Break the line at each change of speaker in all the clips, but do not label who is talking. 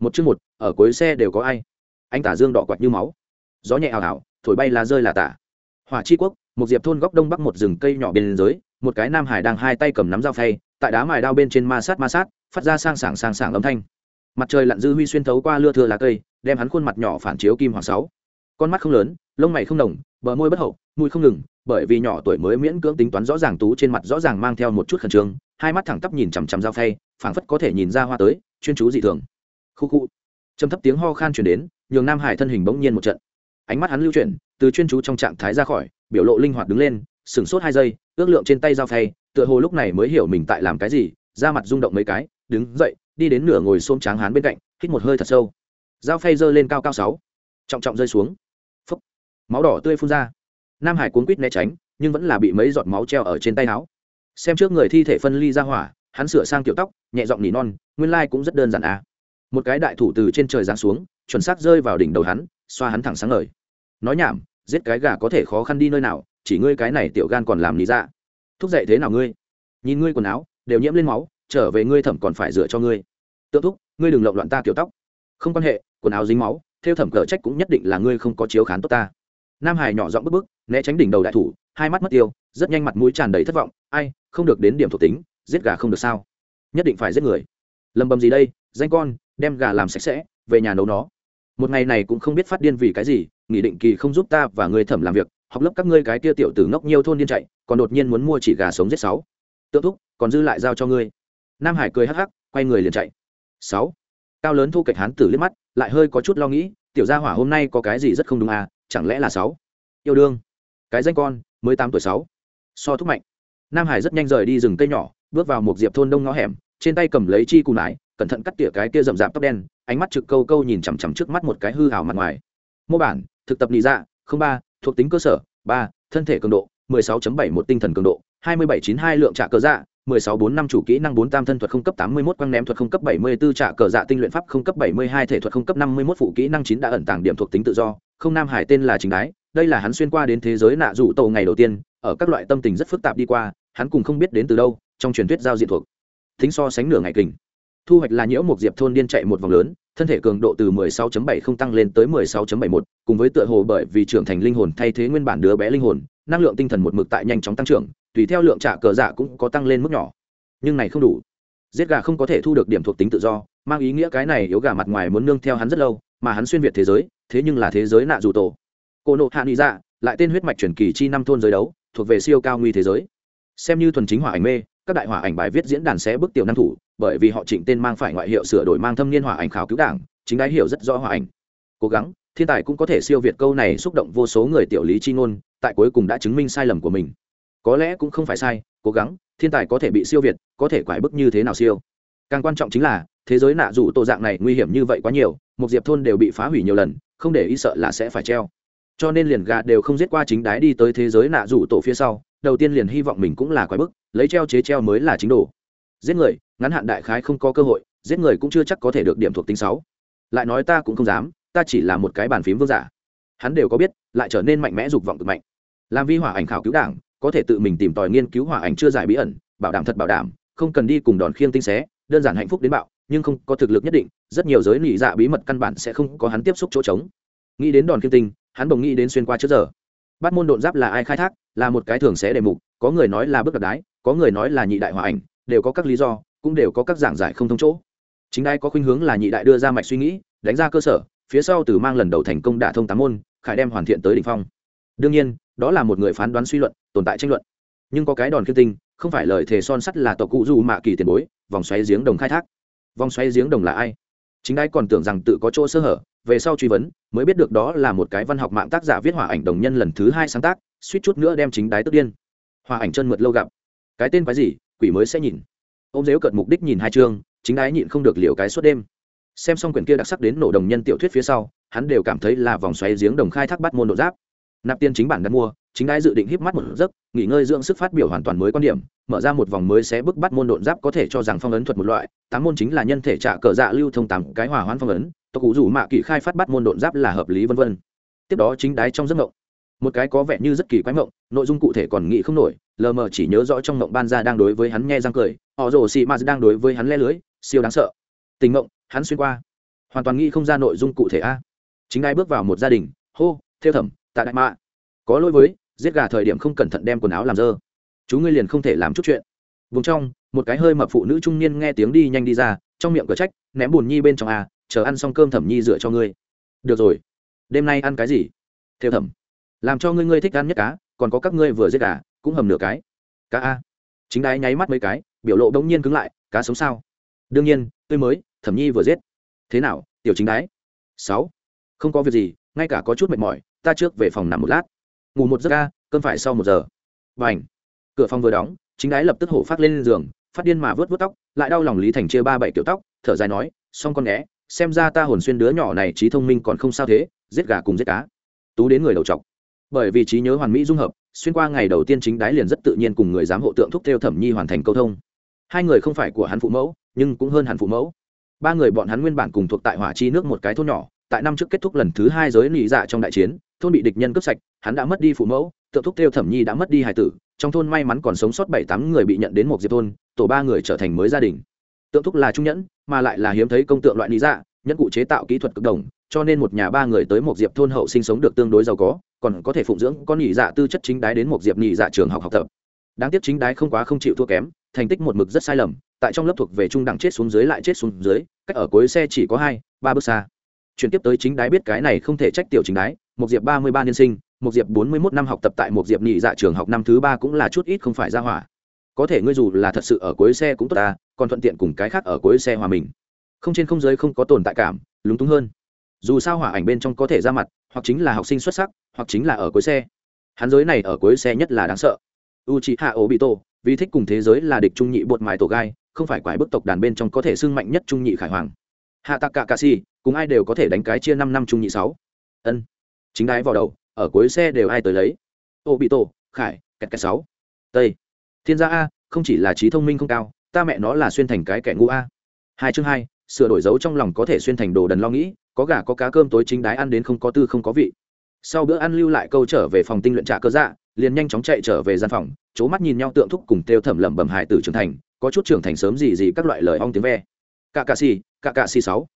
một chương một, ở cuối xe đều có ai? Anh tả dương đỏ quạt như máu. Gió nhẹ ảo ảo thổi bay lá rơi là tả. Hỏa chi quốc, một diệp thôn góc đông bắc một rừng cây nhỏ bên dưới, một cái nam hải đang hai tay cầm nắm dao phay, tại đá mài đao bên trên ma sát ma sát, phát ra sang sảng sang sảng âm thanh. Mặt trời lặn dư huy xuyên thấu qua lưa thừa lá cây, đem hắn khuôn mặt nhỏ phản chiếu kim hoàng sáu. Con mắt không lớn, lông mày không đồng, bờ môi bất hậu mùi không ngừng, bởi vì nhỏ tuổi mới miễn cưỡng tính toán rõ ràng tú trên mặt rõ ràng mang theo một chút khẩn trương, hai mắt thẳng tắp nhìn chằm chằm dao phay, phảng phất có thể nhìn ra hoa tới, chuyên chú dị thường khu khu. Trầm thấp tiếng ho khan chuyển đến, nhường nam hải thân hình bỗng nhiên một trận. Ánh mắt hắn lưu chuyển, từ chuyên chú trong trạng thái ra khỏi, biểu lộ linh hoạt đứng lên, sửng sốt hai giây, ước lượng trên tay dao phay, tựa hồ lúc này mới hiểu mình tại làm cái gì ra mặt rung động mấy cái, đứng dậy, đi đến nửa ngồi xôm tráng hán bên cạnh, hít một hơi thật sâu. Dao phay giơ lên cao cao sáu, trọng trọng rơi xuống. Phấp máu đỏ tươi phun ra. Nam hải cuốn quýt né tránh, nhưng vẫn là bị mấy giọt máu treo ở trên tay áo. Xem trước người thi thể phân ly ra hỏa, hắn sửa sang kiểu tóc, nhẹ giọng nỉ non, nguyên lai cũng rất đơn giản à một cái đại thủ từ trên trời giáng xuống, chuẩn xác rơi vào đỉnh đầu hắn, xoa hắn thẳng sáng ngời. Nói nhảm, giết cái gà có thể khó khăn đi nơi nào, chỉ ngươi cái này tiểu gan còn làm lý ra dạ. thúc dậy thế nào ngươi? Nhìn ngươi quần áo, đều nhiễm lên máu, trở về ngươi thẩm còn phải dựa cho ngươi. Tự thúc, ngươi đừng lộn loạn ta kiểu tóc. Không quan hệ, quần áo dính máu, theo thẩm cờ trách cũng nhất định là ngươi không có chiếu khán tốt ta. Nam hải nhỏ giọng bức bức, né tránh đỉnh đầu đại thủ, hai mắt mất tiêu, rất nhanh mặt mũi tràn đầy thất vọng. Ai, không được đến điểm thuộc tính, giết gà không được sao? Nhất định phải giết người. Lầm bầm gì đây? Danh con đem gà làm sạch sẽ, về nhà nấu nó. Một ngày này cũng không biết phát điên vì cái gì, nghỉ định kỳ không giúp ta và người thẩm làm việc, học lớp các ngươi cái kia tiểu tử ngốc nhiều thôn điên chạy, còn đột nhiên muốn mua chỉ gà sống giết sáu. Tượng thúc, còn dư lại giao cho ngươi. Nam hải cười hắc hắc, quay người liền chạy. Sáu. Cao lớn thu kịch hán tử liếc mắt, lại hơi có chút lo nghĩ, tiểu gia hỏa hôm nay có cái gì rất không đúng à chẳng lẽ là sáu? Yêu đương. Cái danh con, mới tám tuổi sáu. So thúc mạnh. Nam hải rất nhanh rời đi rừng cây nhỏ, bước vào một diệp thôn đông ngõ hẻm, trên tay cầm lấy chi cù nải cẩn thận cắt tỉa cái kia rậm rạp tóc đen, ánh mắt trực câu câu nhìn chằm chằm trước mắt một cái hư hào mặt ngoài. Mô bản, thực tập nị dạ không ba, thuộc tính cơ sở, ba, thân thể cường độ 16.7 một tinh thần cường độ 2792 lượng trả cờ dạ 1645 chủ kỹ năng 4 tam thân thuật không cấp 81 quang ném thuật không cấp 74 trả cờ dạ tinh luyện pháp không cấp 72 thể thuật không cấp 51 phụ kỹ năng 9 đã ẩn tàng điểm thuộc tính tự do, không nam hải tên là chính đái, đây là hắn xuyên qua đến thế giới nạ dụ tàu ngày đầu tiên, ở các loại tâm tình rất phức tạp đi qua, hắn cùng không biết đến từ đâu, trong truyền thuyết giao diện thuộc. Thính so sánh nửa ngày kình thu hoạch là nhiễu một diệp thôn điên chạy một vòng lớn thân thể cường độ từ 16.7 không tăng lên tới 16.71, cùng với tựa hồ bởi vì trưởng thành linh hồn thay thế nguyên bản đứa bé linh hồn năng lượng tinh thần một mực tại nhanh chóng tăng trưởng tùy theo lượng trả cờ dạ cũng có tăng lên mức nhỏ. Nhưng này không đủ. Giết gà không có thể thu được điểm thuộc tính tự do mang ý nghĩa cái này yếu gà mặt ngoài muốn nương theo hắn rất lâu mà hắn xuyên việt thế giới thế nhưng là thế giới nạ dù tổ. Cô nộ hạ nghĩ dạ lại tên huyết mạch truyền kỳ chi năm thôn giới đấu thuộc về siêu cao nguy thế giới. Xem như thuần chính hỏa ảnh mê các đại hỏa ảnh bài viết diễn đàn sẽ bức tiểu năng thủ, bởi vì họ trịnh tên mang phải ngoại hiệu sửa đổi mang thâm niên hỏa ảnh khảo cứu đảng, chính đái hiểu rất rõ hỏa ảnh. Cố gắng, thiên tài cũng có thể siêu việt câu này xúc động vô số người tiểu lý chi ngôn, tại cuối cùng đã chứng minh sai lầm của mình. Có lẽ cũng không phải sai, cố gắng, thiên tài có thể bị siêu việt, có thể quải bức như thế nào siêu? Càng quan trọng chính là, thế giới nạ dù tổ dạng này nguy hiểm như vậy quá nhiều, một diệp thôn đều bị phá hủy nhiều lần, không để ý sợ là sẽ phải treo. Cho nên liền gà đều không giết qua chính đái đi tới thế giới nạ dù tổ phía sau, đầu tiên liền hy vọng mình cũng là quái bức lấy treo chế treo mới là chính đồ. Giết người, ngắn hạn đại khái không có cơ hội, giết người cũng chưa chắc có thể được điểm thuộc tính sáu. Lại nói ta cũng không dám, ta chỉ là một cái bàn phím vương giả. Hắn đều có biết, lại trở nên mạnh mẽ dục vọng cực mạnh. Làm vi hỏa ảnh khảo cứu đảng, có thể tự mình tìm tòi nghiên cứu hỏa ảnh chưa giải bí ẩn, bảo đảm thật bảo đảm, không cần đi cùng đòn khiêng tinh xé, đơn giản hạnh phúc đến bạo, nhưng không có thực lực nhất định, rất nhiều giới nị dạ bí mật căn bản sẽ không có hắn tiếp xúc chỗ trống. Nghĩ đến đòn khiêng tinh, hắn bồng nghĩ đến xuyên qua trước giờ. Bắt môn độn giáp là ai khai thác, là một cái thường sẽ đề mục có người nói là bước đặc đái, có người nói là nhị đại hòa ảnh, đều có các lý do, cũng đều có các giảng giải không thông chỗ. Chính đai có khuynh hướng là nhị đại đưa ra mạch suy nghĩ, đánh ra cơ sở, phía sau từ mang lần đầu thành công đả thông tám môn, khải đem hoàn thiện tới đỉnh phong. Đương nhiên, đó là một người phán đoán suy luận, tồn tại tranh luận. Nhưng có cái đòn khiêm tinh, không phải lời thề son sắt là tộc cụ du mạ kỳ tiền bối, vòng xoáy giếng đồng khai thác. Vòng xoáy giếng đồng là ai? Chính đai còn tưởng rằng tự có chỗ sơ hở, về sau truy vấn, mới biết được đó là một cái văn học mạng tác giả viết hỏa ảnh đồng nhân lần thứ hai sáng tác, suýt chút nữa đem chính đái tức điên. Hoa ảnh chân mượt lâu gặp. Cái tên quái gì, quỷ mới sẽ nhìn. Ô m dếu cợt mục đích nhìn hai chương, chính đái nhịn không được liều cái suốt đêm. Xem xong quyển kia đặc sắc đến nổ đồng nhân tiểu thuyết phía sau, hắn đều cảm thấy là vòng xoáy giếng đồng khai thác bắt môn độ giáp. Nạp tiền chính bản đặt mua, chính đái dự định híp mắt một giấc, nghỉ ngơi dưỡng sức phát biểu hoàn toàn mới quan điểm, mở ra một vòng mới sẽ bức bắt môn độn giáp có thể cho rằng phong ấn thuật một loại, tám môn chính là nhân thể trả cờ dạ lưu thông tám cái hòa hoãn phong ấn, tộc cụ rủ mạ kỳ khai phát bắt môn độn giáp là hợp lý vân vân. Tiếp đó chính đái trong giấc mộng, một cái có vẻ như rất kỳ quái mộng nội dung cụ thể còn nghĩ không nổi, lờ mờ chỉ nhớ rõ trong mộng ban ra đang đối với hắn nghe răng cười, họ rồ xị m đang đối với hắn le lưới, siêu đáng sợ. Tình mộng, hắn xuyên qua. Hoàn toàn nghĩ không ra nội dung cụ thể a. Chính ai bước vào một gia đình, hô, theo thẩm, tạ đại mạ. Có lỗi với, giết gà thời điểm không cẩn thận đem quần áo làm dơ. Chú ngươi liền không thể làm chút chuyện. Vùng trong, một cái hơi mập phụ nữ trung niên nghe tiếng đi nhanh đi ra, trong miệng cửa trách, ném bùn nhi bên trong a, chờ ăn xong cơm thẩm nhi dựa cho ngươi. Được rồi. Đêm nay ăn cái gì? Theo thẩm làm cho ngươi ngươi thích ăn nhất cá, còn có các ngươi vừa giết gà, cũng hầm nửa cái. Cá a. Chính đái nháy mắt mấy cái, biểu lộ đống nhiên cứng lại, cá sống sao? Đương nhiên tôi mới, thẩm nhi vừa giết. Thế nào, tiểu chính đái? Sáu. Không có việc gì, ngay cả có chút mệt mỏi, ta trước về phòng nằm một lát. Ngủ một giấc ca cơn phải sau một giờ. Và ảnh cửa phòng vừa đóng, chính đái lập tức hổ phát lên giường, phát điên mà vớt vớt tóc, lại đau lòng lý thành chia ba bảy kiểu tóc, thở dài nói, xong con né xem ra ta hồn xuyên đứa nhỏ này trí thông minh còn không sao thế, giết gà cùng giết cá. Tú đến người đầu chọc bởi vì trí nhớ hoàn mỹ dung hợp, xuyên qua ngày đầu tiên chính đái liền rất tự nhiên cùng người giám hộ tượng thúc theo thẩm nhi hoàn thành câu thông. Hai người không phải của hắn phụ mẫu, nhưng cũng hơn hẳn phụ mẫu. Ba người bọn hắn nguyên bản cùng thuộc tại hỏa chi nước một cái thôn nhỏ, tại năm trước kết thúc lần thứ hai giới nị dạ trong đại chiến, thôn bị địch nhân cướp sạch, hắn đã mất đi phụ mẫu, tượng thúc theo thẩm nhi đã mất đi hải tử, trong thôn may mắn còn sống sót bảy tám người bị nhận đến một diệp thôn, tổ ba người trở thành mới gia đình. Tượng thúc là trung nhẫn, mà lại là hiếm thấy công tượng loại lý dạ nhẫn cụ chế tạo kỹ thuật cực đồng cho nên một nhà ba người tới một diệp thôn hậu sinh sống được tương đối giàu có, còn có thể phụng dưỡng con nhị dạ tư chất chính đái đến một diệp nhị dạ trường học học tập. Đáng tiếc chính đái không quá không chịu thua kém, thành tích một mực rất sai lầm, tại trong lớp thuộc về trung đẳng chết xuống dưới lại chết xuống dưới, cách ở cuối xe chỉ có hai, ba bước xa. Chuyển tiếp tới chính đái biết cái này không thể trách tiểu chính đái một diệp ba mươi ba niên sinh một diệp bốn mươi mốt năm học tập tại một diệp nhị dạ trường học năm thứ ba cũng là chút ít không phải ra hỏa. Có thể ngươi dù là thật sự ở cuối xe cũng tốt ta, còn thuận tiện cùng cái khác ở cuối xe hòa mình. Không trên không giới không có tồn tại cảm, lúng túng hơn dù sao hỏa ảnh bên trong có thể ra mặt, hoặc chính là học sinh xuất sắc, hoặc chính là ở cuối xe. Hắn giới này ở cuối xe nhất là đáng sợ. U c hạ ố bị tổ vì thích cùng thế giới là địch trung nhị bột mài tổ gai, không phải quái bức tộc đàn bên trong có thể sưng mạnh nhất trung nhị khải hoàng. Hạ tạc cả cà si cùng ai đều có thể đánh cái chia năm năm trung nhị sáu. Ân. Chính đái vào đầu, ở cuối xe đều ai tới lấy. Ô bị tổ khải, kẹt kẹt sáu. Tây. Thiên gia a, không chỉ là trí thông minh không cao, ta mẹ nó là xuyên thành cái kẻ ngu a. Hai chương hai, sửa đổi dấu trong lòng có thể xuyên thành đồ đần lo nghĩ có gà có cá cơm tối chính đái ăn đến không có tư không có vị. Sau bữa ăn lưu lại câu trở về phòng tinh luyện trạ cơ dạ liền nhanh chóng chạy trở về gian phòng c mắt nhìn nhau tượng thúc cùng têu thẩm lẩm bẩm hải tử trưởng thành, có chút trưởng thành sớm gì gì các loại lời ong tiếng ve. Cạ cạ xì, cạ cạ xì sáu.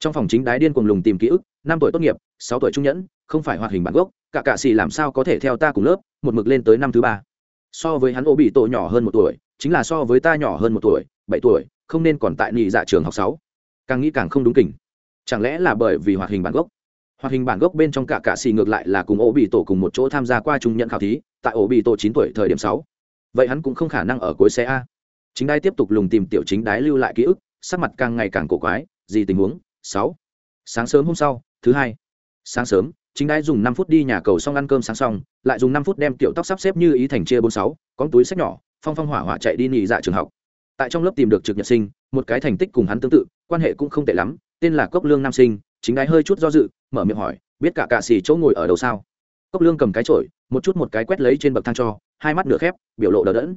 Trong phòng chính đái điên cùng lùng tìm ký ức, năm tuổi tốt nghiệp, sáu tuổi trung nhẫn, không phải hoạt hình bản gốc, cạ cạ xì làm sao có thể theo ta cùng lớp, một mực lên tới năm thứ ba. So với hắn ô bị tổ nhỏ hơn một tuổi, chính là so với ta nhỏ hơn một tuổi, bảy tuổi, không nên còn tại nhị dạ trường học sáu. Càng nghĩ càng không đúng kỉnh chẳng lẽ là bởi vì hoạt hình bản gốc? Hoạt hình bản gốc bên trong cả cạ xì ngược lại là cùng ổ bị tổ cùng một chỗ tham gia qua trung nhận khảo thí, tại ổ bị tổ chín tuổi thời điểm sáu. Vậy hắn cũng không khả năng ở cuối xe a. Chính đái tiếp tục lùng tìm tiểu chính đái lưu lại ký ức, sắc mặt càng ngày càng cổ quái, gì tình huống? Sáu. Sáng sớm hôm sau, thứ hai. Sáng sớm, chính đái dùng năm phút đi nhà cầu xong ăn cơm sáng xong, lại dùng năm phút đem tiểu tóc sắp xếp như ý thành chia bốn sáu, con túi sách nhỏ, phong phong hỏa hỏa chạy đi nhị dạ trường học. Tại trong lớp tìm được trực nhật sinh, một cái thành tích cùng hắn tương tự, quan hệ cũng không tệ lắm tên là cốc lương nam sinh chính đái hơi chút do dự mở miệng hỏi biết cả cạ xì chỗ ngồi ở đâu sao? Cốc lương cầm cái chổi một chút một cái quét lấy trên bậc thang cho hai mắt nửa khép biểu lộ đờ đẫn.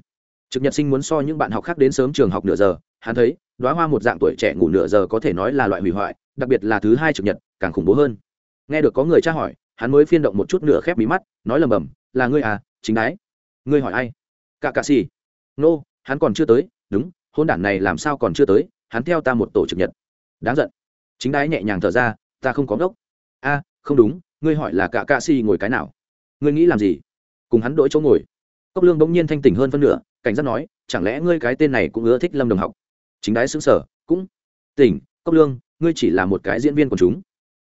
Trực nhật sinh muốn so những bạn học khác đến sớm trường học nửa giờ hắn thấy đoá hoa một dạng tuổi trẻ ngủ nửa giờ có thể nói là loại hủy hoại đặc biệt là thứ hai trực nhật càng khủng bố hơn. Nghe được có người tra hỏi hắn mới phiên động một chút nửa khép bí mắt nói lầm bầm là ngươi à chính đái. Ngươi hỏi ai? Cả cạ xì. Nô、no, hắn còn chưa tới. Đúng hôn đản này làm sao còn chưa tới hắn theo ta một tổ trực nhật. Đáng giận chính đái nhẹ nhàng thở ra, ta không có gốc a, không đúng, ngươi hỏi là cả cạ si ngồi cái nào? Ngươi nghĩ làm gì? Cùng hắn đổi chỗ ngồi. Cốc lương bỗng nhiên thanh tỉnh hơn phân nửa, cảnh giác nói, chẳng lẽ ngươi cái tên này cũng ưa thích lâm đồng học? Chính đái xứng sở cũng tỉnh, cốc lương, ngươi chỉ là một cái diễn viên của chúng.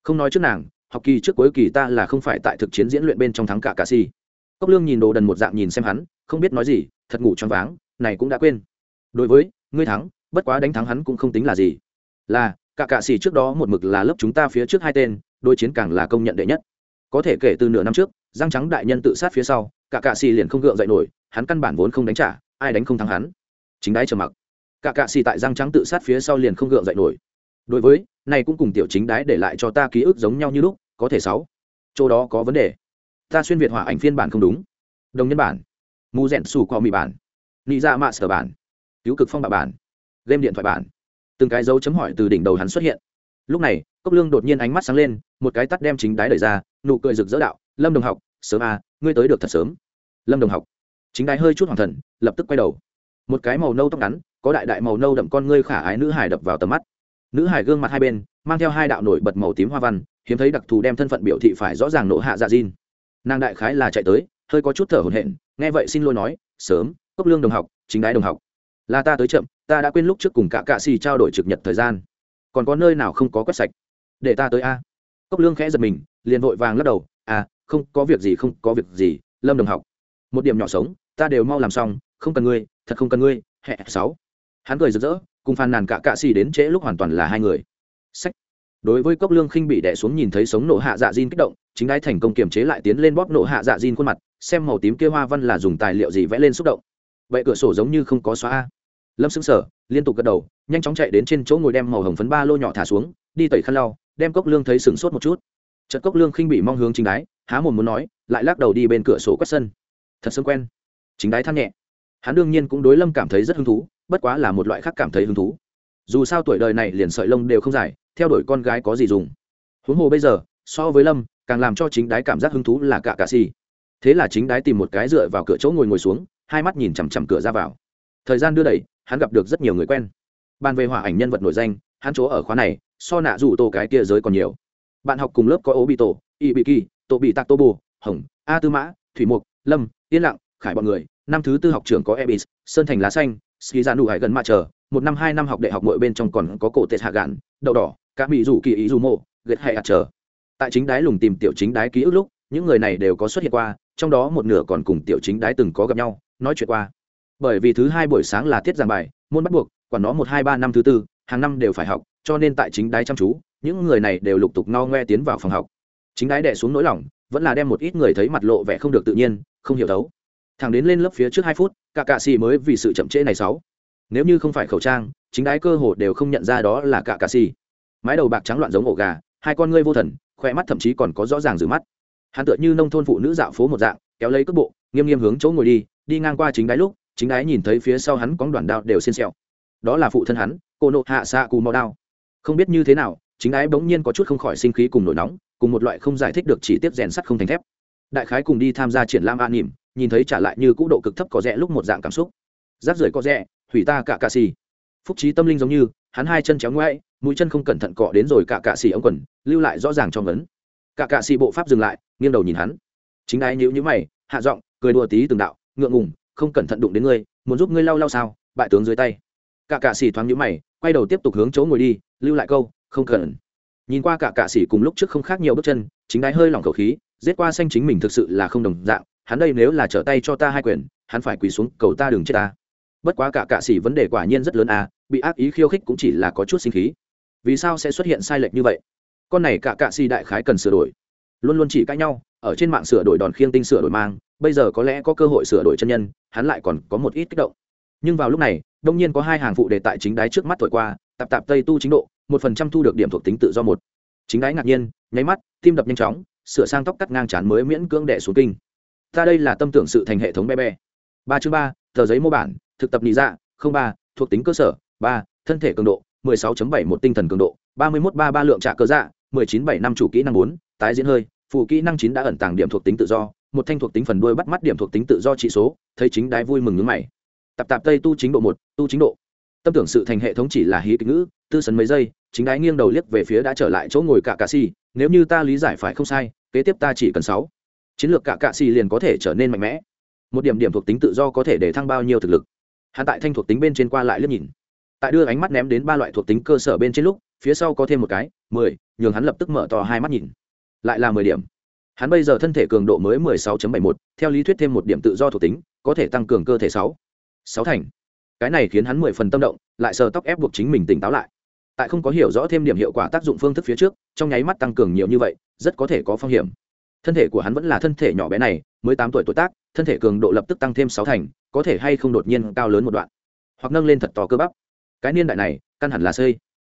Không nói trước nàng, học kỳ trước cuối kỳ ta là không phải tại thực chiến diễn luyện bên trong thắng cả cạ si. cốc lương nhìn đồ đần một dạng nhìn xem hắn, không biết nói gì, thật ngủ choáng váng, này cũng đã quên. Đối với, ngươi thắng, bất quá đánh thắng hắn cũng không tính là gì. Là cả cạ xì trước đó một mực là lớp chúng ta phía trước hai tên đôi chiến càng là công nhận đệ nhất. Có thể kể từ nửa năm trước giang trắng đại nhân tự sát phía sau, cả cạ xì liền không gượng dậy nổi, hắn căn bản vốn không đánh trả, ai đánh không thắng hắn. Chính đái trầm mặc. Cả cạ xì tại giang trắng tự sát phía sau liền không gượng dậy nổi. Đối với, này cũng cùng tiểu chính đái để lại cho ta ký ức giống nhau như lúc, có thể sáu. Chỗ đó có vấn đề. Ta xuyên việt hỏa ảnh phiên bản không đúng. Đồng nhân bản. Mù rèn xù qua mì bản. Nị ra mạ sở bản. Cứu cực phong bạ bản. Game điện thoại bản từng cái dấu chấm hỏi từ đỉnh đầu hắn xuất hiện. Lúc này, cốc lương đột nhiên ánh mắt sáng lên, một cái tắt đem chính đái đẩy ra, nụ cười rực rỡ đạo, lâm đồng học, sớm à ngươi tới được thật sớm. Lâm đồng học. Chính đái hơi chút hoàng thần, lập tức quay đầu. Một cái màu nâu tóc ngắn, có đại đại màu nâu đậm con ngươi khả ái nữ hải đập vào tầm mắt. Nữ hải gương mặt hai bên, mang theo hai đạo nổi bật màu tím hoa văn, hiếm thấy đặc thù đem thân phận biểu thị phải rõ ràng nộ hạ dạ diên nàng đại khái là chạy tới, hơi có chút thở hổn hển, nghe vậy xin lỗi nói, sớm, cốc lương đồng học, chính đái đồng học là ta tới chậm, ta đã quên lúc trước cùng cả cạ xì trao đổi trực nhật thời gian. Còn có nơi nào không có quét sạch? Để ta tới a. Cốc lương khẽ giật mình, liền vội vàng lắc đầu à không, có việc gì, không, có việc gì, lâm đồng học. Một điểm nhỏ sống, ta đều mau làm xong, không cần ngươi, thật không cần ngươi, hẹ, sáu. Hắn cười rực rỡ, cùng phàn nàn cả cạ xì đến trễ lúc hoàn toàn là hai người. Sách. Đối với cốc lương khinh bị đẻ xuống nhìn thấy sống nổ hạ dạ diên kích động, chính đái thành công kiềm chế lại tiến lên bóp nổ hạ dạ diên khuôn mặt, xem màu tím kia hoa văn là dùng tài liệu gì vẽ lên xúc động. Vậy cửa sổ giống như không có xóa a lâm xứng sở liên tục gật đầu, nhanh chóng chạy đến trên chỗ ngồi đem màu hồng phấn ba lô nhỏ thả xuống, đi tẩy khăn lau, đem cốc lương thấy sửng sốt một chút. Chợt cốc lương khinh bị mong hướng chính đái, há mồm muốn nói, lại lắc đầu đi bên cửa sổ quét sân. Thật sớm quen. Chính đái than nhẹ. Hắn đương nhiên cũng đối lâm cảm thấy rất hứng thú, bất quá là một loại khác cảm thấy hứng thú. Dù sao tuổi đời này liền sợi lông đều không dài, theo đuổi con gái có gì dùng. Huống hồ bây giờ, so với lâm, càng làm cho chính đái cảm giác hứng thú là cả cà xì. Thế là chính đái tìm một cái dựa vào cửa chỗ ngồi ngồi xuống, hai mắt nhìn chằm chằm cửa ra vào. Thời gian đưa đẩy hắn gặp được rất nhiều người quen. Bàn về hỏa ảnh nhân vật nổi danh, hắn chỗ ở khóa này, so nạ rủ tổ cái kia giới còn nhiều. Bạn học cùng lớp có ố bị tổ y bị kỳ tổ bị tạc tô bù hồng a tư mã thủy mục lâm, yên lặng, khải bọn người, năm thứ tư học trưởng có ebis, sơn thành lá xanh, ski ra nụ hải gần mạ chờ, một năm hai năm học đại học mỗi bên trong còn có cổ tệ hạ gạn, đậu đỏ cả mỹ rủ kỳ ý dù mộ ghét hay ạt chờ. Tại chính đái lùng tìm tiểu chính đái ký ức lúc, những người này đều có xuất hiện qua, trong đó một nửa còn cùng tiểu chính đái từng có gặp nhau, nói chuyện qua bởi vì thứ hai buổi sáng là tiết giảng bài, môn bắt buộc, quản nó một, hai, ba, năm thứ tư, hàng năm đều phải học, cho nên tại chính đái chăm chú, những người này đều lục tục no ngoe tiến vào phòng học. Chính đái đẻ xuống nỗi lòng, vẫn là đem một ít người thấy mặt lộ vẻ không được tự nhiên, không hiểu đấu thằng đến lên lớp phía trước hai phút, cả cạ xì mới vì sự chậm trễ này sáu. Nếu như không phải khẩu trang, chính đái cơ hồ đều không nhận ra đó là cả cạ xì. Mái đầu bạc trắng loạn giống ổ gà, hai con ngươi vô thần khoe mắt thậm chí còn có rõ ràng rửa mắt. Hắn tựa như nông thôn phụ nữ dạo phố một dạng, kéo lấy cước bộ, nghiêm nghiêm hướng chỗ ngồi đi đi ngang qua chính đáy lúc chính ái nhìn thấy phía sau hắn có đoạn đao đều xiên xẹo. Đó là phụ thân hắn, cô nộ hạ xạ cù màu đao. Không biết như thế nào, chính ái bỗng nhiên có chút không khỏi sinh khí cùng nổi nóng, cùng một loại không giải thích được chỉ tiếp rèn sắt không thành thép. Đại khái cùng đi tham gia triển lãm an nỉm, nhìn thấy trả lại như cũ độ cực thấp có rẽ lúc một dạng cảm xúc. Rác rưởi có rẽ hủy ta cả cà xì. Phúc trí tâm linh giống như, hắn hai chân chéo ngoãi mũi chân không cẩn thận cọ đến rồi cả cà xì ông quần, lưu lại rõ ràng cho ngấn cả cà xì bộ pháp dừng lại, nghiêng đầu nhìn hắn. Chính ái nhữ nhữ mày, hạ giọng, cười đùa tí từng đạo, ngượng ngùng không cẩn thận đụng đến ngươi, muốn giúp ngươi lau lau sao? Bại tướng dưới tay. Cả cạ xì thoáng nhũ mày, quay đầu tiếp tục hướng chỗ ngồi đi, lưu lại câu, không cần. Nhìn qua cả cạ xì cùng lúc trước không khác nhiều bước chân, chính đái hơi lỏng khẩu khí, giết qua xanh chính mình thực sự là không đồng dạng, hắn đây nếu là trở tay cho ta hai quyền, hắn phải quỳ xuống, cầu ta đừng chết ta. Bất quá cả cạ xì vấn đề quả nhiên rất lớn à bị ác ý khiêu khích cũng chỉ là có chút sinh khí. Vì sao sẽ xuất hiện sai lệch như vậy? Con này cả cạ xì đại khái cần sửa đổi. Luôn luôn chỉ cãi nhau ở trên mạng sửa đổi đòn khiêng tinh sửa đổi mang bây giờ có lẽ có cơ hội sửa đổi chân nhân hắn lại còn có một ít kích động. Nhưng vào lúc này đông nhiên có hai hàng phụ đề tại chính đáy trước mắt thổi qua tạp tạp tây tu chính độ một phần trăm thu được điểm thuộc tính tự do một. Chính đáy ngạc nhiên nháy mắt tim đập nhanh chóng sửa sang tóc cắt ngang trán mới miễn cưỡng đẻ xuống kinh. Ta đây là tâm tưởng sự thành hệ thống be be ba chương ba tờ giấy mô bản thực tập nhị dạ không ba thuộc tính cơ sở ba thân thể cường độ 16.7 một tinh thần cường độ 31.33 lượng trả cơ dạ 19.7 năm chủ kỹ năng 4, tái diễn hơi phụ kỹ năng chín đã ẩn tàng điểm thuộc tính tự do, một thanh thuộc tính phần đuôi bắt mắt điểm thuộc tính tự do trị số, thấy chính đái vui mừng nhướng mày. Tập tạp tây tu chính độ một, tu chính độ. Tâm tưởng sự thành hệ thống chỉ là hí kịch ngữ, tư sấn mấy giây, chính đái nghiêng đầu liếc về phía đã trở lại chỗ ngồi cả cạ si nếu như ta lý giải phải không sai, kế tiếp ta chỉ cần sáu. Chiến lược cả cạ si liền có thể trở nên mạnh mẽ. Một điểm điểm thuộc tính tự do có thể để thăng bao nhiêu thực lực? Hạ tại thanh thuộc tính bên trên qua lại liếc nhìn. Tại đưa ánh mắt ném đến ba loại thuộc tính cơ sở bên trên lúc, phía sau có thêm một cái, mười, nhường hắn lập tức mở to hai mắt nhìn lại là mười điểm. Hắn bây giờ thân thể cường độ mới mười sáu bảy một, theo lý thuyết thêm một điểm tự do thuộc tính, có thể tăng cường cơ thể sáu. Sáu thành. Cái này khiến hắn mười phần tâm động, lại sờ tóc ép buộc chính mình tỉnh táo lại. Tại không có hiểu rõ thêm điểm hiệu quả tác dụng phương thức phía trước, trong nháy mắt tăng cường nhiều như vậy, rất có thể có phong hiểm. Thân thể của hắn vẫn là thân thể nhỏ bé này, mới tám tuổi tuổi tác, thân thể cường độ lập tức tăng thêm sáu thành, có thể hay không đột nhiên cao lớn một đoạn. Hoặc nâng lên thật to cơ bắp. Cái niên đại này, căn hẳn là xây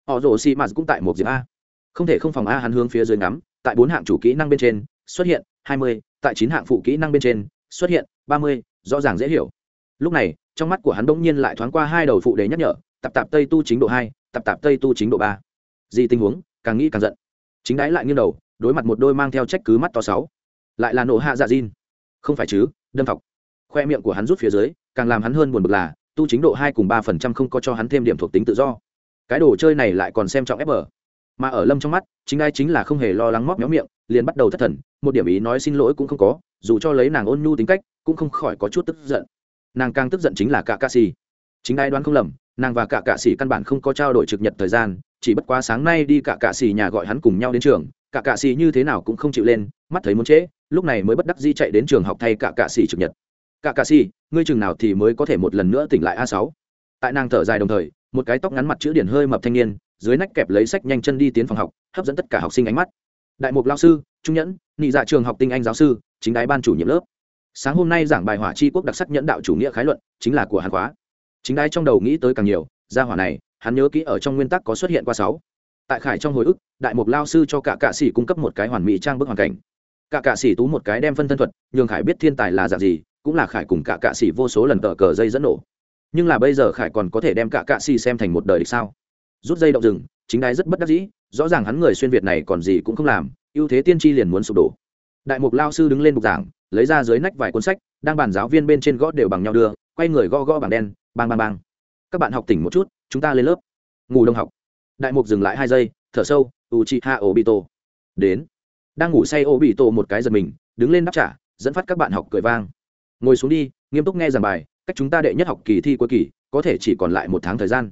họ rồ si mạt cũng tại một diệp a. Không thể không phòng a hắn hướng phía dưới ngắm tại bốn hạng chủ kỹ năng bên trên xuất hiện hai mươi, tại chín hạng phụ kỹ năng bên trên xuất hiện ba mươi, rõ ràng dễ hiểu. Lúc này, trong mắt của hắn bỗng nhiên lại thoáng qua hai đầu phụ đề nhắc nhở tập tạp tây tu chính độ hai tập tạp tây tu chính độ ba. Gì tình huống? Càng nghĩ càng giận. Chính đáy lại nghiêng đầu, đối mặt một đôi mang theo trách cứ mắt to sáu. Lại là nổ hạ dạ diên không phải chứ, đâm thọc. Khoe miệng của hắn rút phía dưới, càng làm hắn hơn buồn bực là, tu chính độ hai cùng ba phần trăm không có cho hắn thêm điểm thuộc tính tự do. Cái đồ chơi này lại còn xem trọng fb mà ở lâm trong mắt, chính ai chính là không hề lo lắng móc méo miệng, liền bắt đầu thất thần, một điểm ý nói xin lỗi cũng không có, dù cho lấy nàng ôn nhu tính cách, cũng không khỏi có chút tức giận. Nàng càng tức giận chính là cả cạ xì. Chính ai đoán không lầm, nàng và cả cạ xì căn bản không có trao đổi trực nhật thời gian, chỉ bất quá sáng nay đi cả cạ xì nhà gọi hắn cùng nhau đến trường cả cạ xì như thế nào cũng không chịu lên, mắt thấy muốn trễ, lúc này mới bất đắc di chạy đến trường học thay cả cạ xì trực nhật. Cả cạ xì, ngươi chừng nào thì mới có thể một lần nữa tỉnh lại a sáu? Tại nàng thở dài đồng thời, một cái tóc ngắn mặt chữ điển hơi mập thanh niên dưới nách kẹp lấy sách nhanh chân đi tiến phòng học, hấp dẫn tất cả học sinh ánh mắt. Đại mục lao sư, trung nhẫn nhị dạ trường học tinh anh giáo sư, chính đái ban chủ nhiệm lớp. Sáng hôm nay giảng bài hỏa chi quốc đặc sắc nhẫn đạo chủ nghĩa khái luận, chính là của hàn khóa. Chính đái trong đầu nghĩ tới càng nhiều, gia hỏa này, hắn nhớ kỹ ở trong nguyên tắc có xuất hiện qua sáu. Tại khải trong hồi ức, đại mục lao sư cho cả cạ sĩ cung cấp một cái hoàn mỹ trang bức hoàn cảnh. Cả cạ sĩ tú một cái đem phân thân thuật, nhường khải biết thiên tài là dạng gì, cũng là khải cùng cả cạ sĩ vô số lần tờ cờ dây dẫn nổ. Nhưng là bây giờ khải còn có thể đem cả cạ sĩ xem thành một đời địch sao? Rút dây động rừng, chính đái rất bất đắc dĩ, rõ ràng hắn người xuyên việt này còn gì cũng không làm, ưu thế tiên tri liền muốn sụp đổ. Đại mục lao sư đứng lên bục giảng, lấy ra dưới nách vài cuốn sách, đang bàn giáo viên bên trên gõ đều bằng nhau đưa, quay người gõ gõ bảng đen, bang bang bang. Các bạn học tỉnh một chút, chúng ta lên lớp. Ngủ đông học. Đại mục dừng lại hai giây, thở sâu u chi ha ô bị tổ đến. Đang ngủ say ô bị tổ một cái giật mình, đứng lên đáp trả, dẫn phát các bạn học cười vang. Ngồi xuống đi, nghiêm túc nghe giảng bài, cách chúng ta đệ nhất học kỳ thi cuối kỳ, có thể chỉ còn lại một tháng thời gian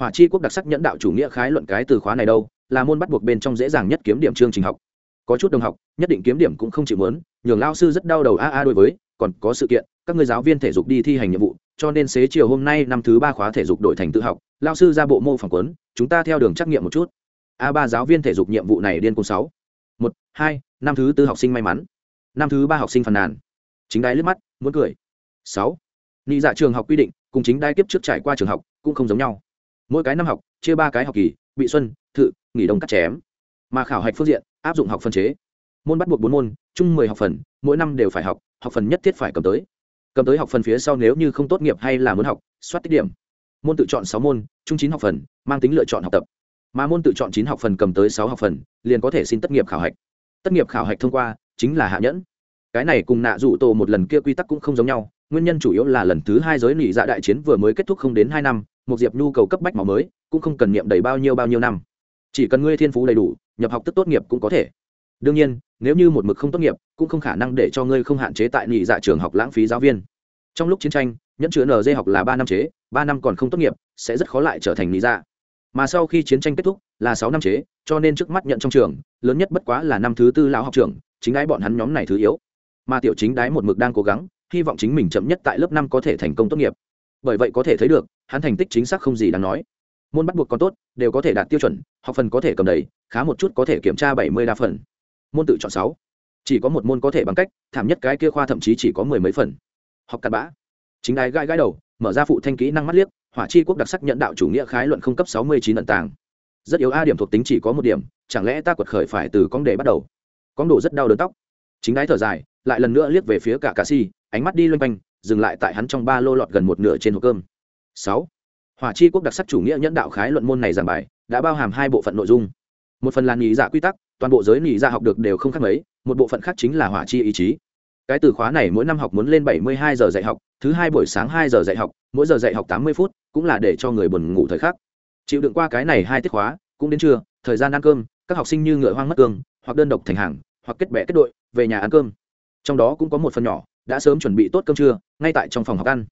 hỏa chi quốc đặc sắc nhẫn đạo chủ nghĩa khái luận cái từ khóa này đâu, là môn bắt buộc bên trong dễ dàng nhất kiếm điểm chương trình học. Có chút đồng học, nhất định kiếm điểm cũng không chịu mớn nhường lao sư rất đau đầu a a đối với, còn có sự kiện, các người giáo viên thể dục đi thi hành nhiệm vụ, cho nên xế chiều hôm nay năm thứ ba khóa thể dục đổi thành tự học, lao sư ra bộ mô phỏng quấn chúng ta theo đường trắc nghiệm một chút. A ba giáo viên thể dục nhiệm vụ này điên cùng sáu. Một, hai, năm thứ tư học sinh may mắn. Năm thứ ba học sinh phàn nàn. Chính đái liếc mắt, muốn cười. Sáu. Nghị dạ trường học quy định, cùng chính đai kiếp trước trải qua trường học, cũng không giống nhau mỗi cái năm học, chia ba cái học kỳ, bị xuân, thự, nghỉ đông cắt chém. Mà khảo hạch phương diện, áp dụng học phân chế. Môn bắt buộc bốn môn, chung mười học phần, mỗi năm đều phải học học phần nhất thiết phải cầm tới. Cầm tới học phần phía sau nếu như không tốt nghiệp hay là muốn học, soát tích điểm. Môn tự chọn sáu môn, chung chín học phần, mang tính lựa chọn học tập. Mà môn tự chọn chín học phần cầm tới sáu học phần, liền có thể xin tất nghiệp khảo hạch. Tất nghiệp khảo hạch thông qua, chính là hạ nhẫn. Cái này cùng nạ dụ tổ một lần kia quy tắc cũng không giống nhau, nguyên nhân chủ yếu là lần thứ hai giới nỉ dạ đại chiến vừa mới kết thúc không đến hai năm một diệp nhu cầu cấp bách máu mới, cũng không cần niệm đầy bao nhiêu bao nhiêu năm. Chỉ cần ngươi thiên phú đầy đủ, nhập học tức tốt nghiệp cũng có thể. Đương nhiên, nếu như một mực không tốt nghiệp, cũng không khả năng để cho ngươi không hạn chế tại nhị dạ trường học lãng phí giáo viên. Trong lúc chiến tranh, nhẫn chứa nd học là ba năm chế, ba năm còn không tốt nghiệp, sẽ rất khó lại trở thành nhị dạ. Mà sau khi chiến tranh kết thúc, là sáu năm chế, cho nên trước mắt nhận trong trường, lớn nhất bất quá là năm thứ tư lão học trường chính đái bọn hắn nhóm này thứ yếu. Mà tiểu chính đái một mực đang cố gắng, hy vọng chính mình chậm nhất tại lớp năm có thể thành công tốt nghiệp. Bởi vậy có thể thấy được hắn thành tích chính xác không gì đáng nói. Môn bắt buộc còn tốt, đều có thể đạt tiêu chuẩn, học phần có thể cầm đầy, khá một chút có thể kiểm tra bảy mươi đa phần. Môn tự chọn sáu. Chỉ có một môn có thể bằng cách, thảm nhất cái kia khoa thậm chí chỉ có mười mấy phần. Học cặn bã. Chính đái gãi gãi đầu, mở ra phụ thanh kỹ năng mắt liếc, hỏa chi quốc đặc sắc nhận đạo chủ nghĩa khái luận không cấp sáu mươi chín ẩn tàng. Rất yếu a điểm thuộc tính chỉ có một điểm, chẳng lẽ ta quật khởi phải từ con đề bắt đầu? Con đồ rất đau đớn tóc. Chính đái thở dài, lại lần nữa liếc về phía cả cà si, ánh mắt đi loanh quanh, dừng lại tại hắn trong ba lô lọt gần một nửa trên hộp cơm sáu. Hỏa chi quốc đặc sắc chủ nghĩa nhẫn đạo khái luận môn này giảng bài, đã bao hàm hai bộ phận nội dung. Một phần là nghỉ dạ quy tắc, toàn bộ giới nghỉ dạ học được đều không khác mấy, một bộ phận khác chính là hỏa chi ý chí. Cái từ khóa này mỗi năm học muốn lên bảy mươi hai giờ dạy học, thứ hai buổi sáng hai giờ dạy học, mỗi giờ dạy học tám mươi phút, cũng là để cho người buồn ngủ thời khắc. Chịu đựng qua cái này hai tiết khóa, cũng đến trưa, thời gian ăn cơm, các học sinh như ngựa hoang mất cương, hoặc đơn độc thành hàng, hoặc kết bè kết đội, về nhà ăn cơm. Trong đó cũng có một phần nhỏ, đã sớm chuẩn bị tốt cơm trưa, ngay tại trong phòng học ăn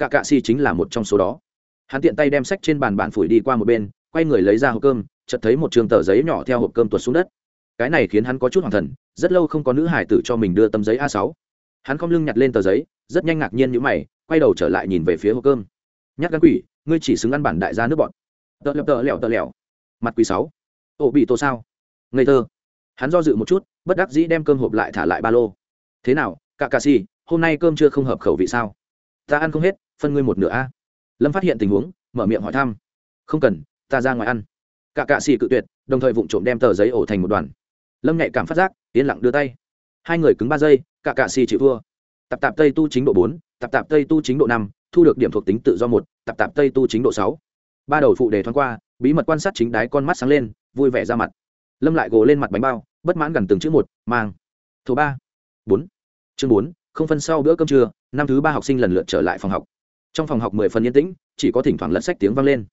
cả cạ si chính là một trong số đó. Hắn tiện tay đem sách trên bàn bản phủi đi qua một bên, quay người lấy ra hộp cơm, chợt thấy một trường tờ giấy nhỏ theo hộp cơm tuột xuống đất. Cái này khiến hắn có chút hoàng thần, rất lâu không có nữ hải tử cho mình đưa tấm giấy a 6 hắn không lưng nhặt lên tờ giấy, rất nhanh ngạc nhiên như mày, quay đầu trở lại nhìn về phía hộp cơm. Nhắc gắn quỷ, ngươi chỉ xứng ăn bản đại gia nước bọn tợ lẹo tợ lẹo tợ lẹo. Mặt quỷ sáu. Ổ bị tô sao? Ngây thơ. Hắn do dự một chút, bất đắc dĩ đem cơm hộp lại thả lại ba lô. Thế nào cả cà si hôm nay cơm chưa không hợp khẩu vị sao? Ta ăn không hết phân ngươi một nửa a. Lâm phát hiện tình huống, mở miệng hỏi thăm. Không cần, ta ra ngoài ăn. Cả cạ xì cự tuyệt, đồng thời vụng trộm đem tờ giấy ổ thành một đoàn. Lâm nhạy cảm phát giác, yên lặng đưa tay. Hai người cứng ba giây, cả cạ xì chịu thua. Tập tạp tây tu chính độ bốn tập tạp tây tu chính độ năm, thu được điểm thuộc tính tự do một tập tạp tây tu chính độ sáu. Ba đầu phụ đề thoáng qua, bí mật quan sát chính đái con mắt sáng lên, vui vẻ ra mặt. Lâm lại gồ lên mặt bánh bao, bất mãn gần từng chữ một, mang. Thứ ba. Bốn. Chương bốn, không phân sau bữa cơm trưa, năm thứ ba học sinh lần lượt trở lại phòng học trong phòng học mười phần yên tĩnh, chỉ có thỉnh thoảng lật sách tiếng vang lên.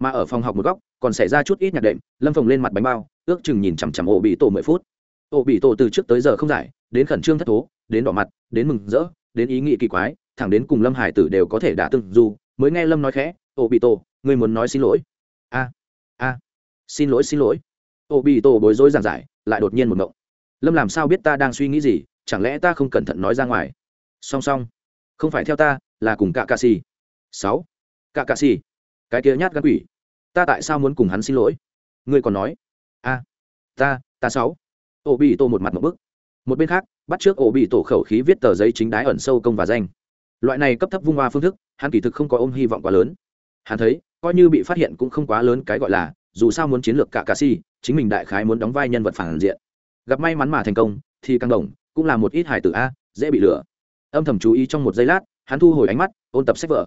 Mà ở phòng học một góc, còn xảy ra chút ít nhạc đệm, lâm phồng lên mặt bánh bao, ước chừng nhìn chằm chằm ổ bị tổ mười phút. Ổ bị tổ từ trước tới giờ không giải, đến khẩn trương thất thố, đến đỏ mặt, đến mừng rỡ, đến ý nghĩ kỳ quái, thẳng đến cùng lâm hải tử đều có thể đã từng dù mới nghe lâm nói khẽ, ổ bị tổ, ngươi muốn nói xin lỗi? A a, xin lỗi xin lỗi. Ổ bị tổ bối rối giảng giải, lại đột nhiên một mộng lâm làm sao biết ta đang suy nghĩ gì? Chẳng lẽ ta không cẩn thận nói ra ngoài? Song song không phải theo ta, là cùng cả cà xì. Sáu. Cả cà xì. Cái kia nhát gan quỷ. Ta tại sao muốn cùng hắn xin lỗi? Ngươi còn nói. A. Ta ta sáu. Ổ bị tổ một mặt một bức. Một bên khác, bắt trước ổ bị tổ khẩu khí viết tờ giấy chính đái ẩn sâu công và danh. Loại này cấp thấp vung hoa phương thức, hắn kỳ thực không có ôm hy vọng quá lớn. Hắn thấy, coi như bị phát hiện cũng không quá lớn cái gọi là, dù sao muốn chiến lược cả cà si chính mình đại khái muốn đóng vai nhân vật phản diện. Gặp may mắn mà thành công, thì căng đồng cũng là một ít hài tử a, dễ bị lừa âm thầm chú ý trong một giây lát, hắn thu hồi ánh mắt, ôn tập sách vở.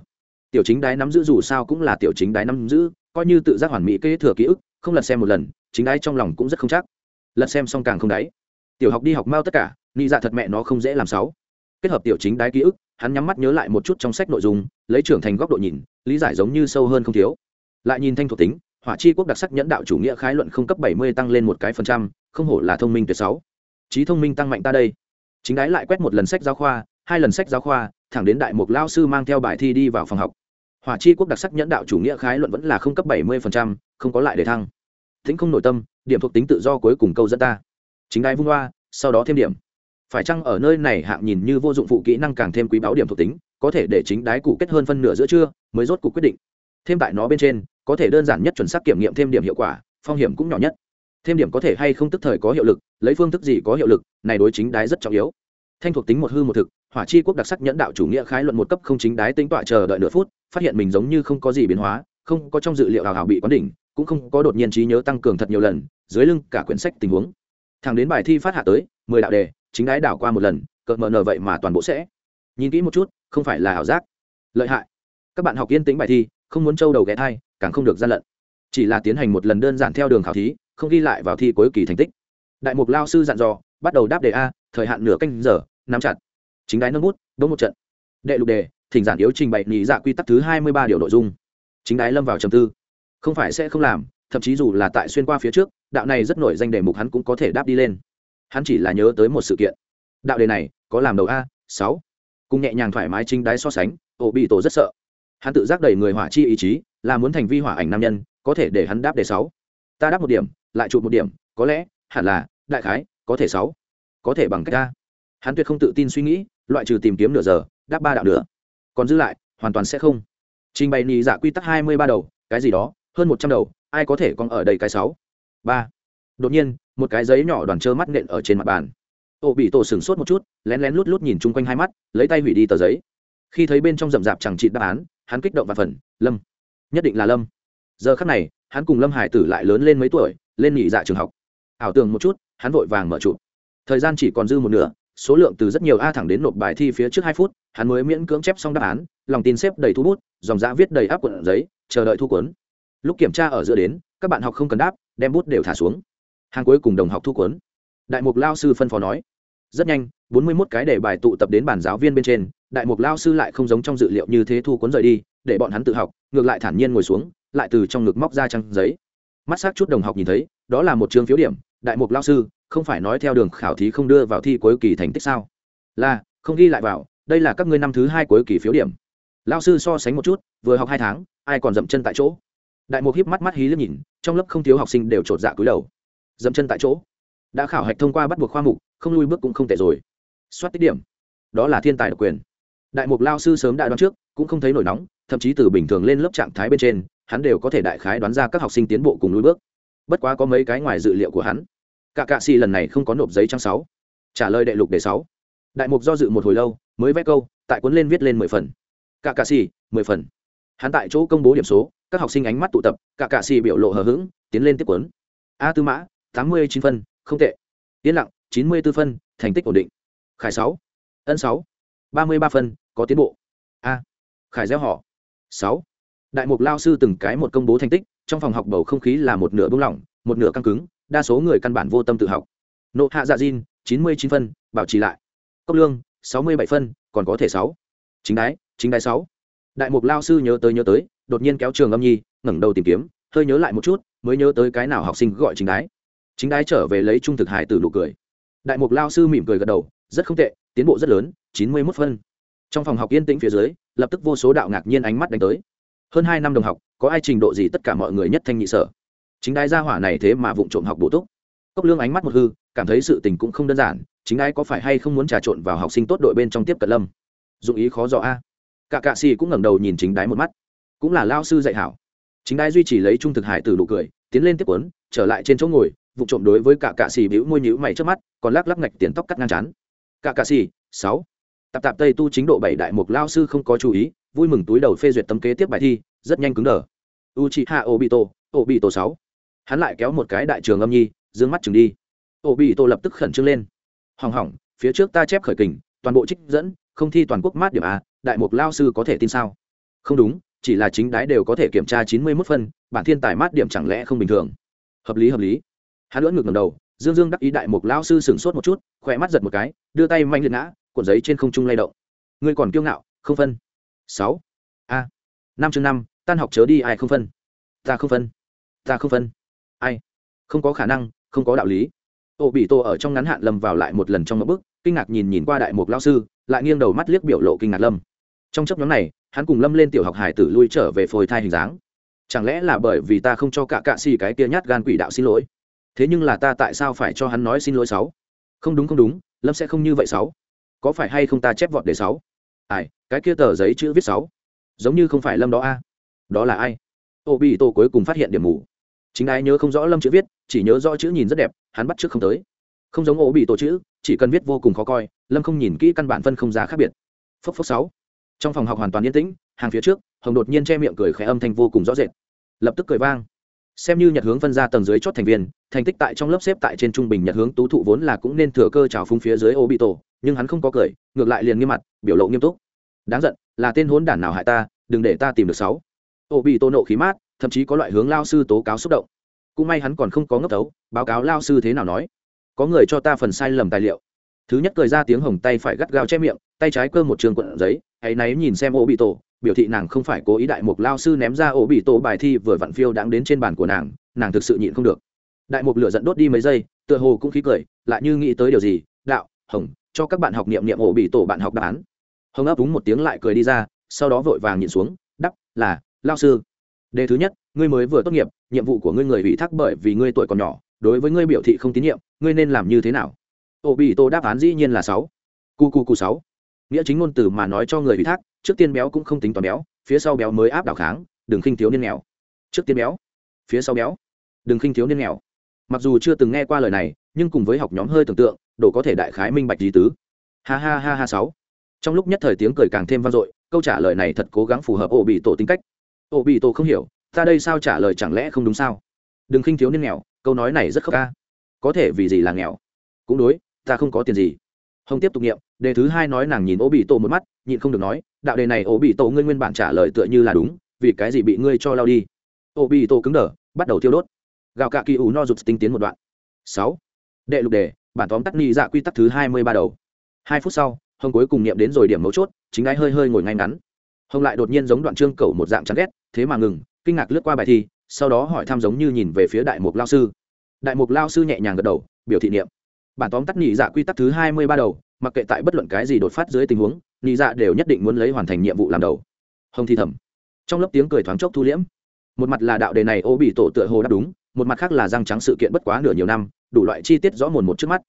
Tiểu chính đái nắm giữ dù sao cũng là tiểu chính đái nắm giữ, coi như tự giác hoàn mỹ kế thừa ký ức, không lật xem một lần, chính đái trong lòng cũng rất không chắc. Lật xem xong càng không đáy. Tiểu học đi học mau tất cả nghĩ dạ thật mẹ nó không dễ làm sáu. Kết hợp tiểu chính đái ký ức, hắn nhắm mắt nhớ lại một chút trong sách nội dung, lấy trưởng thành góc độ nhìn, lý giải giống như sâu hơn không thiếu. Lại nhìn thanh thuộc tính, hỏa chi quốc đặc sắc nhẫn đạo chủ nghĩa khái luận không cấp bảy mươi tăng lên một cái phần trăm, không hổ là thông minh tuyệt sáu. Trí thông minh tăng mạnh ta đây. Chính đái lại quét một lần sách giáo khoa hai lần sách giáo khoa, thẳng đến đại mục lao sư mang theo bài thi đi vào phòng học. Hỏa chi quốc đặc sắc nhẫn đạo chủ nghĩa khái luận vẫn là không cấp bảy mươi phần trăm, không có lại để thăng. Tính không nội tâm, điểm thuộc tính tự do cuối cùng câu dẫn ta. Chính đái vung hoa, sau đó thêm điểm. Phải chăng ở nơi này hạng nhìn như vô dụng phụ kỹ năng càng thêm quý báo điểm thuộc tính, có thể để chính đái cụ kết hơn phân nửa giữa trưa, mới rốt cuộc quyết định. Thêm tại nó bên trên, có thể đơn giản nhất chuẩn xác kiểm nghiệm thêm điểm hiệu quả, phong hiểm cũng nhỏ nhất. Thêm điểm có thể hay không tức thời có hiệu lực, lấy phương thức gì có hiệu lực, này đối chính đái rất trọng yếu. Thanh thuộc tính một hư một thực hỏa chi quốc đặc sắc nhẫn đạo chủ nghĩa khái luận một cấp không chính đái tính tọa chờ đợi nửa phút, phát hiện mình giống như không có gì biến hóa, không có trong dự liệu hào hào bị quán đỉnh, cũng không có đột nhiên trí nhớ tăng cường thật nhiều lần, dưới lưng cả quyển sách tình huống. Thẳng đến bài thi phát hạ tới, mười đạo đề, chính đái đảo qua một lần, cợt mờ nờ vậy mà toàn bộ sẽ. Nhìn kỹ một chút, không phải là ảo giác. Lợi hại. Các bạn học yên tĩnh bài thi, không muốn trâu đầu ghé thai, càng không được gian lận. Chỉ là tiến hành một lần đơn giản theo đường khảo thí, không ghi lại vào thi cuối kỳ thành tích. Đại mục lao sư dặn dò, bắt đầu đáp đề a, thời hạn nửa canh giờ, nắm chặt chính đái nâng bút đỗ một trận. Đệ lục đề, thỉnh giản yếu trình bày nhị dạ quy tắc thứ hai mươi ba điều nội dung. Chính đái lâm vào trầm tư. Không phải sẽ không làm, thậm chí dù là tại xuyên qua phía trước, đạo này rất nổi danh đề mục hắn cũng có thể đáp đi lên. Hắn chỉ là nhớ tới một sự kiện. Đạo đề này, có làm đầu a, sáu. Cùng nhẹ nhàng thoải mái chính đái so sánh, ổ bị tổ rất sợ. Hắn tự giác đầy người hỏa chi ý chí, là muốn thành vi hỏa ảnh nam nhân, có thể để hắn đáp đề sáu. Ta đáp một điểm, lại chụp một điểm, có lẽ, hẳn là, đại khái, có thể sáu. Có thể bằng cách ta hắn tuyệt không tự tin suy nghĩ loại trừ tìm kiếm nửa giờ, đáp ba đạo nữa còn giữ lại, hoàn toàn sẽ không. Trình bày nhị dạ quy tắc hai mươi ba đầu, cái gì đó, hơn một trăm đầu, ai có thể còn ở đây cái sáu? Ba. Đột nhiên, một cái giấy nhỏ đoàn trơ mắt nện ở trên mặt bàn. Ô, bị tổ sửng sốt một chút, lén lén lút lút nhìn chung quanh hai mắt, lấy tay hủy đi tờ giấy. Khi thấy bên trong rậm rạp chẳng trị đáp án, hắn kích động và phần, lâm. Nhất định là lâm. Giờ khắc này, hắn cùng lâm hải tử lại lớn lên mấy tuổi, lên nghỉ dạ trường học. Ảo tưởng một chút, hắn vội vàng mở trụ thời gian chỉ còn dư một nửa số lượng từ rất nhiều a thẳng đến nộp bài thi phía trước hai phút, hắn mới miễn cưỡng chép xong đáp án, lòng tin xếp đầy thu bút, dòng giã viết đầy áp quận giấy, chờ đợi thu cuốn. Lúc kiểm tra ở giữa đến, các bạn học không cần đáp, đem bút đều thả xuống. Hàng cuối cùng đồng học thu cuốn. Đại mục lao sư phân phó nói, rất nhanh, bốn mươi mốt cái để bài tụ tập đến bàn giáo viên bên trên, đại mục lao sư lại không giống trong dự liệu như thế thu cuốn rời đi, để bọn hắn tự học, ngược lại thản nhiên ngồi xuống, lại từ trong ngực móc ra trang giấy. Mắt s á c chút đồng học nhìn thấy, đó là một chương phiếu điểm, đại mục lao sư không phải nói theo đường khảo thí không đưa vào thi cuối kỳ thành tích sao? Là, không ghi lại vào, đây là các ngươi năm thứ hai cuối kỳ phiếu điểm. Lao sư so sánh một chút, vừa học hai tháng, ai còn dậm chân tại chỗ? Đại mục hiếp mắt mắt hí liếc nhìn, trong lớp không thiếu học sinh đều t r ộ t dạ cúi đầu. Dậm chân tại chỗ. Đã khảo hạch thông qua bắt buộc khoa mục, không lui bước cũng không tệ rồi. Soát tích điểm. Đó là thiên tài độc quyền. Đại mục lao sư sớm đã đoán trước, cũng không thấy nổi nóng, thậm chí từ bình thường lên lớp trạng thái bên trên, hắn đều có thể đại khái đoán ra các học sinh tiến bộ cùng lui bước. Bất quá có mấy cái ngoài dự liệu của hắn cả cạ xì lần này không có nộp giấy trang sáu. Trả lời đệ lục đề sáu. Đại mục do dự một hồi lâu, mới vẽ câu, tại cuốn lên viết lên mười phần. Cả cạ xì, mười phần. Hắn tại chỗ công bố điểm số, các học sinh ánh mắt tụ tập, cả cạ xì biểu lộ hờ hững, tiến lên tiếp cuốn. A tư mã, tám mươi chín phân, không tệ. Yên lặng, chín mươi b ố phân, thành tích ổn định. Khải sáu. Ân sáu. Ba mươi ba phân, có tiến bộ. A. Khải gieo họ. Sáu. Đại mục lao sư từng cái một công bố thành tích, trong phòng học bầu không khí là một nửa bung lỏng, một nửa căng cứng đa số người căn bản vô tâm tự học. Nộ hạ dạ diên chín mươi chín phân, bảo trì lại. Cốc lương, sáu mươi bảy phân, còn có thể sáu. Chính đái chính đái sáu. Đại mục lao sư nhớ tới nhớ tới, đột nhiên kéo trường âm nhi, ngẩng đầu tìm kiếm, hơi nhớ lại một chút, mới nhớ tới cái nào học sinh gọi chính đái. Chính đái trở về lấy trung thực hải từ nụ cười. Đại mục lao sư mỉm cười gật đầu, rất không tệ, tiến bộ rất lớn, chín mươi mốt phân. Trong phòng học yên tĩnh phía dưới, lập tức vô số đạo ngạc nhiên ánh mắt đánh tới. Hơn hai năm đồng học, có ai trình độ gì tất cả mọi người nhất thanh nhị sở? Chính đái gia hỏa này thế mà vụng trộm học bổ túc. Cốc lương ánh mắt một hư, cảm thấy sự tình cũng không đơn giản, chính đái có phải hay không muốn trà trộn vào học sinh tốt đội bên trong tiếp cận lâm? Dụng ý khó dò a. Cả cạ xì cũng ngẩng đầu nhìn chính đái một mắt. Cũng là lao sư dạy hảo. Chính đái duy trì lấy trung thực hải từ nụ cười, tiến lên tiếp quấn trở lại trên chỗ ngồi vụ trộm đối với cả cạ xì bĩu môi nhữ mày trước mắt, còn lắc lắc ngạch tiền tóc cắt ngang chán. Cả cạ xì, sáu. Tạp tạp tây tu chính độ bảy đại mục lao sư không có chú ý, vui mừng túi đầu phê duyệt tấm kế tiếp bài thi, rất nhanh cứng đờ. U chị hạ obito obito sáu hắn lại kéo một cái đại trường âm nhi d ư ơ n g mắt chừng đi. Obito lập tức khẩn trương lên. Hỏng hỏng, phía trước ta chép khởi kình, toàn bộ trích dẫn, không thi toàn quốc mát điểm a, đại mục lao sư có thể tin sao? Không đúng, chỉ là chính đái đều có thể kiểm tra chín mươi mốt phân, bản thiên tài mát điểm chẳng lẽ không bình thường? Hợp lý hợp lý. Hắn lưỡn ngược ngầm đầu, dương dương đắc ý đại mục lao sư sửng sốt một chút, khỏe mắt giật một cái, đưa tay manh liệt ngã, cuộn giấy trên không trung lay động. Ngươi còn kiêu ngạo, không phân. Sáu. A. Năm chương năm, tan học chớ đi, ai không phân? Ta không phân. Ta không phân ai? Không có khả năng, không có đạo lý. Ô bị tô ở trong ngắn hạn lâm vào lại một lần trong một bức, kinh ngạc nhìn nhìn qua đại mục lao sư, lại nghiêng đầu mắt liếc biểu lộ kinh ngạc lâm. Trong chấp nhóm này, hắn cùng lâm lên tiểu học hải tử lui trở về phôi thai hình dáng. Chẳng lẽ là bởi vì ta không cho cả cạ xì cái kia nhát gan quỷ đạo xin lỗi? Thế nhưng là ta tại sao phải cho hắn nói xin lỗi sáu? Không đúng không đúng, lâm sẽ không như vậy sáu. Có phải hay không ta chép vọt đề sáu? Ai, cái kia tờ giấy chữ viết sáu. Giống như không phải lâm đó a. Đó là ai? Ô bị tô cuối cùng phát hiện điểm mù chính ái nhớ không rõ lâm chữ viết, chỉ nhớ rõ chữ nhìn rất đẹp, hắn bắt trước không tới. Không giống ổ bị tổ chữ, chỉ cần viết vô cùng khó coi, lâm không nhìn kỹ căn bản phân không giá khác biệt. Phốc phốc sáu. Trong phòng học hoàn toàn yên tĩnh, hàng phía trước, hồng đột nhiên che miệng cười khẽ âm thanh vô cùng rõ rệt. Lập tức cười vang. Xem như nhật hướng phân ra tầng dưới chót thành viên, thành tích tại trong lớp xếp tại trên trung bình nhật hướng tú thụ vốn là cũng nên thừa cơ trào phúng phía dưới ô bị tổ, nhưng hắn không có cười, ngược lại liền nghiêm mặt, biểu lộ nghiêm túc. Đáng giận, là tên hốn đản nào hại ta, đừng để ta tìm được sáu. Ô bị tô nộ khí mát thậm chí có loại hướng lao sư tố cáo xúc động. Cũng may hắn còn không có ngốc tấu, báo cáo lao sư thế nào nói. Có người cho ta phần sai lầm tài liệu. Thứ nhất cười ra tiếng hồng tay phải gắt gao che miệng, tay trái cơ một trường quận giấy, hãy náy nhìn xem ô bị tổ, biểu thị nàng không phải cố ý đại mục lao sư ném ra ô bị tổ bài thi vừa vặn phiêu đáng đến trên bàn của nàng nàng thực sự nhịn không được. Đại mục lửa giận đốt đi mấy giây, tựa hồ cũng khí cười, lại như nghĩ tới điều gì, đạo, hồng, cho các bạn học niệm niệm ổ bị tổ bạn học đáp án. Hồng ấp úng một tiếng lại cười đi ra, sau đó vội vàng nhịn xuống đắp là, lao sư đề thứ nhất, ngươi mới vừa tốt nghiệp, nhiệm vụ của ngươi người bị thác bởi vì ngươi tuổi còn nhỏ, đối với ngươi biểu thị không tín nhiệm, ngươi nên làm như thế nào? Ổ bị tổ đáp án dĩ nhiên là sáu. Cu cu cu sáu. Nghĩa chính ngôn từ mà nói cho người bị thác, trước tiên béo cũng không tính toàn béo, phía sau béo mới áp đảo kháng, đừng khinh thiếu niên nghèo. Trước tiên béo, phía sau béo, đừng khinh thiếu niên nghèo. Mặc dù chưa từng nghe qua lời này, nhưng cùng với học nhóm hơi tưởng tượng, đồ có thể đại khái minh bạch lý tứ. Ha ha ha ha sáu. Trong lúc nhất thời tiếng cười càng thêm vang dội, câu trả lời này thật cố gắng phù hợp ổ bị tổ tính cách ô, bị tổ không hiểu, ta đây sao trả lời chẳng lẽ không đúng sao? Đừng khinh thiếu niên nghèo, câu nói này rất khóc ca. Có thể vì gì là nghèo? Cũng đối, ta không có tiền gì. Hồng tiếp tục nghiệm, đề thứ hai nói nàng nhìn ô bị tổ một mắt, nhịn không được nói, đạo đề này ô bị tổ ngươi nguyên bản trả lời tựa như là đúng, vì cái gì bị ngươi cho lao đi? Ô bị tổ cứng đờ, bắt đầu thiêu đốt. Gạo cạ kỳ ủ no rụt tinh tiến một đoạn. Sáu. Đệ lục đề, bản tóm tắt ni dạ quy tắc thứ hai mươi ba đầu. Hai phút sau, hồng cuối cùng nghiệm đến rồi điểm mấu chốt, chính ái hơi hơi ngồi ngay ngắn hồng lại đột nhiên giống đoạn trương cầu một dạng chán ghét, thế mà ngừng, kinh ngạc lướt qua bài thi, sau đó hỏi thăm giống như nhìn về phía đại mục lao sư. Đại mục lao sư nhẹ nhàng gật đầu, biểu thị niệm. Bản tóm tắt nhị dạ quy tắc thứ hai mươi ba đầu, mặc kệ tại bất luận cái gì đột phát dưới tình huống, nhị dạ đều nhất định muốn lấy hoàn thành nhiệm vụ làm đầu. Hồng thi thầm trong lớp tiếng cười thoáng chốc thu liễm. Một mặt là đạo đề này ô bị tổ tựa hồ đáp đúng, một mặt khác là răng trắng sự kiện bất quá nửa nhiều năm, đủ loại chi tiết rõ mồn một trước mắt.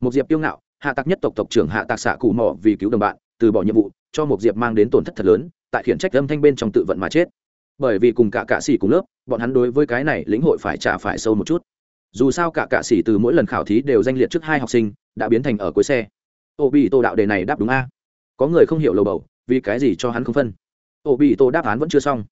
Một diệp kiêu ngạo, hạ tạc nhất tộc tộc trưởng hạ tạc xạ cù mỏ vì cứu đồng bạn, từ bỏ nhiệm vụ, cho một diệp mang đến tổn thất thật lớn tại khiển trách âm thanh bên trong tự vận mà chết. Bởi vì cùng cả cạ sĩ cùng lớp, bọn hắn đối với cái này lĩnh hội phải trả phải sâu một chút. Dù sao cả cạ sĩ từ mỗi lần khảo thí đều danh liệt trước hai học sinh, đã biến thành ở cuối xe. Ô bị tô đạo đề này đáp đúng a. Có người không hiểu lầu bầu, vì cái gì cho hắn không phân? Ô bị tô đáp án vẫn chưa xong.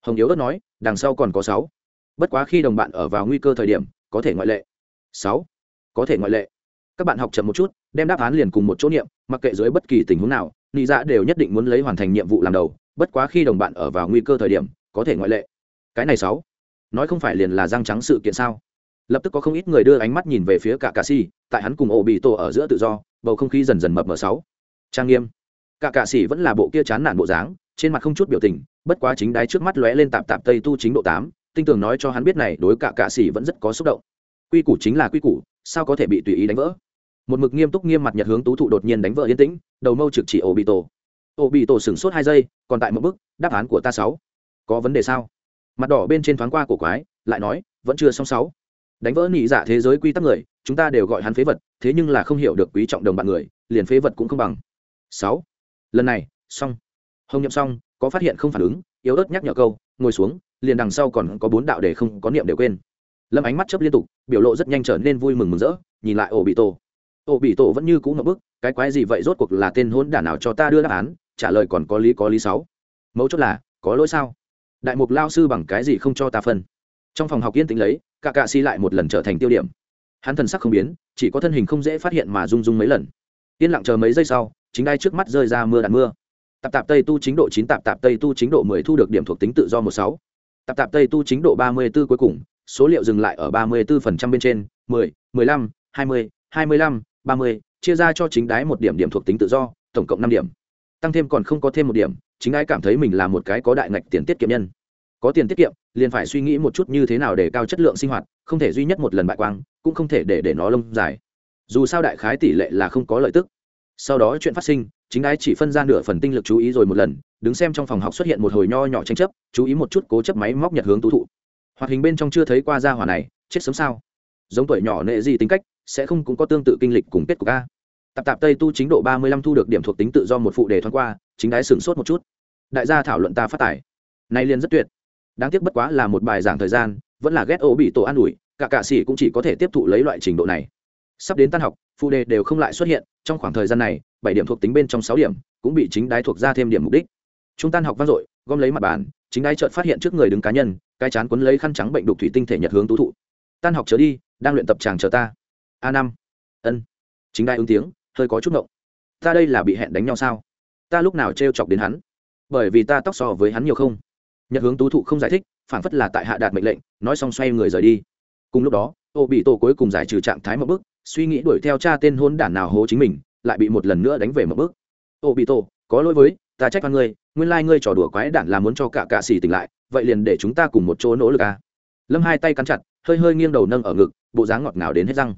Hồng yếu ớt nói, đằng sau còn có sáu. Bất quá khi đồng bạn ở vào nguy cơ thời điểm, có thể ngoại lệ. Sáu. Có thể ngoại lệ các bạn học chậm một chút, đem đáp án liền cùng một chỗ niệm, mặc kệ dưới bất kỳ tình huống nào, nị dạ đều nhất định muốn lấy hoàn thành nhiệm vụ làm đầu, bất quá khi đồng bạn ở vào nguy cơ thời điểm, có thể ngoại lệ. Cái này sáu, nói không phải liền là răng trắng sự kiện sao? Lập tức có không ít người đưa ánh mắt nhìn về phía cả cà si tại hắn cùng ổ bị tổ ở giữa tự do, bầu không khí dần dần mập mờ sáu. Trang nghiêm. Cả cà si vẫn là bộ kia chán nản bộ dáng, trên mặt không chút biểu tình, bất quá chính đáy trước mắt lóe lên tạp tạp tây tu chính độ tám, tinh tường nói cho hắn biết này, đối cả cạ xỉ vẫn rất có xúc động quy củ chính là quy củ, sao có thể bị tùy ý đánh vỡ? Một mực nghiêm túc nghiêm mặt nhật hướng tú thụ đột nhiên đánh vỡ yên tĩnh, đầu mâu trực chỉ ổ bị tổ ổ bị tổ sửng sốt hai giây, còn tại một bức đáp án của ta sáu. Có vấn đề sao? Mặt đỏ bên trên thoáng qua cổ quái, lại nói, vẫn chưa xong sáu. Đánh vỡ nị dạ thế giới quy tắc người, chúng ta đều gọi hắn phế vật, thế nhưng là không hiểu được quý trọng đồng bạn người, liền phế vật cũng không bằng. Sáu. Lần này, xong. Hồng nhậm xong, có phát hiện không phản ứng, yếu ớt nhắc nhở câu, ngồi xuống, liền đằng sau còn có bốn đạo để không có niệm đều quên lâm ánh mắt chấp liên tục, biểu lộ rất nhanh trở nên vui mừng mừng rỡ, nhìn lại ổ bị tổ ổ bị tổ vẫn như cũ ngậm bức, cái quái gì vậy rốt cuộc là tên hôn đản nào cho ta đưa đáp án, trả lời còn có lý có lý sáu. Mấu chốt là, có lỗi sao? Đại mục lao sư bằng cái gì không cho ta phân? Trong phòng học yên tĩnh lấy cả cạ si lại một lần trở thành tiêu điểm. Hắn thần sắc không biến, chỉ có thân hình không dễ phát hiện mà rung rung mấy lần. Yên lặng chờ mấy giây sau, chính đai trước mắt rơi ra mưa đạn mưa. Tạp tạp tây tu chính độ chín, tạp tạp tây tu chính độ mười thu được điểm thuộc tính tự do một sáu. Tạp tạp tây tu chính độ ba mươi 34 cuối cùng số liệu dừng lại ở ba mươi 34% bên trên mười, mười lăm, hai mươi, hai mươi lăm, ba mươi, chia ra cho chính đái một điểm điểm thuộc tính tự do tổng cộng năm điểm. Tăng thêm còn không có thêm một điểm chính đái cảm thấy mình là một cái có đại ngạch tiền tiết kiệm nhân. Có tiền tiết kiệm liền phải suy nghĩ một chút như thế nào để cao chất lượng sinh hoạt không thể duy nhất một lần bại quang cũng không thể để để nó lông dài. Dù sao đại khái tỷ lệ là không có lợi tức. Sau đó chuyện phát sinh chính ái chỉ phân ra nửa phần tinh lực chú ý rồi một lần đứng xem trong phòng học xuất hiện một hồi nho nhỏ tranh chấp chú ý một chút cố chấp máy móc nhật hướng tú thụ hoạt hình bên trong chưa thấy qua gia hỏa này chết sớm sao? Giống tuổi nhỏ nệ gì tính cách sẽ không cũng có tương tự kinh lịch cùng kết của ca tạp tạp tây tu chính độ ba mươi lăm thu được điểm thuộc tính tự do một phụ đề thoáng qua chính đái sửng sốt một chút. Đại gia thảo luận ta phát tải, nay liền rất tuyệt. Đáng tiếc bất quá là một bài giảng thời gian vẫn là ghét ô bị tổ an ủi cả cạ sĩ cũng chỉ có thể tiếp thụ lấy loại trình độ này. Sắp đến tan học phụ đề đều không lại xuất hiện trong khoảng thời gian này bảy điểm thuộc tính bên trong sáu điểm cũng bị chính đái thuộc ra thêm điểm mục đích. Chúng tan học vang dội gom lấy mặt bàn chính đái chợt phát hiện trước người đứng cá nhân cái chán quấn lấy khăn trắng bệnh đục thủy tinh thể nhật hướng tú thụ. Tan học trở đi, đang luyện tập chàng chờ ta. A năm. Ân. Chính đai ứng tiếng, hơi có chút ngộng. Ta đây là bị hẹn đánh nhau sao? Ta lúc nào t chọc đến hắn? Bởi vì ta tóc so với hắn nhiều không? Nhật hướng tú thụ không giải thích, phản phất là tại hạ đạt mệnh lệnh, nói xong xoay người rời đi. Cùng lúc đó, ô bị tổ cuối cùng giải trừ trạng thái một bước, suy nghĩ đuổi theo cha tên hôn đản nào hố chính mình, lại bị một lần nữa đánh về một bước. Ô bị tổ, có lỗi với ta trách văn ngươi, nguyên lai、like、ngươi trò đùa quái đản là muốn cho cả cạ xì tỉnh lại, vậy liền để chúng ta cùng một chỗ nỗ lực a. Lâm hai tay cắn chặt, hơi hơi nghiêng đầu nâng ở ngực, bộ dáng ngọt ngào đến hết răng.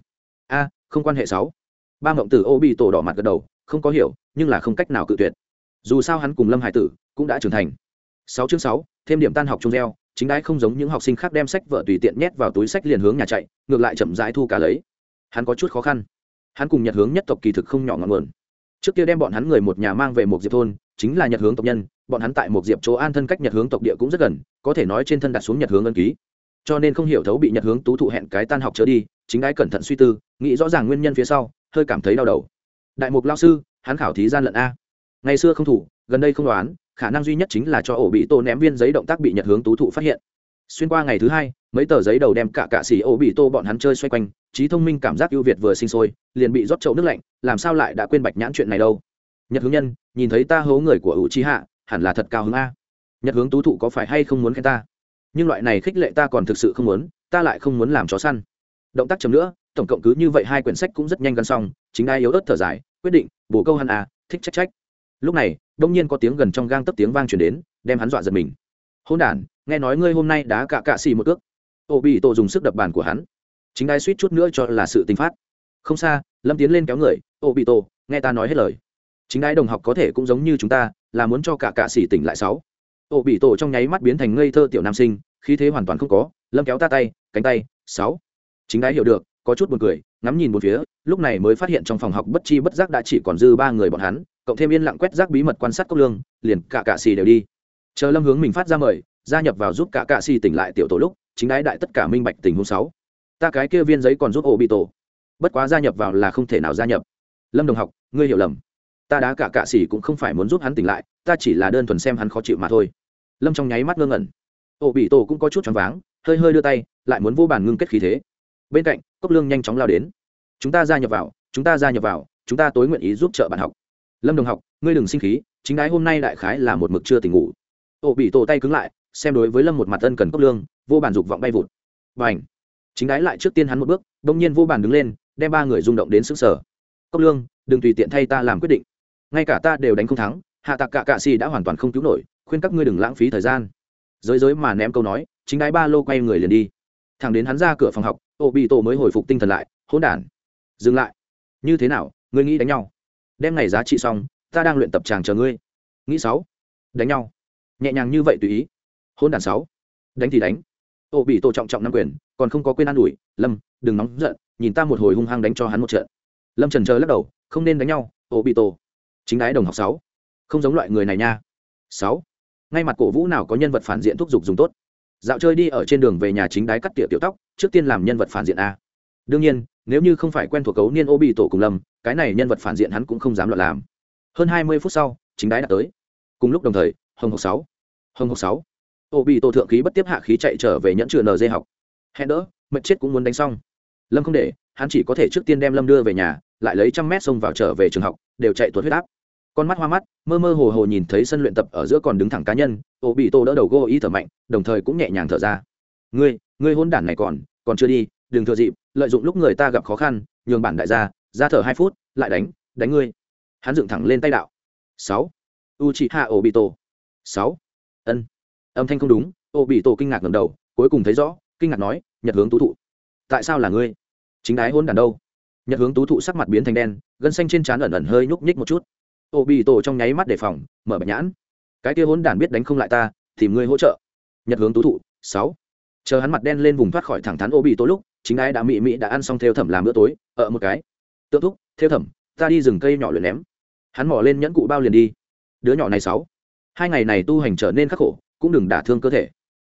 A, không quan hệ sáu. Ba mộng tử ô bị tổ đỏ mặt gật đầu, không có hiểu, nhưng là không cách nào cự tuyệt. Dù sao hắn cùng lâm hải tử cũng đã trưởng thành. Sáu chương sáu, thêm điểm tan học chung reo chính đái không giống những học sinh khác đem sách vợ tùy tiện nhét vào túi sách liền hướng nhà chạy, ngược lại chậm rãi thu cả lấy. Hắn có chút khó khăn. Hắn cùng nhật hướng nhất tộc kỳ thực không nhỏ ngọn nguồn. Trước kia đem bọn hắn người một nhà mang về một diệp thôn chính là nhật hướng tộc nhân, bọn hắn tại một diệp chỗ an thân cách nhật hướng tộc địa cũng rất gần, có thể nói trên thân đặt xuống nhật hướng ân ký. Cho nên không hiểu thấu bị nhật hướng tú thụ hẹn cái tan học trở đi, chính ái cẩn thận suy tư, nghĩ rõ ràng nguyên nhân phía sau, hơi cảm thấy đau đầu. Đại mục lao sư, hắn khảo thí gian lận a. Ngày xưa không thủ, gần đây không đoán, khả năng duy nhất chính là cho ổ bị tô ném viên giấy động tác bị nhật hướng tú thụ phát hiện. Xuyên qua ngày thứ hai, mấy tờ giấy đầu đem cả cạ xỉ ổ bị tô bọn hắn chơi xoay quanh, trí thông minh cảm giác ưu việt vừa sinh sôi, liền bị rót chậu nước lạnh, làm sao lại đã quên bạch nhãn chuyện này đâu? Nhật hướng nhân, nhìn thấy ta hố người của U chi hạ hẳn là thật cao hứng a. Nhật hướng tú thụ có phải hay không muốn khen ta? Nhưng loại này khích lệ ta còn thực sự không muốn, ta lại không muốn làm chó săn. Động tác chấm nữa, tổng cộng cứ như vậy hai quyển sách cũng rất nhanh gắn xong, chính ai yếu ớt thở dài, quyết định, bổ câu hắn à thích trách trách. Lúc này, đông nhiên có tiếng gần trong gang tấp tiếng vang chuyển đến, đem hắn dọa giật mình. Hôn đ nghe nói ngươi hôm nay đã cạ cạ xì một ước ô bị tổ dùng sức đập bàn của hắn. Chính đai suýt chút nữa cho là sự tình phát. Không xa, lâm tiến lên kéo người ô bị tổ nghe ta nói hết lời chính đái đồng học có thể cũng giống như chúng ta, là muốn cho cả cạ xì tỉnh lại sáu. Ô bị tổ trong nháy mắt biến thành ngây thơ tiểu nam sinh, khí thế hoàn toàn không có lâm kéo ta tay, cánh tay, sáu. Chính đái hiểu được, có chút buồn cười, ngắm nhìn một phía, lúc này mới phát hiện trong phòng học bất chi bất giác đã chỉ còn dư ba người bọn hắn, cộng thêm yên lặng quét rác bí mật quan sát cốc lương, liền cả cạ xì đều đi. Chờ lâm hướng mình phát ra mời, gia nhập vào giúp cả cạ xì tỉnh lại tiểu tổ lúc, chính đái đại tất cả minh bạch tình huống sáu. Ta cái kia viên giấy còn giúp ổ bị tổ. Bất quá gia nhập vào là không thể nào gia nhập. Lâm đồng học, ngươi hiểu lầm ta đã cả cạ xì cũng không phải muốn giúp hắn tỉnh lại, ta chỉ là đơn thuần xem hắn khó chịu mà thôi. Lâm trong nháy mắt ngơ ngẩn. Ổ bị tổ cũng có chút choáng váng, hơi hơi đưa tay, lại muốn vô bàn ngưng kết khí thế. Bên cạnh, cốc lương nhanh chóng lao đến. Chúng ta gia nhập vào, chúng ta gia nhập vào, chúng ta tối nguyện ý giúp trợ bạn học. Lâm đồng học, ngươi đừng sinh khí, chính đái hôm nay đại khái là một mực chưa tỉnh ngủ. Ổ bị tổ tay cứng lại, xem đối với lâm một mặt ân cần cốc lương, vô bàn dục vọng bay vụt. Và ảnh chính đái lại trước tiên hắn một bước đông nhiên vô bàn đứng lên, đem ba người rung động đến sức sở cốc lương, đừng tùy tiện thay ta làm quyết định ngay cả ta đều đánh không thắng, hạ tạc cạ cạ xì đã hoàn toàn không cứu nổi, khuyên các ngươi đừng lãng phí thời gian. Giới giới mà ném câu nói, chính đái ba lô quay người liền đi. Thằng đến hắn ra cửa phòng học, ô bị tổ mới hồi phục tinh thần lại, hỗn đản. Dừng lại. Như thế nào, ngươi nghĩ đánh nhau? Đem ngày giá trị xong, ta đang luyện tập tràng chờ ngươi. Nghĩ sáu. Đánh nhau. Nhẹ nhàng như vậy tùy ý. Hôn đàn sáu. Đánh thì đánh. Ô bị tổ trọng trọng năm quyền, còn không có quên an ủi, lâm, đừng nóng giận, nhìn ta một hồi hung hăng đánh cho hắn một trận. Lâm trần chờ lắc đầu, không nên đánh nhau, ô bị tổ chính đái đồng học sáu. Không giống loại người này nha. Sáu. Ngay mặt cổ vũ nào có nhân vật phản diện thúc giục dùng tốt. Dạo chơi đi ở trên đường về nhà chính đái cắt tỉa tiểu tóc, trước tiên làm nhân vật phản diện a. Đương nhiên, nếu như không phải quen thuộc cấu niên ô bị tổ cùng lâm, cái này nhân vật phản diện hắn cũng không dám loạn làm. Hơn hai mươi phút sau, chính đái đã tới. Cùng lúc đồng thời, hồng hộc sáu. Hồng hộc sáu. Ô bị tổ thượng khí bất tiếp hạ khí chạy trở về nhẫn chừa nd học. Hẹn đỡ mệt chết cũng muốn đánh xong. Lâm không để, hắn chỉ có thể trước tiên đem lâm đưa về nhà lại lấy trăm mét xông vào trở về trường học, đều chạy tuột huyết áp. Con mắt hoa mắt, mơ mơ hồ hồ nhìn thấy sân luyện tập ở giữa còn đứng thẳng cá nhân, ô bị tô đỡ đầu gô ý thở mạnh, đồng thời cũng nhẹ nhàng thở ra. Ngươi ngươi hôn đản này còn còn chưa đi, đừng thừa dịp, lợi dụng lúc người ta gặp khó khăn, nhường bản đại gia, ra thở hai phút, lại đánh đánh ngươi. Hắn dựng thẳng lên tay đạo. Sáu. U chị hạ ô bị tổ sáu. Ân. Âm thanh không đúng ô bị tổ kinh ngạc ngầm đầu, cuối cùng thấy rõ, kinh ngạc nói, nhật hướng tú thụ. Tại sao là ngươi? Chính đái hôn đàn đâu? Nhật hướng tú thụ sắc mặt biến thành đen, gân xanh trên trán ẩn ẩn hơi nhúc nhích một chút. Ô bị tổ trong nháy mắt đề phòng, mở bạch nhãn. Cái kia hốn đản biết đánh không lại ta, tìm ngươi hỗ trợ. Nhật hướng tú thụ, sáu. Chờ hắn mặt đen lên vùng thoát khỏi thẳng thắn ô bị tổ lúc, chính ai đã mị mị đã ăn xong theo thẩm làm bữa tối, ở một cái. Tượng thúc, theo thẩm, ta đi rừng cây nhỏ luyện ném. Hắn mỏ lên nhẫn cụ bao liền đi. Đứa nhỏ này sáu. Hai ngày này tu hành trở nên khắc khổ, cũng đừng đả thương cơ thể.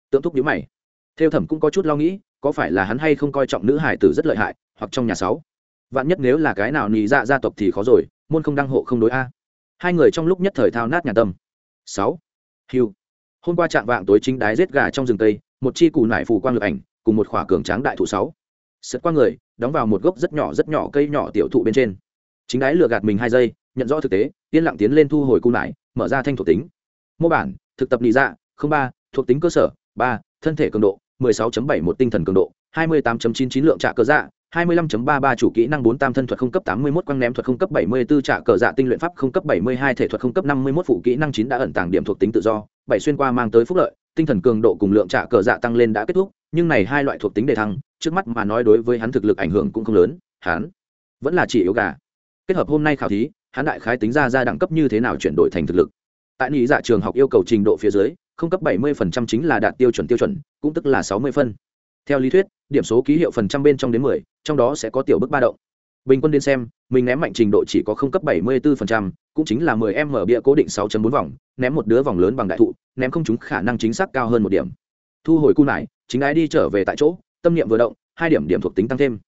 Tượng thúc nhíu mày. Theo thẩm cũng có chút lo nghĩ, có phải là hắn hay không coi trọng nữ hải tử rất lợi hại, hoặc trong nhà sáu vạn nhất nếu là cái nào nhị dạ gia tộc thì khó rồi, môn không đăng hộ không đối a. Hai người trong lúc nhất thời thao nát nhà tâm. Sáu. Hiu hôm qua trạng vạng tối chính đái giết gà trong rừng tây, một chi cù nải phủ quang lực ảnh, cùng một khỏa cường tráng đại thụ sáu. Sượt qua người, đóng vào một gốc rất nhỏ rất nhỏ cây nhỏ tiểu thụ bên trên. Chính đái lừa gạt mình hai giây, nhận rõ thực tế, yên lặng tiến lên thu hồi cù nải, mở ra thanh thuộc tính. Mô bản, thực tập nhị dạ không ba, thuộc tính cơ sở, ba, thân thể cường độ 16.7 một tinh thần cường độ 28.99 lượng trạ cơ dạ 25.33 chủ kỹ năng 4 tam thân thuật không cấp 81 quăng ném thuật không cấp 74 trả cờ dạ tinh luyện pháp không cấp 72 thể thuật không cấp 51 phụ kỹ năng 9 đã ẩn tàng điểm thuộc tính tự do, bảy xuyên qua mang tới phúc lợi, tinh thần cường độ cùng lượng trả cờ dạ tăng lên đã kết thúc, nhưng này hai loại thuộc tính đề thăng, trước mắt mà nói đối với hắn thực lực ảnh hưởng cũng không lớn, hắn vẫn là chỉ yếu gà. Kết hợp hôm nay khảo thí, hắn đại khái tính ra ra đẳng cấp như thế nào chuyển đổi thành thực lực. Tại nhị dạ trường học yêu cầu trình độ phía dưới, không cấp 70% chính là đạt tiêu chuẩn tiêu chuẩn, cũng tức là 60 phân. Theo lý thuyết, điểm số ký hiệu phần trăm bên trong đến 10, trong đó sẽ có tiểu bức ba động. Bình quân đến xem, mình ném mạnh trình độ chỉ có không cấp 74%, cũng chính là 10m bia cố định 6.4 vòng, ném một đứa vòng lớn bằng đại thụ, ném không chúng khả năng chính xác cao hơn một điểm. Thu hồi cu nải, chính ái đi trở về tại chỗ, tâm niệm vừa động, hai điểm điểm thuộc tính tăng thêm.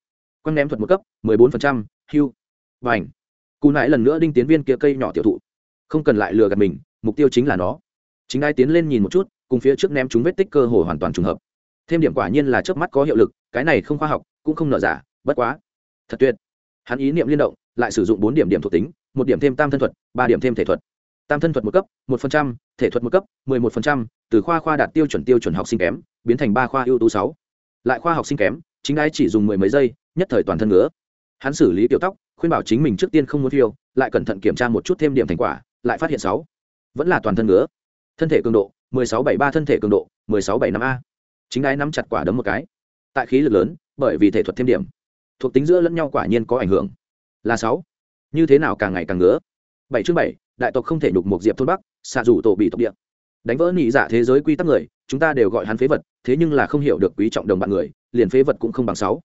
Quăng ném thuật một cấp, 14%, hưu. Bành. Cu nải lần nữa đinh tiến viên kia cây nhỏ tiểu thụ. Không cần lại lừa gạt mình, mục tiêu chính là nó. Chính ái tiến lên nhìn một chút, cùng phía trước ném chúng vết tích cơ hồ hoàn toàn trùng hợp thêm điểm quả nhiên là trước mắt có hiệu lực, cái này không khoa học, cũng không nợ giả, bất quá. Thật tuyệt. Hắn ý niệm liên động, lại sử dụng bốn điểm điểm thuộc tính, một điểm thêm tam thân thuật, ba điểm thêm thể thuật. Tam thân thuật một cấp, một phần trăm, thể thuật một cấp, mười một phần trăm, từ khoa khoa đạt tiêu chuẩn tiêu chuẩn học sinh kém, biến thành ba khoa ưu tú sáu. Lại khoa học sinh kém, chính ai chỉ dùng mười mấy giây, nhất thời toàn thân ngứa. Hắn xử lý tiểu tóc, khuyên bảo chính mình trước tiên không muốn phiêu lại cẩn thận kiểm tra một chút thêm điểm thành quả, lại phát hiện sáu. Vẫn là toàn thân ngứa. Thân thể cường độ, mười sáu bảy ba thân thể cường độ, mười sáu bảy năm a chính đái nắm chặt quả đấm một cái. Tại khí lực lớn, bởi vì thể thuật thêm điểm, thuộc tính giữa lẫn nhau quả nhiên có ảnh hưởng. Là sáu. Như thế nào càng ngày càng ngứa? Bảy chương bảy, đại tộc không thể nhục một diệp thôn bắc, xạ rủ tổ bị tộc địa. Đánh vỡ nhị giả dạ thế giới quy tắc người, chúng ta đều gọi hắn phế vật, thế nhưng là không hiểu được quý trọng đồng bạn người, liền phế vật cũng không bằng sáu.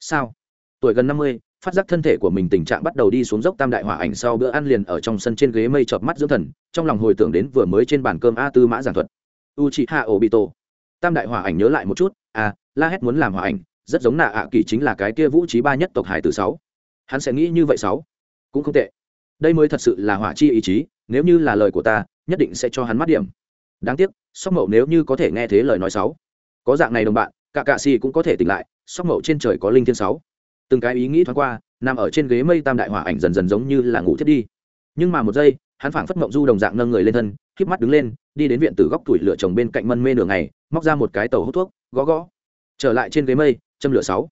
Sao? Tuổi gần năm mươi, phát giác thân thể của mình tình trạng bắt đầu đi xuống dốc tam đại hỏa ảnh sau bữa ăn liền ở trong sân trên ghế mây chợp mắt dưỡng thần, trong lòng hồi tưởng đến vừa mới trên bàn cơm a tư mã giảng thuật. U chị hạ ổ bị tổ tam đại hòa ảnh nhớ lại một chút à la hét muốn làm hòa ảnh, rất giống nạ ạ kỳ chính là cái kia vũ trí ba nhất tộc hải từ sáu. Hắn sẽ nghĩ như vậy sáu. Cũng không tệ. Đây mới thật sự là hỏa chi ý chí, nếu như là lời của ta, nhất định sẽ cho hắn mắt điểm. Đáng tiếc, sóc mậu nếu như có thể nghe thế lời nói sáu. Có dạng này đồng bạn, cả cạ xì cũng có thể tỉnh lại, sóc mậu trên trời có linh thiên sáu. Từng cái ý nghĩ thoáng qua, nằm ở trên ghế mây tam đại hỏa ảnh dần dần giống như là ngủ thiết đi. Nhưng mà một giây, hắn phảng phất mộng du đồng dạng nâng người lên thân k mắt đứng lên, đi đến viện từ góc tuổi lửa chồng bên cạnh mân mê nửa ngày móc ra một cái tàu hút thuốc, gõ gõ. Trở lại trên ghế mây, châm lửa sáu.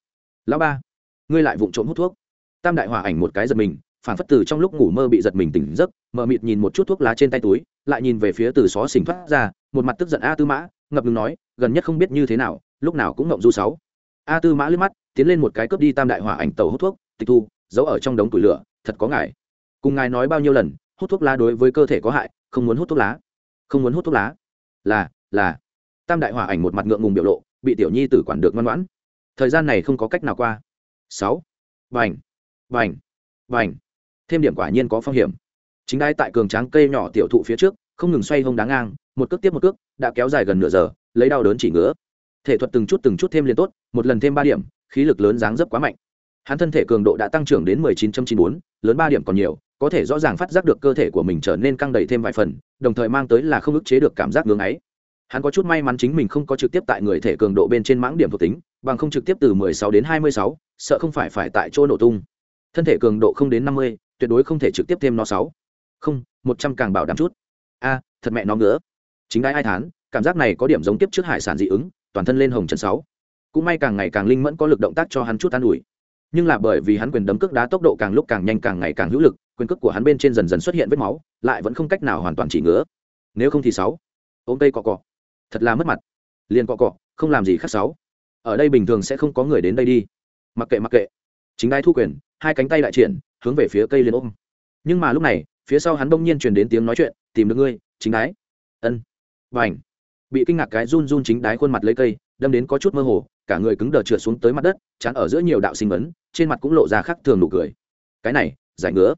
Lão ba, ngươi lại vụng trộm hút thuốc. Tam đại hỏa ảnh một cái giật mình, phản phất từ trong lúc ngủ mơ bị giật mình tỉnh giấc mờ mịt nhìn một chút thuốc lá trên tay túi, lại nhìn về phía từ xó xỉnh thoát ra, một mặt tức giận a tư mã, ngập ngừng nói, gần nhất không biết như thế nào, lúc nào cũng ngộng du sáu. A tư mã liếc mắt, tiến lên một cái cướp đi tam đại hỏa ảnh tàu hút thuốc, tịch thu, giấu ở trong đống củi lửa, thật có ngài cùng ngài nói bao nhiêu lần, hút thuốc lá đối với cơ thể có hại, không muốn hút thuốc lá. Không muốn hút thuốc lá. Là là tam đại hỏa ảnh một mặt ngượng ngùng biểu lộ bị tiểu nhi tử quản được ngoan ngoãn. Thời gian này không có cách nào qua. Sáu. Vành. Vành. Vành. Thêm điểm quả nhiên có phong hiểm. Chính đai tại cường tráng cây nhỏ tiểu thụ phía trước không ngừng xoay hông đáng ngang một cước tiếp một cước đã kéo dài gần nửa giờ lấy đau đớn chỉ ngứa. Thể thuật từng chút từng chút thêm liền tốt một lần thêm ba điểm khí lực lớn dáng dấp quá mạnh. Hắn thân thể cường độ đã tăng trưởng đến 19.94, lớn ba điểm còn nhiều có thể rõ ràng phát giác được cơ thể của mình trở nên căng đầy thêm vài phần đồng thời mang tới là không ức chế được cảm giác ngưỡng ấy hắn có chút may mắn chính mình không có trực tiếp tại người thể cường độ bên trên mãng điểm thuộc tính bằng không trực tiếp từ 16 đến 26, sợ không phải phải tại chỗ nổ tung. Thân thể cường độ không đến 50, tuyệt đối không thể trực tiếp thêm nó sáu. Không một trăm càng bảo đảm chút. A thật mẹ nó ngứa. Chính đái ai thán cảm giác này có điểm giống tiếp trước hải sản dị ứng toàn thân lên hồng trần sáu. Cũng may càng ngày càng linh mẫn có lực động tác cho hắn chút an ủi. Nhưng là bởi vì hắn quyền đấm cước đá tốc độ càng lúc càng nhanh càng ngày càng hữu lực quyền cước của hắn bên trên dần dần xuất hiện vết máu lại vẫn không cách nào hoàn toàn chỉ ngứa. Nếu không thì sáu. Ôm cây cọ cọ thật là mất mặt. Liền cọ cọ, không làm gì khác sáu. Ở đây bình thường sẽ không có người đến đây đi. Mặc kệ mặc kệ. Chính đai thu quyền, hai cánh tay đại triển, hướng về phía cây liền ôm. Nhưng mà lúc này, phía sau hắn bỗng nhiên truyền đến tiếng nói chuyện, tìm được ngươi, chính đái. Ân. Và ảnh bị kinh ngạc cái run run chính đái khuôn mặt lấy cây, đâm đến có chút mơ hồ, cả người cứng đờ trượt xuống tới mặt đất chắn ở giữa nhiều đạo sinh vấn trên mặt cũng lộ ra khắc thường nụ cười. Cái này, giải ngứa.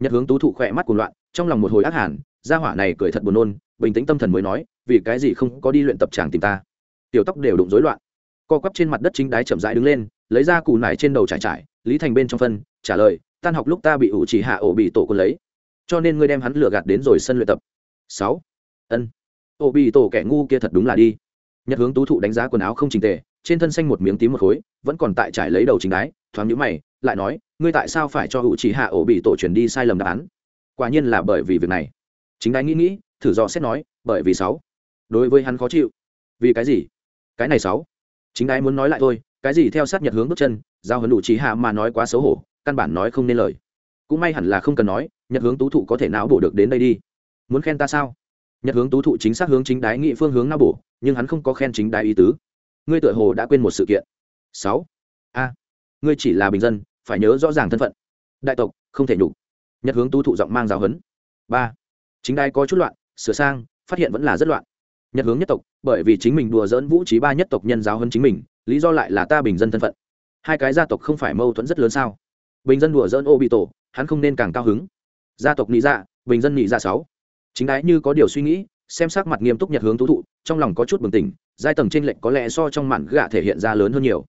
Nhật hướng tú thụ khỏe mắt cuồng loạn, trong lòng một hồi ác hẳn gia hỏa này cười thật buồn nôn, bình tĩnh tâm thần mới nói vì cái gì không có đi luyện tập tràng tìm ta? Tiểu tóc đều đụng rối loạn. Co quắp trên mặt đất chính đái chậm rãi đứng lên, lấy ra cù nải trên đầu trải trải, lý thành bên trong phân, trả lời, tan học lúc ta bị ủ chỉ hạ ổ bị tổ quân lấy, cho nên ngươi đem hắn lừa gạt đến rồi sân luyện tập. Sáu. Ân. Ổ bị tổ kẻ ngu kia thật đúng là đi. Nhật hướng tú thụ đánh giá quần áo không trình tề, trên thân xanh một miếng tím một khối, vẫn còn tại trải lấy đầu chính đái, thoáng nhữ mày, lại nói, ngươi tại sao phải cho ủ chỉ hạ ổ bị tổ chuyển đi sai lầm đáp án? Quả nhiên là bởi vì việc này. Chính đái nghĩ nghĩ, thử do xét nói, bởi vì sáu đối với hắn khó chịu. Vì cái gì? Cái này sáu. Chính đái muốn nói lại thôi, cái gì theo sát nhật hướng bước chân, giao hấn đủ trí hạ mà nói quá xấu hổ, căn bản nói không nên lời. Cũng may hẳn là không cần nói, nhật hướng tú thụ có thể não bổ được đến đây đi. Muốn khen ta sao? Nhật hướng tú thụ chính xác hướng chính đái nghị phương hướng não bổ, nhưng hắn không có khen chính đái ý tứ. Ngươi tựa hồ đã quên một sự kiện. Sáu. A. Ngươi chỉ là bình dân, phải nhớ rõ ràng thân phận. Đại tộc, không thể nhục. Nhật hướng tú thụ giọng mang giáo hấn ba. Chính đái có chút loạn, sửa sang, phát hiện vẫn là rất loạn nhật hướng nhất tộc, bởi vì chính mình đùa dỡn vũ trí ba nhất tộc nhân giáo hơn chính mình, lý do lại là ta bình dân thân phận. Hai cái gia tộc không phải mâu thuẫn rất lớn sao? Bình dân đùa dỡn ô bị tổ hắn không nên càng cao hứng. Gia tộc nghĩ dạ bình dân nghĩ dạ sáu. Chính ái như có điều suy nghĩ, xem sắc mặt nghiêm túc nhật hướng thú thụ, trong lòng có chút bừng tỉnh, giai tầng trên lệnh có lẽ so trong mạn gạ thể hiện ra lớn hơn nhiều.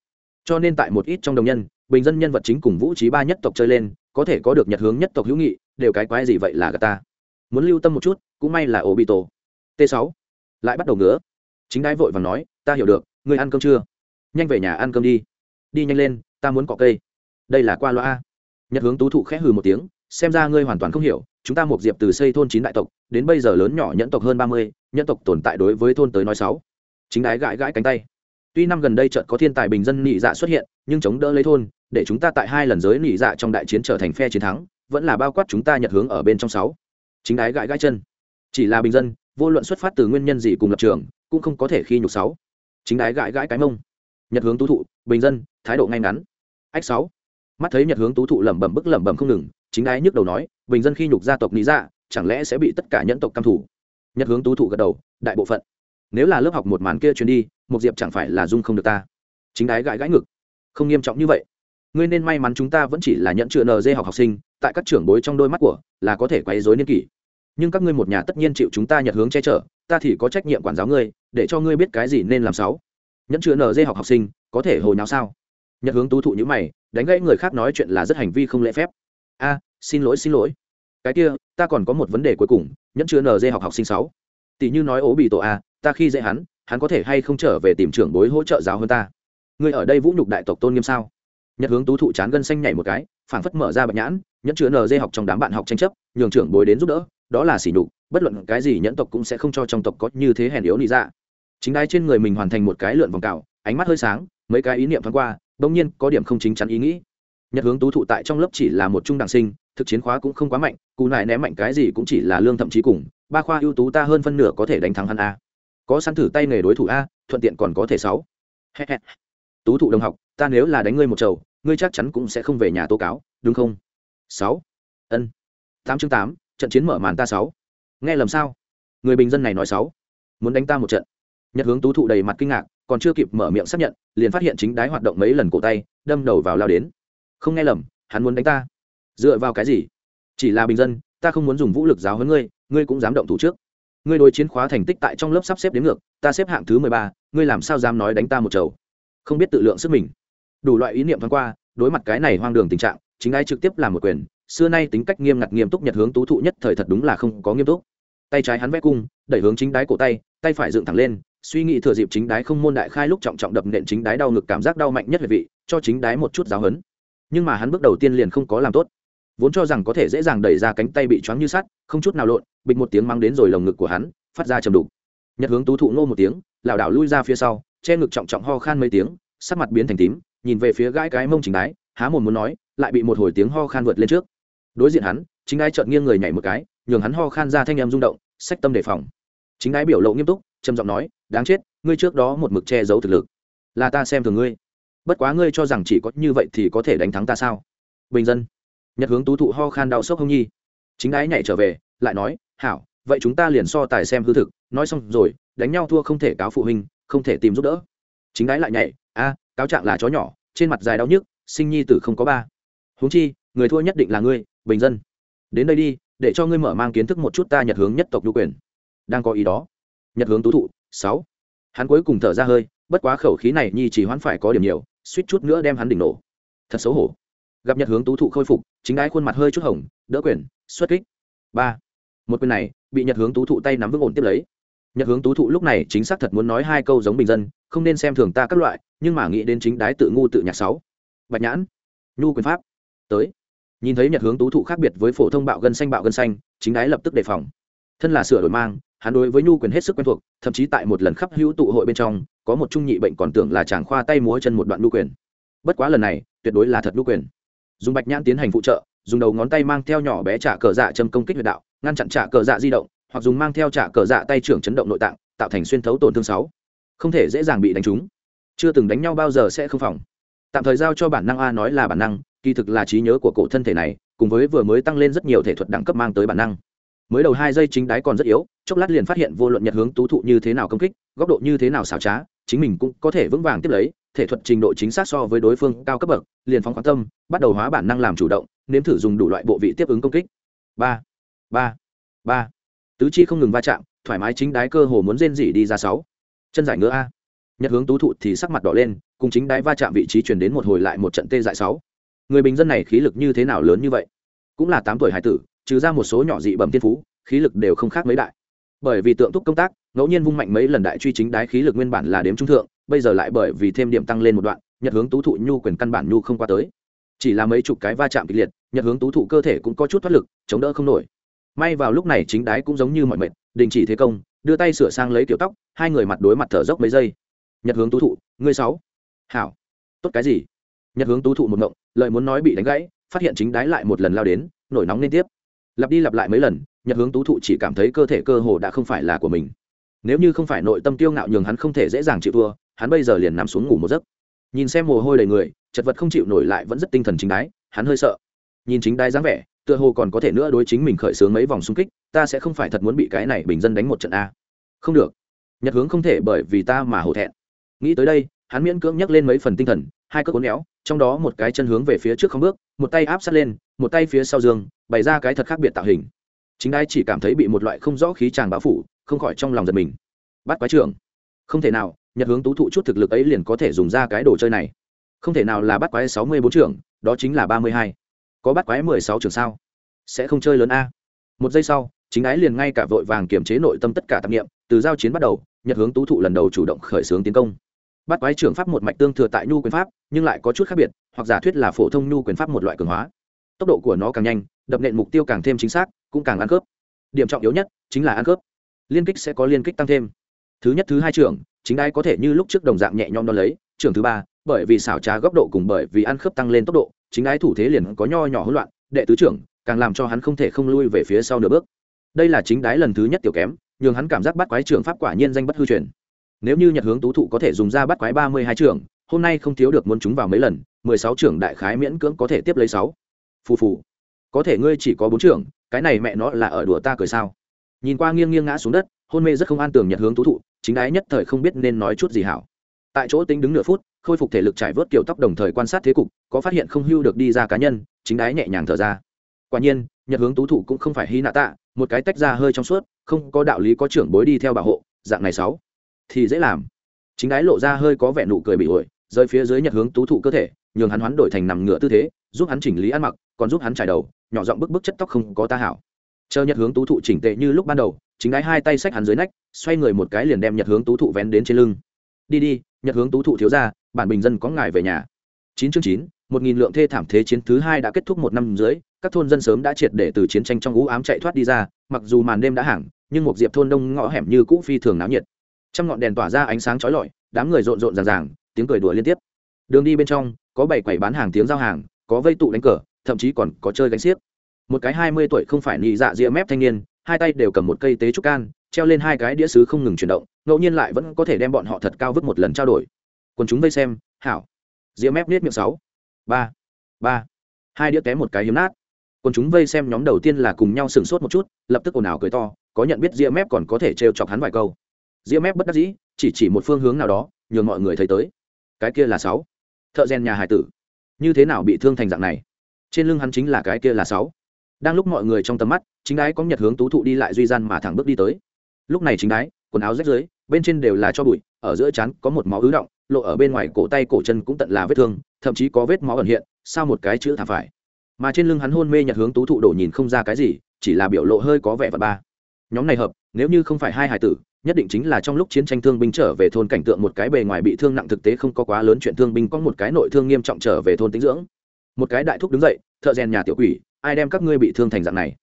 Cho nên tại một ít trong đồng nhân, bình dân nhân vật chính cùng vũ trí ba nhất tộc chơi lên, có thể có được nhật hướng nhất tộc hữu nghị, đều cái quái gì vậy là gà ta? Muốn lưu tâm một chút, cũng may là ô bị tổ t sáu lại bắt đầu ngứa. Chính đái vội và nói, ta hiểu được, ngươi ăn cơm chưa? Nhanh về nhà ăn cơm đi. Đi nhanh lên, ta muốn cọ cây. Đây là qua loa a. Nhật hướng tú thụ khẽ hừ một tiếng, xem ra ngươi hoàn toàn không hiểu, chúng ta một diệp từ xây thôn chín đại tộc, đến bây giờ lớn nhỏ nhẫn tộc hơn ba mươi, nhẫn tộc tồn tại đối với thôn tới nói sáu. Chính đái gãi gãi cánh tay. Tuy năm gần đây chợt có thiên tài bình dân nhị dạ xuất hiện, nhưng chống đỡ lấy thôn, để chúng ta tại hai lần giới nhị dạ trong đại chiến trở thành phe chiến thắng, vẫn là bao quát chúng ta nhật hướng ở bên trong sáu. Chính đái gãi gãi chân. Chỉ là bình dân vô luận xuất phát từ nguyên nhân gì cùng lập trường cũng không có thể khi nhục sáu. Chính đái gãi gãi cái mông. Nhật hướng tú thụ bình dân thái độ ngay ngắn. Ách sáu. Mắt thấy nhật hướng tú thụ lẩm bẩm bức lẩm bẩm không ngừng chính đái nhức đầu nói bình dân khi nhục gia tộc lý ra, chẳng lẽ sẽ bị tất cả nhẫn tộc căm thủ nhật hướng tú thụ gật đầu đại bộ phận. Nếu là lớp học một màn kia truyền đi một diệp chẳng phải là dung không được ta. Chính đái gãi gãi ngực. Không nghiêm trọng như vậy. Ngươi nên may mắn chúng ta vẫn chỉ là nhận chữa nd học học sinh tại các trưởng bối trong đôi mắt của là có thể quấy rối niên kỷ nhưng các ngươi một nhà tất nhiên chịu chúng ta nhật hướng che chở, ta thì có trách nhiệm quản giáo ngươi, để cho ngươi biết cái gì nên làm sáu. Nhẫn chưa nở dây học học sinh, có thể hồi nào sao? Nhật hướng tú thụ như mày, đánh gãy người khác nói chuyện là rất hành vi không lễ phép. A, xin lỗi xin lỗi. Cái kia, ta còn có một vấn đề cuối cùng, nhẫn chưa nở dây học học sinh sáu. Tỷ như nói ố bị tổ a, ta khi dễ hắn hắn có thể hay không trở về tìm trưởng bối hỗ trợ giáo hơn ta? Ngươi ở đây vũ nhục đại tộc tôn nghiêm sao? Nhật hướng tú thụ chán gân xanh nhảy một cái, phảng phất mở ra bạch nhãn, nhẫn chưa nở dây học trong đám bạn học tranh chấp, nhường trưởng bối đến giúp đỡ đó là sỉ nhục, bất luận cái gì nhẫn tộc cũng sẽ không cho trong tộc có như thế hèn yếu nị dạ. chính đai trên người mình hoàn thành một cái lượn vòng cào, ánh mắt hơi sáng, mấy cái ý niệm thoáng qua, bỗng nhiên có điểm không chính chắn ý nghĩ. Nhật hướng tú thụ tại trong lớp chỉ là một trung đẳng sinh, thực chiến khóa cũng không quá mạnh, cù nại ném mạnh cái gì cũng chỉ là lương thậm chí cùng, ba khoa ưu tú ta hơn phân nửa có thể đánh thắng hắn a. Có săn thử tay nghề đối thủ a, thuận tiện còn có thể sáu. Tú thụ đồng học, ta nếu là đánh ngươi một chầu, ngươi chắc chắn cũng sẽ không về nhà tố cáo, đúng không? Sáu. Ân. Tám chương tám trận chiến mở màn ta sáu. Nghe lầm sao? Người bình dân này nói sáu. Muốn đánh ta một trận. Nhật hướng tú thụ đầy mặt kinh ngạc, còn chưa kịp mở miệng xác nhận, liền phát hiện chính đái hoạt động mấy lần cổ tay, đâm đầu vào lao đến. Không nghe lầm, hắn muốn đánh ta. Dựa vào cái gì? Chỉ là bình dân, ta không muốn dùng vũ lực giáo hơn ngươi ngươi cũng dám động thủ trước. Ngươi đối chiến khóa thành tích tại trong lớp sắp xếp đến ngược, ta xếp hạng thứ mười ba, ngươi làm sao dám nói đánh ta một chầu? Không biết tự lượng sức mình. Đủ loại ý niệm thoáng qua, đối mặt cái này hoang đường tình trạng, chính ai trực tiếp làm một quyền xưa nay tính cách nghiêm ngặt nghiêm túc nhật hướng tú thụ nhất thời thật đúng là không có nghiêm túc. Tay trái hắn vẽ cung, đẩy hướng chính đái cổ tay tay phải dựng thẳng lên, suy nghĩ thừa dịp chính đái không môn đại khai lúc trọng trọng đập nện chính đái đau ngực cảm giác đau mạnh nhất về vị, cho chính đái một chút giáo hấn nhưng mà hắn bước đầu tiên liền không có làm tốt. Vốn cho rằng có thể dễ dàng đẩy ra cánh tay bị choáng như sắt, không chút nào lộn, bịch một tiếng mang đến rồi lồng ngực của hắn, phát ra chầm đục. Nhật hướng tú thụ ngô một tiếng, lảo đảo lui ra phía sau, che ngực trọng trọng ho khan mấy tiếng, sắc mặt biến thành tím, nhìn về phía gãi cái mông chính đái, há mồm muốn nói, lại bị một hồi tiếng ho khan vượt lên trước đối diện hắn, chính ai chợt nghiêng người nhảy một cái, nhường hắn ho khan ra thanh em rung động, sách tâm đề phòng. Chính ai biểu lộ nghiêm túc, trầm giọng nói, đáng chết, ngươi trước đó một mực che giấu thực lực. Là ta xem thường ngươi. Bất quá ngươi cho rằng chỉ có như vậy thì có thể đánh thắng ta sao? Bình dân. Nhật hướng tú thụ ho khan đau sốc hông nhi. Chính ái nhảy trở về, lại nói, hảo, vậy chúng ta liền so tài xem hư thực, nói xong rồi, đánh nhau thua không thể cáo phụ huynh, không thể tìm giúp đỡ. Chính ái lại nhảy, a, cáo trạng là chó nhỏ, trên mặt dài đau nhức, sinh nhi tử không có ba. Huống chi, người thua nhất định là ngươi bình dân. Đến đây đi, để cho ngươi mở mang kiến thức một chút ta nhật hướng nhất tộc đu quyền. Đang có ý đó. Nhật hướng tú thụ, sáu. Hắn cuối cùng thở ra hơi, bất quá khẩu khí này nhi chỉ hoãn phải có điểm nhiều, suýt chút nữa đem hắn đỉnh nổ. Thật xấu hổ. Gặp nhật hướng tú thụ khôi phục, chính đái khuôn mặt hơi chút hồng, đỡ quyền, xuất kích. Ba. Một quyền này, bị nhật hướng tú thụ tay nắm vững ổn tiếp lấy. Nhật hướng tú thụ lúc này chính xác thật muốn nói hai câu giống bình dân, không nên xem thường ta các loại, nhưng mà nghĩ đến chính đái tự ngu tự nhạc sáu. Bạch nhãn, nhu quyền pháp, tới nhìn thấy nhật hướng tú thụ khác biệt với phổ thông bạo gân xanh bạo gân xanh, chính đái lập tức đề phòng. Thân là sửa đổi mang, hắn đối với nhu quyền hết sức quen thuộc, thậm chí tại một lần khắp hữu tụ hội bên trong, có một trung nhị bệnh còn tưởng là chàng khoa tay múa chân một đoạn nhu quyền. Bất quá lần này, tuyệt đối là thật nhu quyền. Dùng bạch nhãn tiến hành phụ trợ, dùng đầu ngón tay mang theo nhỏ bé trả cờ dạ châm công kích huyệt đạo, ngăn chặn trả cờ dạ di động, hoặc dùng mang theo trả cờ dạ tay trưởng chấn động nội tạng, tạo thành xuyên thấu tổn thương sáu. Không thể dễ dàng bị đánh trúng. Chưa từng đánh nhau bao giờ sẽ không phòng. Tạm thời giao cho bản năng a nói là bản năng kỳ thực là trí nhớ của cổ thân thể này, cùng với vừa mới tăng lên rất nhiều thể thuật đẳng cấp mang tới bản năng. Mới đầu hai giây chính đáy còn rất yếu, chốc lát liền phát hiện vô luận nhật hướng tú thụ như thế nào công kích, góc độ như thế nào xảo trá, chính mình cũng có thể vững vàng tiếp lấy, thể thuật trình độ chính xác so với đối phương cao cấp bậc, liền phóng quan tâm, bắt đầu hóa bản năng làm chủ động, nếm thử dùng đủ loại bộ vị tiếp ứng công kích. Ba ba ba. Tứ chi không ngừng va chạm, thoải mái chính đái cơ hồ muốn rên rỉ đi ra sáu. Chân giải ngựa a. Nhật hướng tú thụ thì sắc mặt đỏ lên, cùng chính đái va chạm vị trí truyền đến một hồi lại một trận tê dại sáu người bình dân này khí lực như thế nào lớn như vậy? Cũng là tám tuổi hải tử, trừ ra một số nhỏ dị bẩm thiên phú, khí lực đều không khác mấy đại. Bởi vì tượng thúc công tác, ngẫu nhiên vung mạnh mấy lần đại truy chính đái khí lực nguyên bản là đếm trung thượng, bây giờ lại bởi vì thêm điểm tăng lên một đoạn, nhật hướng tú thụ nhu quyền căn bản nhu không qua tới. Chỉ là mấy chục cái va chạm kịch liệt, nhật hướng tú thụ cơ thể cũng có chút thoát lực, chống đỡ không nổi. May vào lúc này chính đái cũng giống như mọi mệt, đình chỉ thế công, đưa tay sửa sang lấy kiểu tóc, hai người mặt đối mặt thở dốc mấy giây. Nhật hướng tú thụ, ngươi sáu. Hảo. Tốt cái gì? Nhật hướng tú thụ một ngộng lợi muốn nói bị đánh gãy, phát hiện chính đái lại một lần lao đến, nổi nóng liên tiếp. Lặp đi lặp lại mấy lần, nhật hướng tú thụ chỉ cảm thấy cơ thể cơ hồ đã không phải là của mình. Nếu như không phải nội tâm tiêu ngạo nhường hắn không thể dễ dàng chịu thua, hắn bây giờ liền nằm xuống ngủ một giấc. Nhìn xem mồ hôi đầy người, chật vật không chịu nổi lại vẫn rất tinh thần chính đái, hắn hơi sợ. Nhìn chính đái dáng vẻ, tựa hồ còn có thể nữa đối chính mình khởi xướng mấy vòng xung kích, ta sẽ không phải thật muốn bị cái này bình dân đánh một trận a. Không được. Nhật hướng không thể bởi vì ta mà hổ thẹn. Nghĩ tới đây, hắn miễn cưỡng nhắc lên mấy phần tinh thần hai cước cuốn éo trong đó một cái chân hướng về phía trước không bước, một tay áp sát lên, một tay phía sau giường, bày ra cái thật khác biệt tạo hình. Chính đai chỉ cảm thấy bị một loại không rõ khí tràn bao phủ, không khỏi trong lòng giật mình. Bắt quái trưởng. Không thể nào, nhật hướng tú thụ chút thực lực ấy liền có thể dùng ra cái đồ chơi này. Không thể nào là bắt quái sáu mươi bốn trưởng, đó chính là ba mươi hai. Có bắt quái mười sáu trưởng sao? Sẽ không chơi lớn a. Một giây sau, chính ái liền ngay cả vội vàng kiềm chế nội tâm tất cả tạp nghiệm từ giao chiến bắt đầu, nhật hướng tú thụ lần đầu chủ động khởi xướng tiến công bắt quái trưởng pháp một mạch tương thừa tại nhu quyền pháp, nhưng lại có chút khác biệt, hoặc giả thuyết là phổ thông nhu quyền pháp một loại cường hóa. Tốc độ của nó càng nhanh, đập nện mục tiêu càng thêm chính xác, cũng càng ăn khớp. Điểm trọng yếu nhất chính là ăn khớp. Liên kích sẽ có liên kích tăng thêm. Thứ nhất, thứ hai trưởng, chính ai có thể như lúc trước đồng dạng nhẹ nhõm đo lấy. Trưởng thứ ba, bởi vì xảo trá góc độ cùng bởi vì ăn khớp tăng lên tốc độ, chính ái thủ thế liền có nho nhỏ hỗn loạn. Đệ tứ trưởng, càng làm cho hắn không thể không lui về phía sau nửa bước. Đây là chính đái lần thứ nhất tiểu kém, nhường hắn cảm giác bắt quái trưởng pháp quả nhiên danh bất hư truyền nếu như nhật hướng tú thụ có thể dùng ra bắt quái ba mươi hai trưởng, hôm nay không thiếu được muốn chúng vào mấy lần, mười sáu trưởng đại khái miễn cưỡng có thể tiếp lấy sáu. Phù phù. Có thể ngươi chỉ có bốn trưởng, cái này mẹ nó là ở đùa ta cười sao? Nhìn qua nghiêng nghiêng ngã xuống đất, hôn mê rất không an tường nhật hướng tú thụ, chính đái nhất thời không biết nên nói chút gì hảo. Tại chỗ tính đứng nửa phút, khôi phục thể lực trải vớt kiểu tóc đồng thời quan sát thế cục, có phát hiện không hưu được đi ra cá nhân, chính đái nhẹ nhàng thở ra. Quả nhiên, nhật hướng tú thụ cũng không phải hy nạ tạ, một cái tách ra hơi trong suốt, không có đạo lý có trưởng bối đi theo bảo hộ, dạng này sáu thì dễ làm. Chính đái lộ ra hơi có vẻ nụ cười bị ổi, rơi phía dưới nhật hướng tú thụ cơ thể, nhường hắn hoán đổi thành nằm ngửa tư thế, giúp hắn chỉnh lý ăn mặc, còn giúp hắn trải đầu, nhỏ giọng bức bức chất tóc không có ta hảo. Chờ nhật hướng tú thụ chỉnh tệ như lúc ban đầu, chính đái hai tay xách hắn dưới nách, xoay người một cái liền đem nhật hướng tú thụ vén đến trên lưng. Đi đi, nhật hướng tú thụ thiếu ra, bản bình dân có ngài về nhà. Chín chương chín, một nghìn lượng thê thảm thế chiến thứ hai đã kết thúc một năm dưới, các thôn dân sớm đã triệt để từ chiến tranh trong ú ám chạy thoát đi ra, mặc dù màn đêm đã hàng, nhưng một diệp thôn đông ngõ hẻm như cũ phi thường náo nhiệt trăm ngọn đèn tỏa ra ánh sáng chói lọi, đám người rộn rộn ràng ràng, tiếng cười đùa liên tiếp. Đường đi bên trong, có bảy quầy bán hàng tiếng giao hàng, có vây tụ đánh cờ, thậm chí còn có chơi gánh xiếc. Một cái hai mươi tuổi không phải nị dạ ria mép thanh niên, hai tay đều cầm một cây tế trúc can, treo lên hai cái đĩa sứ không ngừng chuyển động, ngẫu nhiên lại vẫn có thể đem bọn họ thật cao vứt một lần trao đổi. Quần chúng vây xem, hảo. Ria mép nết miệng sáu, ba ba. Hai đĩa té một cái hiếm nát. Quần chúng vây xem nhóm đầu tiên là cùng nhau sửng sốt một chút, lập tức ồn ào cười to, có nhận biết ria mép còn có thể trêu chọc hắn vài câu ria mép bất đắc dĩ, chỉ chỉ một phương hướng nào đó, nhường mọi người thấy tới. Cái kia là sáu. Thợ rèn nhà hải tử. Như thế nào bị thương thành dạng này? Trên lưng hắn chính là cái kia là sáu. Đang lúc mọi người trong tầm mắt, chính đái có nhật hướng tú thụ đi lại duy gian mà thẳng bước đi tới. Lúc này chính đái, quần áo rách dưới bên trên đều là cho bụi, ở giữa chán có một máu ứ động, lộ ở bên ngoài cổ tay cổ chân cũng tận là vết thương, thậm chí có vết máu ẩn hiện, sao một cái chữ thả phải. Mà trên lưng hắn hôn mê nhật hướng tú thụ đổ nhìn không ra cái gì, chỉ là biểu lộ hơi có vẻ vật ba. Nhóm này hợp, nếu như không phải hai hải tử nhất định chính là trong lúc chiến tranh thương binh trở về thôn cảnh tượng một cái bề ngoài bị thương nặng thực tế không có quá lớn chuyện thương binh có một cái nội thương nghiêm trọng trở về thôn tính dưỡng. Một cái đại thúc đứng dậy, thợ rèn nhà tiểu quỷ, ai đem các ngươi bị thương thành dạng này?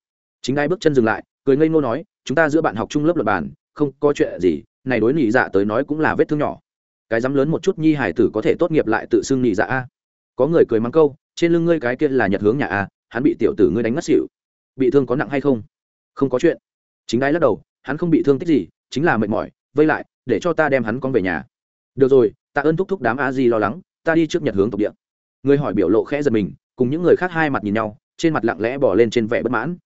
Chính ai bước chân dừng lại, cười ngây ngô nói, chúng ta giữa bạn học chung lớp luật bàn, không có chuyện gì, này đối nhị dạ tới nói cũng là vết thương nhỏ. Cái dám lớn một chút nhi hải tử có thể tốt nghiệp lại tự xưng nhị dạ a? Có người cười mắng câu, trên lưng ngươi cái kia là nhật hướng nhà a, hắn bị tiểu tử ngươi đánh ngất xỉu. Bị thương có nặng hay không? Không có chuyện. Chính ai lắc đầu, hắn không bị thương tích gì chính là mệt mỏi, vây lại, để cho ta đem hắn con về nhà. Được rồi ta ơn thúc thúc đám a di lo lắng, ta đi trước nhật hướng tộc địa. Người hỏi biểu lộ khẽ giật mình, cùng những người khác hai mặt nhìn nhau, trên mặt lặng lẽ bỏ lên trên vẻ bất mãn.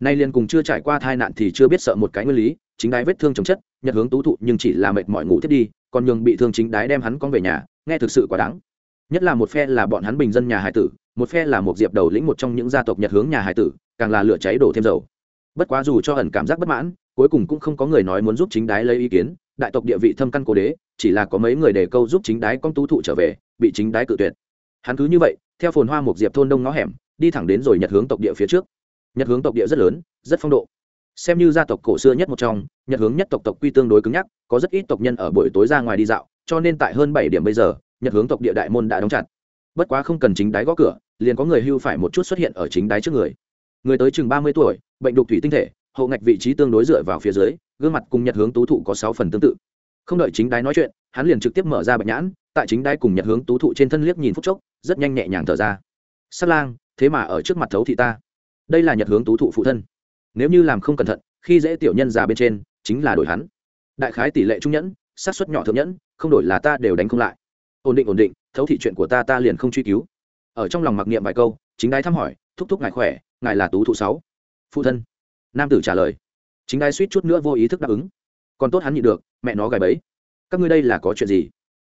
Nay liền cùng chưa trải qua tai nạn thì chưa biết sợ một cái nguyên lý, chính đái vết thương chồng chất, nhật hướng tú thụ nhưng chỉ là mệt mỏi ngủ thiết đi, còn nhường bị thương chính đái đem hắn con về nhà, nghe thực sự quá đáng. Nhất là một phe là bọn hắn bình dân nhà hải tử, một phe là một diệp đầu lĩnh một trong những gia tộc nhật hướng nhà hải tử, càng là lửa cháy đổ thêm dầu. Bất quá dù cho ẩn cảm giác bất mãn cuối cùng cũng không có người nói muốn giúp chính đái lấy ý kiến, đại tộc địa vị thâm căn cố đế, chỉ là có mấy người đề câu giúp chính đái con tú thụ trở về, bị chính đái cự tuyệt. Hắn cứ như vậy, theo phồn hoa một diệp thôn đông ngõ hẻm, đi thẳng đến rồi nhật hướng tộc địa phía trước. Nhật hướng tộc địa rất lớn, rất phong độ. Xem như gia tộc cổ xưa nhất một trong, nhật hướng nhất tộc tộc quy tương đối cứng nhắc, có rất ít tộc nhân ở buổi tối ra ngoài đi dạo, cho nên tại hơn bảy điểm bây giờ, nhật hướng tộc địa đại môn đã đóng chặt. Bất quá không cần chính đái gõ cửa, liền có người hưu phải một chút xuất hiện ở chính đái trước người. Người tới chừng ba mươi tuổi, bệnh đục thủy tinh thể hậu ngạch vị trí tương đối dựa vào phía dưới, gương mặt cùng nhật hướng tú thụ có sáu phần tương tự. Không đợi chính đái nói chuyện, hắn liền trực tiếp mở ra bạch nhãn, tại chính đái cùng nhật hướng tú thụ trên thân liếc nhìn phút chốc, rất nhanh nhẹ nhàng thở ra. Sát lang, thế mà ở trước mặt thấu thị ta. Đây là nhật hướng tú thụ phụ thân. Nếu như làm không cẩn thận, khi dễ tiểu nhân già bên trên, chính là đổi hắn. Đại khái tỷ lệ trung nhẫn sát xuất nhỏ thượng nhẫn, không đổi là ta đều đánh không lại. Ổn định ổn định, thấu thị chuyện của ta ta liền không truy cứu. Ở trong lòng mặc niệm vài câu, chính đái thăm hỏi, thúc thúc ngài khỏe, ngài là tú thụ sáu. Phụ thân nam tử trả lời. Chính đái suýt chút nữa vô ý thức đáp ứng. Còn tốt hắn nhịn được, mẹ nó gài bẫy. Các ngươi đây là có chuyện gì?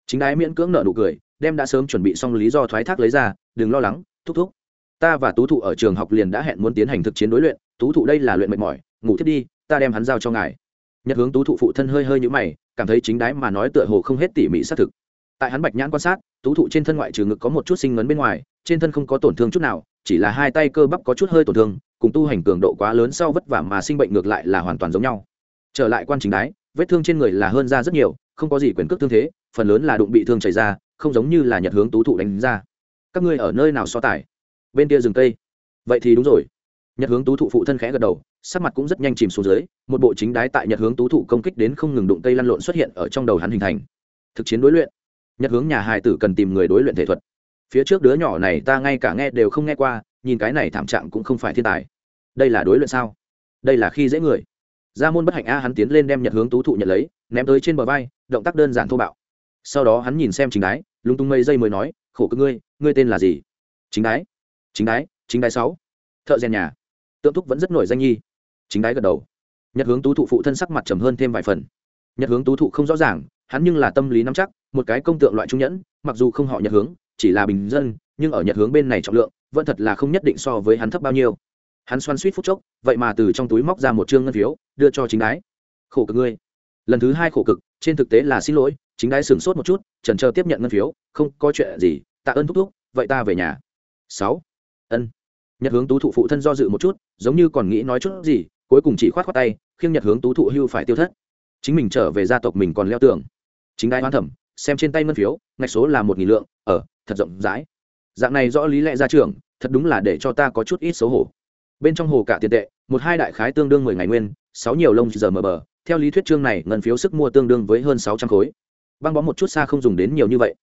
Chính đái miễn cưỡng nợ nụ cười, đem đã sớm chuẩn bị xong lý do thoái thác lấy ra, đừng lo lắng, thúc thúc. Ta và tú thụ ở trường học liền đã hẹn muốn tiến hành thực chiến đối luyện, tú thụ đây là luyện mệt mỏi, ngủ thiết đi, ta đem hắn giao cho ngài. Nhật hướng tú thụ phụ thân hơi hơi như mày, cảm thấy chính đái mà nói tựa hồ không hết tỉ mỉ xác thực. Tại hắn bạch nhãn quan sát, tú thụ trên thân ngoại trừ ngực có một chút sinh ngấn bên ngoài, trên thân không có tổn thương chút nào, chỉ là hai tay cơ bắp có chút hơi tổn thương cùng tu hành cường độ quá lớn sau vất vả mà sinh bệnh ngược lại là hoàn toàn giống nhau. Trở lại quan chính đái, vết thương trên người là hơn ra rất nhiều, không có gì quyền cước thương thế, phần lớn là đụng bị thương chảy ra, không giống như là nhật hướng tú thụ đánh ra. Các ngươi ở nơi nào so tải bên kia rừng cây. Vậy thì đúng rồi. Nhật hướng tú thụ phụ thân khẽ gật đầu, sắc mặt cũng rất nhanh chìm xuống dưới, một bộ chính đái tại nhật hướng tú thụ công kích đến không ngừng đụng cây lăn lộn xuất hiện ở trong đầu hắn hình thành. Thực chiến đối luyện. Nhật hướng nhà hài tử cần tìm người đối luyện thể thuật phía trước đứa nhỏ này ta ngay cả nghe đều không nghe qua, nhìn cái này thảm trạng cũng không phải thiên tài. Đây là đối luận sao? Đây là khi dễ người. Ra môn bất hạnh a hắn tiến lên đem nhật hướng tú thụ nhận lấy, ném tới trên bờ vai, động tác đơn giản thô bạo. Sau đó hắn nhìn xem chính đái, lúng túng mấy giây mới nói, khổ cơ ngươi ngươi tên là gì? Chính đái. Chính đái chính đái sáu. Thợ rèn nhà. Tượng thúc vẫn rất nổi danh nhi. Chính đái gật đầu. Nhật hướng tú thụ phụ thân sắc mặt trầm hơn thêm vài phần. Nhật hướng tú thụ không rõ ràng, hắn nhưng là tâm lý nắm chắc, một cái công tượng loại trung nhẫn, mặc dù không họ nhật hướng chỉ là bình dân, nhưng ở nhật hướng bên này trọng lượng, vẫn thật là không nhất định so với hắn thấp bao nhiêu. Hắn xoan suýt phút chốc, vậy mà từ trong túi móc ra một chương ngân phiếu, đưa cho chính đái. Khổ cực ngươi. Lần thứ hai khổ cực, trên thực tế là xin lỗi, chính đái sửng sốt một chút trần chờ tiếp nhận ngân phiếu, không có chuyện gì, tạ ơn thúc thúc, vậy ta về nhà. Sáu. Ân. Nhật hướng tú thụ phụ thân do dự một chút, giống như còn nghĩ nói chút gì, cuối cùng chỉ khoát khoát tay, khiêng nhật hướng tú thụ hưu phải tiêu thất. Chính mình trở về gia tộc mình còn leo tường. Chính đái hoan thẩm xem trên tay ngân phiếu, ngạch số là một nghìn lượng ở thật rộng rãi. Dạng này rõ lý lẽ ra trường thật đúng là để cho ta có chút ít xấu hổ. Bên trong hồ cả tiền tệ, một hai đại khái tương đương mười ngày nguyên, sáu nhiều lông giờ mờ bờ. Theo lý thuyết chương này, ngân phiếu sức mua tương đương với hơn sáu trăm khối. Băng bó một chút xa không dùng đến nhiều như vậy.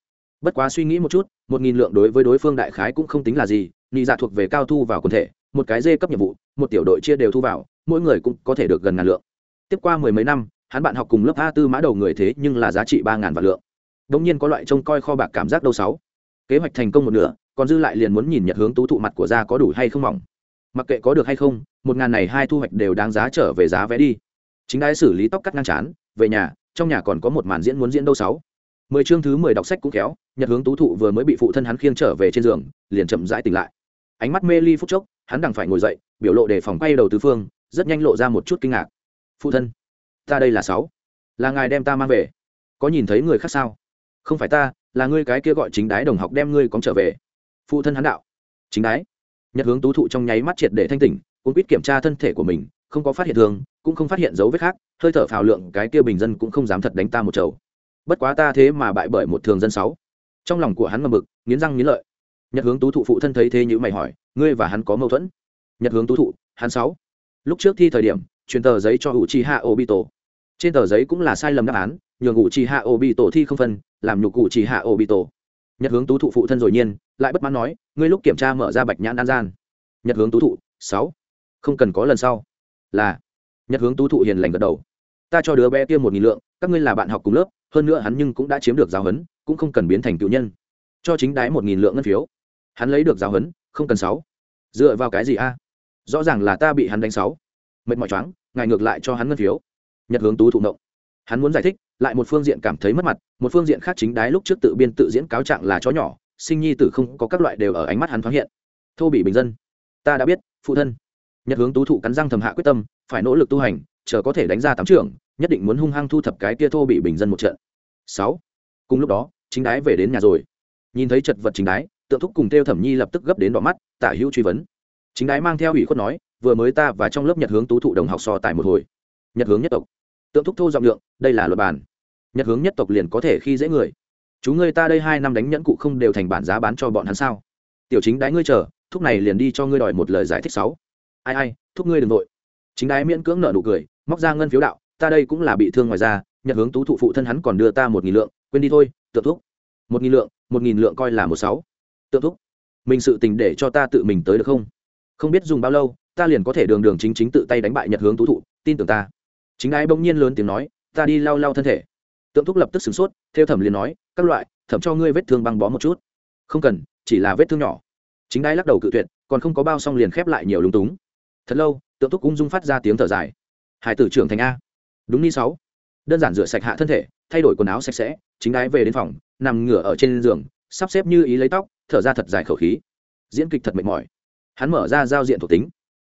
Bất quá suy nghĩ một chút, một nghìn lượng đối với đối phương đại khái cũng không tính là gì, nị dạ thuộc về cao thu vào quần thể, một cái dê cấp nhiệm vụ, một tiểu đội chia đều thu vào, mỗi người cũng có thể được gần ngàn lượng. Tiếp qua mười mấy năm, hắn bạn học cùng lớp a tư mã đầu người thế nhưng là giá trị ba ngàn vạn lượng đông nhiên có loại trông coi kho bạc cảm giác đâu sáu. Kế hoạch thành công một nửa, còn dư lại liền muốn nhìn nhật hướng tú thụ mặt của ra có đủ hay không mỏng. Mặc kệ có được hay không, một ngàn này hai thu hoạch đều đáng giá trở về giá vé đi. Chính đái xử lý tóc cắt ngang chán, về nhà, trong nhà còn có một màn diễn muốn diễn đâu sáu. Mười chương thứ mười đọc sách cũng kéo nhật hướng tú thụ vừa mới bị phụ thân hắn khiêng trở về trên giường, liền chậm rãi tỉnh lại. Ánh mắt mê ly phút chốc, hắn đằng phải ngồi dậy, biểu lộ đề phòng quay đầu tứ phương, rất nhanh lộ ra một chút kinh ngạc. Phụ thân, ta đây là sáu. Là ngài đem ta mang về. Có nhìn thấy người khác sao? Không phải ta, là ngươi cái kia gọi chính đái đồng học đem ngươi cóng trở về. Phụ thân hắn đạo. Chính đái. Nhật hướng tú thụ trong nháy mắt triệt để thanh tỉnh cũng biết kiểm tra thân thể của mình, không có phát hiện thường cũng không phát hiện dấu vết khác, hơi thở phào lượng cái kia bình dân cũng không dám thật đánh ta một chầu. Bất quá ta thế mà bại bởi một thường dân sáu. Trong lòng của hắn mầm mực nghiến răng nghiến lợi. Nhật hướng tú thụ phụ thân thấy thế như mày hỏi, ngươi và hắn có mâu thuẫn? Nhật hướng tú thụ, hắn sáu. Lúc trước thi thời điểm, truyền tờ giấy cho ủ chi hạ ô tổ trên tờ giấy cũng là sai lầm đáp án, nhường cụ chỉ hạ ô bị tổ thi không phân, làm nhục cụ chỉ hạ ô bị tổ. Nhật hướng tú thụ phụ thân rồi nhiên, lại bất mãn nói, ngươi lúc kiểm tra mở ra bạch nhãn an gian. Nhật hướng tú thụ, sáu. Không cần có lần sau. Là. Nhật hướng tú thụ hiền lành gật đầu. Ta cho đứa bé kia một nghìn lượng, các ngươi là bạn học cùng lớp, hơn nữa hắn nhưng cũng đã chiếm được giáo huấn, cũng không cần biến thành cựu nhân. Cho chính đái một nghìn lượng ngân phiếu. Hắn lấy được giáo huấn, không cần sáu. Dựa vào cái gì a? Rõ ràng là ta bị hắn đánh sáu. Mệt mỏi choáng, ngài ngược lại cho hắn ngân phiếu nhật hướng tú thụ động hắn muốn giải thích, lại một phương diện cảm thấy mất mặt, một phương diện khác chính đái lúc trước tự biên tự diễn cáo trạng là chó nhỏ, sinh nhi tử không có các loại đều ở ánh mắt hắn thoáng hiện. Thô bị bình dân. Ta đã biết, phụ thân. Nhật hướng tú thụ cắn răng thầm hạ quyết tâm, phải nỗ lực tu hành, chờ có thể đánh ra tám trưởng, nhất định muốn hung hăng thu thập cái kia thô bị bình dân một trận. Sáu. Cùng lúc đó, chính đái về đến nhà rồi. Nhìn thấy chật vật chính đái, tượng thúc cùng theo thẩm nhi lập tức gấp đến đỏ mắt, tả hữu truy vấn. Chính đái mang theo ủy khuất nói, vừa mới ta và trong lớp nhật hướng tú thụ đồng học so tài một hồi. Nhật hướng nhất tộc tượng thúc thô giọng lượng, đây là luật bản. Nhật hướng nhất tộc liền có thể khi dễ người. Chú ngươi ta đây hai năm đánh nhẫn cụ không đều thành bản giá bán cho bọn hắn sao? Tiểu chính đái ngươi chờ, thúc này liền đi cho ngươi đòi một lời giải thích sáu. Ai ai, thúc ngươi đừng vội. chính đái miễn cưỡng nợ nụ cười, móc ra ngân phiếu đạo, ta đây cũng là bị thương ngoài ra nhật hướng tú thụ phụ thân hắn còn đưa ta một nghìn lượng, quên đi thôi, tượng thúc. Một nghìn lượng, một nghìn lượng coi là một sáu. Tượng thúc, mình sự tình để cho ta tự mình tới được không? Không biết dùng bao lâu, ta liền có thể đường đường chính chính tự tay đánh bại nhật hướng tú thụ, tin tưởng ta chính ái bỗng nhiên lớn tiếng nói, ta đi lau lau thân thể. Tượng thúc lập tức sửng sốt, theo thẩm liền nói, các loại, thẩm cho ngươi vết thương băng bó một chút. Không cần, chỉ là vết thương nhỏ. Chính ái lắc đầu cự tuyệt, còn không có bao xong liền khép lại nhiều lúng túng. Thật lâu, tượng thúc cũng dung phát ra tiếng thở dài. Hải tử trưởng thành a. Đúng ni sáu. Đơn giản rửa sạch hạ thân thể, thay đổi quần áo sạch sẽ, chính đái về đến phòng, nằm ngửa ở trên giường, sắp xếp như ý lấy tóc, thở ra thật dài khẩu khí. Diễn kịch thật mệt mỏi. Hắn mở ra giao diện thuộc tính.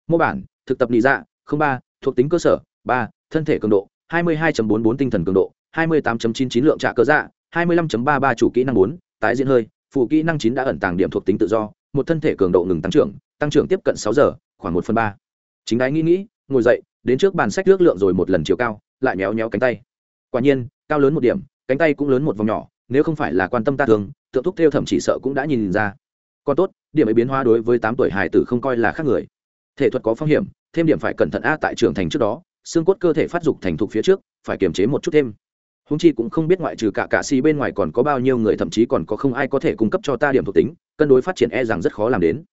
Mô bản, thực tập nị dạ ba, thuộc tính cơ sở, ba thân thể cường độ, hai mươi hai bốn bốn tinh thần cường độ, hai mươi tám chín chín lượng trả cơ dạ hai mươi lăm ba ba chủ kỹ năng bốn, tái diễn hơi, phụ kỹ năng chín đã ẩn tàng điểm thuộc tính tự do, một thân thể cường độ ngừng tăng trưởng tăng trưởng tiếp cận sáu giờ, khoảng một phần ba. Chính đái nghĩ nghĩ, ngồi dậy, đến trước bàn sách nước lượng rồi một lần chiều cao, lại méo méo cánh tay. Quả nhiên, cao lớn một điểm, cánh tay cũng lớn một vòng nhỏ, nếu không phải là quan tâm ta thường, tượng thúc theo thẩm chỉ sợ cũng đã nhìn ra. Còn tốt, điểm ấy biến hóa đối với tám tuổi hải tử không coi là khác người. Thể thuật có phong hiểm, thêm điểm phải cẩn thận a tại trưởng thành trước đó xương cốt cơ thể phát dục thành thục phía trước, phải kiềm chế một chút thêm. Húng chi cũng không biết ngoại trừ cả cạ xì bên ngoài còn có bao nhiêu người, thậm chí còn có không ai có thể cung cấp cho ta điểm thuộc tính, cân đối phát triển e rằng rất khó làm đến.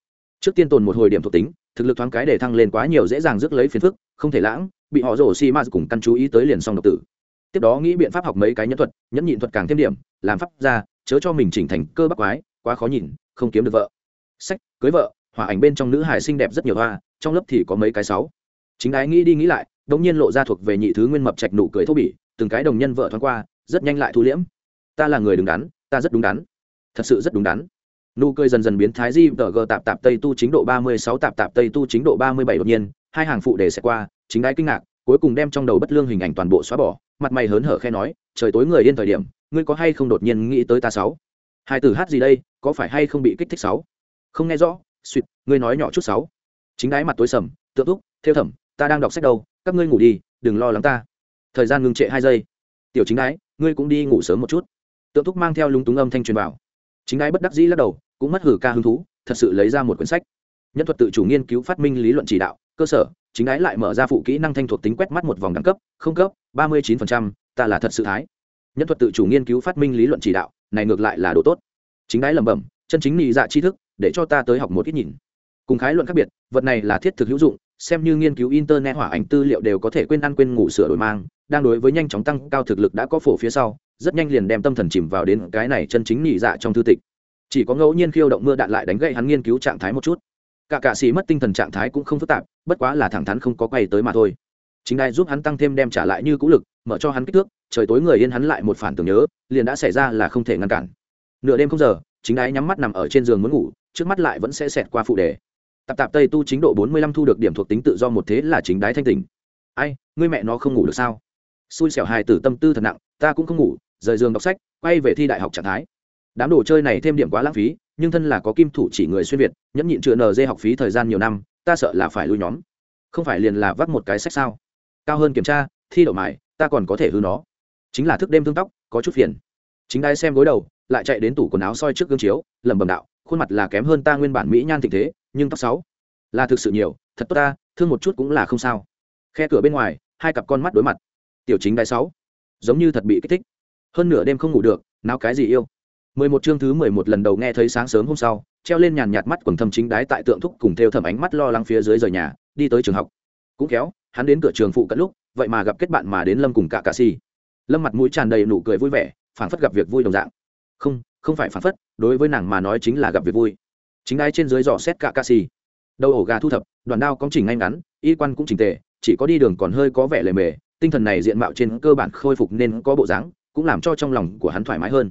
Trước tiên tồn một hồi điểm thuộc tính, thực lực thoáng cái để thăng lên quá nhiều dễ dàng rước lấy phiền phức, không thể lãng, bị họ rổ xi ma cùng căn chú ý tới liền xong độc tử. Tiếp đó nghĩ biện pháp học mấy cái nhẫn thuật, nhẫn nhịn thuật càng thêm điểm, làm pháp ra, chớ cho mình chỉnh thành cơ bắp quái, quá khó nhìn, không kiếm được vợ. Sách, cưới vợ, hỏa ảnh bên trong nữ hải xinh đẹp rất nhiều hoa, trong lớp thì có mấy cái sáu. Chính đái nghĩ đi nghĩ lại đống nhiên lộ ra thuộc về nhị thứ nguyên mập trạch nụ cười thô bỉ, từng cái đồng nhân vợ thoáng qua, rất nhanh lại thu liễm. Ta là người đứng đắn, ta rất đúng đắn. Thật sự rất đúng đắn. Nụ cười dần dần biến thái di tờ g tạp tạp tây tu chính độ ba mươi sáu tạp tạp tây tu chính độ ba mươi bảy đột nhiên, hai hàng phụ đề sẽ qua, chính đái kinh ngạc, cuối cùng đem trong đầu bất lương hình ảnh toàn bộ xóa bỏ, mặt mày hớn hở khe nói, trời tối người yên thời điểm, ngươi có hay không đột nhiên nghĩ tới ta sáu? Hai từ hát gì đây, có phải hay không bị kích thích sáu? Không nghe rõ, suýt, ngươi nói nhỏ chút sáu. Chính đái mặt tối sầm tượng thúc theo thẩm ta đang đọc sách đâu các ngươi ngủ đi, đừng lo lắng ta. Thời gian ngừng trệ hai giây. Tiểu chính đái, ngươi cũng đi ngủ sớm một chút. Tượng thúc mang theo lúng túng âm thanh truyền vào. Chính đái bất đắc dĩ lắc đầu, cũng mất hử ca hứng thú, thật sự lấy ra một quyển sách. Nhân thuật tự chủ nghiên cứu phát minh lý luận chỉ đạo, cơ sở, chính ái lại mở ra phụ kỹ năng thanh thuộc tính quét mắt một vòng đẳng cấp, không cấp, ba mươi chín ta là thật sự thái. Nhân thuật tự chủ nghiên cứu phát minh lý luận chỉ đạo, này ngược lại là đồ tốt. Chính ái lẩm bẩm, chân chính nhị dạ tri thức, để cho ta tới học một ít nhìn. Cùng khái luận khác biệt, vật này là thiết thực hữu dụng xem như nghiên cứu internet hỏa ảnh tư liệu đều có thể quên ăn quên ngủ sửa đổi mang, đang đối với nhanh chóng tăng cao thực lực đã có phổ phía sau, rất nhanh liền đem tâm thần chìm vào đến cái này chân chính nhị dạ trong thư tịch. Chỉ có ngẫu nhiên khiêu động mưa đạn lại đánh gậy hắn nghiên cứu trạng thái một chút. Cả cạ sĩ mất tinh thần trạng thái cũng không phức tạp, bất quá là thẳng thắn không có quay tới mà thôi. Chính đai giúp hắn tăng thêm đem trả lại như cũ lực, mở cho hắn kích thước, trời tối người yên hắn lại một phản tưởng nhớ, liền đã xảy ra là không thể ngăn cản. Nửa đêm không giờ, chính đái nhắm mắt nằm ở trên giường muốn ngủ, trước mắt lại vẫn sẽ xẹt qua phụ đề tạp tạp tây tu chính độ bốn mươi lăm thu được điểm thuộc tính tự do một thế là chính đái thanh tình ai, ngươi mẹ nó không ngủ được sao? Xui xẻo hài tử tâm tư thật nặng, ta cũng không ngủ, rời giường đọc sách, quay về thi đại học trạng thái. Đám đồ chơi này thêm điểm quá lãng phí, nhưng thân là có kim thủ chỉ người xuyên việt, nhẫn nhịn chữa nd học phí thời gian nhiều năm, ta sợ là phải lui nhóm. Không phải liền là vắt một cái sách sao? Cao hơn kiểm tra, thi đậu mải ta còn có thể hư nó. Chính là thức đêm thương tóc, có chút phiền. Chính đai xem gối đầu, lại chạy đến tủ quần áo soi trước gương chiếu, lẩm bẩm đạo, khuôn mặt là kém hơn ta nguyên bản mỹ nhan thịnh thế nhưng tóc sáu là thực sự nhiều, thật tốt ta, thương một chút cũng là không sao. Khe cửa bên ngoài, hai cặp con mắt đối mặt. Tiểu chính đại sáu, giống như thật bị kích thích. Hơn nửa đêm không ngủ được nào cái gì yêu? Mười một chương thứ mười một lần đầu nghe thấy sáng sớm hôm sau, treo lên nhàn nhạt mắt quần thâm chính đái tại tượng thúc cùng theo thẩm ánh mắt lo lắng phía dưới rời nhà, đi tới trường học. Cũng kéo hắn đến cửa trường phụ cận lúc, vậy mà gặp kết bạn mà đến lâm cùng cả cà si. Lâm mặt mũi tràn đầy nụ cười vui vẻ, phảng phất gặp việc vui đồng dạng. Không không phải phảng phất, đối với nàng mà nói chính là gặp việc vui chính đái trên dưới dò xét cả ca xì đầu ổ gà thu thập, đoàn đao cóng chỉnh ngay ngắn, y quan cũng chỉnh tề, chỉ có đi đường còn hơi có vẻ lề mề, tinh thần này diện mạo trên cơ bản khôi phục nên có bộ dáng, cũng làm cho trong lòng của hắn thoải mái hơn.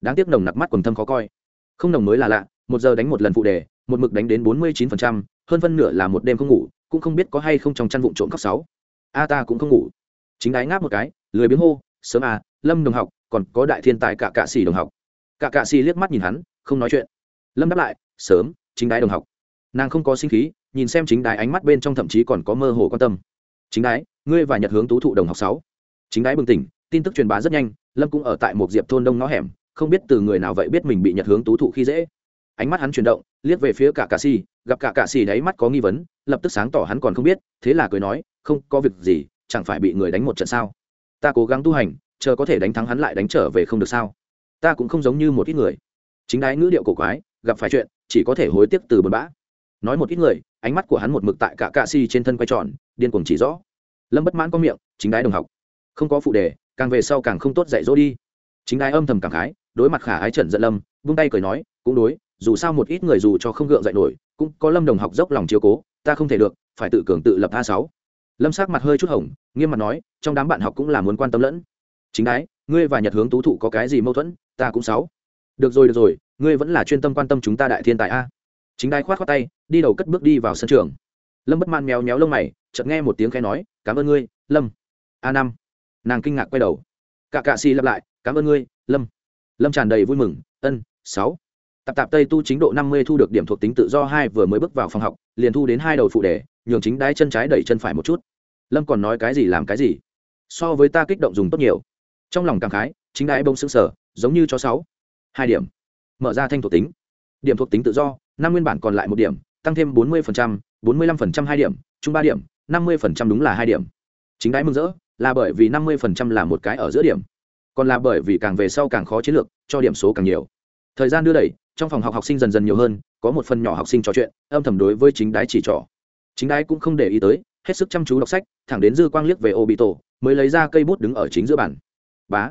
Đáng tiếc nồng nặc mắt quần thâm khó coi. Không nồng mới là lạ, một giờ đánh một lần phụ đề, một mực đánh đến bốn mươi chín phần trăm, hơn phân nửa là một đêm không ngủ, cũng không biết có hay không trong chăn vụn trộm cắp sáu. A ta cũng không ngủ. Chính đái ngáp một cái, lười biếng hô, sớm à lâm đồng học, còn có đại thiên tài cả cạ xì đồng học. Cả cạ xì liếc mắt nhìn hắn, không nói chuyện. Lâm đáp lại sớm, chính đái đồng học. Nàng không có sinh khí, nhìn xem chính đái ánh mắt bên trong thậm chí còn có mơ hồ quan tâm. Chính đái, ngươi và nhật hướng tú thụ đồng học sáu. Chính đái bừng tỉnh, tin tức truyền bá rất nhanh, lâm cũng ở tại một diệp thôn đông ngõ hẻm, không biết từ người nào vậy biết mình bị nhật hướng tú thụ khi dễ. Ánh mắt hắn chuyển động, liếc về phía cả cà si, gặp cả cà si đáy mắt có nghi vấn, lập tức sáng tỏ hắn còn không biết, thế là cười nói, không, có việc gì, chẳng phải bị người đánh một trận sao? Ta cố gắng tu hành, chờ có thể đánh thắng hắn lại đánh trở về không được sao? Ta cũng không giống như một ít người. Chính đái ngữ điệu cổ quái, gặp phải chuyện chỉ có thể hối tiếc từ bờ bã. Nói một ít người, ánh mắt của hắn một mực tại cả cạ si trên thân quay tròn, điên cuồng chỉ rõ. Lâm bất mãn có miệng, chính đái đồng học. Không có phụ đề, càng về sau càng không tốt dạy dỗ đi. Chính đái âm thầm cảm khái, đối mặt khả ái trần giận lâm, vung tay cười nói, cũng đối, dù sao một ít người dù cho không gượng dậy nổi, cũng có lâm đồng học dốc lòng chiếu cố, ta không thể được, phải tự cường tự lập a sáu. Lâm sắc mặt hơi chút hồng, nghiêm mặt nói, trong đám bạn học cũng là muốn quan tâm lẫn. Chính đái, ngươi và nhật hướng tú thụ có cái gì mâu thuẫn, ta cũng sáu. Được rồi được rồi ngươi vẫn là chuyên tâm quan tâm chúng ta đại thiên tài a. Chính Đai khoát khoát tay đi đầu cất bước đi vào sân trường. Lâm bất man méo méo lông mày chợt nghe một tiếng khẽ nói cảm ơn ngươi lâm. A năm. Nàng kinh ngạc quay đầu. Cả cạ xì lặp lại cảm ơn ngươi lâm. Lâm tràn đầy vui mừng ân sáu. Tạp tạp tây tu chính độ năm mươi thu được điểm thuộc tính tự do hai vừa mới bước vào phòng học liền thu đến hai đầu phụ đề nhường chính đái chân trái đẩy chân phải một chút. Lâm còn nói cái gì làm cái gì? So với ta kích động dùng tốt nhiều. Trong lòng cảm khái chính đái bông sững sở, giống như cho sáu. Hai điểm mở ra thanh thuộc tính. Điểm thuộc tính tự do, năm nguyên bản còn lại một điểm, tăng thêm bốn mươi bốn mươi lăm hai điểm, chung ba điểm, năm mươi đúng là hai điểm. Chính đái mừng rỡ, là bởi vì năm mươi là một cái ở giữa điểm. Còn là bởi vì càng về sau càng khó chiến lược, cho điểm số càng nhiều. Thời gian đưa đẩy, trong phòng học học sinh dần dần nhiều hơn, có một phần nhỏ học sinh trò chuyện, âm thầm đối với chính đái chỉ trỏ. Chính đái cũng không để ý tới, hết sức chăm chú đọc sách, thẳng đến dư quang liếc về ô bị tổ mới lấy ra cây bút đứng ở chính giữa bản bá.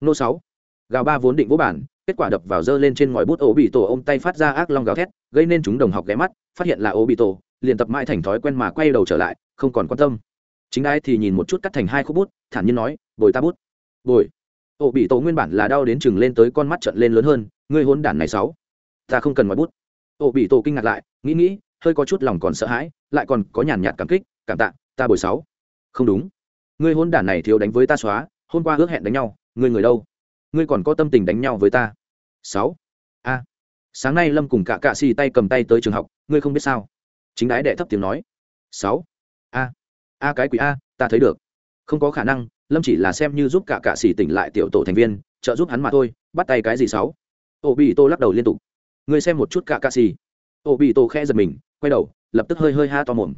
Nô sáu. Gào ba vốn định vỗ bản kết quả đập vào dơ lên trên ngòi bút ô bị tổ ôm tay phát ra ác long gào thét, gây nên chúng đồng học ghé mắt, phát hiện là ô bị tổ liền tập mãi thành thói quen mà quay đầu trở lại, không còn quan tâm. Chính ai thì nhìn một chút cắt thành hai khúc bút, thản nhiên nói, bồi ta bút. Bồi? Ô bị tổ nguyên bản là đau đến chừng lên tới con mắt trận lên lớn hơn, ngươi hôn đản này sáu, ta không cần ngòi bút. Ô bị tổ kinh ngạc lại, nghĩ nghĩ, hơi có chút lòng còn sợ hãi, lại còn có nhàn nhạt cảm kích, cảm tạ, ta bồi sáu. Không đúng. Ngươi hôn đản này thiếu đánh với ta xóa, hôm qua ước hẹn đánh nhau, ngươi người đâu? Ngươi còn có tâm tình đánh nhau với ta. Sáu. A. Sáng nay lâm cùng cả cạ xì tay cầm tay tới trường học, ngươi không biết sao? Chính đái đệ thấp tiếng nói. Sáu. A. A cái quỷ a, ta thấy được. Không có khả năng, lâm chỉ là xem như giúp cả cạ xì tỉnh lại tiểu tổ thành viên, trợ giúp hắn mà thôi, bắt tay cái gì sáu? Ô bị tô lắc đầu liên tục. Ngươi xem một chút cả cạ xì. Ô bị tô khe giật mình, quay đầu, lập tức hơi hơi ha to mồm.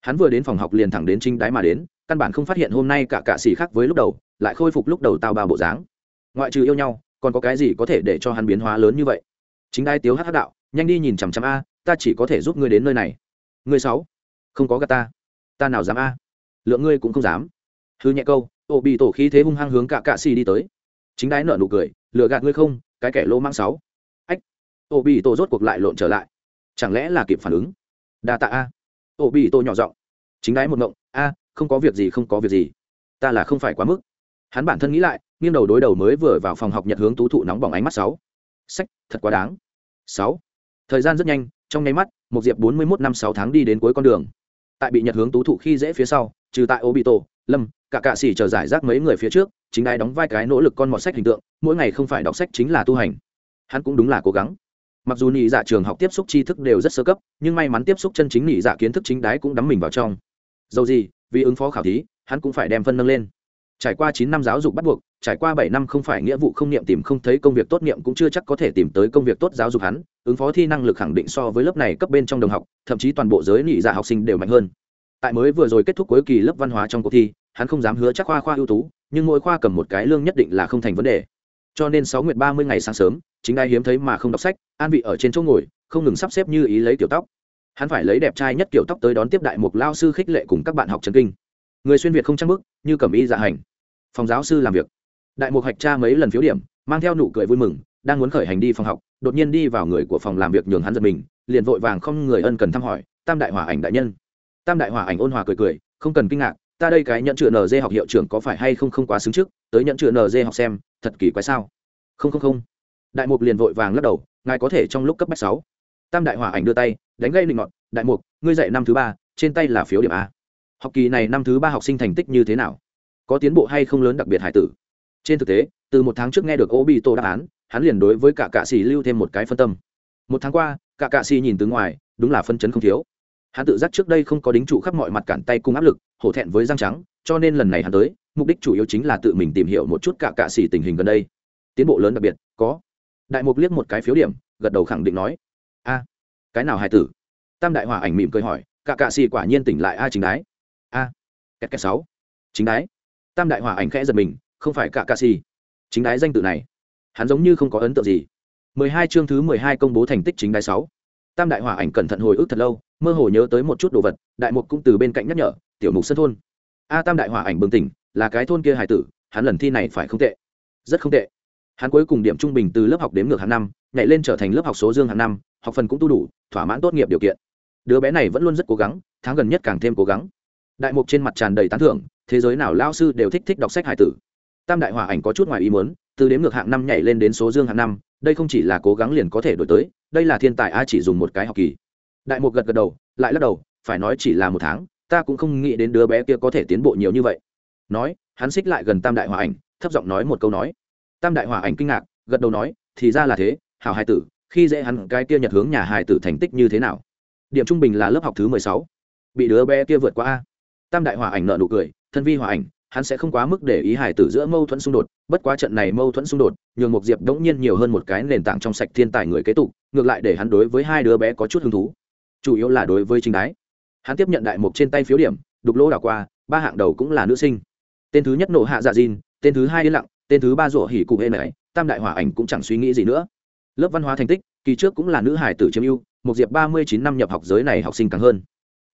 Hắn vừa đến phòng học liền thẳng đến chính đái mà đến, căn bản không phát hiện hôm nay cả cạ xì khác với lúc đầu, lại khôi phục lúc đầu tao bao bộ dáng ngoại trừ yêu nhau, còn có cái gì có thể để cho hắn biến hóa lớn như vậy? Chính đai tiếu hát hát đạo, nhanh đi nhìn chằm chằm a, ta chỉ có thể giúp ngươi đến nơi này. Ngươi sáu, không có gà ta. Ta nào dám a? Lượng ngươi cũng không dám. Hư nhẹ câu, ô bị tổ khí thế hung hăng hướng cả cạ xì đi tới. Chính đái nợ nụ cười, lừa gạt ngươi không, cái kẻ lô mang sáu. Ách, ô bị tổ rốt cuộc lại lộn trở lại. Chẳng lẽ là kịp phản ứng? Đa tạ a. Ô bị tổ nhỏ giọng. Chính đái một ngộng, a, không có việc gì, không có việc gì. Ta là không phải quá mức. Hắn bản thân nghĩ lại nghiêng đầu đối đầu mới vừa vào phòng học nhật hướng tú thụ nóng bỏng ánh mắt sáu. Sách, thật quá đáng. Sáu. Thời gian rất nhanh, trong nháy mắt một diệp bốn mươi một năm sáu tháng đi đến cuối con đường. Tại bị nhật hướng tú thụ khi dễ phía sau, trừ tại obito, lâm, cả cạ xỉ chờ giải rác mấy người phía trước, chính ai đóng vai cái nỗ lực con mọt sách hình tượng, mỗi ngày không phải đọc sách chính là tu hành. Hắn cũng đúng là cố gắng. Mặc dù nhị dạ trường học tiếp xúc tri thức đều rất sơ cấp, nhưng may mắn tiếp xúc chân chính nhị dạ kiến thức chính đái cũng đắm mình vào trong. Dầu gì, vì ứng phó khảo thí, hắn cũng phải đem phân nâng lên. Trải qua chín năm giáo dục bắt buộc trải qua bảy năm không phải nghĩa vụ không niệm tìm không thấy công việc tốt niệm cũng chưa chắc có thể tìm tới công việc tốt giáo dục hắn, ứng phó thi năng lực khẳng định so với lớp này cấp bên trong đồng học, thậm chí toàn bộ giới nhị dạ học sinh đều mạnh hơn. Tại mới vừa rồi kết thúc cuối kỳ lớp văn hóa trong cuộc thi, hắn không dám hứa chắc khoa khoa ưu tú, nhưng mỗi khoa cầm một cái lương nhất định là không thành vấn đề. Cho nên sáu nguyệt ba mươi ngày sáng sớm, chính ai hiếm thấy mà không đọc sách, an vị ở trên chỗ ngồi, không ngừng sắp xếp như ý lấy kiểu tóc. Hắn phải lấy đẹp trai nhất kiểu tóc tới đón tiếp đại mục lao sư khích lệ cùng các bạn học chân kinh. Người xuyên việt không trang bức như cầm y dạ hành. Phòng giáo sư làm việc đại mục hạch tra mấy lần phiếu điểm, mang theo nụ cười vui mừng, đang muốn khởi hành đi phòng học, đột nhiên đi vào người của phòng làm việc nhường hắn giật mình, liền vội vàng không người ân cần thăm hỏi, tam đại hòa ảnh đại nhân. Tam đại hòa ảnh ôn hòa cười cười, không cần kinh ngạc, ta đây cái nhận chữ nd học hiệu trưởng có phải hay không không quá xứng trước, tới nhận chữ nd học xem, thật kỳ quái sao? Không không không. Đại mục liền vội vàng lắc đầu, ngài có thể trong lúc cấp bách sáu. Tam đại hòa ảnh đưa tay, đánh gây linh ngọn, đại mục, ngươi dạy năm thứ ba, trên tay là phiếu điểm a. Học kỳ này năm thứ ba học sinh thành tích như thế nào? Có tiến bộ hay không lớn đặc biệt hải tử? Trên thực tế, từ một tháng trước nghe được ô bị tổ đáp án, hắn liền đối với cả cạ xì lưu thêm một cái phân tâm. Một tháng qua cả cạ xì nhìn từ ngoài, đúng là phân chấn không thiếu. Hắn tự giác trước đây không có đính trụ khắp mọi mặt cản tay cung áp lực, hổ thẹn với răng trắng, cho nên lần này hắn tới, mục đích chủ yếu chính là tự mình tìm hiểu một chút cả cạ xì tình hình gần đây. Tiến bộ lớn đặc biệt, có. Đại mục liếc một cái phiếu điểm, gật đầu khẳng định nói. A, cái nào hài tử? Tam đại hòa ảnh mỉm cười hỏi cả cạ xì quả nhiên tỉnh lại a, chính đái. A, kẹt kẹt sáu, chính đái. Tam đại hòa ảnh khẽ giật mình không phải cả ca si. Chính đái danh tự này, hắn giống như không có ấn tượng gì. Mười hai chương thứ mười hai công bố thành tích chính đái sáu. Tam đại hỏa ảnh cẩn thận hồi ức thật lâu, mơ hồ nhớ tới một chút đồ vật, đại mục cũng từ bên cạnh nhắc nhở, tiểu mục sân thôn. A tam đại hỏa ảnh bừng tỉnh, là cái thôn kia hải tử, hắn lần thi này phải không tệ. Rất không tệ. Hắn cuối cùng điểm trung bình từ lớp học đếm ngược hàng năm, nhảy lên trở thành lớp học số dương hàng năm, học phần cũng tu đủ, thỏa mãn tốt nghiệp điều kiện. Đứa bé này vẫn luôn rất cố gắng, tháng gần nhất càng thêm cố gắng. Đại mục trên mặt tràn đầy tán thưởng, thế giới nào lao sư đều thích thích đọc sách hải tử tam đại hỏa ảnh có chút ngoài ý muốn, từ đếm ngược hạng năm nhảy lên đến số dương hạng năm, đây không chỉ là cố gắng liền có thể đổi tới, đây là thiên tài a chỉ dùng một cái học kỳ. Đại mục gật gật đầu, lại lắc đầu, phải nói chỉ là một tháng, ta cũng không nghĩ đến đứa bé kia có thể tiến bộ nhiều như vậy. Nói, hắn xích lại gần tam đại hòa ảnh, thấp giọng nói một câu nói. Tam đại hòa ảnh kinh ngạc, gật đầu nói, thì ra là thế, hảo hai tử, khi dễ hắn cái kia nhật hướng nhà hài tử thành tích như thế nào? Điểm trung bình là lớp học thứ mười sáu. Bị đứa bé kia vượt qua a. Tam đại hòa ảnh nợ nụ cười, thân vi hòa ảnh hắn sẽ không quá mức để ý hải tử giữa mâu thuẫn xung đột, bất quá trận này mâu thuẫn xung đột, nhường một diệp đống nhiên nhiều hơn một cái nền tảng trong sạch thiên tài người kế tục, ngược lại để hắn đối với hai đứa bé có chút hứng thú. Chủ yếu là đối với chính đái. Hắn tiếp nhận đại mục trên tay phiếu điểm, đục lỗ đảo qua, ba hạng đầu cũng là nữ sinh. Tên thứ nhất nộ hạ dạ diên tên thứ hai yên lặng, tên thứ ba rủa hỉ cụ hê này tam đại hỏa ảnh cũng chẳng suy nghĩ gì nữa. Lớp văn hóa thành tích, kỳ trước cũng là nữ hải tử chiếm ưu một diệp ba mươi chín năm nhập học giới này học sinh càng hơn.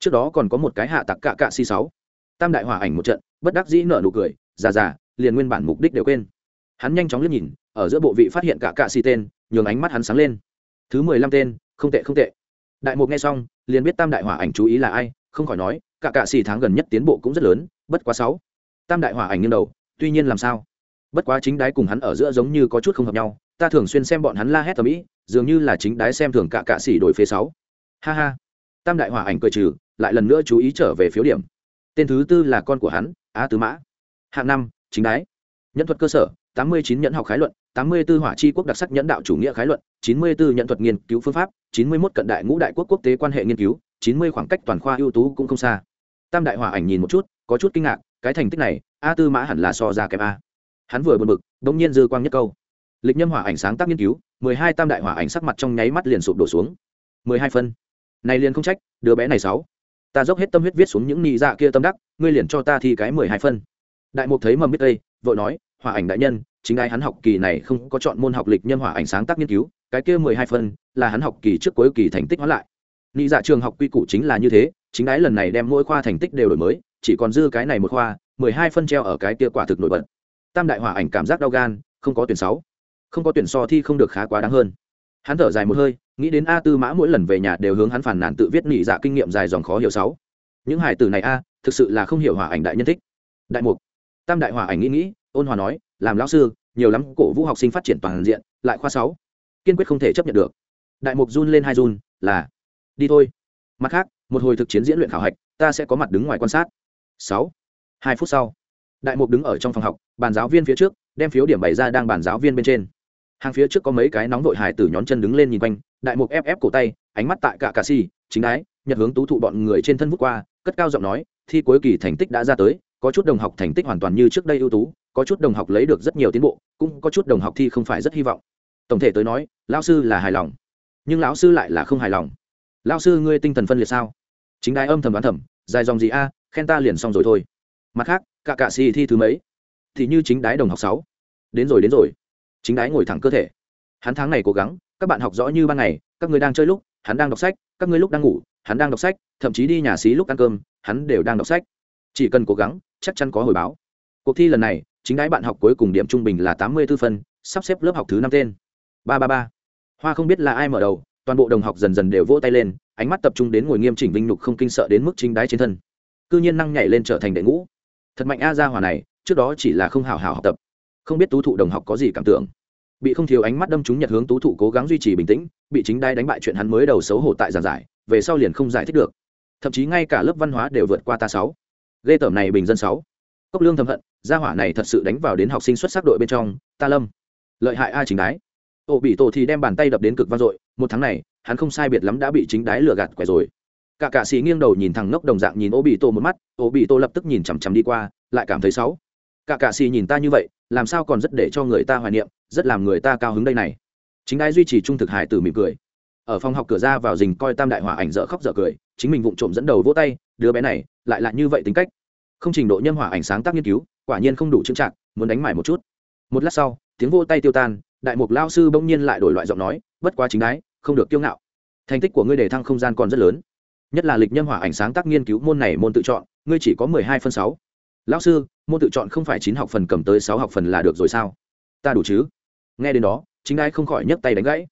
Trước đó còn có một cái hạ tặc cạ cạ si sáu tam đại hòa ảnh một trận, bất đắc dĩ nở nụ cười, già già, liền nguyên bản mục đích đều quên. Hắn nhanh chóng liếc nhìn, ở giữa bộ vị phát hiện cả cạ si tên, nhường ánh mắt hắn sáng lên. Thứ mười lăm tên, không tệ không tệ. Đại mục nghe xong, liền biết tam đại hòa ảnh chú ý là ai, không khỏi nói, cả cạ xì tháng gần nhất tiến bộ cũng rất lớn, bất quá sáu. Tam đại hòa ảnh nghiêng đầu, tuy nhiên làm sao? Bất quá chính đái cùng hắn ở giữa giống như có chút không hợp nhau, ta thường xuyên xem bọn hắn la hét tầm ĩ, dường như là chính đái xem thường cả cạ xì đổi phế sáu. Ha ha. Tam đại hòa ảnh cười trừ, lại lần nữa chú ý trở về phiếu điểm tên thứ tư là con của hắn, á tứ mã. Hạng năm, chính đái. Nhân thuật cơ sở, tám mươi chín nhẫn học khái luận, tám mươi 84 hỏa chi quốc đặc sắc nhẫn đạo chủ nghĩa khái luận, chín mươi 94 nhận thuật nghiên cứu phương pháp, chín mươi 91 cận đại ngũ đại quốc quốc tế quan hệ nghiên cứu, chín mươi khoảng cách toàn khoa ưu tú cũng không xa. Tam đại hỏa ảnh nhìn một chút, có chút kinh ngạc, cái thành tích này a tư mã hẳn là so ra kém a. Hắn vừa buồn bực đống nhiên dư quang nhất câu. Lịch nhâm hỏa ảnh sáng tác nghiên cứu, mười hai tam đại hỏa ảnh sắc mặt trong nháy mắt liền sụp đổ xuống. mười hai phân. Này liền không trách, đứa bé này sáu ta dốc hết tâm huyết viết xuống những nị dạ kia tâm đắc, ngươi liền cho ta thi cái mười hai phân. Đại mục thấy mầm biết đây, vội nói, hỏa ảnh đại nhân, chính ai hắn học kỳ này không có chọn môn học lịch nhân hỏa ảnh sáng tác nghiên cứu, cái kia mười hai phân là hắn học kỳ trước cuối kỳ thành tích hóa lại. Nị dạ trường học quy củ chính là như thế, chính ái lần này đem mỗi khoa thành tích đều đổi mới, chỉ còn dư cái này một khoa, mười hai phân treo ở cái kia quả thực nổi bật. Tam đại hỏa ảnh cảm giác đau gan, không có tuyển sáu. Không có tuyển so thi không được khá quá đáng hơn hắn thở dài một hơi, nghĩ đến a tư mã mỗi lần về nhà đều hướng hắn phản nàn tự viết nị dạ kinh nghiệm dài dòng khó hiểu sáu. Những hải tử này a, thực sự là không hiểu hỏa ảnh đại nhân thích. Đại mục. Tam đại hỏa ảnh nghĩ nghĩ, ôn hòa nói, làm lão sư, nhiều lắm, cổ vũ học sinh phát triển toàn diện, lại khoa sáu. Kiên quyết không thể chấp nhận được. Đại mục run lên hai run, là, đi thôi. Mặt khác, một hồi thực chiến diễn luyện khảo hạch, ta sẽ có mặt đứng ngoài quan sát. Sáu. Hai phút sau, đại mục đứng ở trong phòng học, bàn giáo viên phía trước, đem phiếu điểm bày ra đang bàn giáo viên bên trên hàng phía trước có mấy cái nóng vội hải tử nhón chân đứng lên nhìn quanh, đại mục ép ép cổ tay, ánh mắt tại cả cà si chính ái, nhật hướng tú thụ bọn người trên thân vút qua, cất cao giọng nói, thi cuối kỳ thành tích đã ra tới, có chút đồng học thành tích hoàn toàn như trước đây ưu tú, có chút đồng học lấy được rất nhiều tiến bộ, cũng có chút đồng học thi không phải rất hy vọng. Tổng thể tới nói, lão sư là hài lòng, nhưng lão sư lại là không hài lòng. Lão sư, ngươi tinh thần phân liệt sao? Chính đái âm thầm đoán thầm, dài dòng gì a, khen ta liền xong rồi thôi. Mặt khác, cả cạ xì thi thứ mấy? Thì như chính đái đồng học sáu. Đến rồi đến rồi chính đái ngồi thẳng cơ thể. Hắn tháng này cố gắng, các bạn học rõ như ban ngày, các người đang chơi lúc, hắn đang đọc sách, các người lúc đang ngủ, hắn đang đọc sách, thậm chí đi nhà xí lúc ăn cơm, hắn đều đang đọc sách. Chỉ cần cố gắng, chắc chắn có hồi báo. Cuộc thi lần này, chính đái bạn học cuối cùng điểm trung bình là tám mươi 84 phân, sắp xếp lớp học thứ năm tên. Ba ba ba. Hoa không biết là ai mở đầu, toàn bộ đồng học dần dần đều vỗ tay lên, ánh mắt tập trung đến ngồi nghiêm chỉnh vinh nhục không kinh sợ đến mức chính đái trên thân. Cư nhiên năng nhảy lên trở thành đệ ngũ. Thật mạnh a ra hòa này, trước đó chỉ là không hào hào học tập không biết tú thụ đồng học có gì cảm tưởng. Bị không thiếu ánh mắt đâm trúng nhật hướng tú thụ cố gắng duy trì bình tĩnh, bị chính đai đánh bại chuyện hắn mới đầu xấu hổ tại giảng giải, về sau liền không giải thích được. Thậm chí ngay cả lớp văn hóa đều vượt qua ta sáu. Ghê tởm này bình dân sáu. Cốc lương thầm hận, gia hỏa này thật sự đánh vào đến học sinh xuất sắc đội bên trong, ta lâm. Lợi hại ai chính đái. Ổ bị tổ thì đem bàn tay đập đến cực vang dội, một tháng này, hắn không sai biệt lắm đã bị chính đái lừa gạt quẻ rồi. Cả cạ sĩ nghiêng đầu nhìn thằng ngốc đồng dạng nhìn ô bị tổ một mắt, ô bị tổ lập tức nhìn chằm chằm đi qua, lại cảm thấy xấu cả cạ xì nhìn ta như vậy, làm sao còn rất để cho người ta hoài niệm, rất làm người ta cao hứng đây này. Chính ai duy trì trung thực hải tử mỉm cười. Ở phòng học cửa ra vào dình coi tam đại hỏa ảnh dở khóc dở cười, chính mình vụng trộm dẫn đầu vỗ tay, đứa bé này, lại là như vậy tính cách. Không trình độ nhân hỏa ảnh sáng tác nghiên cứu, quả nhiên không đủ trưng trạng muốn đánh mải một chút. Một lát sau, tiếng vô tay tiêu tan, đại mục lao sư bỗng nhiên lại đổi loại giọng nói, bất quá chính đái, không được kiêu ngạo. Thành tích của ngươi đề thăng không gian còn rất lớn. Nhất là lịch nhân hỏa ảnh sáng tác nghiên cứu môn này môn tự chọn, ngươi chỉ có mười hai phân sáu lão sư, môn tự chọn không phải chín học phần cầm tới sáu học phần là được rồi sao? Ta đủ chứ? Nghe đến đó, chính đái không khỏi nhấc tay đánh gãy.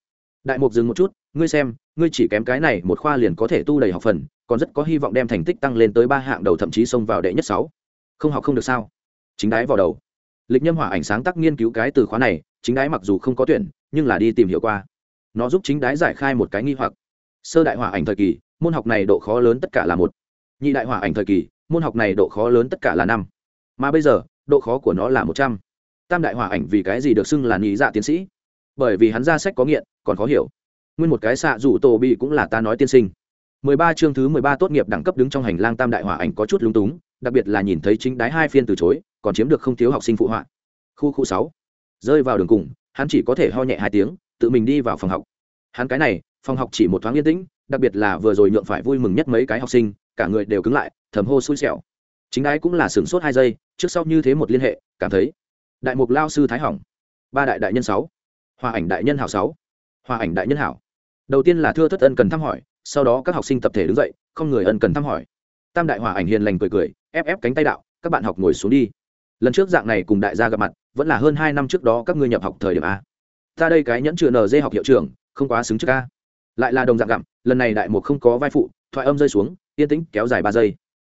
Đại mục dừng một chút, ngươi xem, ngươi chỉ kém cái này một khoa liền có thể tu đầy học phần, còn rất có hy vọng đem thành tích tăng lên tới ba hạng đầu thậm chí xông vào đệ nhất sáu. Không học không được sao? Chính đái vào đầu. Lịch nhân hỏa ảnh sáng tác nghiên cứu cái từ khóa này, chính đái mặc dù không có tuyển, nhưng là đi tìm hiểu qua. Nó giúp chính đái giải khai một cái nghi hoặc. Sơ đại hỏa ảnh thời kỳ, môn học này độ khó lớn tất cả là một. Nhị đại hỏa ảnh thời kỳ môn học này độ khó lớn tất cả là năm. Mà bây giờ, độ khó của nó là một trăm. Tam đại hỏa ảnh vì cái gì được xưng là nhị dạ tiến sĩ? Bởi vì hắn ra sách có nghiện, còn khó hiểu. Nguyên một cái xạ rủ tổ bị cũng là ta nói tiên sinh. Mười ba chương thứ mười ba tốt nghiệp đẳng cấp đứng trong hành lang tam đại hỏa ảnh có chút lúng túng, đặc biệt là nhìn thấy chính đái hai phiên từ chối, còn chiếm được không thiếu học sinh phụ họa. Khu khu sáu. Rơi vào đường cùng, hắn chỉ có thể ho nhẹ hai tiếng, tự mình đi vào phòng học. Hắn cái này, phòng học chỉ một thoáng yên tĩnh, đặc biệt là vừa rồi nhượng phải vui mừng nhất mấy cái học sinh cả người đều cứng lại, thầm hô xui xẻo. Chính ái cũng là sửng sốt hai giây, trước sau như thế một liên hệ, cảm thấy đại mục lao sư thái hỏng, ba đại đại nhân sáu, hòa ảnh đại nhân hảo sáu, hòa ảnh đại nhân hảo. Đầu tiên là thưa thất ân cần thăm hỏi, sau đó các học sinh tập thể đứng dậy, không người ân cần thăm hỏi. Tam đại hòa ảnh hiền lành cười cười, ép ép cánh tay đạo, các bạn học ngồi xuống đi. Lần trước dạng này cùng đại gia gặp mặt, vẫn là hơn hai năm trước đó các ngươi nhập học thời điểm a. Ta đây cái nhẫn chừa nd học hiệu trưởng, không quá xứng trước a. Lại là đồng dạng gặm, lần này đại mục không có vai phụ thoại âm rơi xuống, yên tĩnh kéo dài ba giây.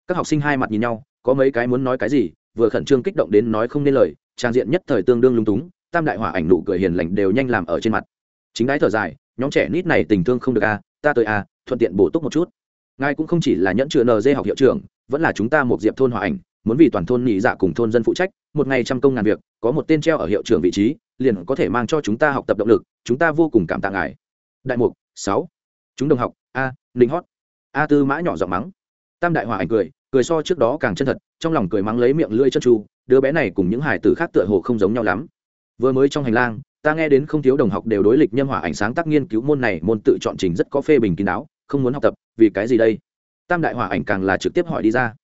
Các học sinh hai mặt nhìn nhau, có mấy cái muốn nói cái gì, vừa khẩn trương kích động đến nói không nên lời, trang diện nhất thời tương đương lung túng, tam đại hỏa ảnh nụ cười hiền lành đều nhanh làm ở trên mặt. Chính đái thở dài, nhóm trẻ nít này tình thương không được a, ta tới a, thuận tiện bổ túc một chút. Ngài cũng không chỉ là nhẫn chừa nd học hiệu trưởng, vẫn là chúng ta một diệp thôn hòa ảnh, muốn vì toàn thôn nhị dạ cùng thôn dân phụ trách, một ngày trăm công ngàn việc, có một tên treo ở hiệu trưởng vị trí, liền có thể mang cho chúng ta học tập động lực, chúng ta vô cùng cảm tạ ngài. Đại mục sáu, chúng đồng học, a, ninh hót a tư mã nhỏ giọng mắng. Tam đại hòa ảnh cười cười so trước đó càng chân thật, trong lòng cười mắng lấy miệng lưỡi chân tru, đứa bé này cùng những hải tử khác tựa hồ không giống nhau lắm. Vừa mới trong hành lang, ta nghe đến không thiếu đồng học đều đối lịch nhâm hỏa ảnh sáng tác nghiên cứu môn này môn tự chọn trình rất có phê bình kín đáo, không muốn học tập, vì cái gì đây? Tam đại hỏa ảnh càng là trực tiếp hỏi đi ra.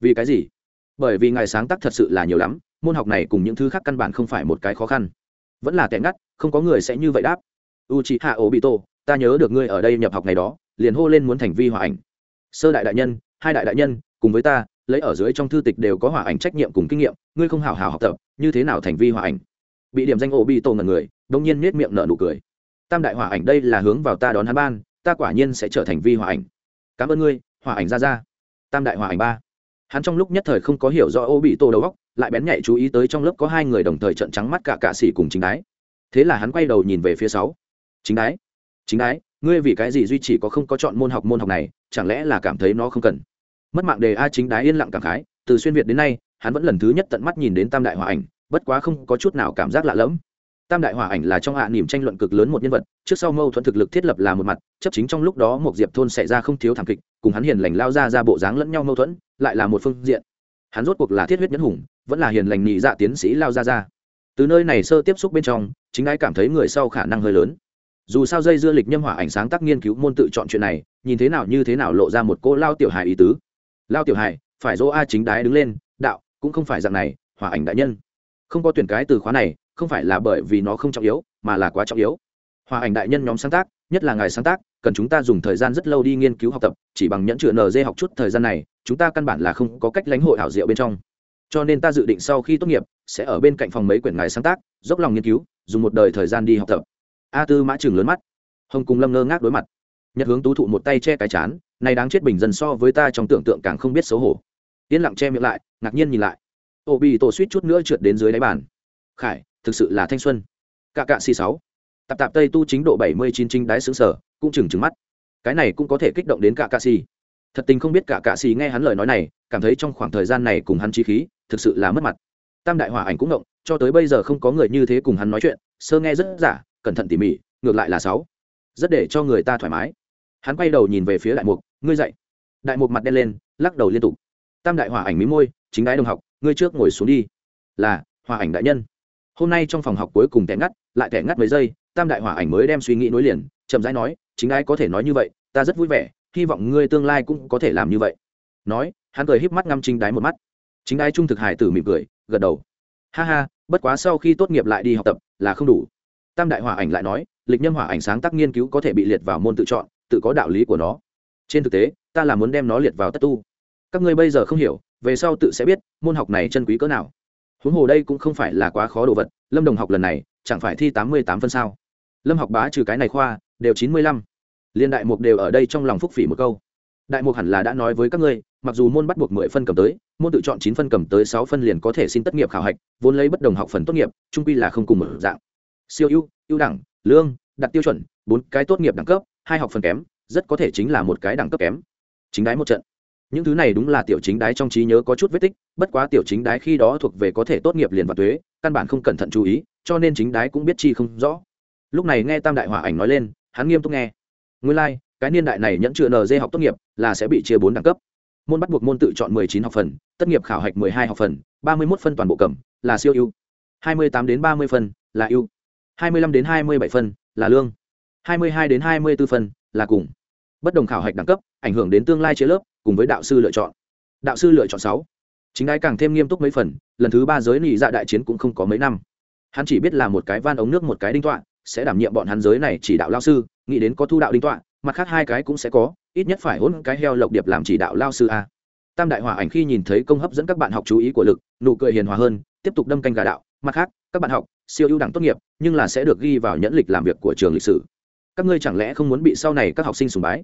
Vì cái gì? Bởi vì ngài sáng tác thật sự là nhiều lắm, môn học này cùng những thứ khác căn bản không phải một cái khó khăn. Vẫn là tẻ ngắt, không có người sẽ như vậy đáp. U chị hạ ổ bị tổ ta nhớ được ngươi ở đây nhập học ngày đó liền hô lên muốn thành vi hỏa ảnh. Sơ đại đại nhân, hai đại đại nhân, cùng với ta, lấy ở dưới trong thư tịch đều có hỏa ảnh trách nhiệm cùng kinh nghiệm, ngươi không hào hào học tập, như thế nào thành vi hỏa ảnh? Bị điểm danh ổ bị tổ ngần người đông nhiên nết miệng nở nụ cười. Tam đại hỏa ảnh đây là hướng vào ta đón hắn ban, ta quả nhiên sẽ trở thành vi hỏa ảnh. Cảm ơn ngươi, hỏa ảnh ra ra. Tam đại hỏa ảnh ba. Hắn trong lúc nhất thời không có hiểu do ô bị tô đầu góc lại bén nhạy chú ý tới trong lớp có hai người đồng thời trận trắng mắt cả cạ xỉ cùng chính đái. Thế là hắn quay đầu nhìn về phía sáu. Chính đái chính đái ngươi vì cái gì duy chỉ có không có chọn môn học môn học này, chẳng lẽ là cảm thấy nó không cần? Mất mạng đề a chính đái yên lặng cảm khái, từ xuyên việt đến nay, hắn vẫn lần thứ nhất tận mắt nhìn đến tam đại hòa ảnh, bất quá không có chút nào cảm giác lạ lẫm. Tam đại hòa ảnh là trong hạ à niềm tranh luận cực lớn một nhân vật, trước sau mâu thuẫn thực lực thiết lập là một mặt, chấp chính trong lúc đó một diệp thôn xảy ra không thiếu thảm kịch, cùng hắn hiền lành lao ra ra bộ dáng lẫn nhau mâu thuẫn, lại là một phương diện. Hắn rốt cuộc là thiết huyết nhẫn hùng, vẫn là hiền lành nhị dạ tiến sĩ lao ra ra. Từ nơi này sơ tiếp xúc bên trong, chính ai cảm thấy người sau khả năng hơi lớn dù sao dây dưa lịch nhâm hỏa ảnh sáng tác nghiên cứu môn tự chọn chuyện này, nhìn thế nào như thế nào lộ ra một cô lao tiểu hài ý tứ. Lao tiểu hài, phải dỗ a chính đái đứng lên, đạo, cũng không phải dạng này, hỏa ảnh đại nhân. Không có tuyển cái từ khóa này, không phải là bởi vì nó không trọng yếu, mà là quá trọng yếu. Hòa ảnh đại nhân nhóm sáng tác, nhất là ngài sáng tác, cần chúng ta dùng thời gian rất lâu đi nghiên cứu học tập, chỉ bằng nhẫn chữa nd học chút thời gian này, chúng ta căn bản là không có cách lãnh hội ảo diệu bên trong. Cho nên ta dự định sau khi tốt nghiệp, sẽ ở bên cạnh phòng mấy quyển ngài sáng tác, dốc lòng nghiên cứu, dùng một đời thời gian đi học tập a tư mã chừng lớn mắt. Hồng cùng lâm ngơ ngác đối mặt. Nhật hướng tú thụ một tay che cái chán, này đáng chết bình dân so với ta trong tưởng tượng càng không biết xấu hổ. Yên lặng che miệng lại, ngạc nhiên nhìn lại. Ô bị tổ suýt chút nữa trượt đến dưới đáy bàn. Khải, thực sự là thanh xuân. Cạ cạ xì sáu. Tạp tạp tây tu chính độ bảy mươi chín chính đái xứng sở, cũng chừng chừng mắt. Cái này cũng có thể kích động đến cạ cạ xì. Thật tình không biết cả cạ xì nghe hắn lời nói này, cảm thấy trong khoảng thời gian này cùng hắn trí khí, thực sự là mất mặt. Tam đại hòa ảnh cũng động, cho tới bây giờ không có người như thế cùng hắn nói chuyện, sơ nghe rất giả cẩn thận tỉ mỉ, ngược lại là sáu. Rất để cho người ta thoải mái. Hắn quay đầu nhìn về phía đại mục, ngươi dậy. Đại mục mặt đen lên, lắc đầu liên tục. Tam đại hòa ảnh mí môi, chính đái đồng học, ngươi trước ngồi xuống đi. Là hòa ảnh đại nhân. Hôm nay trong phòng học cuối cùng tẻ ngắt, lại tẻ ngắt mấy giây, tam đại hòa ảnh mới đem suy nghĩ nối liền, chậm rãi nói, chính ai có thể nói như vậy, ta rất vui vẻ, hy vọng ngươi tương lai cũng có thể làm như vậy. Nói, hắn cười híp mắt ngăm chính đái một mắt. Chính ai trung thực hải tử mỉm cười, gật đầu. Ha ha, bất quá sau khi tốt nghiệp lại đi học tập, là không đủ tam đại hỏa ảnh lại nói, lịch nhâm hỏa ảnh sáng tác nghiên cứu có thể bị liệt vào môn tự chọn, tự có đạo lý của nó. Trên thực tế, ta là muốn đem nó liệt vào tất tu. Các ngươi bây giờ không hiểu, về sau tự sẽ biết, môn học này chân quý cỡ nào. Huống hồ đây cũng không phải là quá khó đồ vật, lâm đồng học lần này, chẳng phải thi tám mươi tám phân sao? Lâm học bá trừ cái này khoa, đều chín mươi lăm. Liên đại mục đều ở đây trong lòng phúc phỉ một câu. Đại mục hẳn là đã nói với các ngươi, mặc dù môn bắt buộc mười phân cầm tới, môn tự chọn chín phân cầm tới sáu phân liền có thể xin tất nghiệp khảo hạch, vốn lấy bất đồng học phần tốt nghiệp, trung quy là không cùng một dạng siêu ưu ưu đẳng lương đặt tiêu chuẩn bốn cái tốt nghiệp đẳng cấp hai học phần kém rất có thể chính là một cái đẳng cấp kém. Chính đái một trận. Những thứ này đúng là tiểu chính đái trong trí nhớ có chút vết tích bất quá tiểu chính đái khi đó thuộc về có thể tốt nghiệp liền và thuế căn bản không cẩn thận chú ý cho nên chính đái cũng biết chi không rõ. Lúc này nghe tam đại hỏa ảnh nói lên hắn nghiêm túc nghe. Nguyên lai、like, cái niên đại này nhẫn chưa nd học tốt nghiệp là sẽ bị chia bốn đẳng cấp. Môn bắt buộc môn tự chọn mười chín học phần tất nghiệp khảo hạch mười hai học phần ba mươi một phân toàn bộ cầm là siêu ưu. hai mươi tám đến ba mươi phân là ưu hai mươi lăm đến hai mươi bảy phân, là lương. hai mươi hai đến hai mươi b ố phân, là cùng. Bất đồng khảo hạch đẳng cấp, ảnh hưởng đến tương lai chế lớp, cùng với đạo sư lựa chọn. Đạo sư lựa chọn sáu. Chính đái càng thêm nghiêm túc mấy phần, lần thứ ba giới nị dạ đại chiến cũng không có mấy năm. Hắn chỉ biết là một cái van ống nước một cái đinh tọa, sẽ đảm nhiệm bọn hắn giới này chỉ đạo lao sư, nghĩ đến có thu đạo đinh tọa, mặt khác hai cái cũng sẽ có, ít nhất phải hôn cái heo lộc điệp làm chỉ đạo lao sư a. Tam đại hòa ảnh khi nhìn thấy công hấp dẫn các bạn học chú ý của lực, nụ cười hiền hòa hơn, tiếp tục đâm canh gà đạo mặt khác, các bạn học, siêu ưu đẳng tốt nghiệp, nhưng là sẽ được ghi vào nhẫn lịch làm việc của trường lịch sử. Các ngươi chẳng lẽ không muốn bị sau này các học sinh sùng bái?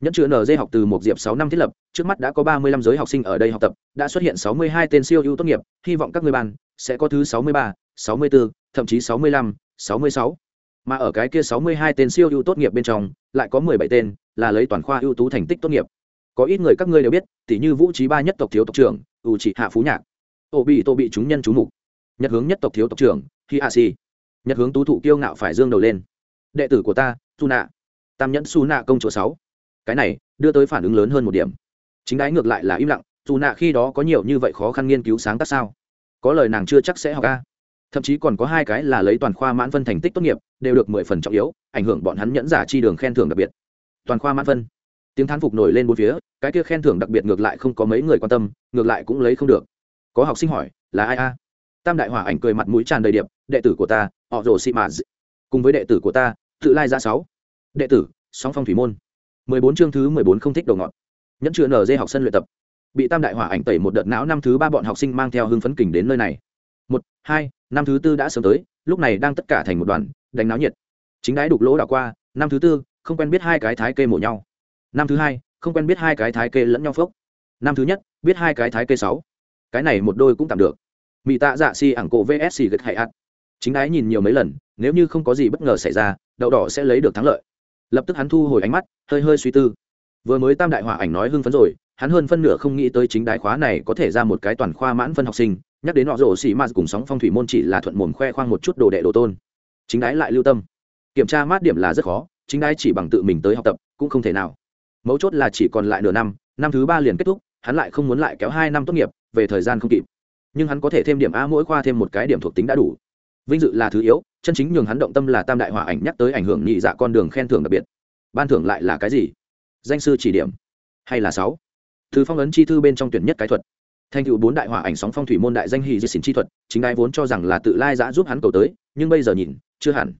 Nhẫn chữ nz học từ một diệp sáu năm thiết lập, trước mắt đã có ba mươi lăm giới học sinh ở đây học tập, đã xuất hiện sáu mươi hai tên siêu ưu tốt nghiệp, hy vọng các ngươi ban sẽ có thứ sáu mươi ba, sáu mươi bốn thậm chí sáu mươi lăm, sáu mươi sáu. Mà ở cái kia sáu mươi hai tên siêu ưu tốt nghiệp bên trong, lại có mười bảy tên là lấy toàn khoa ưu tú thành tích tốt nghiệp. Có ít người các ngươi đều biết tỷ như vũ trí ba nhất tộc thiếu tộc trưởng, ủ trị hạ phú nhạc. Ô bị tô bị chúng nhân chú mục nhật hướng nhất tộc thiếu tộc trưởng khi a si nhật hướng tú thụ kiêu ngạo phải dương đầu lên. Đệ tử của ta su nạ tam nhẫn su nạ công chúa sáu. Cái này, đưa tới phản ứng lớn hơn một điểm. Chính đái ngược lại là im lặng dù nạ khi đó có nhiều như vậy khó khăn nghiên cứu sáng tác sao? Có lời nàng chưa chắc sẽ học ca thậm chí còn có hai cái là lấy toàn khoa mãn phân thành tích tốt nghiệp, đều được mười phần trọng yếu, ảnh hưởng bọn hắn nhẫn giả chi đường khen thưởng đặc biệt. Toàn khoa mãn phân. Tiếng thán phục nổi lên bốn phía, cái kia khen thưởng đặc biệt ngược lại không có mấy người quan tâm, ngược lại cũng lấy không được. Có học sinh hỏi, là ai a? Tam đại hỏa ảnh cười mặt mũi tràn đầy điệp đệ tử của ta họ rồ xị mạ cùng với đệ tử của ta tự lai ra sáu. Đệ tử sóng phong thủy môn. Mười bốn chương thứ mười bốn không thích đầu ngọn, nhẫn chưa nở dê học sân luyện tập. Bị tam đại hỏa ảnh tẩy một đợt não năm thứ ba bọn học sinh mang theo hưng phấn kình đến nơi này. Một hai năm thứ tư đã sớm tới lúc này đang tất cả thành một đoàn đánh náo nhiệt. Chính đái đục lỗ đảo qua năm thứ tư không quen biết hai cái thái kê mổ nhau. Năm thứ hai không quen biết hai cái thái kê lẫn nhau phốc. Năm thứ nhất biết hai cái thái kê sáu. Cái này một đôi cũng tạm được mỹ tạ dạ si ảng cổ vsc gật hay ạt. Chính đái nhìn nhiều mấy lần, nếu như không có gì bất ngờ xảy ra, đậu đỏ sẽ lấy được thắng lợi. Lập tức hắn thu hồi ánh mắt, hơi hơi suy tư. Vừa mới tam đại hỏa ảnh nói hưng phấn rồi, hắn hơn phân nửa không nghĩ tới chính đại khóa này có thể ra một cái toàn khoa mãn phân học sinh, nhắc đến họ rổ xì ma cùng sóng phong thủy môn chỉ là thuận mồm khoe khoang một chút đồ đệ đồ tôn. Chính đái lại lưu tâm. Kiểm tra mát điểm là rất khó, chính đái chỉ bằng tự mình tới học tập, cũng không thể nào. Mấu chốt là chỉ còn lại nửa năm năm thứ ba liền kết thúc, hắn lại không muốn lại kéo hai năm tốt nghiệp, về thời gian không kịp nhưng hắn có thể thêm điểm a mỗi khoa thêm một cái điểm thuộc tính đã đủ. Vinh dự là thứ yếu, chân chính nhường hắn động tâm là tam đại hỏa ảnh nhắc tới ảnh hưởng nhị dạ con đường khen thưởng đặc biệt. Ban thưởng lại là cái gì? Danh sư chỉ điểm. Hay là sáu? Thứ phong ấn chi thư bên trong tuyển nhất cái thuật. Thành tựu bốn đại hỏa ảnh sóng phong thủy môn đại danh hì di xỉn chi thuật, chính đai vốn cho rằng là tự lai giã giúp hắn cầu tới, nhưng bây giờ nhìn, chưa hẳn.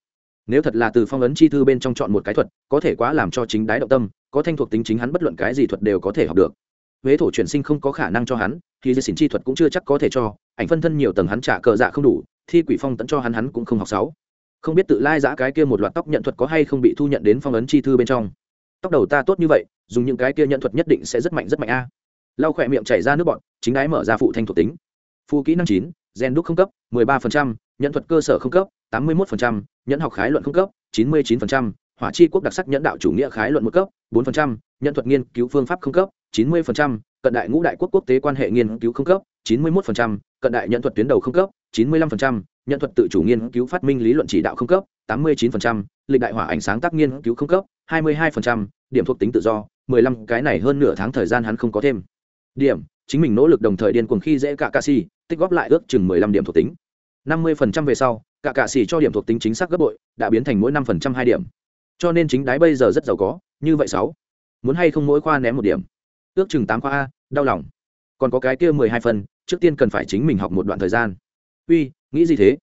Nếu thật là từ phong ấn chi thư bên trong chọn một cái thuật, có thể quá làm cho chính đái động tâm, có thanh thuộc tính chính hắn bất luận cái gì thuật đều có thể học được huế thổ chuyển sinh không có khả năng cho hắn thì dây xỉn chi thuật cũng chưa chắc có thể cho ảnh phân thân nhiều tầng hắn trả cờ dạ không đủ thi quỷ phong tẫn cho hắn hắn cũng không học sáu. Không biết tự lai giã cái kia một loạt tóc nhận thuật có hay không bị thu nhận đến phong ấn chi thư bên trong. Tóc đầu ta tốt như vậy dùng những cái kia nhận thuật nhất định sẽ rất mạnh rất mạnh a. Lau khỏe miệng chảy ra nước bọn chính đái mở ra phụ thanh thuộc tính. Phụ kỹ năng chín gen đúc không cấp 13%, nhận thuật cơ sở không cấp 81%, nhận học khái luận không cấp 99%, hỏa chi quốc đặc sắc nhẫn đạo chủ nghĩa khái luận một cấp 4%, nhận thuật nghiên cứu phương pháp không cấp 90%, cận đại ngũ đại quốc quốc tế quan hệ nghiên cứu không cấp 91%, cận đại nhận thuật tuyến đầu không cấp 95%, nhận thuật tự chủ nghiên cứu phát minh lý luận chỉ đạo không cấp 89%, lịch đại hỏa ảnh sáng tác nghiên cứu không cấp 22%, điểm thuộc tính tự do 15 cái này hơn nửa tháng thời gian hắn không có thêm. Điểm chính mình nỗ lực đồng thời điên cuồng khi dễ cả cạ xì tích góp lại ước chừng 15 điểm thuộc tính. 50% về sau cả cạ xì cho điểm thuộc tính chính xác gấp bội đã biến thành mỗi 5% hai điểm. Cho nên chính đái bây giờ rất giàu có như vậy sáu. Muốn hay không mỗi khoa ném một điểm? Ước chừng tám khoa a, đau lòng. Còn có cái kia mười hai phần, trước tiên cần phải chính mình học một đoạn thời gian. Uy, nghĩ gì thế?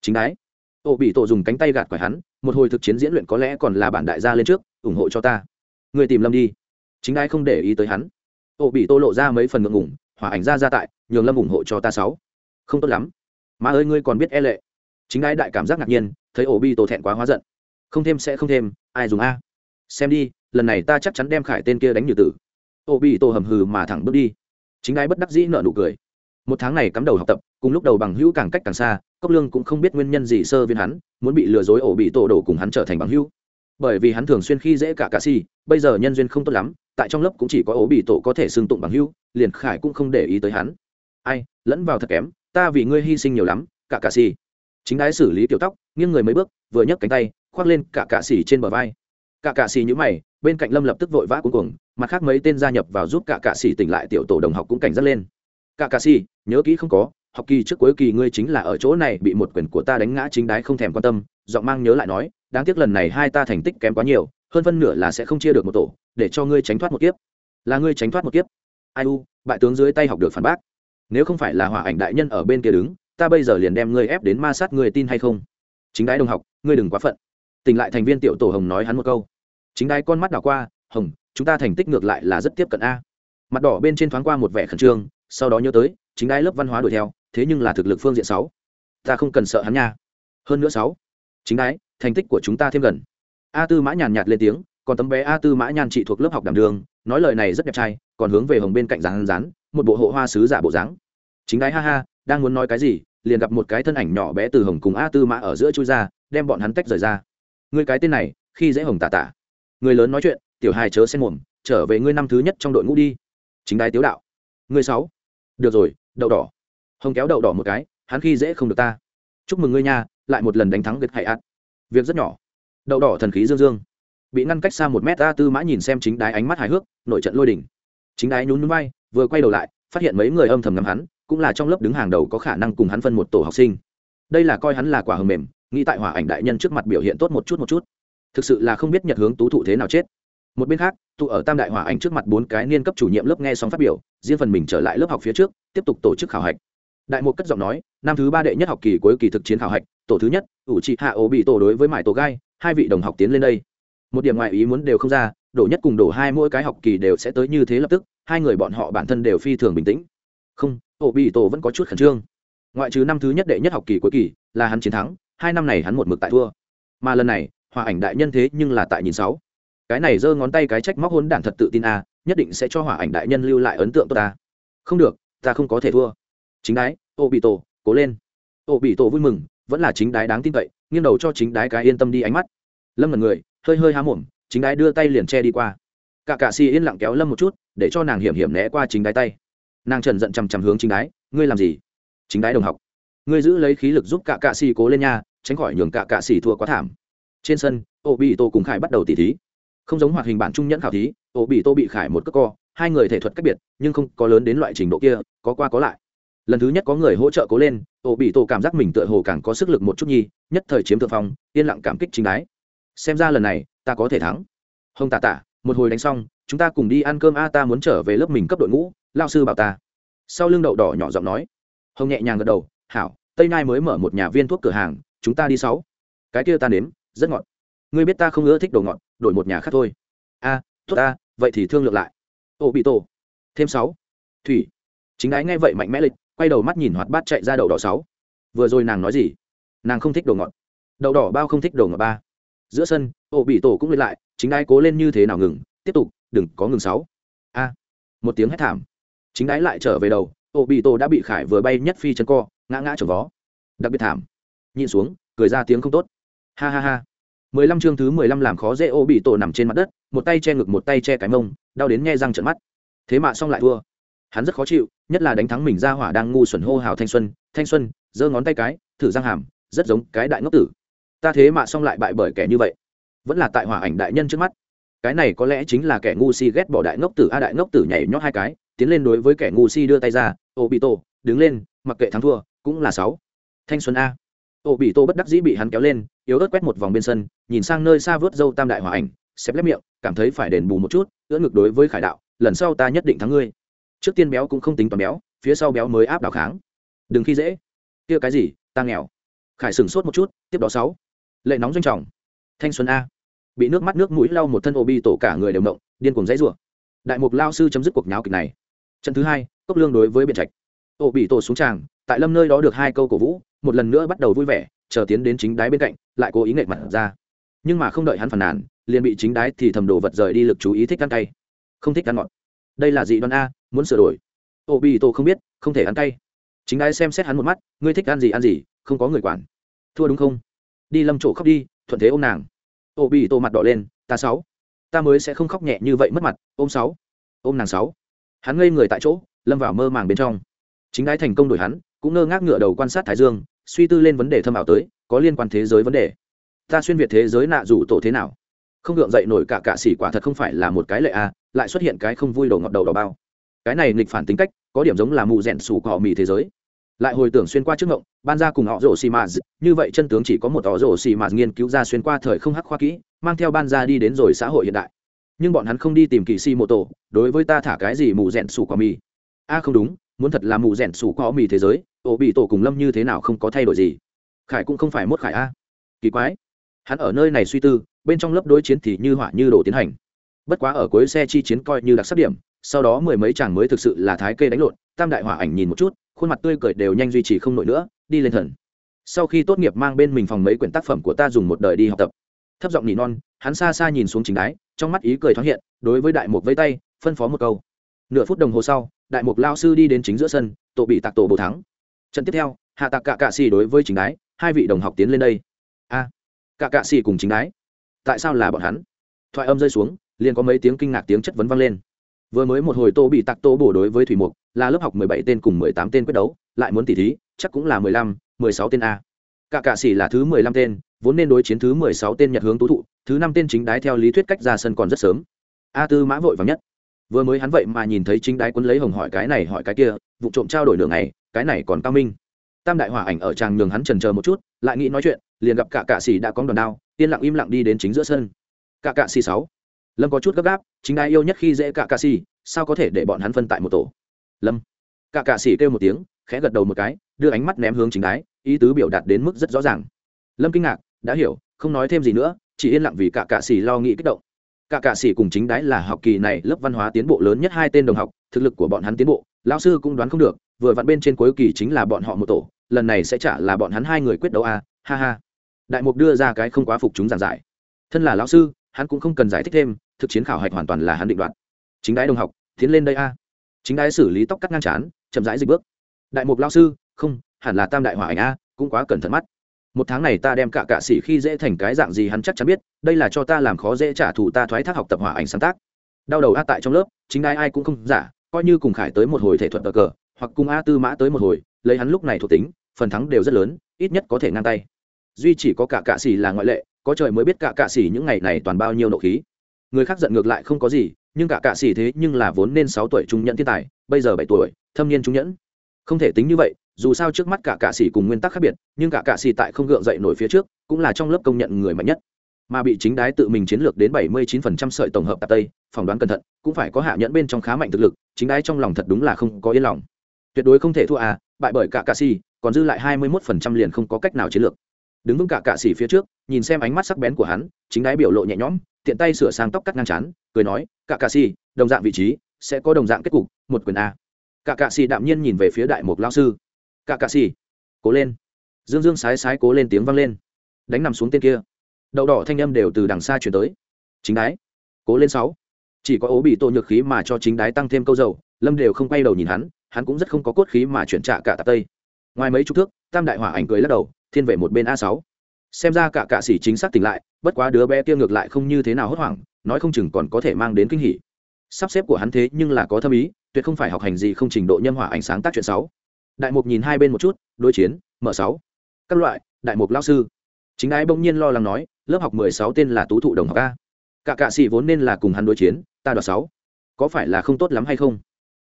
Chính đái. Ô bị tổ dùng cánh tay gạt khỏi hắn, một hồi thực chiến diễn luyện có lẽ còn là bản đại gia lên trước, ủng hộ cho ta. Người tìm lâm đi. Chính đái không để ý tới hắn. Ô bị tô lộ ra mấy phần ngượng ngủng hỏa ảnh ra ra tại, nhường lâm ủng hộ cho ta sáu. Không tốt lắm. Mà ơi, ngươi còn biết e lệ. Chính đái đại cảm giác ngạc nhiên, thấy ổ bị tổ thẹn quá hóa giận. Không thêm sẽ không thêm, ai dùng a? Xem đi, lần này ta chắc chắn đem khải tên kia đánh như tử ô bị tổ hầm hừ mà thẳng bước đi. Chính đái bất đắc dĩ nợ nụ cười. Một tháng này cắm đầu học tập, cùng lúc đầu bằng hữu càng cách càng xa, cốc lương cũng không biết nguyên nhân gì sơ viên hắn, muốn bị lừa dối ổ bị tổ đổ cùng hắn trở thành bằng hữu. Bởi vì hắn thường xuyên khi dễ cả cà si, bây giờ nhân duyên không tốt lắm, tại trong lớp cũng chỉ có ổ bị tổ có thể xưng tụng bằng hữu, liền khải cũng không để ý tới hắn. Ai, lẫn vào thật kém, ta vì ngươi hy sinh nhiều lắm, cả cà si. Chính đái xử lý tiểu tóc, nghiêng người mấy bước, vừa nhấc cánh tay, khoác lên cả cà si trên bờ vai. Cả cà si nhữ mày, bên cạnh lâm lập tức vội vã cuối cùng mặt khác mấy tên gia nhập vào giúp cả cạ xỉ tỉnh lại tiểu tổ đồng học cũng cảnh giác lên. Cả cạ xỉ nhớ kỹ không có, học kỳ trước cuối kỳ ngươi chính là ở chỗ này bị một quyền của ta đánh ngã chính đái không thèm quan tâm, giọng mang nhớ lại nói, đáng tiếc lần này hai ta thành tích kém quá nhiều, hơn phân nửa là sẽ không chia được một tổ, để cho ngươi tránh thoát một kiếp. Là ngươi tránh thoát một kiếp. Ai u, bại tướng dưới tay học được phản bác. Nếu không phải là hỏa ảnh đại nhân ở bên kia đứng, ta bây giờ liền đem ngươi ép đến ma sát ngươi tin hay không? Chính đái đồng học, ngươi đừng quá phận. Tỉnh lại thành viên tiểu tổ hồng nói hắn một câu. Chính đái con mắt đảo qua, hồng chúng ta thành tích ngược lại là rất tiếp cận a. Mặt đỏ bên trên thoáng qua một vẻ khẩn trương, sau đó nhớ tới, chính đái lớp văn hóa đuổi theo, thế nhưng là thực lực phương diện sáu. Ta không cần sợ hắn nha. Hơn nữa sáu. Chính đái, thành tích của chúng ta thêm gần. A tư mã nhàn nhạt lên tiếng, còn tấm bé a tư mã nhàn chị thuộc lớp học đảm đường, nói lời này rất đẹp trai, còn hướng về hồng bên cạnh rán rán một bộ hộ hoa sứ giả bộ dáng. Chính đái ha ha, đang muốn nói cái gì, liền gặp một cái thân ảnh nhỏ bé từ hồng cùng a tư mã ở giữa chui ra, đem bọn hắn tách rời ra. Người cái tên này, khi dễ hồng tà tà người lớn nói chuyện tiểu hài chớ xen mồm, trở về ngươi năm thứ nhất trong đội ngũ đi. Chính đái tiếu đạo. Ngươi sáu. Được rồi, đậu đỏ. Hồng kéo đậu đỏ một cái, hắn khi dễ không được ta. Chúc mừng ngươi nha, lại một lần đánh thắng gật hại ạt việc rất nhỏ. Đậu đỏ thần khí dương dương. Bị ngăn cách xa một mét, a tư mã nhìn xem chính đái ánh mắt hài hước, nội trận lôi đỉnh. Chính đái nhún nhún bay vừa quay đầu lại, phát hiện mấy người âm thầm ngắm hắn, cũng là trong lớp đứng hàng đầu có khả năng cùng hắn phân một tổ học sinh. Đây là coi hắn là quả hầm mềm, nghĩ tại hỏa ảnh đại nhân trước mặt biểu hiện tốt một chút một chút. Thực sự là không biết nhật hướng tú thụ thế nào chết một bên khác, tụ ở tam đại hòa ảnh trước mặt bốn cái niên cấp chủ nhiệm lớp nghe xong phát biểu, riêng phần mình trở lại lớp học phía trước, tiếp tục tổ chức khảo hạch. Đại một cất giọng nói, năm thứ ba đệ nhất học kỳ cuối kỳ thực chiến khảo hạch, tổ thứ nhất, ủ trị hạ ố bị tổ đối với mải tổ gai, hai vị đồng học tiến lên đây. Một điểm ngoại ý muốn đều không ra, đổ nhất cùng đổ hai mỗi cái học kỳ đều sẽ tới như thế lập tức, hai người bọn họ bản thân đều phi thường bình tĩnh. Không, ổ bị tổ vẫn có chút khẩn trương. Ngoại trừ năm thứ nhất đệ nhất học kỳ cuối kỳ, là hắn chiến thắng, hai năm này hắn một mực tại thua. Mà lần này hòa ảnh đại nhân thế nhưng là tại nhìn sáu cái này giơ ngón tay cái trách móc hôn đản thật tự tin a nhất định sẽ cho hỏa ảnh đại nhân lưu lại ấn tượng tốt ta. Không được, ta không có thể thua. Chính đái, ô bị tổ, cố lên. Ô bị tổ vui mừng, vẫn là chính đái đáng tin cậy, nghiêng đầu cho chính đái cái yên tâm đi ánh mắt. Lâm là người, hơi hơi há mồm, chính đái đưa tay liền che đi qua. Cả cạ si yên lặng kéo lâm một chút, để cho nàng hiểm hiểm né qua chính đái tay. Nàng trần giận chằm chằm hướng chính đái, ngươi làm gì? Chính đái đồng học, ngươi giữ lấy khí lực giúp cả cạ si cố lên nha, tránh khỏi nhường cả cạ si thua quá thảm. Trên sân, ô bị tổ cùng khải bắt đầu tỉ thí không giống hoạt hình bản trung nhẫn khảo thí ô bị tô bị khải một cất co, hai người thể thuật cách biệt, nhưng không có lớn đến loại trình độ kia, có qua có lại. Lần thứ nhất có người hỗ trợ cố lên ô bị tô cảm giác mình tựa hồ càng có sức lực một chút nhi, nhất thời chiếm thượng phong, yên lặng cảm kích chính đái. Xem ra lần này, ta có thể thắng. Hông tà tà, một hồi đánh xong, chúng ta cùng đi ăn cơm a, ta muốn trở về lớp mình cấp đội ngũ, lao sư bảo ta. Sau lưng đậu đỏ nhỏ giọng nói. Hông nhẹ nhàng gật đầu, hảo, tây nai mới mở một nhà viên thuốc cửa hàng, chúng ta đi sáu. Cái kia ta nếm, rất ngọt ngươi biết ta không ưa thích đồ ngọt, đổi một nhà khác thôi. A, tốt ta, vậy thì thương lượng lại. Ô, bị tổ. Thêm sáu. Thủy. Chính ái nghe vậy mạnh mẽ lịch, quay đầu mắt nhìn hoạt bát chạy ra đậu đỏ sáu. Vừa rồi nàng nói gì? Nàng không thích đồ ngọt. Đậu đỏ bao không thích đồ ngọt ba. Giữa sân, ô, bị tổ cũng lên lại, chính ái cố lên như thế nào ngừng? Tiếp tục, đừng có ngừng sáu. A. Một tiếng hét thảm. Chính ái lại trở về đầu, ô, bị tổ đã bị khải vừa bay nhất phi chân co, ngã ngã trồng vó. Đặc biệt thảm. Nhìn xuống, cười ra tiếng không tốt. Ha ha ha mười lăm chương thứ mười lăm làm khó dễ ô bị tổ nằm trên mặt đất, một tay che ngực, một tay che cái mông, đau đến nghe răng trận mắt. Thế mà xong lại thua. Hắn rất khó chịu, nhất là đánh thắng mình ra hỏa đang ngu xuẩn hô hào thanh xuân thanh xuân, giơ ngón tay cái, thử răng hàm, rất giống cái đại ngốc tử. Ta thế mà xong lại bại bởi kẻ như vậy. Vẫn là tại hỏa ảnh đại nhân trước mắt. Cái này có lẽ chính là kẻ ngu si ghét bỏ đại ngốc tử, a đại ngốc tử nhảy nhót hai cái, tiến lên đối với kẻ ngu si đưa tay ra, ô bị tổ, đứng lên, mặc kệ thắng thua, cũng là sáu. Thanh xuân a. Ô bị bất đắc dĩ bị hắn kéo lên, yếu ớt quét một vòng bên sân nhìn sang nơi xa vớt dâu tam đại hòa ảnh xếp lép miệng, cảm thấy phải đền bù một chút, ưỡn ngực đối với khải đạo, lần sau ta nhất định thắng ngươi. Trước tiên béo cũng không tính toàn béo, phía sau béo mới áp đảo kháng. Đừng khi dễ. Kia cái gì, ta nghèo. Khải sửng sốt một chút, tiếp đó sáu. Lệ nóng doanh trọng. Thanh xuân a. Bị nước mắt nước mũi lau một thân ô bi tổ cả người đều động, điên cuồng dãy rủa. Đại mục lao sư chấm dứt cuộc nháo kịch này. Trận thứ hai, cốc lương đối với biện trạch. Ô bị tổ xuống tràng, tại lâm nơi đó được hai câu cổ vũ, một lần nữa bắt đầu vui vẻ, chờ tiến đến chính đáy bên cạnh, lại cố ý nghệ mặt ra nhưng mà không đợi hắn phản nàn, liền bị chính đái thì thầm đồ vật rời đi lực chú ý thích ăn cay. Không thích ăn ngọt. Đây là dị đoan a, muốn sửa đổi. Ô bi tô không biết, không thể ăn cay. Chính đái xem xét hắn một mắt, ngươi thích ăn gì ăn gì, không có người quản. Thua đúng không? Đi lâm chỗ khóc đi, thuận thế ôm nàng. Ô bi tô mặt đỏ lên, ta sáu. Ta mới sẽ không khóc nhẹ như vậy mất mặt, ôm sáu. Ôm nàng sáu. Hắn ngây người tại chỗ, lâm vào mơ màng bên trong. Chính đái thành công đổi hắn, cũng ngơ ngác ngựa đầu quan sát thái dương, suy tư lên vấn đề thâm ảo tới, có liên quan thế giới vấn đề ta xuyên việt thế giới nạ rủ tổ thế nào? Không gượng dậy nổi cả cạ xỉ quả thật không phải là một cái lệ a lại xuất hiện cái không vui đầu ngọt đầu đỏ bao. Cái này nghịch phản tính cách, có điểm giống là mù rẻn sủ cỏ mì thế giới. Lại hồi tưởng xuyên qua trước ngộng, ban ra cùng họ rổ xì mạt, như vậy chân tướng chỉ có một họ rổ xì mạt nghiên cứu ra xuyên qua thời không hắc khoa kỹ, mang theo ban ra đi đến rồi xã hội hiện đại. Nhưng bọn hắn không đi tìm kỳ si mô tổ đối với ta thả cái gì mù rẽn sủ cỏ mì? A không đúng, muốn thật là mù rẽn sủ cỏ mì thế giới, ổ bị tổ cùng lâm như thế nào không có thay đổi gì? Khải cũng không phải mốt khải a. Kỳ quái hắn ở nơi này suy tư, bên trong lớp đối chiến thì như hỏa như đồ tiến hành. Bất quá ở cuối xe chi chiến coi như đặc sắc điểm, sau đó mười mấy chàng mới thực sự là thái kê đánh lộn, tam đại hỏa ảnh nhìn một chút, khuôn mặt tươi cười đều nhanh duy trì không nổi nữa, đi lên thần. Sau khi tốt nghiệp mang bên mình phòng mấy quyển tác phẩm của ta dùng một đời đi học tập. Thấp giọng nỉ non, hắn xa xa nhìn xuống chính đái, trong mắt ý cười thoáng hiện, đối với đại mục vây tay, phân phó một câu. Nửa phút đồng hồ sau, đại mục lao sư đi đến chính giữa sân, tổ bị tạc tổ bồ thắng. Trận tiếp theo, hạ tạc cạ cạ xì đối với chính đái, hai vị đồng học tiến lên đây. A cả cạ xì cùng chính đái. Tại sao là bọn hắn? Thoại âm rơi xuống, liền có mấy tiếng kinh ngạc tiếng chất vấn vang lên. Vừa mới một hồi tô bị tạc tô bổ đối với thủy mục, là lớp học mười bảy tên cùng mười tám tên quyết đấu, lại muốn tỉ thí, chắc cũng là mười lăm, mười sáu tên a. Cả cạ xì là thứ mười lăm tên, vốn nên đối chiến thứ mười sáu tên nhật hướng tú thụ, thứ năm tên chính đái theo lý thuyết cách ra sân còn rất sớm. A tư mã vội vàng nhất. Vừa mới hắn vậy mà nhìn thấy chính đái quân lấy hồng hỏi cái này hỏi cái kia, vụ trộm trao đổi đường này cái này còn cao minh. Tam đại hỏa ảnh ở tràng nhường hắn trần chờ một chút, lại nghĩ nói chuyện liền gặp cả cạ xỉ đã có đòn đao yên lặng im lặng đi đến chính giữa sân. Cả cạ xỉ sáu. Lâm có chút gấp gáp chính ai yêu nhất khi dễ cả cạ xỉ sao có thể để bọn hắn phân tại một tổ? Lâm. Cả cạ xỉ kêu một tiếng khẽ gật đầu một cái đưa ánh mắt ném hướng chính đái ý tứ biểu đạt đến mức rất rõ ràng. Lâm kinh ngạc đã hiểu không nói thêm gì nữa chỉ yên lặng vì cả cạ xỉ lo nghĩ kích động. Cả cạ sĩ cùng chính đái là học kỳ này lớp văn hóa tiến bộ lớn nhất hai tên đồng học thực lực của bọn hắn tiến bộ lão sư cũng đoán không được vừa vặn bên trên cuối kỳ chính là bọn họ một tổ lần này sẽ trả là bọn hắn hai người quyết đấu a à, ha ha đại mục đưa ra cái không quá phục chúng giảng giải. Thân là lão sư, hắn cũng không cần giải thích thêm, thực chiến khảo hạch hoàn toàn là hắn định đoạt. Chính đái đồng học, tiến lên đây a. Chính đái xử lý tóc cắt ngang chán, chậm rãi dịch bước. Đại mục lão sư, không, hẳn là tam đại hỏa ảnh a, cũng quá cẩn thận mắt. Một tháng này ta đem cả cạ sĩ khi dễ thành cái dạng gì hắn chắc chắn biết, đây là cho ta làm khó dễ trả thù ta thoái thác học tập hỏa ảnh sáng tác. Đau đầu a tại trong lớp, chính đái ai cũng không giả, coi như cùng khải tới một hồi thể thuật cờ cờ, hoặc cùng a tư mã tới một hồi, lấy hắn lúc này thuộc tính, phần thắng đều rất lớn, ít nhất có thể ngang tay duy chỉ có cả cạ xỉ là ngoại lệ, có trời mới biết cả cạ xỉ những ngày này toàn bao nhiêu nộ khí. Người khác giận ngược lại không có gì, nhưng cả cạ xỉ thế nhưng là vốn nên sáu tuổi trung nhẫn thiên tài, bây giờ bảy tuổi, thâm niên trung nhẫn. Không thể tính như vậy, dù sao trước mắt cả cạ xỉ cùng nguyên tắc khác biệt, nhưng cả cạ xỉ tại không gượng dậy nổi phía trước, cũng là trong lớp công nhận người mạnh nhất. Mà bị chính đái tự mình chiến lược đến bảy mươi 79% sợi tổng hợp tạp tây, phỏng đoán cẩn thận, cũng phải có hạ nhẫn bên trong khá mạnh thực lực, chính đái trong lòng thật đúng là không có yên lòng. Tuyệt đối không thể thua à bại bởi cả cạ xỉ, còn dư lại hai mươi 21% liền không có cách nào chiến lược đứng vững cả cạ xỉ phía trước, nhìn xem ánh mắt sắc bén của hắn, chính đái biểu lộ nhẹ nhõm, tiện tay sửa sang tóc cắt ngang chán, cười nói cả cạ xỉ, đồng dạng vị trí, sẽ có đồng dạng kết cục, một quyền a. Cả cạ xỉ đạm nhiên nhìn về phía đại mục lao sư. Cả cạ xỉ, cố lên. Dương dương sái sái cố lên tiếng vang lên. Đánh nằm xuống tên kia. Đậu đỏ thanh âm đều từ đằng xa chuyển tới. Chính đái, cố lên sáu. Chỉ có ố bị tô nhược khí mà cho chính đái tăng thêm câu dầu, lâm đều không quay đầu nhìn hắn hắn cũng rất không có cốt khí mà chuyển trả cả tạp tây. Ngoài mấy chục thước, tam đại hỏa ảnh cười lắc đầu thiên về một bên a sáu. Xem ra cả cạ sĩ chính xác tỉnh lại, bất quá đứa bé kia ngược lại không như thế nào hốt hoảng, nói không chừng còn có thể mang đến kinh hỉ. Sắp xếp của hắn thế nhưng là có thâm ý, tuyệt không phải học hành gì không trình độ nhân hỏa ánh sáng tác chuyện sáu. Đại mục nhìn hai bên một chút, đối chiến, mở sáu. Các loại, đại mục lao sư. Chính ái bỗng nhiên lo lắng nói, lớp học mười sáu tên là tú thụ đồng học a. Cả cạ sĩ vốn nên là cùng hắn đối chiến, ta đoạt sáu. Có phải là không tốt lắm hay không?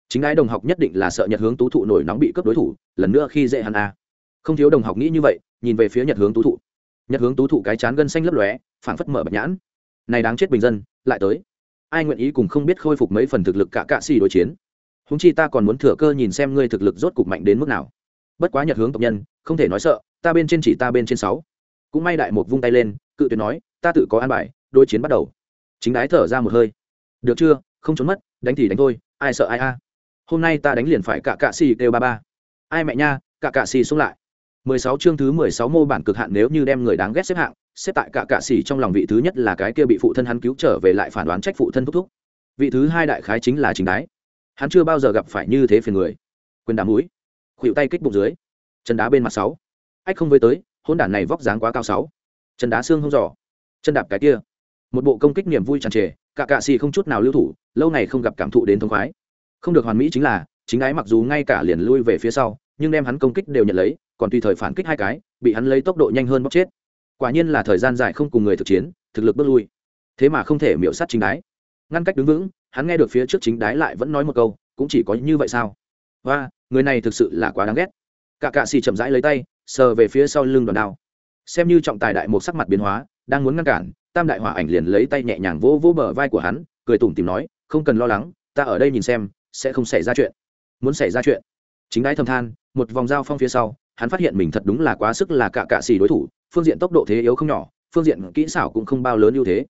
Chính ái đồng học nhất định là sợ nhật hướng tú thụ nổi nóng bị cướp đối thủ, lần nữa khi dễ hắn a. Không thiếu đồng học nghĩ như vậy nhìn về phía nhật hướng tú thụ. Nhật hướng tú thụ cái chán gân xanh lấp lóe, phảng phất mở bạch nhãn. Này đáng chết bình dân, lại tới. Ai nguyện ý cùng không biết khôi phục mấy phần thực lực cả cạ xì đối chiến? Húng chi ta còn muốn thừa cơ nhìn xem ngươi thực lực rốt cục mạnh đến mức nào. Bất quá nhật hướng tộc nhân, không thể nói sợ, ta bên trên chỉ ta bên trên sáu. Cũng may đại một vung tay lên, cự tuyệt nói, ta tự có an bài, đối chiến bắt đầu. Chính đái thở ra một hơi. Được chưa, không trốn mất, đánh thì đánh thôi, ai sợ ai a? Hôm nay ta đánh liền phải cả cạ xì kêu ba ba. Ai mẹ nha, cả cạ xì xuống lại. 16 chương thứ 16 mô bản cực hạn nếu như đem người đáng ghét xếp hạng, xếp tại cả cả sĩ trong lòng vị thứ nhất là cái kia bị phụ thân hắn cứu trở về lại phản đoán trách phụ thân thúc thúc. Vị thứ hai đại khái chính là chính đái. Hắn chưa bao giờ gặp phải như thế phiền người. Quyền đá mũi, khuỷu tay kích bụng dưới, chân đá bên mặt sáu. Ách không với tới, hỗn đản này vóc dáng quá cao sáu. Chân đá xương không giỏ, chân đạp cái kia. Một bộ công kích niềm vui tràn trề, cả cả sĩ không chút nào lưu thủ, lâu ngày không gặp cảm thụ đến thông khoái. Không được hoàn mỹ chính là, chính ái mặc dù ngay cả liền lui về phía sau, nhưng đem hắn công kích đều nhận lấy, còn tùy thời phản kích hai cái, bị hắn lấy tốc độ nhanh hơn bóc chết. Quả nhiên là thời gian dài không cùng người thực chiến, thực lực bước lui. Thế mà không thể miễu sát chính đái. Ngăn cách đứng vững, hắn nghe được phía trước chính đái lại vẫn nói một câu, cũng chỉ có như vậy sao? Và người này thực sự là quá đáng ghét. Cả cạ xì chậm rãi lấy tay, sờ về phía sau lưng đòn đao. Xem như trọng tài đại một sắc mặt biến hóa, đang muốn ngăn cản, tam đại hỏa ảnh liền lấy tay nhẹ nhàng vỗ vỗ bờ vai của hắn, cười tủm tìm nói, không cần lo lắng, ta ở đây nhìn xem, sẽ không xảy ra chuyện. Muốn xảy ra chuyện? Chính đái thầm than, một vòng dao phong phía sau hắn phát hiện mình thật đúng là quá sức là cả cạ xì đối thủ, phương diện tốc độ thế yếu không nhỏ, phương diện kỹ xảo cũng không bao lớn ưu thế.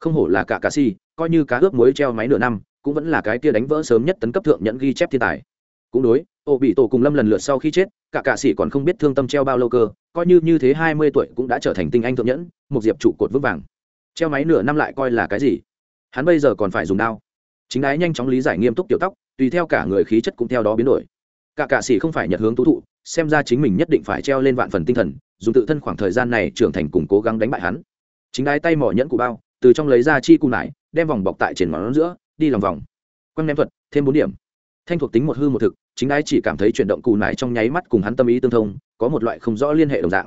Không hổ là cả cạ xì, coi như cá ướp muối treo máy nửa năm, cũng vẫn là cái kia đánh vỡ sớm nhất tấn cấp thượng nhận ghi chép thiên tài. Cũng đối, ô bị tổ cùng lâm lần lượt sau khi chết, cả cạ sĩ còn không biết thương tâm treo bao lâu cơ, coi như như thế hai mươi tuổi cũng đã trở thành tinh anh thượng nhẫn, một diệp trụ cột vững vàng. Treo máy nửa năm lại coi là cái gì? Hắn bây giờ còn phải dùng đao. Chính ái nhanh chóng lý giải nghiêm túc tiểu tóc, tùy theo cả người khí chất cũng theo đó biến đổi. Cả cạ sĩ không phải nhật hướng tú thụ xem ra chính mình nhất định phải treo lên vạn phần tinh thần, dùng tự thân khoảng thời gian này trưởng thành cùng cố gắng đánh bại hắn. Chính đái tay mỏ nhẫn cụ bao, từ trong lấy ra chi cụ nải, đem vòng bọc tại trên ngón giữa, đi lòng vòng. Quăng ném thuật, thêm bốn điểm. Thanh thuộc tính một hư một thực, chính đái chỉ cảm thấy chuyển động cù nải trong nháy mắt cùng hắn tâm ý tương thông, có một loại không rõ liên hệ đồng dạng.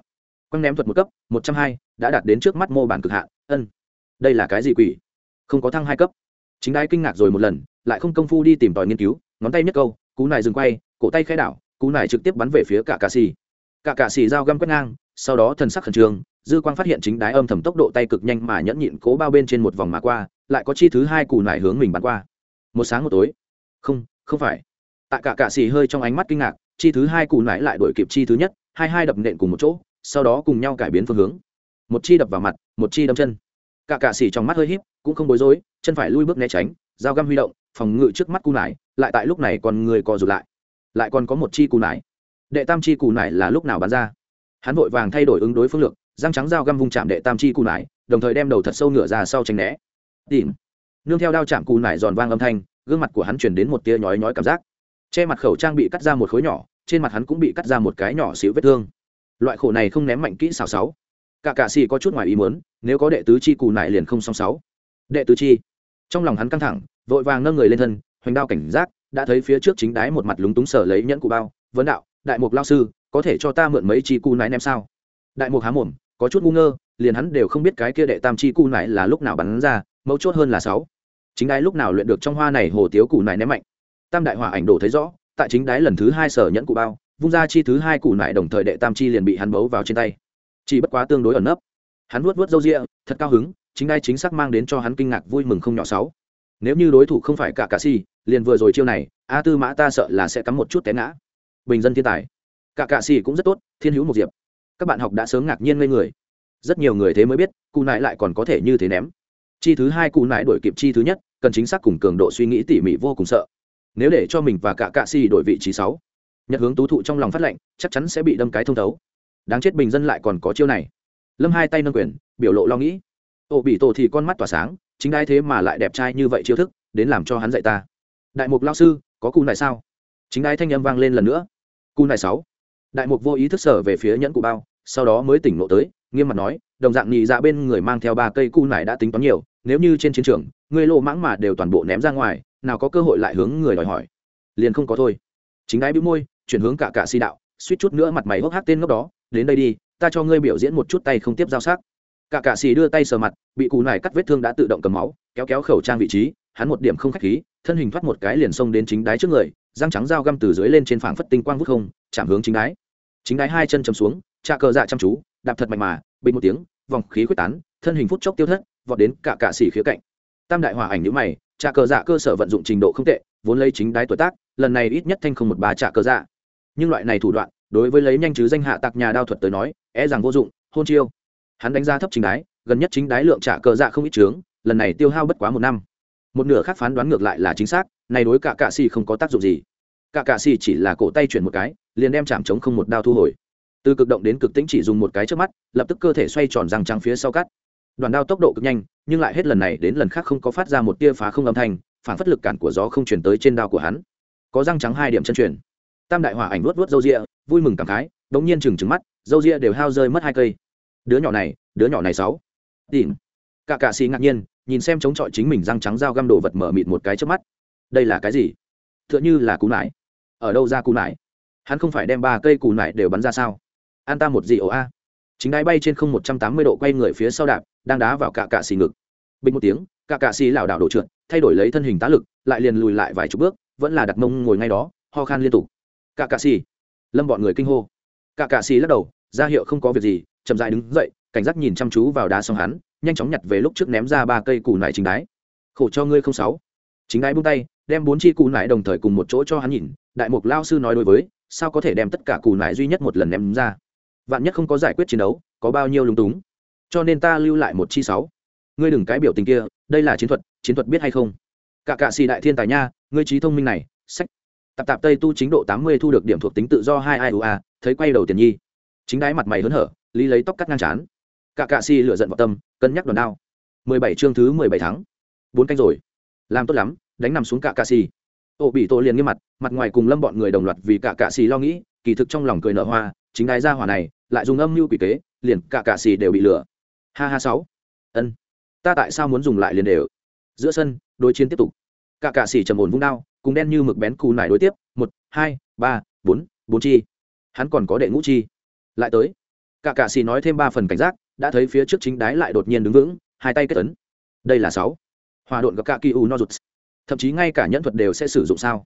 Quăng ném thuật một cấp, một trăm hai, đã đạt đến trước mắt mô bản cực hạ ân. Đây là cái gì quỷ? Không có thăng hai cấp. Chính đái kinh ngạc rồi một lần, lại không công phu đi tìm tòi nghiên cứu, ngón tay nhất câu, cú nải dừng quay, cổ tay khai đảo cú nải trực tiếp bắn về phía cả cà xì. Cả cà xì dao găm quét ngang, sau đó thần sắc khẩn trương, dư quang phát hiện chính đái âm thầm tốc độ tay cực nhanh mà nhẫn nhịn cố bao bên trên một vòng mà qua, lại có chi thứ hai cù nải hướng mình bắn qua. Một sáng một tối. Không không phải. Tại cả cà xì hơi trong ánh mắt kinh ngạc, chi thứ hai cù nải lại đổi kịp chi thứ nhất, hai hai đập nện cùng một chỗ, sau đó cùng nhau cải biến phương hướng. Một chi đập vào mặt, một chi đâm chân. Cả cà xì trong mắt hơi híp, cũng không bối rối, chân phải lui bước né tránh, dao găm huy động, phòng ngự trước mắt cù nải, lại tại lúc này còn người co rụt lại lại còn có một chi cù nải. Đệ tam chi cù nải là lúc nào bắn ra? Hắn vội vàng thay đổi ứng đối phương lược, răng trắng dao găm vung chạm đệ tam chi cù nải, đồng thời đem đầu thật sâu ngửa ra sau tránh né. Tìm. Nương theo đao chạm cù nải giòn vang âm thanh, gương mặt của hắn chuyển đến một tia nhói nhói cảm giác. Che mặt khẩu trang bị cắt ra một khối nhỏ, trên mặt hắn cũng bị cắt ra một cái nhỏ xíu vết thương. Loại khổ này không ném mạnh kỹ xào sáu. Cả cạ xì có chút ngoài ý muốn, nếu có đệ tứ chi cù nải liền không song sáu. Đệ tứ chi. Trong lòng hắn căng thẳng, vội vàng nâng người lên thân, hoành đao cảnh giác đã thấy phía trước chính đái một mặt lúng túng sở lấy nhẫn cụ bao, vấn đạo, đại mục lao sư, có thể cho ta mượn mấy chi cù nái ném sao? Đại mục há mồm, có chút ngu ngơ, liền hắn đều không biết cái kia đệ tam chi cù nái là lúc nào bắn ra, mấu chốt hơn là sáu. Chính đái lúc nào luyện được trong hoa này hồ tiếu cù nái ném mạnh. Tam đại hỏa ảnh đổ thấy rõ, tại chính đái lần thứ hai sở nhẫn cụ bao, vung ra chi thứ hai cù nại đồng thời đệ tam chi liền bị hắn bấu vào trên tay. Chỉ bất quá tương đối ẩn nấp. Hắn vuốt vuốt râu ria, thật cao hứng, chính đai chính xác mang đến cho hắn kinh ngạc vui mừng không nhỏ sáu nếu như đối thủ không phải cả cà si liền vừa rồi chiêu này, a tư mã ta sợ là sẽ cắm một chút té ngã. Bình dân thiên tài. Cả cà si cũng rất tốt, thiên hữu một diệp. Các bạn học đã sớm ngạc nhiên ngây người. Rất nhiều người thế mới biết, cụ nại lại còn có thể như thế ném. Chi thứ hai cụ nại đổi kịp chi thứ nhất, cần chính xác cùng cường độ suy nghĩ tỉ mỉ vô cùng sợ. Nếu để cho mình và cả cạ si đổi vị trí sáu, nhật hướng tú thụ trong lòng phát lệnh, chắc chắn sẽ bị đâm cái thông thấu. Đáng chết bình dân lại còn có chiêu này. Lâm hai tay nâng quyền, biểu lộ lo nghĩ. Ô bị tổ thì con mắt tỏa sáng chính đai thế mà lại đẹp trai như vậy chiêu thức, đến làm cho hắn dạy ta. Đại mục lao sư, có cụ này sao? Chính đai thanh âm vang lên lần nữa. Cụ này sáu. Đại mục vô ý thức sở về phía nhẫn cụ bao, sau đó mới tỉnh ngộ tới, nghiêm mặt nói, đồng dạng nhị dạ bên người mang theo ba cây cù này đã tính toán nhiều, nếu như trên chiến trường, người lộ mãng mà đều toàn bộ ném ra ngoài, nào có cơ hội lại hướng người đòi hỏi. Liền không có thôi. Chính đái bĩu môi, chuyển hướng cả cả si đạo, suýt chút nữa mặt mày hốc hác tên ngốc đó, đến đây đi, ta cho ngươi biểu diễn một chút tay không tiếp giao sắc cả cạ xì đưa tay sờ mặt, bị cù này cắt vết thương đã tự động cầm máu, kéo kéo khẩu trang vị trí, hắn một điểm không khách khí, thân hình thoát một cái liền xông đến chính đái trước người, răng trắng dao găm từ dưới lên trên phảng phất tinh quang vút không, chạm hướng chính đái. Chính đái hai chân chầm xuống, trà cờ dạ chăm chú, đạp thật mạnh mà, bình một tiếng, vòng khí quyết tán, thân hình phút chốc tiêu thất, vọt đến cả cạ xì khía cạnh. Tam đại hỏa ảnh nhữ mày, trà cờ dạ cơ sở vận dụng trình độ không tệ, vốn lấy chính đái tuổi tác, lần này ít nhất thanh không một ba trà cờ dạ. Nhưng loại này thủ đoạn, đối với lấy nhanh chứ danh hạ tạc nhà đao thuật tới nói é rằng vô dụng, hôn chiêu hắn đánh giá thấp chính đái, gần nhất chính đái lượng trả cờ dạ không ít trướng lần này tiêu hao bất quá một năm. Một nửa khác phán đoán ngược lại là chính xác, này đối cả cạ xì không có tác dụng gì. Cả cạ xì chỉ là cổ tay chuyển một cái, liền đem chạm chống không một đao thu hồi. Từ cực động đến cực tĩnh chỉ dùng một cái trước mắt, lập tức cơ thể xoay tròn răng trắng phía sau cắt. Đoàn đao tốc độ cực nhanh, nhưng lại hết lần này đến lần khác không có phát ra một tia phá không âm thanh, phản phất lực cản của gió không chuyển tới trên đao của hắn. Có răng trắng hai điểm chân truyền. Tam đại hỏa ảnh luốt luốt râu rịa vui mừng cảm khái, đống nhiên chừng trừng mắt, râu rịa đều hao rơi mất hai cây đứa nhỏ này, đứa nhỏ này sáu. Tìm. Cả cạ xì ngạc nhiên, nhìn xem chống chọi chính mình răng trắng dao găm đồ vật mở mịt một cái trước mắt. Đây là cái gì? T h ư ợ n h ư là cú nải. Ở đâu ra cú nải? Hắn không phải đem ba cây cù nải đều bắn ra sao? An ta một gì ổ a. Chính đáy bay trên không một trăm tám mươi độ quay người phía sau đạp, đang đá vào cả cạ xì ngực. Bình một tiếng, cả cạ xì lảo đảo đổ trượt, thay đổi lấy thân hình tá lực, lại liền lùi lại vài chục bước, vẫn là đặt mông ngồi ngay đó, ho khan liên tục. Cả cạ xì lâm bọn người kinh hô. Cả cạ xì lắc đầu, ra hiệu không có việc gì chậm dại đứng dậy, cảnh giác nhìn chăm chú vào đá xong hắn, nhanh chóng nhặt về lúc trước ném ra ba cây củ nải chính đái. Khổ cho ngươi không sáu. Chính đái buông tay, đem bốn chi củ nải đồng thời cùng một chỗ cho hắn nhìn, đại mục lao sư nói đối với, sao có thể đem tất cả củ nải duy nhất một lần ném ra? Vạn nhất không có giải quyết chiến đấu, có bao nhiêu lúng túng? Cho nên ta lưu lại một chi sáu. Ngươi đừng cái biểu tình kia, đây là chiến thuật chiến thuật biết hay không? Cả cạ xì đại thiên tài nha, ngươi trí thông minh này, sách. Tạp tạp tây tu chính độ tám mươi thu được điểm thuộc tính tự do hai ai ua thấy quay đầu tiền nhi. Chính đái mặt mày hớn hở lý lấy tóc cắt ngang chán. Cả cạ si lựa giận vào tâm, cân nhắc đòn đao. Mười bảy chương thứ mười bảy tháng. Bốn canh rồi. Làm tốt lắm, đánh nằm xuống cả cạ si. Ô bị tổ liền nghiêm mặt mặt ngoài cùng lâm bọn người đồng loạt vì cả cạ si lo nghĩ, kỳ thực trong lòng cười nở hoa, chính đái ra hỏa này lại dùng âm mưu quỷ kế, liền cả cạ si đều bị lừa. Ha ha sáu. Ân. Ta tại sao muốn dùng lại liền đều? Giữa sân, đối chiến tiếp tục. Cả cạ xì trầm ổn vung đao, cùng đen như mực bén cù nải đối tiếp. Một, hai, ba, bốn bốn chi. Hắn còn có đệ ngũ chi. Lại tới cả cạ xì nói thêm ba phần cảnh giác, đã thấy phía trước chính đái lại đột nhiên đứng vững, hai tay kết ấn. Đây là sáu. Hòa độn gặp cả kỳ u no rụt. Thậm chí ngay cả nhẫn thuật đều sẽ sử dụng sao?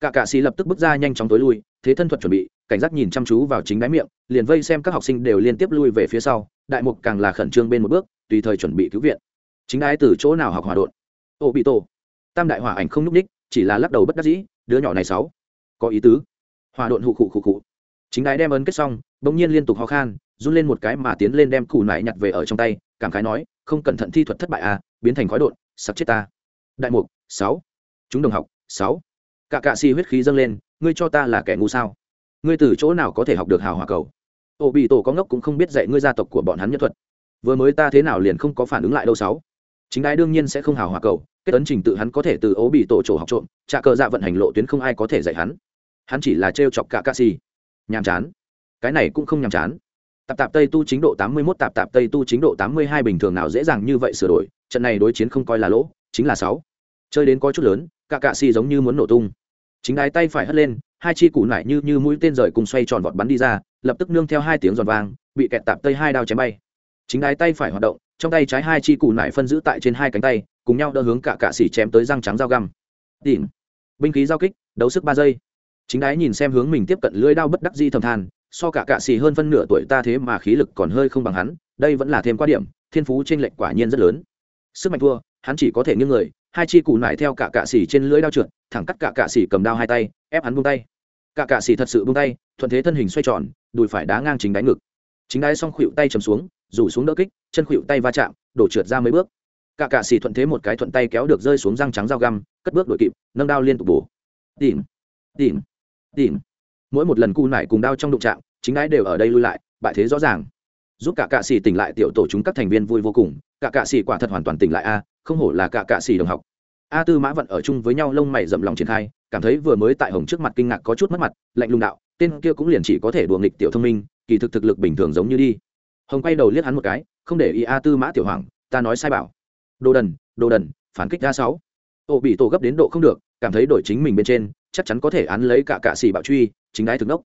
Cả cạ xì lập tức bước ra nhanh chóng tối lui, thế thân thuật chuẩn bị, cảnh giác nhìn chăm chú vào chính đáy miệng, liền vây xem các học sinh đều liên tiếp lui về phía sau, đại mục càng là khẩn trương bên một bước, tùy thời chuẩn bị cứu viện. Chính đái từ chỗ nào học hòa độn? Ô bị tổ. Tam đại hỏa ảnh không núp ních, chỉ là lắc đầu bất đắc dĩ, đứa nhỏ này sáu. Có ý tứ. Hòa độn hụ khụ khụ khụ. Chính đái đem ấn kết xong, bỗng nhiên liên tục ho khan run lên một cái mà tiến lên đem củ nải nhặt về ở trong tay, cảm khái nói, không cẩn thận thi thuật thất bại à biến thành khói đột sặc chết ta. Đại mục, sáu. Chúng đồng học, sáu. Cả cạ xì huyết khí dâng lên, ngươi cho ta là kẻ ngu sao? Ngươi từ chỗ nào có thể học được hào hòa cầu? Ô bị tổ có ngốc cũng không biết dạy ngươi gia tộc của bọn hắn nhân thuật. Vừa mới ta thế nào liền không có phản ứng lại đâu, sáu. Chính đái đương nhiên sẽ không hào hòa cầu, kết ấn trình tự hắn có thể từ ố bị tổ chỗ học trộm trả cờ dạ vận hành lộ tuyến không ai có thể dạy hắn. Hắn chỉ là trêu chọc cả cạ si nhàm chán. Cái này cũng không nhàm chán tạp tạp tây tu chính độ tám mươi 81 tạp tạp tây tu chính độ tám mươi hai bình thường nào dễ dàng như vậy sửa đổi, trận này đối chiến không coi là lỗ, chính là sáu. Chơi đến có chút lớn, cả cạ xì giống như muốn nổ tung. Chính đái tay phải hất lên, hai chi củ nải như như mũi tên rời cùng xoay tròn vọt bắn đi ra, lập tức nương theo hai tiếng giòn vang, bị kẹt tạp tây hai đao chém bay. Chính đái tay phải hoạt động, trong tay trái hai chi củ nải phân giữ tại trên hai cánh tay, cùng nhau đỡ hướng cả cạ xỉ chém tới răng trắng dao găm. Đỉnh. binh khí giao kích, đấu sức ba giây. Chính đái nhìn xem hướng mình tiếp cận lưỡi đao bất đắc di thầm than so cả cạ xì hơn phân nửa tuổi ta thế mà khí lực còn hơi không bằng hắn, đây vẫn là thêm qua điểm, thiên phú trên lệch quả nhiên rất lớn. Sức mạnh thua, hắn chỉ có thể nghiêng người, hai chi cụ nải theo cả cạ xì trên lưỡi đao trượt, thẳng cắt cả cạ xì cầm đao hai tay, ép hắn buông tay. Cả cạ xì thật sự buông tay, thuận thế thân hình xoay tròn, đùi phải đá ngang chính đánh ngực. Chính đái xong khuỵu tay chầm xuống, rủ xuống đỡ kích, chân khuỵu tay va chạm, đổ trượt ra mấy bước. Cả cạ xì thuận thế một cái thuận tay kéo được rơi xuống răng trắng dao găm, cất bước đội kịp, nâng đao liên tục bổ. Tìm tìm tìm mỗi một lần cu nải cùng đao trong đụng trạm chính ái đều ở đây lui lại, bại thế rõ ràng. Giúp cả cạ xỉ tỉnh lại tiểu tổ chúng các thành viên vui vô cùng, cả cạ xỉ quả thật hoàn toàn tỉnh lại a, không hổ là cả cạ xỉ đồng học. A tư mã vận ở chung với nhau lông mày rậm lòng triển khai, cảm thấy vừa mới tại hồng trước mặt kinh ngạc có chút mất mặt, lạnh lùng đạo, tên kia cũng liền chỉ có thể đùa nghịch tiểu thông minh, kỳ thực thực lực bình thường giống như đi. Hồng quay đầu liếc hắn một cái, không để ý a tư mã tiểu hoàng ta nói sai bảo. Đồ đần đồ đần, phản kích ra sáu. Ô bị tổ gấp đến độ không được, cảm thấy đổi chính mình bên trên chắc chắn có thể án lấy cả cạ xì bạo truy, chính đái thực đốc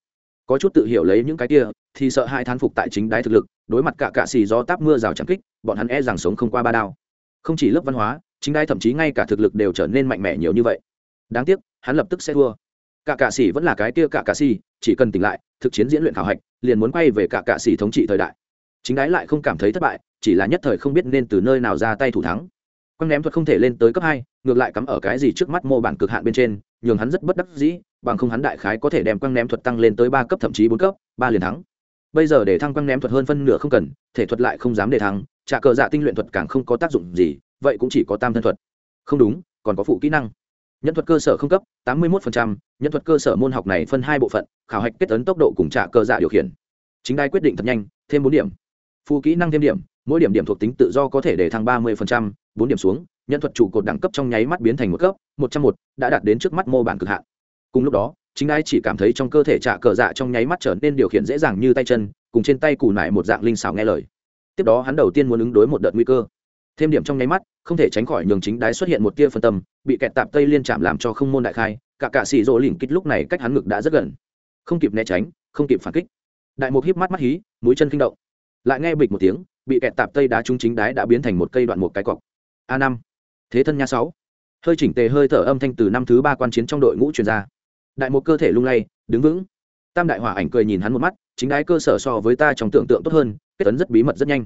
có chút tự hiểu lấy những cái kia, thì sợ hai thán phục tại chính đái thực lực, đối mặt cả cạ xì do táp mưa rào chẳng kích, bọn hắn e rằng sống không qua ba đao. Không chỉ lớp văn hóa, chính đái thậm chí ngay cả thực lực đều trở nên mạnh mẽ nhiều như vậy. Đáng tiếc, hắn lập tức sẽ thua. Cả cạ xì vẫn là cái kia cả cạ xì, chỉ cần tỉnh lại, thực chiến diễn luyện khảo hạch, liền muốn quay về cả cạ xì thống trị thời đại. Chính đái lại không cảm thấy thất bại, chỉ là nhất thời không biết nên từ nơi nào ra tay thủ thắng quăng ném thuật không thể lên tới cấp hai ngược lại cắm ở cái gì trước mắt mô bản cực hạn bên trên nhường hắn rất bất đắc dĩ bằng không hắn đại khái có thể đem quăng ném thuật tăng lên tới ba cấp thậm chí bốn cấp ba liền thắng. Bây giờ để thăng quăng ném thuật hơn phân nửa không cần thể thuật lại không dám để thăng, trả cờ dạ tinh luyện thuật càng không có tác dụng gì vậy cũng chỉ có tam thân thuật. Không đúng còn có phụ kỹ năng. Nhân thuật cơ sở không cấp tám mươi một nhân thuật cơ sở môn học này phân hai bộ phận khảo hạch kết ấn tốc độ cùng trả cơ dạ điều khiển. Chính đai quyết định thật nhanh thêm bốn điểm. Phụ kỹ năng thêm điểm mỗi điểm điểm thuộc tính tự do có thể để thăng ba mươi bốn điểm xuống, nhân thuật trụ cột đẳng cấp trong nháy mắt biến thành một cấp, một trăm một, đã đạt đến trước mắt mô bản cực hạn. Cùng lúc đó, chính ai chỉ cảm thấy trong cơ thể trả cờ dạ trong nháy mắt trở nên điều khiển dễ dàng như tay chân, cùng trên tay cù nải một dạng linh xảo nghe lời. Tiếp đó hắn đầu tiên muốn ứng đối một đợt nguy cơ. Thêm điểm trong nháy mắt, không thể tránh khỏi nhường chính đái xuất hiện một tia phân tâm, bị kẹt tạp tây liên chạm làm cho không môn đại khai, cả cạ xì rỗ lỉnh kích lúc này cách hắn ngực đã rất gần. Không kịp né tránh, không kịp phản kích. Đại mục híp mắt mắt hí, mũi chân kinh động. Lại nghe bịch một tiếng, bị kẹt tạp tây đá trúng chính đái đã biến thành một cây đoạn một cái cọc a năm. Thế thân nha sáu. Hơi chỉnh tề hơi thở âm thanh từ năm thứ ba quan chiến trong đội ngũ truyền ra. Đại một cơ thể lung lay, đứng vững. Tam đại hỏa ảnh cười nhìn hắn một mắt, chính đái cơ sở so với ta trong tưởng tượng tốt hơn, kết tấn rất bí mật rất nhanh.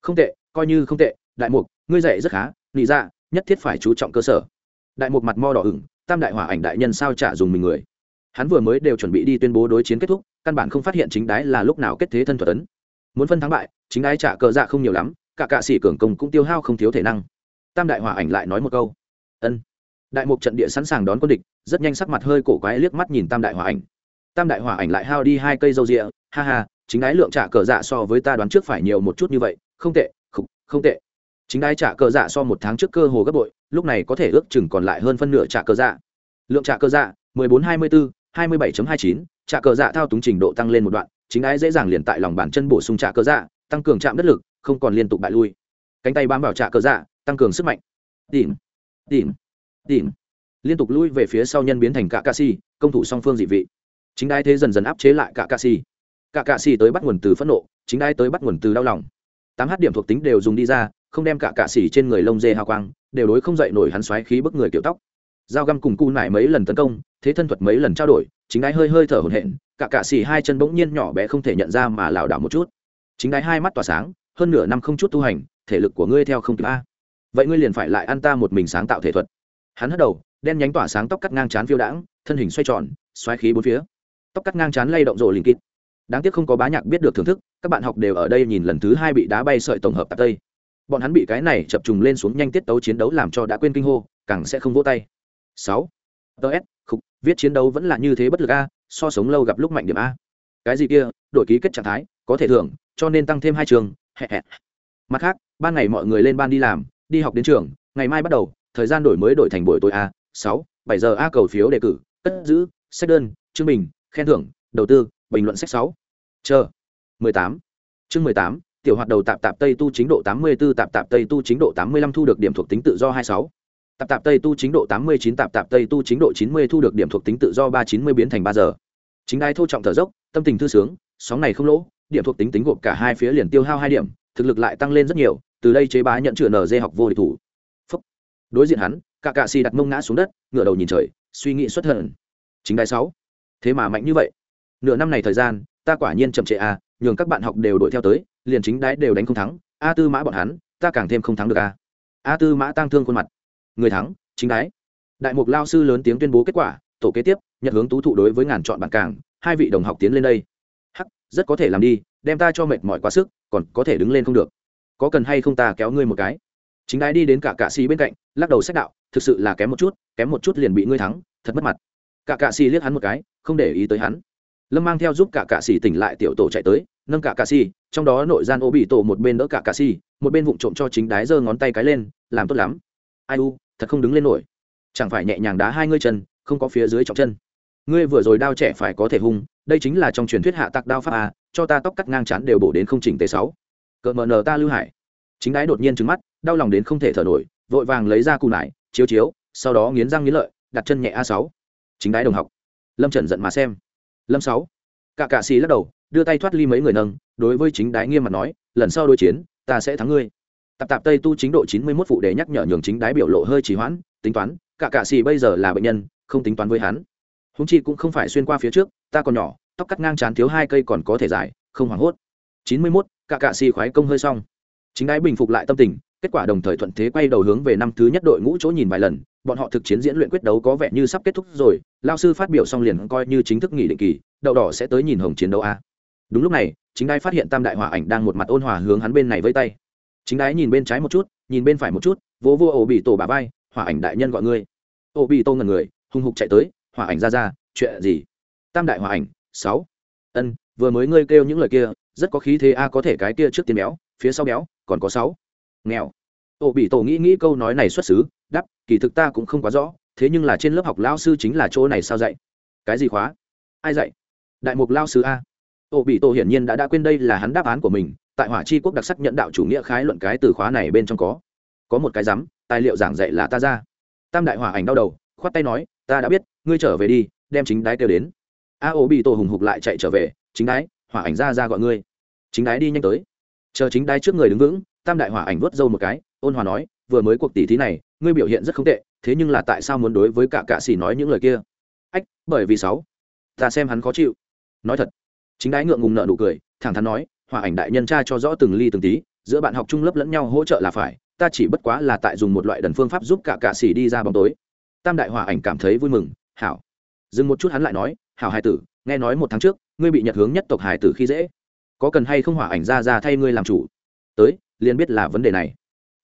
Không tệ, coi như không tệ, đại mục ngươi dạy rất khá nghĩ ra dạ, nhất thiết phải chú trọng cơ sở. Đại mục mặt mo đỏ ửng, tam đại hỏa ảnh đại nhân sao trả dùng mình người. Hắn vừa mới đều chuẩn bị đi tuyên bố đối chiến kết thúc, căn bản không phát hiện chính đái là lúc nào kết thế thân thuật tấn muốn phân thắng bại, chính đái trả cờ dạ không nhiều lắm, cả cạ sĩ cường công cũng tiêu hao không thiếu thể năng tam đại Hòa ảnh lại nói một câu. Ân. Đại mục trận địa sẵn sàng đón quân địch rất nhanh sắc mặt hơi cổ quái liếc mắt nhìn tam đại Hòa ảnh. Tam đại Hòa ảnh lại hao đi hai cây râu rịa ha ha chính ái lượng trả cờ dạ so với ta đoán trước phải nhiều một chút như vậy không tệ không, không tệ. Chính ái trả cờ dạ so một tháng trước cơ hồ gấp bội lúc này có thể ước chừng còn lại hơn phân nửa trả cờ dạ. Lượng trả cờ dạ mười bốn hai mươi bốn hai mươi bảy hai chín trả cờ dạ thao túng trình độ tăng lên một đoạn chính ái dễ dàng liền tại lòng bàn chân bổ sung trả cờ dạ tăng cường chạm đất lực không còn liên tục bại lui. Cánh tay bám vào trả cờ dạ tăng cường sức mạnh. Tìm tìm tìm. Liên tục lui về phía sau nhân biến thành cả ca si công thủ song phương dị vị. Chính đai thế dần dần áp chế lại cả ca si cả ca si tới bắt nguồn từ phẫn nộ, chính đai tới bắt nguồn từ đau lòng. Tám h điểm thuộc tính đều dùng đi ra, không đem cả cạ xỉ trên người lông dê hào quang, đều đối không dậy nổi hắn xoáy khí bức người kiểu tóc. Dao găm cùng cu nải mấy lần tấn công, thế thân thuật mấy lần trao đổi, chính đái hơi hơi thở hổn hển cả cạ xỉ hai chân bỗng nhiên nhỏ bé không thể nhận ra mà lảo đảo một chút. Chính đái hai mắt tỏa sáng, hơn nửa năm không chút tu hành, thể lực của ngươi theo không kịp a vậy ngươi liền phải lại ăn ta một mình sáng tạo thể thuật. Hắn hất đầu, đen nhánh tỏa sáng tóc cắt ngang chán phiêu đãng, thân hình xoay tròn, xoáy khí bốn phía. Tóc cắt ngang chán lay động rộ lình kịt. Đáng tiếc không có bá nhạc biết được thưởng thức, các bạn học đều ở đây nhìn lần thứ hai bị đá bay sợi tổng hợp tạp tây. Bọn hắn bị cái này chập trùng lên xuống nhanh tiết tấu chiến đấu làm cho đã quên kinh hô, càng sẽ không vỗ tay. Sáu. Ts khục, viết chiến đấu vẫn là như thế bất lực a, so sống lâu gặp lúc mạnh điểm a. Cái gì kia đổi ký kết trạng thái, có thể thưởng, cho nên tăng thêm hai trường mặt khác, ban ngày mọi người lên ban đi làm đi học đến trường, ngày mai bắt đầu, thời gian đổi mới đổi thành buổi tối a, sáu, bảy giờ a cầu phiếu đề cử, cất giữ, sách đơn, chương bình, khen thưởng, đầu tư, bình luận sách sáu. Chờ. Mười tám. Chương mười tám, tiểu hoạt đầu tạp tạp tây tu chính độ tám mươi 84 tạp tạp tây tu chính độ tám mươi lăm thu được điểm thuộc tính tự do hai sáu. Tạp tạp tây tu chính độ tám mươi chín, tạp tạp tây tu chính độ chín mươi thu được điểm thuộc tính tự do ba chín mươi biến thành ba giờ. Chính đai thô trọng thở dốc, tâm tình thư sướng, sóng này không lỗ, điểm thuộc tính tính gộp cả hai phía liền tiêu hao hai điểm thực lực lại tăng lên rất nhiều, từ đây chế bá nhận chữa nở dê học vô địch thủ. Phúc. đối diện hắn cả cạ xì đặt mông ngã xuống đất, ngửa đầu nhìn trời, suy nghĩ xuất thần. Chính đại sáu. Thế mà mạnh như vậy. Nửa năm này thời gian, ta quả nhiên chậm trễ a nhường các bạn học đều đuổi theo tới, liền chính đái đều đánh không thắng, a tư mã bọn hắn, ta càng thêm không thắng được a a tư mã tăng thương khuôn mặt. Người thắng, chính đái. Đại mục lao sư lớn tiếng tuyên bố kết quả, tổ kế tiếp nhận hướng tú thụ đối với ngàn chọn bạn cảng hai vị đồng học tiến lên đây. Hắc, rất có thể làm đi đem ta cho mệt mỏi quá sức, còn có thể đứng lên không được. Có cần hay không ta kéo ngươi một cái? Chính đái đi đến cả cạ xì bên cạnh, lắc đầu sách đạo, thực sự là kém một chút, kém một chút liền bị ngươi thắng, thật mất mặt. Cả cạ xì liếc hắn một cái, không để ý tới hắn. Lâm mang theo giúp cả cạ xì tỉnh lại tiểu tổ chạy tới, nâng cả cạ xì, trong đó nội gian ô bị tổ một bên đỡ cả cạ xì, một bên vụng trộm cho chính đái giơ ngón tay cái lên, làm tốt lắm. Ai u, thật không đứng lên nổi. Chẳng phải nhẹ nhàng đá hai ngươi chân, không có phía dưới trọng chân. Ngươi vừa rồi đao trẻ phải có thể hung, đây chính là trong truyền thuyết hạ tặc đao pháp à? Cho ta tóc cắt ngang chán đều bổ đến không chỉnh t sáu. Cợt mờ nờ ta lưu hải. Chính đái đột nhiên trứng mắt, đau lòng đến không thể thở nổi, vội vàng lấy ra cù nải chiếu chiếu, sau đó nghiến răng nghiến lợi, đặt chân nhẹ a sáu. Chính đái đồng học. Lâm trần giận mà xem. Lâm sáu. Cả cạ xì lắc đầu, đưa tay thoát ly mấy người nâng, đối với chính đái nghiêm mặt nói, lần sau đối chiến, ta sẽ thắng ngươi. Tạp tạp tây tu chính độ chín mươi 91 phụ để nhắc nhở nhường chính đái biểu lộ hơi trì hoãn, tính toán, cả cạ xì bây giờ là bệnh nhân, không tính toán với hắn. Húng chi cũng không phải xuyên qua phía trước, ta còn nhỏ tóc cắt ngang chán thiếu hai cây còn có thể dài không hoảng hốt. Chín mươi 91, cả cạ xì khoái công hơi xong. Chính đái bình phục lại tâm tình kết quả đồng thời thuận thế quay đầu hướng về năm thứ nhất đội ngũ chỗ nhìn vài lần bọn họ thực chiến diễn luyện quyết đấu có vẻ như sắp kết thúc rồi lao sư phát biểu xong liền coi như chính thức nghỉ định kỳ đậu đỏ sẽ tới nhìn hồng chiến đấu a. Đúng lúc này chính đái phát hiện tam đại hỏa ảnh đang một mặt ôn hòa hướng hắn bên này với tay. Chính đái nhìn bên trái một chút nhìn bên phải một chút vỗ vô ổ bị tổ bà vai hỏa ảnh đại nhân gọi ngươi. Ổ bị tô ngần người hung hục chạy tới hỏa ảnh ra ra chuyện gì? Tam đại hỏa ảnh sáu. Ân, vừa mới ngươi kêu những lời kia, rất có khí thế a, có thể cái kia trước tiên béo, phía sau béo, còn có sáu. Nghèo. Tổ bị tổ nghĩ nghĩ câu nói này xuất xứ đắp kỳ thực ta cũng không quá rõ, thế nhưng là trên lớp học lao sư chính là chỗ này sao dạy? Cái gì khóa? Ai dạy? Đại mục lao sư a. Tổ bị tổ hiển nhiên đã đã quên đây là hắn đáp án của mình, tại hỏa chi quốc đặc sắc nhận đạo chủ nghĩa khái luận cái từ khóa này bên trong có. Có một cái rắm tài liệu giảng dạy là ta ra. Tam đại hỏa ảnh đau đầu, khoát tay nói, ta đã biết, ngươi trở về đi, đem chính đái kêu đến a O bị tổ hùng hục lại chạy trở về, chính đái, hỏa ảnh ra ra gọi ngươi. Chính đái đi nhanh tới. Chờ chính đái trước người đứng vững, tam đại hỏa ảnh vớt dâu một cái, ôn hòa nói, vừa mới cuộc tỷ thí này, ngươi biểu hiện rất không tệ, thế nhưng là tại sao muốn đối với cả cạ xỉ nói những lời kia? Ách, bởi vì sáu, ta xem hắn khó chịu. Nói thật. Chính đái ngượng ngùng nợ nụ cười, thẳng thắn nói hòa ảnh đại nhân tra cho rõ từng ly từng tí, giữa bạn học trung lớp lẫn nhau hỗ trợ là phải, ta chỉ bất quá là tại dùng một loại đần phương pháp giúp cả cạ xỉ đi ra bóng tối. Tam đại hòa ảnh cảm thấy vui mừng, hảo. Dừng một chút hắn lại nói hảo Hải tử, nghe nói một tháng trước, ngươi bị nhật hướng nhất tộc hải tử khi dễ. Có cần hay không hỏa ảnh ra ra thay ngươi làm chủ? Tới, liền biết là vấn đề này.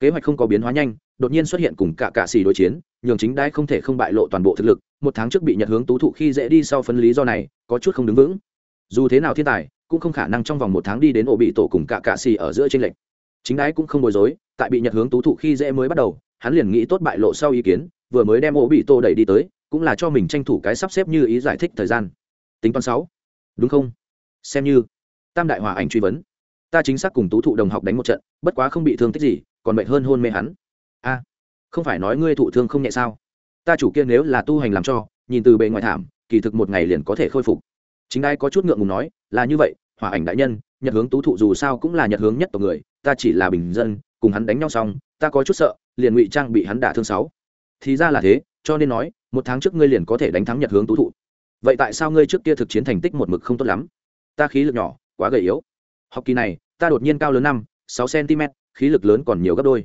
Kế hoạch không có biến hóa nhanh, đột nhiên xuất hiện cùng cả cạ xì đối chiến, nhường chính đai không thể không bại lộ toàn bộ thực lực, một tháng trước bị nhật hướng tú thụ khi dễ đi sau phân lý do này, có chút không đứng vững. Dù thế nào thiên tài, cũng không khả năng trong vòng một tháng đi đến ổ bị tổ cùng cả cạ xì ở giữa tranh lệch. chính đái cũng không bối rối, tại bị nhật hướng tú thụ khi dễ mới bắt đầu, hắn liền nghĩ tốt bại lộ sau ý kiến, vừa mới đem ổ bị tổ đẩy đi tới cũng là cho mình tranh thủ cái sắp xếp như ý giải thích thời gian. Tính toán sáu. Đúng không? Xem như. Tam đại hòa ảnh truy vấn. Ta chính xác cùng tú thụ đồng học đánh một trận, bất quá không bị thương tích gì, còn mệt hơn hôn mê hắn. A, không phải nói ngươi thụ thương không nhẹ sao? Ta chủ kia nếu là tu hành làm cho, nhìn từ bề ngoài thảm, kỳ thực một ngày liền có thể khôi phục. Chính đai có chút ngượng ngùng nói, là như vậy, hòa ảnh đại nhân, nhật hướng tú thụ dù sao cũng là nhật hướng nhất tộc người, ta chỉ là bình dân, cùng hắn đánh nhau xong, ta có chút sợ, liền ngụy trang bị hắn đả thương sáu. Thì ra là thế, cho nên nói một tháng trước ngươi liền có thể đánh thắng nhật hướng tú thụ. Vậy tại sao ngươi trước kia thực chiến thành tích một mực không tốt lắm? Ta khí lực nhỏ, quá gầy yếu. Học kỳ này, ta đột nhiên cao lớn năm, sáu cm, khí lực lớn còn nhiều gấp đôi.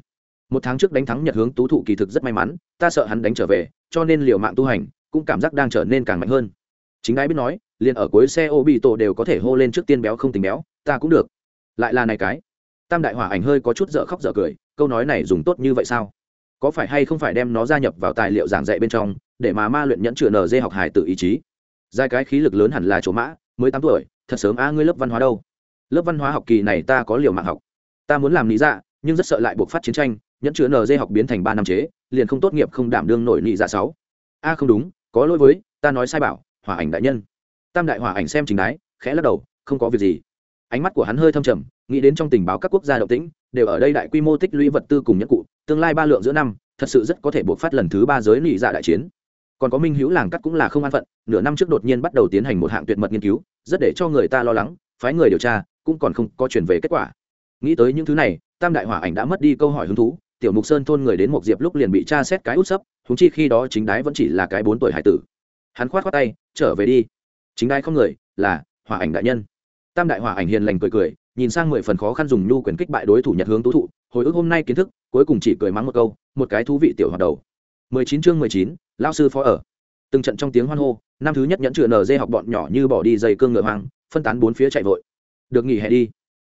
Một tháng trước đánh thắng nhật hướng tú thụ kỳ thực rất may mắn, ta sợ hắn đánh trở về, cho nên liều mạng tu hành, cũng cảm giác đang trở nên càng mạnh hơn. Chính ai biết nói, liền ở cuối xe ô bị tổ đều có thể hô lên trước tiên béo không tình béo, ta cũng được. Lại là này cái. Tam đại hỏa ảnh hơi có chút dở khóc dở cười, câu nói này dùng tốt như vậy sao? Có phải hay không phải đem nó gia nhập vào tài liệu giảng dạy bên trong để mà ma luyện nhẫn chữa nd học hài tự ý chí. Giai cái khí lực lớn hẳn là chỗ mã, mới tám tuổi, thật sớm a, ngươi lớp văn hóa đâu? Lớp văn hóa học kỳ này ta có liều mạng học. Ta muốn làm lý dạ nhưng rất sợ lại buộc phát chiến tranh, nhẫn chữa nd học biến thành ba năm chế, liền không tốt nghiệp không đảm đương nổi lý dạ sáu. A, không đúng, có lỗi với, ta nói sai bảo, hỏa ảnh đại nhân. Tam đại hỏa ảnh xem chính đái, khẽ lắc đầu, không có việc gì. Ánh mắt của hắn hơi thâm trầm, nghĩ đến trong tình báo các quốc gia động tĩnh, đều ở đây đại quy mô tích lũy vật tư cùng nhất cụ, tương lai ba lượng giữa năm, thật sự rất có thể buộc phát lần thứ ba giới nị dạ đại chiến còn có minh hữu làng cắt cũng là không an phận, nửa năm trước đột nhiên bắt đầu tiến hành một hạng tuyệt mật nghiên cứu, rất để cho người ta lo lắng, phái người điều tra, cũng còn không có chuyển về kết quả. Nghĩ tới những thứ này, tam đại hỏa ảnh đã mất đi câu hỏi hứng thú, tiểu mục sơn thôn người đến một diệp lúc liền bị tra xét cái út sấp thúng chi khi đó chính đái vẫn chỉ là cái bốn tuổi hải tử. Hắn khoát khoát tay, trở về đi. Chính đái không người, là hỏa ảnh đại nhân. Tam đại hỏa ảnh hiền lành cười cười, nhìn sang mười phần khó khăn dùng nhu quyền kích bại đối thủ nhật hướng tú thụ, hồi ức hôm nay kiến thức, cuối cùng chỉ cười mắng một câu, một cái thú vị tiểu hoạt đầu mười chín chương mười chín sư phó ở. Từng trận trong tiếng hoan hô, năm thứ nhất nhẫn chữa nở dê học bọn nhỏ như bỏ đi dây cương ngựa hoang, phân tán bốn phía chạy vội. Được nghỉ hè đi.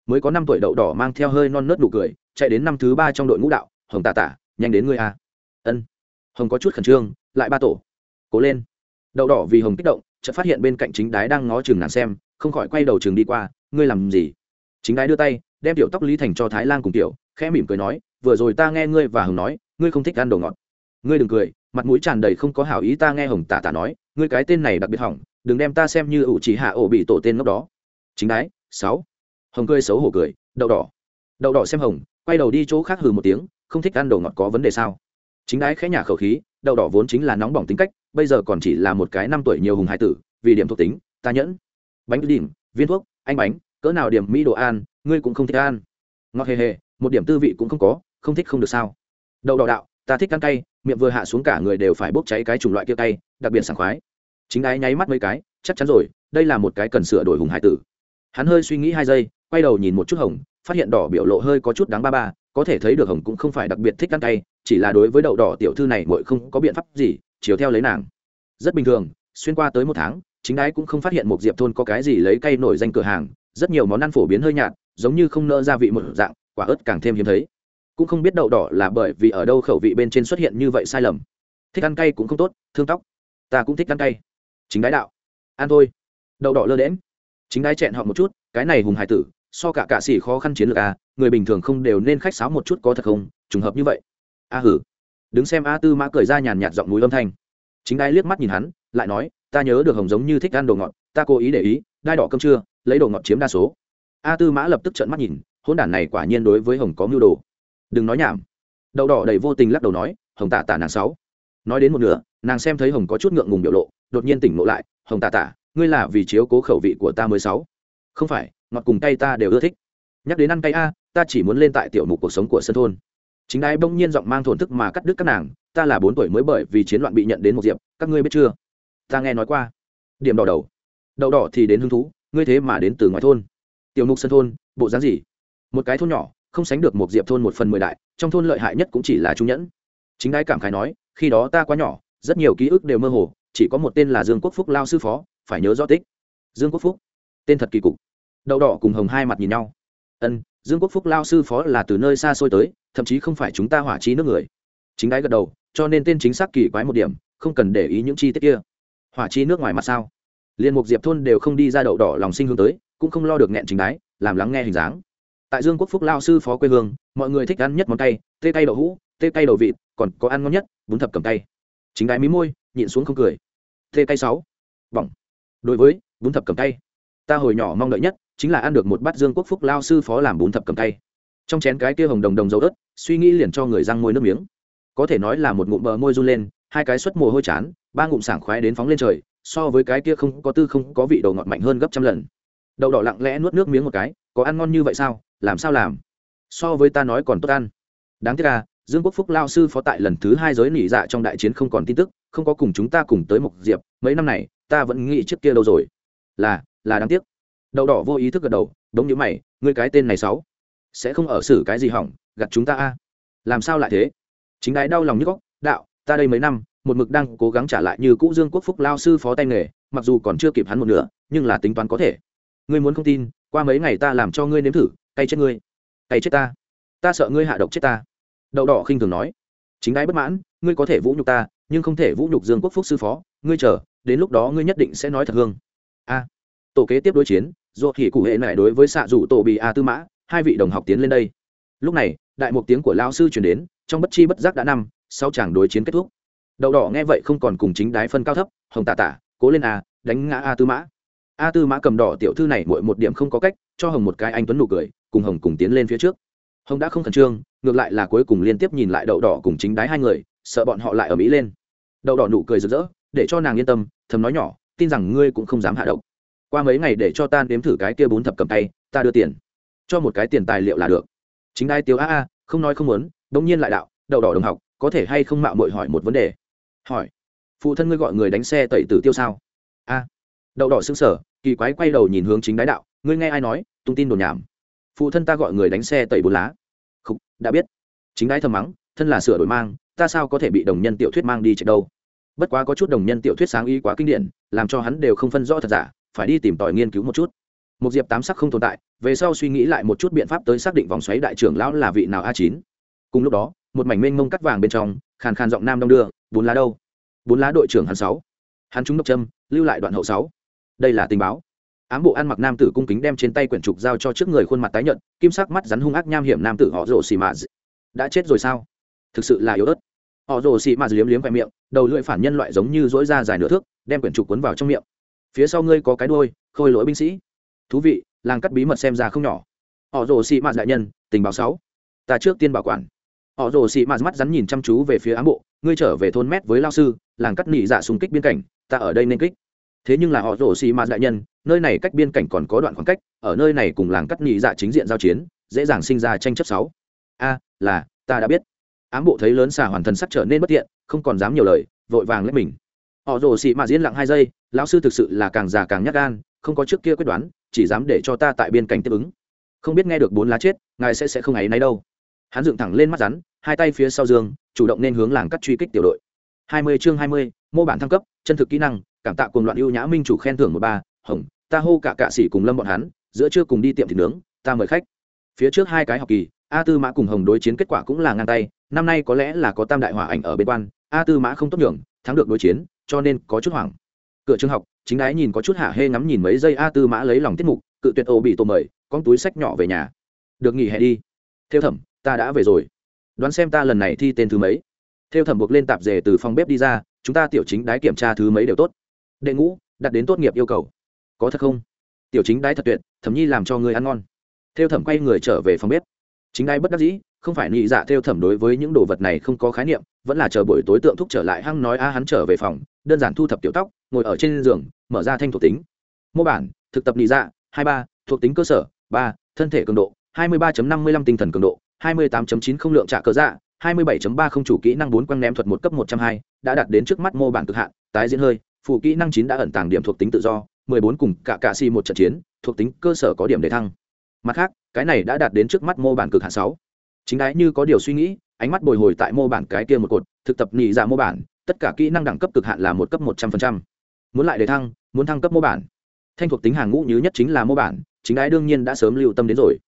Mới có năm tuổi đậu đỏ mang theo hơi non nớt đủ cười, chạy đến năm thứ ba trong đội ngũ đạo, hồng tà tả nhanh đến ngươi a. Ân. Hồng có chút khẩn trương, lại ba tổ. Cố lên. Đậu đỏ vì hồng kích động, chợt phát hiện bên cạnh chính đái đang ngó chừng nàng xem, không khỏi quay đầu chừng đi qua, ngươi làm gì? Chính đái đưa tay, đem tiểu tóc lý thành cho thái Lang cùng tiểu, khẽ mỉm cười nói, vừa rồi ta nghe ngươi và hồng nói, ngươi không thích ăn đồ ngọt ngươi đừng cười, mặt mũi tràn đầy không có hảo ý ta nghe hồng tả tả nói, ngươi cái tên này đặc biệt hỏng, đừng đem ta xem như ủ chỉ hạ ổ bị tổ tên ngốc đó. Chính đái, sáu. Hồng cười xấu hổ cười, đậu đỏ. Đậu đỏ xem hồng, quay đầu đi chỗ khác hừ một tiếng, không thích ăn đồ ngọt có vấn đề sao? Chính đái khẽ nhả khẩu khí, đậu đỏ vốn chính là nóng bỏng tính cách, bây giờ còn chỉ là một cái năm tuổi nhiều hùng hải tử, vì điểm thuộc tính, ta nhẫn. Bánh đỉnh, viên thuốc, anh bánh, cỡ nào điểm mỹ đồ an ngươi cũng không thích ăn. Ngọt hề hề, một điểm tư vị cũng không có, không thích không được sao? Đậu đỏ đạo, ta thích ăn cay miệng vừa hạ xuống cả người đều phải bốc cháy cái chủng loại kia tay đặc biệt sảng khoái. Chính ái nháy mắt mấy cái, chắc chắn rồi, đây là một cái cần sửa đổi hùng hải tử. Hắn hơi suy nghĩ hai giây, quay đầu nhìn một chút hồng, phát hiện đỏ biểu lộ hơi có chút đáng ba ba, có thể thấy được hồng cũng không phải đặc biệt thích ăn tay chỉ là đối với đậu đỏ tiểu thư này muội không có biện pháp gì, chiều theo lấy nàng. Rất bình thường, xuyên qua tới một tháng, chính ái cũng không phát hiện một diệp thôn có cái gì lấy cây nổi danh cửa hàng, rất nhiều món ăn phổ biến hơi nhạt, giống như không nỡ gia vị một dạng, quả ớt càng thêm hiếm thấy cũng không biết đậu đỏ là bởi vì ở đâu khẩu vị bên trên xuất hiện như vậy sai lầm. Thích ăn cay cũng không tốt, thương tóc. Ta cũng thích ăn cay. Chính đái đạo. Ăn thôi. Đậu đỏ lơ đễm chính đái chẹn họ một chút, cái này hùng hải tử, so cả cạ xỉ khó khăn chiến lược a người bình thường không đều nên khách sáo một chút có thật không, trùng hợp như vậy. A hử. Đứng xem a tư mã cười ra nhàn nhạt giọng núi âm thanh. Chính đái liếc mắt nhìn hắn, lại nói, ta nhớ được hồng giống như thích ăn đồ ngọt, ta cố ý để ý, đai đỏ cơm trưa, lấy đồ ngọt chiếm đa số. A tư mã lập tức trợn mắt nhìn hôn đản này quả nhiên đối với hồng có mưu đồ đừng nói nhảm. Đậu đỏ đầy vô tình lắc đầu nói, hồng tả tả nàng sáu. Nói đến một nửa, nàng xem thấy hồng có chút ngượng ngùng biểu lộ, đột nhiên tỉnh ngộ lại, hồng tả tả ngươi là vì chiếu cố khẩu vị của ta mới sáu. Không phải, ngọt cùng tay ta đều ưa thích. Nhắc đến ăn tay a, ta chỉ muốn lên tại tiểu mục cuộc sống của sân thôn. Chính đái bỗng nhiên giọng mang thổn thức mà cắt đứt các nàng, ta là bốn tuổi mới bởi vì chiến loạn bị nhận đến một diệp, các ngươi biết chưa? Ta nghe nói qua. Điểm đỏ đầu. Đậu đỏ thì đến hứng thú, ngươi thế mà đến từ ngoài thôn. Tiểu mục sân thôn, bộ dáng gì? Một cái thôn nhỏ không sánh được một diệp thôn một phần mười đại, trong thôn lợi hại nhất cũng chỉ là trung nhẫn. Chính đái cảm khái nói, khi đó ta quá nhỏ, rất nhiều ký ức đều mơ hồ, chỉ có một tên là dương quốc phúc lao sư phó, phải nhớ rõ tích. Dương quốc phúc, tên thật kỳ cục. Đậu đỏ cùng hồng hai mặt nhìn nhau. Ân, dương quốc phúc lao sư phó là từ nơi xa xôi tới, thậm chí không phải chúng ta hỏa trí nước người. Chính đái gật đầu, cho nên tên chính xác kỳ quái một điểm, không cần để ý những chi tiết kia. Hỏa chi nước ngoài mặt sao? Liên mục diệp thôn đều không đi ra đậu đỏ lòng sinh hướng tới, cũng không lo được nghẹn chính đái, làm lắng nghe hình dáng tại dương quốc phúc lao sư phó quê hương, mọi người thích ăn nhất món cay, tê cay đậu hũ, tê cay đậu vịt, còn có ăn ngon nhất, bún thập cầm tay chính đái mí môi, nhịn xuống không cười. Tê cay sáu. Bỏng. Đối với bún thập cầm tay ta hồi nhỏ mong đợi nhất chính là ăn được một bát dương quốc phúc lao sư phó làm bún thập cầm tay trong chén cái kia hồng đồng đồng dầu ớt, suy nghĩ liền cho người răng môi nước miếng. Có thể nói là một ngụm bờ môi run lên, hai cái suất mồ hôi chán, ba ngụm sảng khoái đến phóng lên trời, so với cái kia không có tư không có vị đầu ngọt mạnh hơn gấp trăm lần. Đậu đỏ lặng lẽ nuốt nước miếng một cái, có ăn ngon như vậy sao? Làm sao làm? So với ta nói còn tốt ăn. Đáng tiếc là dương quốc phúc lao sư phó tại lần thứ hai giới nỉ dạ trong đại chiến không còn tin tức, không có cùng chúng ta cùng tới mộc diệp, mấy năm này, ta vẫn nghĩ trước kia đâu rồi. Là là đáng tiếc. Đậu đỏ vô ý thức gật đầu đống như mày, ngươi cái tên này sáu sẽ không ở xử cái gì hỏng gặt chúng ta a làm sao lại thế? Chính đái đau lòng như góc, đạo, ta đây mấy năm, một mực đang cố gắng trả lại như cũ dương quốc phúc lao sư phó tay nghề, mặc dù còn chưa kịp hắn một nửa, nhưng là tính toán có thể. Ngươi muốn không tin, qua mấy ngày ta làm cho ngươi nếm thử cay chết ngươi cay chết ta ta sợ ngươi hạ độc chết ta. Đậu đỏ khinh thường nói, chính đái bất mãn, ngươi có thể vũ nhục ta, nhưng không thể vũ nhục dương quốc phúc sư phó, ngươi chờ, đến lúc đó ngươi nhất định sẽ nói thật hương. A, tổ kế tiếp đối chiến, ruột thì cụ hệ lại đối với xạ rủ tổ bị a tư mã, hai vị đồng học tiến lên đây. Lúc này, đại một tiếng của lao sư chuyển đến, trong bất chi bất giác đã năm sau chàng đối chiến kết thúc. Đậu đỏ nghe vậy không còn cùng chính đái phân cao thấp, hồng tà tả cố lên a, đánh ngã a tư mã. A tư mã cầm đỏ tiểu thư này mỗi một điểm không có cách, cho hồng một cái anh tuấn nụ cười cùng hồng cùng tiến lên phía trước. Hồng đã không khẩn trương, ngược lại là cuối cùng liên tiếp nhìn lại đậu đỏ cùng chính đái hai người, sợ bọn họ lại ở mỹ lên. Đậu đỏ nụ cười rực rỡ, để cho nàng yên tâm, thầm nói nhỏ, tin rằng ngươi cũng không dám hạ độc. Qua mấy ngày để cho ta nếm thử cái kia bún thập cầm tay, ta đưa tiền. Cho một cái tiền tài liệu là được. Chính đai tiêu a a, không nói không muốn đông nhiên lại đạo, đậu đỏ đồng học, có thể hay không mạo mội hỏi một vấn đề? Hỏi. Phụ thân ngươi gọi người đánh xe tẩy tử tiêu sao? A. Đậu đỏ xứng sở kỳ quái quay đầu nhìn hướng chính đái đạo, ngươi nghe ai nói, tung tin đồn nhảm phụ thân ta gọi người đánh xe tẩy bốn lá. Không đã biết. Chính đái thầm mắng, thân là sửa đổi mang, ta sao có thể bị đồng nhân tiểu thuyết mang đi chạy đâu? Bất quá có chút đồng nhân tiểu thuyết sáng ý quá kinh điển, làm cho hắn đều không phân rõ thật giả, phải đi tìm tòi nghiên cứu một chút. Một diệp tám sắc không tồn tại, về sau suy nghĩ lại một chút biện pháp tới xác định vòng xoáy đại trưởng lão là vị nào a chín. Cùng lúc đó, một mảnh mênh mông cắt vàng bên trong, khàn khàn giọng nam đông đưa, bốn lá đâu? Bốn lá đội trưởng hắn sáu. Hắn trúng độc châm, lưu lại đoạn hậu sáu. Đây là tình báo ám bộ ăn mặc nam tử cung kính đem trên tay quyển trục giao cho trước người khuôn mặt tái nhợt, kim sắc mắt rắn hung ác nham hiểm nam tử họ rồ xì mà. đã chết rồi sao? Thực sự là yếu ớt. Họ rồ xì mà liếm liếm khoe miệng, đầu lưỡi phản nhân loại giống như dỗi ra dài nửa thước, đem quyển trục cuốn vào trong miệng. Phía sau ngươi có cái đuôi, khôi lỗi binh sĩ. Thú vị, làng cắt bí mật xem ra không nhỏ. Họ rồ xì mà đại nhân, tình báo sáu. Ta trước tiên bảo quản. Họ rồ xì mà mắt rắn nhìn chăm chú về phía ám bộ, ngươi trở về thôn mét với lao sư, làng cắt nỉ dạ xung kích biên cảnh, ta ở đây nên kích thế nhưng là họ rổ xì mạ đại nhân, nơi này cách biên cảnh còn có đoạn khoảng cách, ở nơi này cùng làng cắt nhị dạ chính diện giao chiến, dễ dàng sinh ra tranh chấp sáu. A, là, ta đã biết. Ám bộ thấy lớn xà hoàn thần sắc trở nên bất tiện không còn dám nhiều lời, vội vàng lấy mình. Họ rồ xì mà diễn lặng hai giây, lão sư thực sự là càng già càng nhát gan, không có trước kia quyết đoán, chỉ dám để cho ta tại biên cảnh tiếp ứng. Không biết nghe được bốn lá chết, ngài sẽ sẽ không ấy nấy đâu. Hắn dựng thẳng lên mắt rắn, hai tay phía sau giường, chủ động nên hướng làng cắt truy kích tiểu đội. Hai mươi chương hai mươi, mô bản thăng cấp, chân thực kỹ năng cảm tạ cùng loạn ưu nhã minh chủ khen thưởng một ba, hồng, ta hô cả cạ sĩ cùng lâm bọn hắn, giữa trưa cùng đi tiệm thịt nướng, ta mời khách. Phía trước hai cái học kỳ, a tư mã cùng hồng đối chiến kết quả cũng là ngang tay, năm nay có lẽ là có tam đại hỏa ảnh ở bên quan, a tư mã không tốt nhường, thắng được đối chiến, cho nên có chút hoảng. Cửa trường học, chính ái nhìn có chút hạ hê ngắm nhìn mấy giây a tư mã lấy lòng tiết mục, cự tuyệt ô bị tô mời, con túi sách nhỏ về nhà. Được nghỉ hè đi. Theo thẩm, ta đã về rồi. Đoán xem ta lần này thi tên thứ mấy. Theo thẩm buộc lên tạp dề từ phòng bếp đi ra, chúng ta tiểu chính đái kiểm tra thứ mấy đều tốt đệ ngũ đặt đến tốt nghiệp yêu cầu. Có thật không? Tiểu chính đái thật tuyệt, thẩm nhi làm cho người ăn ngon. Theo thẩm quay người trở về phòng bếp. Chính đái bất đắc dĩ, không phải nhị dạ theo thẩm đối với những đồ vật này không có khái niệm, vẫn là chờ buổi tối tượng thúc trở lại hăng nói a hắn trở về phòng, đơn giản thu thập tiểu tóc, ngồi ở trên giường, mở ra thanh thuộc tính. Mô bản, thực tập nhị dạ hai ba, thuộc tính cơ sở, ba, thân thể cường độ, hai mươi ba năm mươi lăm tinh thần cường độ, hai mươi tám chín không lượng trả cờ dạ hai mươi bảy ba không chủ kỹ năng bốn quăng ném thuật một cấp một trăm hai, đã đạt đến trước mắt mô bản cực hạn, tái diễn hơi phụ kỹ năng chín đã ẩn tàng điểm thuộc tính tự do, mười bốn cùng cả cạ xì một trận chiến, thuộc tính cơ sở có điểm để thăng. Mặt khác, cái này đã đạt đến trước mắt mô bản cực hạn sáu. Chính đái như có điều suy nghĩ, ánh mắt bồi hồi tại mô bản cái kia một cột, thực tập nhị dạ mô bản, tất cả kỹ năng đẳng cấp cực hạn là một cấp một trăm phần trăm. Muốn lại để thăng, muốn thăng cấp mô bản. Thanh thuộc tính hàng ngũ nhứ nhất chính là mô bản, chính đái đương nhiên đã sớm lưu tâm đến rồi.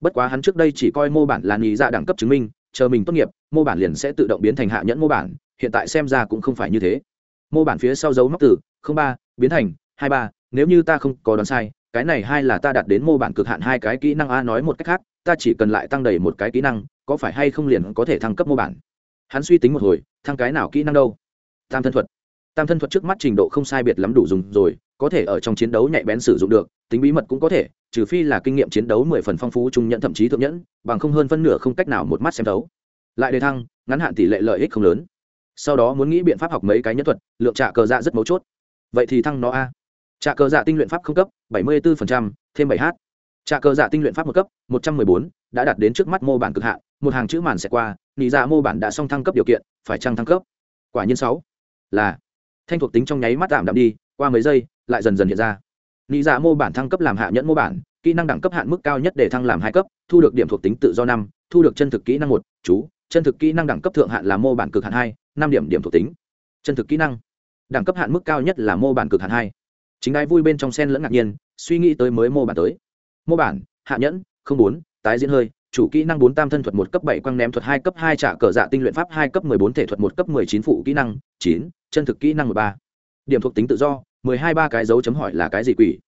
Bất quá hắn trước đây chỉ coi mô bản là nhị dạ đẳng cấp chứng minh, chờ mình tốt nghiệp, mô bản liền sẽ tự động biến thành hạ nhẫn mô bản, hiện tại xem ra cũng không phải như thế mô bản phía sau dấu móc từ ba, biến thành, hai ba, nếu như ta không có đoán sai, cái này hai là ta đạt đến mô bản cực hạn hai cái kỹ năng a nói một cách khác, ta chỉ cần lại tăng đầy một cái kỹ năng, có phải hay không liền có thể thăng cấp mô bản? Hắn suy tính một hồi, thăng cái nào kỹ năng đâu? Tam thân thuật. Tam thân thuật trước mắt trình độ không sai biệt lắm đủ dùng rồi, có thể ở trong chiến đấu nhạy bén sử dụng được, tính bí mật cũng có thể, trừ phi là kinh nghiệm chiến đấu mười phần phong phú trung nhẫn thậm chí thượng nhẫn, bằng không hơn phân nửa không cách nào một mắt xem đấu lại đề thăng, ngắn hạn tỷ lệ lợi ích không lớn sau đó muốn nghĩ biện pháp học mấy cái nhân thuật lượng trả cờ dạ rất mấu chốt. Vậy thì thăng nó a. Trả cờ dạ tinh luyện pháp không cấp bảy mươi 74%, thêm bảy h trả cờ dạ tinh luyện pháp một cấp một trăm mười bốn đã đạt đến trước mắt mô bản cực hạn một hàng chữ màn sẽ qua nị dạ mô bản đã xong thăng cấp điều kiện phải trăng thăng cấp? Quả nhiên sáu. Là. Thanh thuộc tính trong nháy mắt tạm đạm đi qua mấy giây lại dần dần hiện ra. Nị dạ mô bản thăng cấp làm hạ nhẫn mô bản kỹ năng đẳng cấp hạn mức cao nhất để thăng làm hai cấp thu được điểm thuộc tính tự do năm thu được chân thực kỹ năng một chú. Chân thực kỹ năng đẳng cấp thượng hạn là mô bản cực hạn hai năm điểm điểm thuộc tính. Chân thực kỹ năng. Đẳng cấp hạn mức cao nhất là mô bản cực hạn hai. Chính đai vui bên trong sen lẫn ngạc nhiên, suy nghĩ tới mới mô bản tới. Mô bản, hạ nhẫn, không bốn, tái diễn hơi, chủ kỹ năng bốn tam thân thuật một cấp bảy quăng ném thuật hai cấp hai trả cờ dạ tinh luyện pháp hai cấp mười bốn thể thuật một cấp mười chín phụ kỹ năng, chín, chân thực kỹ năng mười ba. Điểm thuộc tính tự do, mười hai ba cái dấu chấm hỏi là cái gì quỷ?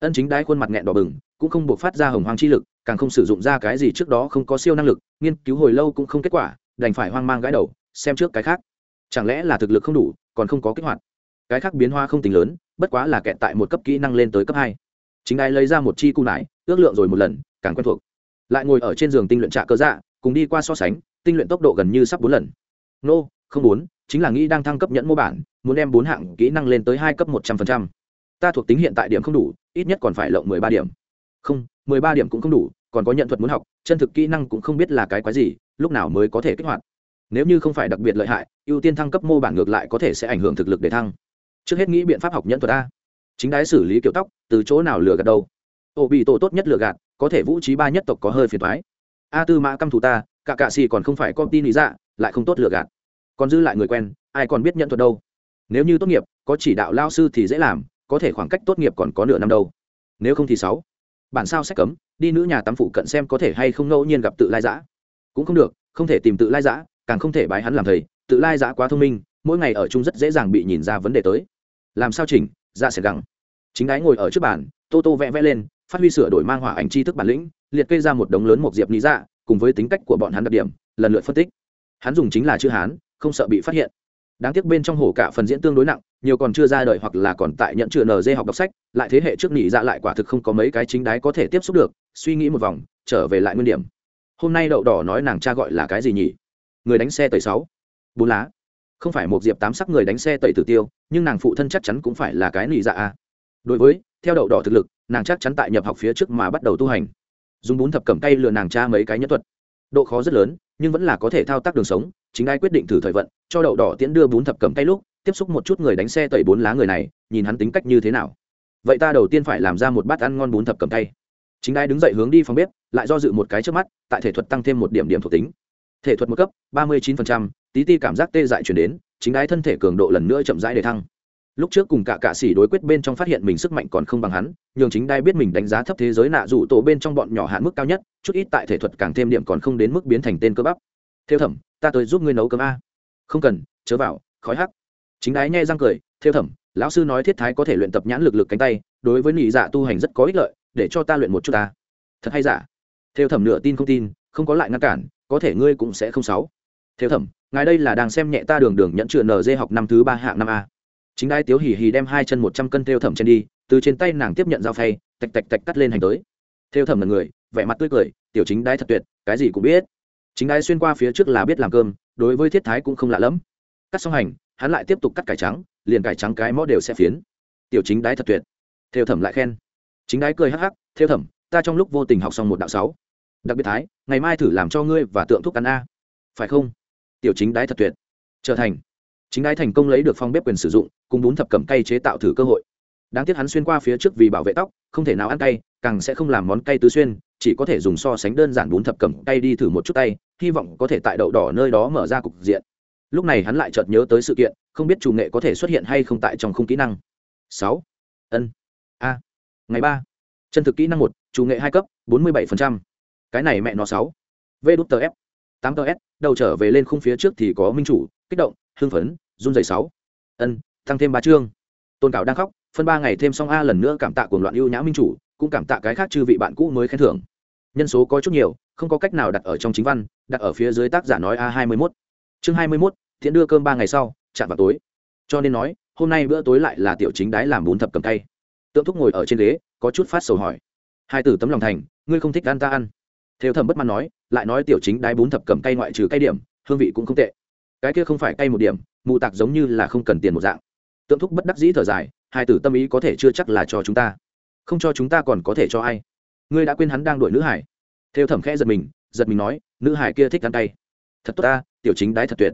Ân chính đái khuôn mặt nghẹn đỏ bừng, cũng không buộc phát ra hồng hoang chi lực, càng không sử dụng ra cái gì trước đó không có siêu năng lực, nghiên cứu hồi lâu cũng không kết quả, đành phải hoang mang gãi đầu, xem trước cái khác chẳng lẽ là thực lực không đủ, còn không có kích hoạt? Cái khác biến hoa không tính lớn, bất quá là kẹt tại một cấp kỹ năng lên tới cấp hai. Chính ai lấy ra một chi cung nải, ước lượng rồi một lần, càng quen thuộc. Lại ngồi ở trên giường tinh luyện trạ cơ dạ cùng đi qua so sánh, tinh luyện tốc độ gần như sắp bốn lần. Nô, không bốn, chính là nghĩ đang thăng cấp nhẫn mô bản, muốn đem bốn hạng kỹ năng lên tới hai cấp một trăm phần trăm. Ta thuộc tính hiện tại điểm không đủ, ít nhất còn phải lộng mười ba điểm. Không, mười ba điểm cũng không đủ, còn có nhận thuật muốn học, chân thực kỹ năng cũng không biết là cái quái gì, lúc nào mới có thể kích hoạt? Nếu như không phải đặc biệt lợi hại, ưu tiên thăng cấp mô bản ngược lại có thể sẽ ảnh hưởng thực lực để thăng. Trước hết nghĩ biện pháp học nhẫn thuật a. Chính đái xử lý kiểu tóc, từ chỗ nào lừa gạt đâu? Ổ bị tổ tốt nhất lừa gạt, có thể vũ trí ba nhất tộc có hơi phiền thoái a tư mã căm thù ta, cả cạ xì còn không phải con tin lý dạ lại không tốt lừa gạt. Còn dư lại người quen, ai còn biết nhận thuật đâu? Nếu như tốt nghiệp, có chỉ đạo lao sư thì dễ làm, có thể khoảng cách tốt nghiệp còn có nửa năm đâu. Nếu không thì sáu. Bản sao sách cấm, đi nữ nhà tắm phụ cận xem có thể hay không ngẫu nhiên gặp tự lai giã. Cũng không được, không thể tìm tự lai giã càng không thể bái hắn làm thầy, tự lai giã quá thông minh, mỗi ngày ở chung rất dễ dàng bị nhìn ra vấn đề tới. Làm sao chỉnh? Ra sẽ gắng chính đái ngồi ở trước bàn, tô tô vẽ vẽ lên, phát huy sửa đổi mang hỏa ảnh tri thức bản lĩnh, liệt kê ra một đống lớn một diệp lý dạ cùng với tính cách của bọn hắn đặc điểm, lần lượt phân tích. Hắn dùng chính là chữ hán, không sợ bị phát hiện. Đáng tiếc bên trong hồ cả phần diễn tương đối nặng, nhiều còn chưa ra đời hoặc là còn tại nhận chữ nd học đọc sách, lại thế hệ trước nghỉ dạ lại quả thực không có mấy cái chính đái có thể tiếp xúc được, suy nghĩ một vòng, trở về lại nguyên điểm. Hôm nay đậu đỏ nói nàng cha gọi là cái gì nhỉ? Người đánh xe tẩy sáu. Bốn lá. Không phải một diệp tám sắc người đánh xe tẩy tử tiêu, nhưng nàng phụ thân chắc chắn cũng phải là cái nị dạ a. Đối với, theo đậu đỏ thực lực, nàng chắc chắn tại nhập học phía trước mà bắt đầu tu hành. Dùng bún thập cẩm tay lừa nàng cha mấy cái nhất thuật. Độ khó rất lớn, nhưng vẫn là có thể thao tác đường sống, chính ai quyết định thử thời vận, cho đậu đỏ tiễn đưa bún thập cẩm tay lúc, tiếp xúc một chút người đánh xe tẩy bốn lá người này, nhìn hắn tính cách như thế nào. Vậy ta đầu tiên phải làm ra một bát ăn ngon bún thập cẩm tay chính ai đứng dậy hướng đi phòng bếp, lại do dự một cái trước mắt, tại thể thuật tăng thêm một điểm điểm thuộc tính thể thuật một cấp, ba mươi chín tí ti cảm giác tê dại chuyển đến, chính ai thân thể cường độ lần nữa chậm rãi để thăng. Lúc trước cùng cả cạ sĩ đối quyết bên trong phát hiện mình sức mạnh còn không bằng hắn, nhường chính đai biết mình đánh giá thấp thế giới nạ rủ tổ bên trong bọn nhỏ hạn mức cao nhất, chút ít tại thể thuật càng thêm điểm còn không đến mức biến thành tên cơ bắp. Theo thẩm, ta tới giúp ngươi nấu cơm a. Không cần, chớ vào, khói hắc. Chính đái nhai răng cười, theo thẩm, lão sư nói thiết thái có thể luyện tập nhãn lực lực cánh tay, đối với nị dạ tu hành rất có ích lợi, để cho ta luyện một chút ta. Thật hay giả? Theo thẩm nửa tin không tin, không có lại ngăn cản có thể ngươi cũng sẽ không sáu. Theo thẩm, ngài đây là đang xem nhẹ ta đường đường nhận chữa nd học năm thứ ba hạng năm a. Chính đai tiếu hì hì đem hai chân một trăm cân theo thẩm trên đi, từ trên tay nàng tiếp nhận dao phay, tạch tạch tạch cắt lên hành tới. Theo thẩm là người, vẻ mặt tươi cười, tiểu chính đai thật tuyệt, cái gì cũng biết. Chính đai xuyên qua phía trước là biết làm cơm, đối với thiết thái cũng không lạ lẫm. Cắt xong hành, hắn lại tiếp tục cắt cải trắng, liền cải trắng cái mõ đều sẽ phiến. Tiểu chính đái thật tuyệt. Theo thẩm lại khen. Chính đái cười hắc hắc theo thẩm, ta trong lúc vô tình học xong một đạo sáu đặc biệt thái, ngày mai thử làm cho ngươi và tượng thuốc ăn a. Phải không? Tiểu chính đái thật tuyệt. Trở thành. Chính đái thành công lấy được phong bếp quyền sử dụng, cùng bún thập cẩm cay chế tạo thử cơ hội. Đáng tiếc hắn xuyên qua phía trước vì bảo vệ tóc, không thể nào ăn cay, càng sẽ không làm món cay tứ xuyên, chỉ có thể dùng so sánh đơn giản bún thập cẩm cay đi thử một chút tay, hy vọng có thể tại đậu đỏ nơi đó mở ra cục diện. Lúc này hắn lại chợt nhớ tới sự kiện, không biết chủ nghệ có thể xuất hiện hay không tại trong khung kỹ năng. Sáu. Ân. A. Ngày ba. Chân thực kỹ năng một, chủ nghệ hai cấp, bốn mươi bảy phần trăm cái này mẹ nó sáu. Vê đút tờ f, tám tờ s, đầu trở về lên khung phía trước thì có minh chủ, kích động, hưng phấn, run dày sáu. Ân, tăng thêm ba chương. Tôn cảo đang khóc, phân ba ngày thêm xong a lần nữa cảm tạ cuồng loạn ưu nhã minh chủ, cũng cảm tạ cái khác chư vị bạn cũ mới khen thưởng. Nhân số có chút nhiều, không có cách nào đặt ở trong chính văn, đặt ở phía dưới tác giả nói a hai mươi mốt. Chương hai mươi mốt, thiện đưa cơm ba ngày sau, chạm vào tối. Cho nên nói, hôm nay bữa tối lại là tiểu chính đái làm bún thập cầm tay tượng thúc ngồi ở trên ghế, có chút phát sầu hỏi. Hai tử tấm lòng thành, ngươi không thích ăn ta ăn theo thầm bất mãn nói, lại nói tiểu chính đái bún thập cầm cay ngoại trừ cay điểm, hương vị cũng không tệ. Cái kia không phải cay một điểm, mù tạc giống như là không cần tiền một dạng. Tượng thúc bất đắc dĩ thở dài, hai tử tâm ý có thể chưa chắc là cho chúng ta. Không cho chúng ta còn có thể cho ai? Ngươi đã quên hắn đang đuổi nữ hải. Theo thẩm khẽ giật mình giật mình nói, nữ hải kia thích ăn cay. Thật tốt ta, tiểu chính đái thật tuyệt.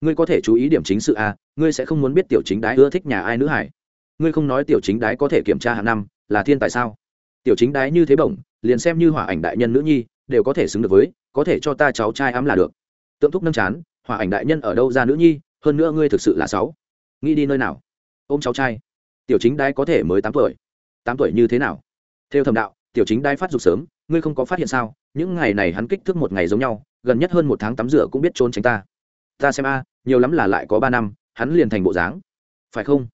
Ngươi có thể chú ý điểm chính sự à? ngươi sẽ không muốn biết tiểu chính đái ưa thích nhà ai nữ hải. Ngươi không nói tiểu chính đái có thể kiểm tra hàng năm, là thiên tài sao? Tiểu chính đái như thế bổng, liền xem như hỏa ảnh đại nhân nữ nhi đều có thể xứng được với, có thể cho ta cháu trai ấm là được. Tượng thúc nâng chán, hòa ảnh đại nhân ở đâu ra nữ nhi, hơn nữa ngươi thực sự là sáu. Nghĩ đi nơi nào? Ôm cháu trai. Tiểu chính đái có thể mới tám tuổi. Tám tuổi như thế nào? Theo thầm đạo, tiểu chính đái phát dục sớm, ngươi không có phát hiện sao? Những ngày này hắn kích thước một ngày giống nhau, gần nhất hơn một tháng tắm rửa cũng biết trốn tránh ta. Ta xem a, nhiều lắm là lại có ba năm, hắn liền thành bộ dáng. Phải không?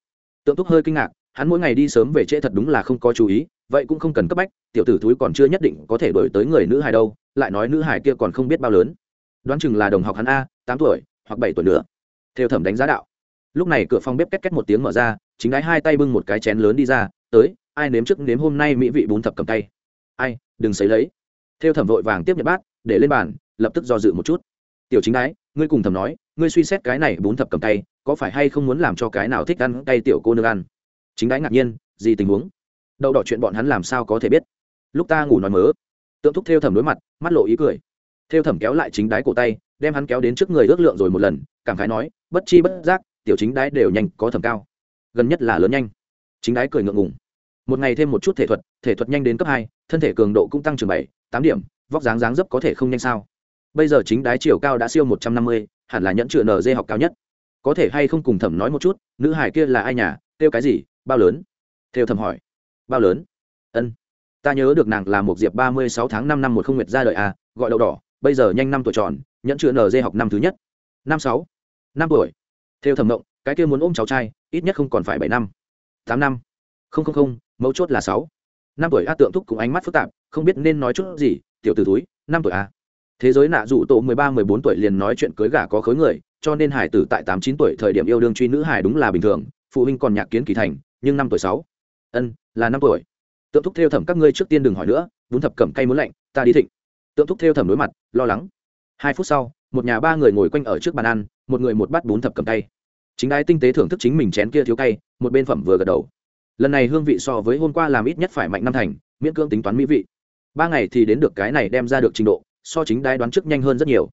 Tượng thúc hơi kinh ngạc, hắn mỗi ngày đi sớm về trễ thật đúng là không có chú ý vậy cũng không cần cấp bách, tiểu tử thúi còn chưa nhất định có thể đổi tới người nữ hài đâu, lại nói nữ hài kia còn không biết bao lớn. Đoán chừng là đồng học hắn a, tám tuổi, hoặc bảy tuổi nữa. Theo thẩm đánh giá đạo. Lúc này cửa phòng bếp két két một tiếng mở ra, chính đái hai tay bưng một cái chén lớn đi ra, tới, ai nếm trước nếm hôm nay mỹ vị bún thập cầm tay. Ai, đừng xấy lấy. Theo thẩm vội vàng tiếp nhận bát, để lên bàn, lập tức do dự một chút. Tiểu chính đái, ngươi cùng thẩm nói, ngươi suy xét cái này bún thập cầm tay, có phải hay không muốn làm cho cái nào thích ăn tay tiểu cô nương ăn? Chính đái ngạc nhiên, gì tình huống? Đậu đỏ chuyện bọn hắn làm sao có thể biết? Lúc ta ngủ nói mớ. Tượng thúc theo thẩm đối mặt, mắt lộ ý cười. Theo thẩm kéo lại chính đái cổ tay, đem hắn kéo đến trước người ước lượng rồi một lần, cảm khái nói, bất chi bất giác, tiểu chính đái đều nhanh có thẩm cao. Gần nhất là lớn nhanh. Chính đái cười ngượng ngùng. Một ngày thêm một chút thể thuật thể thuật nhanh đến cấp hai, thân thể cường độ cũng tăng trưởng bảy, tám điểm, vóc dáng dáng dấp có thể không nhanh sao. Bây giờ chính đái chiều cao đã siêu một trăm năm mươi, hẳn là nhẫn chữa nd học cao nhất. Có thể hay không cùng thẩm nói một chút, nữ hải kia là ai nhà, kêu cái gì, bao lớn? Theo thẩm hỏi bao lớn? Ân ta nhớ được nàng là một diệp ba mươi sáu tháng năm năm một không nguyệt ra đời à, gọi đậu đỏ bây giờ nhanh năm tuổi tròn nhẫn chữa nd học năm thứ nhất. Năm sáu năm tuổi. Theo thẩm mộng cái kia muốn ôm cháu trai ít nhất không còn phải bảy năm. Tám năm. Không không không mấu chốt là sáu. Năm tuổi a tượng thúc cùng ánh mắt phức tạp không biết nên nói chút gì tiểu t ử túi năm tuổi a thế giới nạ dụ tổ mười ba mười bốn tuổi liền nói chuyện cưới gả có khối người cho nên hải tử tại tám chín tuổi thời điểm yêu đương truy nữ hải đúng là bình thường phụ huynh còn nhạc kiến kỳ thành nhưng năm tuổi sáu ân, là năm tuổi. Tượng thúc theo thẩm các ngươi trước tiên đừng hỏi nữa bún thập cẩm cay muốn lạnh, ta đi thịnh. Tượng thúc theo thẩm đối mặt, lo lắng. Hai phút sau, một nhà ba người ngồi quanh ở trước bàn ăn, một người một bát bún thập cẩm cay. Chính đái tinh tế thưởng thức chính mình chén kia thiếu cay, một bên phẩm vừa gật đầu. Lần này hương vị so với hôm qua làm ít nhất phải mạnh năm thành, miễn cưỡng tính toán mỹ vị. Ba ngày thì đến được cái này đem ra được trình độ, so chính đái đoán trước nhanh hơn rất nhiều.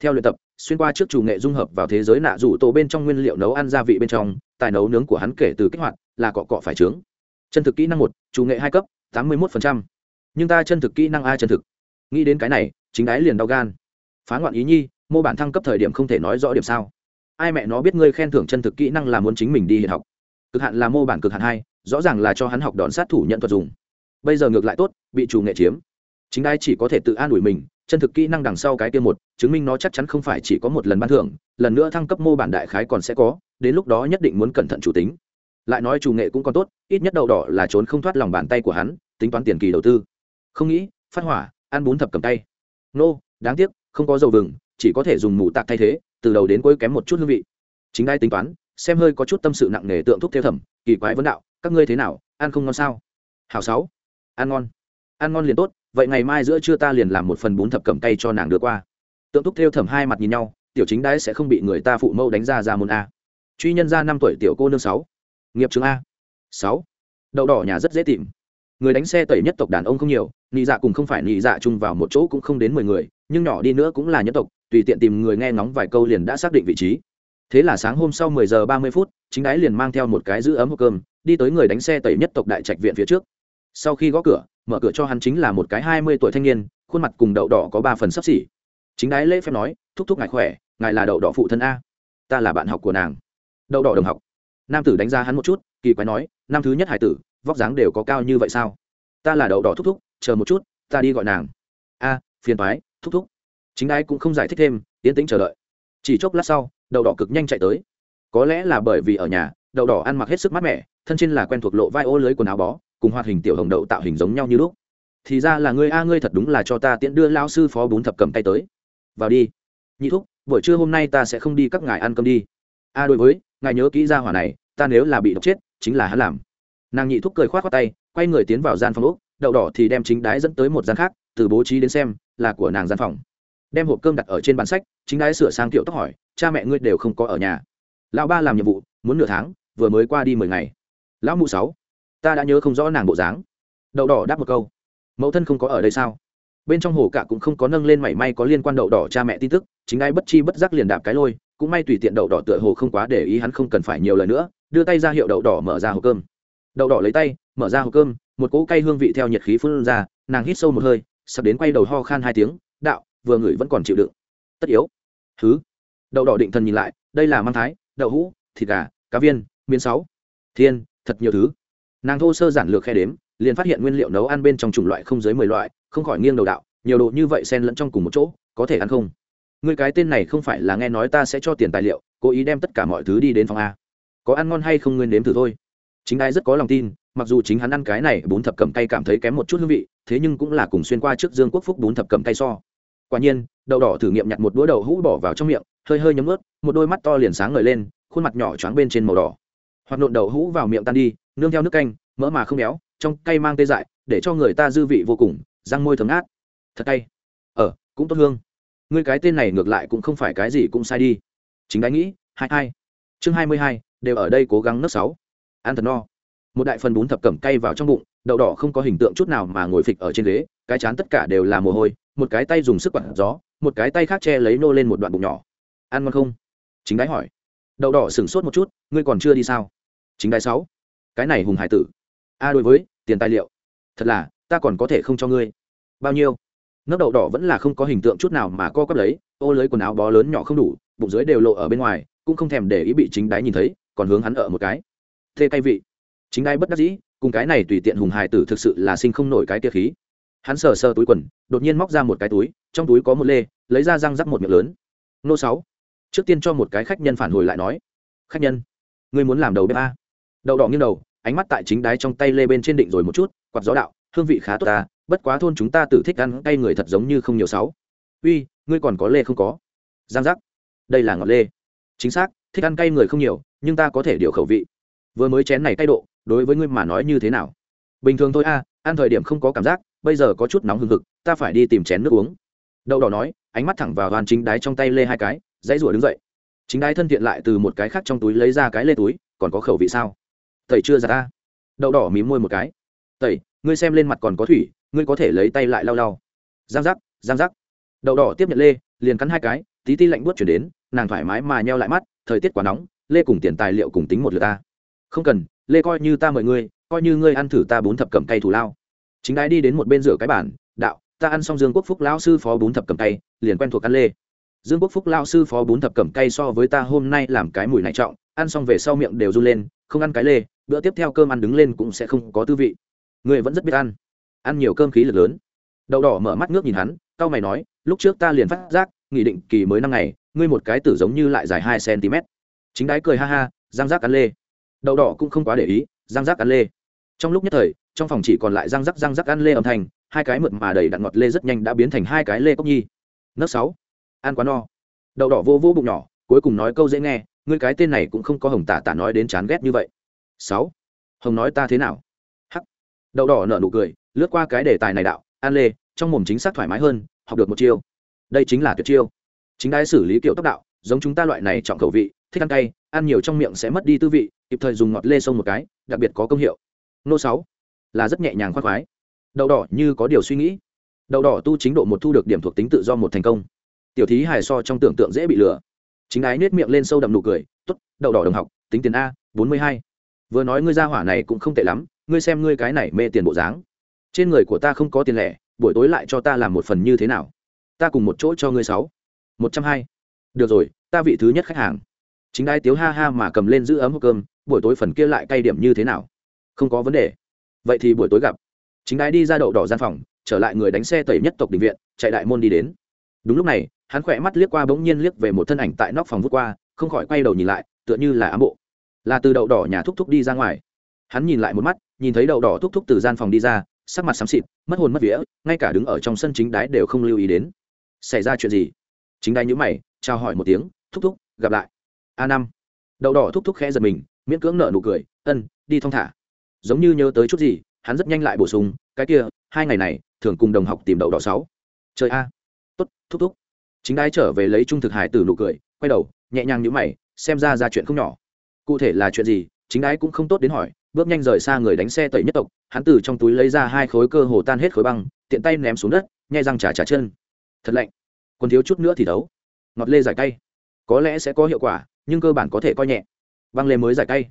Theo luyện tập, xuyên qua trước chủ nghệ dung hợp vào thế giới nạ rủ tổ bên trong nguyên liệu nấu ăn gia vị bên trong, tài nấu nướng của hắn kể từ kích hoạt, là cọ cọ phải trướng chân thực kỹ năng một, chủ nghệ hai cấp, tám mươi một nhưng ta chân thực kỹ năng a chân thực. Nghĩ đến cái này, chính đái liền đau gan. Phá ngoạn ý nhi, mô bản thăng cấp thời điểm không thể nói rõ điểm sao. Ai mẹ nó biết ngươi khen thưởng chân thực kỹ năng là muốn chính mình đi hiện học. Cực hạn là mô bản cực hạn hai, rõ ràng là cho hắn học đòn sát thủ nhận thuật dùng. Bây giờ ngược lại tốt, bị chủ nghệ chiếm. Chính đai chỉ có thể tự an ủi mình, chân thực kỹ năng đằng sau cái kia một, chứng minh nó chắc chắn không phải chỉ có một lần ban thưởng, lần nữa thăng cấp mô bản đại khái còn sẽ có, đến lúc đó nhất định muốn cẩn thận chủ tính lại nói chủ nghệ cũng còn tốt, ít nhất đậu đỏ là trốn không thoát lòng bàn tay của hắn, tính toán tiền kỳ đầu tư. Không nghĩ, phát hỏa, ăn bún thập cầm tay. Nô, đáng tiếc, không có dầu vừng, chỉ có thể dùng mù tạc thay thế, từ đầu đến cuối kém một chút hương vị. Chính ai tính toán, xem hơi có chút tâm sự nặng nề tượng thuốc theo thẩm, kỳ quái vấn đạo, các ngươi thế nào, ăn không ngon sao? Hào sáu, ăn ngon. Ăn ngon liền tốt, vậy ngày mai giữa trưa ta liền làm một phần bún thập cầm tay cho nàng đưa qua. Tượng thúc theo thẩm hai mặt nhìn nhau, tiểu chính đái sẽ không bị người ta phụ mâu đánh ra ra môn a. Truy nhân ra năm tuổi tiểu cô nương sáu nghiệp trường a. Sáu. Đậu đỏ nhà rất dễ tìm. Người đánh xe tẩy nhất tộc đàn ông không nhiều, nị dạ cùng không phải nị dạ chung vào một chỗ cũng không đến mười người, nhưng nhỏ đi nữa cũng là nhất tộc, tùy tiện tìm người nghe ngóng vài câu liền đã xác định vị trí. Thế là sáng hôm sau mười giờ ba mươi phút, chính đái liền mang theo một cái giữ ấm hộp cơm, đi tới người đánh xe tẩy nhất tộc đại trạch viện phía trước. Sau khi gõ cửa, mở cửa cho hắn chính là một cái hai mươi tuổi thanh niên, khuôn mặt cùng đậu đỏ có ba phần sắp xỉ. Chính đái lễ phép nói, thúc thúc ngài khỏe, ngài là đậu đỏ phụ thân a. Ta là bạn học của nàng. Đậu đỏ đồng học nam tử đánh giá hắn một chút, kỳ quái nói, năm thứ nhất hải tử, vóc dáng đều có cao như vậy sao? Ta là đậu đỏ thúc thúc, chờ một chút, ta đi gọi nàng. A, phiền thoái thúc thúc. Chính đái cũng không giải thích thêm tiến tĩnh chờ đợi. Chỉ chốc lát sau, đậu đỏ cực nhanh chạy tới. Có lẽ là bởi vì ở nhà, đậu đỏ ăn mặc hết sức mát mẻ, thân trên là quen thuộc lộ vai ô lưới quần áo bó, cùng hoạt hình tiểu hồng đậu tạo hình giống nhau như lúc. Thì ra là ngươi a, ngươi thật đúng là cho ta tiện đưa lao sư phó bún thập cầm tay tới. Vào đi. Nhị thúc, buổi trưa hôm nay ta sẽ không đi các ngài ăn cơm đi. A, đối với ngài nhớ kỹ ra hỏa này, ta nếu là bị độc chết, chính là hắn làm. Nàng nhị thúc cười khoát khoát tay, quay người tiến vào gian phòng úc đậu đỏ thì đem chính đái dẫn tới một gian khác, từ bố trí đến xem, là của nàng gian phòng. Đem hộp cơm đặt ở trên bàn sách, chính đái sửa sang kiểu tóc hỏi, cha mẹ ngươi đều không có ở nhà. Lão ba làm nhiệm vụ, muốn nửa tháng, vừa mới qua đi mười ngày. Lão mụ sáu, ta đã nhớ không rõ nàng bộ dáng. Đậu đỏ đáp một câu, mẫu thân không có ở đây sao? Bên trong hồ cả cũng không có nâng lên mảy may có liên quan đậu đỏ cha mẹ tin tức, chính ai bất chi bất giác liền đạp cái lôi cũng may tùy tiện đậu đỏ tựa hồ không quá để ý hắn không cần phải nhiều lời nữa, đưa tay ra hiệu đậu đỏ mở ra hộp cơm. Đậu đỏ lấy tay, mở ra hộp cơm, một cỗ cây hương vị theo nhiệt khí phun ra, nàng hít sâu một hơi, sắp đến quay đầu ho khan hai tiếng, đạo, vừa ngửi vẫn còn chịu đựng. Tất yếu. Thứ đậu đỏ định thần nhìn lại, đây là mang thái, đậu hũ, thịt gà, cá viên, miến sáu. Thiên, thật nhiều thứ. Nàng thô sơ giản lược khe đếm, liền phát hiện nguyên liệu nấu ăn bên trong chủng loại không dưới mười loại, không khỏi nghiêng đầu đạo, nhiều đồ như vậy xen lẫn trong cùng một chỗ, có thể ăn không? Người cái tên này không phải là nghe nói ta sẽ cho tiền tài liệu, cố ý đem tất cả mọi thứ đi đến phòng a. Có ăn ngon hay không nguyên nếm thử thôi. Chính ai rất có lòng tin, mặc dù chính hắn ăn cái này bún thập cầm cay cảm thấy kém một chút hương vị, thế nhưng cũng là cùng xuyên qua trước dương quốc phúc bún thập cầm cay so. Quả nhiên, đậu đỏ thử nghiệm nhặt một đũa đậu hũ bỏ vào trong miệng, hơi hơi nhấm ướt một đôi mắt to liền sáng ngời lên, khuôn mặt nhỏ choáng bên trên màu đỏ. Hoặc nộn đậu hũ vào miệng tan đi, nương theo nước canh, mỡ mà không béo, trong cay mang tê dại, để cho người ta dư vị vô cùng, răng môi thấm át thật cay. Ờ cũng tốt hương ngươi cái tên này ngược lại cũng không phải cái gì cũng sai đi. Chính đáng nghĩ, hai hai. Chương hai mươi hai, đều ở đây cố gắng nấc sáu. Ăn thật no. Một đại phần bún thập cẩm cay vào trong bụng, đậu đỏ không có hình tượng chút nào mà ngồi phịch ở trên ghế, cái chán tất cả đều là mồ hôi, một cái tay dùng sức quặn gió, một cái tay khác che lấy nô lên một đoạn bụng nhỏ. Ăn ngon không? Chính đái hỏi. Đậu đỏ sửng sốt một chút, ngươi còn chưa đi sao? Chính đái sáu. Cái này hùng hải tử. A, đối với, tiền tài liệu. Thật là, ta còn có thể không cho ngươi. Bao nhiêu? Nấc đậu đỏ vẫn là không có hình tượng chút nào mà co quắp lấy, ô lưới quần áo bó lớn nhỏ không đủ, bụng dưới đều lộ ở bên ngoài, cũng không thèm để ý bị chính đái nhìn thấy, còn hướng hắn ở một cái. Thê cay vị. Chính đái bất đắc dĩ, cùng cái này tùy tiện hùng hài tử thực sự là sinh không nổi cái tia khí. Hắn sờ sờ túi quần, đột nhiên móc ra một cái túi, trong túi có một lê, lấy ra răng rắc một miệng lớn. Nô sáu. Trước tiên cho một cái khách nhân phản hồi lại nói. Khách nhân, ngươi muốn làm đầu bếp a? Đậu đỏ nghiêng đầu, ánh mắt tại chính đáy trong tay lê bên trên định rồi một chút, quạt gió đạo, hương vị khá tốt ta bất quá thôn chúng ta tự thích ăn cay người thật giống như không nhiều sáu. Uy, ngươi còn có lê không có? Giang giác. Đây là ngọt lê. Chính xác, thích ăn cay người không nhiều, nhưng ta có thể điều khẩu vị. Vừa mới chén này cay độ, đối với ngươi mà nói như thế nào? Bình thường thôi a, ăn thời điểm không có cảm giác, bây giờ có chút nóng hừng hực, ta phải đi tìm chén nước uống. Đậu đỏ nói, ánh mắt thẳng vào đoàn chính đái trong tay lê hai cái, dãy rủa đứng dậy. Chính đái thân thiện lại từ một cái khác trong túi lấy ra cái lê túi, còn có khẩu vị sao? Tẩy chưa ra ta? Đậu đỏ mím môi một cái. Tẩy, ngươi xem lên mặt còn có thủy ngươi có thể lấy tay lại lau lau. Giang giác giang giác. Đậu đỏ tiếp nhận lê, liền cắn hai cái, tí ti lạnh buốt chuyển đến, nàng thoải mái mà nheo lại mắt, thời tiết quá nóng, lê cùng tiền tài liệu cùng tính một lượt ta. Không cần, lê coi như ta mời ngươi, coi như ngươi ăn thử ta bốn thập cầm cây thủ lao. Chính đái đi đến một bên rửa cái bản đạo, ta ăn xong dương quốc phúc lão sư phó bốn thập cầm cây liền quen thuộc ăn lê. Dương quốc phúc lão sư phó bốn thập cầm cây so với ta hôm nay làm cái mùi này trọng, ăn xong về sau miệng đều run lên, không ăn cái lê, bữa tiếp theo cơm ăn đứng lên cũng sẽ không có tư vị. Ngươi vẫn rất biết ăn ăn nhiều cơm khí lực lớn. Đậu đỏ mở mắt ngước nhìn hắn, cau mày nói, lúc trước ta liền phát giác, nghị định kỳ mới năm ngày, ngươi một cái tử giống như lại dài hai cm. Chính đái cười ha ha giang giác ăn lê. Đậu đỏ cũng không quá để ý giang giác ăn lê. Trong lúc nhất thời, trong phòng chỉ còn lại răng rắc răng rắc ăn lê âm thanh, hai cái mượt mà đầy đặn ngọt lê rất nhanh đã biến thành hai cái lê cốc nhi. Nấc sáu, ăn quá no. Đậu đỏ vô vô bụng nhỏ, cuối cùng nói câu dễ nghe, ngươi cái tên này cũng không có hồng tả tả nói đến chán ghét như vậy. Sáu, hồng nói ta thế nào? Đậu đỏ nở nụ cười, lướt qua cái đề tài này đạo, an lê, trong mồm chính xác thoải mái hơn, học được một chiêu. Đây chính là tuyệt chiêu. Chính đai xử lý kiểu tốc đạo, giống chúng ta loại này trọng khẩu vị, thích ăn cay, ăn nhiều trong miệng sẽ mất đi tư vị, kịp thời dùng ngọt lê sông một cái, đặc biệt có công hiệu. Nô sáu, là rất nhẹ nhàng khoác khoái. Đậu đỏ như có điều suy nghĩ. Đậu đỏ tu chính độ một thu được điểm thuộc tính tự do một thành công. Tiểu thí hài so trong tưởng tượng dễ bị lừa. Chính ái nết miệng lên sâu đậm nụ cười t ố t đậu đỏ đồng học, tính tiền a, bốn mươi hai vừa nói ngươi ra hỏa này cũng không tệ lắm, ngươi xem ngươi cái này mê tiền bộ dáng. Trên người của ta không có tiền lẻ, buổi tối lại cho ta làm một phần như thế nào? Ta cùng một chỗ cho ngươi sáu. Một trăm hai. Được rồi, ta vị thứ nhất khách hàng. Chính đai tiếu ha ha mà cầm lên giữ ấm hộp cơm, buổi tối phần kia lại cay điểm như thế nào? Không có vấn đề. Vậy thì buổi tối gặp. Chính đai đi ra đậu đỏ gian phòng, trở lại người đánh xe tẩy nhất tộc định viện, chạy đại môn đi đến. Đúng lúc này, hắn khỏe mắt liếc qua bỗng nhiên liếc về một thân ảnh tại nóc phòng vút qua, không khỏi quay đầu nhìn lại, tựa như là ám bộ là từ đậu đỏ nhà thúc thúc đi ra ngoài. Hắn nhìn lại một mắt, nhìn thấy đậu đỏ thúc thúc từ gian phòng đi ra, sắc mặt xám xịt, mất hồn mất vía, ngay cả đứng ở trong sân chính đái đều không lưu ý đến. Xảy ra chuyện gì? Chính đái nhữ mày, chào hỏi một tiếng, thúc thúc, gặp lại. A năm. Đậu đỏ thúc thúc khẽ giật mình, miễn cưỡng nở nụ cười, ân, đi thong thả. Giống như nhớ tới chút gì, hắn rất nhanh lại bổ sung, cái kia, hai ngày này, thường cùng đồng học tìm đậu đỏ sáu. Chơi a. Tốt, thúc thúc. Chính đái trở về lấy trung thực hải từ nụ cười, quay đầu, nhẹ nhàng nhữ mày, xem ra ra chuyện không nhỏ cụ thể là chuyện gì, chính đái cũng không tốt đến hỏi, bước nhanh rời xa người đánh xe tẩy nhất tộc, hắn từ trong túi lấy ra hai khối cơ hồ tan hết khối băng, tiện tay ném xuống đất, nhai răng trả trả chân. Thật lạnh. Còn thiếu chút nữa thì đấu ngọt lê giải cay. Có lẽ sẽ có hiệu quả, nhưng cơ bản có thể coi nhẹ. Băng lê mới giải cay.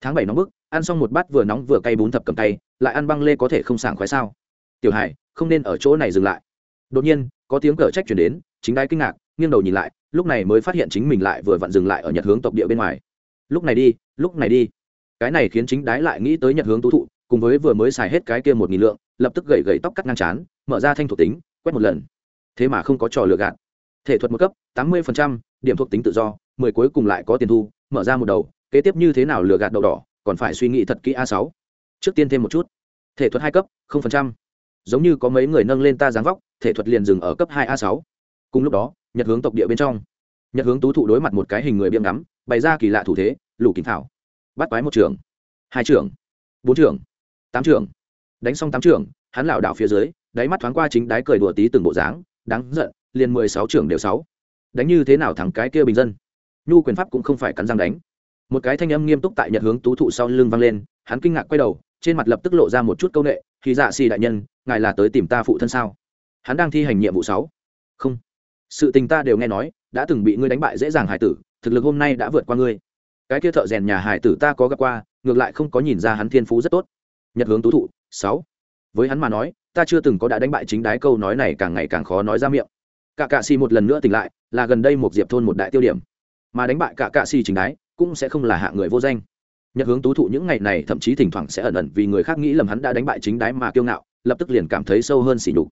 Tháng bảy nóng bức, ăn xong một bát vừa nóng vừa cay bún thập cầm tay lại ăn băng lê có thể không sảng khoái sao? Tiểu hải, không nên ở chỗ này dừng lại. Đột nhiên, có tiếng cờ trách chuyển đến, chính đái kinh ngạc, nghiêng đầu nhìn lại, lúc này mới phát hiện chính mình lại vừa vặn dừng lại ở nhật hướng tộc địa bên ngoài lúc này đi, lúc này đi. Cái này khiến chính đái lại nghĩ tới nhật hướng tú thụ, cùng với vừa mới xài hết cái kia một nghìn lượng, lập tức gậy gậy tóc cắt ngang chán mở ra thanh thuộc tính, quét một lần. Thế mà không có trò lừa gạt. Thể thuật một cấp, tám mươi điểm thuộc tính tự do, mười cuối cùng lại có tiền thu, mở ra một đầu, kế tiếp như thế nào lừa gạt đầu đỏ, còn phải suy nghĩ thật kỹ a sáu. Trước tiên thêm một chút. Thể thuật hai cấp, không phần trăm. Giống như có mấy người nâng lên ta dáng vóc, thể thuật liền dừng ở cấp hai a sáu. Cùng lúc đó, nhật hướng tộc địa bên trong nhật hướng tú thụ đối mặt một cái hình người biêm ngắm, bày ra kỳ lạ thủ thế lù kính thảo. Bắt quái một trường, hai trường, bốn trường, tám trường. Đánh xong tám trường, hắn lảo đảo phía dưới, đáy mắt thoáng qua chính đáy cười đùa tí từng bộ dáng, đáng giận, liền mười sáu trường đều sáu. Đánh như thế nào thắng cái kia bình dân? Nhu quyền pháp cũng không phải cắn răng đánh. Một cái thanh âm nghiêm túc tại nhật hướng tú thụ sau lưng vang lên, hắn kinh ngạc quay đầu, trên mặt lập tức lộ ra một chút câu nệ, khi dạ xì đại nhân, ngài là tới tìm ta phụ thân sao? Hắn đang thi hành nhiệm vụ sáu. Không sự tình ta đều nghe nói, đã từng bị ngươi đánh bại dễ dàng hải tử, thực lực hôm nay đã vượt qua ngươi. Cái kia thợ rèn nhà hải tử ta có gặp qua, ngược lại không có nhìn ra hắn thiên phú rất tốt. Nhật hướng tú thụ, sáu. Với hắn mà nói, ta chưa từng có đã đánh bại chính đái câu nói này càng ngày càng khó nói ra miệng. Cả cạ xì một lần nữa tỉnh lại, là gần đây một diệp thôn một đại tiêu điểm. Mà đánh bại cả cạ xì chính đái, cũng sẽ không là hạ người vô danh. Nhật hướng tú thụ những ngày này thậm chí thỉnh thoảng sẽ ẩn ẩn vì người khác nghĩ lầm hắn đã đánh bại chính đái mà kiêu ngạo, lập tức liền cảm thấy sâu hơn xỉ nhục.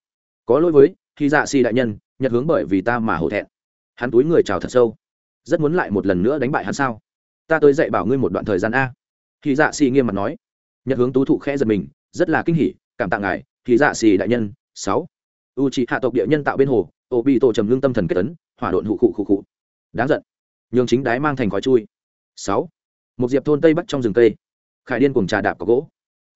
Có lỗi với, khi dạ xì đại nhân nhật hướng bởi vì ta mà hổ thẹn. Hắn túi người chào thật sâu. Rất muốn lại một lần nữa đánh bại hắn sao? Ta tới dạy bảo ngươi một đoạn thời gian a. Khi dạ xì nghiêm mặt nói. Nhật hướng tú thụ khẽ giật mình, rất là kinh hỉ, cảm tạ ngài khi dạ xì đại nhân, sáu. U trị hạ tộc địa nhân tạo bên hồ ô bị tổ trầm lương tâm thần kết tấn hỏa độn hụ khụ khụ khụ. Đáng giận. Nhường chính đái mang thành khói chui. Sáu. Một diệp thôn tây bắc trong rừng cây. Khải điên cùng trà đạp có gỗ.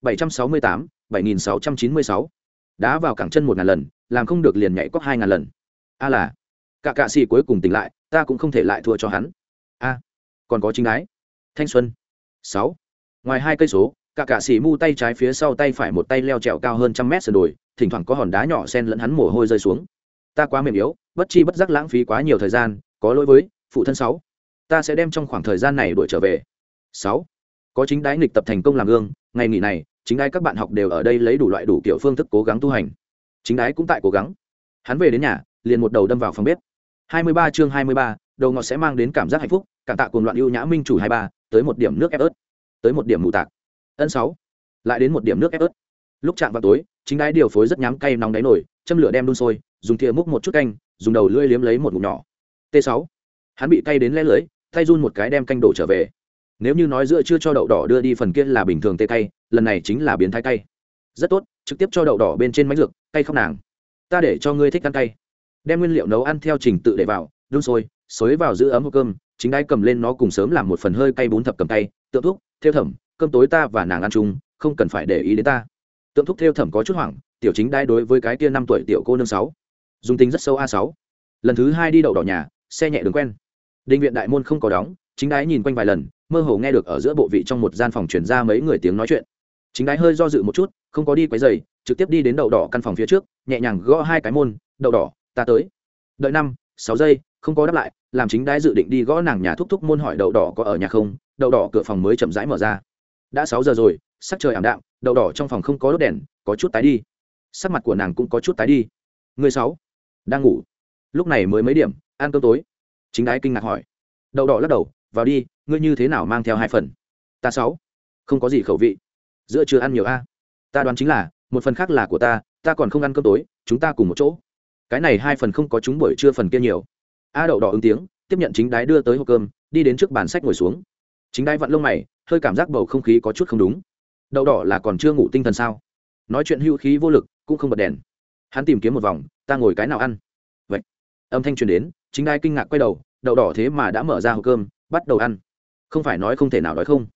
bảy trăm sáu mươi tám, bảy nghìn sáu trăm chín mươi sáu. Đá vào cẳng chân một ngàn lần, làm không được liền nhảy cóc hai ngàn lần a là, cả cạ xì cuối cùng tỉnh lại, ta cũng không thể lại thua cho hắn. A, còn có chính ái thanh xuân. Sáu. Ngoài hai cây số, cả cạ xì mu tay trái phía sau tay phải một tay leo trèo cao hơn trăm mét sườn đồi, thỉnh thoảng có hòn đá nhỏ sen lẫn hắn mồ hôi rơi xuống. Ta quá mềm yếu, bất chi bất giác lãng phí quá nhiều thời gian, có lỗi với phụ thân sáu. Ta sẽ đem trong khoảng thời gian này đuổi trở về. Sáu. Có chính đái nghịch tập thành công làm gương, ngày nghỉ này, chính đái các bạn học đều ở đây lấy đủ loại đủ kiểu phương thức cố gắng tu hành. Chính đái cũng tại cố gắng. Hắn về đến nhà liền một đầu đâm vào phòng bếp. 23 chương 23, đầu ngọt sẽ mang đến cảm giác hạnh phúc cảm tạ cuồng loạn ưu nhã minh chủ 23, tới một điểm nước ép ớt. Tới một điểm mù tạc. Ân sáu lại đến một điểm nước ép ớt. Lúc chạm vào tối chính đái điều phối rất nhám cay nóng đáy nổi châm lửa đem đun sôi dùng thìa múc một chút canh dùng đầu lưỡi liếm lấy một ngụm nhỏ. T 6 hắn bị cay đến lé lưỡi, tay run một cái đem canh đổ trở về. Nếu như nói giữa chưa cho đậu đỏ đưa đi phần kia là bình thường tê cay lần này chính là biến thái cay. Rất tốt trực tiếp cho đậu đỏ bên trên máy dược cay không nàng. Ta để cho ngươi thích ăn cay đem nguyên liệu nấu ăn theo trình tự để vào, đun sôi xối vào giữ ấm hộp cơm, chính đai cầm lên nó cùng sớm làm một phần hơi cay bún thập cầm tay, tượng thúc theo thẩm, cơm tối ta và nàng ăn chung, không cần phải để ý đến ta. Tượng thúc theo thẩm có chút hoảng, tiểu chính đai đối với cái kia năm tuổi tiểu cô nương sáu, dùng tính rất sâu a sáu. Lần thứ hai đi đậu đỏ nhà, xe nhẹ đường quen. Định viện đại môn không có đóng, chính đái nhìn quanh vài lần, mơ hồ nghe được ở giữa bộ vị trong một gian phòng chuyển ra mấy người tiếng nói chuyện. Chính đái hơi do dự một chút, không có đi quấy giày trực tiếp đi đến đậu đỏ căn phòng phía trước, nhẹ nhàng gõ hai cái môn, đậu đỏ ta tới. Đợi năm, sáu giây, không có đáp lại, làm chính đái dự định đi gõ nàng nhà thúc thúc môn hỏi đậu đỏ có ở nhà không? Đậu đỏ cửa phòng mới chậm rãi mở ra. Đã sáu giờ rồi, sắc trời ảm đạm, đậu đỏ trong phòng không có đốt đèn, có chút tái đi. Sắc mặt của nàng cũng có chút tái đi. Người sáu, đang ngủ. Lúc này mới mấy điểm, ăn cơm tối. Chính đái kinh ngạc hỏi. Đậu đỏ lắc đầu, vào đi, ngươi như thế nào mang theo hai phần? Ta sáu. Không có gì khẩu vị. Giữa chưa ăn nhiều a. Ta đoán chính là, một phần khác là của ta ta còn không ăn cơm tối, chúng ta cùng một chỗ cái này hai phần không có chúng buổi trưa phần kia nhiều. A đậu đỏ ứng tiếng, tiếp nhận chính đái đưa tới hộp cơm, đi đến trước bàn sách ngồi xuống. Chính đái vặn lông mày, hơi cảm giác bầu không khí có chút không đúng. Đậu đỏ là còn chưa ngủ tinh thần sao? Nói chuyện hữu khí vô lực, cũng không bật đèn. Hắn tìm kiếm một vòng, ta ngồi cái nào ăn? Vậy, âm thanh truyền đến, chính đai kinh ngạc quay đầu, đậu đỏ thế mà đã mở ra hộp cơm, bắt đầu ăn. Không phải nói không thể nào nói không.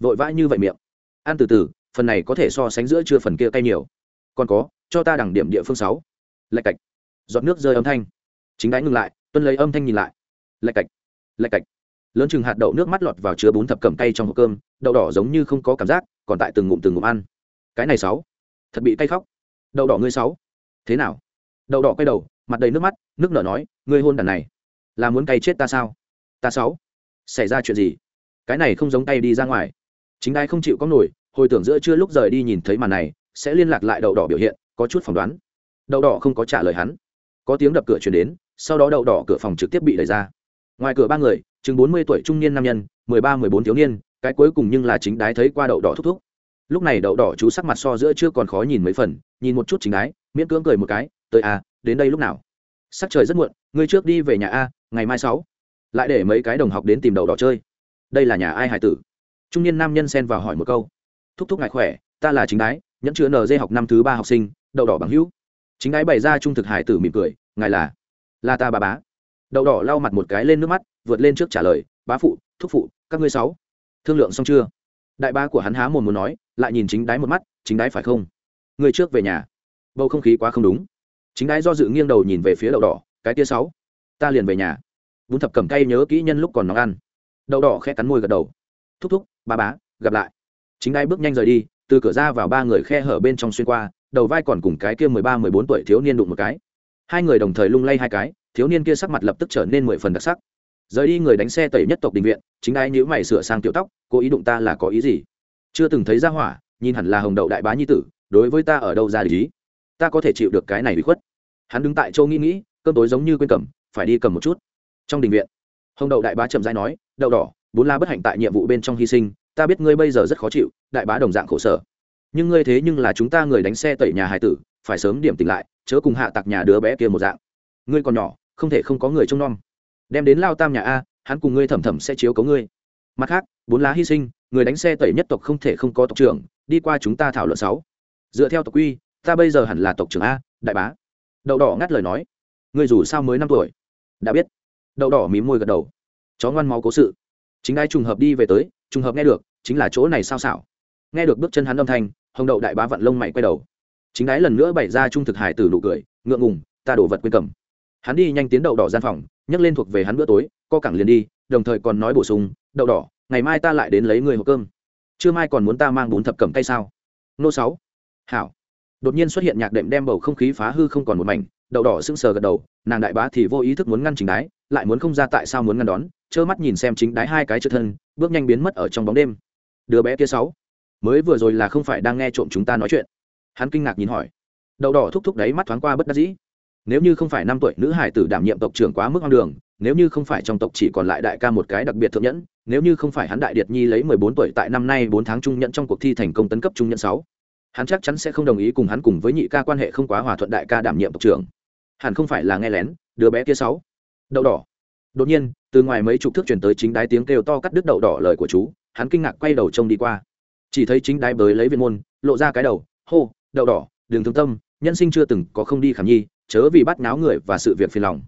Vội vã như vậy miệng. Ăn từ từ, phần này có thể so sánh giữa chưa phần kia cay nhiều. Còn có, cho ta đẳng điểm địa phương sáu. Lạch cạch giọt nước rơi âm thanh. Chính đáy ngừng lại, tuân lấy âm thanh nhìn lại. Lạch cạch lạch cạch. Lớn chừng hạt đậu nước mắt lọt vào chứa bún thập cẩm cay trong hộp cơm, đậu đỏ giống như không có cảm giác, còn tại từng ngụm từng ngụm ăn. Cái này sáu. Thật bị cay khóc. Đậu đỏ ngươi sáu. Thế nào? Đậu đỏ quay đầu, mặt đầy nước mắt, nước nở nói, ngươi hôn đàn này, là muốn cay chết ta sao? Ta sáu. Xảy ra chuyện gì? Cái này không giống tay đi ra ngoài. Chính ai không chịu có nổi, hồi tưởng giữa trưa lúc rời đi nhìn thấy màn này, sẽ liên lạc lại đậu đỏ biểu hiện, có chút phỏng đoán. Đậu đỏ không có trả lời hắn có tiếng đập cửa chuyển đến, sau đó đậu đỏ cửa phòng trực tiếp bị đẩy ra. Ngoài cửa ba người, chừng bốn mươi tuổi trung niên nam nhân, mười ba, mười bốn thiếu niên, cái cuối cùng nhưng là chính đái thấy qua đậu đỏ thúc thúc. Lúc này đậu đỏ chú sắc mặt so giữa chưa còn khó nhìn mấy phần, nhìn một chút chính đái, miễn cưỡng cười một cái, tới à đến đây lúc nào? Sắc trời rất muộn, ngươi trước đi về nhà a, ngày mai sáu. Lại để mấy cái đồng học đến tìm đậu đỏ chơi. Đây là nhà ai hải tử? Trung niên nam nhân xen vào hỏi một câu. Thúc thúc ngại khỏe, ta là chính đái, nhẫn chứa nd học năm thứ ba học sinh, đậu đỏ bằng hữu chính ái bày ra trung thực hải tử mỉm cười, ngài là là ta bà bá. Đậu đỏ lau mặt một cái lên nước mắt, vượt lên trước trả lời, bá phụ, thúc phụ, các ngươi sáu, thương lượng xong chưa? Đại ba của hắn há mồm muốn nói, lại nhìn chính đái một mắt, chính đái phải không? Người trước về nhà. Bầu không khí quá không đúng. Chính đái do dự nghiêng đầu nhìn về phía đậu đỏ, cái tia sáu, ta liền về nhà. Bún thập cầm cay nhớ kỹ nhân lúc còn nóng ăn. Đậu đỏ khẽ cắn môi gật đầu, thúc thúc ba bá, gặp lại. Chính đái bước nhanh rời đi, từ cửa ra vào ba người khe hở bên trong xuyên qua đầu vai còn cùng cái kia mười ba, mười bốn tuổi thiếu niên đụng một cái. Hai người đồng thời lung lay hai cái, thiếu niên kia sắc mặt lập tức trở nên mười phần đặc sắc. Rời đi người đánh xe tẩy nhất tộc đình viện, chính ai nhữ mày sửa sang tiểu tóc, cố ý đụng ta là có ý gì? Chưa từng thấy ra hỏa, nhìn hẳn là hồng đậu đại bá nhi tử, đối với ta ở đâu ra lý ta có thể chịu được cái này bị khuất. Hắn đứng tại châu nghĩ nghĩ, cơm tối giống như quên cầm, phải đi cầm một chút. Trong đình viện, hồng đậu đại bá chậm dãi nói, đậu đỏ, bốn la bất hạnh tại nhiệm vụ bên trong hy sinh, ta biết ngươi bây giờ rất khó chịu, đại bá đồng dạng khổ sở nhưng ngươi thế nhưng là chúng ta người đánh xe tẩy nhà hải tử, phải sớm điểm tỉnh lại, chớ cùng hạ tặc nhà đứa bé kia một dạng. Ngươi còn nhỏ, không thể không có người trông nom. Đem đến lao tam nhà a, hắn cùng ngươi thẩm thẩm sẽ chiếu cấu ngươi. Mặt khác, bốn lá hy sinh, người đánh xe tẩy nhất tộc không thể không có tộc trưởng, đi qua chúng ta thảo luận sáu. Dựa theo tộc quy, ta bây giờ hẳn là tộc trưởng a, đại bá. Đậu đỏ ngắt lời nói. Ngươi dù sao mới năm tuổi. Đã biết. Đậu đỏ mím môi gật đầu. Chó ngoan máu cố sự. Chính ai trùng hợp đi về tới, trùng hợp nghe được, chính là chỗ này sao xảo nghe được bước chân hắn âm thanh, hồng đậu đại bá vặn lông mày quay đầu. Chính đái lần nữa bày ra trung thực hải tử nụ cười, ngượng ngùng, ta đổ vật quên cầm. Hắn đi nhanh tiến đậu đỏ gian phòng, nhấc lên thuộc về hắn bữa tối, co cẳng liền đi, đồng thời còn nói bổ sung, đậu đỏ, ngày mai ta lại đến lấy người hộp cơm. Trưa mai còn muốn ta mang bún thập cẩm tay sao? Nô sáu. Hảo. Đột nhiên xuất hiện nhạc đệm đem bầu không khí phá hư không còn một mảnh, đậu đỏ sững sờ gật đầu, nàng đại bá thì vô ý thức muốn ngăn chính đái, lại muốn không ra tại sao muốn ngăn đón, trơ mắt nhìn xem chính đái hai cái chữ thân, bước nhanh biến mất ở trong bóng đêm. Đứa bé kia sáu mới vừa rồi là không phải đang nghe trộm chúng ta nói chuyện. Hắn kinh ngạc nhìn hỏi. Đậu đỏ thúc thúc đấy mắt thoáng qua bất đắc dĩ. Nếu như không phải năm tuổi nữ hải tử đảm nhiệm tộc trưởng quá mức hoang đường, nếu như không phải trong tộc chỉ còn lại đại ca một cái đặc biệt thượng nhẫn, nếu như không phải hắn đại điệt nhi lấy mười bốn tuổi tại năm nay bốn tháng trung nhẫn trong cuộc thi thành công tấn cấp trung nhẫn sáu, hắn chắc chắn sẽ không đồng ý cùng hắn cùng với nhị ca quan hệ không quá hòa thuận đại ca đảm nhiệm tộc trưởng. Hẳn không phải là nghe lén, đứa bé kia sáu. Đậu đỏ. Đột nhiên, từ ngoài mấy chục thước chuyển tới chính đái tiếng kêu to cắt đứt đậu đỏ lời của chú, hắn kinh ngạc quay đầu trông đi qua chỉ thấy chính đái bới lấy viên môn, lộ ra cái đầu, hô, đậu đỏ, đường thương tâm, nhân sinh chưa từng có không đi khảm nhi, chớ vì bắt náo người và sự việc phiền lòng.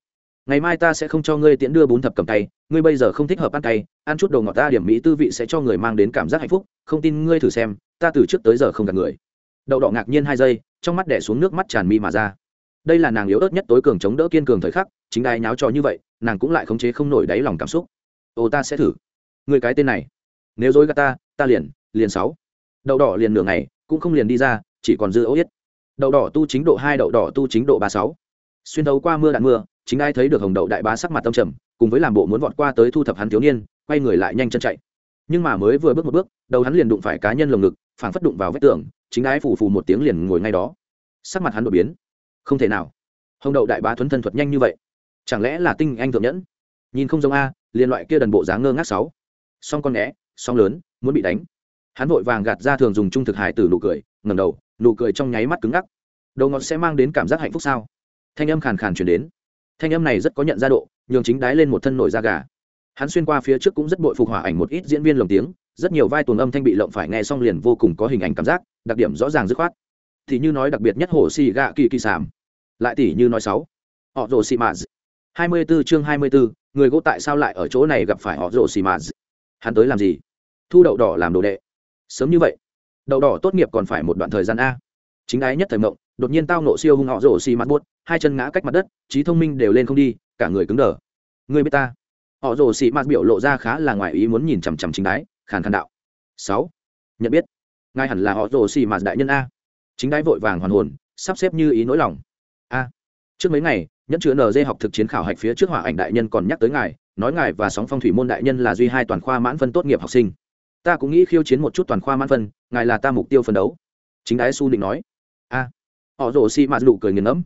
Ngày mai ta sẽ không cho ngươi tiễn đưa bún thập cầm tay, ngươi bây giờ không thích hợp ăn tay ăn chút đồ ngọt ta điểm mỹ tư vị sẽ cho người mang đến cảm giác hạnh phúc, không tin ngươi thử xem, ta từ trước tới giờ không gặp người. Đậu đỏ ngạc nhiên hai giây, trong mắt đẻ xuống nước mắt tràn mi mà ra. Đây là nàng yếu ớt nhất tối cường chống đỡ kiên cường thời khắc, chính đai nháo trò như vậy, nàng cũng lại khống chế không nổi đáy lòng cảm xúc. Ô, ta sẽ thử. Người cái tên này, nếu dối gạt ta ta liền liền sáu. Đậu đỏ liền nửa ngày, cũng không liền đi ra, chỉ còn dư ấu yết. Đậu đỏ tu chính độ hai, đậu đỏ tu chính độ ba sáu. Xuyên thấu qua mưa đạn mưa, chính ai thấy được hồng đậu đại bá sắc mặt tâm trầm, cùng với làm bộ muốn vọt qua tới thu thập hắn thiếu niên, quay người lại nhanh chân chạy. Nhưng mà mới vừa bước một bước, đầu hắn liền đụng phải cá nhân lồng ngực, phảng phất đụng vào vách tường, chính ái phù phù một tiếng liền ngồi ngay đó. Sắc mặt hắn đột biến. Không thể nào. Hồng đậu đại bá thuấn thân thuật nhanh như vậy. Chẳng lẽ là tinh anh thượng nhẫn? Nhìn không giống a liên loại kia đần bộ dáng ngơ ngác sáu. Song con né, song lớn, muốn bị đánh hắn vội vàng gạt ra thường dùng trung thực hải tử nụ cười ngầm đầu nụ cười trong nháy mắt cứng ngắc. Đầu ngọt sẽ mang đến cảm giác hạnh phúc sao? Thanh âm khàn khàn chuyển đến. Thanh âm này rất có nhận ra độ nhường chính đái lên một thân nổi da gà. Hắn xuyên qua phía trước cũng rất bội phục hỏa ảnh một ít diễn viên lồng tiếng rất nhiều vai tuồng âm thanh bị lộng phải nghe xong liền vô cùng có hình ảnh cảm giác đặc điểm rõ ràng dứt khoát. Thì như nói đặc biệt nhất hồ xì gạ kỳ kỳ sàm lại tỷ như nói sáu. Họ rồ xì mạ hai mươi 24 chương hai mươi 24, người gỗ tại sao lại ở chỗ này gặp phải họ rồ xì mạ hắn tới làm gì? Thu đậu đỏ làm đồ đệ sớm như vậy. Đậu đỏ tốt nghiệp còn phải một đoạn thời gian a. Chính ái nhất thời mộng, đột nhiên tao nộ siêu hung họ rổ xì mặt buốt, hai chân ngã cách mặt đất, trí thông minh đều lên không đi, cả người cứng đờ. Người biết ta? Họ rổ xì mặt biểu lộ ra khá là ngoài ý muốn nhìn chằm chằm chính đái khàn khàn đạo. Sáu. Nhận biết. Ngài hẳn là họ rổ xì mặt đại nhân a. Chính đái vội vàng hoàn hồn, sắp xếp như ý nỗi lòng. A. Trước mấy ngày, nhẫn chứa nd học thực chiến khảo hạch phía trước hỏa ảnh đại nhân còn nhắc tới ngài, nói ngài và sóng phong thủy môn đại nhân là duy hai toàn khoa mãn phân tốt nghiệp học sinh ta cũng nghĩ khiêu chiến một chút toàn khoa mãn phân ngài là ta mục tiêu phân đấu. Chính đái su định nói. A. Họ rồ xì mạt lụ cười nghiền ngẫm.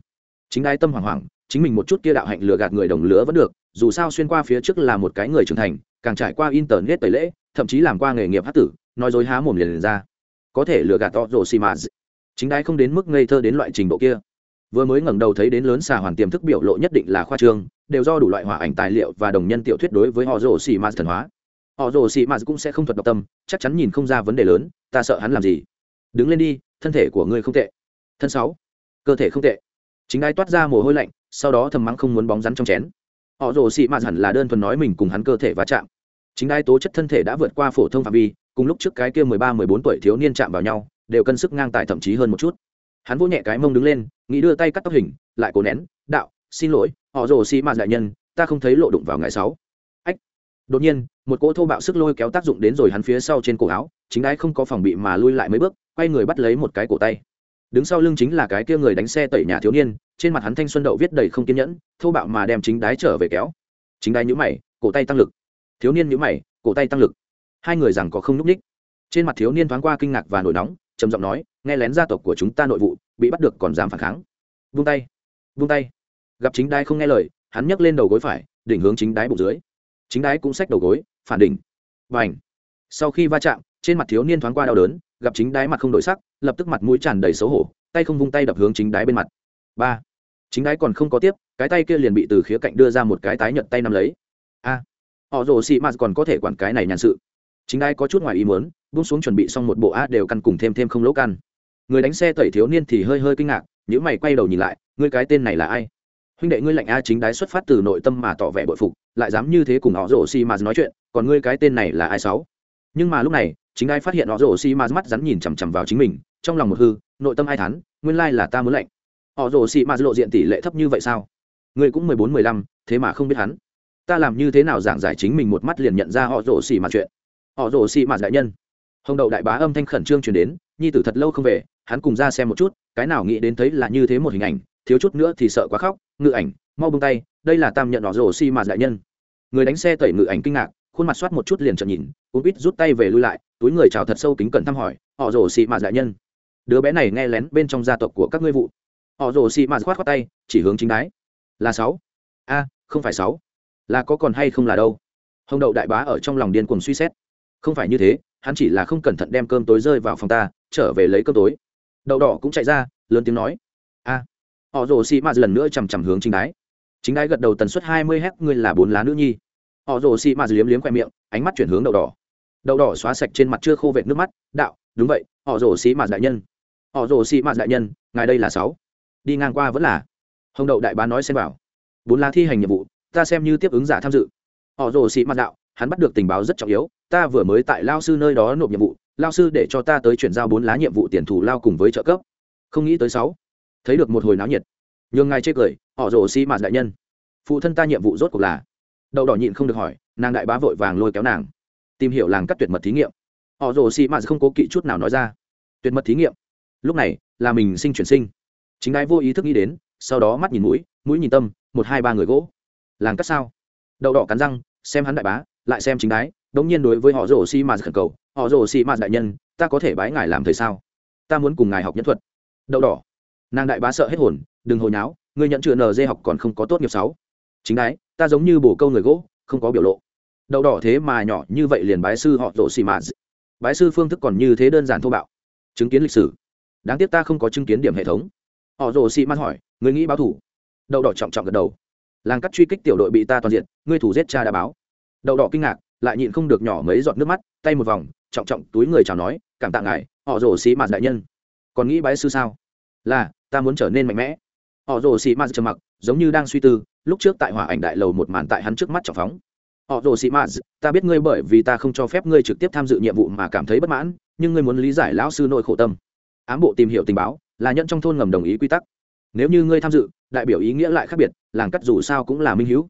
Chính đái tâm hoảng hoảng chính mình một chút kia đạo hạnh lừa gạt người đồng lứa vẫn được dù sao xuyên qua phía trước là một cái người trưởng thành càng trải qua internet tẩy lễ thậm chí làm qua nghề nghiệp hát tử nói dối há mồm liền, liền ra. Có thể lừa gạt họ rồ xì mạt. Chính đái không đến mức ngây thơ đến loại trình độ kia. Vừa mới ngẩng đầu thấy đến lớn xà hoàn tiềm thức biểu lộ nhất định là khoa trương đều do đủ loại hỏa ảnh tài liệu và đồng nhân tiểu thuyết đối với họ rồ xì mạt thần hóa họ rồ xì mạt cũng sẽ không thuật độc tâm, chắc chắn nhìn không ra vấn đề lớn, ta sợ hắn làm gì? Đứng lên đi, thân thể của ngươi không tệ. Thân sáu. Cơ thể không tệ. Chính ai toát ra mồ hôi lạnh, sau đó thầm mắng không muốn bóng rắn trong chén. Họ rồ xì mạt hẳn là đơn thuần nói mình cùng hắn cơ thể va chạm. Chính ai tố chất thân thể đã vượt qua phổ thông phạm vi, cùng lúc trước cái kia mười ba, mười bốn tuổi thiếu niên chạm vào nhau, đều cân sức ngang tài thậm chí hơn một chút. Hắn vỗ nhẹ cái mông đứng lên, nghĩ đưa tay cắt tóc hình, lại cố nén, đạo, xin lỗi, họ rồ xì mạt đại nhân, ta không thấy lộ đụng vào ngày sáu đột nhiên, một cỗ thô bạo sức lôi kéo tác dụng đến rồi hắn phía sau trên cổ áo, chính đái không có phòng bị mà lui lại mấy bước, quay người bắt lấy một cái cổ tay. Đứng sau lưng chính là cái kia người đánh xe tẩy nhà thiếu niên, trên mặt hắn thanh xuân đậu viết đầy không kiên nhẫn, thô bạo mà đem chính đái trở về kéo. Chính đái nhũ mày, cổ tay tăng lực. Thiếu niên nhũ mày, cổ tay tăng lực. Hai người rằng có không n ú c ních. Trên mặt thiếu niên thoáng qua kinh ngạc và nổi nóng, trầm giọng nói, nghe lén gia tộc của chúng ta nội vụ, bị bắt được còn dám phản kháng. Vung tay. Vung tay. Gặp chính đái không nghe lời, hắn nhấc lên đầu gối phải đỉnh hướng chính đái bụng dưới chính đái cũng xách đầu gối, phản đỉnh. Và ảnh sau khi va chạm, trên mặt thiếu niên thoáng qua đau đớn, gặp chính đái mặt không đổi sắc, lập tức mặt mũi tràn đầy xấu hổ, tay không vung tay đập hướng chính đái bên mặt. Ba! Chính đái còn không có tiếp, cái tay kia liền bị từ khía cạnh đưa ra một cái tái nhợt tay nắm lấy. A! Họ rồ xị mạt còn có thể quản cái này nhàn sự. Chính đái có chút ngoài ý muốn, buông xuống chuẩn bị xong một bộ a đều căn cùng thêm thêm không lỗ căn. Người đánh xe tẩy thiếu niên thì hơi hơi kinh ngạc những mày quay đầu nhìn lại, ngươi cái tên này là ai? Huynh đệ ngươi lạnh a chính đái xuất phát từ nội tâm mà tỏ vẻ bội phục lại dám như thế cùng họ rồ xì mà nói chuyện còn ngươi cái tên này là ai sáu? Nhưng mà lúc này chính ai phát hiện họ rồ xì mà mắt rắn nhìn chằm chằm vào chính mình trong lòng một hư nội tâm ai thán, nguyên lai là ta muốn lạnh. Họ rồ xì mà lộ diện tỷ lệ thấp như vậy sao? Ngươi cũng mười bốn mười lăm thế mà không biết hắn. Ta làm như thế nào giảng giải chính mình một mắt liền nhận ra họ rồ xì mà chuyện. Họ rồ xì mà đại nhân. Hồng đậu đại bá âm thanh khẩn trương chuyển đến nhi tử thật lâu không về hắn cùng ra xem một chút cái nào nghĩ đến thấy là như thế một hình ảnh thiếu chút nữa thì sợ quá khóc, ngự ảnh, mau bông tay, đây là tam nhận họ rồ xi mà đại nhân. Người đánh xe tẩy ngự ảnh kinh ngạc, khuôn mặt soát một chút liền trợn nhìn cũng ít rút tay về lui lại, túi người chào thật sâu kính cẩn thăm hỏi, họ rồ xi mà đại nhân. Đứa bé này nghe lén bên trong gia tộc của các ngươi vụ. Họ rồ xi mà khoát khoát tay, chỉ hướng chính đái. Là sáu. A, không phải sáu. Là có còn hay không là đâu? Hồng đậu đại bá ở trong lòng điên cuồng suy xét. Không phải như thế, hắn chỉ là không cẩn thận đem cơm tối rơi vào phòng ta, trở về lấy cơm tối. Đậu đỏ cũng chạy ra, lớn tiếng nói. A họ rồ xì mạt lần nữa chằm chằm hướng chính đái. Chính đái gật đầu tần suất hai mươi hét, ngươi là bốn lá nữ nhi. Họ rồ xì mạt liếm liếm khoe miệng, ánh mắt chuyển hướng đậu đỏ. Đậu đỏ xóa sạch trên mặt chưa khô vệt nước mắt, đạo, đúng vậy, họ rồ xì mạt đại nhân. Họ rồ xì mạt đại nhân, ngài đây là sáu. Đi ngang qua vẫn là. Hồng đậu đại bá nói xem bảo bốn lá thi hành nhiệm vụ, ta xem như tiếp ứng giả tham dự. Họ rồ xì mạt đạo, hắn bắt được tình báo rất trọng yếu, ta vừa mới tại lao sư nơi đó nộp nhiệm vụ, lao sư để cho ta tới chuyển giao bốn lá nhiệm vụ tiền thù lao cùng với trợ cấp. Không nghĩ tới sáu thấy được một hồi náo nhiệt. Nhường ngài chê cười, họ rồ xi mạt đại nhân. Phụ thân ta nhiệm vụ rốt cuộc là đậu đỏ nhịn không được hỏi, nàng đại bá vội vàng lôi kéo nàng. Tìm hiểu làng cắt tuyệt mật thí nghiệm. Họ rồ xi mạt không cố kỵ chút nào nói ra. Tuyệt mật thí nghiệm. Lúc này, là mình sinh chuyển sinh. Chính đái vô ý thức nghĩ đến, sau đó mắt nhìn mũi mũi nhìn tâm, một hai ba người gỗ. Làng cắt sao? Đậu đỏ cắn răng, xem hắn đại bá, lại xem chính đái, đống nhiên đối với họ rồ xi mạt khẩn cầu. Họ rồ xi mạt đại nhân, ta có thể bái ngài làm thầy sao? Ta muốn cùng ngài học nhân thuật. Đậu đỏ nàng đại bá sợ hết hồn, đừng hồi nháo, ngươi nhận chữa nd học còn không có tốt nghiệp sáu. Chính đái, ta giống như bổ câu người gỗ, không có biểu lộ. Đậu đỏ thế mà nhỏ như vậy liền bái sư họ rộ xì mạt. Bái sư phương thức còn như thế đơn giản thô bạo. Chứng kiến lịch sử. Đáng tiếc ta không có chứng kiến điểm hệ thống. Họ rồ xị mạt hỏi người nghĩ báo thủ? Đậu đỏ trọng trọng gật đầu. Làng cắt truy kích tiểu đội bị ta toàn diện, ngươi thủ giết cha đã báo. Đậu đỏ kinh ngạc, lại nhịn không được nhỏ mấy giọt nước mắt, tay một vòng, trọng trọng túi người chào nói, cảm tạ ngài, họ rồ xị mạt đại nhân. Còn nghĩ bái sư sao? Là ta muốn trở nên mạnh mẽ. Họ rồ xì ma trầm mặc, giống như đang suy tư, lúc trước tại hỏa ảnh đại lầu một màn tại hắn trước mắt trọng phóng. Họ rồ xị mạt ta biết ngươi bởi vì ta không cho phép ngươi trực tiếp tham dự nhiệm vụ mà cảm thấy bất mãn, nhưng ngươi muốn lý giải lão sư nội khổ tâm. Ám bộ tìm hiểu tình báo, là nhận trong thôn ngầm đồng ý quy tắc. Nếu như ngươi tham dự, đại biểu ý nghĩa lại khác biệt, làng cắt dù sao cũng là minh hữu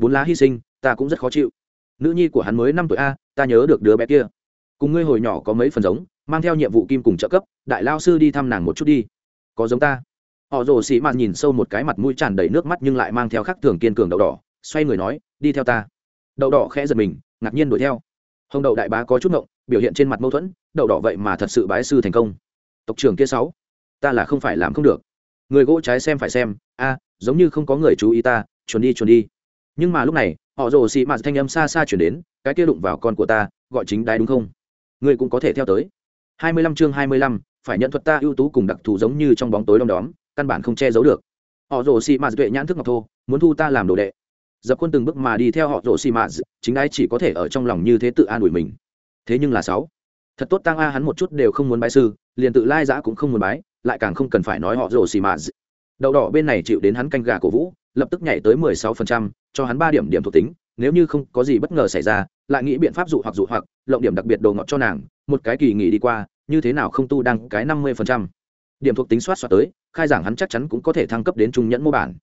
bốn lá hy sinh, ta cũng rất khó chịu. Nữ nhi của hắn mới năm tuổi a, ta nhớ được đứa bé kia. Cùng ngươi hồi nhỏ có mấy phần giống, mang theo nhiệm vụ kim cùng trợ cấp, đại lao sư đi thăm nàng một chút đi có giống ta. Họ rồ xì mạt nhìn sâu một cái mặt mũi tràn đầy nước mắt nhưng lại mang theo khắc thường kiên cường đậu đỏ, xoay người nói, đi theo ta. Đậu đỏ khẽ giật mình, ngạc nhiên đuổi theo. Hồng đậu đại bá có chút ngộng, biểu hiện trên mặt mâu thuẫn, đậu đỏ vậy mà thật sự bái sư thành công. Tộc trưởng kia sáu, ta là không phải làm không được. Người gỗ trái xem phải xem, a, giống như không có người chú ý ta chuồn đi chuồn đi. Nhưng mà lúc này, họ rồ xì mạt thanh âm xa xa chuyển đến, cái kia đụng vào con của ta, gọi chính đái đúng không? Người cũng có thể theo tới. Hai mươi lăm chương hai mươi lăm phải nhận thuật ta ưu tú cùng đặc thù giống như trong bóng tối đom đóm, căn bản không che giấu được. Họ rồ xì mạt tuệ nhãn thức ngọc thô, muốn thu ta làm đồ đệ. Dập khuôn từng bước mà đi theo họ rồ xì mạt, chính ai chỉ có thể ở trong lòng như thế tự an ủi mình. Thế nhưng là sáu. Thật tốt tăng a hắn một chút đều không muốn bái sư, liền tự lai giã cũng không muốn bái, lại càng không cần phải nói họ rồ xì mạt. Đậu đỏ bên này chịu đến hắn canh gà cổ vũ, lập tức nhảy tới mười sáu phần trăm, cho hắn ba điểm điểm thuộc tính, nếu như không có gì bất ngờ xảy ra, lại nghĩ biện pháp dụ hoặc dụ hoặc, lộng điểm đặc biệt đồ ngọt cho nàng, một cái kỳ nghỉ đi qua như thế nào không tu đăng cái năm mươi phần trăm. Điểm thuộc tính soát soát tới khai giảng hắn chắc chắn cũng có thể thăng cấp đến trung nhẫn mô bản.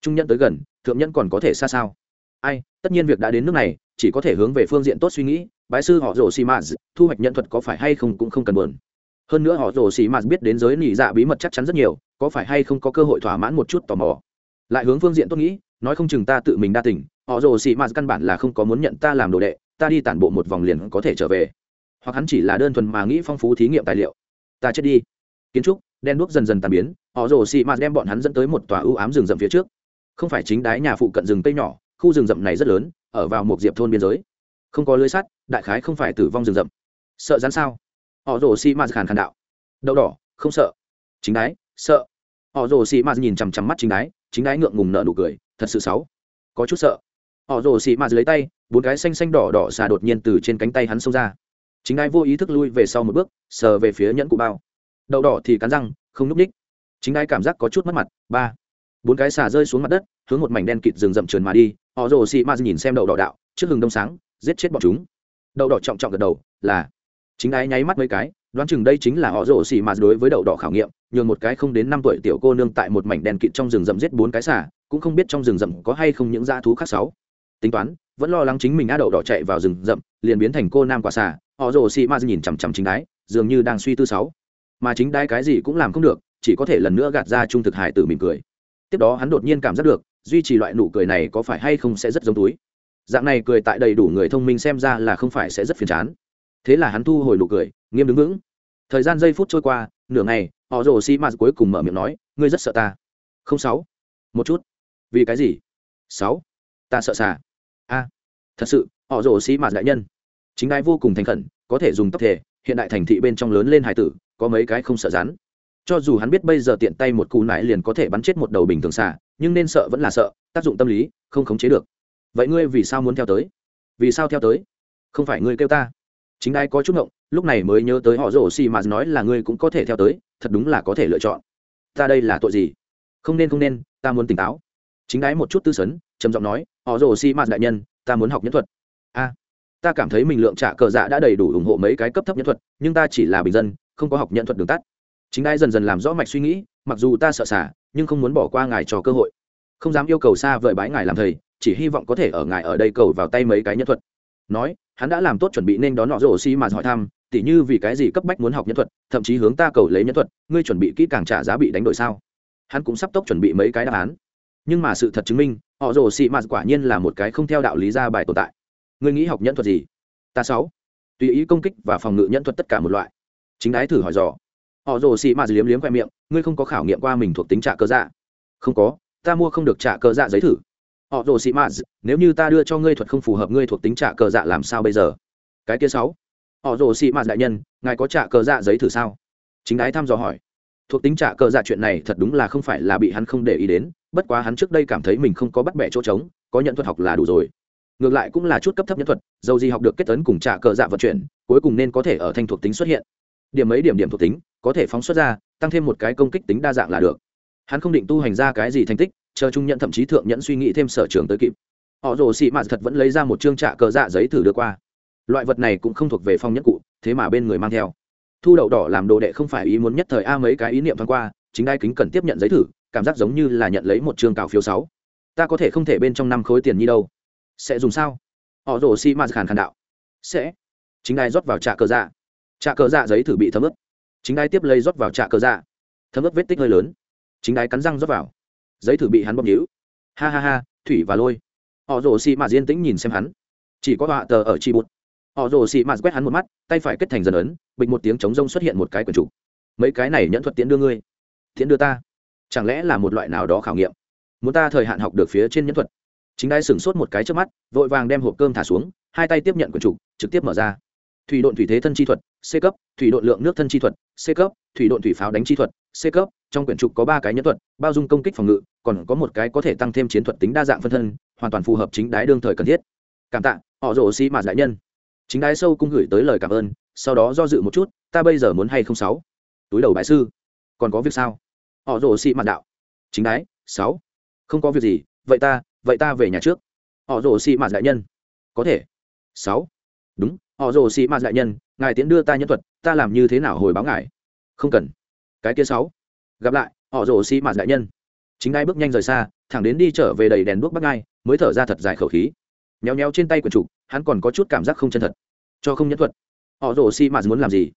Trung nhẫn tới gần thượng nhẫn còn có thể xa sao? Ai tất nhiên việc đã đến nước này chỉ có thể hướng về phương diện tốt suy nghĩ bái sư họ rồ xì mạt thu hoạch nhận thuật có phải hay không cũng không cần buồn. Hơn nữa họ rồ xì mạt biết đến giới nỉ dạ bí mật chắc chắn rất nhiều có phải hay không có cơ hội thỏa mãn một chút tò mò. Lại hướng phương diện tốt nghĩ nói không chừng ta tự mình đa tình, họ rồ xì mạt căn bản là không có muốn nhận ta làm đồ đệ ta đi tản bộ một vòng liền có thể trở về hoặc hắn chỉ là đơn thuần mà nghĩ phong phú thí nghiệm tài liệu. Ta chết đi. Kiến trúc, đen đuốc dần dần tàn biến, họ rồ xị mạt đem bọn hắn dẫn tới một tòa ưu ám rừng rậm phía trước. Không phải chính đái nhà phụ cận rừng cây nhỏ, khu rừng rậm này rất lớn, ở vào một diệp thôn biên giới. Không có lưới sắt, đại khái không phải tử vong rừng rậm. Sợ rắn sao? Họ rồ xị mạt khàn khàn đạo. Đậu đỏ, không sợ. Chính đái, sợ. Họ rồ xị mạt nhìn chằm chằm mắt chính đái chính đái ngượng ngùng nợ nụ cười, thật sự xấu. Có chút sợ. Họ rồ xị mạt lấy tay, bốn cái xanh xanh đỏ đỏ xà đột nhiên từ trên cánh tay hắn xông ra chính đai vô ý thức lui về sau một bước, sờ về phía nhẫn cụ bao. Đậu đỏ thì cắn răng, không núp ních chính đai cảm giác có chút mất mặt, ba. Bốn cái xà rơi xuống mặt đất, hướng một mảnh đen kịt rừng rậm trườn mà đi. Họ rồ xì ma nhìn xem đậu đỏ đạo, trước hừng đông sáng, giết chết bọn chúng. Đậu đỏ trọng trọng gật đầu, là. Chính đái nháy mắt mấy cái, đoán chừng đây chính là họ rồ xì mà đối với đậu đỏ khảo nghiệm. Nhường một cái không đến năm tuổi tiểu cô nương tại một mảnh đen kịt trong rừng rậm giết bốn cái xà, cũng không biết trong rừng rậm có hay không những dã thú khác sáu. Tính toán, vẫn lo lắng chính mình a đậu đỏ chạy vào rừng rậm, liền biến thành cô nam quả xà họ rồ xì ma nhìn chằm chằm chính đái, dường như đang suy tư sáu. Mà chính đái cái gì cũng làm không được, chỉ có thể lần nữa gạt ra trung thực hải tử mỉm cười. Tiếp đó hắn đột nhiên cảm giác được, duy trì loại nụ cười này có phải hay không sẽ rất giống túi. Dạng này cười tại đầy đủ người thông minh xem ra là không phải sẽ rất phiền chán. Thế là hắn thu hồi nụ cười, nghiêm đứng vững. Thời gian giây phút trôi qua, nửa ngày, họ rồ xì ma cuối cùng mở miệng nói, ngươi rất sợ ta. Không sáu. Một chút. Vì cái gì? Sáu. Ta sợ xà. A, thật sự, họ rồ xì ma đại nhân chính đai vô cùng thành khẩn, có thể dùng tóc thể hiện đại thành thị bên trong lớn lên hải tử, có mấy cái không sợ rắn. Cho dù hắn biết bây giờ tiện tay một cú nải liền có thể bắn chết một đầu bình thường xả nhưng nên sợ vẫn là sợ, tác dụng tâm lý, không khống chế được. Vậy ngươi vì sao muốn theo tới? Vì sao theo tới? Không phải ngươi kêu ta. Chính đai có chút ngộng, lúc này mới nhớ tới họ rổ xì mà nói là ngươi cũng có thể theo tới, thật đúng là có thể lựa chọn. Ta đây là tội gì? Không nên không nên, ta muốn tỉnh táo. Chính đái một chút tư sấn, trầm giọng nói, họ rồ xi mạt đại nhân, ta muốn học nhẫn thuật. A ta cảm thấy mình lượng trả cờ dạ đã đầy đủ ủng hộ mấy cái cấp thấp nhân thuật, nhưng ta chỉ là bình dân, không có học nhân thuật đường tắt. Chính ai dần dần làm rõ mạch suy nghĩ, mặc dù ta sợ xả, nhưng không muốn bỏ qua ngài cho cơ hội. Không dám yêu cầu xa vời bái ngài làm thầy, chỉ hy vọng có thể ở ngài ở đây cầu vào tay mấy cái nhân thuật. Nói, hắn đã làm tốt chuẩn bị nên đón nọ rồ xi mà hỏi thăm, tỉ như vì cái gì cấp bách muốn học nhân thuật, thậm chí hướng ta cầu lấy nhân thuật, ngươi chuẩn bị kỹ càng trả giá bị đánh đổi sao? Hắn cũng sắp tốc chuẩn bị mấy cái đáp án. Nhưng mà sự thật chứng minh họ rồ xị mạt quả nhiên là một cái không theo đạo lý ra bài tồn tại ngươi nghĩ học nhẫn thuật gì? Ta sáu. Tùy ý công kích và phòng ngự nhẫn thuật tất cả một loại. Chính đái thử hỏi dò. Họ rồ xị mà liếm liếm khoe miệng, ngươi không có khảo nghiệm qua mình thuộc tính trả cơ dạ? Không có, ta mua không được trả cơ dạ giấy thử. Họ rồ xị mà. nếu như ta đưa cho ngươi thuật không phù hợp ngươi thuộc tính trả cơ dạ làm sao bây giờ? Cái kia sáu. Họ rồ xị mà đại nhân, ngài có trả cơ dạ giấy thử sao? Chính đái thăm dò hỏi. Thuộc tính trả cơ dạ chuyện này thật đúng là không phải là bị hắn không để ý đến, bất quá hắn trước đây cảm thấy mình không có bắt bẻ chỗ trống, có nhận thuật học là đủ rồi ngược lại cũng là chút cấp thấp nhân thuật, dầu gì học được kết tấn cùng trả cờ dạ vận chuyển, cuối cùng nên có thể ở thanh thuộc tính xuất hiện. Điểm mấy điểm điểm thuộc tính, có thể phóng xuất ra, tăng thêm một cái công kích tính đa dạng là được. Hắn không định tu hành ra cái gì thành tích, chờ trung nhận thậm chí thượng nhẫn suy nghĩ thêm sở trường tới kịp. Họ rồ xị mạt thật vẫn lấy ra một chương trạ cờ dạ giấy thử đưa qua. Loại vật này cũng không thuộc về phong nhất cụ, thế mà bên người mang theo. Thu đậu đỏ làm đồ đệ không phải ý muốn nhất thời a mấy cái ý niệm thoáng qua, chính đai kính cần tiếp nhận giấy thử, cảm giác giống như là nhận lấy một chương cào phiếu sáu. Ta có thể không thể bên trong năm khối tiền như đâu sẽ dùng sao? Họ rồ xi mạt khàn khàn đạo. Sẽ. Chính đai rót vào trạ cờ dạ. Trạ cờ dạ giấy thử bị thấm ướt. Chính đai tiếp lấy rót vào trạ cờ dạ. Thấm ướt vết tích hơi lớn. Chính đai cắn răng rót vào. Giấy thử bị hắn bóp nhíu. Ha ha ha, thủy và lôi. Họ rồ xi mạt yên tĩnh nhìn xem hắn. Chỉ có họa tờ ở chi bút. Họ rồ xị mạt quét hắn một mắt, tay phải kết thành dần ấn, bịch một tiếng chống rông xuất hiện một cái quần trục. Mấy cái này nhẫn thuật tiễn đưa ngươi. Tiễn đưa ta. Chẳng lẽ là một loại nào đó khảo nghiệm? Muốn ta thời hạn học được phía trên nhẫn thuật? Chính đai sửng sốt một cái trước mắt, vội vàng đem hộp cơm thả xuống, hai tay tiếp nhận quần trục, trực tiếp mở ra. Thủy độn thủy thế thân chi thuật, c cấp, thủy độn lượng nước thân chi thuật, c cấp, thủy độn thủy pháo đánh chi thuật, c cấp. Trong quyển trục có ba cái nhân thuật, bao dung công kích phòng ngự, còn có một cái có thể tăng thêm chiến thuật tính đa dạng phân thân, hoàn toàn phù hợp chính đái đương thời cần thiết. Cảm tạ, họ rổ xi mạt đại nhân. Chính đái sâu cung gửi tới lời cảm ơn, sau đó do dự một chút, ta bây giờ muốn hay không sáu? Túi đầu bãi sư. Còn có việc sao? Họ rổ xi mạt đạo. Chính đái, sáu. Không có việc gì, vậy ta vậy ta về nhà trước. Họ rồ xi mạt đại nhân. Có thể. Sáu. Đúng, họ rồ xì mạt đại nhân, ngài tiến đưa ta nhân thuật, ta làm như thế nào hồi báo ngài? Không cần. Cái kia sáu. Gặp lại, họ rồ xì mạt đại nhân. Chính ai bước nhanh rời xa, thẳng đến đi trở về đầy đèn đuốc bắt ngay mới thở ra thật dài khẩu khí. Nhéo nhéo trên tay quần trục, hắn còn có chút cảm giác không chân thật. Cho không nhân thuật. Họ rồ xì mạt muốn làm gì?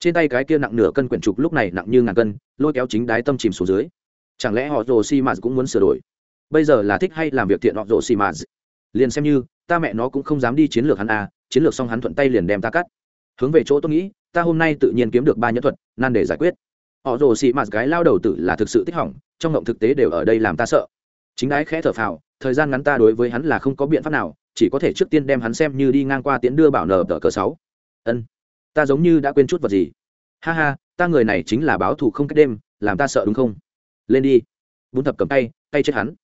Trên tay cái kia nặng nửa cân quyển trục lúc này nặng như ngàn cân, lôi kéo chính đái tâm chìm xuống dưới. Chẳng lẽ họ rồ xì mạt cũng muốn sửa đổi? Bây giờ là thích hay làm việc thiện họ rộ xì mà liền xem như, ta mẹ nó cũng không dám đi chiến lược hắn à chiến lược xong hắn thuận tay liền đem ta cắt. Hướng về chỗ tôi nghĩ, ta hôm nay tự nhiên kiếm được ba nhân thuật, nan để giải quyết. Họ rồ xì mạt gái lao đầu tử là thực sự tích hỏng, trong ngộng thực tế đều ở đây làm ta sợ. Chính đái khẽ thở phào, thời gian ngắn ta đối với hắn là không có biện pháp nào, chỉ có thể trước tiên đem hắn xem như đi ngang qua tiến đưa bảo nở tờ cờ sáu. Ân, ta giống như đã quên chút vật gì. Ha ha, ta người này chính là báo thù không cách đêm, làm ta sợ đúng không? Lên đi. Bún thập cầm tay tay chết hắn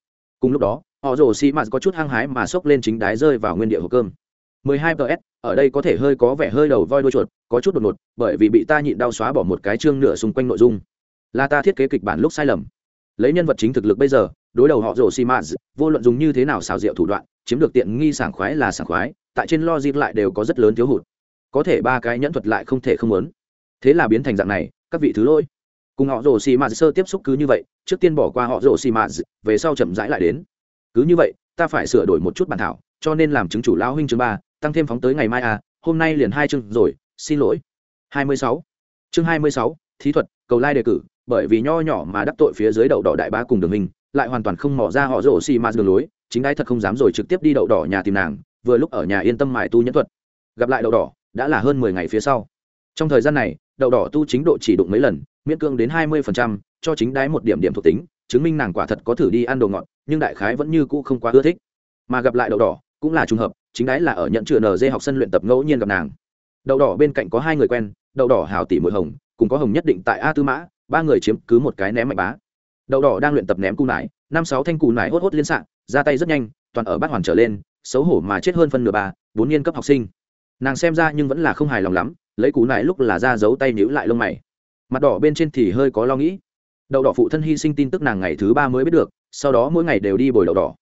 cùng lúc đó, họ rồ xị mạt có chút hăng hái mà xốc lên chính đái rơi vào nguyên địa hộp cơm. 12 ps ở đây có thể hơi có vẻ hơi đầu voi đuôi chuột, có chút đột ngột, bởi vì bị ta nhịn đau xóa bỏ một cái chương nửa xung quanh nội dung. Là ta thiết kế kịch bản lúc sai lầm. Lấy nhân vật chính thực lực bây giờ, đối đầu họ rồ xi mạt vô luận dùng như thế nào xào rượu thủ đoạn, chiếm được tiện nghi sảng khoái là sảng khoái, tại trên lo dịp lại đều có rất lớn thiếu hụt. Có thể ba cái nhẫn thuật lại không thể không muốn. Thế là biến thành dạng này, các vị thứ lỗi cùng họ rồ xi mạt sơ tiếp xúc cứ như vậy, trước tiên bỏ qua họ rồ xi mạt về sau chậm rãi lại đến. Cứ như vậy, ta phải sửa đổi một chút bản thảo, cho nên làm chứng chủ lão huynh chương ba, tăng thêm phóng tới ngày mai à hôm nay liền hai chương rồi, xin lỗi. Hai mươi sáu. Chương hai mươi sáu, thí thuật, cầu lai đề cử, bởi vì nho nhỏ mà đắc tội phía dưới đậu đỏ đại bá cùng đường hình, lại hoàn toàn không mỏ ra họ rồ xì mạt đường lối, chính đái thật không dám rồi trực tiếp đi đậu đỏ nhà tìm nàng, vừa lúc ở nhà yên tâm mài tu nhẫn thuật. Gặp lại đậu đỏ, đã là hơn mười ngày phía sau trong thời gian này, đậu đỏ tu chính độ chỉ đụng mấy lần, miễn cưỡng đến hai mươi phần trăm, cho chính đái một điểm điểm thuộc tính, chứng minh nàng quả thật có thử đi ăn đồ ngọt, nhưng đại khái vẫn như cũ không quá ưa thích. Mà gặp lại đậu đỏ, cũng là trùng hợp, chính đái là ở nhận chừa nd học sân luyện tập ngẫu nhiên gặp nàng. Đậu đỏ bên cạnh có hai người quen, đậu đỏ hào tỷ mùi hồng, cùng có hồng nhất định tại a tư mã, ba người chiếm cứ một cái ném mạnh bá. Đậu đỏ đang luyện tập ném cù nải, năm sáu thanh cù nải hốt hốt liên s ra tay rất nhanh, toàn ở bát hoàn trở lên, xấu hổ mà chết hơn phân nửa ba bốn niên cấp học sinh. Nàng xem ra nhưng vẫn là không hài lòng lắm lấy cú nại lúc là ra giấu tay níu lại lông mày. Mặt đỏ bên trên thì hơi có lo nghĩ. Đậu đỏ phụ thân hy sinh tin tức nàng ngày thứ ba mới biết được, sau đó mỗi ngày đều đi bồi đậu đỏ.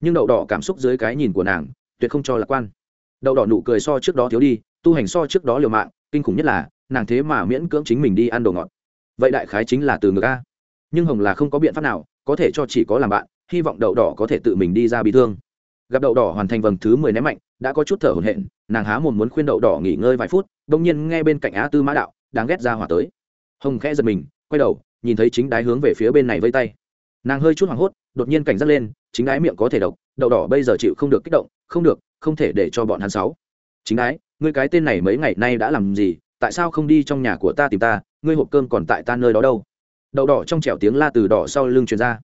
Nhưng đậu đỏ cảm xúc dưới cái nhìn của nàng, tuyệt không cho lạc quan. Đậu đỏ nụ cười so trước đó thiếu đi, tu hành so trước đó liều mạng, kinh khủng nhất là, nàng thế mà miễn cưỡng chính mình đi ăn đồ ngọt. Vậy đại khái chính là từ ngược a. Nhưng hồng là không có biện pháp nào, có thể cho chỉ có làm bạn, hy vọng đậu đỏ có thể tự mình đi ra bị thương. Gặp đậu đỏ hoàn thành vầng thứ mười ném mạnh đã có chút thở hổn hển, nàng há mồm muốn khuyên đậu đỏ nghỉ ngơi vài phút đông nhiên nghe bên cạnh á tư mã đạo đáng ghét ra hỏa tới. Hồng khẽ giật mình, quay đầu, nhìn thấy chính đái hướng về phía bên này vây tay. Nàng hơi chút hoảng hốt, đột nhiên cảnh giác lên, chính đái miệng có thể độc, đậu đỏ bây giờ chịu không được kích động, không được, không thể để cho bọn hắn sáu. Chính đái, ngươi cái tên này mấy ngày nay đã làm gì, tại sao không đi trong nhà của ta tìm ta, ngươi hộp cơm còn tại ta nơi đó đâu? Đậu đỏ trong trẻo tiếng la từ đỏ sau lưng truyền ra.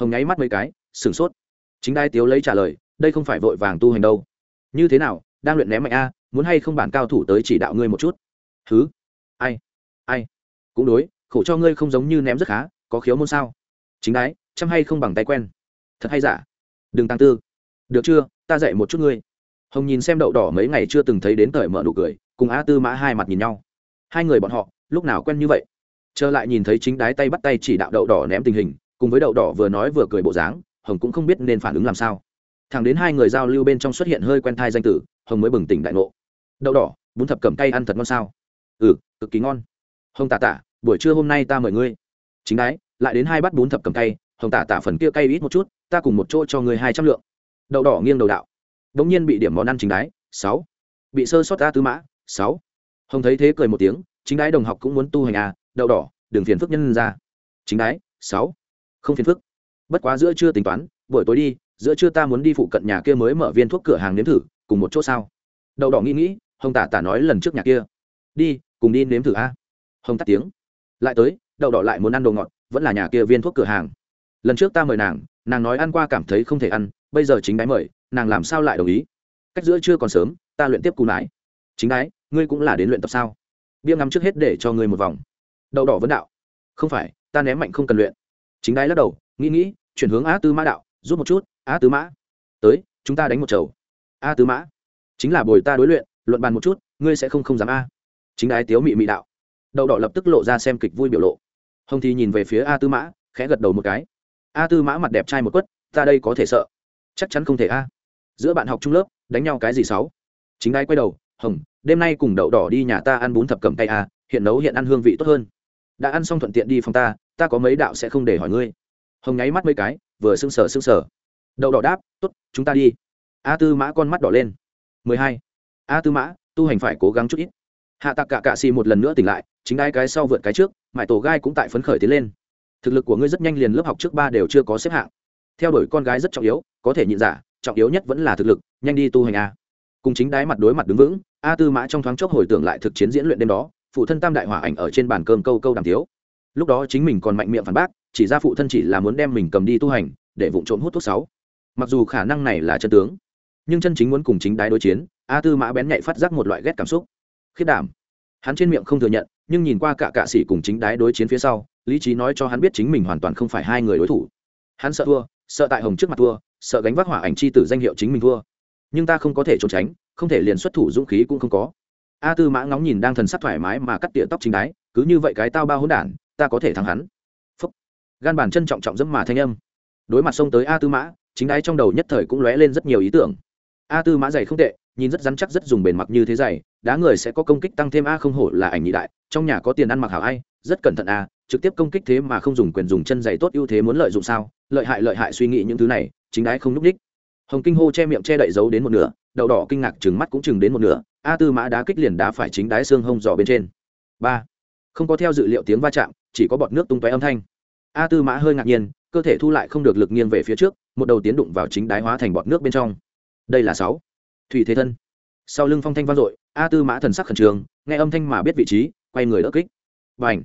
Hồng nháy mắt mấy cái, sửng sốt. Chính đai tiếu lấy trả lời, đây không phải vội vàng tu hành đâu như thế nào, đang luyện ném mạnh a, muốn hay không bản cao thủ tới chỉ đạo ngươi một chút? Thứ ai? Ai? Cũng đối, khổ cho ngươi không giống như ném rất khá, có khiếu môn sao? Chính đái, chăm hay không bằng tay quen? Thật hay giả? Đừng tăng tư. Được chưa, ta dạy một chút ngươi. Hồng nhìn xem đậu đỏ mấy ngày chưa từng thấy đến thời mở nụ cười, cùng a tư mã hai mặt nhìn nhau. Hai người bọn họ, lúc nào quen như vậy? Trở lại nhìn thấy chính đái tay bắt tay chỉ đạo đậu đỏ ném tình hình, cùng với đậu đỏ vừa nói vừa cười bộ dáng, hồng cũng không biết nên phản ứng làm sao thẳng đến hai người giao lưu bên trong xuất hiện hơi quen thai danh tử, hồng mới bừng tỉnh đại ngộ. Đậu đỏ, bún thập cầm cay ăn thật ngon sao? Ừ cực kỳ ngon. Hồng tả tả, buổi trưa hôm nay ta mời ngươi. Chính đái, lại đến hai bát bún thập cầm cay, hồng tả tả phần kia cay ít một chút, ta cùng một chỗ cho ngươi hai trăm lượng. Đậu đỏ nghiêng đầu đạo. Đ ỗ n g nhiên bị điểm món ăn chính đái, sáu. Bị sơ sót ta tứ mã, sáu. Hồng thấy thế cười một tiếng, chính đái đồng học cũng muốn tu hành à đậu đỏ, đừng phiền phức nhân ra. Chính đái, sáu. Không phiền phức. Bất quá giữa chưa tính toán, buổi tối đi giữa trưa ta muốn đi phụ cận nhà kia mới mở viên thuốc cửa hàng nếm thử, cùng một chỗ sao? Đậu đỏ nghĩ nghĩ, hồng tả tả nói lần trước nhà kia. Đi, cùng đi nếm thử a. Hồng tắt tiếng. Lại tới, đậu đỏ lại muốn ăn đồ ngọt, vẫn là nhà kia viên thuốc cửa hàng. Lần trước ta mời nàng nàng nói ăn qua cảm thấy không thể ăn, bây giờ chính đái mời, nàng làm sao lại đồng ý? Cách giữa chưa còn sớm, ta luyện tiếp cù nái chính đái, ngươi cũng là đến luyện tập sao? Bia ngắm trước hết để cho ngươi một vòng. Đậu đỏ vấn đạo. Không phải, ta ném mạnh không cần luyện. Chính đái lắc đầu, nghĩ nghĩ, chuyển hướng á tư mã đạo rút một chút. A tứ mã. Tới, chúng ta đánh một chầu. A tứ mã. Chính là bồi ta đối luyện, luận bàn một chút, ngươi sẽ không không dám a. Chính đái tiếu mị mị đạo. Đậu đỏ lập tức lộ ra xem kịch vui biểu lộ. Hồng thì nhìn về phía a tư mã, khẽ gật đầu một cái. A tư mã mặt đẹp trai một quất, ta đây có thể sợ. Chắc chắn không thể a. Giữa bạn học trung lớp, đánh nhau cái gì sáu? Chính ái quay đầu, hồng, đêm nay cùng đậu đỏ đi nhà ta ăn bún thập cầm tay a, hiện nấu hiện ăn hương vị tốt hơn. Đã ăn xong thuận tiện đi phòng ta ta có mấy đạo sẽ không để hỏi ngươi. Hồng nháy mắt mấy cái, vừa sưng sờ sưng sờ đậu đỏ đáp, tốt, chúng ta đi. A tư mã con mắt đỏ lên. 12. a tư mã, tu hành phải cố gắng chút ít. Hạ tạc cả cạ xì một lần nữa tỉnh lại, chính đai cái sau vượt cái trước, mãi tổ gai cũng tại phấn khởi tiến lên. Thực lực của ngươi rất nhanh liền lớp học trước ba đều chưa có xếp hạng. Theo đuổi con gái rất trọng yếu, có thể nhịn giả, trọng yếu nhất vẫn là thực lực, nhanh đi tu hành a. Cùng chính đái mặt đối mặt đứng vững, a tư mã trong thoáng chốc hồi tưởng lại thực chiến diễn luyện đêm đó, phụ thân tam đại hỏa ảnh ở trên bàn cơm câu câu đàm thiếu lúc đó chính mình còn mạnh miệng phản bác, chỉ ra phụ thân chỉ là muốn đem mình cầm đi tu hành, để vụ trộm hút thuốc sáu mặc dù khả năng này là chân tướng, nhưng chân chính muốn cùng chính đái đối chiến, a tư mã bén nhạy phát giác một loại ghét cảm xúc. Khiết đảm. Hắn trên miệng không thừa nhận, nhưng nhìn qua cả cạ sĩ cùng chính đái đối chiến phía sau, lý trí nói cho hắn biết chính mình hoàn toàn không phải hai người đối thủ. Hắn sợ thua, sợ tại hồng trước mặt thua, sợ gánh vác hỏa ảnh chi tử danh hiệu chính mình thua. Nhưng ta không có thể trốn tránh, không thể liền xuất thủ dũng khí cũng không có. A tư mã ngóng nhìn đang thần sắc thoải mái mà cắt tỉa tóc chính đái, cứ như vậy cái tao ba hỗn đản, ta có thể thắng hắn. Phúc. Gan bàn chân trọng trọng dẫm mà thanh âm. Đối mặt xông tới a tư mã chính đái trong đầu nhất thời cũng lóe lên rất nhiều ý tưởng. A tư mã dày không tệ, nhìn rất rắn chắc rất dùng bền mặc như thế dày đá người sẽ có công kích tăng thêm a không hổ là ảnh nhị đại, trong nhà có tiền ăn mặc hảo ai, rất cẩn thận a, trực tiếp công kích thế mà không dùng quyền dùng chân giày tốt ưu thế muốn lợi dụng sao, lợi hại lợi hại suy nghĩ những thứ này, chính đái không núp đích. Hồng kinh hô che miệng che đậy giấu đến một nửa, đậu đỏ kinh ngạc chừng mắt cũng chừng đến một nửa, a tư mã đá kích liền đá phải chính đái xương hông dò bên trên. Ba. Không có theo dự liệu tiếng va chạm, chỉ có bọt nước tung tóe âm thanh. A tư mã hơi ngạc nhiên cơ thể thu lại không được lực nghiêng về phía trước, một đầu tiến đụng vào chính đái hóa thành bọt nước bên trong. Đây là sáu. Thủy thế thân. Sau lưng phong thanh vang dội, a tư mã thần sắc khẩn trương, nghe âm thanh mà biết vị trí, quay người đỡ kích. Và ảnh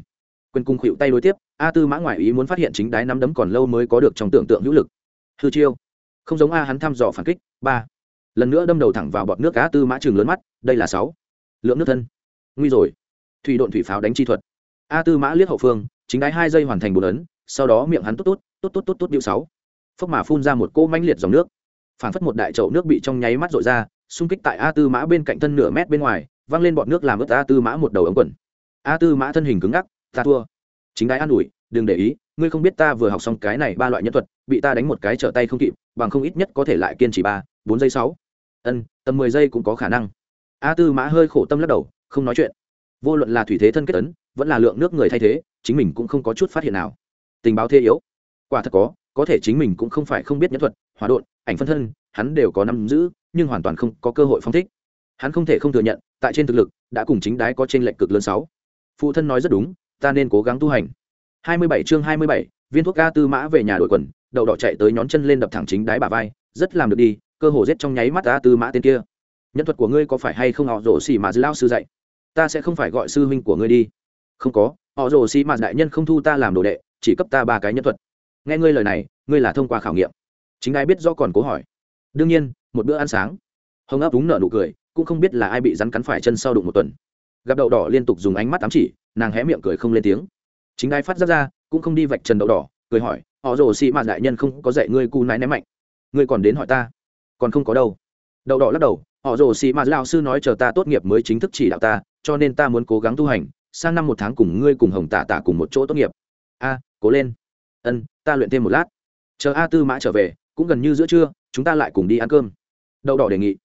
quyền cung khuỵu tay đối tiếp, a tư mã ngoại ý muốn phát hiện chính đái nắm đấm còn lâu mới có được trong tưởng tượng hữu lực. Hư chiêu. Không giống a hắn thăm dò phản kích, ba. Lần nữa đâm đầu thẳng vào bọt nước a tư mã trường lớn mắt, đây là sáu. Lượng nước thân. Nguy rồi. Thủy độn thủy pháo đánh chi thuật. A tư mã liếc hậu phương, chính đái hai giây hoàn thành bốn ấn sau đó miệng hắn tốt tốt tốt tốt tốt tốt điệu sáu. Phốc mà phun ra một cỗ mãnh liệt dòng nước. Phản phất một đại chậu nước bị trong nháy mắt rội ra, xung kích tại a tư mã bên cạnh thân nửa mét bên ngoài, văng lên bọt nước làm ướt a tư mã một đầu ống quần. A tư mã thân hình cứng ngắc, ta thua. Chính đái an ủi, đừng để ý, ngươi không biết ta vừa học xong cái này ba loại nhân thuật, bị ta đánh một cái trở tay không kịp, bằng không ít nhất có thể lại kiên trì ba, bốn giây sáu. Ân, tầm mười giây cũng có khả năng. A tư mã hơi khổ tâm lắc đầu, không nói chuyện. Vô luận là thủy thế thân kết tấn vẫn là lượng nước người thay thế, chính mình cũng không có chút phát hiện nào tình báo thế yếu. Quả thật có có thể chính mình cũng không phải không biết nhất thuật hòa đột ảnh phân thân hắn đều có nắm giữ nhưng hoàn toàn không có cơ hội phong thích. Hắn không thể không thừa nhận tại trên thực lực đã cùng chính đái có trên lệnh cực lớn sáu. Phụ thân nói rất đúng ta nên cố gắng tu hành. 27 chương 27, viên thuốc ga tư mã về nhà đội quần đậu đỏ chạy tới nhón chân lên đập thẳng chính đái bà vai rất làm được đi cơ hồ giết trong nháy mắt ga tư mã tên kia. Nhân thuật của ngươi có phải hay không họ rổ xỉ mà dư lao sư dạy? Ta sẽ không phải gọi sư huynh của ngươi đi. Không có họ rổ xỉ mà đại nhân không thu ta làm đồ đệ chỉ cấp ta ba cái nhân thuật. Nghe ngươi lời này, ngươi là thông qua khảo nghiệm. Chính ai biết do còn cố hỏi. Đương nhiên, một bữa ăn sáng. Hồng ấp đúng nợ nụ cười, cũng không biết là ai bị rắn cắn phải chân sau đụng một tuần. Gặp đậu đỏ liên tục dùng ánh mắt ám chỉ, nàng hé miệng cười không lên tiếng. Chính ai phát ra ra, cũng không đi vạch trần đậu đỏ, cười hỏi, họ rồ xị mạn đại nhân không có dạy ngươi cu nái ném mạnh. Ngươi còn đến hỏi ta? Còn không có đâu. Đậu đỏ lắc đầu, họ rồ xị mạn lao sư nói chờ ta tốt nghiệp mới chính thức chỉ đạo ta, cho nên ta muốn cố gắng tu hành, sang năm một tháng cùng ngươi cùng hồng tả tả cùng một chỗ tốt nghiệp a, cố lên. Ân, ta luyện thêm một lát. Chờ a tư mã trở về, cũng gần như giữa trưa, chúng ta lại cùng đi ăn cơm. Đậu đỏ đề nghị.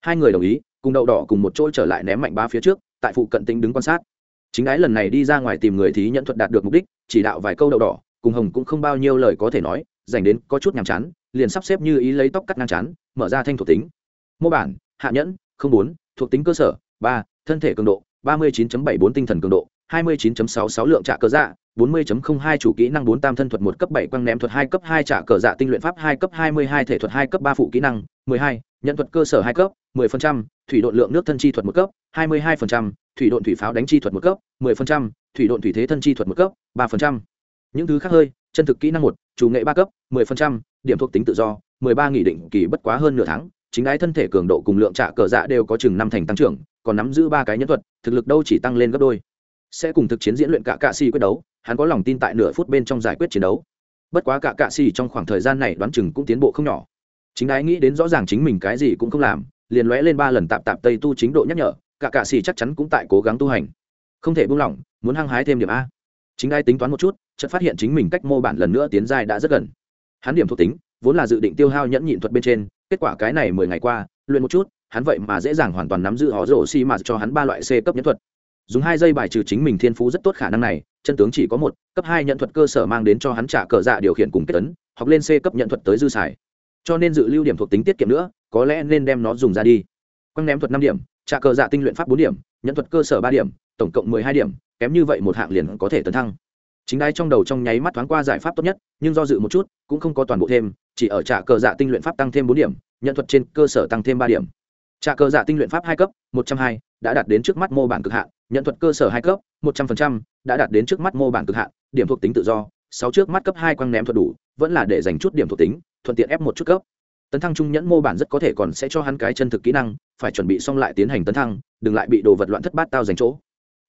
Hai người đồng ý, cùng đậu đỏ cùng một chỗ trở lại ném mạnh ba phía trước, tại phụ cận tính đứng quan sát. Chính ái lần này đi ra ngoài tìm người thí nhận thuật đạt được mục đích, chỉ đạo vài câu đậu đỏ, cùng hồng cũng không bao nhiêu lời có thể nói, dành đến có chút nhàm chán, liền sắp xếp như ý lấy tóc cắt ngang chán, mở ra thanh thuộc tính. Mô bản, hạ nhẫn, không bốn, thuộc tính cơ sở, ba, thân thể cường độ, ba mươi 39.74 tinh thần cường độ 29.66 lượng trả cờ dạ 40.02 chủ kỹ năng 4 tam thân thuật 1 cấp 7 quăng ném thuật 2 cấp 2 trả cờ dạ tinh luyện pháp 2 cấp 22 thể thuật 2 cấp 3 phụ kỹ năng 12, nhận thuật cơ sở 2 cấp 10%, thủy độn lượng nước thân chi thuật 1 cấp 22%, thủy độn thủy pháo đánh chi thuật 1 cấp 10%, thủy độn thủy thế thân chi thuật 1 cấp 3%. những thứ khác hơi chân thực kỹ năng 1, chủ nghệ 3 cấp 10%, điểm thuộc tính tự do 13 nghỉ định kỳ bất quá hơn nửa tháng chính đái thân thể cường độ cùng lượng trả cờ dạ đều có chừng năm thành tăng trưởng còn nắm giữ ba cái nhân thuật thực lực đâu chỉ tăng lên gấp đôi sẽ cùng thực chiến diễn luyện cả cạ xì quyết đấu, hắn có lòng tin tại nửa phút bên trong giải quyết chiến đấu. Bất quá cả cạ xì trong khoảng thời gian này đoán chừng cũng tiến bộ không nhỏ. Chính đái nghĩ đến rõ ràng chính mình cái gì cũng không làm, liền lóe lên ba lần tạp tạp tây tu chính độ nhắc nhở, cả cạ xì chắc chắn cũng tại cố gắng tu hành. Không thể buông lỏng, muốn hăng hái thêm điểm a. Chính đái tính toán một chút, chợt phát hiện chính mình cách mô bản lần nữa tiến giai đã rất gần. Hắn điểm thuộc tính, vốn là dự định tiêu hao nhẫn nhịn thuật bên trên, kết quả cái này mười ngày qua, luyện một chút, hắn vậy mà dễ dàng hoàn toàn nắm giữ họ rổ xi mà cho hắn ba loại c cấp nhẫn thuật dùng hai giây bài trừ chính mình thiên phú rất tốt khả năng này, chân tướng chỉ có một, cấp hai nhận thuật cơ sở mang đến cho hắn trả cờ dạ điều khiển cùng kết tấn học lên c cấp nhận thuật tới dư xài. Cho nên dự lưu điểm thuộc tính tiết kiệm nữa, có lẽ nên đem nó dùng ra đi. Quăng ném thuật năm điểm, trả cờ dạ tinh luyện pháp bốn điểm, nhận thuật cơ sở ba điểm, tổng cộng mười hai điểm, kém như vậy một hạng liền có thể tấn thăng. Chính đai trong đầu trong nháy mắt thoáng qua giải pháp tốt nhất, nhưng do dự một chút, cũng không có toàn bộ thêm, chỉ ở trả cờ dạ tinh luyện pháp tăng thêm bốn điểm, nhận thuật trên cơ sở tăng thêm ba điểm. Trả cờ dạ tinh luyện pháp hai cấp, một trăm hai đã đạt đến trước mắt mô bản cực hạn, nhận thuật cơ sở hai cấp, một trăm linh đã đạt đến trước mắt mô bản cực hạn, điểm thuộc tính tự do, sáu trước mắt cấp hai quăng ném thuật đủ, vẫn là để dành chút điểm thuộc tính, thuận tiện ép một chút cấp. Tấn thăng trung nhẫn mô bản rất có thể còn sẽ cho hắn cái chân thực kỹ năng, phải chuẩn bị xong lại tiến hành tấn thăng, đừng lại bị đồ vật loạn thất bát tao dành chỗ.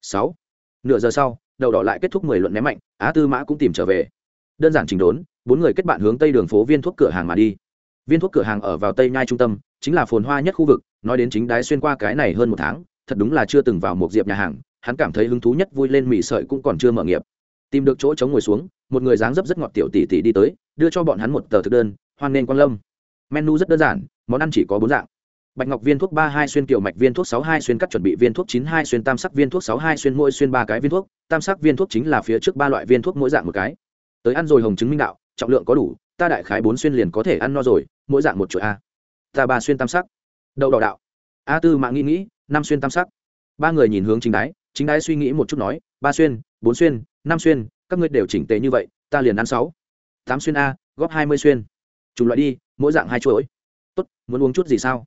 Sáu. Nửa giờ sau, đầu đỏ lại kết thúc mười luận ném mạnh, á tư mã cũng tìm trở về. Đơn giản trình đốn, bốn người kết bạn hướng tây đường phố viên thuốc cửa hàng mà đi. Viên thuốc cửa hàng ở vào tây nhai trung tâm, chính là phồn hoa nhất khu vực, nói đến chính đái xuyên qua cái này hơn một tháng thật đúng là chưa từng vào một diệp nhà hàng, hắn cảm thấy hứng thú nhất vui lên mì sợi cũng còn chưa mở nghiệp. Tìm được chỗ chống ngồi xuống, một người dáng dấp rất ngọt tiểu tỷ tỷ đi tới, đưa cho bọn hắn một tờ thực đơn, hoan nên quang lâm. Menu rất đơn giản, món ăn chỉ có bốn dạng. Bạch ngọc viên thuốc ba hai xuyên kiểu mạch viên thuốc sáu hai xuyên cắt chuẩn bị viên thuốc chín hai xuyên tam sắc viên thuốc sáu hai xuyên mỗi xuyên ba cái viên thuốc. Tam sắc viên thuốc chính là phía trước ba loại viên thuốc mỗi dạng một cái. Tới ăn rồi hồng chứng minh đạo, trọng lượng có đủ, ta đại khái bốn xuyên liền có thể ăn no rồi, mỗi dạng một chuỗi a. Ta ba xuyên tam sắc. Đậu đỏ đạo. A tư mạng nghĩ nghĩ năm xuyên tam sắc. Ba người nhìn hướng chính đái chính đái suy nghĩ một chút nói, ba xuyên, bốn xuyên, năm xuyên, các ngươi đều chỉnh tề như vậy, ta liền ăn sáu. Tám xuyên a, góp hai mươi xuyên. Chủng loại đi, mỗi dạng hai chuỗi. Tốt, muốn uống chút gì sao?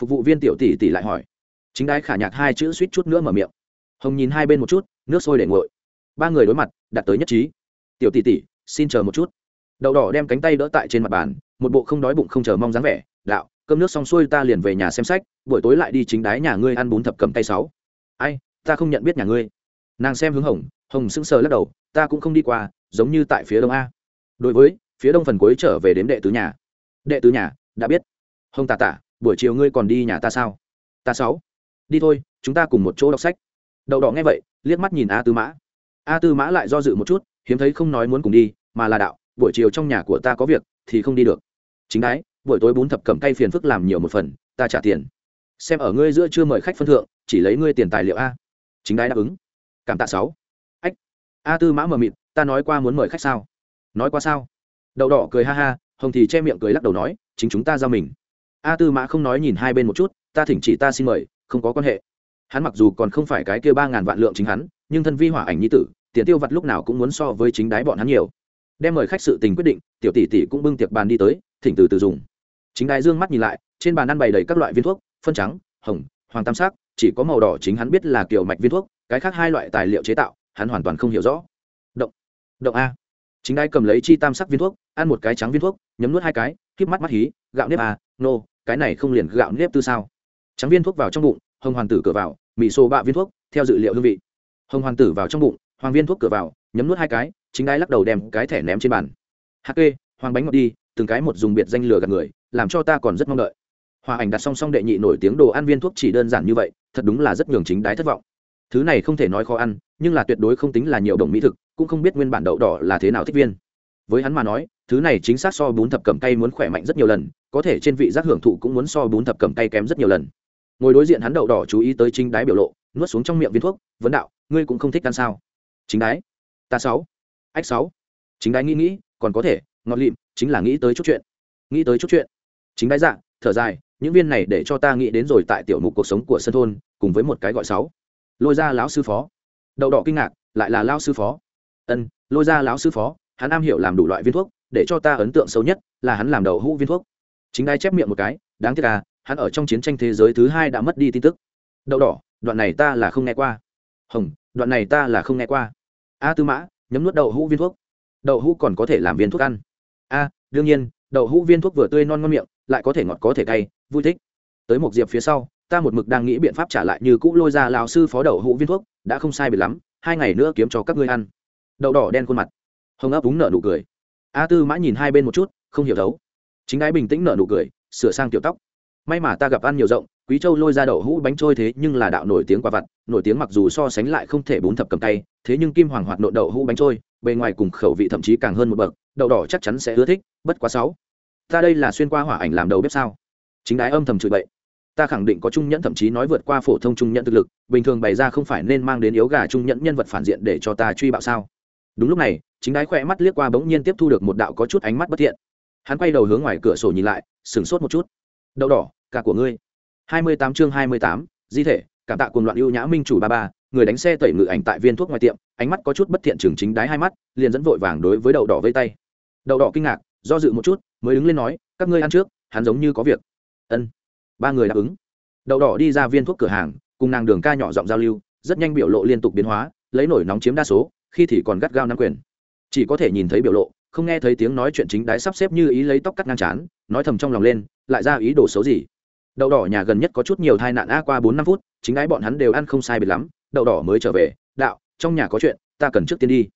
Phục vụ viên tiểu tỷ tỷ lại hỏi. Chính đái khả nhạc hai chữ suýt chút nữa mở miệng. Hồng nhìn hai bên một chút, nước sôi để nguội. Ba người đối mặt, đặt tới nhất trí. Tiểu tỷ tỷ, xin chờ một chút. Đậu đỏ đem cánh tay đỡ tại trên mặt bàn, một bộ không đói bụng không chờ mong dáng vẻ, đạo cơm nước xong xuôi ta liền về nhà xem sách, buổi tối lại đi chính đái nhà ngươi ăn bún thập cầm tay sáu. Ai, ta không nhận biết nhà ngươi. Nàng xem hướng hồng hồng sững sờ lắc đầu, ta cũng không đi qua, giống như tại phía đông a. Đối với, phía đông phần cuối trở về đến đệ tứ nhà. Đệ tứ nhà, đã biết. Hồng tà tả buổi chiều ngươi còn đi nhà ta sao? Ta sáu. Đi thôi, chúng ta cùng một chỗ đọc sách. Đậu đỏ nghe vậy, liếc mắt nhìn a tư mã. A tư mã lại do dự một chút, hiếm thấy không nói muốn cùng đi, mà là đạo, buổi chiều trong nhà của ta có việc, thì không đi được. Chính đái buổi tối bún thập cầm cay phiền phức làm nhiều một phần, ta trả tiền. Xem ở ngươi giữa chưa mời khách phân thượng, chỉ lấy ngươi tiền tài liệu a. Chính đái đáp ứng. Cảm tạ sáu. Ách. A tư mã mờ mịt, ta nói qua muốn mời khách sao? Nói qua sao? Đậu đỏ cười ha ha, hồng thì che miệng cười lắc đầu nói, chính chúng ta giao mình. A tư mã không nói nhìn hai bên một chút, ta thỉnh chỉ ta xin mời, không có quan hệ. Hắn mặc dù còn không phải cái kia ba ngàn vạn lượng chính hắn, nhưng thân vi hỏa ảnh nhi tử, tiền tiêu vặt lúc nào cũng muốn so với chính đái bọn hắn nhiều. Đem mời khách sự tình quyết định, tiểu tỷ tỷ cũng bưng tiệc bàn đi tới, thỉnh từ từ dùng chính đại dương mắt nhìn lại, trên bàn ăn bày đầy các loại viên thuốc, phân trắng, hồng, hoàng tam sắc, chỉ có màu đỏ chính hắn biết là kiểu mạch viên thuốc, cái khác hai loại tài liệu chế tạo, hắn hoàn toàn không hiểu rõ. Động động a. Chính đai cầm lấy chi tam sắc viên thuốc, ăn một cái trắng viên thuốc, nhấm nuốt hai cái, híp mắt mắt hí, gạo nếp a, nô, cái này không liền gạo nếp tư sao? Trắng viên thuốc vào trong bụng, hồng hoàng tử cửa vào, mì xô bạ viên thuốc, theo dự liệu hương vị. Hồng hoàng tử vào trong bụng, hoàng viên thuốc cửa vào, nhấm nuốt hai cái, chính đai lắc đầu đem cái thẻ ném trên bàn. Hắc kê, hoàng bánh ngọt đi từng cái một dùng biệt danh lừa gạt người, làm cho ta còn rất mong đợi. Hòa ảnh đặt song song đệ nhị nổi tiếng đồ ăn viên thuốc chỉ đơn giản như vậy, thật đúng là rất nhường chính đái thất vọng. Thứ này không thể nói khó ăn, nhưng là tuyệt đối không tính là nhiều đồng mỹ thực, cũng không biết nguyên bản đậu đỏ là thế nào thích viên. Với hắn mà nói, thứ này chính xác so bún thập cẩm tay muốn khỏe mạnh rất nhiều lần, có thể trên vị giác hưởng thụ cũng muốn so bún thập cẩm tay kém rất nhiều lần. Ngồi đối diện hắn đậu đỏ chú ý tới chính đái biểu lộ, nuốt xuống trong miệng viên thuốc, vấn đạo, ngươi cũng không thích ăn sao? Chính đái. Ta sáu. Ách sáu. Chính đái nghĩ nghĩ, còn có thể, ngọt lịm chính là nghĩ tới chút chuyện. Nghĩ tới chút chuyện. Chính đái dạ thở dài, những viên này để cho ta nghĩ đến rồi tại tiểu mục cuộc sống của sân thôn, cùng với một cái gọi sáu. Lôi ra lão sư phó. Đậu đỏ kinh ngạc, lại là lao sư phó. Ân, lôi ra lão sư phó, hắn am hiểu làm đủ loại viên thuốc, để cho ta ấn tượng xấu nhất là hắn làm đậu hũ viên thuốc. Chính đai chép miệng một cái, đáng tiếc à hắn ở trong chiến tranh thế giới thứ hai đã mất đi tin tức. Đậu đỏ, đoạn này ta là không nghe qua. Hồng, đoạn này ta là không nghe qua. A tư mã, nhấm nuốt đậu hũ viên thuốc. Đậu hũ còn có thể làm viên thuốc ăn a, đương nhiên, đậu hũ viên thuốc vừa tươi non ngon miệng, lại có thể ngọt có thể cay, vui thích. Tới một diệp phía sau, ta một mực đang nghĩ biện pháp trả lại như cũ lôi ra lão sư phó đậu hũ viên thuốc, đã không sai biệt lắm, hai ngày nữa kiếm cho các ngươi ăn. Đậu đỏ đen khuôn mặt. Hồng ấp úng nở nụ cười. A tư mã nhìn hai bên một chút, không hiểu thấu. Chính đái bình tĩnh nở nụ cười, sửa sang tiểu tóc. May mà ta gặp ăn nhiều rộng, quý châu lôi ra đậu hũ bánh trôi thế nhưng là đạo nổi tiếng qua vặt, nổi tiếng mặc dù so sánh lại không thể bốn thập cầm tay, thế nhưng kim hoàng hoạt nộn đậu hũ bánh trôi, bề ngoài cùng khẩu vị thậm chí càng hơn một bậc đậu đỏ chắc chắn sẽ ưa thích, bất quá sáu. Ta đây là xuyên qua hỏa ảnh làm đầu bếp sao? Chính đái âm thầm chửi bậy. Ta khẳng định có trung nhẫn thậm chí nói vượt qua phổ thông trung nhẫn thực lực, bình thường bày ra không phải nên mang đến yếu gà trung nhẫn nhân vật phản diện để cho ta truy bạo sao? Đúng lúc này, chính đái khỏe mắt liếc qua bỗng nhiên tiếp thu được một đạo có chút ánh mắt bất thiện. Hắn quay đầu hướng ngoài cửa sổ nhìn lại, sửng sốt một chút. Đậu đỏ, cả của ngươi. Hai mươi tám chương hai mươi tám, di thể, cảm tạ cùng loạn ưu nhã minh chủ ba ba, người đánh xe tẩy ngự ảnh tại viên thuốc ngoài tiệm, ánh mắt có chút bất thiện chừng chính đái hai mắt, liền dẫn vội vàng đối với đậu đỏ vây tay đậu đỏ kinh ngạc, do dự một chút, mới đứng lên nói, các ngươi ăn trước, hắn giống như có việc. Ân. Ba người đáp ứng. Đậu đỏ đi ra viên thuốc cửa hàng, cùng nàng đường ca nhỏ giọng giao lưu, rất nhanh biểu lộ liên tục biến hóa, lấy nổi nóng chiếm đa số, khi thì còn gắt gao nắm quyền. Chỉ có thể nhìn thấy biểu lộ, không nghe thấy tiếng nói chuyện chính đái sắp xếp như ý lấy tóc cắt ngang chán nói thầm trong lòng lên, lại ra ý đồ xấu gì. Đậu đỏ nhà gần nhất có chút nhiều tai nạn a qua bốn năm phút, chính đái bọn hắn đều ăn không sai biệt lắm, đậu đỏ mới trở về, đạo, trong nhà có chuyện, ta cần trước tiên đi.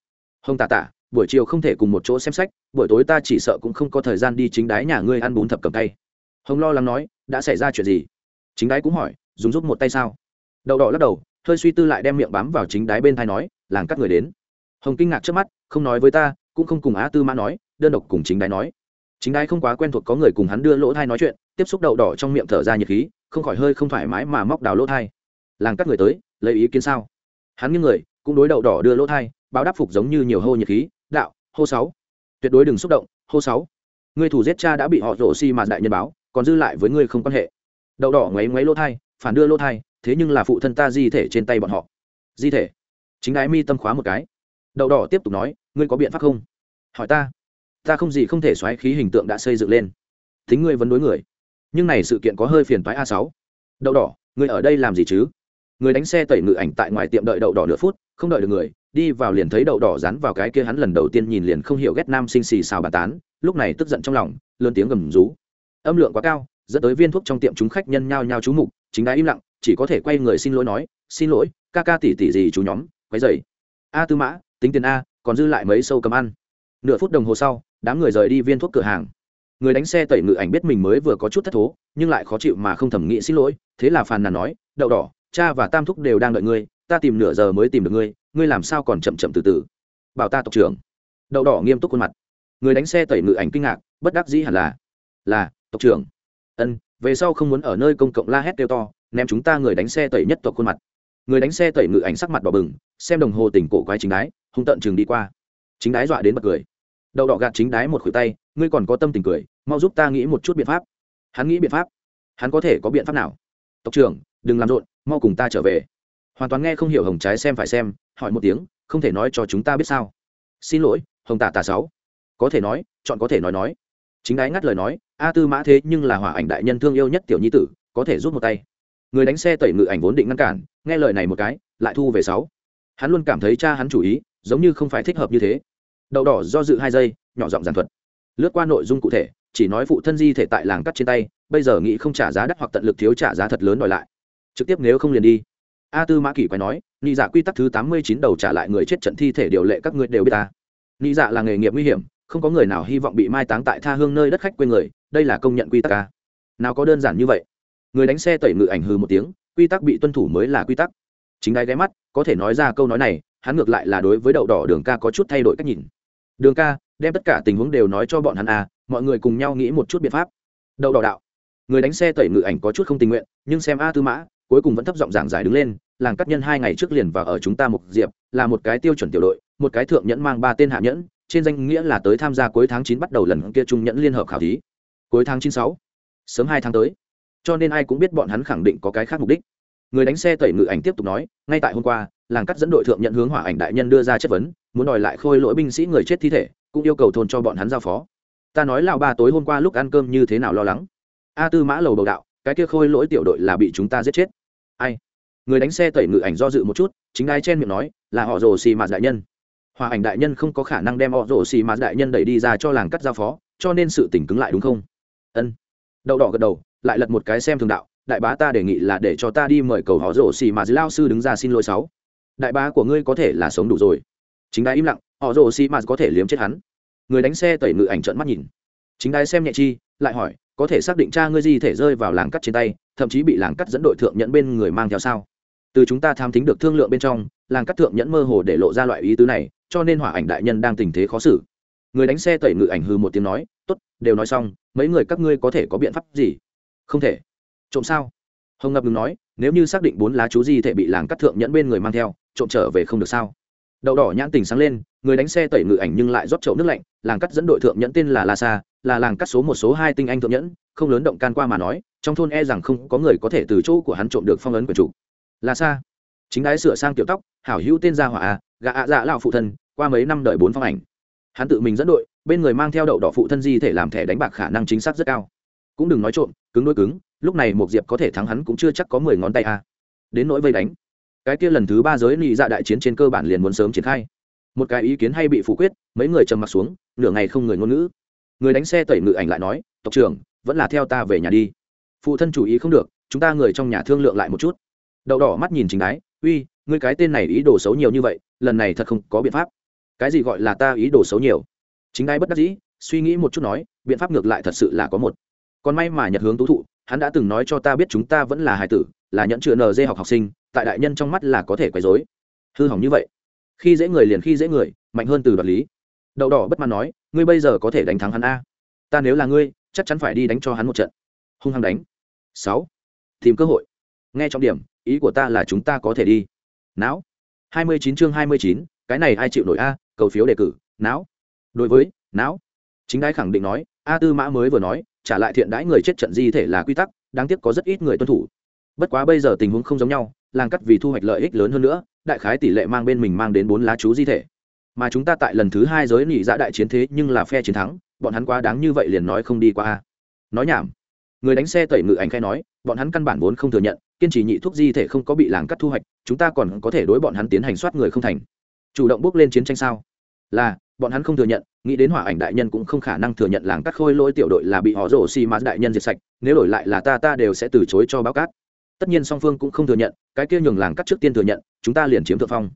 Hông tà tả buổi chiều không thể cùng một chỗ xem sách, buổi tối ta chỉ sợ cũng không có thời gian đi chính đái nhà ngươi ăn bún thập cầm tay. Hồng lo lắng nói, đã xảy ra chuyện gì? Chính đái cũng hỏi, dùng giúp một tay sao? Đậu đỏ lắc đầu, hơi suy tư lại đem miệng bám vào chính đái bên thai nói, làng các người đến. Hồng kinh ngạc trước mắt, không nói với ta, cũng không cùng á tư mã nói, đơn độc cùng chính đái nói. Chính đái không quá quen thuộc có người cùng hắn đưa lỗ thai nói chuyện, tiếp xúc đậu đỏ trong miệng thở ra nhiệt khí, không khỏi hơi không thoải mái mà móc đào lỗ thai. Làng các người tới, lấy ý kiến sao? Hắn những người, cũng đối đậu đỏ đưa lỗ thai, báo đáp phục giống như nhiều hô nhiệt khí đạo, hô sáu. Tuyệt đối đừng xúc động, hô sáu. Người thủ giết cha đã bị họ rổ xi mà đại nhân báo, còn dư lại với ngươi không quan hệ. Đậu đỏ ngoáy ngoáy lỗ thai, phản đưa lỗ thai, thế nhưng là phụ thân ta di thể trên tay bọn họ. Di thể. Chính đái mi tâm khóa một cái. Đậu đỏ tiếp tục nói, ngươi có biện pháp không? Hỏi ta. Ta không gì không thể xoáy khí hình tượng đã xây dựng lên. Thính ngươi vẫn đối người. Nhưng này sự kiện có hơi phiền toái a sáu. Đậu đỏ, ngươi ở đây làm gì chứ? Người đánh xe tẩy ngự ảnh tại ngoài tiệm đợi đậu đỏ nửa phút không đợi được người, đi vào liền thấy đậu đỏ dán vào cái kia hắn lần đầu tiên nhìn liền không hiểu ghét nam sinh xì xào bà tán, lúc này tức giận trong lòng, lớn tiếng gầm rú. Âm lượng quá cao, dẫn tới viên thuốc trong tiệm chúng khách nhân nhao nhao chú mục, chính đã im lặng, chỉ có thể quay người xin lỗi nói, xin lỗi, ca ca tỷ tỷ gì chú nhóm, quấy dậy a tư mã, tính tiền a, còn dư lại mấy sâu cầm ăn. Nửa phút đồng hồ sau, đám người rời đi viên thuốc cửa hàng. Người đánh xe tẩy ngự ảnh biết mình mới vừa có chút thất thố, nhưng lại khó chịu mà không thẩm nghĩ xin lỗi, thế là phàn nàn nói, đậu đỏ, cha và tam thúc đều đang đợi ngươi ta tìm nửa giờ mới tìm được ngươi ngươi làm sao còn chậm chậm từ từ? Bảo ta tộc trưởng. Đậu đỏ nghiêm túc khuôn mặt. Người đánh xe tẩy ngự ảnh kinh ngạc, bất đắc dĩ hẳn là là, tộc trưởng. Ân, về sau không muốn ở nơi công cộng la hét kêu to, ném chúng ta người đánh xe tẩy nhất tộc khuôn mặt. Người đánh xe tẩy ngự ảnh sắc mặt đỏ bừng, xem đồng hồ tỉnh cổ quái chính đái, hung tận chừng đi qua. Chính đái dọa đến bật cười. Đậu đỏ gạt chính đái một khuỷu tay, ngươi còn có tâm tình cười, mau giúp ta nghĩ một chút biện pháp. Hắn nghĩ biện pháp. Hắn có thể có biện pháp nào? Tộc trưởng, đừng làm rộn, mau cùng ta trở về hoàn toàn nghe không hiểu hồng trái xem phải xem, hỏi một tiếng, không thể nói cho chúng ta biết sao. Xin lỗi, hồng tả tà sáu. Có thể nói, chọn có thể nói nói. Chính đái ngắt lời nói, a tư mã thế nhưng là hỏa ảnh đại nhân thương yêu nhất tiểu nhi tử, có thể rút một tay. Người đánh xe tẩy ngự ảnh vốn định ngăn cản, nghe lời này một cái, lại thu về sáu. Hắn luôn cảm thấy cha hắn chủ ý, giống như không phải thích hợp như thế. Đậu đỏ do dự hai giây, nhỏ giọng giản thuật. Lướt qua nội dung cụ thể, chỉ nói phụ thân di thể tại làng cắt trên tay, bây giờ nghĩ không trả giá đắt hoặc tận lực thiếu trả giá thật lớn đòi lại. Trực tiếp nếu không liền đi a tư mã kỷ quay nói, nị dạ quy tắc thứ tám mươi chín đầu trả lại người chết trận thi thể điều lệ các ngươi đều biết ta. Nị dạ là nghề nghiệp nguy hiểm, không có người nào hy vọng bị mai táng tại tha hương nơi đất khách quên người, đây là công nhận quy tắc ca nào có đơn giản như vậy. Người đánh xe tẩy ngự ảnh hư một tiếng, quy tắc bị tuân thủ mới là quy tắc. Chính đáy ghé mắt, có thể nói ra câu nói này, hắn ngược lại là đối với đậu đỏ đường ca có chút thay đổi cách nhìn. Đường ca, đem tất cả tình huống đều nói cho bọn hắn à mọi người cùng nhau nghĩ một chút biện pháp. Đậu đỏ đạo, người đánh xe tẩy ngự ảnh có chút không tình nguyện, nhưng xem a tư mã cuối cùng vẫn thấp giọng giảng giải đứng lên, làng cắt nhân hai ngày trước liền vào ở chúng ta mục diệp, là một cái tiêu chuẩn tiểu đội, một cái thượng nhẫn mang ba tên hạ nhẫn, trên danh nghĩa là tới tham gia cuối tháng chín bắt đầu lần kia trung nhẫn liên hợp khảo thí. Cuối tháng chín sáu, sớm hai tháng tới. Cho nên ai cũng biết bọn hắn khẳng định có cái khác mục đích. Người đánh xe tẩy ngự ảnh tiếp tục nói, ngay tại hôm qua, làng cắt dẫn đội thượng nhận hướng hỏa ảnh đại nhân đưa ra chất vấn, muốn đòi lại khôi lỗi binh sĩ người chết thi thể, cũng yêu cầu thôn cho bọn hắn giao phó. Ta nói lão ba tối hôm qua lúc ăn cơm như thế nào lo lắng. A tư mã lầu bầu đạo cái kia khôi lỗi tiểu đội là bị chúng ta giết chết. Ai? Người đánh xe tẩy ngự ảnh do dự một chút, chính ai chen miệng nói, là họ rồ xì mạt đại nhân. Hòa ảnh đại nhân không có khả năng đem họ rồ xì mạt đại nhân đẩy đi ra cho làng cắt giao phó, cho nên sự tỉnh cứng lại đúng không? Ân. Đậu đỏ gật đầu, lại lật một cái xem thường đạo, đại bá ta đề nghị là để cho ta đi mời cầu họ rồ xì mạt lao sư đứng ra xin lỗi sáu. Đại bá của ngươi có thể là sống đủ rồi. Chính đái im lặng, họ rồ xì mạt có thể liếm chết hắn. Người đánh xe tẩy ngự ảnh trợn mắt nhìn. Chính đái xem nhẹ chi, lại hỏi có thể xác định cha ngươi di thể rơi vào làng cắt trên tay, thậm chí bị làng cắt dẫn đội thượng nhẫn bên người mang theo sao? Từ chúng ta tham thính được thương lượng bên trong, làng cắt thượng nhẫn mơ hồ để lộ ra loại ý tứ này, cho nên hỏa ảnh đại nhân đang tình thế khó xử. Người đánh xe tẩy ngự ảnh hư một tiếng nói, tốt, đều nói xong, mấy người các ngươi có thể có biện pháp gì? Không thể. Trộm sao? Hồng ngập ngừng nói, nếu như xác định bốn lá chú di thể bị làng cắt thượng nhẫn bên người mang theo, trộm trở về không được sao? Đậu đỏ nhãn tình sáng lên, người đánh xe tẩy ngự ảnh nhưng lại rót chậu nước lạnh, làng cắt dẫn đội thượng nhẫn tên là la sa, là làng cắt số một số hai tinh anh thượng nhẫn, không lớn động can qua mà nói, trong thôn e rằng không có người có thể từ chỗ của hắn trộm được phong ấn quyền chủ. La sa. Chính đái sửa sang tiểu tóc, hảo hữu tên gia hỏa à gạ ạ dạ lão phụ thân, qua mấy năm đợi bốn phong ảnh. Hắn tự mình dẫn đội, bên người mang theo đậu đỏ phụ thân di thể làm thẻ đánh bạc khả năng chính xác rất cao. Cũng đừng nói trộm, cứng đôi cứng, lúc này một diệp có thể thắng hắn cũng chưa chắc có mười ngón tay à. đến nỗi vây đánh cái kia lần thứ ba giới nị dạ đại chiến trên cơ bản liền muốn sớm triển khai. Một cái ý kiến hay bị phủ quyết, mấy người trầm mặc xuống, nửa ngày không người ngôn ngữ. Người đánh xe tẩy ngự ảnh lại nói, tộc trưởng, vẫn là theo ta về nhà đi. Phụ thân chủ ý không được, chúng ta người trong nhà thương lượng lại một chút. Đậu đỏ mắt nhìn chính đái uy, ngươi cái tên này ý đồ xấu nhiều như vậy, lần này thật không có biện pháp. Cái gì gọi là ta ý đồ xấu nhiều? Chính đái bất đắc dĩ, suy nghĩ một chút nói, biện pháp ngược lại thật sự là có một. Còn may mà nhật hướng tú thụ, hắn đã từng nói cho ta biết chúng ta vẫn là hài tử, là nhẫn chữa nd học học sinh tại đại nhân trong mắt là có thể quấy dối hư hỏng như vậy, khi dễ người liền khi dễ người, mạnh hơn từ đoạt lý. Đậu đỏ bất mãn nói, ngươi bây giờ có thể đánh thắng hắn a? Ta nếu là ngươi, chắc chắn phải đi đánh cho hắn một trận. Hung hăng đánh. Sáu. Tìm cơ hội. Nghe trọng điểm, ý của ta là chúng ta có thể đi. Não hai mươi chín chương hai mươi chín, cái này ai chịu nổi a? Cầu phiếu đề cử. Não đối với não chính đái khẳng định nói, a tư mã mới vừa nói, trả lại thiện đãi người chết trận di thể là quy tắc, đáng tiếc có rất ít người tuân thủ. Bất quá bây giờ tình huống không giống nhau làng cắt vì thu hoạch lợi ích lớn hơn nữa, đại khái tỷ lệ mang bên mình mang đến bốn lá chú di thể. Mà chúng ta tại lần thứ hai giới nỉ giã đại chiến thế nhưng là phe chiến thắng, bọn hắn quá đáng như vậy liền nói không đi qua nói nhảm. Người đánh xe tẩy ngự ảnh khai nói, bọn hắn căn bản vốn không thừa nhận, kiên trì nhị thuốc di thể không có bị làng cắt thu hoạch, chúng ta còn có thể đối bọn hắn tiến hành soát người không thành. Chủ động bước lên chiến tranh sao? Là, bọn hắn không thừa nhận, nghĩ đến hỏa ảnh đại nhân cũng không khả năng thừa nhận làng cắt khôi lỗi tiểu đội là bị họ rổ xi mã đại nhân diệt sạch, nếu đổi lại là ta ta đều sẽ từ chối cho báo cát tất nhiên song phương cũng không thừa nhận, cái kia nhường làng cắt trước tiên thừa nhận, chúng ta liền chiếm thượng phong.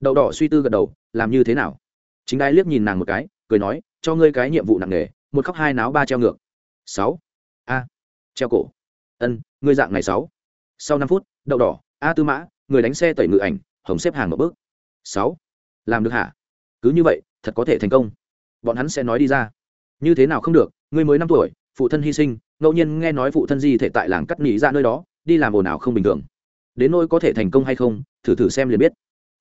Đậu đỏ suy tư gật đầu, làm như thế nào? Chính đai liếc nhìn nàng một cái, cười nói, cho ngươi cái nhiệm vụ nặng nề, một khóc hai náo ba treo ngược. Sáu. A. Treo cổ. Ân, ngươi dạng ngày sáu. Sau năm phút, đậu đỏ, a tư mã, người đánh xe tẩy ngự ảnh, hồng xếp hàng một bước. Sáu. Làm được hả? Cứ như vậy, thật có thể thành công. Bọn hắn sẽ nói đi ra. Như thế nào không được, ngươi mới năm tuổi, phụ thân hy sinh, ngẫu nhiên nghe nói phụ thân di thể tại làng cắt nỉ ra nơi đó đi làm ồn ào không bình thường. Đến nỗi có thể thành công hay không, thử thử xem liền biết.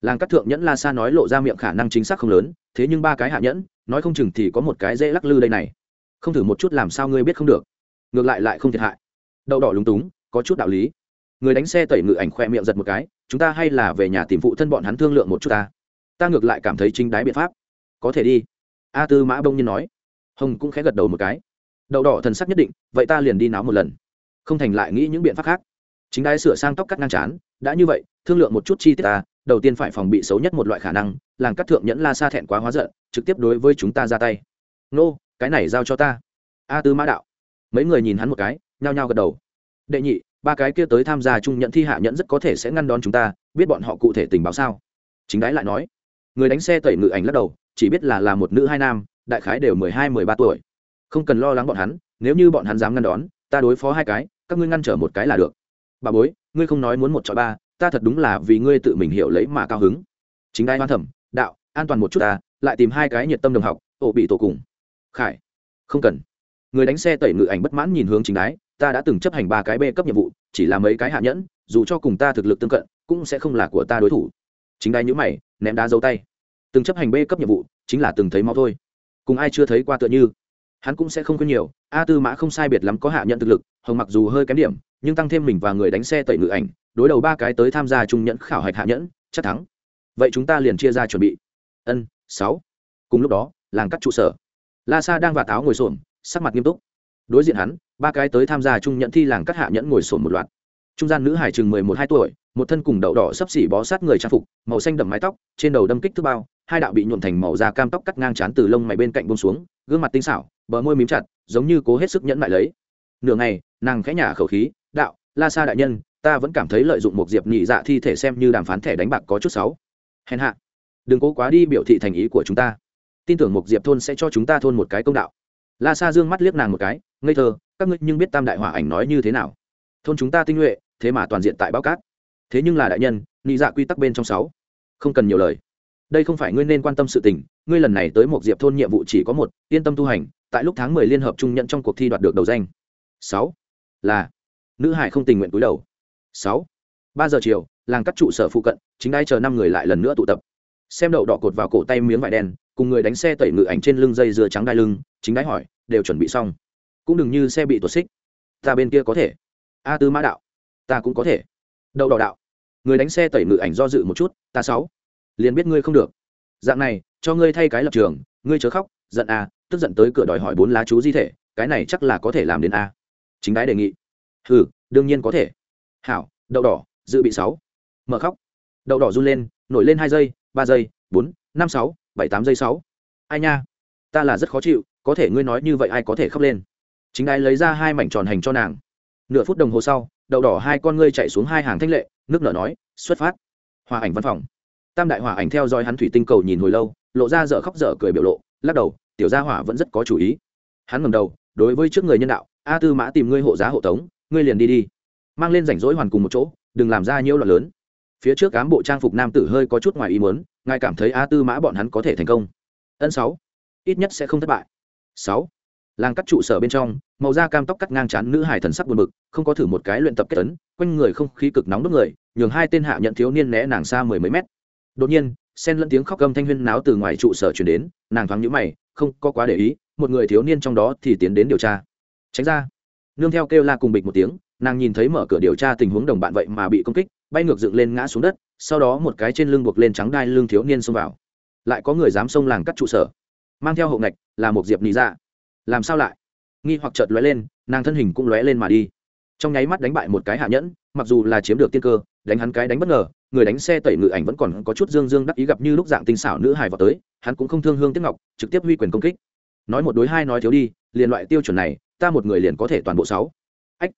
Làng cắt thượng nhẫn la sa nói lộ ra miệng khả năng chính xác không lớn, thế nhưng ba cái hạ nhẫn, nói không chừng thì có một cái dễ lắc lư đây này. Không thử một chút làm sao ngươi biết không được. Ngược lại lại không thiệt hại. Đậu đỏ lúng túng, có chút đạo lý. Người đánh xe tẩy ngự ảnh khoe miệng giật một cái, chúng ta hay là về nhà tìm phụ thân bọn hắn thương lượng một chút ta. Ta ngược lại cảm thấy chính đái biện pháp. Có thể đi. A tư mã bông nhiên nói. Hồng cũng khẽ gật đầu một cái. Đậu đỏ thần sắc nhất định, vậy ta liền đi náo một lần. Không thành lại nghĩ những biện pháp khác chính đái sửa sang tóc cắt ngang chán, đã như vậy, thương lượng một chút chi tiết ta, đầu tiên phải phòng bị xấu nhất một loại khả năng, làng cắt thượng nhẫn la sa thẹn quá hóa giận, trực tiếp đối với chúng ta ra tay. Nô, cái này giao cho ta. A tư mã đạo. Mấy người nhìn hắn một cái, nhao nhao gật đầu. Đệ nhị, ba cái kia tới tham gia trung nhận thi hạ nhẫn rất có thể sẽ ngăn đón chúng ta, biết bọn họ cụ thể tình báo sao? Chính đái lại nói. Người đánh xe tẩy ngự ảnh lắc đầu, chỉ biết là là một nữ hai nam, đại khái đều mười hai, mười ba tuổi. Không cần lo lắng bọn hắn, nếu như bọn hắn dám ngăn đón, ta đối phó hai cái, các ngươi ngăn trở một cái là được bà bối, ngươi không nói muốn một chọi ba, ta thật đúng là vì ngươi tự mình hiểu lấy mà cao hứng. Chính đai hoan thẩm, đạo, an toàn một chút ta, lại tìm hai cái nhiệt tâm đồng học, ổ bị tổ cùng. Khải, không cần. Người đánh xe tẩy ngự ảnh bất mãn nhìn hướng chính đái, ta đã từng chấp hành ba cái b cấp nhiệm vụ, chỉ là mấy cái hạ nhẫn, dù cho cùng ta thực lực tương cận, cũng sẽ không là của ta đối thủ. Chính đái nhữ mày, ném đá dấu tay. Từng chấp hành b cấp nhiệm vụ, chính là từng thấy máu thôi. Cùng ai chưa thấy qua tựa như? Hắn cũng sẽ không quên nhiều. A tư mã không sai biệt lắm có hạ nhận thực lực, hồng mặc dù hơi kém điểm, nhưng tăng thêm mình và người đánh xe tẩy ngự ảnh, đối đầu ba cái tới tham gia trung nhẫn khảo hạch hạ nhẫn, chắc thắng. Vậy chúng ta liền chia ra chuẩn bị. Ân, sáu. Cùng lúc đó, làng cắt trụ sở. La sa đang và táo ngồi xổm, sắc mặt nghiêm túc. Đối diện hắn, ba cái tới tham gia trung nhẫn thi làng cắt hạ nhẫn ngồi xổm một loạt trung gian nữ hải chừng mười một, hai tuổi, một thân cùng đậu đỏ sấp xỉ bó sát người trang phục, màu xanh đậm mái tóc, trên đầu đâm kích thứ bao, hai đạo bị nhuộm thành màu da cam tóc cắt ngang chán từ lông mày bên cạnh bông xuống, gương mặt tinh xảo, bờ môi mím chặt, giống như cố hết sức nhẫn lại lấy. Nửa ngày, nàng khẽ nhả khẩu khí, đạo, la sa đại nhân, ta vẫn cảm thấy lợi dụng một diệp nhị dạ thi thể xem như đàm phán thẻ đánh bạc có chút xấu. Hèn hạ, đừng cố quá đi biểu thị thành ý của chúng ta. Tin tưởng một diệp thôn sẽ cho chúng ta thôn một cái công đạo. La sa dương mắt liếc nàng một cái, ngây thơ, các ngươi nhưng biết tam đại hỏa ảnh nói như thế nào? Thôn chúng ta tinh nhuệ thế mà toàn diện tại báo cát. Thế nhưng là đại nhân nhị dạ quy tắc bên trong sáu. Không cần nhiều lời. Đây không phải ngươi nên quan tâm sự tình, ngươi lần này tới một diệp thôn nhiệm vụ chỉ có một, yên tâm tu hành, tại lúc tháng mười liên hợp trung nhận trong cuộc thi đoạt được đầu danh. Sáu. Là. Nữ hải không tình nguyện túi đầu. Sáu. Ba giờ chiều, làng cắt trụ sở phụ cận, chính đai chờ năm người lại lần nữa tụ tập. Xem đậu đỏ cột vào cổ tay miếng vải đen, cùng người đánh xe tẩy ngự ảnh trên lưng dây dừa trắng đai lưng, chính đai hỏi, đều chuẩn bị xong. Cũng đừng như xe bị tuột xích. Ta bên kia có thể. A tư mã đạo ta cũng có thể. Đậu đỏ đạo. Người đánh xe tẩy ngự ảnh do dự một chút, ta sáu. Liền biết ngươi không được. Dạng này, cho ngươi thay cái lập trường, ngươi chớ khóc, giận à? tức giận tới cửa đòi hỏi bốn lá chú di thể, cái này chắc là có thể làm đến a. Chính đái đề nghị. Ừ đương nhiên có thể. Hảo, đậu đỏ, dự bị sáu. Mở khóc. Đậu đỏ run lên, nổi lên hai giây, ba giây, bốn, năm sáu, bảy tám giây sáu. Ai nha? Ta là rất khó chịu, có thể ngươi nói như vậy ai có thể khóc lên? Chính đái lấy ra hai mảnh tròn hành cho nàng. Nửa phút đồng hồ sau đậu đỏ hai con ngươi chạy xuống hai hàng thanh lệ, nước nở nói, xuất phát. Hòa ảnh văn phòng. Tam đại hòa ảnh theo dõi hắn thủy tinh cầu nhìn hồi lâu, lộ ra dở khóc dở cười biểu lộ, lắc đầu, tiểu gia hỏa vẫn rất có chủ ý. Hắn ngầm đầu, đối với trước người nhân đạo, a tư mã tìm ngươi hộ giá hộ tống, ngươi liền đi đi. Mang lên rảnh rỗi hoàn cùng một chỗ, đừng làm ra nhiễu loạn lớn. Phía trước cám bộ trang phục nam tử hơi có chút ngoài ý muốn, ngài cảm thấy a tư mã bọn hắn có thể thành công. Ân sáu, ít nhất sẽ không thất bại. Sáu làng cắt trụ sở bên trong, màu da cam tóc cắt ngang chán nữ hải thần sắc buồn bực, không có thử một cái luyện tập kết tấn quanh người không khí cực nóng đốt người, nhường hai tên hạ nhận thiếu niên né nàng xa mười mấy mét. Đột nhiên, xen lẫn tiếng khóc gầm thanh huyên náo từ ngoài trụ sở chuyển đến, nàng thoáng nhữ mày, không có quá để ý, một người thiếu niên trong đó thì tiến đến điều tra. Tránh ra. Nương theo kêu la cùng bịch một tiếng, nàng nhìn thấy mở cửa điều tra tình huống đồng bạn vậy mà bị công kích, bay ngược dựng lên ngã xuống đất, sau đó một cái trên lưng buộc lên trắng đai lưng thiếu niên xông vào. Lại có người dám xông làng cắt trụ sở. Mang theo hậu ngạch là một diệp nị dạ làm sao lại? Nghi hoặc chợt lóe lên, nàng thân hình cũng lóe lên mà đi. Trong nháy mắt đánh bại một cái hạ nhẫn, mặc dù là chiếm được tiên cơ, đánh hắn cái đánh bất ngờ, người đánh xe tẩy ngự ảnh vẫn còn có chút dương dương đắc ý gặp như lúc dạng tinh xảo nữ hài vào tới, hắn cũng không thương hương tiếc ngọc, trực tiếp huy quyền công kích. Nói một đối hai nói thiếu đi, liền loại tiêu chuẩn này, ta một người liền có thể toàn bộ sáu. Ách,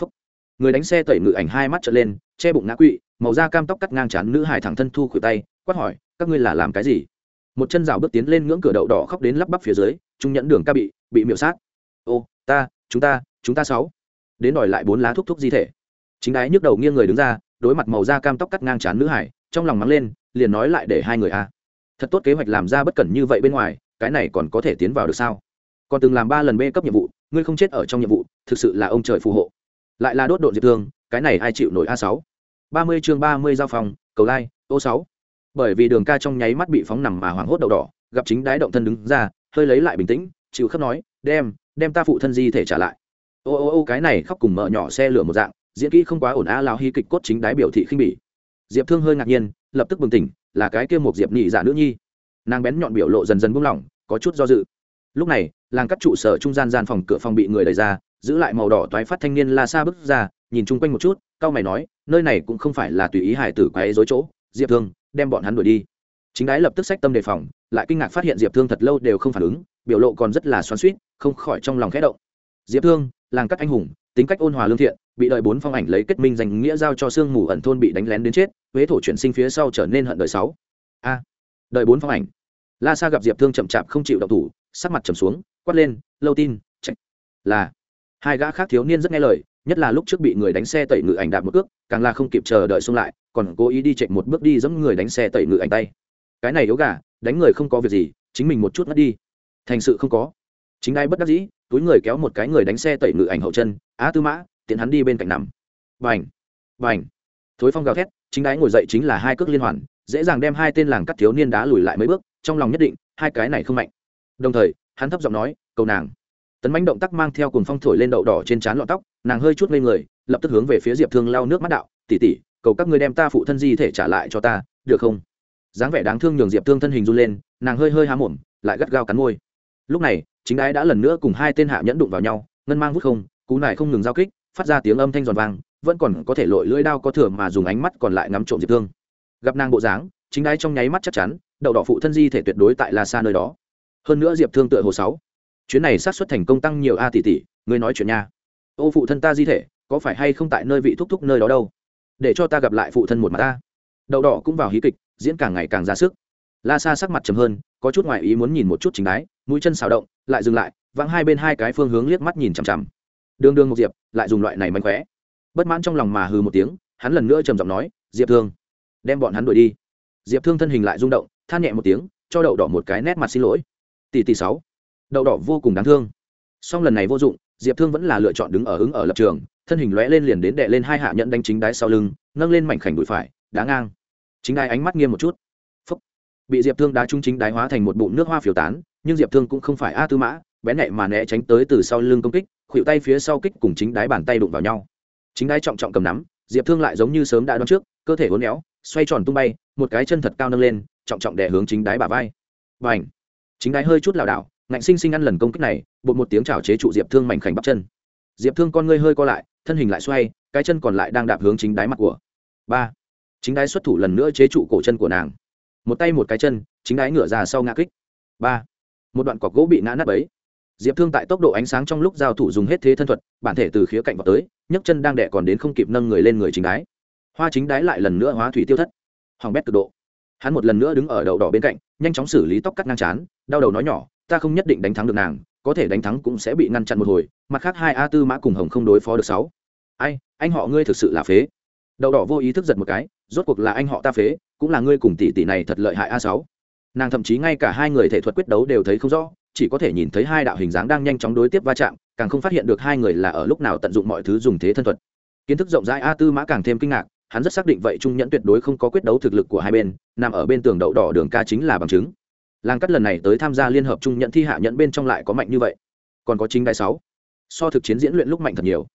phúc. Người đánh xe tẩy ngự ảnh hai mắt trở lên, che bụng ngã quỵ, màu da cam tóc cắt ngang chán nữ hài thẳng thân thu khuỷu tay, quát hỏi, các ngươi là làm cái gì? Một chân rào bước tiến lên ngưỡng cửa đậu đỏ khóc đến lắp bắp phía dưới, trung nhẫn đường ca bị bị miệu sát. Ô, ta, chúng ta chúng ta sáu. Đến đòi lại bốn lá thuốc thuốc di thể. Chính đái nhức đầu nghiêng người đứng ra, đối mặt màu da cam tóc cắt ngang chán nữ hải, trong lòng mắng lên, liền nói lại để hai người a. Thật tốt kế hoạch làm ra bất cẩn như vậy bên ngoài, cái này còn có thể tiến vào được sao? Còn từng làm ba lần b cấp nhiệm vụ, ngươi không chết ở trong nhiệm vụ, thực sự là ông trời phù hộ. Lại là đốt độn diệt thương, cái này ai chịu nổi a sáu? Ba mươi chương ba mươi giao phòng, cầu lai, ô sáu. Bởi vì đường ca trong nháy mắt bị phóng nằm mà hoảng hốt đầu đỏ, gặp chính đái động thân đứng ra, hơi lấy lại bình tĩnh chịu khắp nói, đem đem ta phụ thân di thể trả lại. Ô ô ô, cái này khóc cùng mợ nhỏ xe lửa một dạng, diễn kỹ không quá ổn a lao hy kịch cốt chính đái biểu thị khinh bỉ. Diệp thương hơi ngạc nhiên, lập tức bừng tỉnh, là cái kia một diệp nhị giả nữ nhi. Nàng bén nhọn biểu lộ dần dần buông lỏng, có chút do dự. Lúc này, làng cắt trụ sở trung gian gian phòng cửa phòng bị người đẩy ra, giữ lại màu đỏ toái phát thanh niên la xa bước ra, nhìn chung quanh một chút cao mày nói, nơi này cũng không phải là tùy ý hải tử quấy dối chỗ, diệp thương, đem bọn hắn đuổi đi chính đái lập tức sách tâm đề phòng, lại kinh ngạc phát hiện diệp thương thật lâu đều không phản ứng, biểu lộ còn rất là xoắn suýt không khỏi trong lòng khẽ động. Diệp thương, làng cắt anh hùng, tính cách ôn hòa lương thiện, bị đợi bốn phong ảnh lấy kết minh danh nghĩa giao cho sương mù ẩn thôn bị đánh lén đến chết, huế thổ chuyển sinh phía sau trở nên hận đời sáu. A, đợi bốn phong ảnh. La sa gặp diệp thương chậm chạp không chịu động thủ, sắc mặt trầm xuống, quát lên, lâu tin, chạy. Là, hai gã khác thiếu niên rất nghe lời, nhất là lúc trước bị người đánh xe tẩy ngự ảnh đạp một cước, càng là không kịp chờ đợi xung lại, còn cố ý đi chạy một bước đi giống người đánh xe tẩy ngự ảnh tay cái này yếu gà, đánh người không có việc gì, chính mình một chút mất đi. Thành sự không có. Chính ai bất đắc dĩ, túi người kéo một cái người đánh xe tẩy ngự ảnh hậu chân, á tư mã, tiện hắn đi bên cạnh nằm. Vành vành thối phong gào thét, chính đái ngồi dậy chính là hai cước liên hoàn, dễ dàng đem hai tên làng cắt thiếu niên đá lùi lại mấy bước, trong lòng nhất định, hai cái này không mạnh. Đồng thời, hắn thấp giọng nói, cầu nàng. Tấn manh động tác mang theo cùng phong thổi lên đậu đỏ trên trán lọn tóc, nàng hơi chút lên người, lập tức hướng về phía diệp thương lau nước mắt đạo tỉ tỉ cầu các ngươi đem ta phụ thân di thể trả lại cho ta, được không? Dáng vẻ đáng thương nhường diệp thương thân hình run lên, nàng hơi hơi há mồm, lại gắt gao cắn môi. Lúc này, chính ái đã lần nữa cùng hai tên hạ nhẫn đụng vào nhau, ngân mang vút không, cú này không ngừng giao kích, phát ra tiếng âm thanh giòn vang, vẫn còn có thể lội lưỡi đao có thừa mà dùng ánh mắt còn lại ngắm trộm diệp thương. Gặp nàng bộ dáng, chính ái trong nháy mắt chắc chắn, đậu đỏ phụ thân di thể tuyệt đối tại la xa nơi đó. Hơn nữa diệp thương tựa hồ sáu. Chuyến này sát xuất thành công tăng nhiều a tỷ tỷ, ngươi nói chuyện nha. Ô phụ thân ta di thể, có phải hay không tại nơi vị thúc thúc nơi đó đâu? Để cho ta gặp lại phụ thân một mặt ta. Đậu đỏ cũng vào hí kịch diễn càng ngày càng ra sức. La sa sắc mặt trầm hơn, có chút ngoại ý muốn nhìn một chút chính đái, mũi chân xào động, lại dừng lại vắng hai bên hai cái phương hướng liếc mắt nhìn chằm chằm. Đường đường một diệp lại dùng loại này mánh khóe bất mãn trong lòng mà hừ một tiếng, hắn lần nữa trầm giọng nói, diệp thương, đem bọn hắn đuổi đi. Diệp thương thân hình lại rung động, than nhẹ một tiếng, cho đậu đỏ một cái nét mặt xin lỗi. Tỷ tỷ sáu, đậu đỏ vô cùng đáng thương. Song lần này vô dụng, diệp thương vẫn là lựa chọn đứng ở ứng ở lập trường, thân hình lóe lên liền đến đệ lên hai hạ nhận đánh chính đáy sau lưng, nâng lên mảnh khảnh bụi phải, đá ngang chính đai ánh mắt nghiêm một chút. Phúc. bị diệp thương đá trung chính đái hóa thành một bụng nước hoa phiêu tán, nhưng diệp thương cũng không phải a tư mã, bén nhẹ mà né tránh tới từ sau lưng công kích khuỵu tay phía sau kích cùng chính đái bàn tay đụng vào nhau. Chính đái trọng trọng cầm nắm, diệp thương lại giống như sớm đã đoán trước, cơ thể uốn éo, xoay tròn tung bay, một cái chân thật cao nâng lên, trọng trọng đè hướng chính đái bà vai. Và ảnh chính đái hơi chút lảo đảo, ngạnh sinh sinh ăn lần công kích này, bột một tiếng chảo chế trụ diệp thương mảnh khảnh bắp chân. Diệp thương con ngươi hơi co lại, thân hình lại xoay, cái chân còn lại đang đạp hướng chính đáy mặt của. Ba chính Đái xuất thủ lần nữa chế trụ cổ chân của nàng. Một tay một cái chân, chính Đái ngửa ra sau ngã kích. Ba. Một đoạn cọc gỗ bị ngã nát ấy diệp thương tại tốc độ ánh sáng trong lúc giao thủ dùng hết thế thân thuật, bản thể từ khía cạnh vào tới, nhấc chân đang đẻ còn đến không kịp nâng người lên người chính Đái. hoa chính Đái lại lần nữa hóa thủy tiêu thất. Hoàng bét cực độ. Hắn một lần nữa đứng ở đầu đỏ bên cạnh, nhanh chóng xử lý tóc cắt ngang chán, đau đầu nói nhỏ, ta không nhất định đánh thắng được nàng, có thể đánh thắng cũng sẽ bị ngăn chặn một hồi, mặt khác hai a tư mã cùng hồng không đối phó được sáu. Ai, anh họ ngươi thực sự là phế đậu đỏ vô ý thức giật một cái, rốt cuộc là anh họ ta phế, cũng là ngươi cùng tỷ tỷ này thật lợi hại a sáu. Nàng thậm chí ngay cả hai người thể thuật quyết đấu đều thấy không rõ, chỉ có thể nhìn thấy hai đạo hình dáng đang nhanh chóng đối tiếp va chạm, càng không phát hiện được hai người là ở lúc nào tận dụng mọi thứ dùng thế thân thuật. Kiến thức rộng rãi a tư mã càng thêm kinh ngạc, hắn rất xác định vậy trung nhẫn tuyệt đối không có quyết đấu thực lực của hai bên, nằm ở bên tường đậu đỏ đường ca chính là bằng chứng. Làng cắt lần này tới tham gia liên hợp trung nhẫn thi hạ nhẫn bên trong lại có mạnh như vậy. Còn có chính đại sáu. So thực chiến diễn luyện lúc mạnh thật nhiều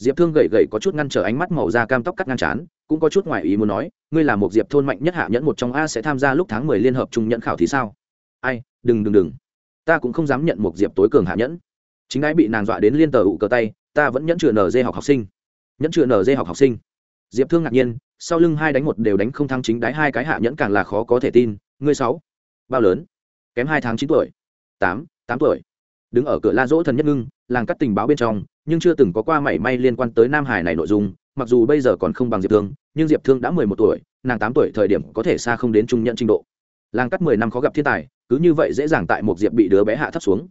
diệp thương gậy gậy có chút ngăn trở ánh mắt màu da cam tóc cắt ngang chán cũng có chút ngoài ý muốn nói, ngươi là một diệp thôn mạnh nhất hạ nhẫn một trong a sẽ tham gia lúc tháng mười liên hợp trung nhận khảo thì sao? Ai, đừng đừng đừng. Ta cũng không dám nhận một diệp tối cường hạ nhẫn. Chính ái bị nàng dọa đến liên tờ ụ cờ tay, ta vẫn nhẫn chừa nở dê học học sinh. Nhẫn chừa nở dê học học sinh. Diệp thương ngạc nhiên, sau lưng hai đánh một đều đánh không thắng chính đái hai cái hạ nhẫn càng là khó có thể tin. Ngươi sáu, bao lớn? Kém hai tháng chín tuổi. Tám tám tuổi đứng ở cửa la dỗ thần nhất ngưng, làng cắt tình báo bên trong, nhưng chưa từng có qua mảy may liên quan tới nam hải này nội dung, mặc dù bây giờ còn không bằng diệp thương, nhưng diệp thương đã mười một tuổi, nàng tám tuổi thời điểm có thể xa không đến trung nhận trình độ. Làng cắt mười năm khó gặp thiên tài, cứ như vậy dễ dàng tại một diệp bị đứa bé hạ thấp xuống.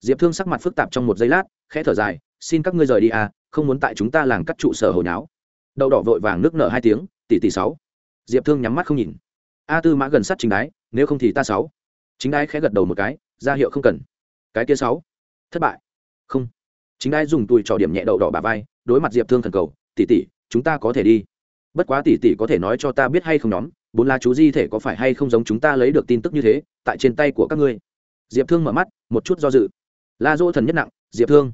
Diệp thương sắc mặt phức tạp trong một giây lát, khẽ thở dài, xin các ngươi rời đi à không muốn tại chúng ta làng cắt trụ sở hồi náo đậu đỏ vội vàng nước nở hai tiếng, tỷ tỷ sáu. Diệp thương nhắm mắt không nhìn. A tư mã gần sát chính đái, nếu không thì ta sáu. Chính đái khẽ gật đầu một cái, ra hiệu không cần cái kia sáu, thất bại. Không. Chính đái dùng tùi trò điểm nhẹ đậu đỏ bà vai, đối mặt diệp thương thần cầu, tỷ tỷ, chúng ta có thể đi. Bất quá tỷ tỷ có thể nói cho ta biết hay không nhóm, bốn la chú di thể có phải hay không giống chúng ta lấy được tin tức như thế, tại trên tay của các ngươi. Diệp thương mở mắt, một chút do dự. La dỗ thần nhất nặng, diệp thương,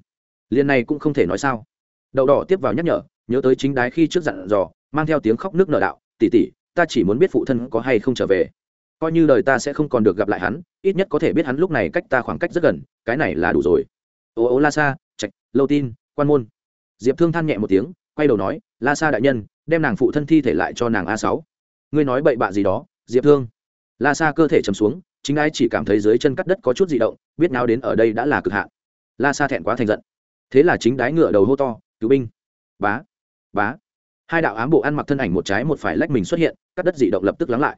liền này cũng không thể nói sao. Đậu đỏ tiếp vào nhắc nhở, nhớ tới chính đái khi trước dặn dò, mang theo tiếng khóc nước nợ đạo, tỷ tỷ, ta chỉ muốn biết phụ thân có hay không trở về coi như đời ta sẽ không còn được gặp lại hắn, ít nhất có thể biết hắn lúc này cách ta khoảng cách rất gần, cái này là đủ rồi. Ô ô la sa, trạch, lâu tin, quan môn. Diệp thương than nhẹ một tiếng, quay đầu nói, la sa đại nhân, đem nàng phụ thân thi thể lại cho nàng a sáu. Ngươi nói bậy bạ gì đó, diệp thương. La sa cơ thể chầm xuống, chính ai chỉ cảm thấy dưới chân cắt đất có chút di động, biết nào đến ở đây đã là cực hạn. La sa thẹn quá thành giận. Thế là chính đái ngựa đầu hô to, cứu binh. Bá bá. Hai đạo ám bộ ăn mặc thân ảnh một trái một phải lách mình xuất hiện, cắt đất dị động lập tức lắng lại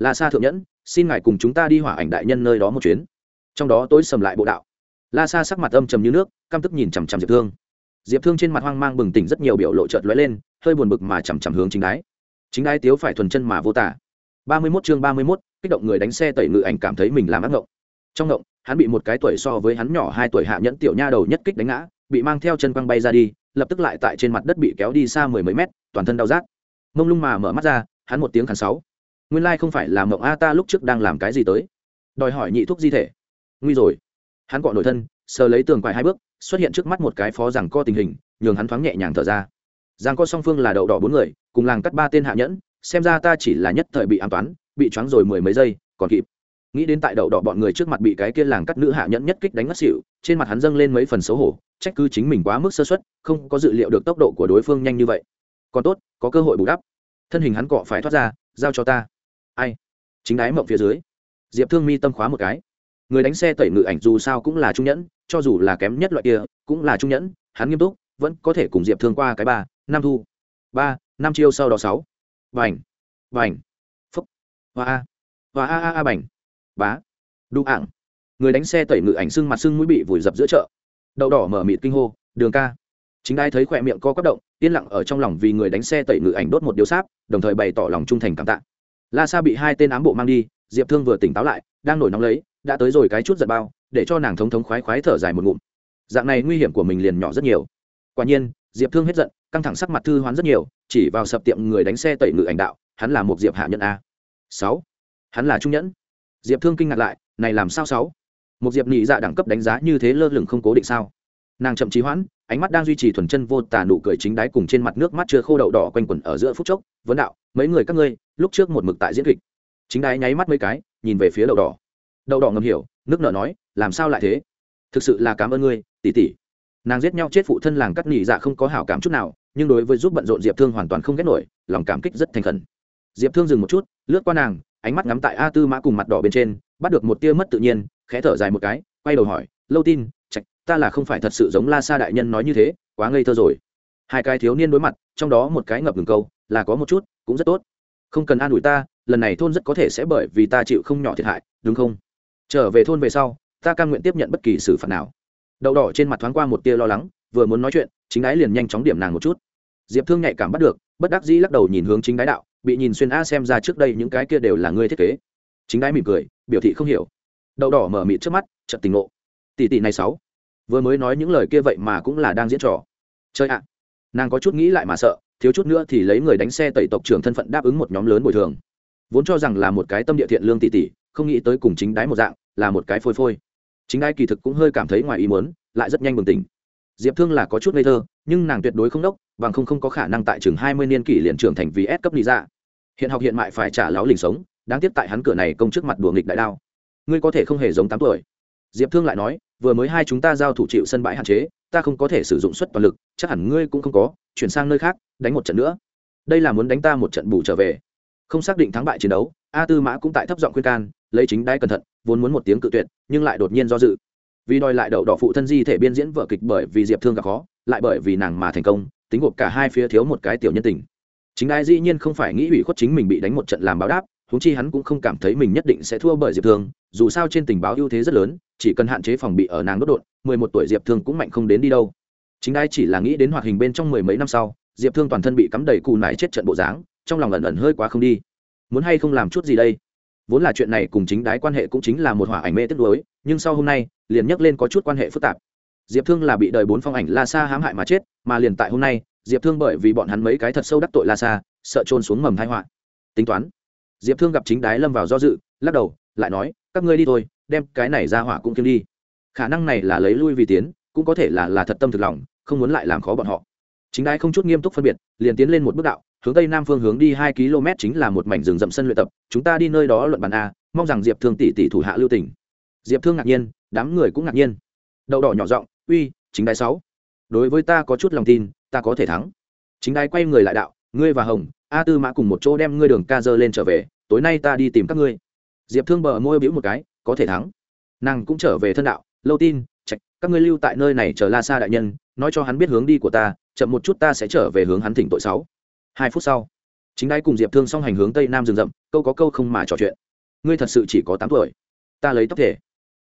la sa thượng nhẫn, xin ngài cùng chúng ta đi hỏa ảnh đại nhân nơi đó một chuyến. Trong đó tối sầm lại bộ đạo. La sa sắc mặt âm trầm như nước, căm tức nhìn chằm chằm diệp thương. Diệp thương trên mặt hoang mang bừng tỉnh rất nhiều biểu lộ trợt lóe lên, hơi buồn bực mà chằm chằm hướng chính đái. Chính đái tiếu phải thuần chân mà vô tả. Ba mươi mốt chương ba mươi mốt, kích động người đánh xe tẩy ngự ảnh cảm thấy mình làm ác ngộng. Trong ngộng, hắn bị một cái tuổi so với hắn nhỏ hai tuổi hạ nhẫn tiểu nha đầu nhất kích đánh ngã, bị mang theo chân quăng bay ra đi, lập tức lại tại trên mặt đất bị kéo đi xa mười mấy mét, toàn thân đau rát. Mông lung mà mở mắt ra, hắn một tiếng khàn sáu nguyên lai không phải là mộng a ta lúc trước đang làm cái gì tới? Đòi hỏi nhị thuốc di thể. Nguy rồi. Hắn cọ nổi thân, sờ lấy tường quài hai bước, xuất hiện trước mắt một cái phó rằng co tình hình, nhường hắn thoáng nhẹ nhàng thở ra. Rằng co song phương là đậu đỏ bốn người, cùng làng cắt ba tên hạ nhẫn, xem ra ta chỉ là nhất thời bị an toán, bị choáng rồi mười mấy giây, còn kịp. Nghĩ đến tại đậu đỏ bọn người trước mặt bị cái kia làng cắt nữ hạ nhẫn nhất kích đánh ngất xỉu, trên mặt hắn dâng lên mấy phần xấu hổ, trách cứ chính mình quá mức sơ xuất không có dự liệu được tốc độ của đối phương nhanh như vậy. Còn tốt, có cơ hội bù đắp. Thân hình hắn cọ phải thoát ra, giao cho ta ai? Chính đái mộng phía dưới. Diệp thương mi tâm khóa một cái. Người đánh xe tẩy ngự ảnh dù sao cũng là trung nhẫn, cho dù là kém nhất loại kia, cũng là trung nhẫn, hắn nghiêm túc, vẫn có thể cùng diệp thương qua cái ba, năm thu. Ba, năm chiêu sau đó sáu. Vành vành phúc. Và a. Và a a a bành. Bá. Đu ạng. Người đánh xe tẩy ngự ảnh xương mặt xương mũi bị vùi dập giữa chợ. Đậu đỏ mở mịt kinh hô, đường ca. Chính đai thấy khỏe miệng co quắp động, yên lặng ở trong lòng vì người đánh xe tẩy ngự ảnh đốt một điếu sáp, đồng thời bày tỏ lòng trung thành cảm tạ la sa bị hai tên ám bộ mang đi, diệp thương vừa tỉnh táo lại, đang nổi nóng lấy, đã tới rồi cái chút giật bao, để cho nàng thống thống khoái khoái thở dài một ngụm. Dạng này nguy hiểm của mình liền nhỏ rất nhiều. Quả nhiên, diệp thương hết giận, căng thẳng sắc mặt thư hoán rất nhiều, chỉ vào sập tiệm người đánh xe tẩy ngự ảnh đạo, hắn là một diệp hạ nhân a. Sáu. Hắn là trung nhẫn. Diệp thương kinh ngạc lại, này làm sao sáu? Một diệp nhị dạ đẳng cấp đánh giá như thế lơ lửng không cố định sao? Nàng chậm trí hoãn, ánh mắt đang duy trì thuần chân vô tà nụ cười chính đáy cùng trên mặt nước mắt chưa khô đậu đỏ quanh quẩn ở giữa phút chốc, vấn đạo mấy người các ngươi, lúc trước một mực tại diễn kịch. Chính đái nháy mắt mấy cái, nhìn về phía đậu đỏ. Đậu đỏ ngầm hiểu, nước nợ nói, làm sao lại thế? Thực sự là cảm ơn ngươi, tỷ tỷ. Nàng giết nhau chết phụ thân làng cắt nghỉ dạ không có hảo cảm chút nào, nhưng đối với giúp bận rộn diệp thương hoàn toàn không ghét nổi, lòng cảm kích rất thành khẩn. Diệp thương dừng một chút, lướt qua nàng, ánh mắt ngắm tại a tư mã cùng mặt đỏ bên trên, bắt được một tia mất tự nhiên, khẽ thở dài một cái, quay đầu hỏi, lâu tin, trạch, ta là không phải thật sự giống la sa đại nhân nói như thế, quá ngây thơ rồi. Hai cái thiếu niên đối mặt, trong đó một cái ngập ngừng câu là có một chút, cũng rất tốt. Không cần an ủi ta, lần này thôn rất có thể sẽ bởi vì ta chịu không nhỏ thiệt hại, đúng không? Trở về thôn về sau, ta cam nguyện tiếp nhận bất kỳ xử phạt nào. Đậu đỏ trên mặt thoáng qua một tia lo lắng, vừa muốn nói chuyện, chính ái liền nhanh chóng điểm nàng một chút. Diệp thương nhạy cảm bắt được, bất đắc dĩ lắc đầu nhìn hướng chính đái đạo, bị nhìn xuyên a xem ra trước đây những cái kia đều là ngươi thiết kế. Chính đái mỉm cười, biểu thị không hiểu. Đậu đỏ mở mịt trước mắt chật tình ngộ. Tỷ tỷ này sáu. Vừa mới nói những lời kia vậy mà cũng là đang diễn trò. Chơi ạ. Nàng có chút nghĩ lại mà sợ thiếu chút nữa thì lấy người đánh xe tẩy tộc trưởng thân phận đáp ứng một nhóm lớn bồi thường. Vốn cho rằng là một cái tâm địa thiện lương tỷ tỷ không nghĩ tới cùng chính đái một dạng, là một cái phôi phôi. Chính đái kỳ thực cũng hơi cảm thấy ngoài ý muốn, lại rất nhanh bừng tỉnh. Diệp thương là có chút ngây thơ, nhưng nàng tuyệt đối không đốc, bằng không không có khả năng tại trường hai mươi niên kỷ liền trưởng thành vì S cấp lý ra. Hiện học hiện mại phải trả láo lình sống, đáng tiếc tại hắn cửa này công trước mặt đùa nghịch đại đao. Ngươi có thể không hề giống tám tuổi. Diệp thương lại nói vừa mới hai chúng ta giao thủ chịu sân bãi hạn chế, ta không có thể sử dụng suất toàn lực, chắc hẳn ngươi cũng không có, chuyển sang nơi khác, đánh một trận nữa. Đây là muốn đánh ta một trận bù trở về. Không xác định thắng bại chiến đấu, a tư mã cũng tại thấp giọng khuyên can, lấy chính đai cẩn thận, vốn muốn một tiếng cự tuyệt, nhưng lại đột nhiên do dự. Vì đòi lại đậu đỏ phụ thân di thể biên diễn vở kịch bởi vì diệp thương gặp khó, lại bởi vì nàng mà thành công, tính gộp cả hai phía thiếu một cái tiểu nhân tình. Chính đai dĩ nhiên không phải nghĩ ủy khuất chính mình bị đánh một trận làm báo đáp húng chi hắn cũng không cảm thấy mình nhất định sẽ thua bởi diệp thương, dù sao trên tình báo ưu thế rất lớn chỉ cần hạn chế phòng bị ở nàng đốt đột mười một tuổi diệp thương cũng mạnh không đến đi đâu. Chính ai chỉ là nghĩ đến hoạt hình bên trong mười mấy năm sau, diệp thương toàn thân bị cắm đầy cù nải chết trận bộ dáng, trong lòng ẩn ẩn hơi quá không đi. Muốn hay không làm chút gì đây? Vốn là chuyện này cùng chính đái quan hệ cũng chính là một hỏa ảnh mê tức nuối, nhưng sau hôm nay, liền nhắc lên có chút quan hệ phức tạp. Diệp thương là bị đời bốn phong ảnh la sa hãm hại mà chết, mà liền tại hôm nay, diệp thương bởi vì bọn hắn mấy cái thật sâu đắc tội la sa, sợ trôn xuống mầm thái họa. Tính toán, diệp thương gặp chính đái lâm vào do dự, lắc đầu, lại nói các ngươi đi thôi, đem cái này ra hỏa cũng kiếm đi. Khả năng này là lấy lui vì tiến, cũng có thể là là thật tâm thực lòng, không muốn lại làm khó bọn họ. Chính đai không chút nghiêm túc phân biệt, liền tiến lên một bước đạo, hướng tây nam phương hướng đi hai km chính là một mảnh rừng rậm sân luyện tập, chúng ta đi nơi đó luận bàn a, mong rằng diệp thương tỷ tỷ thủ hạ lưu tỉnh diệp thương ngạc nhiên, đám người cũng ngạc nhiên. Đậu đỏ nhỏ giọng, uy, chính đai sáu, đối với ta có chút lòng tin, ta có thể thắng. Chính đai quay người lại đạo, ngươi và hồng, a tư mã cùng một chỗ đem ngươi đường ca dơ lên trở về, tối nay ta đi tìm các ngươi diệp thương bờ môi biểu một cái, có thể thắng. Nàng cũng trở về thân đạo, lâu tin, trạch, các ngươi lưu tại nơi này chờ la sa đại nhân, nói cho hắn biết hướng đi của ta, chậm một chút ta sẽ trở về hướng hắn thỉnh tội sáu. Hai phút sau, chính đái cùng diệp thương song hành hướng tây nam rừng rậm, câu có câu không mà trò chuyện. Ngươi thật sự chỉ có tám tuổi, ta lấy tóc thể,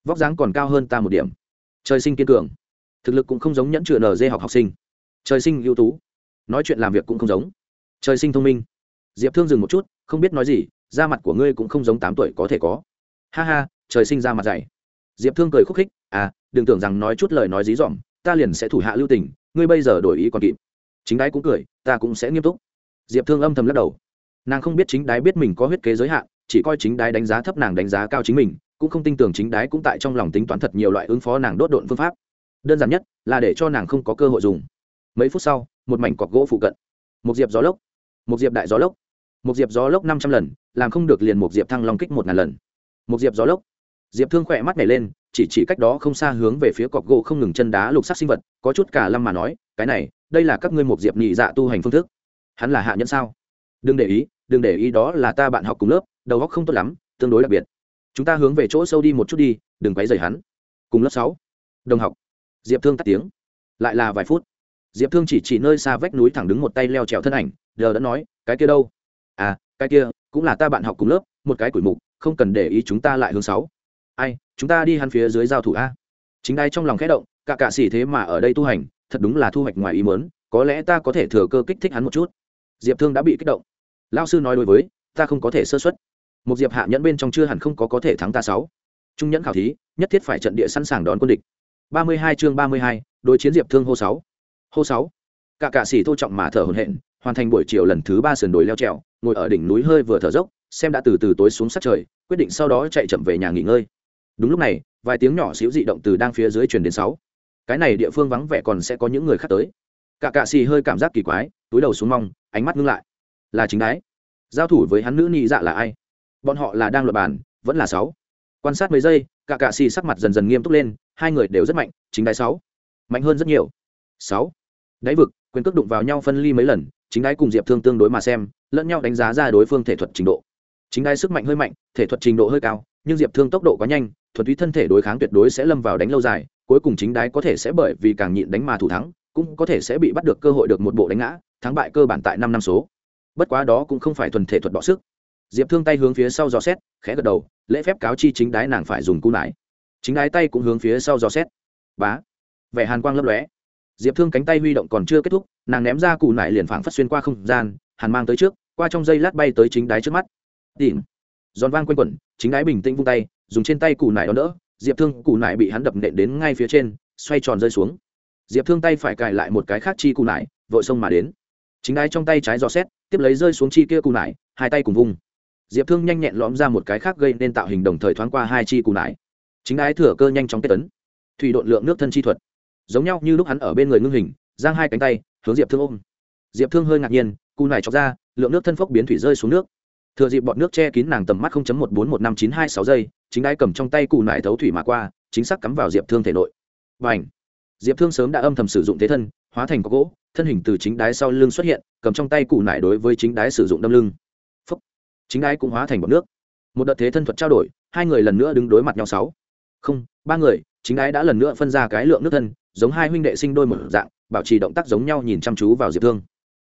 vóc dáng còn cao hơn ta một điểm. Trời sinh kiên cường, thực lực cũng không giống nhẫn chừa nở dê học học sinh. Trời sinh ưu tú, nói chuyện làm việc cũng không giống. Trời sinh thông minh. Diệp thương dừng một chút, không biết nói gì da mặt của ngươi cũng không giống tám tuổi có thể có. Ha ha, trời sinh ra mặt dày. Diệp thương cười khúc khích à đừng tưởng rằng nói chút lời nói dí dỏm, ta liền sẽ thủ hạ lưu tình, ngươi bây giờ đổi ý còn kịp. Chính đái cũng cười, ta cũng sẽ nghiêm túc. Diệp thương âm thầm lắc đầu. Nàng không biết chính đái biết mình có huyết kế giới hạn, chỉ coi chính đái đánh giá thấp nàng đánh giá cao chính mình, cũng không tin tưởng chính đái cũng tại trong lòng tính toán thật nhiều loại ứng phó nàng đốt độn phương pháp. Đơn giản nhất là để cho nàng không có cơ hội dùng. Mấy phút sau, một mảnh cọc gỗ phụ cận. Một diệp gió lốc. Một diệp đại gió lốc một diệp gió lốc năm trăm lần, làm không được liền một diệp thăng long kích một ngàn lần. Một diệp gió lốc. Diệp thương khỏe mắt nhảy lên, chỉ chỉ cách đó không xa hướng về phía cọc gỗ không ngừng chân đá lục sắc sinh vật, có chút cả lâm mà nói, cái này, đây là các ngươi một diệp nhị dạ tu hành phương thức. Hắn là hạ nhân sao? Đừng để ý, đừng để ý đó là ta bạn học cùng lớp, đầu óc không tốt lắm, tương đối đặc biệt. Chúng ta hướng về chỗ sâu đi một chút đi, đừng quấy rầy hắn. Cùng lớp sáu, đồng học. Diệp thương tắt tiếng. Lại là vài phút. Diệp thương chỉ chỉ nơi xa vách núi thẳng đứng một tay leo trèo thân ảnh giờ đã nói, cái kia đâu? À cái kia, cũng là ta bạn học cùng lớp, một cái củi mục, không cần để ý chúng ta lại hướng sáu. Ai, chúng ta đi hắn phía dưới giao thủ a. Chính ai trong lòng khẽ động, cả cạ xỉ thế mà ở đây tu hành, thật đúng là thu hoạch ngoài ý mớn có lẽ ta có thể thừa cơ kích thích hắn một chút. Diệp thương đã bị kích động. Lao sư nói đối với, ta không có thể sơ xuất một diệp hạ nhẫn bên trong chưa hẳn không có có thể thắng ta sáu. Trung nhẫn khảo thí, nhất thiết phải trận địa sẵn sàng đón quân địch. Ba mươi hai chương ba mươi hai, đối chiến diệp thương hô sáu. Hô sáu. Cả cạ xỉ thô trọng mà thở hổn hển, hoàn thành buổi chiều lần thứ ba sườn đồi leo trèo ngồi ở đỉnh núi hơi vừa thở dốc, xem đã từ từ tối xuống sát trời, quyết định sau đó chạy chậm về nhà nghỉ ngơi. Đúng lúc này, vài tiếng nhỏ xíu dị động từ đang phía dưới truyền đến sáu. Cái này địa phương vắng vẻ còn sẽ có những người khác tới. Cả cạ xì hơi cảm giác kỳ quái, túi đầu xuống mong, ánh mắt ngưng lại. Là chính đái. Giao thủ với hắn nữ nhị dạ là ai? Bọn họ là đang luật bàn, vẫn là sáu. Quan sát mấy giây, cả cạ xì sắc mặt dần dần nghiêm túc lên, hai người đều rất mạnh, chính đái sáu. Mạnh hơn rất nhiều. Sáu. Đáy vực, quyền cước đụng vào nhau phân ly mấy lần chính đái cùng diệp thương tương đối mà xem, lẫn nhau đánh giá ra đối phương thể thuật trình độ. Chính đái sức mạnh hơi mạnh, thể thuật trình độ hơi cao, nhưng diệp thương tốc độ quá nhanh thuật túy thân thể đối kháng tuyệt đối sẽ lâm vào đánh lâu dài, cuối cùng chính đái có thể sẽ bởi vì càng nhịn đánh mà thủ thắng, cũng có thể sẽ bị bắt được cơ hội được một bộ đánh ngã, thắng bại cơ bản tại năm năm số. Bất quá đó cũng không phải thuần thể thuật bọ sức. Diệp thương tay hướng phía sau dò xét, khẽ gật đầu, lễ phép cáo chi chính đái nàng phải dùng cung nải. Chính đái tay cũng hướng phía sau dò xét. Bá. Vẻ hàn quang lấp lóe diệp thương cánh tay huy động còn chưa kết thúc, nàng ném ra cụ nải liền phảng phất xuyên qua không gian, hàn mang tới trước, qua trong dây lát bay tới chính đái trước mắt. Tìm. Giòn vang quanh quẩn, chính đái bình tĩnh vung tay, dùng trên tay cụ nải đó đỡ, diệp thương cụ nải bị hắn đập nện đến ngay phía trên, xoay tròn rơi xuống. Diệp thương tay phải cài lại một cái khác chi cụ nải, vội xông mà đến. Chính đái trong tay trái dò xét, tiếp lấy rơi xuống chi kia cụ nải, hai tay cùng vung. Diệp thương nhanh nhẹn lõm ra một cái khác gây nên tạo hình đồng thời thoáng qua hai chi cụ nải. Chính đái thừa cơ nhanh chóng kết tấn. Thủy độn lượng nước thân chi thuật giống nhau như lúc hắn ở bên người ngưng hình, giang hai cánh tay, hướng diệp thương ôm. Diệp thương hơi ngạc nhiên cù này chọc ra, lượng nước thân phốc biến thủy rơi xuống nước. Thừa dịp bọn nước che kín nàng tầm mắt một bốn một năm chín hai sáu giây, chính đái cầm trong tay cù nải thấu thủy mà qua, chính xác cắm vào diệp thương thể nội. Và ảnh diệp thương sớm đã âm thầm sử dụng thế thân, hóa thành có gỗ, thân hình từ chính đái sau lưng xuất hiện, cầm trong tay cù nải đối với chính đái sử dụng đâm lưng. Phúc. chính đái cũng hóa thành bọc nước. Một đợt thế thân thuật trao đổi, hai người lần nữa đứng đối mặt nhau sáu. Không, ba người chính đái đã lần nữa phân ra cái lượng nước thân, giống hai huynh đệ sinh đôi một dạng, bảo trì động tác giống nhau nhìn chăm chú vào diệp thương.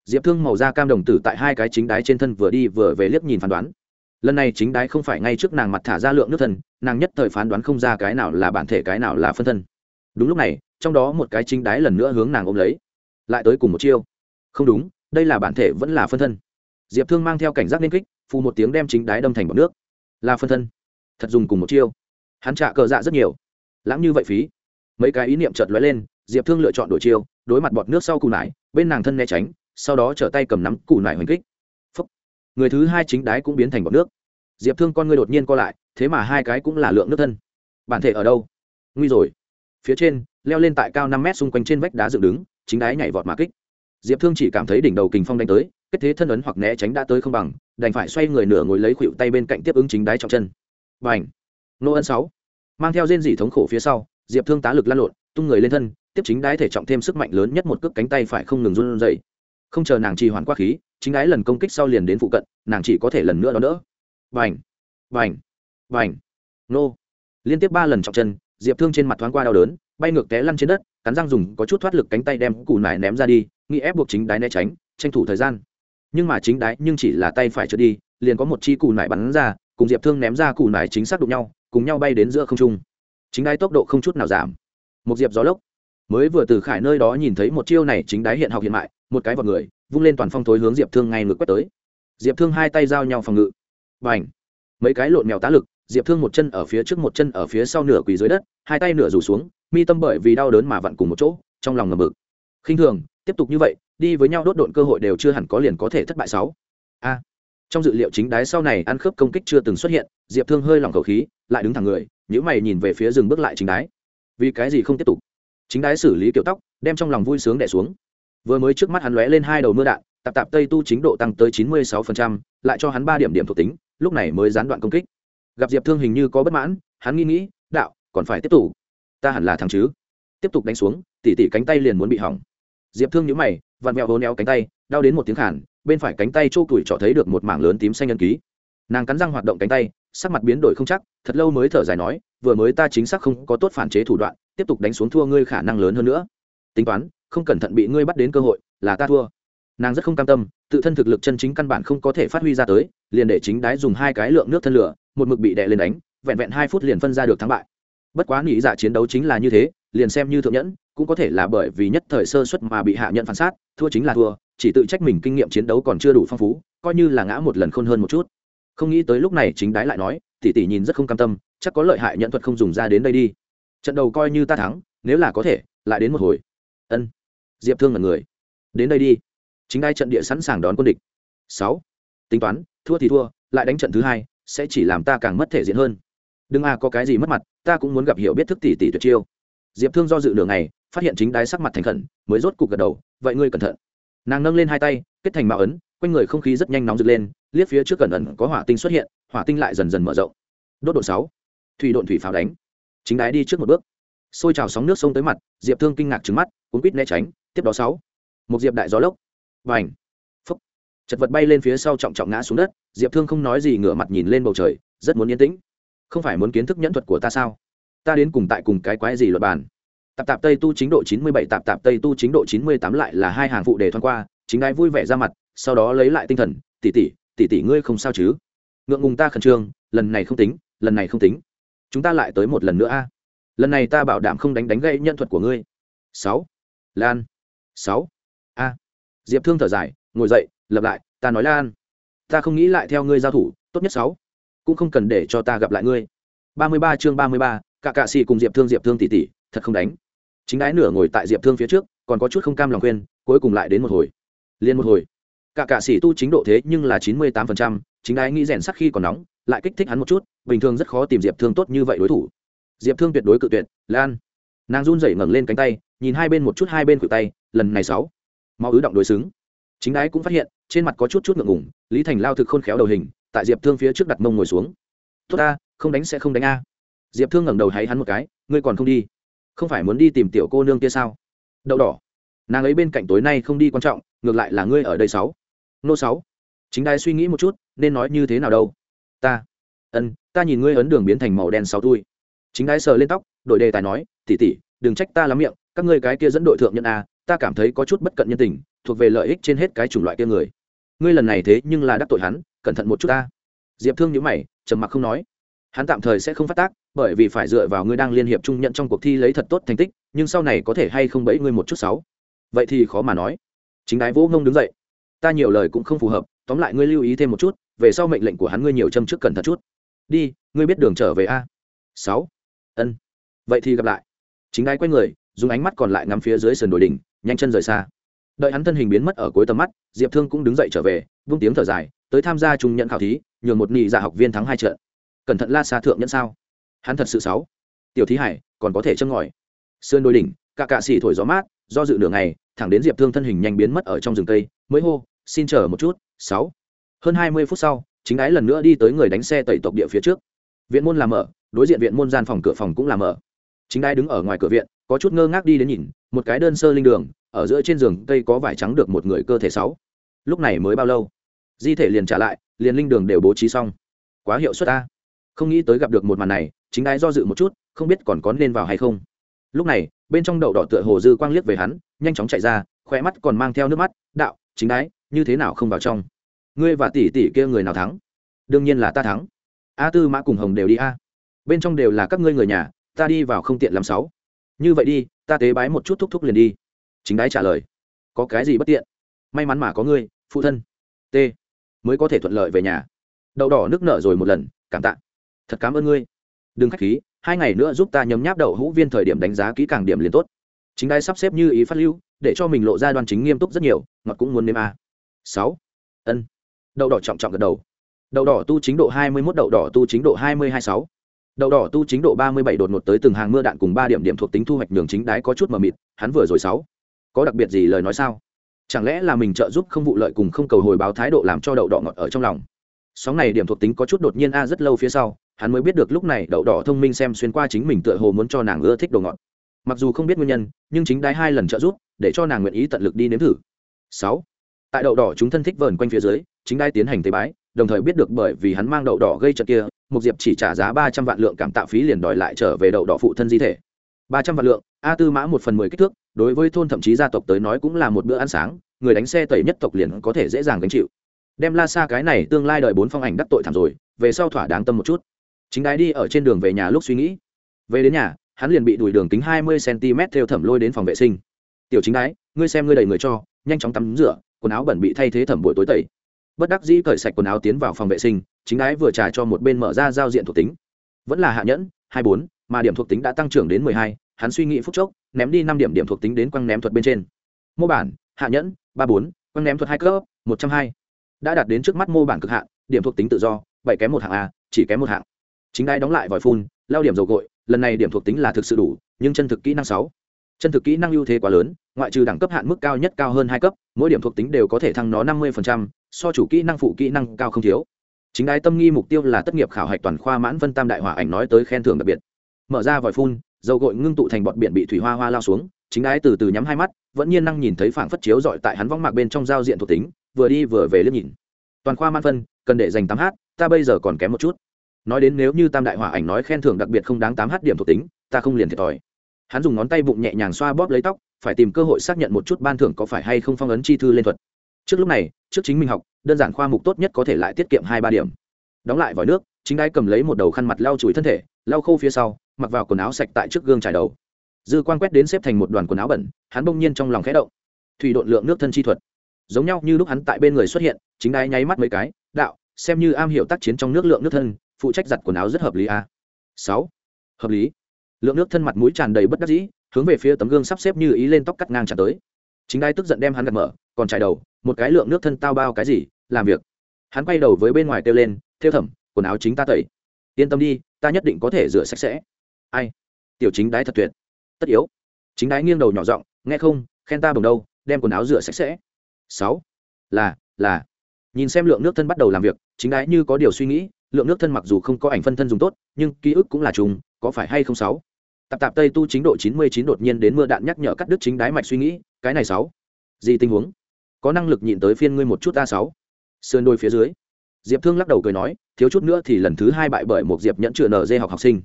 Diệp thương màu da cam đồng tử tại hai cái chính đái trên thân vừa đi vừa về liếc nhìn phán đoán. Lần này chính đái không phải ngay trước nàng mặt thả ra lượng nước thân, nàng nhất thời phán đoán không ra cái nào là bản thể cái nào là phân thân. Đúng lúc này, trong đó một cái chính đái lần nữa hướng nàng ôm lấy. Lại tới cùng một chiêu. Không đúng, đây là bản thể vẫn là phân thân. Diệp thương mang theo cảnh giác liên kích, phù một tiếng đem chính đái đâm thành bọc nước. Là phân thân. Thật dùng cùng một chiêu. Hắn trả cờ dạ rất nhiều lãng như vậy phí. Mấy cái ý niệm chợt lóe lên, diệp thương lựa chọn đổi chiêu, đối mặt bọt nước sau cù nải, bên nàng thân né tránh, sau đó trở tay cầm nắm cù nải hoành kích. Phúc. người thứ hai chính đái cũng biến thành bọt nước. Diệp thương con người đột nhiên co lại, thế mà hai cái cũng là lượng nước thân. Bản thể ở đâu? Nguy rồi. Phía trên, leo lên tại cao năm mét xung quanh trên vách đá dựng đứng, chính đái nhảy vọt mà kích. Diệp thương chỉ cảm thấy đỉnh đầu kình phong đánh tới, kết thế thân ấn hoặc né tránh đã tới không bằng, đành phải xoay người nửa ngồi lấy khuỵu tay bên cạnh tiếp ứng chính đái trọng chân. Và ảnh nô ân sáu mang theo rên dị thống khổ phía sau, diệp thương tá lực lăn lộn, tung người lên thân, tiếp chính đái thể trọng thêm sức mạnh lớn nhất một cước cánh tay phải không ngừng run dậy không chờ nàng trì hoãn quá khí, chính đái lần công kích sau liền đến phụ cận, nàng chỉ có thể lần nữa đón đỡ. Vành vành vành nô! Liên tiếp ba lần trọng chân, diệp thương trên mặt thoáng qua đau đớn, bay ngược té lăn trên đất, cắn răng dùng có chút thoát lực cánh tay đem củ nải ném ra đi nghĩ ép buộc chính đái né tránh, tranh thủ thời gian. Nhưng mà chính đái nhưng chỉ là tay phải trượt đi, liền có một chi củ nải bắn ra, cùng diệp thương ném ra củ nải chính xác đụng nhau cùng nhau bay đến giữa không trung. Chính đái tốc độ không chút nào giảm. Một diệp gió lốc. Mới vừa từ khải nơi đó nhìn thấy một chiêu này, chính đái hiện học hiện mại, một cái vào người, vung lên toàn phong thối hướng diệp thương ngay ngược quét tới. Diệp thương hai tay giao nhau phòng ngự. Và ảnh mấy cái lộn mèo tá lực, diệp thương một chân ở phía trước, một chân ở phía sau nửa quỳ dưới đất, hai tay nửa rủ xuống, mi tâm bởi vì đau đớn mà vặn cùng một chỗ, trong lòng ngầm mực khinh thường, tiếp tục như vậy, đi với nhau đốt độn cơ hội đều chưa hẳn có liền có thể thất bại sáu. A! Trong dự liệu chính đái sau này ăn khớp công kích chưa từng xuất hiện, diệp thương hơi lỏng khẩu khí, lại đứng thẳng người nhữ mày nhìn về phía rừng bước lại chính đái. Vì cái gì không tiếp tục? Chính đái xử lý kiểu tóc, đem trong lòng vui sướng đẻ xuống. Vừa mới trước mắt hắn lóe lên hai đầu mưa đạn, tạp tạp tây tu chính độ tăng tới chín mươi sáu lại cho hắn ba điểm điểm thuộc tính, lúc này mới gián đoạn công kích. Gặp diệp thương hình như có bất mãn, hắn nghĩ nghĩ, đạo, còn phải tiếp tục. Ta hẳn là thằng chứ. Tiếp tục đánh xuống, tỉ tỉ cánh tay liền muốn bị hỏng. Diệp thương nhữ mày, vặn mẹo hố neo cánh tay, đau đến một tiếng khản bên phải cánh tay chỗ tuổi trọ thấy được một mảng lớn tím xanh nhân ký. Nàng cắn răng hoạt động cánh tay, sắc mặt biến đổi không chắc, thật lâu mới thở dài nói, vừa mới ta chính xác không có tốt phản chế thủ đoạn, tiếp tục đánh xuống thua ngươi khả năng lớn hơn nữa. Tính toán, không cẩn thận bị ngươi bắt đến cơ hội, là ta thua. Nàng rất không cam tâm, tự thân thực lực chân chính căn bản không có thể phát huy ra tới, liền để chính đái dùng hai cái lượng nước thân lửa, một mực bị đè lên đánh, vẹn vẹn hai phút liền phân ra được thắng bại. Bất quá nghĩ dạ chiến đấu chính là như thế, liền xem như thượng nhẫn, cũng có thể là bởi vì nhất thời sơ suất mà bị hạ nhận phản sát, thua chính là thua chỉ tự trách mình kinh nghiệm chiến đấu còn chưa đủ phong phú, coi như là ngã một lần khôn hơn một chút. Không nghĩ tới lúc này chính đái lại nói, tỷ tỷ nhìn rất không cam tâm, chắc có lợi hại nhận thuật không dùng ra đến đây đi. Trận đầu coi như ta thắng, nếu là có thể, lại đến một hồi. Ân. Diệp thương là người. Đến đây đi. Chính đai trận địa sẵn sàng đón quân địch. Sáu. Tính toán, thua thì thua, lại đánh trận thứ hai, sẽ chỉ làm ta càng mất thể diện hơn. Đừng à có cái gì mất mặt, ta cũng muốn gặp hiểu biết thức tỷ tỷ tuyệt chiêu. Diệp thương do dự nửa ngày, phát hiện chính đái sắc mặt thành khẩn, mới rốt cục gật đầu, vậy ngươi cẩn thận nàng nâng lên hai tay, kết thành mạo ấn, quanh người không khí rất nhanh nóng rực lên, liếc phía trước cẩn ẩn có hỏa tinh xuất hiện, hỏa tinh lại dần dần mở rộng. Đốt độ sáu. Thủy độn thủy pháo đánh. Chính đái đi trước một bước. Xôi trào sóng nước sông tới mặt, diệp thương kinh ngạc trứng mắt, cuốn quýt né tránh, tiếp đó sáu. Một diệp đại gió lốc. Và ảnh phúc. Chật vật bay lên phía sau trọng trọng ngã xuống đất, diệp thương không nói gì ngửa mặt nhìn lên bầu trời, rất muốn yên tĩnh. Không phải muốn kiến thức nhẫn thuật của ta sao? Ta đến cùng tại cùng cái quái gì luật bàn? Tạp tạp tây tu chính độ chín mươi bảy, tạp tạp tây tu chính độ chín mươi tám lại là hai hàng phụ đề thoáng qua, chính ai vui vẻ ra mặt, sau đó lấy lại tinh thần, tỷ tỷ tỷ tỷ ngươi không sao chứ? Ngượng ngùng ta khẩn trương, lần này không tính, lần này không tính. Chúng ta lại tới một lần nữa a. Lần này ta bảo đảm không đánh đánh gây nhân thuật của ngươi. Sáu. Lan. Sáu. A. Diệp thương thở dài, ngồi dậy lập lại, ta nói lan, ta không nghĩ lại theo ngươi giao thủ, tốt nhất sáu. Cũng không cần để cho ta gặp lại ngươi. Ba mươi ba chương ba mươi ba cả cạ xì cùng diệp thương diệp thương tỷ tỷ, thật không đánh chính đái nửa ngồi tại diệp thương phía trước, còn có chút không cam lòng khuyên. cuối cùng lại đến một hồi. Liền một hồi. Cả cạ xì tu chính độ thế nhưng là chín mươi tám phần trăm, chính đái nghĩ rèn sắc khi còn nóng, lại kích thích hắn một chút, bình thường rất khó tìm diệp thương tốt như vậy đối thủ. Diệp thương tuyệt đối cự tuyệt, lan. Nàng run rẩy ngẩng lên cánh tay, nhìn hai bên một chút hai bên cự tay, lần này sáu. Mau ứ động đối xứng. Chính đái cũng phát hiện, trên mặt có chút chút ngượng ngủng lý thành lao thực khôn khéo đầu hình, tại diệp thương phía trước đặt mông ngồi xuống. Tốt ta, không đánh sẽ không đánh a. Diệp thương ngẩng đầu háy hắn một cái, ngươi còn không đi? Không phải muốn đi tìm tiểu cô nương kia sao? Đậu đỏ. Nàng ấy bên cạnh tối nay không đi quan trọng, ngược lại là ngươi ở đây sáu. Nô sáu. Chính đai suy nghĩ một chút, nên nói như thế nào đâu? Ta. Ân, ta nhìn ngươi ấn đường biến thành màu đen sáu tui. Chính đai sờ lên tóc đội đề tài nói tỉ tỉ đừng trách ta lắm miệng, các ngươi cái kia dẫn đội thượng nhân a, ta cảm thấy có chút bất cận nhân tình, thuộc về lợi ích trên hết cái chủng loại kia người. Ngươi lần này thế nhưng là đắc tội hắn, cẩn thận một chút ta. Diệp thương nhữ mày, trầm mặc không nói. Hắn tạm thời sẽ không phát tác bởi vì phải dựa vào ngươi đang liên hiệp trung nhận trong cuộc thi lấy thật tốt thành tích, nhưng sau này có thể hay không bẫy ngươi một chút sáu? Vậy thì khó mà nói. Chính đái vỗ ngông đứng dậy. Ta nhiều lời cũng không phù hợp, tóm lại ngươi lưu ý thêm một chút, về sau mệnh lệnh của hắn ngươi nhiều châm trước cẩn thận chút. Đi, ngươi biết đường trở về a? Sáu. Ân. Vậy thì gặp lại. Chính đái quay người, dùng ánh mắt còn lại ngắm phía dưới sườn đồi đỉnh, nhanh chân rời xa. Đợi hắn thân hình biến mất ở cuối tầm mắt, diệp thương cũng đứng dậy trở về, vung tiếng thở dài, tới tham gia trung nhận khảo thí, nhường một nghị giả dạ học viên thắng hai trận. Cẩn thận la xa thượng nhận sao? Hắn thật sự sáu. Tiểu thí hải, còn có thể châm ngòi. Sườn đôi đỉnh, cả cạ xỉ thổi gió mát, do dự nửa ngày, thẳng đến diệp thương thân hình nhanh biến mất ở trong rừng cây, mới hô, xin chờ một chút, sáu. Hơn hai mươi phút sau, chính ái lần nữa đi tới người đánh xe tẩy tộc địa phía trước. Viện môn làm mở, đối diện viện môn gian phòng cửa phòng cũng làm mở. Chính ái đứng ở ngoài cửa viện, có chút ngơ ngác đi đến nhìn, một cái đơn sơ linh đường, ở giữa trên giường cây có vải trắng được một người cơ thể sáu. Lúc này mới bao lâu? Di thể liền trả lại, liền linh đường đều bố trí xong. Quá hiệu suất ta không nghĩ tới gặp được một màn này chính ái do dự một chút, không biết còn có nên vào hay không. Lúc này, bên trong đậu đỏ tựa hồ dư quang liếc về hắn, nhanh chóng chạy ra khoe mắt còn mang theo nước mắt, đạo, chính đái, như thế nào không vào trong? Ngươi và tỷ tỷ kia người nào thắng? Đương nhiên là ta thắng. A tư, mã cùng hồng đều đi a. Bên trong đều là các ngươi người nhà, ta đi vào không tiện làm sáu. Như vậy đi, ta tế bái một chút thúc thúc liền đi. Chính đái trả lời. Có cái gì bất tiện? May mắn mà có ngươi, phụ thân. T, mới có thể thuận lợi về nhà. Đậu đỏ nước nở rồi một lần, cảm tạ. Thật cảm ơn ngươi đừng khách khí, hai ngày nữa giúp ta nhấm nháp đậu hũ viên thời điểm đánh giá kỹ càng điểm liền tốt. Chính đai sắp xếp như ý phát lưu, để cho mình lộ ra đoan chính nghiêm túc rất nhiều, ngọt cũng muốn nếm a. Sáu. Ân. Đậu đỏ trọng trọng gật đầu. Đậu đỏ tu chính độ hai mươi 21 đậu đỏ tu chính độ hai mươi hai sáu. Đậu đỏ tu chính độ ba mươi bảy đột ngột tới từng hàng mưa đạn cùng ba điểm điểm thuộc tính thu hoạch đường chính đái có chút mờ mịt, hắn vừa rồi sáu. Có đặc biệt gì lời nói sao? Chẳng lẽ là mình trợ giúp không vụ lợi cùng không cầu hồi báo thái độ làm cho đậu đỏ ngọt ở trong lòng? Sóng này điểm thuộc tính có chút đột nhiên a rất lâu phía sau hắn mới biết được lúc này đậu đỏ thông minh xem xuyên qua chính mình tựa hồ muốn cho nàng ưa thích đồ ngọt. Mặc dù không biết nguyên nhân, nhưng chính đái hai lần trợ giúp, để cho nàng nguyện ý tận lực đi nếm thử. Sáu. Tại đậu đỏ chúng thân thích vờn quanh phía dưới, chính đái tiến hành tế bái, đồng thời biết được bởi vì hắn mang đậu đỏ gây trận kia một diệp chỉ trả giá ba trăm vạn lượng cảm tạo phí liền đòi lại trở về đậu đỏ phụ thân di thể. Ba trăm vạn lượng, a tư mã một phần mười kích thước, đối với thôn thậm chí gia tộc tới nói cũng là một bữa ăn sáng, người đánh xe tẩy nhất tộc liền có thể dễ dàng gánh chịu. Đem la xa cái này tương lai đợi bốn phong ảnh đắc tội thảm rồi, về sau thỏa đáng tâm một chút chính đái đi ở trên đường về nhà lúc suy nghĩ. Về đến nhà, hắn liền bị đuổi đường kính hai mươi cm theo thẩm lôi đến phòng vệ sinh. Tiểu chính đái, ngươi xem ngươi đầy người cho, nhanh chóng tắm rửa, quần áo bẩn bị thay thế thẩm buổi tối tẩy. Bất đắc dĩ cởi sạch quần áo tiến vào phòng vệ sinh, chính đái vừa trả cho một bên mở ra giao diện thuộc tính. Vẫn là hạ nhẫn, hai bốn, mà điểm thuộc tính đã tăng trưởng đến mười hai, hắn suy nghĩ phút chốc, ném đi năm điểm điểm thuộc tính đến quăng ném thuật bên trên. Mô bản, hạ nhẫn, ba bốn, quăng ném thuật hai cấp, một trăm hai. Đã đạt đến trước mắt mô bản cực hạn, điểm thuộc tính tự do, bảy kém một hạng a, chỉ kém một hạng chính đai đóng lại vòi phun, lao điểm dầu gội, lần này điểm thuộc tính là thực sự đủ, nhưng chân thực kỹ năng sáu. Chân thực kỹ năng ưu thế quá lớn, ngoại trừ đẳng cấp hạn mức cao nhất cao hơn hai cấp, mỗi điểm thuộc tính đều có thể thăng nó năm mươi so chủ kỹ năng phụ kỹ năng cao không thiếu. Chính đái tâm nghi mục tiêu là tất nghiệp khảo hạch toàn khoa mãn vân tam đại hỏa ảnh nói tới khen thưởng đặc biệt. Mở ra vòi phun, dầu gội ngưng tụ thành bọt biển bị thủy hoa hoa lao xuống, chính đái từ từ nhắm hai mắt, vẫn nhiên năng nhìn thấy phảng phất chiếu dọi tại hắn vong mạc bên trong giao diện thuộc tính, vừa đi vừa về liếc nhìn. Toàn khoa man phân cần để dành tám h ta bây giờ còn kém một chút nói đến nếu như tam đại hỏa ảnh nói khen thưởng đặc biệt không đáng tám h điểm thuộc tính, ta không liền thiệt thòi. Hắn dùng ngón tay bụng nhẹ nhàng xoa bóp lấy tóc, phải tìm cơ hội xác nhận một chút ban thưởng có phải hay không phong ấn chi thư lên thuật. Trước lúc này, trước chính mình học, đơn giản khoa mục tốt nhất có thể lại tiết kiệm hai ba điểm. Đóng lại vòi nước, chính đai cầm lấy một đầu khăn mặt lau chùi thân thể, lau khô phía sau, mặc vào quần áo sạch tại trước gương trải đầu. Dư quan quét đến xếp thành một đoàn quần áo bẩn, hắn bỗng nhiên trong lòng khẽ động. Thủy độn lượng nước thân chi thuật. Giống nhau như lúc hắn tại bên người xuất hiện, chính đai nháy mắt mấy cái, đạo, xem như am hiểu tác chiến trong nước lượng nước thân phụ trách giặt quần áo rất hợp lý a. Sáu. Hợp lý. Lượng nước thân mặt mũi tràn đầy bất đắc dĩ, hướng về phía tấm gương sắp xếp như ý lên tóc cắt ngang tràn tới. Chính đai tức giận đem hắn gạt mở, còn trải đầu, một cái lượng nước thân tao bao cái gì, làm việc. Hắn quay đầu với bên ngoài kêu lên theo thẩm, quần áo chính ta tẩy. Yên tâm đi, ta nhất định có thể rửa sạch sẽ. Ai? Tiểu chính đái thật tuyệt. Tất yếu. Chính đái nghiêng đầu nhỏ giọng, nghe không, khen ta bồng đâu, đem quần áo rửa sạch sẽ. Sáu. Là là. Nhìn xem lượng nước thân bắt đầu làm việc, chính đái như có điều suy nghĩ lượng nước thân mặc dù không có ảnh phân thân dùng tốt, nhưng ký ức cũng là trùng, có phải hay không sáu? Tạp tạp tây tu chính độ chín mươi chín đột nhiên đến mưa đạn nhắc nhở cắt đứt chính đái mạch suy nghĩ, cái này sáu? Gì tình huống? Có năng lực nhịn tới phiên ngươi một chút a sáu. Sườn đôi phía dưới, diệp thương lắc đầu cười nói, thiếu chút nữa thì lần thứ hai bại bởi một diệp nhẫn chữa nở dê học học sinh.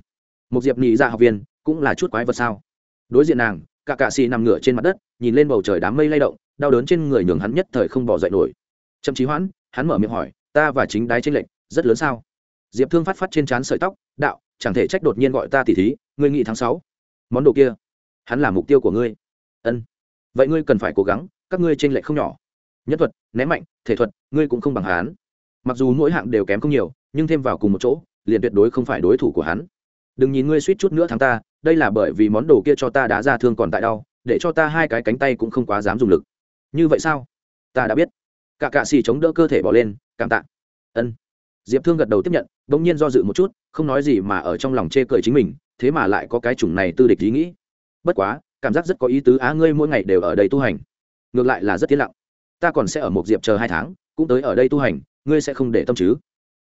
Một diệp nhị ra học viên, cũng là chút quái vật sao? Đối diện nàng, cả cạ xì nằm ngửa trên mặt đất, nhìn lên bầu trời đám mây lay động, đau đớn trên người nhường hắn nhất thời không bỏ dậy nổi. Chậm chí hoãn, hắn mở miệng hỏi, ta và chính đái tranh lệnh rất lớn sao? Diệp thương phát phát trên trán sợi tóc, đạo, chẳng thể trách đột nhiên gọi ta tỉ thí, ngươi nghĩ tháng sáu, món đồ kia, hắn là mục tiêu của ngươi. Ân, vậy ngươi cần phải cố gắng, các ngươi tranh lệch không nhỏ. Nhất thuật, ném mạnh, thể thuật, ngươi cũng không bằng hắn. Mặc dù mỗi hạng đều kém không nhiều, nhưng thêm vào cùng một chỗ, liền tuyệt đối không phải đối thủ của hắn. Đừng nhìn ngươi suýt chút nữa thắng ta, đây là bởi vì món đồ kia cho ta đã ra thương còn tại đau, để cho ta hai cái cánh tay cũng không quá dám dùng lực. Như vậy sao? Ta đã biết. Cả cạ xì chống đỡ cơ thể bỏ lên, cảm tạ. Ân diệp thương gật đầu tiếp nhận đ ỗ n g nhiên do dự một chút không nói gì mà ở trong lòng chê cười chính mình thế mà lại có cái chủng này tư địch ý nghĩ. Bất quá cảm giác rất có ý tứ á ngươi mỗi ngày đều ở đây tu hành. Ngược lại là rất tiến lặng. Ta còn sẽ ở một diệp chờ hai tháng cũng tới ở đây tu hành ngươi sẽ không để tâm chứ?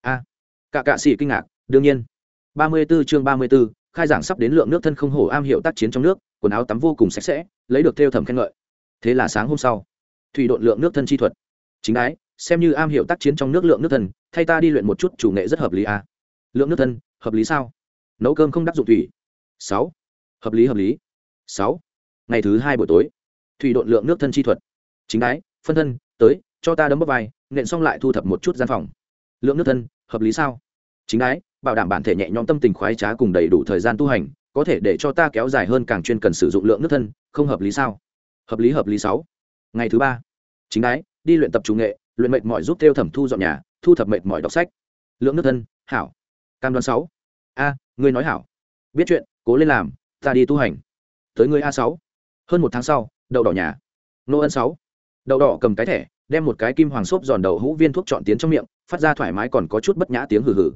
A. À, cả cạ xì kinh ngạc đương nhiên. Ba mươi 34 chương ba mươi 34, khai giảng sắp đến lượng nước thân không hổ am hiệu tác chiến trong nước quần áo tắm vô cùng sạch sẽ lấy được theo thẩm khen ngợi. Thế là sáng hôm sau thủy độn lượng nước thân chi thuật. Chính đái xem như am hiểu tác chiến trong nước lượng nước thần thay ta đi luyện một chút chủ nghệ rất hợp lý à. lượng nước thân, hợp lý sao? Nấu cơm không đắc dụng thủy. Sáu. Hợp lý hợp lý. Sáu. Ngày thứ hai buổi tối, thủy độn lượng nước thân chi thuật. Chính đái, phân thân, tới, cho ta đấm bắp vai, nện xong lại thu thập một chút gian phòng. Lượng nước thân, hợp lý sao? Chính đái, bảo đảm bản thể nhẹ nhõm tâm tình khoái trá cùng đầy đủ thời gian tu hành, có thể để cho ta kéo dài hơn càng chuyên cần sử dụng lượng nước thân, không hợp lý sao? Hợp lý hợp lý, sáu. Ngày thứ ba, chính đái, đi luyện tập chủ nghệ luyện mệt mỏi giúp theo thẩm thu dọn nhà, thu thập mệt mỏi đọc sách. Lượng nước thân, hảo. Cam đoan sáu. A, ngươi nói hảo. Biết chuyện, cố lên làm, ta đi tu hành. Tới ngươi a sáu. Hơn một tháng sau, đậu đỏ nhà. Nô ân sáu. Đậu đỏ cầm cái thẻ, đem một cái kim hoàng xốp giòn đậu hũ viên thuốc chọn tiến trong miệng, phát ra thoải mái còn có chút bất nhã tiếng hừ hừ.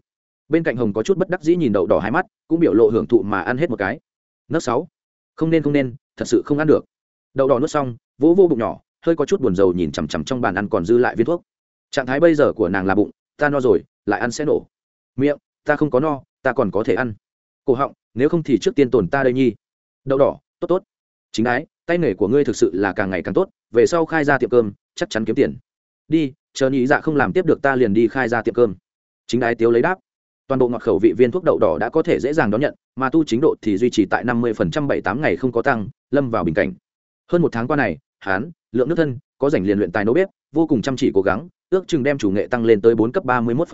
Bên cạnh hồng có chút bất đắc dĩ nhìn đậu đỏ hai mắt, cũng biểu lộ hưởng thụ mà ăn hết một cái. Nấc sáu. Không nên không nên, thật sự không ăn được. Đậu đỏ nuốt xong, vỗ vô bụng nhỏ hơi có chút buồn rầu nhìn chằm chằm trong bàn ăn còn dư lại viên thuốc. Trạng thái bây giờ của nàng là bụng, ta no rồi, lại ăn sẽ nổ. Miệng, ta không có no, ta còn có thể ăn. Cổ họng, nếu không thì trước tiên tồn ta đây nhi. Đậu đỏ, tốt tốt. Chính ái, tay nghề của ngươi thực sự là càng ngày càng tốt, về sau khai ra tiệm cơm, chắc chắn kiếm tiền. Đi, chờ nhị dạ không làm tiếp được ta liền đi khai ra tiệm cơm. Chính ái tiếu lấy đáp. Toàn bộ ngọt khẩu vị viên thuốc đậu đỏ đã có thể dễ dàng đón nhận, mà tu chính độ thì duy trì tại năm mươi bảy tám ngày không có tăng, lâm vào bình cảnh. Hơn một tháng qua này, hán lượng nước thân, có rảnh liền luyện tài nấu bếp, vô cùng chăm chỉ cố gắng, ước chừng đem chủ nghệ tăng lên tới bốn cấp ba mươi một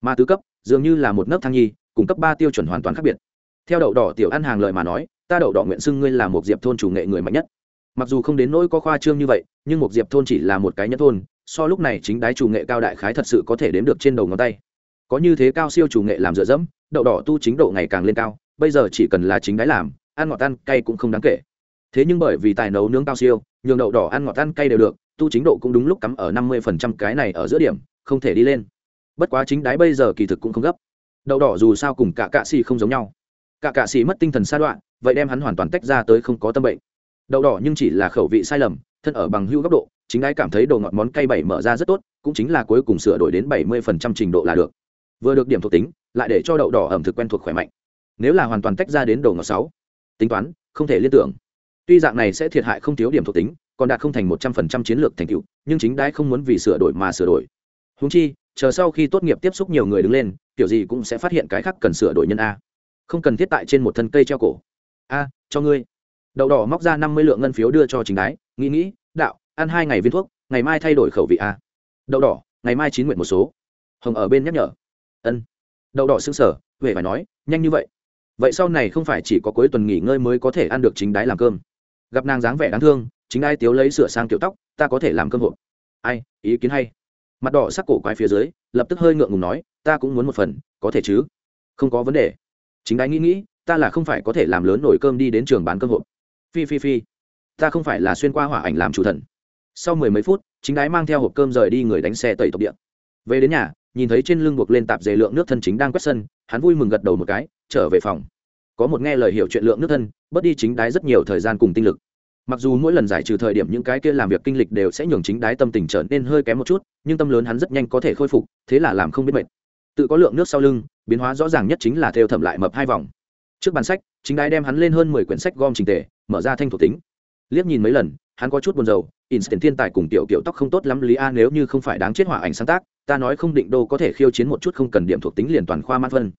mà tứ cấp, dường như là một nấc thang nhi, cùng cấp ba tiêu chuẩn hoàn toàn khác biệt. Theo đậu đỏ tiểu ăn hàng lời mà nói, ta đậu đỏ nguyện xưng ngươi là một diệp thôn chủ nghệ người mạnh nhất. Mặc dù không đến nỗi có khoa trương như vậy, nhưng một diệp thôn chỉ là một cái nhất thôn, so lúc này chính đái chủ nghệ cao đại khái thật sự có thể đếm được trên đầu ngón tay. Có như thế cao siêu chủ nghệ làm dựa dẫm, đậu đỏ tu chính độ ngày càng lên cao, bây giờ chỉ cần là chính đái làm, ăn ngọt ăn, cay cũng không đáng kể thế nhưng bởi vì tài nấu nướng cao siêu, nhường đậu đỏ ăn ngọt ăn cay đều được, tu chính độ cũng đúng lúc cắm ở năm mươi phần trăm cái này ở giữa điểm, không thể đi lên. Bất quá chính đái bây giờ kỳ thực cũng không gấp. Đậu đỏ dù sao cùng cả cạ xì không giống nhau. Cả cạ xì mất tinh thần sa đoạn, vậy đem hắn hoàn toàn tách ra tới không có tâm bệnh. Đậu đỏ nhưng chỉ là khẩu vị sai lầm, thân ở bằng hưu góc độ, chính đái cảm thấy đồ ngọt món cay bảy mở ra rất tốt, cũng chính là cuối cùng sửa đổi đến bảy mươi phần trăm trình độ là được. Vừa được điểm thuộc tính, lại để cho đậu đỏ ẩm thực quen thuộc khỏe mạnh. Nếu là hoàn toàn tách ra đến đồ ngọt sáu, tính toán, không thể liên tưởng tuy dạng này sẽ thiệt hại không thiếu điểm thuộc tính, còn đạt không thành một trăm phần trăm chiến lược thành tựu, nhưng chính đái không muốn vì sửa đổi mà sửa đổi. Húng chi, chờ sau khi tốt nghiệp tiếp xúc nhiều người đứng lên, kiểu gì cũng sẽ phát hiện cái khác cần sửa đổi nhân a. Không cần thiết tại trên một thân cây treo cổ. A, cho ngươi. Đậu đỏ móc ra năm mươi lượng ngân phiếu đưa cho chính đái, nghĩ nghĩ, đạo, ăn hai ngày viên thuốc, ngày mai thay đổi khẩu vị a. Đậu đỏ, ngày mai chín nguyện một số. Hồng ở bên nhắc nhở. Ân. Đậu đỏ xương sở về phải nói, nhanh như vậy. Vậy sau này không phải chỉ có cuối tuần nghỉ ngơi mới có thể ăn được chính đái làm cơm gặp nàng dáng vẻ đáng thương, chính ai tiếu lấy sửa sang kiểu tóc, ta có thể làm cơm hộp. Ai, ý kiến hay. Mặt đỏ sắc cổ quái phía dưới, lập tức hơi ngượng ngùng nói, ta cũng muốn một phần, có thể chứ? Không có vấn đề. Chính ai nghĩ nghĩ, ta là không phải có thể làm lớn nổi cơm đi đến trường bán cơm hộp. Phi phi phi. Ta không phải là xuyên qua hỏa ảnh làm chủ thần. Sau mười mấy phút, chính đái mang theo hộp cơm rời đi người đánh xe tẩy tộc điện về đến nhà, nhìn thấy trên lưng buộc lên tạp dề lượng nước thân chính đang quét sân, hắn vui mừng gật đầu một cái, trở về phòng có một nghe lời hiểu chuyện lượng nước thân, bớt đi chính đái rất nhiều thời gian cùng tinh lực. Mặc dù mỗi lần giải trừ thời điểm những cái kia làm việc kinh lịch đều sẽ nhường chính đái tâm tình trở nên hơi kém một chút, nhưng tâm lớn hắn rất nhanh có thể khôi phục, thế là làm không biết mệt. Tự có lượng nước sau lưng, biến hóa rõ ràng nhất chính là theo thẩm lại mập hai vòng. Trước bàn sách, chính đái đem hắn lên hơn mười quyển sách gom trình tề, mở ra thanh thuộc tính. Liếc nhìn mấy lần, hắn có chút buồn rầu, instant thiên tài cùng tiểu tiểu tóc không tốt lắm lý a, nếu như không phải đáng chết hỏa ảnh sáng tác, ta nói không định đô có thể khiêu chiến một chút không cần điểm thuộc tính liền toàn khoa mát vân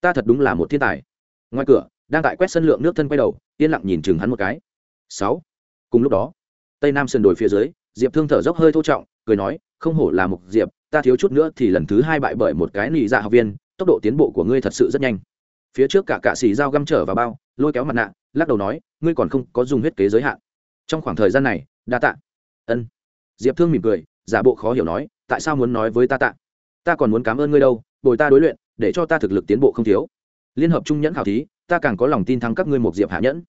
ta thật đúng là một thiên tài ngoài cửa, đang tại quét sân lượng nước thân quay đầu, yên lặng nhìn chừng hắn một cái. Sáu. Cùng lúc đó, tây nam sườn đồi phía dưới, diệp thương thở dốc hơi thô trọng, cười nói, không hổ là mục diệp, ta thiếu chút nữa thì lần thứ hai bại bởi một cái nị dạ học viên, tốc độ tiến bộ của ngươi thật sự rất nhanh. Phía trước cả cạ xì dao găm trở vào bao, lôi kéo mặt nạ, lắc đầu nói, ngươi còn không có dùng huyết kế giới hạn. Trong khoảng thời gian này, đa tạ. Ân. Diệp thương mỉm cười, giả bộ khó hiểu nói, tại sao muốn nói với ta tạ? Ta còn muốn cảm ơn ngươi đâu, bồi ta đối luyện, để cho ta thực lực tiến bộ không thiếu liên hợp trung nhẫn khảo thí, ta càng có lòng tin thắng các ngươi một diệp hạ nhẫn.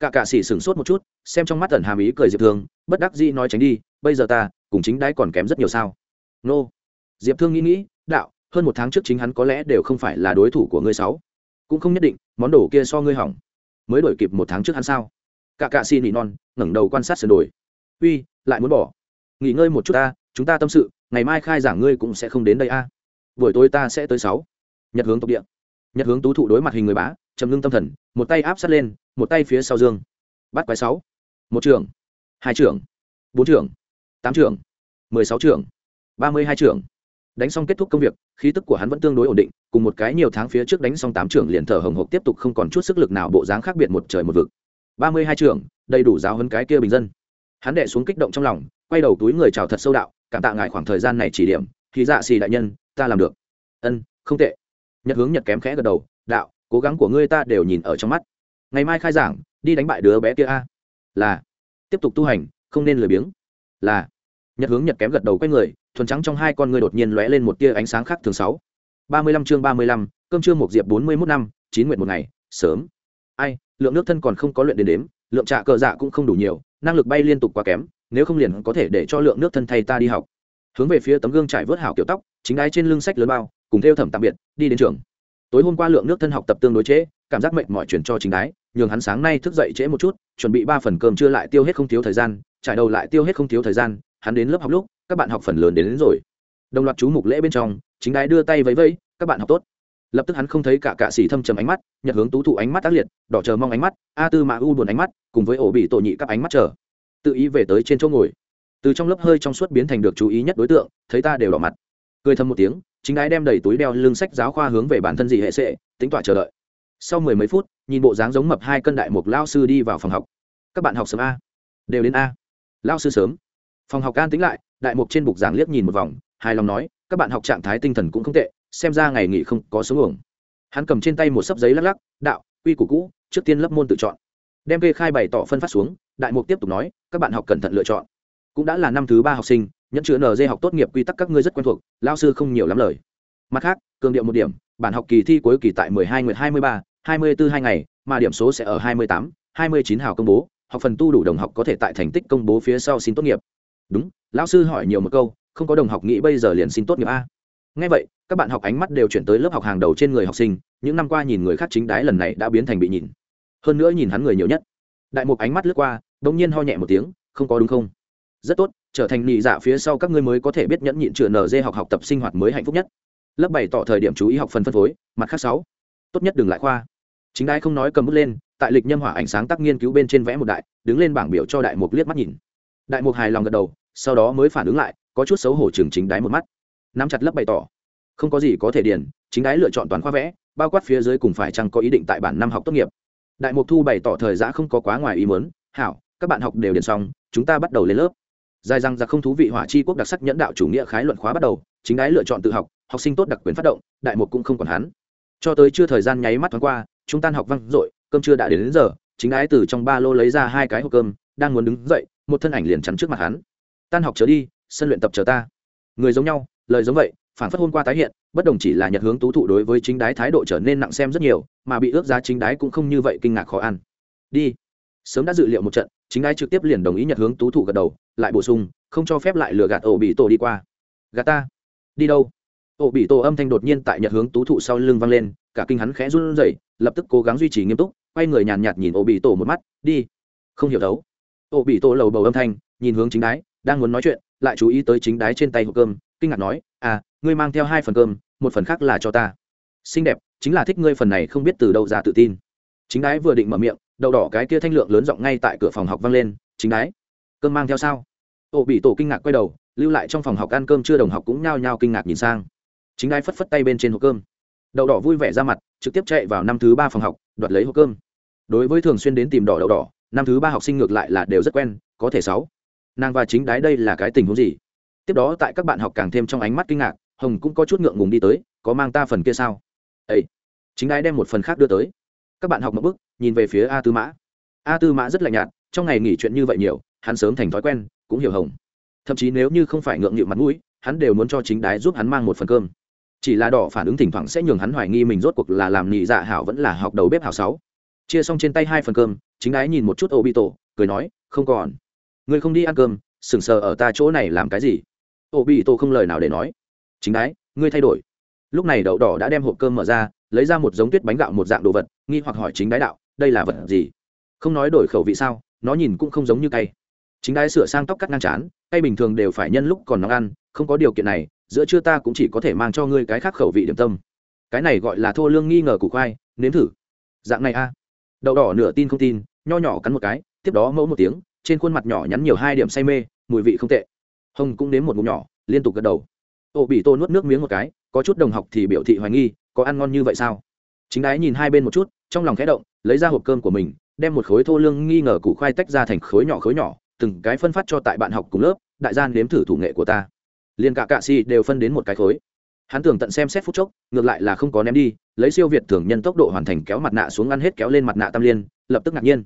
Cả cạ sĩ sửng sốt một chút, xem trong mắt tần hàm ý cười diệp thương, bất đắc dĩ nói tránh đi, bây giờ ta, cùng chính đái còn kém rất nhiều sao. Nô. Diệp thương nghĩ nghĩ, đạo, hơn một tháng trước chính hắn có lẽ đều không phải là đối thủ của ngươi sáu. Cũng không nhất định, món đồ kia so ngươi hỏng. Mới đổi kịp một tháng trước hắn sao? Cả cạ xì nỉ non, ngẩng đầu quan sát sườn đồi. Uy, lại muốn bỏ. Nghỉ ngơi một chút ta, chúng ta tâm sự, ngày mai khai giảng ngươi cũng sẽ không đến đây a. Buổi tối ta sẽ tới sáu. Nhật hướng tộc địa nhật hướng tú thụ đối mặt hình người bá chầm ngưng tâm thần, một tay áp sát lên, một tay phía sau dương. Bắt quái sáu. Một trưởng. Hai trưởng. Bốn trưởng. Tám trưởng. Mười sáu trưởng. Ba mươi hai trưởng. Đánh xong kết thúc công việc, khí tức của hắn vẫn tương đối ổn định, cùng một cái nhiều tháng phía trước đánh xong tám trưởng liền thở hồng hộc tiếp tục không còn chút sức lực nào bộ dáng khác biệt một trời một vực. Ba mươi hai trưởng, đầy đủ giáo hơn cái kia bình dân. Hắn đệ xuống kích động trong lòng, quay đầu túi người chào thật sâu đạo, cảm tạ ngài khoảng thời gian này chỉ điểm, thì dạ xì đại nhân, ta làm được. Ân, không tệ nhật hướng nhật kém khẽ gật đầu, đạo, cố gắng của ngươi ta đều nhìn ở trong mắt. Ngày mai khai giảng, đi đánh bại đứa bé kia a. Là. Tiếp tục tu hành, không nên lười biếng. Là. Nhật hướng nhật kém gật đầu quay người, thuần trắng trong hai con ngươi đột nhiên lóe lên một tia ánh sáng khác thường sáu. Ba mươi lăm chương ba mươi lăm, cơm trưa một diệp bốn mươi mốt năm, chín nguyện một ngày, sớm. Ai, lượng nước thân còn không có luyện đến đếm, lượng trạ cờ dạ cũng không đủ nhiều, năng lực bay liên tục quá kém, nếu không liền có thể để cho lượng nước thân thay ta đi học. Hướng về phía tấm gương trải vớt hảo kiểu tóc, chính đái trên lưng sách lớn bao cùng theo thẩm tạm biệt đi đến trường. Tối hôm qua lượng nước thân học tập tương đối trễ cảm giác mệt mỏi chuyển cho chính đái nhường hắn sáng nay thức dậy trễ một chút chuẩn bị ba phần cơm chưa lại tiêu hết không thiếu thời gian trải đầu lại tiêu hết không thiếu thời gian hắn đến lớp học lúc các bạn học phần lớn đến, đến rồi. Đồng loạt chú mục lễ bên trong chính đái đưa tay vẫy vẫy các bạn học tốt. Lập tức hắn không thấy cả cạ xỉ thâm trầm ánh mắt nhật hướng tú thụ ánh mắt tác liệt đỏ chờ mong ánh mắt a tư mã u buồn ánh mắt cùng với ổ bị tổ nhị các ánh mắt chờ. Tự ý về tới trên chỗ ngồi. Từ trong lớp hơi trong suốt biến thành được chú ý nhất đối tượng thấy ta đều đỏ mặt. Cười thầm một tiếng chính ái đem đầy túi đeo lưng sách giáo khoa hướng về bản thân dị hệ sệ, tính tọa chờ đợi. Sau mười mấy phút, nhìn bộ dáng giống mập hai cân đại mục lao sư đi vào phòng học. Các bạn học sớm a. Đều đến a. Lao sư sớm. Phòng học an tính lại, đại mục trên bục giảng liếc nhìn một vòng, hài lòng nói, các bạn học trạng thái tinh thần cũng không tệ, xem ra ngày nghỉ không có xuống hưởng hắn cầm trên tay một sấp giấy lắc lắc, đạo, quy củ cũ, trước tiên lớp môn tự chọn. Đem kê khai bày tỏ phân phát xuống, đại mục tiếp tục nói, các bạn học cẩn thận lựa chọn. Cũng đã là năm thứ ba học sinh nhẫn chữ nd học tốt nghiệp quy tắc các ngươi rất quen thuộc lao sư không nhiều lắm lời. Mặt khác cường điệu một điểm bản học kỳ thi cuối kỳ tại 12 nguyệt 23, 24 hai ngày mà điểm số sẽ ở 28, 29 hào công bố học phần tu đủ đồng học có thể tại thành tích công bố phía sau xin tốt nghiệp. Đúng lão sư hỏi nhiều một câu không có đồng học nghĩ bây giờ liền xin tốt nghiệp a. Ngay vậy các bạn học ánh mắt đều chuyển tới lớp học hàng đầu trên người học sinh những năm qua nhìn người khác chính đái lần này đã biến thành bị nhìn. Hơn nữa nhìn hắn người nhiều nhất. Đại mục ánh mắt lướt qua đ ỗ n g nhiên ho nhẹ một tiếng không có đúng không? Rất tốt trở thành nhị dạ phía sau các ngươi mới có thể biết nhẫn nhịn chữa nở dê học học tập sinh hoạt mới hạnh phúc nhất. Lớp bảy tỏ thời điểm chú ý học phần phân phối, mặt khác sáu. Tốt nhất đừng lại khoa. Chính đái không nói cầm bút lên, tại lịch nhâm hỏa ánh sáng tác nghiên cứu bên trên vẽ một đại, đứng lên bảng biểu cho đại mục liếc mắt nhìn. Đại mục hài lòng gật đầu, sau đó mới phản ứng lại, có chút xấu hổ trường chính đái một mắt. Nắm chặt lớp bày tỏ. Không có gì có thể điền, chính đái lựa chọn toàn khoa vẽ, bao quát phía dưới cùng phải chăng có ý định tại bản năm học tốt nghiệp. Đại mục thu bày tỏ thời giã không có quá ngoài ý muốn, hảo, các bạn học đều điền xong, chúng ta bắt đầu lên lớp dài rằng ra không thú vị hỏa chi quốc đặc sắc nhẫn đạo chủ nghĩa khái luận khóa bắt đầu chính đái lựa chọn tự học học sinh tốt đặc quyền phát động đại một cũng không còn hắn. Cho tới chưa thời gian nháy mắt thoáng qua chúng tan học văng dội cơm chưa đã đến, đến giờ chính đái từ trong ba lô lấy ra hai cái hộp cơm đang muốn đứng dậy một thân ảnh liền chắn trước mặt hắn. Tan học trở đi sân luyện tập chờ ta. Người giống nhau lời giống vậy phản phất hôm qua tái hiện bất đồng chỉ là nhật hướng tú thụ đối với chính đái thái độ trở nên nặng xem rất nhiều mà bị ước giá chính đái cũng không như vậy kinh ngạc khó ăn. Đi. Sớm đã dự liệu một trận chính đái trực tiếp liền đồng ý nhật hướng tú thụ gật đầu, lại bổ sung, không cho phép lại lừa gạt ổ bị tổ đi qua. Gạt ta, đi đâu? Ổ bị tổ âm thanh đột nhiên tại nhật hướng tú thụ sau lưng vang lên, cả kinh hắn khẽ run rẩy, lập tức cố gắng duy trì nghiêm túc, quay người nhàn nhạt nhìn ổ bị tổ một mắt, đi. Không hiểu đấu. Ổ bị tổ lầu bầu âm thanh, nhìn hướng chính đái đang muốn nói chuyện, lại chú ý tới chính đái trên tay hộp cơm, kinh ngạc nói à ngươi mang theo hai phần cơm, một phần khác là cho ta. Xinh đẹp, chính là thích ngươi phần này không biết từ đâu ra tự tin. Chính đái vừa định mở miệng đậu đỏ cái kia thanh lượng lớn giọng ngay tại cửa phòng học vang lên, chính đái, cơm mang theo sao? Tổ bị tổ kinh ngạc quay đầu, lưu lại trong phòng học ăn cơm chưa đồng học cũng nhao nhao kinh ngạc nhìn sang. Chính đái phất phất tay bên trên hộp cơm. Đậu đỏ vui vẻ ra mặt, trực tiếp chạy vào năm thứ ba phòng học, đoạt lấy hộp cơm. Đối với thường xuyên đến tìm đỏ đậu đỏ, năm thứ ba học sinh ngược lại là đều rất quen, có thể sáu. Nàng và chính đái đây là cái tình huống gì? Tiếp đó tại các bạn học càng thêm trong ánh mắt kinh ngạc, hồng cũng có chút ngượng ngùng đi tới, có mang ta phần kia sao? Ấy chính đái đem một phần khác đưa tới. Các bạn học một bức nhìn về phía a tư mã. A tư mã rất lạnh nhạt, trong ngày nghỉ chuyện như vậy nhiều, hắn sớm thành thói quen, cũng hiểu hồng. Thậm chí nếu như không phải ngượng nghịu mặt mũi, hắn đều muốn cho chính đái giúp hắn mang một phần cơm. Chỉ là đỏ phản ứng thỉnh thoảng sẽ nhường hắn hoài nghi mình rốt cuộc là làm nhị dạ hảo vẫn là học đầu bếp hảo sáu. Chia xong trên tay hai phần cơm, chính đái nhìn một chút ô bị tổ cười nói, không còn. Ngươi không đi ăn cơm, sừng sờ ở ta chỗ này làm cái gì? Ô bị tổ không lời nào để nói. Chính đái, ngươi thay đổi. Lúc này đậu đỏ đã đem hộp cơm mở ra, lấy ra một giống tuyết bánh gạo một dạng đồ vật, nghi hoặc hỏi chính đái đạo đây là vật gì? Không nói đổi khẩu vị sao, nó nhìn cũng không giống như cay. Chính đai sửa sang tóc cắt ngang chán, cay bình thường đều phải nhân lúc còn nóng ăn, không có điều kiện này, giữa trưa ta cũng chỉ có thể mang cho ngươi cái khác khẩu vị điểm tâm. Cái này gọi là thô lương nghi ngờ củ khoai, nếm thử. Dạng này a. Đậu đỏ nửa tin không tin, nho nhỏ cắn một cái, tiếp đó mẫu một tiếng, trên khuôn mặt nhỏ nhắn nhiều hai điểm say mê, mùi vị không tệ. Hồng cũng nếm một ngụm nhỏ, liên tục gật đầu. Ô bị tô nuốt nước miếng một cái, có chút đồng học thì biểu thị hoài nghi, có ăn ngon như vậy sao? Chính đái nhìn hai bên một chút trong lòng khẽ động lấy ra hộp cơm của mình đem một khối thô lương nghi ngờ củ khoai tách ra thành khối nhỏ khối nhỏ từng cái phân phát cho tại bạn học cùng lớp đại gian nếm thử thủ nghệ của ta. Liền cả cạ si đều phân đến một cái khối. Hắn tưởng tận xem xét phút chốc ngược lại là không có ném đi lấy siêu việt thường nhân tốc độ hoàn thành kéo mặt nạ xuống ăn hết kéo lên mặt nạ tam liên lập tức ngạc nhiên.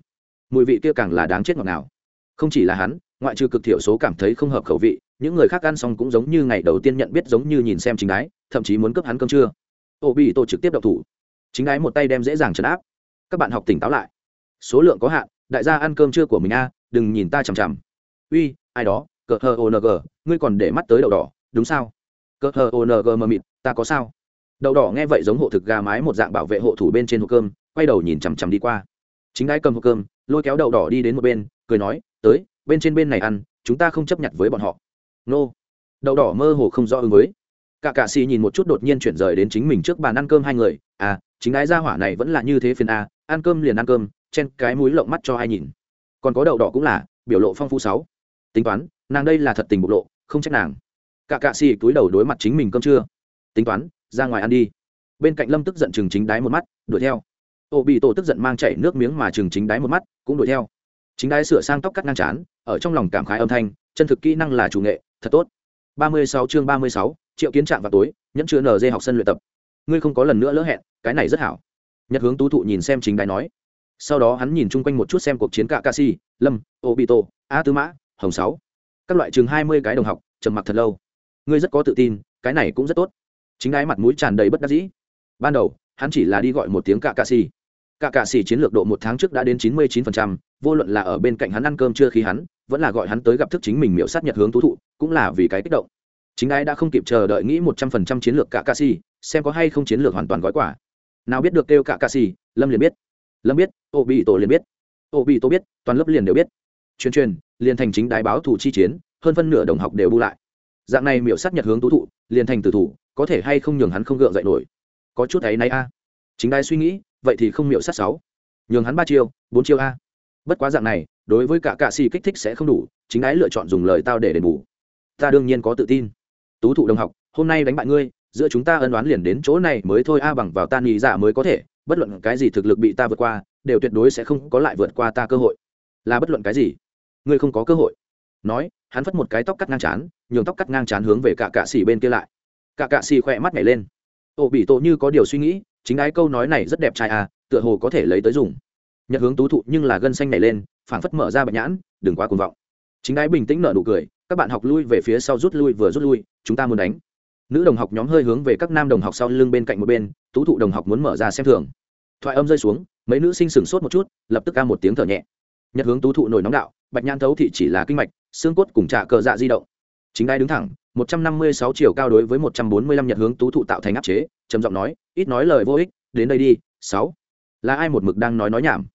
Mùi vị kia càng là đáng chết ngọt nào không chỉ là hắn ngoại trừ cực thiểu số cảm thấy không hợp khẩu vị những người khác ăn xong cũng giống như ngày đầu tiên nhận biết giống như nhìn xem chính Ái, thậm chí muốn cướp hắn cơm trưa. Ô bị tổ trực tiếp đậu thủ chính đái một tay đem dễ dàng trấn áp. Các bạn học tỉnh táo lại. Số lượng có hạn, đại gia ăn cơm trưa của mình a, đừng nhìn ta chằm chằm. Uy, ai đó, cờ hờ ong ngươi còn để mắt tới đậu đỏ, đúng sao? Cờ hờ ong mờ mịt, ta có sao? Đậu đỏ nghe vậy giống hộ thực gà mái một dạng bảo vệ hộ thủ bên trên hộp cơm, quay đầu nhìn chằm chằm đi qua. Chính đái cầm hộp cơm, lôi kéo đậu đỏ đi đến một bên, cười nói, tới, bên trên bên này ăn, chúng ta không chấp nhận với bọn họ. Nô. Đậu đỏ mơ hồ không rõ ứng với. Cả cạ xì nhìn một chút đột nhiên chuyển rời đến chính mình trước bàn ăn cơm hai người à chính đái gia hỏa này vẫn là như thế phiền a, ăn cơm liền ăn cơm, chen cái mũi lộng mắt cho ai nhìn. Còn có đậu đỏ cũng là, biểu lộ phong phú sáu. Tính toán, nàng đây là thật tình bộc lộ, không trách nàng. Cả cạ xì túi đầu đối mặt chính mình cơm chưa tính toán, ra ngoài ăn đi. Bên cạnh lâm tức giận chừng chính đái một mắt, đuổi theo. Ô bị tổ tức giận mang chảy nước miếng mà chừng chính đái một mắt, cũng đuổi theo. Chính đái sửa sang tóc cắt ngang chán ở trong lòng cảm khái âm thanh, chân thực kỹ năng là chủ nghệ, thật tốt. Ba mươi sáu chương ba mươi sáu, triệu kiến trạng vào tối, nhẫn chứa nd học sân luyện tập ngươi không có lần nữa lỡ hẹn, cái này rất hảo. Nhật hướng tú thụ nhìn xem chính đái nói. Sau đó hắn nhìn chung quanh một chút xem cuộc chiến cả ca si, lâm ô bị tổ a tư mã, hồng sáu. Các loại chừng hai mươi cái đồng học, trầm mặc thật lâu. Ngươi rất có tự tin, cái này cũng rất tốt. Chính đái mặt mũi tràn đầy bất đắc dĩ. Ban đầu, hắn chỉ là đi gọi một tiếng cạ cạ si. Cạ cạ xì chiến lược độ một tháng trước đã đến chín mươi chín phần trăm, vô luận là ở bên cạnh hắn ăn cơm chưa khi hắn, vẫn là gọi hắn tới gặp thức chính mình miễu sát nhật hướng tú thụ, cũng là vì cái kích động. Chính ai đã không kịp chờ đợi nghĩ một trăm phần trăm chiến lược cạ cạ xì xem có hay không chiến lược hoàn toàn gói quả nào biết được kêu cạ cạ xì lâm liền biết. Lâm biết, ô bị tổ liền biết. Ô bị tổ biết, toàn lớp liền đều biết. Truyền truyền, liền thành chính đái báo thủ chi chiến, hơn phân nửa đồng học đều bu lại. Dạng này miểu sát nhật hướng tú thụ, liền thành tử thủ, có thể hay không nhường hắn không gượng dậy nổi. Có chút ấy nay a. Chính đai suy nghĩ, vậy thì không miểu sát sáu. Nhường hắn ba chiêu, bốn chiêu a. Bất quá dạng này, đối với cả cạ xì kích thích sẽ không đủ, chính đái lựa chọn dùng lời tao để đền bù. Ta đương nhiên có tự tin. Tú thụ đồng học, hôm nay đánh bại ngươi giữa chúng ta ân đoán liền đến chỗ này mới thôi, a, bằng vào ta nghĩ dạ mới có thể, bất luận cái gì thực lực bị ta vượt qua, đều tuyệt đối sẽ không có lại vượt qua ta cơ hội. Là bất luận cái gì? Ngươi không có cơ hội. Nói, hắn phất một cái tóc cắt ngang chán, nhường tóc cắt ngang chán hướng về cả cạ xì bên kia lại. Cả cạ xì khỏe mắt nhảy lên. Ô bị tổ như có điều suy nghĩ, chính ái câu nói này rất đẹp trai à tựa hồ có thể lấy tới dùng. Nhật hướng tú thụ nhưng là gân xanh nhảy lên, phảng phất mở ra bạch nhãn, đừng quá cuồng vọng. Chính ái bình tĩnh nở nụ cười, các bạn học lui về phía sau rút lui vừa rút lui, chúng ta muốn đánh nữ đồng học nhóm hơi hướng về các nam đồng học sau lưng bên cạnh một bên, tú thụ đồng học muốn mở ra xem thường. Thoại âm rơi xuống, mấy nữ sinh sửng sốt một chút, lập tức ca một tiếng thở nhẹ. Nhật hướng tú thụ nổi nóng đạo, bạch nhãn thấu thị chỉ là kinh mạch, xương cốt cùng trà cờ dạ di động. Chính đai đứng thẳng, một trăm năm mươi sáu chiều cao đối với một trăm bốn mươi lăm nhật hướng tú thụ tạo thành áp chế, trầm giọng nói, ít nói lời vô ích, đến đây đi, sáu. Là ai một mực đang nói nói nhảm?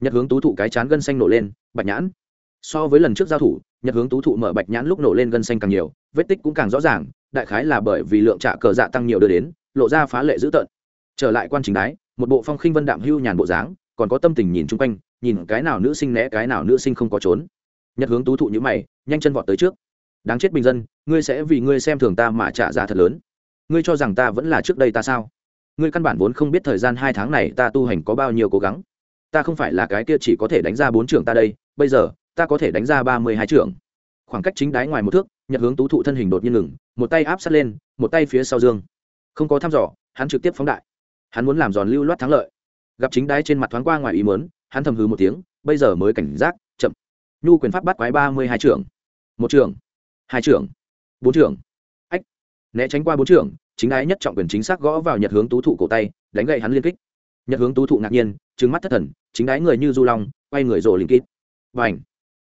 Nhật hướng tú thụ cái chán gân xanh nổ lên, bạch nhãn. So với lần trước giao thủ, nhật hướng tú thụ mở bạch nhãn lúc nổ lên gân xanh càng nhiều, vết tích cũng càng rõ ràng đại khái là bởi vì lượng trạ cờ dạ tăng nhiều đưa đến, lộ ra phá lệ dữ tợn. Trở lại quan trình đái, một bộ phong khinh vân đạm hưu nhàn bộ dáng, còn có tâm tình nhìn chung quanh, nhìn cái nào nữ sinh né, cái nào nữ sinh không có trốn. Nhật hướng tú thụ như mày, nhanh chân vọt tới trước. Đáng chết bình dân, ngươi sẽ vì ngươi xem thường ta mà trả giá thật lớn. Ngươi cho rằng ta vẫn là trước đây ta sao? Ngươi căn bản vốn không biết thời gian hai tháng này ta tu hành có bao nhiêu cố gắng. Ta không phải là cái kia chỉ có thể đánh ra bốn trưởng ta đây, bây giờ, ta có thể đánh ra ba mươi hai trưởng. Khoảng cách chính đáy ngoài một thước nhật hướng tú thụ thân hình đột nhiên ngừng, một tay áp sát lên, một tay phía sau dương. Không có thăm dò, hắn trực tiếp phóng đại. Hắn muốn làm giòn lưu loát thắng lợi. Gặp chính đái trên mặt thoáng qua ngoài ý mớn hắn thầm hư một tiếng, bây giờ mới cảnh giác, chậm. Nhu quyền pháp bắt quái ba mươi hai trưởng. Một trưởng. Hai trưởng. Bốn trưởng. Ách. Né tránh qua bốn trưởng, chính ái nhất trọng quyền chính xác gõ vào nhật hướng tú thụ cổ tay, đánh gậy hắn liên kích. Nhật hướng tú thụ ngạc nhiên trứng mắt thất thần, chính đái người như du long, quay người rồ liên kít. Và ảnh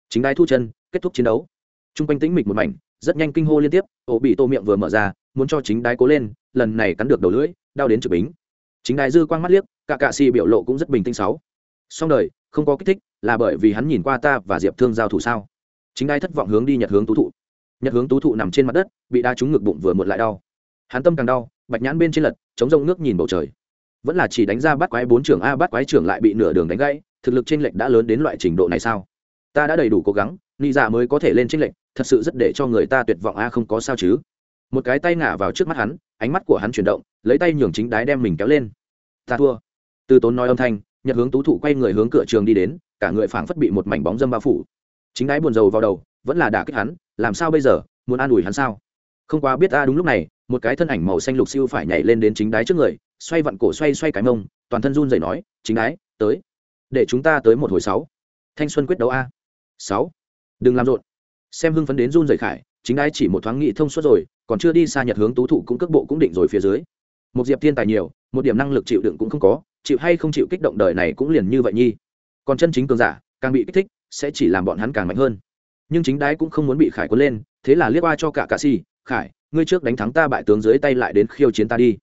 chính đái thu chân, kết thúc chiến đấu. T r u n g quanh tĩnh mịch một mảnh rất nhanh kinh hô liên tiếp, ổ bị tô miệng vừa mở ra, muốn cho chính đái cố lên, lần này cắn được đầu lưỡi, đau đến trực bính. Chính đái dư quang mắt liếc, cả cạ xì biểu lộ cũng rất bình tĩnh sáu. Song đời, không có kích thích, là bởi vì hắn nhìn qua ta và diệp thương giao thủ sao? Chính đái thất vọng hướng đi nhật hướng tú thụ. Nhật hướng tú thụ nằm trên mặt đất, bị đa trúng ngực bụng vừa muộn lại đau. Hắn tâm càng đau, bạch nhãn bên trên lật, chống rông nước nhìn bầu trời. Vẫn là chỉ đánh ra bắt quái bốn trưởng a, bắt quái trưởng lại bị nửa đường đánh gãy, thực lực trên lệnh đã lớn đến loại trình độ này sao? Ta đã đầy đủ cố gắng ni dạ mới có thể lên trên lệnh thật sự rất để cho người ta tuyệt vọng a, không có sao chứ. Một cái tay ngả vào trước mắt hắn, ánh mắt của hắn chuyển động, lấy tay nhường chính đái đem mình kéo lên. Ta thua. Từ tốn nói âm thanh, nhật hướng tú thụ quay người hướng cửa trường đi đến, cả người phảng phất bị một mảnh bóng dâm bao phủ. Chính đái buồn rầu vào đầu, vẫn là đả kích hắn, làm sao bây giờ, muốn an ủi hắn sao? Không quá biết ta đúng lúc này, một cái thân ảnh màu xanh lục siêu phải nhảy lên đến chính đái trước người, xoay vặn cổ xoay xoay cái mông, toàn thân run rẩy nói, chính đái, tới. Để chúng ta tới một hồi sáu. Thanh xuân quyết đấu a. Sáu. Đừng làm rộn xem hưng phấn đến run rẩy khải, chính đái chỉ một thoáng nghị thông suốt rồi, còn chưa đi xa nhật hướng tú thụ cũng cước bộ cũng định rồi phía dưới. Một diệp thiên tài nhiều, một điểm năng lực chịu đựng cũng không có, chịu hay không chịu kích động đời này cũng liền như vậy nhi. Còn chân chính cường giả, càng bị kích thích, sẽ chỉ làm bọn hắn càng mạnh hơn. Nhưng chính đái cũng không muốn bị khải cuốn lên, thế là liếc qua cho cả cà si khải, ngươi trước đánh thắng ta bại tướng dưới tay lại đến khiêu chiến ta đi.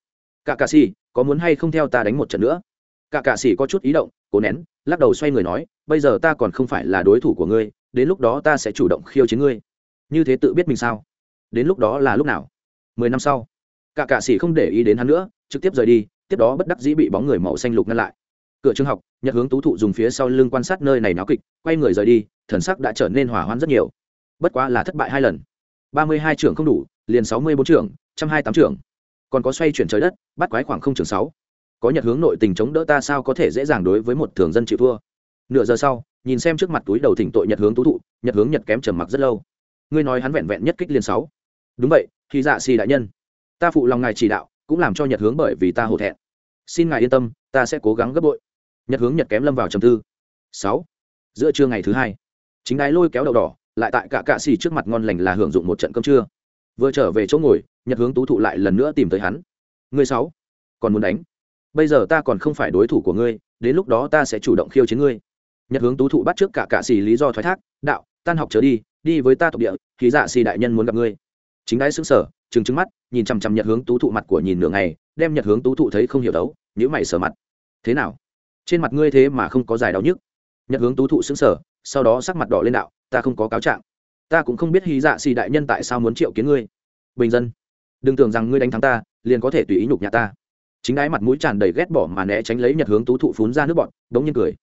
Cả cà si có muốn hay không theo ta đánh một trận nữa? Cả cà si có chút ý động, cố nén, lắc đầu xoay người nói, bây giờ ta còn không phải là đối thủ của ngươi đến lúc đó ta sẽ chủ động khiêu chiến ngươi. Như thế tự biết mình sao? Đến lúc đó là lúc nào? Mười năm sau. Cả cạ sĩ không để ý đến hắn nữa, trực tiếp rời đi, tiếp đó bất đắc dĩ bị bóng người màu xanh lục ngăn lại. Cửa trường học, nhật hướng tú thụ dùng phía sau lưng quan sát nơi này náo kịch, quay người rời đi, thần sắc đã trở nên hỏa hoạn rất nhiều. Bất quá là thất bại hai lần. Ba mươi hai trưởng không đủ, liền sáu mươi bốn trưởng trăm hai tám trưởng. Còn có xoay chuyển trời đất, bắt quái khoảng không trưởng sáu. Có nhật hướng nội tình chống đỡ ta sao có thể dễ dàng đối với một thường dân chịu thua? Nửa giờ sau nhìn xem trước mặt túi đầu thỉnh tội nhật hướng tú thụ, nhật hướng nhật kém trầm mặc rất lâu. Ngươi nói hắn vẹn vẹn nhất kích liền sáu. Đúng vậy thì dạ xì đại nhân. Ta phụ lòng ngài chỉ đạo, cũng làm cho nhật hướng bởi vì ta hổ thẹn. Xin ngài yên tâm, ta sẽ cố gắng gấp bội. Nhật hướng nhật kém lâm vào trầm tư. Sáu. Giữa trưa ngày thứ hai, chính đái lôi kéo đậu đỏ, lại tại cả cạ xì trước mặt ngon lành là hưởng dụng một trận cơm trưa. Vừa trở về chỗ ngồi, nhật hướng tú thụ lại lần nữa tìm tới hắn. Ngươi sáu, còn muốn đánh? Bây giờ ta còn không phải đối thủ của ngươi, đến lúc đó ta sẽ chủ động khiêu chiến ngươi nhật hướng tú thụ bắt trước cả cạ xì lý do thoái thác, đạo, tan học trở đi đi với ta tộc địa, thì dạ xì đại nhân muốn gặp ngươi. Chính đái xứng sở trừng trừng mắt, nhìn chằm chằm nhật hướng tú thụ mặt của nhìn nửa ngày, đem nhật hướng tú thụ thấy không hiểu đấu nhữ mày sở mặt. Thế nào? Trên mặt ngươi thế mà không có dài đau nhức. Nhật hướng tú thụ xứng sở sau đó sắc mặt đỏ lên đạo, ta không có cáo trạng. Ta cũng không biết hy dạ xì đại nhân tại sao muốn triệu kiến ngươi. Bình dân, đừng tưởng rằng ngươi đánh thắng ta, liền có thể tùy ý nhục nhà ta. Chính đái mặt mũi tràn đầy ghét bỏ mà né tránh lấy nhật hướng tú thụ phún ra nước bọn đống nhiên cười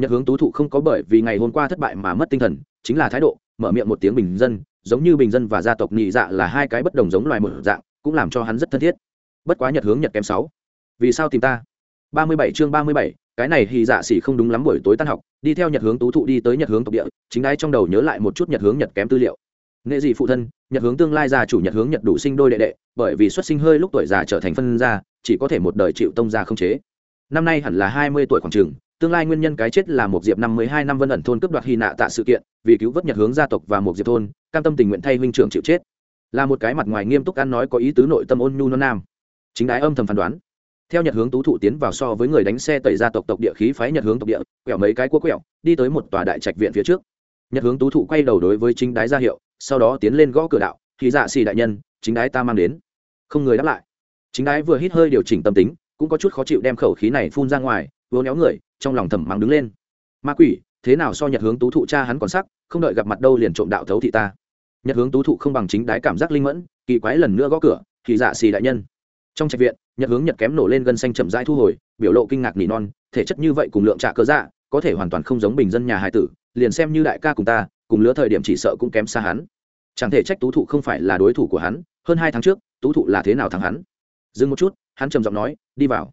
nhật hướng tú thụ không có bởi vì ngày hôm qua thất bại mà mất tinh thần, chính là thái độ, mở miệng một tiếng bình dân, giống như bình dân và gia tộc nhị dạ là hai cái bất đồng giống loài một dạng, cũng làm cho hắn rất thân thiết. Bất quá nhật hướng nhật kém sáu. Vì sao tìm ta? Ba mươi bảy chương ba mươi bảy, cái này thì dạ xỉ không đúng lắm buổi tối tan học, đi theo nhật hướng tú thụ đi tới nhật hướng tộc địa, chính đái trong đầu nhớ lại một chút nhật hướng nhật kém tư liệu. Nghệ dị phụ thân, nhật hướng tương lai gia chủ nhật hướng nhật đủ sinh đôi đệ đệ, bởi vì xuất sinh hơi lúc tuổi già trở thành phân gia, chỉ có thể một đời chịu tông gia không chế. Năm nay hẳn là hai mươi tuổi khoảng trường tương lai nguyên nhân cái chết là một diệp năm mươi hai năm vân ẩn thôn cướp đoạt hy nạ tạ sự kiện, vì cứu vớt nhật hướng gia tộc và một diệp thôn, cam tâm tình nguyện thay huynh trưởng chịu chết. Là một cái mặt ngoài nghiêm túc ăn nói có ý tứ nội tâm ôn nhu non nam. Chính đái âm thầm phán đoán. Theo nhật hướng tú thụ tiến vào so với người đánh xe tẩy gia tộc tộc địa khí phái nhật hướng tộc địa, quẹo mấy cái cua quẹo, đi tới một tòa đại trạch viện phía trước. Nhật hướng tú thụ quay đầu đối với chính đái ra hiệu, sau đó tiến lên gõ cửa đạo, thì dạ xì đại nhân, chính đái ta mang đến. Không người đáp lại. Chính đái vừa hít hơi điều chỉnh tâm tính, cũng có chút khó chịu đem khẩu khí này phun ra ngoài vô néo người, trong lòng thầm mắng đứng lên. Ma quỷ, thế nào so nhật hướng tú thụ cha hắn còn sắc, không đợi gặp mặt đâu liền trộm đạo thấu thị ta. Nhật hướng tú thụ không bằng chính đái cảm giác linh mẫn, kỳ quái lần nữa gõ cửa, thì dạ xì đại nhân. Trong trạch viện, nhật hướng nhật kém nổ lên gân xanh chậm rãi thu hồi, biểu lộ kinh ngạc nỉ non, thể chất như vậy cùng lượng trả cơ dạ có thể hoàn toàn không giống bình dân nhà hải tử, liền xem như đại ca cùng ta, cùng lứa thời điểm chỉ sợ cũng kém xa hắn. Chẳng thể trách tú thụ không phải là đối thủ của hắn, hơn hai tháng trước, tú thụ là thế nào thắng hắn? Dừng một chút, hắn trầm giọng nói, đi vào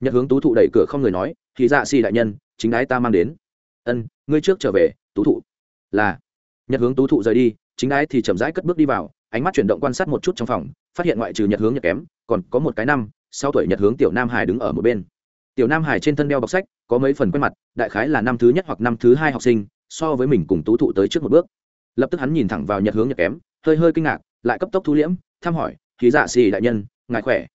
nhật hướng tú thụ đẩy cửa không người nói, thì dạ xì đại nhân, chính đái ta mang đến. Ân, ngươi trước trở về, tú thụ. Là. Nhật hướng tú thụ rời đi, chính đái thì chậm rãi cất bước đi vào, ánh mắt chuyển động quan sát một chút trong phòng, phát hiện ngoại trừ nhật hướng nhật kém, còn có một cái năm, sau tuổi nhật hướng tiểu nam hải đứng ở một bên. Tiểu nam hải trên thân đeo bọc sách, có mấy phần quen mặt, đại khái là năm thứ nhất hoặc năm thứ hai học sinh, so với mình cùng tú thụ tới trước một bước. Lập tức hắn nhìn thẳng vào nhật hướng nhật kém, hơi hơi kinh ngạc, lại cấp tốc thu liễm, thăm hỏi khí dạ xì đại nhân, ngài khỏe?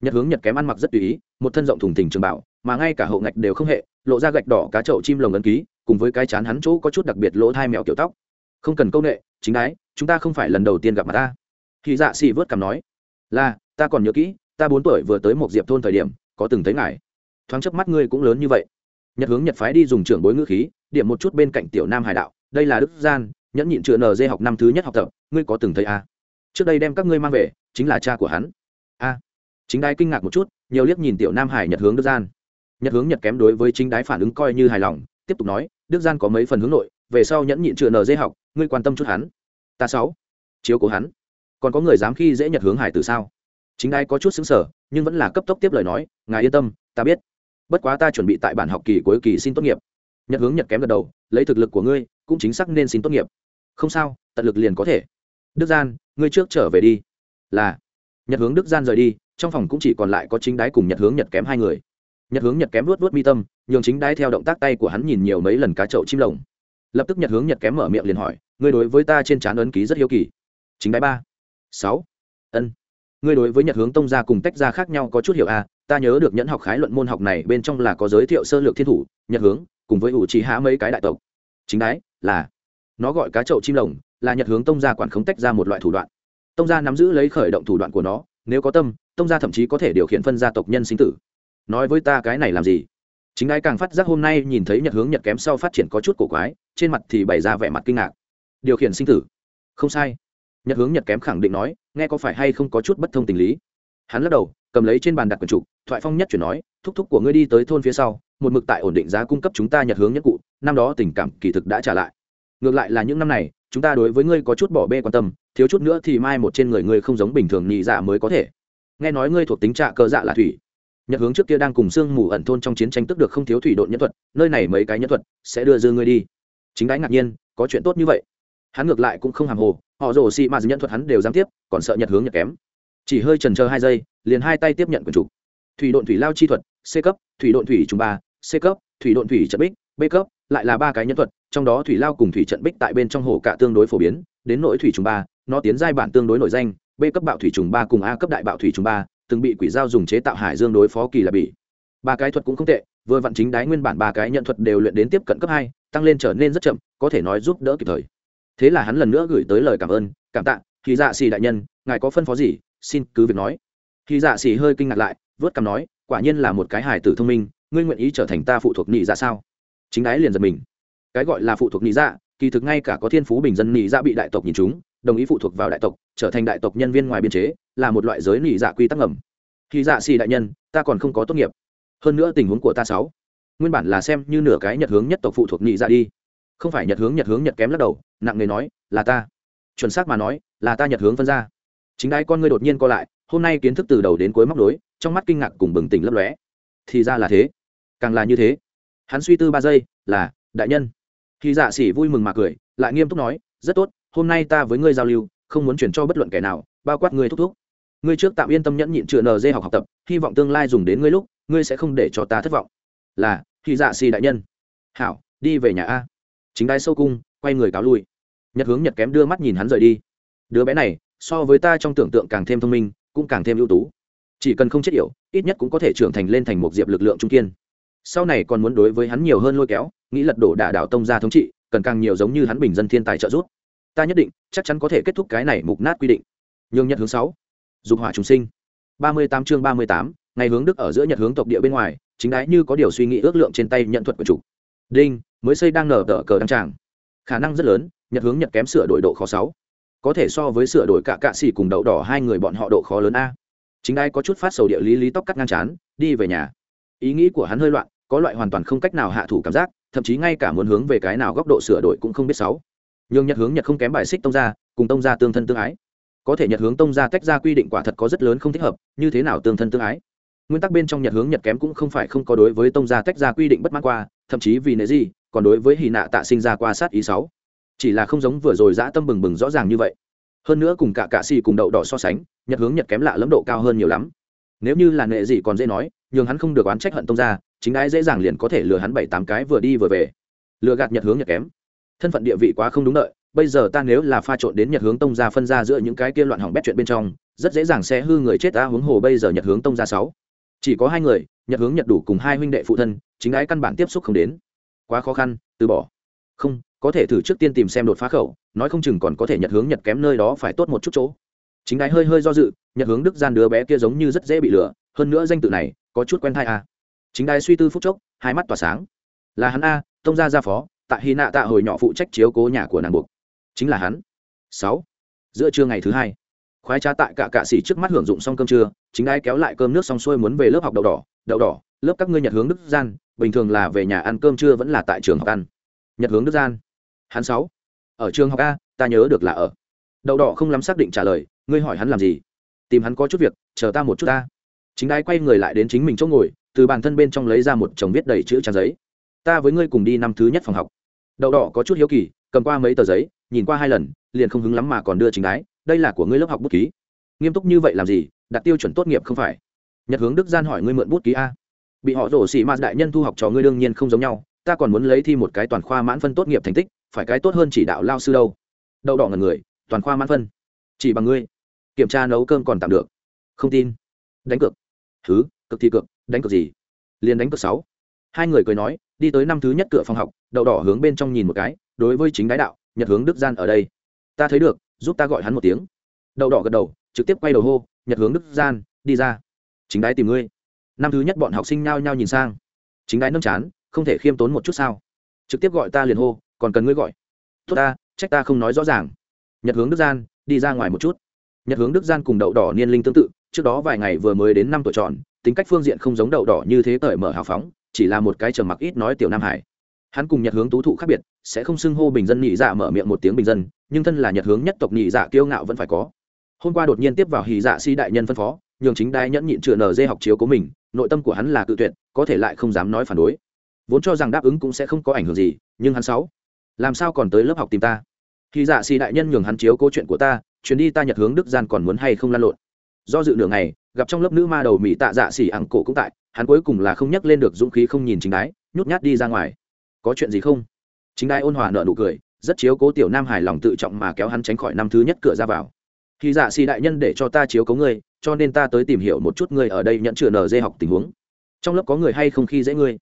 Nhật hướng nhật kém ăn mặc rất tùy ý, một thân rộng thùng thình trường bảo, mà ngay cả hậu ngạch đều không hệ, lộ ra gạch đỏ cá chậu chim lồng ấn ký, cùng với cái chán hắn chỗ có chút đặc biệt lỗ thai mèo kiểu tóc. Không cần công nghệ chính đái, chúng ta không phải lần đầu tiên gặp mặt ta. Thì dạ xì vớt cảm nói, là, ta còn nhớ kỹ, ta bốn tuổi vừa tới một diệp thôn thời điểm, có từng thấy ngài. Thoáng chớp mắt ngươi cũng lớn như vậy. Nhật hướng nhật phái đi dùng trưởng bối ngữ khí, điểm một chút bên cạnh tiểu nam hải đạo, đây là đức gian, nhẫn nhịn chữa nd học năm thứ nhất học tập, ngươi có từng thấy a à? trước đây đem các ngươi mang về, chính là cha của hắn. A chính đái kinh ngạc một chút, nhiều liếc nhìn tiểu nam hải nhật hướng đức gian. Nhật hướng nhật kém đối với chính đái phản ứng coi như hài lòng, tiếp tục nói, đức gian có mấy phần hướng nội, về sau nhẫn nhịn chữa dây học, ngươi quan tâm chút hắn. Ta sáu. Chiếu cố hắn. Còn có người dám khi dễ nhật hướng hải từ sao? Chính đái có chút xứng sở nhưng vẫn là cấp tốc tiếp lời nói, ngài yên tâm, ta biết. Bất quá ta chuẩn bị tại bản học kỳ cuối kỳ xin tốt nghiệp. Nhật hướng nhật kém gật đầu, lấy thực lực của ngươi, cũng chính xác nên xin tốt nghiệp. Không sao, tận lực liền có thể. Đức gian, ngươi trước trở về đi. Là nhật hướng đức gian rời đi, trong phòng cũng chỉ còn lại có chính đái cùng nhật hướng nhật kém hai người. Nhật hướng nhật kém luốt luốt mi tâm, nhường chính đái theo động tác tay của hắn nhìn nhiều mấy lần cá chậu chim lồng. Lập tức nhật hướng nhật kém mở miệng liền hỏi, ngươi đối với ta trên trán ấn ký rất hiếu kỳ. Chính đái ba, sáu, ân. Ngươi đối với nhật hướng tông gia cùng tách gia khác nhau có chút hiểu à ta nhớ được nhẫn học khái luận môn học này bên trong là có giới thiệu sơ lược thiên thủ, nhật hướng, cùng với ủ trì há mấy cái đại tộc. Chính đái là, nó gọi cá chậu chim lồng, là nhật hướng tông gia quản khống tách ra một loại thủ đoạn tông gia nắm giữ lấy khởi động thủ đoạn của nó, nếu có tâm, tông gia thậm chí có thể điều khiển phân gia tộc nhân sinh tử. Nói với ta cái này làm gì? Chính ai càng phát giác hôm nay nhìn thấy nhật hướng nhật kém sau phát triển có chút cổ quái, trên mặt thì bày ra vẻ mặt kinh ngạc. Điều khiển sinh tử? Không sai. Nhật hướng nhật kém khẳng định nói, nghe có phải hay không có chút bất thông tình lý? Hắn lắc đầu, cầm lấy trên bàn đặt quần trục thoại phong nhất chuyển nói, thúc thúc của ngươi đi tới thôn phía sau, một mực tại ổn định giá cung cấp chúng ta nhật hướng nhất cụ, năm đó tình cảm kỳ thực đã trả lại. Ngược lại là những năm này, chúng ta đối với ngươi có chút bỏ bê quan tâm thiếu chút nữa thì mai một trên người ngươi không giống bình thường nhị dạ mới có thể. Nghe nói ngươi thuộc tính trạ cơ dạ là thủy. Nhật hướng trước kia đang cùng sương mù ẩn thôn trong chiến tranh tức được không thiếu thủy độn nhân thuật, nơi này mấy cái nhân thuật sẽ đưa dư ngươi đi. Chính đái ngạc nhiên, có chuyện tốt như vậy. Hắn ngược lại cũng không hàm hồ, họ rồ xị mà nhân thuật hắn đều dám tiếp, còn sợ nhật hướng nhật kém. Chỉ hơi trần chờ hai giây, liền hai tay tiếp nhận quần chủ. Thủy độn thủy lao chi thuật, c cấp, thủy độn thủy trùng ba, c cấp, thủy độn thủy trận bích, b cấp, lại là ba cái nhân thuật, trong đó thủy lao cùng thủy trận bích tại bên trong hồ cả tương đối phổ biến, đến nội thủy trùng ba nó tiến giai bản tương đối nổi danh, b cấp bạo thủy trùng ba cùng a cấp đại bạo thủy trùng ba, từng bị quỷ giao dùng chế tạo hải dương đối phó kỳ là bị ba cái thuật cũng không tệ, vừa vặn chính đái nguyên bản ba cái nhận thuật đều luyện đến tiếp cận cấp hai, tăng lên trở nên rất chậm, có thể nói giúp đỡ kịp thời. Thế là hắn lần nữa gửi tới lời cảm ơn, cảm tạ khi dạ xì đại nhân, ngài có phân phó gì? Xin cứ việc nói. Khi dạ xì hơi kinh ngạc lại, vớt cằm nói, quả nhiên là một cái hài tử thông minh, ngươi nguyện ý trở thành ta phụ thuộc nhị dạ sao? Chính đái liền giật mình. Cái gọi là phụ thuộc nhị dạ kỳ thực ngay cả có thiên phú bình dân nhị dạ bị đại tộc nhìn chúng, đồng ý phụ thuộc vào đại tộc, trở thành đại tộc nhân viên ngoài biên chế, là một loại giới nhị dạ quy tắc ngầm. Khi dạ xì đại nhân, ta còn không có tốt nghiệp. Hơn nữa tình huống của ta sáu. Nguyên bản là xem như nửa cái nhật hướng nhất tộc phụ thuộc nhị dạ đi. Không phải nhật hướng nhật hướng nhật kém lắc đầu, nặng người nói, là ta. Chuẩn xác mà nói, là ta nhật hướng phân ra. Chính đai con ngươi đột nhiên co lại, hôm nay kiến thức từ đầu đến cuối móc đối trong mắt kinh ngạc cùng bừng tỉnh lấp lóe. Thì ra là thế. Càng là như thế. Hắn suy tư ba giây, là, đại nhân khi dạ xỉ vui mừng mà cười, lại nghiêm túc nói, rất tốt, hôm nay ta với ngươi giao lưu, không muốn chuyển cho bất luận kẻ nào, bao quát ngươi thúc thúc. Ngươi trước tạm yên tâm nhẫn nhịn chữa nd học học tập, hy vọng tương lai dùng đến ngươi lúc, ngươi sẽ không để cho ta thất vọng. Là, khi dạ xì đại nhân. Hảo, đi về nhà a. Chính đai sâu cung, quay người cáo lui. Nhật hướng nhật kém đưa mắt nhìn hắn rời đi. Đứa bé này, so với ta trong tưởng tượng càng thêm thông minh, cũng càng thêm ưu tú. Chỉ cần không chết yểu, ít nhất cũng có thể trưởng thành lên thành một diệp lực lượng trung kiên. Sau này còn muốn đối với hắn nhiều hơn lôi kéo nghĩ lật đổ đả đảo tông gia thống trị, cần càng nhiều giống như hắn bình dân thiên tài trợ giúp. Ta nhất định, chắc chắn có thể kết thúc cái này mục nát quy định. Nhường nhật hướng sáu, dục hỏa trùng sinh. Ba mươi tám chương ba mươi tám, ngày hướng đức ở giữa nhật hướng tộc địa bên ngoài, chính đái như có điều suy nghĩ ước lượng trên tay nhận thuật của chủ. Đinh, mới xây đang nở tờ cờ đăng tràng. Khả năng rất lớn, nhật hướng nhật kém sửa đổi độ khó sáu. Có thể so với sửa đổi cả cạ xỉ cùng đậu đỏ hai người bọn họ độ khó lớn a. Chính đái có chút phát sầu địa lý lý tóc cắt ngang chán, đi về nhà. Ý nghĩ của hắn hơi loạn có loại hoàn toàn không cách nào hạ thủ cảm giác, thậm chí ngay cả muốn hướng về cái nào góc độ sửa đổi cũng không biết sáu. Nhưng nhật hướng nhật không kém bài xích tông ra cùng tông ra tương thân tương ái. Có thể nhật hướng tông ra tách ra quy định quả thật có rất lớn không thích hợp, như thế nào tương thân tương ái? Nguyên tắc bên trong nhật hướng nhật kém cũng không phải không có đối với tông gia tách ra quy định bất mãn qua, thậm chí vì nệ gì, còn đối với hì nạ tạ sinh ra qua sát ý sáu. Chỉ là không giống vừa rồi dã tâm bừng bừng rõ ràng như vậy. Hơn nữa cùng cả cạ xì cùng đậu đỏ so sánh, nhật hướng nhật kém lạ lẫm độ cao hơn nhiều lắm. Nếu như là nệ gì còn dễ nói nhưng hắn không được oán trách hận tông ra chính ái dễ dàng liền có thể lừa hắn bảy tám cái vừa đi vừa về. Lừa gạt nhật hướng nhật kém. Thân phận địa vị quá không đúng đợi, bây giờ ta nếu là pha trộn đến nhật hướng tông ra phân ra giữa những cái kia loạn hỏng bét chuyện bên trong, rất dễ dàng sẽ hư người chết ta huống hồ bây giờ nhật hướng tông ra sáu. Chỉ có hai người, nhật hướng nhật đủ cùng hai huynh đệ phụ thân, chính ái căn bản tiếp xúc không đến. Quá khó khăn, từ bỏ. Không, có thể thử trước tiên tìm xem đột phá khẩu, nói không chừng còn có thể nhật hướng nhật kém nơi đó phải tốt một chút chỗ. Chính ái hơi hơi do dự, nhật hướng đức gian đứa bé kia giống như rất dễ bị lừa, hơn nữa danh tự này, có chút quen thai a à chính đai suy tư phúc chốc, hai mắt tỏa sáng. Là hắn a, tông gia gia phó, tại hy nạ tạ hồi nhỏ phụ trách chiếu cố nhà của nàng buộc. Chính là hắn. Sáu. Giữa trưa ngày thứ hai, khoái trá tại cả cạ xỉ trước mắt hưởng dụng xong cơm trưa, chính đai kéo lại cơm nước xong xuôi muốn về lớp học đậu đỏ đậu đỏ, lớp các ngươi nhật hướng đức gian, bình thường là về nhà ăn cơm trưa vẫn là tại trường học ăn. Nhật hướng đức gian. Hắn sáu. Ở trường học a, ta nhớ được là ở. Đậu đỏ không lắm xác định trả lời, ngươi hỏi hắn làm gì? Tìm hắn có chút việc, chờ ta một chút ta. Chính đai quay người lại đến chính mình chỗ ngồi từ bản thân bên trong lấy ra một chồng viết đầy chữ trang giấy. Ta với ngươi cùng đi năm thứ nhất phòng học. Đậu đỏ có chút hiếu kỳ, cầm qua mấy tờ giấy, nhìn qua hai lần, liền không hứng lắm mà còn đưa chính đái đây là của ngươi lớp học bút ký. Nghiêm túc như vậy làm gì, đặt tiêu chuẩn tốt nghiệp không phải? Nhật hướng đức gian hỏi ngươi mượn bút ký a. Bị họ rổ xỉ ma đại nhân thu học trò ngươi đương nhiên không giống nhau, ta còn muốn lấy thi một cái toàn khoa mãn phân tốt nghiệp thành tích, phải cái tốt hơn chỉ đạo lao sư đâu. Đậu đỏ ngần người, toàn khoa mãn phân. Chỉ bằng ngươi. Kiểm tra nấu cơm còn tạm được. Không tin. Đánh cược. Thứ cực thì cược đánh cược gì? Liền đánh cược sáu. Hai người cười nói, đi tới năm thứ nhất cửa phòng học, đậu đỏ hướng bên trong nhìn một cái, đối với chính đái đạo, nhật hướng đức gian ở đây. Ta thấy được, giúp ta gọi hắn một tiếng. Đậu đỏ gật đầu, trực tiếp quay đầu hô, nhật hướng đức gian, đi ra. Chính đái tìm ngươi. Năm thứ nhất bọn học sinh nhao nhao nhìn sang. Chính đái nâm chán, không thể khiêm tốn một chút sao? Trực tiếp gọi ta liền hô, còn cần ngươi gọi. Tốt ta, trách ta không nói rõ ràng. Nhật hướng đức gian, đi ra ngoài một chút. Nhật hướng đức gian cùng đậu đỏ niên linh tương tự, trước đó vài ngày vừa mới đến năm tuổi tròn tính cách phương diện không giống đậu đỏ như thế cởi mở hào phóng, chỉ là một cái trầm mặc ít nói tiểu nam hải. Hắn cùng nhật hướng tú thụ khác biệt, sẽ không xưng hô bình dân nhị dạ mở miệng một tiếng bình dân, nhưng thân là nhật hướng nhất tộc nhị dạ kiêu ngạo vẫn phải có. Hôm qua đột nhiên tiếp vào hì dạ si đại nhân phân phó, nhường chính đai nhẫn nhịn chữa nở dê học chiếu của mình, nội tâm của hắn là cự tuyệt, có thể lại không dám nói phản đối. Vốn cho rằng đáp ứng cũng sẽ không có ảnh hưởng gì, nhưng hắn sáu, làm sao còn tới lớp học tìm ta? Hì dạ si đại nhân nhường hắn chiếu câu chuyện của ta, chuyến đi ta nhật hướng đức gian còn muốn hay không lan lộn? Do dự nửa ngày, gặp trong lớp nữ ma đầu mỹ tạ dạ xỉ ẳng cổ cũng tại, hắn cuối cùng là không nhắc lên được dũng khí không nhìn chính đái, nhút nhát đi ra ngoài. Có chuyện gì không? Chính đái ôn hòa nợ nụ cười, rất chiếu cố tiểu nam hài lòng tự trọng mà kéo hắn tránh khỏi năm thứ nhất cửa ra vào. Khi dạ xỉ đại nhân để cho ta chiếu cố ngươi, cho nên ta tới tìm hiểu một chút ngươi ở đây nhận chữa nở dê học tình huống. Trong lớp có người hay không khi dễ ngươi?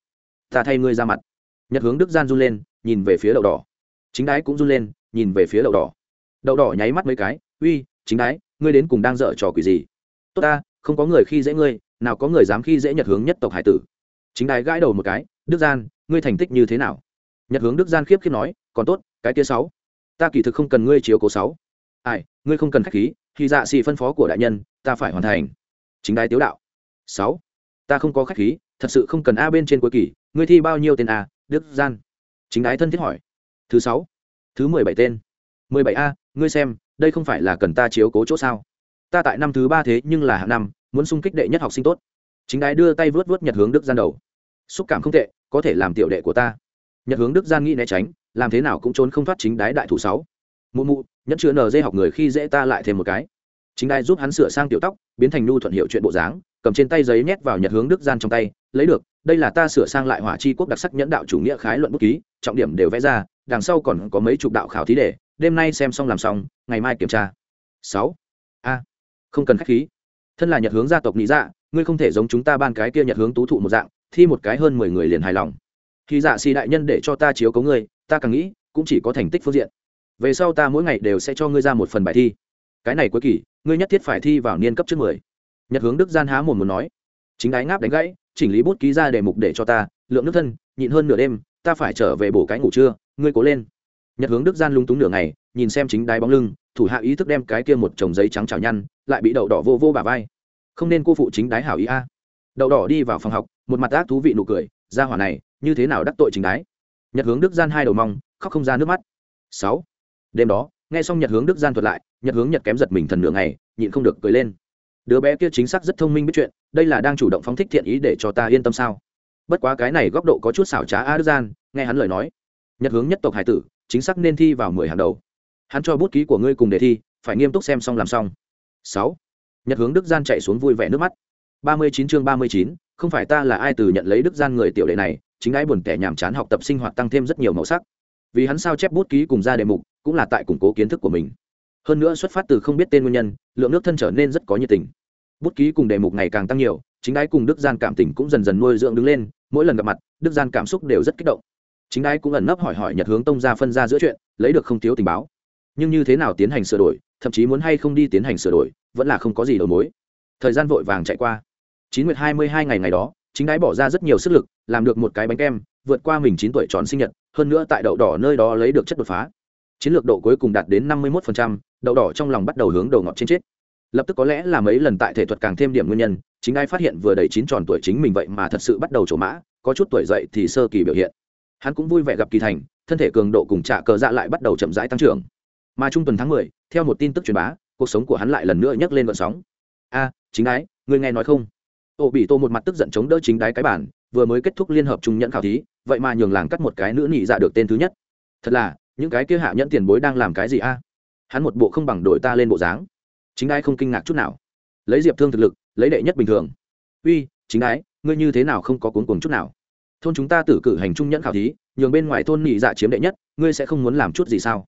Ta thay ngươi ra mặt. Nhật hướng đức gian run lên, nhìn về phía đậu đỏ. Chính đái cũng run lên, nhìn về phía đậu đỏ. Đậu đỏ nháy mắt mấy cái, uy, chính đái, ngươi đến cùng đang dở trò quỷ gì? Tốt ta, không có người khi dễ ngươi, nào có người dám khi dễ nhật hướng nhất tộc hải tử. Chính đài gãi đầu một cái, đức gian, ngươi thành tích như thế nào? Nhật hướng đức gian khiếp khiếp nói, còn tốt, cái kia sáu. Ta kỳ thực không cần ngươi chiếu cố sáu. Ai, ngươi không cần khách khí khi dạ xì phân phó của đại nhân, ta phải hoàn thành. Chính đài tiếu đạo, sáu. Ta không có khách khí, thật sự không cần a bên trên cuối kỳ, ngươi thi bao nhiêu tên a, đức gian? Chính đái thân thiết hỏi, thứ sáu, thứ mười bảy tên. Mười bảy a, ngươi xem, đây không phải là cần ta chiếu cố chỗ sao? Ta tại năm thứ ba thế nhưng là hạng năm, muốn sung kích đệ nhất học sinh tốt. Chính đái đưa tay vớt vớt nhật hướng đức gian đầu. Xúc cảm không tệ, có thể làm tiểu đệ của ta. Nhật hướng đức gian nghĩ né tránh, làm thế nào cũng trốn không thoát chính đái đại thủ sáu. Mụ mụ, nhẫn chứa nờ dây học người khi dễ ta lại thêm một cái. Chính đái giúp hắn sửa sang tiểu tóc, biến thành nhu thuận hiệu chuyện bộ dáng, cầm trên tay giấy nhét vào nhật hướng đức gian trong tay, lấy được, đây là ta sửa sang lại hỏa chi quốc đặc sắc nhẫn đạo chủ nghĩa khái luận bút ký, trọng điểm đều vẽ ra, đằng sau còn có mấy chục đạo khảo thí đề, đêm nay xem xong làm xong, ngày mai kiểm tra. Sáu không cần khách khí. Thân là nhật hướng gia tộc nghĩ dạ ngươi không thể giống chúng ta ban cái kia nhật hướng tú thụ một dạng, thi một cái hơn mười người liền hài lòng. Khi dạ xì đại nhân để cho ta chiếu cấu ngươi, ta càng nghĩ, cũng chỉ có thành tích phương diện. Về sau ta mỗi ngày đều sẽ cho ngươi ra một phần bài thi. Cái này cuối kỳ, ngươi nhất thiết phải thi vào niên cấp trước mười. Nhật hướng đức gian há mồm muốn nói. Chính đái ngáp đánh gãy, chỉnh lý bút ký ra đề mục để cho ta, lượng nước thân, nhịn hơn nửa đêm, ta phải trở về bổ cái ngủ trưa, ngươi cố lên. Nhật hướng đức gian lung túng nửa ngày, nhìn xem chính đái bóng lưng thủ hạ ý thức đem cái kia một chồng giấy trắng chảo nhăn, lại bị đậu đỏ vô vô bà vai. Không nên cô phụ chính đái hảo ý a. Đậu đỏ đi vào phòng học, một mặt ác thú vị nụ cười, ra hỏa này, như thế nào đắc tội chính đái? Nhật hướng đức gian hai đầu mong, khóc không ra nước mắt. Sáu. Đêm đó, nghe xong nhật hướng đức gian thuật lại, nhật hướng nhật kém giật mình thần nửa ngày, nhịn không được cười lên. Đứa bé kia chính xác rất thông minh biết chuyện, đây là đang chủ động phóng thích thiện ý để cho ta yên tâm sao? Bất quá cái này góc độ có chút xảo trá a đức gian, nghe hắn lời nói. Nhật hướng nhất tộc hải tử, chính xác nên thi vào mười hàng đầu hắn cho bút ký của ngươi cùng đề thi, phải nghiêm túc xem xong làm xong. Sáu. Nhật hướng đức gian chạy xuống vui vẻ nước mắt. Ba mươi chín chương ba mươi chín, không phải ta là ai từ nhận lấy đức gian người tiểu đệ này, chính ái buồn tẻ nhàm chán học tập sinh hoạt tăng thêm rất nhiều màu sắc. Vì hắn sao chép bút ký cùng ra đề mục, cũng là tại củng cố kiến thức của mình. Hơn nữa xuất phát từ không biết tên nguyên nhân, lượng nước thân trở nên rất có nhiệt tình. Bút ký cùng đề mục ngày càng tăng nhiều, chính đái cùng đức gian cảm tình cũng dần dần nuôi dưỡng đứng lên, mỗi lần gặp mặt, đức gian cảm xúc đều rất kích động. Chính đái cũng ẩn nấp hỏi hỏi nhật hướng tông ra phân ra giữa chuyện, lấy được không thiếu tình báo nhưng như thế nào tiến hành sửa đổi, thậm chí muốn hay không đi tiến hành sửa đổi, vẫn là không có gì đầu mối. Thời gian vội vàng chạy qua. Chín nguyệt hai mươi hai ngày ngày đó, chính đái bỏ ra rất nhiều sức lực, làm được một cái bánh kem, vượt qua mình chín tuổi tròn sinh nhật, hơn nữa tại đậu đỏ nơi đó lấy được chất đột phá. Chiến lược độ cuối cùng đạt đến năm mươi một đậu đỏ trong lòng bắt đầu hướng đầu ngọt trên chết. Lập tức có lẽ là mấy lần tại thể thuật càng thêm điểm nguyên nhân, chính ai phát hiện vừa đầy chín tròn tuổi chính mình vậy mà thật sự bắt đầu trổ mã, có chút tuổi dậy thì sơ kỳ biểu hiện. Hắn cũng vui vẻ gặp kỳ thành, thân thể cường độ cùng trả cờ dạ lại bắt đầu chậm rãi tăng trưởng mà trung tuần tháng mười, theo một tin tức truyền bá, cuộc sống của hắn lại lần nữa nhấc lên vận sóng. A, chính đái người nghe nói không? Ô bị tô một mặt tức giận chống đỡ chính đái cái bản vừa mới kết thúc liên hợp trung nhẫn khảo thí, vậy mà nhường làng cắt một cái nữ nhị dạ được tên thứ nhất. Thật là, những cái kia hạ nhẫn tiền bối đang làm cái gì a? Hắn một bộ không bằng đội ta lên bộ dáng. Chính đái không kinh ngạc chút nào. Lấy diệp thương thực lực, lấy đệ nhất bình thường. Uy, chính đái, ngươi như thế nào không có cuốn cuồng chút nào? Thôn chúng ta tử cử hành trung nhẫn khảo thí, nhường bên ngoài thôn nhị dạ chiếm đệ nhất, ngươi sẽ không muốn làm chút gì sao?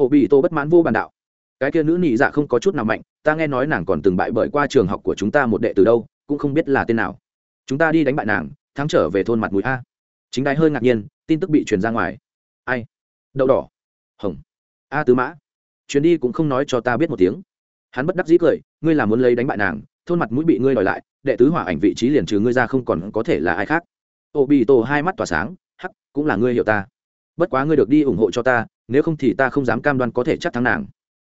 Ổ bị tô bất mãn vô bàn đạo. Cái kia nữ nhị dạ không có chút nào mạnh, ta nghe nói nàng còn từng bại bởi qua trường học của chúng ta một đệ từ đâu, cũng không biết là tên nào. Chúng ta đi đánh bại nàng, thắng trở về thôn mặt mũi a. Chính đái hơi ngạc nhiên, tin tức bị truyền ra ngoài. Ai? Đậu đỏ. Hồng. A tứ mã. Chuyến đi cũng không nói cho ta biết một tiếng. Hắn bất đắc dĩ cười, ngươi là muốn lấy đánh bại nàng, thôn mặt mũi bị ngươi đòi lại, đệ tứ hỏa ảnh vị trí liền trừ ngươi ra không còn có thể là ai khác. Ô bị tổ hai mắt tỏa sáng, hắc, cũng là ngươi hiểu ta bất quá ngươi được đi ủng hộ cho ta, nếu không thì ta không dám cam đoan có thể chắc thắng nàng.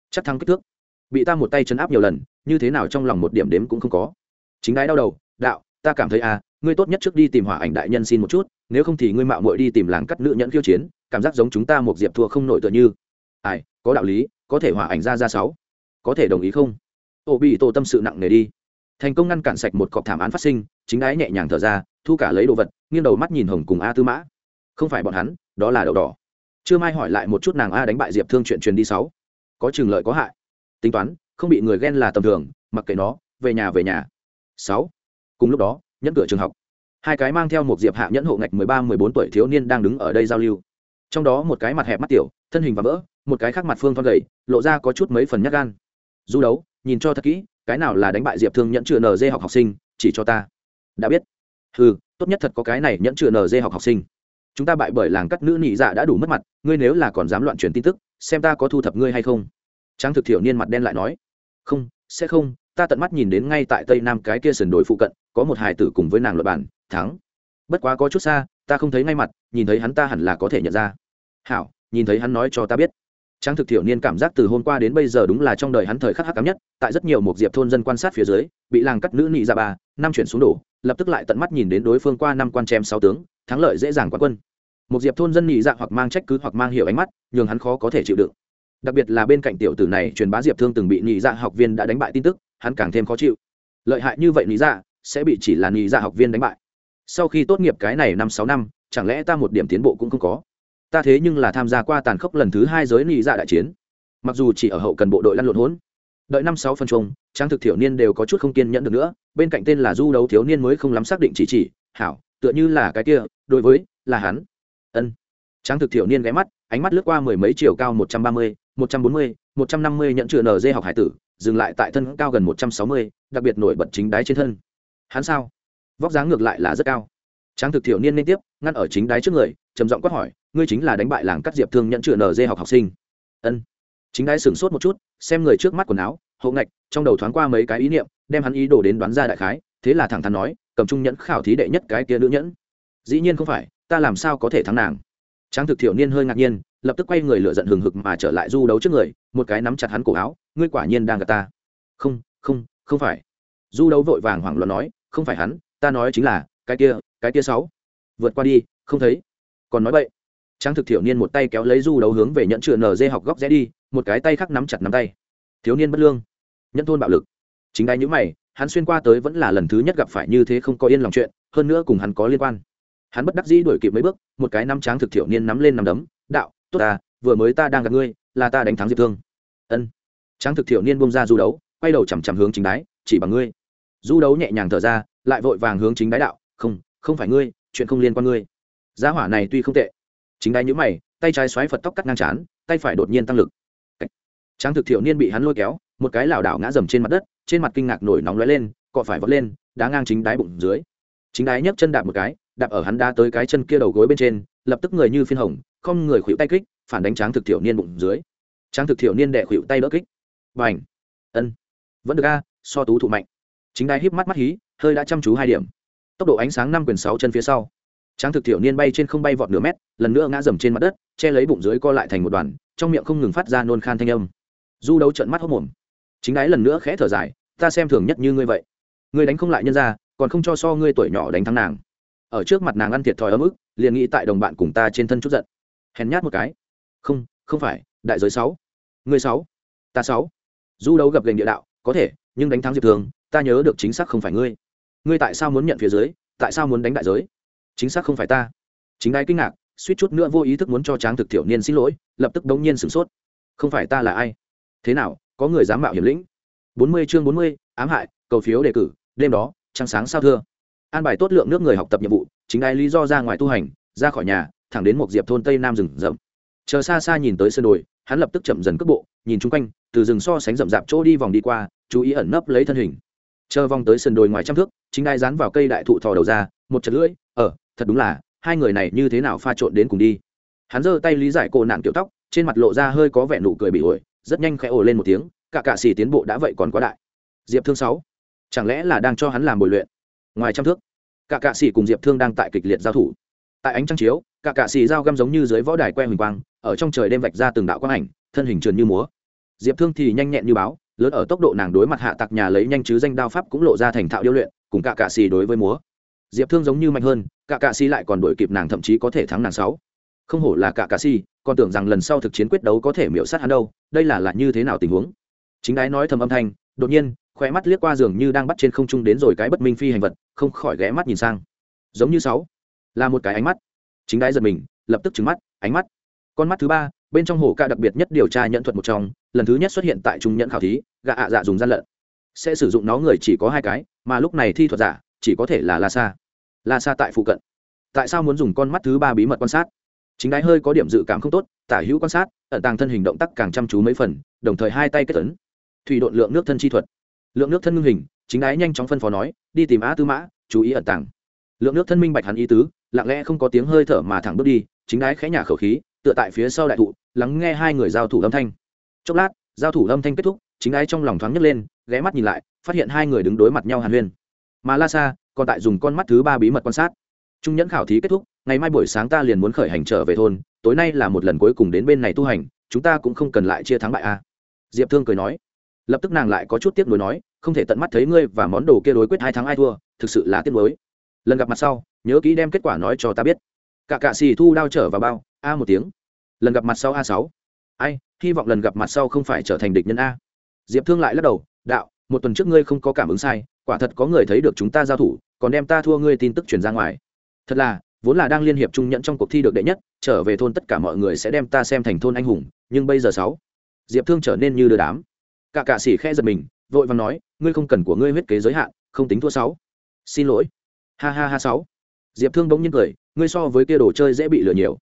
Chắc thắng kích thước. Bị ta một tay chấn áp nhiều lần, như thế nào trong lòng một điểm đếm cũng không có. Chính đái đau đầu, đạo, ta cảm thấy à ngươi tốt nhất trước đi tìm hỏa ảnh đại nhân xin một chút, nếu không thì ngươi mạo muội đi tìm làng cắt nữ nhẫn khiêu chiến, cảm giác giống chúng ta một diệp thua không nổi tựa như. Ai, có đạo lý, có thể hỏa ảnh ra ra sáu. Có thể đồng ý không? Ô bị tổ tâm sự nặng nề đi. Thành công ngăn cản sạch một cọc thảm án phát sinh, chính ái nhẹ nhàng thở ra, thu cả lấy đồ vật, nghiêng đầu mắt nhìn hồng cùng a tư mã. Không phải bọn hắn đó là đậu đỏ. Chưa mai hỏi lại một chút nàng a đánh bại diệp thương chuyện truyền đi sáu. Có trường lợi có hại. Tính toán, không bị người ghen là tầm thường, mặc kệ nó, về nhà về nhà. Sáu. Cùng lúc đó, nhẫn cửa trường học. Hai cái mang theo một diệp hạ nhẫn hộ ngạch mười ba, mười bốn tuổi thiếu niên đang đứng ở đây giao lưu. Trong đó một cái mặt hẹp mắt tiểu, thân hình và vỡ, một cái khác mặt phương thon gầy, lộ ra có chút mấy phần nhát gan. Du đấu, nhìn cho thật kỹ, cái nào là đánh bại diệp thương nhẫn chừa nd học học sinh, chỉ cho ta. Đã biết. Ừ tốt nhất thật có cái này nhẫn chừa nd học học sinh chúng ta bại bởi làng cắt nữ nhị dạ đã đủ mất mặt, ngươi nếu là còn dám loạn truyền tin tức, xem ta có thu thập ngươi hay không. Trang thực thiểu niên mặt đen lại nói. Không, sẽ không, ta tận mắt nhìn đến ngay tại tây nam cái kia sườn đồi phụ cận, có một hài tử cùng với nàng luật bản, thắng. Bất quá có chút xa, ta không thấy ngay mặt, nhìn thấy hắn ta hẳn là có thể nhận ra. Hảo, nhìn thấy hắn nói cho ta biết. Trang thực thiểu niên cảm giác từ hôm qua đến bây giờ đúng là trong đời hắn thời khắc hắc cám nhất, tại rất nhiều một diệp thôn dân quan sát phía dưới, bị làng cắt nữ nị ra ba, năm chuyển xuống đổ, lập tức lại tận mắt nhìn đến đối phương qua năm quan chém sáu tướng thắng lợi dễ dàng quá quân. Một diệp thôn dân nhị dạ hoặc mang trách cứ hoặc mang hiểu ánh mắt, nhường hắn khó có thể chịu đựng. Đặc biệt là bên cạnh tiểu tử này truyền bá diệp thương từng bị nhị dạ học viên đã đánh bại tin tức, hắn càng thêm khó chịu. Lợi hại như vậy nhị dạ sẽ bị chỉ là nhị dạ học viên đánh bại. Sau khi tốt nghiệp cái này năm sáu năm, chẳng lẽ ta một điểm tiến bộ cũng không có? Ta thế nhưng là tham gia qua tàn khốc lần thứ hai giới nhị dạ đại chiến. Mặc dù chỉ ở hậu cần bộ đội lăn lộn hỗn đợi năm sáu phân chung trang thực thiểu niên đều có chút không kiên nhẫn được nữa, bên cạnh tên là du đấu thiếu niên mới không lắm xác định chỉ chỉ hảo, tựa như là cái kia, đối với, là hắn. Ân. Tráng thực thiểu niên ghé mắt, ánh mắt lướt qua mười mấy chiều cao một trăm ba mươi, một trăm bốn mươi, một trăm năm mươi nhận chữ nd học hải tử, dừng lại tại thân cao gần một trăm sáu mươi, đặc biệt nổi bật chính đáy trên thân. Hắn sao? Vóc dáng ngược lại là rất cao. Tráng thực thiểu niên liên tiếp, ngăn ở chính đáy trước người, trầm giọng quát hỏi, ngươi chính là đánh bại làng cắt diệp thương nhận chữ nd học học sinh. Ân. Chính đáy sửng sốt một chút, xem người trước mắt quần áo hộ ngạch, trong đầu thoáng qua mấy cái ý niệm, đem hắn ý đồ đến đoán ra đại khái, thế là thẳng thắn nói cầm trung nhẫn khảo thí đệ nhất cái kia nữ nhẫn. Dĩ nhiên không phải, ta làm sao có thể thắng nàng? Trang thực thiểu niên hơi ngạc nhiên, lập tức quay người lựa giận hừng hực mà trở lại du đấu trước người, một cái nắm chặt hắn cổ áo, ngươi quả nhiên đang gặp ta. Không không không phải. Du đấu vội vàng hoảng loạn nói, không phải hắn, ta nói chính là, cái kia cái kia sáu. Vượt qua đi, không thấy. Còn nói vậy Trang thực thiểu niên một tay kéo lấy du đấu hướng về nhẫn chừa nở dê học góc rẽ đi, một cái tay khác nắm chặt nắm tay. Thiếu niên bất lương. Nhẫn thôn bạo lực. Chính đai nhữ mày hắn xuyên qua tới vẫn là lần thứ nhất gặp phải như thế không có yên lòng chuyện, hơn nữa cùng hắn có liên quan. Hắn bất đắc dĩ đuổi kịp mấy bước, một cái năm tráng thực thiểu niên nắm lên nằm đấm, đạo, tốt ta, vừa mới ta đang gặp ngươi, là ta đánh thắng diệp thương. Ân. Tráng thực thiểu niên bông ra du đấu, quay đầu chằm chằm hướng chính đái, chỉ bằng ngươi. Du đấu nhẹ nhàng thở ra, lại vội vàng hướng chính đái đạo, không không phải ngươi, chuyện không liên quan ngươi. Giá hỏa này tuy không tệ. Chính đái nhữ mày, tay trái xoáy phật tóc cắt ngang chán tay phải đột nhiên tăng lực tráng thực thiểu niên bị hắn lôi kéo, một cái lảo đảo ngã dầm trên mặt đất, trên mặt kinh ngạc nổi nóng lóe lên, cọ phải vọt lên, đá ngang chính đái bụng dưới. Chính đái nhấc chân đạp một cái, đạp ở hắn đá tới cái chân kia đầu gối bên trên, lập tức người như phiên hồng, không người khuỵu tay kích, phản đánh tráng thực thiểu niên bụng dưới. Tráng thực thiểu niên đệ khuỵu tay đỡ kích. Và ảnh ân! Vẫn được a, so tú thụ mạnh. Chính đáy híp mắt mắt hí, hơi đã chăm chú hai điểm. Tốc độ ánh sáng năm quyền sáu chân phía sau. Tráng thực thiểu niên bay trên không bay vọt nửa mét, lần nữa ngã dầm trên mặt đất, che lấy bụng dưới co lại thành một đoàn, trong miệng không ngừng phát ra nôn khan thanh âm du đấu trận mắt hốc mồm. Chính đái lần nữa khẽ thở dài, ta xem thường nhất như ngươi vậy. Ngươi đánh không lại nhân ra còn không cho so ngươi tuổi nhỏ đánh thắng nàng. Ở trước mặt nàng ăn thiệt thòi ấm ức, liền nghĩ tại đồng bạn cùng ta trên thân chút giận. Hèn nhát một cái. Không không phải, đại giới sáu. Ngươi sáu. Ta sáu. Du đấu gặp gành địa đạo, có thể, nhưng đánh thắng diệp thường, ta nhớ được chính xác không phải ngươi. Ngươi tại sao muốn nhận phía dưới, tại sao muốn đánh đại giới? Chính xác không phải ta. Chính đai kinh ngạc, suýt chút nữa vô ý thức muốn cho tráng thực thiểu niên xin lỗi, lập tức đống nhiên sửng sốt. Không phải ta là ai? Thế nào, có người dám mạo hiểm lĩnh? Bốn mươi chương bốn mươi, ám hại, cầu phiếu đề cử, đêm đó, trăng sáng sao thưa. An bài tốt lượng nước người học tập nhiệm vụ, chính ai lý do ra ngoài tu hành, ra khỏi nhà, thẳng đến một diệp thôn tây nam rừng rậm. Chờ xa xa nhìn tới sân đồi, hắn lập tức chậm dần cước bộ, nhìn chung quanh, từ rừng so sánh rậm rạp chỗ đi vòng đi qua, chú ý ẩn nấp lấy thân hình. Chờ vòng tới sân đồi ngoài trăm thước, chính ai dán vào cây đại thụ thò đầu ra, một chật lưỡi ờ thật đúng là, hai người này như thế nào pha trộn đến cùng đi? Hắn giơ tay lý giải cổ nạn kiểu tóc, trên mặt lộ ra hơi có vẻ nụ cười bị ổi rất nhanh khẽ ồ lên một tiếng, cả cạ xì tiến bộ đã vậy còn quá đại. Diệp thương sáu, chẳng lẽ là đang cho hắn làm bồi luyện? Ngoài trăm thước, cả cạ xì cùng diệp thương đang tại kịch liệt giao thủ. Tại ánh trăng chiếu, cả cạ xì dao găm giống như dưới võ đài que huỳnh quang, ở trong trời đêm vạch ra từng đạo quang ảnh, thân hình trườn như múa. Diệp thương thì nhanh nhẹn như báo, lớn ở tốc độ nàng đối mặt hạ tặc nhà lấy nhanh chứ danh đao pháp cũng lộ ra thành thạo điêu luyện, cùng cả cạ xì đối với múa. Diệp thương giống như mạnh hơn, cả cạ xì lại còn đổi kịp nàng, thậm chí có thể thắng nàng sáu không hổ là cả cà si, còn tưởng rằng lần sau thực chiến quyết đấu có thể miễu sát hắn đâu, đây là là như thế nào tình huống? Chính đái nói thầm âm thanh, đột nhiên khoe mắt liếc qua giường như đang bắt trên không trung đến rồi cái bất minh phi hành vật, không khỏi ghé mắt nhìn sang. Giống như sáu, là một cái ánh mắt. Chính đái giật mình, lập tức trừng mắt, ánh mắt. Con mắt thứ ba, bên trong hồ ca đặc biệt nhất điều tra nhận thuật một trong, lần thứ nhất xuất hiện tại trung nhận khảo thí, gạ ạ dạ dùng gian lận. Sẽ sử dụng nó người chỉ có hai cái, mà lúc này thi thuật giả, chỉ có thể là la sa. La sa tại phụ cận. Tại sao muốn dùng con mắt thứ ba bí mật quan sát? Chính đái hơi có điểm dự cảm không tốt, tả hữu quan sát, ẩn tàng thân hình động tác càng chăm chú mấy phần, đồng thời hai tay kết tấn thủy độn lượng nước thân chi thuật. Lượng nước thân ngưng hình, chính đái nhanh chóng phân phó nói, đi tìm á tư mã, chú ý ẩn tàng. Lượng nước thân minh bạch hắn ý tứ, lặng lẽ không có tiếng hơi thở mà thẳng bước đi, chính đái khẽ nhả khẩu khí, tựa tại phía sau đại thụ, lắng nghe hai người giao thủ âm thanh. Chốc lát, giao thủ âm thanh kết thúc, chính đái trong lòng thoáng nhấc lên, ghé mắt nhìn lại, phát hiện hai người đứng đối mặt nhau hàn huyên. Mà la sa, còn tại dùng con mắt thứ ba bí mật quan sát. Trung nhẫn khảo thí kết thúc ngày mai buổi sáng ta liền muốn khởi hành trở về thôn, tối nay là một lần cuối cùng đến bên này tu hành, chúng ta cũng không cần lại chia thắng bại a. Diệp thương cười nói. Lập tức nàng lại có chút tiếc nuối nói, không thể tận mắt thấy ngươi và món đồ kia đối quyết hai tháng ai thua, thực sự là tiếc nuối. Lần gặp mặt sau, nhớ kỹ đem kết quả nói cho ta biết. Cả cạ xì thu đao trở vào bao, a một tiếng. Lần gặp mặt sau a sáu. Ai, hy vọng lần gặp mặt sau không phải trở thành địch nhân a. Diệp thương lại lắc đầu, đạo, một tuần trước ngươi không có cảm ứng sai, quả thật có người thấy được chúng ta giao thủ, còn đem ta thua ngươi tin tức truyền ra ngoài. Thật là vốn là đang liên hiệp trung nhận trong cuộc thi được đệ nhất, trở về thôn tất cả mọi người sẽ đem ta xem thành thôn anh hùng, nhưng bây giờ sáu, diệp thương trở nên như đưa đám. Cả cạ sĩ khe giật mình, vội vàng nói, ngươi không cần của ngươi huyết kế giới hạn, không tính thua sáu. Xin lỗi. Ha ha ha, sáu. Diệp thương bỗng nhiên cười, ngươi so với kia đồ chơi dễ bị lừa nhiều.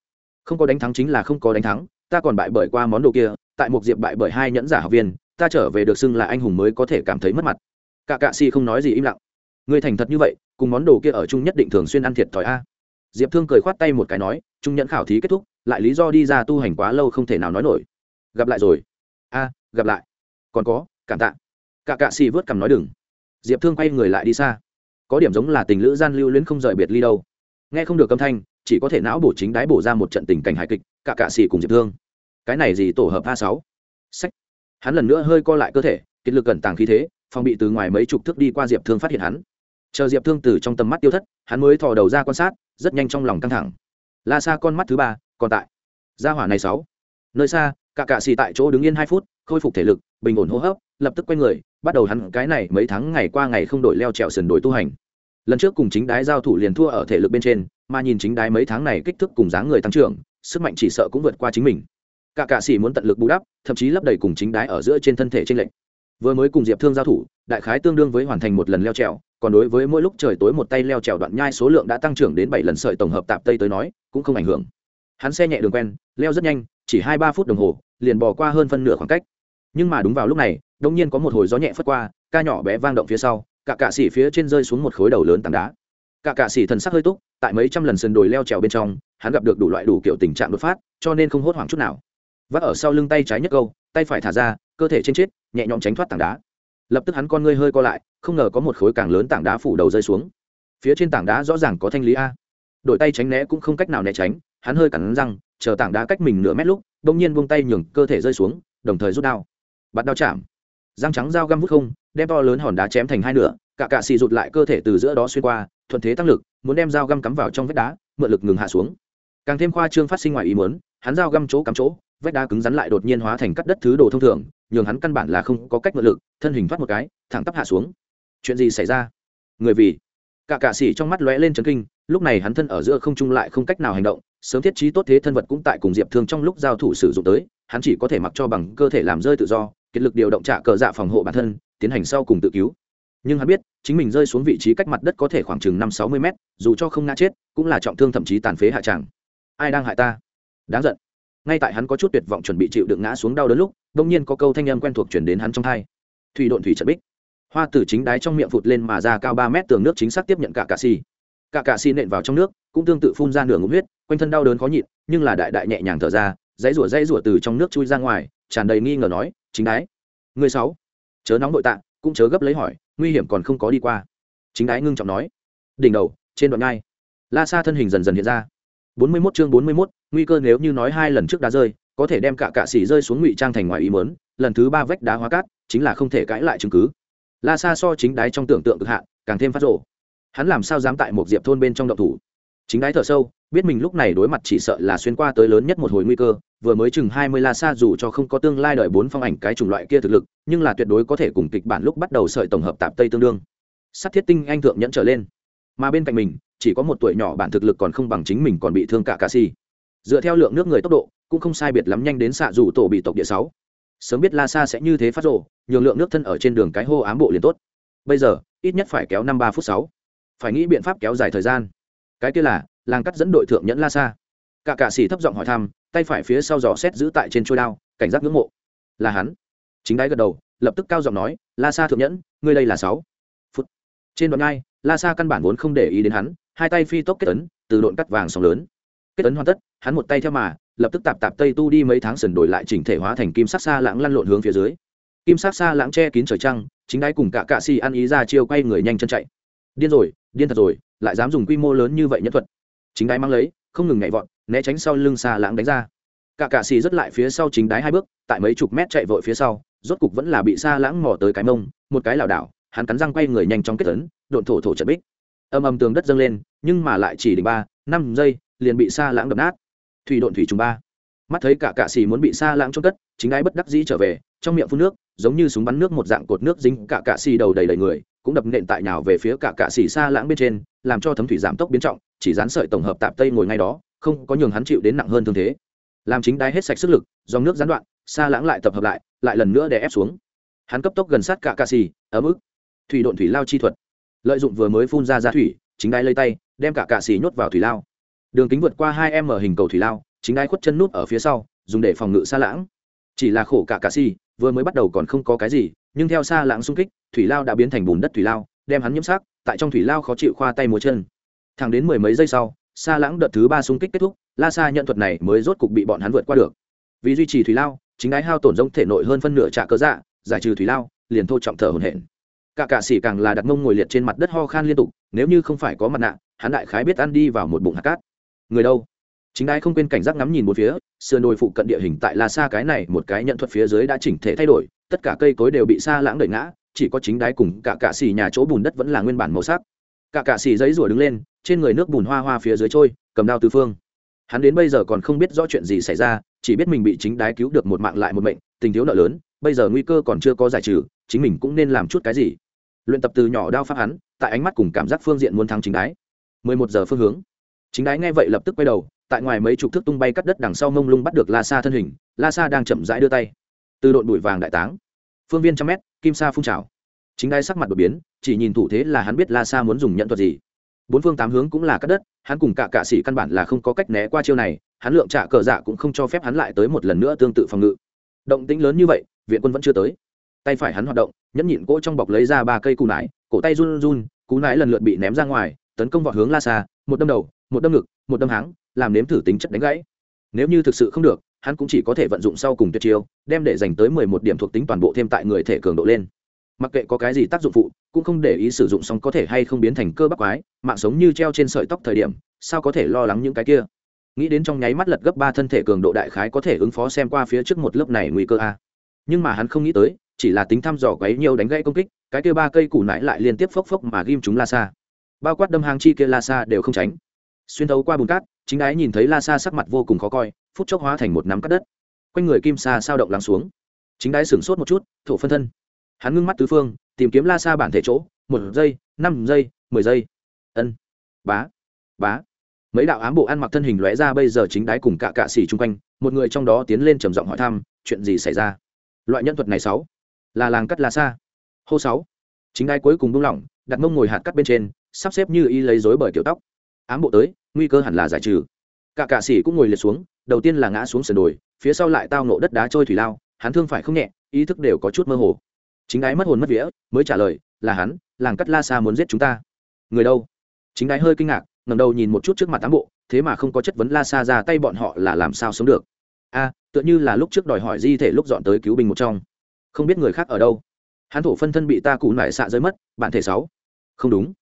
Không có đánh thắng chính là không có đánh thắng, ta còn bại bởi qua món đồ kia, tại một diệp bại bởi hai nhẫn giả học viên, ta trở về được xưng là anh hùng mới có thể cảm thấy mất mặt. Cả cạ si không nói gì im lặng. Ngươi thành thật như vậy, cùng món đồ kia ở chung nhất định thường xuyên ăn thiệt thòi a diệp thương cười khoát tay một cái nói, trung nhẫn khảo thí kết thúc, lại lý do đi ra tu hành quá lâu không thể nào nói nổi. Gặp lại rồi. A, gặp lại. Còn có, cảm tạ. Cả cạ xì vớt cằm nói đừng. Diệp thương quay người lại đi xa. Có điểm giống là tình lữ gian lưu luyến không rời biệt ly đâu. Nghe không được âm thanh, chỉ có thể não bổ chính đái bổ ra một trận tình cảnh hài kịch, cả cạ xì cùng diệp thương. Cái này gì tổ hợp a sáu? Sách. Hắn lần nữa hơi co lại cơ thể, kiệt lực cẩn tàng khí thế, phòng bị từ ngoài mấy chục thước đi qua diệp thương phát hiện hắn. Chờ diệp thương từ trong tầm mắt tiêu thất, hắn mới thò đầu ra quan sát rất nhanh trong lòng căng thẳng. La xa con mắt thứ ba, còn tại. Gia hỏa này sáu. Nơi xa, cả cạ xì tại chỗ đứng yên hai phút, khôi phục thể lực, bình ổn hô hấp, lập tức quay người, bắt đầu hắn cái này mấy tháng ngày qua ngày không đổi leo trèo sườn đổi tu hành. Lần trước cùng chính đái giao thủ liền thua ở thể lực bên trên, mà nhìn chính đái mấy tháng này kích thước cùng dáng người tăng trưởng, sức mạnh chỉ sợ cũng vượt qua chính mình. Cả cạ xì muốn tận lực bù đắp, thậm chí lấp đầy cùng chính đái ở giữa trên thân thể trên lệnh vừa mới cùng diệp thương giao thủ, đại khái tương đương với hoàn thành một lần leo trèo còn đối với mỗi lúc trời tối một tay leo trèo đoạn nhai số lượng đã tăng trưởng đến bảy lần sợi tổng hợp tạp tây tới nói, cũng không ảnh hưởng. Hắn xe nhẹ đường quen, leo rất nhanh, chỉ hai ba phút đồng hồ, liền bỏ qua hơn phân nửa khoảng cách. Nhưng mà đúng vào lúc này đông nhiên có một hồi gió nhẹ phất qua, ca nhỏ bé vang động phía sau, cả cạ xỉ phía trên rơi xuống một khối đầu lớn tảng đá. Cả cạ xỉ thần sắc hơi túc, tại mấy trăm lần sườn đồi leo trèo bên trong, hắn gặp được đủ loại đủ kiểu tình trạng đột phát, cho nên không hốt hoảng chút nào. Vắt ở sau lưng tay trái nhấc câu, tay phải thả ra, cơ thể trên chết nhẹ nhõm tránh thoát tảng đá lập tức hắn con ngươi hơi co lại, không ngờ có một khối càng lớn tảng đá phủ đầu rơi xuống. Phía trên tảng đá rõ ràng có thanh lý a. Đổi tay tránh né cũng không cách nào né tránh, hắn hơi cắn răng, chờ tảng đá cách mình nửa mét lúc bỗng nhiên buông tay nhường cơ thể rơi xuống, đồng thời rút đao. Bắt đao chạm. Răng trắng dao găm vút không, đem to lớn hòn đá chém thành hai nửa, cả cạ xì rụt lại cơ thể từ giữa đó xuyên qua, thuận thế tăng lực, muốn đem dao găm cắm vào trong vách đá, mượn lực ngừng hạ xuống. Càng thêm khoa trương phát sinh ngoài ý muốn, hắn dao găm chỗ cắm chỗ, vách đá cứng rắn lại đột nhiên hóa thành cắt đất thứ đồ thông thường nhường hắn căn bản là không có cách ngự lực, thân hình thoát một cái, thẳng tắp hạ xuống. Chuyện gì xảy ra? Người vì? Cả cạ xỉ trong mắt lóe lên chấn kinh, lúc này hắn thân ở giữa không trung lại không cách nào hành động, sớm thiết trí tốt thế thân vật cũng tại cùng diệp thương trong lúc giao thủ sử dụng tới, hắn chỉ có thể mặc cho bằng cơ thể làm rơi tự do, kiệt lực điều động trả cờ dạ phòng hộ bản thân, tiến hành sau cùng tự cứu. Nhưng hắn biết, chính mình rơi xuống vị trí cách mặt đất có thể khoảng chừng năm sáu mươi mét, dù cho không ngã chết, cũng là trọng thương thậm chí tàn phế hạ tràng ai đang hại ta? Đáng giận ngay tại hắn có chút tuyệt vọng chuẩn bị chịu đựng ngã xuống đau đớn lúc đông nhiên có câu thanh âm quen thuộc chuyển đến hắn trong thai thủy độn thủy trận bích. Hoa tử chính đáy trong miệng phụt lên mà ra cao ba mét tường nước chính xác tiếp nhận cả cà xì. Cả cà xì nện vào trong nước, cũng tương tự phun ra nửa ngụm huyết, quanh thân đau đớn khó nhịn, nhưng là đại đại nhẹ nhàng thở ra, dãy rủa dãy rủa từ trong nước chui ra ngoài, tràn đầy nghi ngờ nói, chính đái người sáu, chớ nóng nội tạng, cũng chớ gấp lấy hỏi, nguy hiểm còn không có đi qua. Chính đái ngưng trọng nói, đỉnh đầu, trên đoạn ngai. La sa thân hình dần dần hiện ra. 41 chương bốn mươi 41, nguy cơ nếu như nói hai lần trước đá rơi có thể đem cả cạ sĩ rơi xuống ngụy trang thành ngoài ý muốn. lần thứ ba vách đá hóa cát chính là không thể cãi lại chứng cứ la sa so chính đái trong tưởng tượng cực hạn càng thêm phát rồ. hắn làm sao dám tại một diệp thôn bên trong động thủ chính đái thở sâu biết mình lúc này đối mặt chỉ sợ là xuyên qua tới lớn nhất một hồi nguy cơ vừa mới chừng hai mươi la sa dù cho không có tương lai đợi bốn phong ảnh cái chủng loại kia thực lực nhưng là tuyệt đối có thể cùng kịch bản lúc bắt đầu sợi tổng hợp tạp tây tương đương sắt thiết tinh anh thượng nhẫn trở lên mà bên cạnh mình chỉ có một tuổi nhỏ bản thực lực còn không bằng chính mình còn bị thương cả cà si dựa theo lượng nước người tốc độ, cũng không sai biệt lắm nhanh đến xạ dù tổ bị tộc địa sáu. Sớm biết la sa sẽ như thế phát rộ nhường lượng nước thân ở trên đường cái hô ám bộ liền tốt. Bây giờ, ít nhất phải kéo năm ba phút sáu. Phải nghĩ biện pháp kéo dài thời gian. Cái kia là, làng cắt dẫn đội thượng nhẫn la sa. Cả cà si thấp giọng hỏi thăm, tay phải phía sau giò xét giữ tại trên trôi đao, cảnh giác ngưỡng mộ. Là hắn. Chính đáy gật đầu, lập tức cao giọng nói, la sa thượng nhẫn, ngươi đây là sáu. Phút. Trên đoạn ngai la sa căn bản vốn không để ý đến hắn, hai tay phi tốc kết ấn, từ độn cắt vàng sóng lớn. Kết ấn hoàn tất, hắn một tay theo mà, lập tức tạp tạp tây tu đi mấy tháng sần đổi lại chỉnh thể hóa thành kim sắc xa lãng lăn lộn hướng phía dưới. Kim sắc xa lãng che kín trời trăng, chính đáy cùng cả cạ si ăn ý ra chiêu quay người nhanh chân chạy. Điên rồi, điên thật rồi, lại dám dùng quy mô lớn như vậy nhất thuật. Chính đáy mang lấy, không ngừng nhảy vọt, né tránh sau lưng xa lãng đánh ra. Cả cạ xì rất lại phía sau chính đáy hai bước, tại mấy chục mét chạy vội phía sau, rốt cục vẫn là bị xa lãng mò tới cái mông, một cái lảo đảo hắn cắn răng quay người nhanh chóng kết tấn, độn thổ thổ trận bích. Âm âm tường đất dâng lên, nhưng mà lại chỉ đỉnh ba, năm giây, liền bị xa lãng đập nát. Thủy độn thủy trùng ba. Mắt thấy cả cạ xì muốn bị xa lãng trôn cất, chính ai bất đắc dĩ trở về, trong miệng phun nước, giống như súng bắn nước một dạng cột nước dính cả cạ xì đầu đầy đầy người, cũng đập nện tại nhào về phía cả cạ xì xa lãng bên trên, làm cho thấm thủy giảm tốc biến trọng, chỉ dán sợi tổng hợp tạp tây ngồi ngay đó, không có nhường hắn chịu đến nặng hơn thương thế. Làm chính đái hết sạch sức lực, dòng nước gián đoạn xa lãng lại tập hợp lại lại lần nữa để ép xuống. Hắn cấp tốc gần sát cả cạ xì, ấm ức thủy độn thủy lao chi thuật. Lợi dụng vừa mới phun ra ra thủy, chính đai lấy tay, đem cả cạ xì nhốt vào thủy lao. Đường kính vượt qua hai em ở hình cầu thủy lao, chính đai khuất chân nút ở phía sau, dùng để phòng ngự xa lãng. Chỉ là khổ cả cạ xì, vừa mới bắt đầu còn không có cái gì, nhưng theo xa lãng xung kích, thủy lao đã biến thành bùn đất thủy lao, đem hắn nhiễm sắc tại trong thủy lao khó chịu khoa tay múa chân. Thẳng đến mười mấy giây sau xa lãng đợt thứ ba xung kích kết thúc, la sa nhận thuật này mới rốt cục bị bọn hắn vượt qua được. Vì duy trì thủy lao, chính ái hao tổn rông thể nội hơn phân nửa trả cơ dạ giải trừ thủy lao, liền thô trọng thở hồn hển cả cạ xỉ càng là đặt mông ngồi liệt trên mặt đất ho khan liên tục, nếu như không phải có mặt nạ, hắn đại khái biết ăn đi vào một bụng hạt cát. Người đâu? Chính đái không quên cảnh giác ngắm nhìn một phía, sườn đồi phụ cận địa hình tại la xa cái này một cái nhận thuật phía dưới đã chỉnh thể thay đổi, tất cả cây cối đều bị xa lãng đẩy ngã, chỉ có chính đái cùng cả cạ xỉ nhà chỗ bùn đất vẫn là nguyên bản màu sắc. Cả cạ xỉ giấy rủa đứng lên, trên người nước bùn hoa hoa phía dưới trôi, cầm đao tứ phương. Hắn đến bây giờ còn không biết rõ chuyện gì xảy ra, chỉ biết mình bị chính đái cứu được một mạng lại một mệnh, tình thiếu nợ lớn, bây giờ nguy cơ còn chưa có giải trừ, chính mình cũng nên làm chút cái gì luyện tập từ nhỏ đao pháp hắn, tại ánh mắt cùng cảm giác phương diện muốn thắng chính đái. Mười một giờ phương hướng. Chính đái nghe vậy lập tức quay đầu, tại ngoài mấy chục thước tung bay cắt đất đằng sau mông lung bắt được la sa thân hình, la sa đang chậm rãi đưa tay. Từ đội bụi vàng đại táng. Phương viên trăm mét, kim sa phun trào. Chính đái sắc mặt đột biến, chỉ nhìn thủ thế là hắn biết la sa muốn dùng nhận thuật gì. Bốn phương tám hướng cũng là cắt đất, hắn cùng cả cạ sĩ căn bản là không có cách né qua chiêu này, hắn lượng trả cờ dạ cũng không cho phép hắn lại tới một lần nữa tương tự phòng ngự. Động tĩnh lớn như vậy, viện quân vẫn chưa tới. Tay phải hắn hoạt động nhẫn nhịn cỗ trong bọc lấy ra ba cây cù nải, cổ tay run run cú nải lần lượt bị ném ra ngoài, tấn công vào hướng la xa một đâm đầu, một đâm ngực, một đâm háng, làm nếm thử tính chất đánh gãy. Nếu như thực sự không được, hắn cũng chỉ có thể vận dụng sau cùng tuyệt chiêu, đem để dành tới mười một điểm thuộc tính toàn bộ thêm tại người thể cường độ lên. Mặc kệ có cái gì tác dụng phụ, cũng không để ý sử dụng xong có thể hay không biến thành cơ bắp quái, mạng sống như treo trên sợi tóc thời điểm, sao có thể lo lắng những cái kia? Nghĩ đến trong nháy mắt lật gấp ba thân thể cường độ đại khái có thể ứng phó xem qua phía trước một lớp này nguy cơ a. Nhưng mà hắn không nghĩ tới chỉ là tính thăm dò quấy nhiều đánh gãy công kích, cái kia ba cây củ nải lại liên tiếp phốc phốc mà ghim chúng la xa bao quát đâm hàng chi kia la xa đều không tránh. Xuyên thấu qua bùn cát, chính ái nhìn thấy la xa sắc mặt vô cùng khó coi, phút chốc hóa thành một nắm cắt đất. Quanh người kim sa sao động lắng xuống. Chính đái sửng sốt một chút, thổ phân thân. Hắn ngưng mắt tứ phương, tìm kiếm la xa bản thể chỗ, một giây, năm giây, mười giây. Ân. Bá. Bá. Mấy đạo ám bộ ăn mặc thân hình lóe ra bây giờ chính đái cùng cả cạ xỉ chung quanh, một người trong đó tiến lên trầm giọng hỏi thăm, chuyện gì xảy ra? Loại nhân thuật này sáu là làng cắt la sa hô sáu. Chính đai cuối cùng buông lỏng, đặt mông ngồi hạt cắt bên trên, sắp xếp như y lấy dối bởi kiểu tóc. Ám bộ tới, nguy cơ hẳn là giải trừ. Cả cạ sĩ cũng ngồi liệt xuống, đầu tiên là ngã xuống sườn đồi, phía sau lại tao nộ đất đá trôi thủy lao, hắn thương phải không nhẹ, ý thức đều có chút mơ hồ. Chính đái mất hồn mất vía, mới trả lời, là hắn, làng cắt la sa muốn giết chúng ta. Người đâu? Chính đái hơi kinh ngạc ngầm đầu nhìn một chút trước mặt tám bộ, thế mà không có chất vấn la sa ra tay bọn họ là làm sao sống được. A, tựa như là lúc trước đòi hỏi di thể lúc dọn tới cứu binh một trong không biết người khác ở đâu. Hắn thổ phân thân bị ta cụ nải xạ rơi mất, bản thể sáu. Không đúng.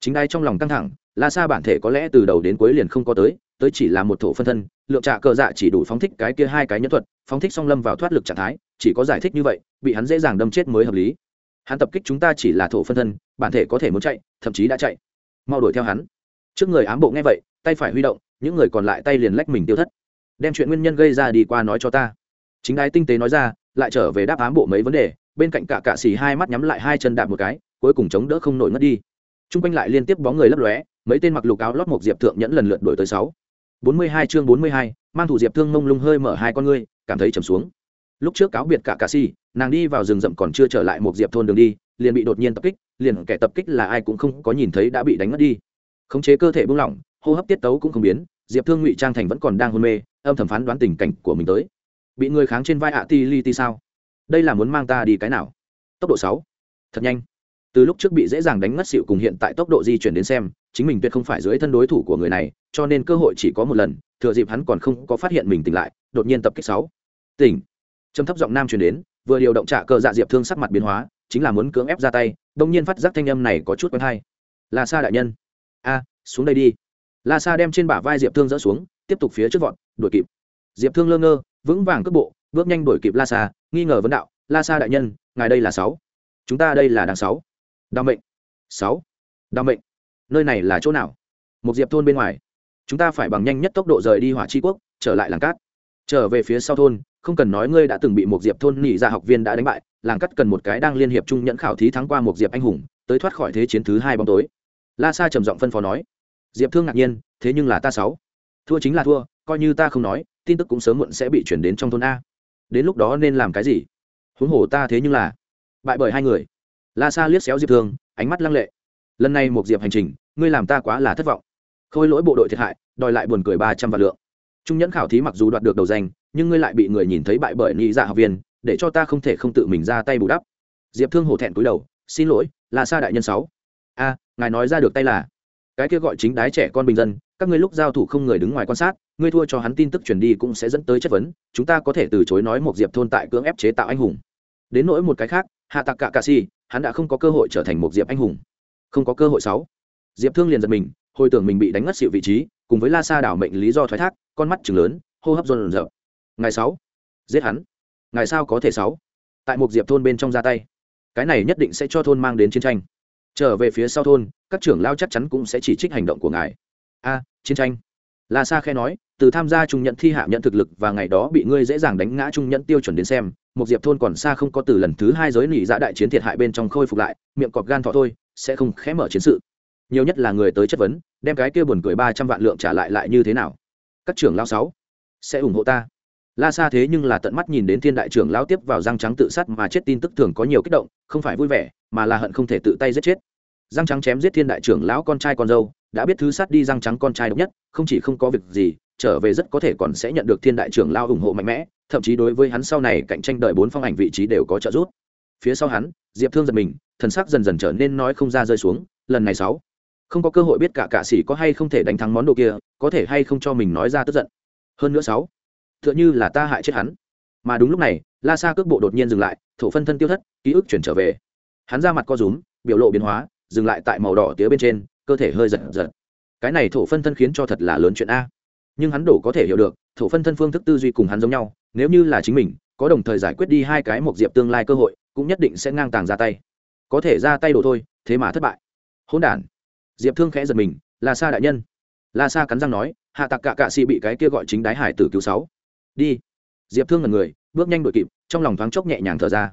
Chính đai trong lòng căng thẳng, la sa bản thể có lẽ từ đầu đến cuối liền không có tới tới chỉ là một thổ phân thân, lượng trạ cờ dạ chỉ đủ phóng thích cái kia hai cái nhân thuật, phóng thích song lâm vào thoát lực trạng thái, chỉ có giải thích như vậy, bị hắn dễ dàng đâm chết mới hợp lý. Hắn tập kích chúng ta chỉ là thổ phân thân, bản thể có thể muốn chạy, thậm chí đã chạy. Mau đuổi theo hắn. Trước người ám bộ nghe vậy, tay phải huy động, những người còn lại tay liền lách mình tiêu thất. Đem chuyện nguyên nhân gây ra đi qua nói cho ta. Chính đái tinh tế nói ra lại trở về đáp ám bộ mấy vấn đề, bên cạnh cả cạ xì hai mắt nhắm lại hai chân đạp một cái, cuối cùng chống đỡ không nổi mất đi. T r u n g quanh lại liên tiếp bóng người lấp lóe, mấy tên mặc lục áo lót một diệp thượng nhẫn lần lượt đổi tới sáu. Bốn mươi hai chương bốn mươi hai, mang thủ diệp thương mông lung hơi mở hai con ngươi, cảm thấy trầm xuống. Lúc trước cáo biệt cả cạ xì, nàng đi vào rừng rậm còn chưa trở lại một diệp thôn đường đi, liền bị đột nhiên tập kích, liền kẻ tập kích là ai cũng không có nhìn thấy đã bị đánh mất đi. Khống chế cơ thể buông lỏng, hô hấp tiết tấu cũng không biến, diệp thương ngụy trang thành vẫn còn đang hôn mê, âm thầm phán đoán tình cảnh của mình tới bị người kháng trên vai ạ ti li ti sao? Đây là muốn mang ta đi cái nào? Tốc độ sáu. Thật nhanh. Từ lúc trước bị dễ dàng đánh ngất xịu cùng hiện tại tốc độ di chuyển đến xem, chính mình tuyệt không phải dưới thân đối thủ của người này, cho nên cơ hội chỉ có một lần, thừa dịp hắn còn không có phát hiện mình tỉnh lại, đột nhiên tập kích sáu. Tỉnh. Trầm thấp giọng nam truyền đến, vừa điều động trả cờ dạ diệp thương sắc mặt biến hóa, chính là muốn cưỡng ép ra tay, đông nhiên phát giác thanh âm này có chút quen hay. Là sa đại nhân. A, xuống đây đi. La sa đem trên bả vai diệp thương dỡ xuống, tiếp tục phía trước vọt, đuổi kịp diệp thương lơ ngơ, vững vàng cước bộ, bước nhanh đuổi kịp la sa, nghi ngờ vấn đạo, la sa đại nhân, ngài đây là sáu. Chúng ta đây là đàng sáu. Đau mệnh. Sáu. Đau mệnh. Nơi này là chỗ nào? Một diệp thôn bên ngoài. Chúng ta phải bằng nhanh nhất tốc độ rời đi hỏa tri quốc, trở lại làng cát. Trở về phía sau thôn, không cần nói ngươi đã từng bị một diệp thôn nỉ ra học viên đã đánh bại, làng cắt cần một cái đang liên hiệp chung nhẫn khảo thí thắng qua một diệp anh hùng, tới thoát khỏi thế chiến thứ hai bóng tối. La sa trầm giọng phân phó nói. Diệp thương ngạc nhiên, thế nhưng là ta sáu. Thua chính là thua, coi như ta không nói tin tức cũng sớm muộn sẽ bị chuyển đến trong thôn a. Đến lúc đó nên làm cái gì? Huống hồ ta thế nhưng là bại bởi hai người. La sa liếc xéo diệp thương ánh mắt lăng lệ. Lần này một diệp hành trình, ngươi làm ta quá là thất vọng. Khôi lỗi bộ đội thiệt hại, đòi lại buồn cười ba trăm vạn lượng. Trung nhẫn khảo thí mặc dù đoạt được đầu danh, nhưng ngươi lại bị người nhìn thấy bại bởi nhị dạ học viên, để cho ta không thể không tự mình ra tay bù đắp. Diệp thương hổ thẹn cúi đầu, xin lỗi là sa đại nhân sáu. A, ngài nói ra được tay là. Cái kia gọi chính đái trẻ con bình dân các ngươi lúc giao thủ không người đứng ngoài quan sát, ngươi thua cho hắn tin tức truyền đi cũng sẽ dẫn tới chất vấn, chúng ta có thể từ chối nói một diệp thôn tại cưỡng ép chế tạo anh hùng. Đến nỗi một cái khác, hạ tạc cả cà si hắn đã không có cơ hội trở thành một diệp anh hùng. Không có cơ hội sáu. Diệp thương liền giật mình, hồi tưởng mình bị đánh ngất xịu vị trí, cùng với la sa đảo mệnh lý do thoái thác, con mắt chừng lớn, hô hấp dồn dập ngày sáu. Giết hắn. Ngày sao có thể sáu? Tại một diệp thôn bên trong ra tay. Cái này nhất định sẽ cho thôn mang đến chiến tranh. Trở về phía sau thôn, các trưởng lao chắc chắn cũng sẽ chỉ trích hành động của ngài a, chiến tranh. La sa khe nói, từ tham gia trung nhận thi hạ nhận thực lực và ngày đó bị ngươi dễ dàng đánh ngã trung nhận tiêu chuẩn đến xem, một diệp thôn còn xa không có từ lần thứ hai giới nỉ dạ đại chiến thiệt hại bên trong khôi phục lại, miệng cọp gan thọ thôi, sẽ không khẽ mở chiến sự. Nhiều nhất là người tới chất vấn, đem cái kia buồn cười ba trăm vạn lượng trả lại lại như thế nào? Các trưởng lao sáu, sẽ ủng hộ ta. La sa thế nhưng là tận mắt nhìn đến thiên đại trưởng lao tiếp vào răng trắng tự sát mà chết tin tức thường có nhiều kích động, không phải vui vẻ, mà là hận không thể tự tay giết chết. Răng trắng chém giết thiên đại trưởng lão con trai con dâu đã biết thứ sát đi răng trắng con trai độc nhất, không chỉ không có việc gì, trở về rất có thể còn sẽ nhận được thiên đại trưởng lao ủng hộ mạnh mẽ, thậm chí đối với hắn sau này cạnh tranh đợi bốn phong ảnh vị trí đều có trợ giúp. Phía sau hắn, diệp thương giật mình, thần sắc dần dần trở nên nói không ra rơi xuống, lần này sáu, không có cơ hội biết cả cạ sĩ có hay không thể đánh thắng món đồ kia, có thể hay không cho mình nói ra tức giận. Hơn nữa sáu, tựa như là ta hại chết hắn. Mà đúng lúc này, la sa cước bộ đột nhiên dừng lại, thổ phân thân tiêu thất, ký ức chuyển trở về. Hắn ra mặt co rúm, biểu lộ biến hóa, dừng lại tại màu đỏ tía bên trên cơ thể hơi giật giật. Cái này thổ phân thân khiến cho thật là lớn chuyện a. Nhưng hắn đổ có thể hiểu được, thổ phân thân phương thức tư duy cùng hắn giống nhau, nếu như là chính mình, có đồng thời giải quyết đi hai cái một diệp tương lai cơ hội, cũng nhất định sẽ ngang tàng ra tay. Có thể ra tay đổ thôi, thế mà thất bại. Hỗn đản. Diệp thương khẽ giật mình là sa đại nhân. La sa cắn răng nói, hạ tặc cạ cạ xị bị cái kia gọi chính đái hải tử cứu sáu. Đi. Diệp thương ngần người, bước nhanh đội kịp, trong lòng thoáng chốc nhẹ nhàng thở ra.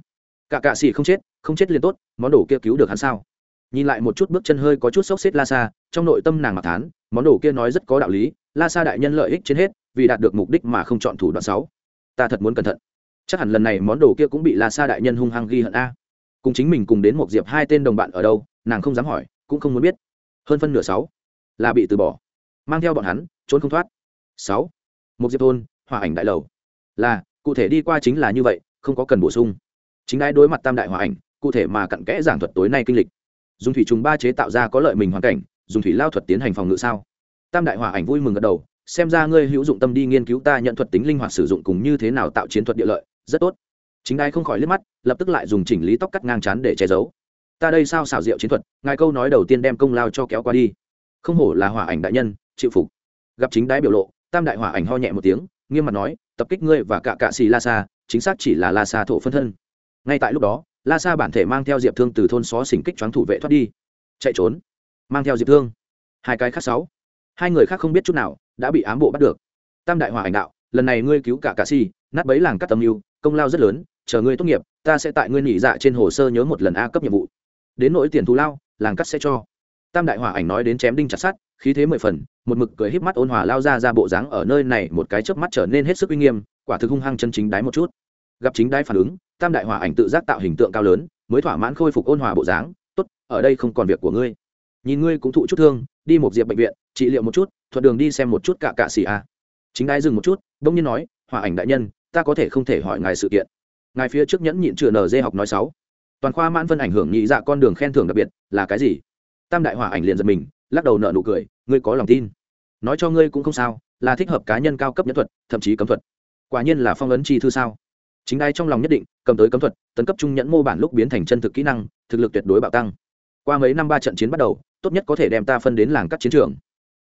Cạ cạ xị không chết không chết liền tốt, món đồ kia cứu được hắn sao? Nhìn lại một chút bước chân hơi có chút sốc xếp la sa trong nội tâm nàng mặc thán, món đồ kia nói rất có đạo lý la sa đại nhân lợi ích trên hết, vì đạt được mục đích mà không chọn thủ đoạn sáu ta thật muốn cẩn thận. Chắc hẳn lần này món đồ kia cũng bị la sa đại nhân hung hăng ghi hận a. Cùng chính mình cùng đến một diệp hai tên đồng bạn ở đâu, nàng không dám hỏi, cũng không muốn biết. Hơn phân nửa sáu là bị từ bỏ. Mang theo bọn hắn, trốn không thoát. Sáu một diệp thôn hòa ảnh đại lầu. Là, cụ thể đi qua chính là như vậy, không có cần bổ sung. Chính đái đối mặt tam đại hòa ảnh, cụ thể mà cặn kẽ giảng thuật tối nay kinh lịch dùng thủy trùng ba chế tạo ra có lợi mình hoàn cảnh, dùng thủy lao thuật tiến hành phòng ngự sao? Tam đại hòa ảnh vui mừng gật đầu, xem ra ngươi hữu dụng tâm đi nghiên cứu ta nhận thuật tính linh hoạt sử dụng cùng như thế nào tạo chiến thuật địa lợi, rất tốt. Chính đai không khỏi liếc mắt, lập tức lại dùng chỉnh lý tóc cắt ngang chán để che giấu. Ta đây sao xảo diệu chiến thuật, ngài câu nói đầu tiên đem công lao cho kéo qua đi. Không hổ là hỏa ảnh đại nhân, chịu phục. Gặp chính đái biểu lộ, tam đại hỏa ảnh ho nhẹ một tiếng, nghiêm mặt nói, tập kích ngươi và cả cạ xì la sa, chính xác chỉ là la sa thổ phân thân. Ngay tại lúc đó la sa bản thể mang theo diệp thương từ thôn xó xỉnh kích choáng thủ vệ thoát đi. Chạy trốn. Mang theo diệp thương. Hai cái khác sáu. Hai người khác không biết chút nào, đã bị ám bộ bắt được. Tam đại hòa ảnh đạo, lần này ngươi cứu cả cà si, nát bấy làng cắt tâm mưu công lao rất lớn, chờ ngươi tốt nghiệp, ta sẽ tại ngươi nghỉ dạ trên hồ sơ nhớ một lần a cấp nhiệm vụ. Đến nỗi tiền thù lao, làng cắt sẽ cho. Tam đại hòa ảnh nói đến chém đinh chặt sát khí thế mười phần, một mực cười híp mắt ôn hòa lao ra ra bộ dáng ở nơi này, một cái chớp mắt trở nên hết sức uy nghiêm, quả thực hung hăng chân chính đáy một chút gặp chính đái phản ứng, tam đại hòa ảnh tự giác tạo hình tượng cao lớn, mới thỏa mãn khôi phục ôn hòa bộ dáng. Tốt, ở đây không còn việc của ngươi. Nhìn ngươi cũng thụ chút thương, đi một diệp bệnh viện, trị liệu một chút, thuận đường đi xem một chút cả cạ xì a. Chính đái dừng một chút đông nhiên nói hòa ảnh đại nhân, ta có thể không thể hỏi ngài sự kiện. Ngài phía trước nhẫn nhịn chừa nở dê học nói sáu. Toàn khoa mãn vân ảnh hưởng nhị dạ con đường khen thưởng đặc biệt, là cái gì? Tam đại hòa ảnh liền giật mình, lắc đầu nợ nụ cười, ngươi có lòng tin. Nói cho ngươi cũng không sao, là thích hợp cá nhân cao cấp nhất thuật, thậm chí cấm thuật. Quả nhiên là phong ấn chi thư sao? Chính đai trong lòng nhất định, cầm tới cấm thuật, tấn cấp trung nhẫn mô bản lúc biến thành chân thực kỹ năng, thực lực tuyệt đối bạo tăng. Qua mấy năm ba trận chiến bắt đầu, tốt nhất có thể đem ta phân đến làng cắt chiến trường.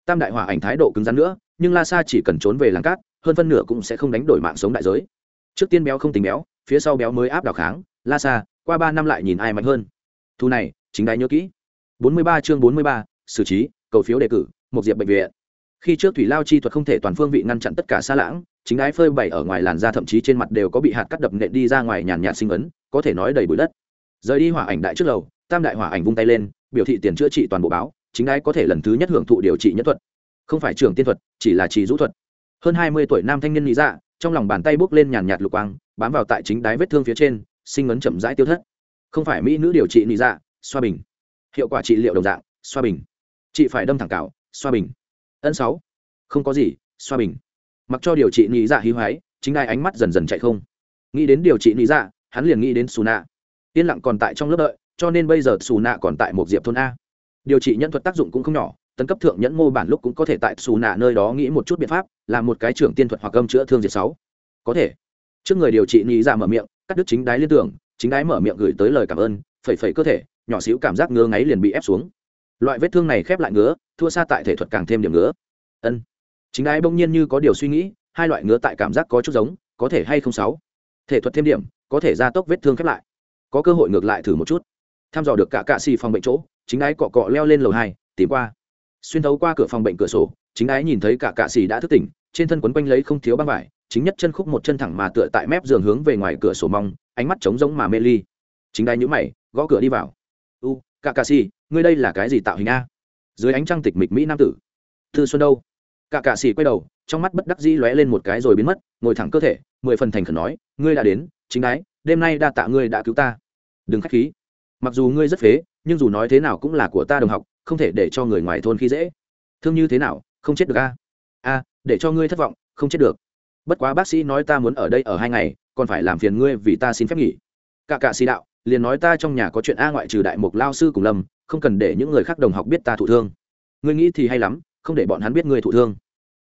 Tam đại hòa ảnh thái độ cứng rắn nữa, nhưng la sa chỉ cần trốn về làng cát hơn phân nửa cũng sẽ không đánh đổi mạng sống đại giới. Trước tiên béo không tính béo, phía sau béo mới áp đảo kháng, la sa, qua ba năm lại nhìn ai mạnh hơn. Thu này, chính đái nhớ kỹ. Bốn mươi ba chương bốn mươi ba, xử trí, cầu phiếu đề cử, một diệp bệnh viện khi trước thủy lao chi thuật không thể toàn phương vị ngăn chặn tất cả xa lãng, chính đái phơi bày ở ngoài làn da thậm chí trên mặt đều có bị hạt cắt đập nện đi ra ngoài nhàn nhạt sinh ấn, có thể nói đầy bụi đất. Rời đi hỏa ảnh đại trước lầu, tam đại hỏa ảnh vung tay lên, biểu thị tiền chữa trị toàn bộ báo, chính đái có thể lần thứ nhất hưởng thụ điều trị nhất thuật. Không phải trường tiên thuật, chỉ là trì rũ thuật. Hơn hai mươi tuổi nam thanh niên lý dạ trong lòng bàn tay bốc lên nhàn nhạt lục quang, bám vào tại chính đái vết thương phía trên, sinh ấn chậm rãi tiêu thất. Không phải mỹ nữ điều trị lý dạ xoa bình. Hiệu quả trị liệu đồng dạng, xoa bình. Chị phải đâm thẳng cào, xoa bình ân sáu. Không có gì, xoa bình. Mặc cho điều trị nghĩ dạ hí hoái, chính đai ánh mắt dần dần chạy không. Nghĩ đến điều trị nghĩ dạ hắn liền nghĩ đến xù nạ. Yên lặng còn tại trong lớp đợi, cho nên bây giờ xù nạ còn tại một diệp thôn a. Điều trị nhân thuật tác dụng cũng không nhỏ, tấn cấp thượng nhẫn mô bản lúc cũng có thể tại xù nạ nơi đó nghĩ một chút biện pháp, làm một cái trưởng tiên thuật hoặc âm chữa thương diệt sáu. Có thể. Trước người điều trị nghĩ ra dạ mở miệng, cắt đứt chính đái liên tưởng, chính đái mở miệng gửi tới lời cảm ơn, phẩy phẩy cơ thể, nhỏ xíu cảm giác ngứa ngáy liền bị ép xuống loại vết thương này khép lại ngứa, thua xa tại thể thuật càng thêm điểm ngứa. Ân. Chính đái bỗng nhiên như có điều suy nghĩ, hai loại ngứa tại cảm giác có chút giống, có thể hay không sáu? Thể thuật thêm điểm, có thể gia tốc vết thương khép lại. Có cơ hội ngược lại thử một chút. Tham dò được cả cạ xì phòng bệnh chỗ, chính đái cọ cọ leo lên lầu hai, tìm qua. Xuyên thấu qua cửa phòng bệnh cửa sổ, chính đái nhìn thấy cả cạ xì đã thức tỉnh, trên thân quấn quanh lấy không thiếu băng vải, chính nhất chân khúc một chân thẳng mà tựa tại mép giường hướng về ngoài cửa sổ mong, ánh mắt trống rỗng mà mê ly. Chính đái nhũ mày, gõ cửa đi vào. U, cả cạ xì ngươi đây là cái gì tạo hình a? Dưới ánh trăng tịch mịch mỹ nam tử. Thư xuân đâu? Cả cạ xì quay đầu, trong mắt bất đắc dĩ lóe lên một cái rồi biến mất, ngồi thẳng cơ thể, mười phần thành khẩn nói, ngươi đã đến, chính đái, đêm nay đa tạ ngươi đã cứu ta. Đừng k h á c h khí. Mặc dù ngươi rất phế, nhưng dù nói thế nào cũng là của ta đồng học, không thể để cho người ngoài thôn khi dễ. Thương như thế nào, không chết được a? A, để cho ngươi thất vọng, không chết được. Bất quá bác sĩ nói ta muốn ở đây ở hai ngày, còn phải làm phiền ngươi vì ta xin phép nghỉ. Cả cả xì đạo liền nói ta trong nhà có chuyện a ngoại trừ đại mục lao sư cùng lâm, không cần để những người khác đồng học biết ta thụ thương. Ngươi nghĩ thì hay lắm, không để bọn hắn biết ngươi thụ thương.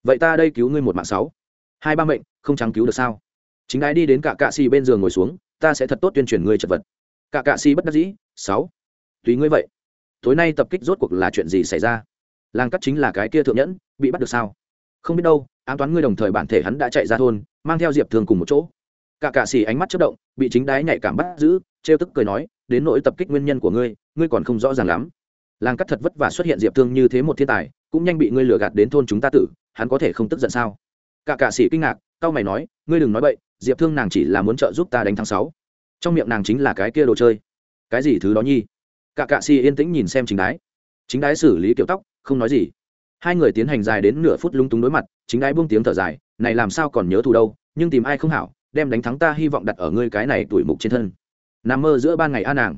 Vậy ta đây cứu ngươi một mạng sáu. Hai ba mệnh, không trắng cứu được sao? Chính ai đi đến cả cạ xì bên giường ngồi xuống, ta sẽ thật tốt tuyên truyền ngươi chật vật. Cả cạ xì bất đắc dĩ, sáu. Tùy ngươi vậy. Tối nay tập kích rốt cuộc là chuyện gì xảy ra? Làng cắt chính là cái kia thượng nhẫn, bị bắt được sao? Không biết đâu, ám toán ngươi đồng thời bản thể hắn đã chạy ra thôn, mang theo diệp thương cùng một chỗ. Cả cạ xì ánh mắt chất động, bị chính đái nhạy cảm bắt giữ trêu tức cười nói, đến nỗi tập kích nguyên nhân của ngươi ngươi còn không rõ ràng lắm. Làng cắt thật vất vả xuất hiện diệp thương như thế một thiên tài, cũng nhanh bị ngươi lừa gạt đến thôn chúng ta tử, hắn có thể không tức giận sao? Cả cạ sĩ kinh ngạc cao mày nói, ngươi đừng nói bậy, diệp thương nàng chỉ là muốn trợ giúp ta đánh thắng sáu. Trong miệng nàng chính là cái kia đồ chơi. Cái gì thứ đó nhi? Cả cạ sĩ yên tĩnh nhìn xem chính đái. Chính đái xử lý kiểu tóc, không nói gì. Hai người tiến hành dài đến nửa phút lung túng đối mặt, chính đái buông tiếng thở dài, này làm sao còn nhớ thù đâu, nhưng tìm ai không hảo, đem đánh thắng ta hy vọng đặt ở ngươi cái này tuổi mục trên thân nằm mơ giữa ban ngày a nàng.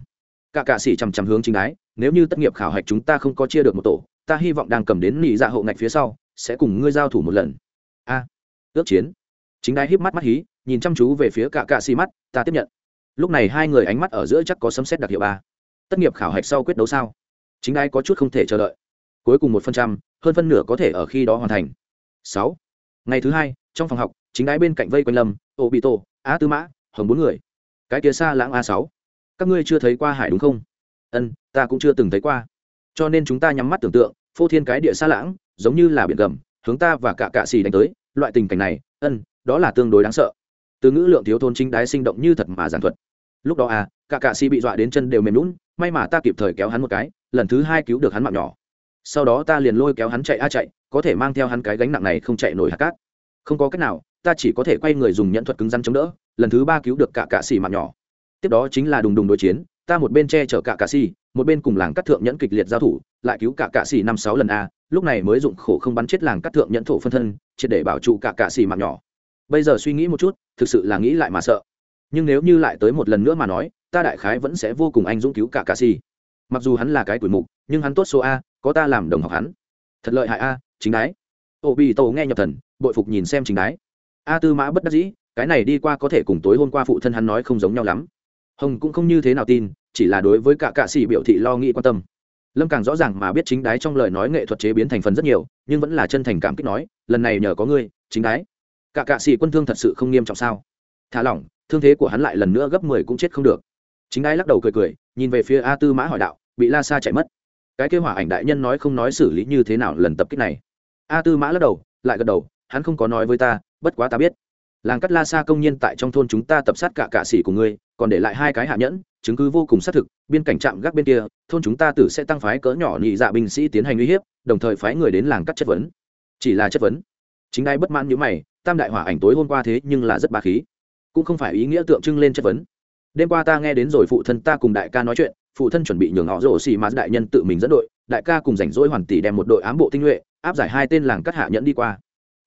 Cả cạ sĩ chằm chằm hướng chính đái, nếu như tất nghiệp khảo hạch chúng ta không có chia được một tổ, ta hy vọng đang cầm đến nỉ dạ hậu ngạch phía sau, sẽ cùng ngươi giao thủ một lần. A, ước chiến. Chính đái híp mắt mắt hí, nhìn chăm chú về phía cả cạ sĩ mắt, ta tiếp nhận. Lúc này hai người ánh mắt ở giữa chắc có sấm xét đặc hiệu ba. Tất nghiệp khảo hạch sau quyết đấu sao? Chính đái có chút không thể chờ đợi. Cuối cùng một phần trăm, hơn phân nửa có thể ở khi đó hoàn thành. Sáu. Ngày thứ hai, trong phòng học, chính đái bên cạnh vây quanh lâm ô bị tổ á tư mã, hồng bốn người cái kia xa lãng a sáu. Các ngươi chưa thấy qua hải đúng không? Ân, ta cũng chưa từng thấy qua. Cho nên chúng ta nhắm mắt tưởng tượng, phô thiên cái địa xa lãng, giống như là biển gầm, hướng ta và cả cạ xì đánh tới. Loại tình cảnh này, ân, đó là tương đối đáng sợ. Từ ngữ lượng thiếu thôn chính đái sinh động như thật mà giản thuật. Lúc đó à cả cạ xì bị dọa đến chân đều mềm lún may mà ta kịp thời kéo hắn một cái, lần thứ hai cứu được hắn mạng nhỏ. Sau đó ta liền lôi kéo hắn chạy a chạy, có thể mang theo hắn cái gánh nặng này không chạy nổi hạt cát không có cách nào, ta chỉ có thể quay người dùng nhận thuật cứng rắn chống đỡ, lần thứ ba cứu được cả cạ xỉ mạng nhỏ. Tiếp đó chính là đùng đùng đối chiến, ta một bên che chở cả cạ xỉ, một bên cùng làng cắt thượng nhẫn kịch liệt giao thủ, lại cứu cả cạ xỉ năm sáu lần a, lúc này mới dụng khổ không bắn chết làng cắt thượng nhẫn thổ phân thân, triệt để bảo trụ cả cạ xỉ mạng nhỏ. Bây giờ suy nghĩ một chút, thực sự là nghĩ lại mà sợ. Nhưng nếu như lại tới một lần nữa mà nói, ta đại khái vẫn sẽ vô cùng anh dũng cứu cả cạ xỉ. Mặc dù hắn là cái tuổi mục, nhưng hắn tốt số a, có ta làm đồng học hắn. Thật lợi hại a, chính đái. Ô bị tổ nghe nhập thần bội phục nhìn xem chính đái. A tư mã bất đắc dĩ, cái này đi qua có thể cùng tối hôm qua phụ thân hắn nói không giống nhau lắm. Hồng cũng không như thế nào tin, chỉ là đối với cả cạ sĩ biểu thị lo nghĩ quan tâm. Lâm càng rõ ràng mà biết chính đái trong lời nói nghệ thuật chế biến thành phần rất nhiều, nhưng vẫn là chân thành cảm kích nói, lần này nhờ có ngươi, chính đái. Cả cạ sĩ quân thương thật sự không nghiêm trọng sao? Thả lỏng, thương thế của hắn lại lần nữa gấp mười cũng chết không được. Chính đái lắc đầu cười cười, nhìn về phía a tư mã hỏi đạo, bị la sa chạy mất? Cái kêu hỏa ảnh đại nhân nói không nói xử lý như thế nào lần tập kích này. A tư mã lắc đầu, lại gật đầu hắn không có nói với ta, bất quá ta biết. Làng cắt la sa công nhân tại trong thôn chúng ta tập sát cả cạ sĩ của ngươi, còn để lại hai cái hạ nhẫn, chứng cứ vô cùng xác thực, biên cảnh trạm gác bên kia, thôn chúng ta tử sẽ tăng phái cỡ nhỏ nhị dạ binh sĩ tiến hành uy hiếp, đồng thời phái người đến làng cắt chất vấn. Chỉ là chất vấn. Chính ai bất mãn như mày, tam đại hỏa ảnh tối hôm qua thế nhưng là rất ba khí. Cũng không phải ý nghĩa tượng trưng lên chất vấn. Đêm qua ta nghe đến rồi phụ thân ta cùng đại ca nói chuyện, phụ thân chuẩn bị nhường họ rổ xì mà đại nhân tự mình dẫn đội, đại ca cùng rảnh rỗi hoàn tỷ đem một đội ám bộ tinh nhuệ, áp giải hai tên làng cắt hạ nhẫn đi qua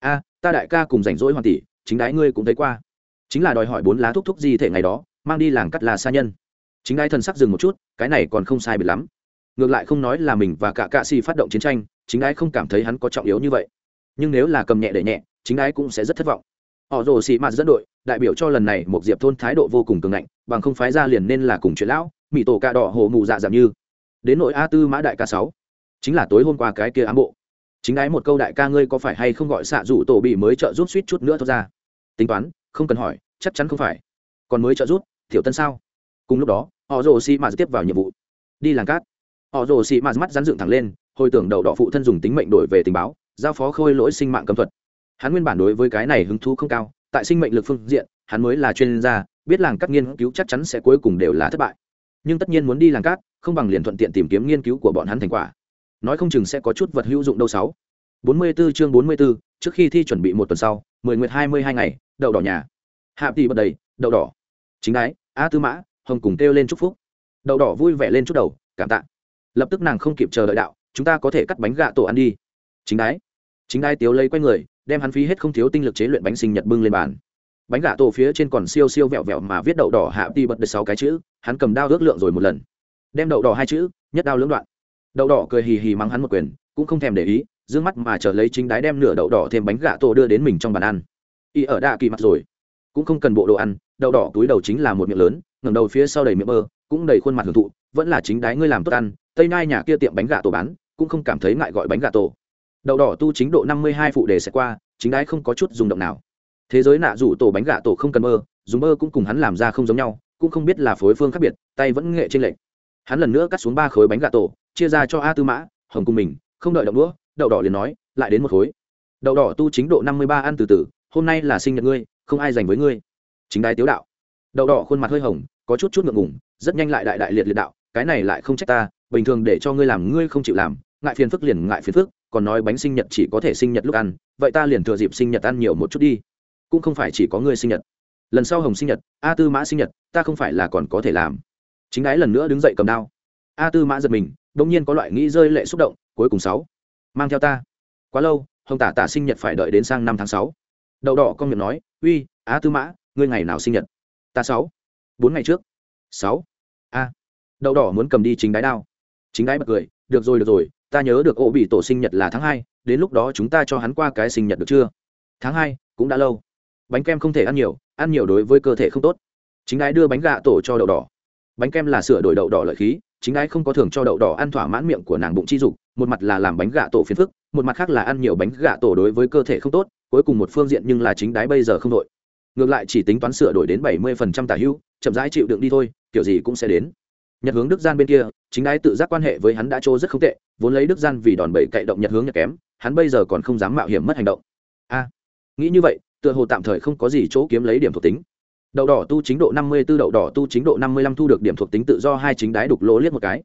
a, ta đại ca cùng rảnh rỗi hoàn tỷ, chính đái ngươi cũng thấy qua. Chính là đòi hỏi bốn lá thúc thúc gì thể ngày đó, mang đi làng cắt là xa nhân. Chính đái thần sắc dừng một chút, cái này còn không sai biệt lắm. Ngược lại không nói là mình và cả cạ xì phát động chiến tranh, chính đái không cảm thấy hắn có trọng yếu như vậy. Nhưng nếu là cầm nhẹ để nhẹ, chính đái cũng sẽ rất thất vọng. Họ rồ xì mạt dẫn đội, đại biểu cho lần này một diệp thôn thái độ vô cùng cường ngạnh, bằng không phái ra liền nên là cùng chuyện lão mỹ tổ ca đỏ hồ mù dạ giảm như. Đến nội a tư mã đại ca sáu, chính là tối hôm qua cái kia ám bộ chính ái một câu đại ca ngươi có phải hay không gọi xạ rủ tổ bị mới trợ rút suýt chút nữa thoát ra? Tính toán, không cần hỏi, chắc chắn không phải. Còn mới trợ rút tiểu tân sao? Cùng lúc đó, họ rồ xì mạt tiếp vào nhiệm vụ. Đi làng cát. Họ rồ xì mạt mắt rắn dựng thẳng lên, hồi tưởng đầu đỏ phụ thân dùng tính mệnh đổi về tình báo, giao phó khôi lỗi sinh mạng cấm thuật. Hắn nguyên bản đối với cái này hứng thú không cao, tại sinh mệnh lực phương diện, hắn mới là chuyên gia, biết làng cát nghiên cứu chắc chắn sẽ cuối cùng đều là thất bại. Nhưng tất nhiên muốn đi làng cát, không bằng liền thuận tiện tìm kiếm nghiên cứu của bọn hắn thành quả nói không chừng sẽ có chút vật hữu dụng đâu sáu. Bốn mươi 44 chương bốn mươi 44, trước khi thi chuẩn bị một tuần sau mười nguyệt hai mươi hai ngày đậu đỏ nhà. Hạ tỷ bật đầy đậu đỏ. Chính đái a tư mã hồng cùng kêu lên chúc phúc. Đậu đỏ vui vẻ lên chút đầu cảm tạ. Lập tức nàng không kịp chờ đợi đạo chúng ta có thể cắt bánh gạ tổ ăn đi. Chính đái. Chính đái tiếu lấy quay người đem hắn phí hết không thiếu tinh lực chế luyện bánh sinh nhật bưng lên bàn. Bánh gà tổ phía trên còn siêu siêu vẹo vẹo mà viết đậu đỏ hạ ti bật được sáu cái chữ hắn cầm đao ước lượng rồi một lần. Đem đậu đỏ hai chữ nhất đao lưỡng đoạn đậu đỏ cười hì hì mắng hắn một quyền, cũng không thèm để ý d mắt mà chờ lấy chính đái đem nửa đậu đỏ thêm bánh gà tổ đưa đến mình trong bàn ăn. Y ở đạ kỳ mặt rồi. Cũng không cần bộ đồ ăn, đậu đỏ túi đầu chính là một miệng lớn, ngẩng đầu phía sau đầy miệng mơ, cũng đầy khuôn mặt hưởng thụ, vẫn là chính đái ngươi làm tốt ăn, tây nai nhà kia tiệm bánh gà tổ bán, cũng không cảm thấy ngại gọi bánh gà tổ đậu đỏ tu chính độ năm mươi hai phụ đề sẽ qua, chính đái không có chút rung động nào. Thế giới nạ rủ tổ bánh gà tổ không cần mơ, dùng mơ cũng cùng hắn làm ra không giống nhau, cũng không biết là phối phương khác biệt, tay vẫn nghệ trên lệnh hắn lần nữa cắt xuống ba khối bánh gà tổ chia ra cho a tư mã, hồng cùng mình, không đợi đậu đũa, đậu đỏ liền nói, lại đến một khối. Đậu đỏ tu chính độ năm mươi ba ăn từ từ, hôm nay là sinh nhật ngươi, không ai dành với ngươi. Chính đái tiếu đạo. Đậu đỏ khuôn mặt hơi hồng, có chút chút ngượng ngủng rất nhanh lại đại đại liệt liệt đạo, cái này lại không trách ta, bình thường để cho ngươi làm ngươi không chịu làm, ngại phiền phức liền ngại phiền phức, còn nói bánh sinh nhật chỉ có thể sinh nhật lúc ăn, vậy ta liền thừa dịp sinh nhật ăn nhiều một chút đi. Cũng không phải chỉ có ngươi sinh nhật. Lần sau hồng sinh nhật, a tư mã sinh nhật, ta không phải là còn có thể làm. Chính đái lần nữa đứng dậy cầm đao. A tư mã giật mình đông nhiên có loại nghĩ rơi lệ xúc động, cuối cùng sáu. Mang theo ta. Quá lâu, hồng tả tả sinh nhật phải đợi đến sang năm tháng sáu. Đậu đỏ con miệng nói, uy, á tư mã, ngươi ngày nào sinh nhật? Ta sáu. Bốn ngày trước. Sáu. A. Đậu đỏ muốn cầm đi chính đái đao. Chính đái bật cười, được rồi được rồi, ta nhớ được ổ bị tổ sinh nhật là tháng hai, đến lúc đó chúng ta cho hắn qua cái sinh nhật được chưa? Tháng hai, cũng đã lâu. Bánh kem không thể ăn nhiều ăn nhiều đối với cơ thể không tốt. Chính đái đưa bánh gà tổ cho đậu đỏ. Bánh kem là sửa đổi đậu đỏ lợi khí chính đái không có thường cho đậu đỏ ăn thỏa mãn miệng của nàng bụng chi dục, một mặt là làm bánh gà tổ phiền phức, một mặt khác là ăn nhiều bánh gà tổ đối với cơ thể không tốt, cuối cùng một phương diện nhưng là chính đái bây giờ không đội. Ngược lại chỉ tính toán sửa đổi đến bảy mươi phần trăm tả hữu chậm rãi chịu đựng đi thôi, kiểu gì cũng sẽ đến. Nhật hướng đức gian bên kia, chính đái tự giác quan hệ với hắn đã trô rất không tệ, vốn lấy đức gian vì đòn bẩy cậy động nhật hướng nhật kém, hắn bây giờ còn không dám mạo hiểm mất hành động. A, nghĩ như vậy, tựa hồ tạm thời không có gì chỗ kiếm lấy điểm thuộc tính đậu đỏ tu chính độ năm mươi b ố đậu đỏ tu chính độ năm mươi lăm thu được điểm thuộc tính tự do hai chính đái đục lỗ liếc một cái.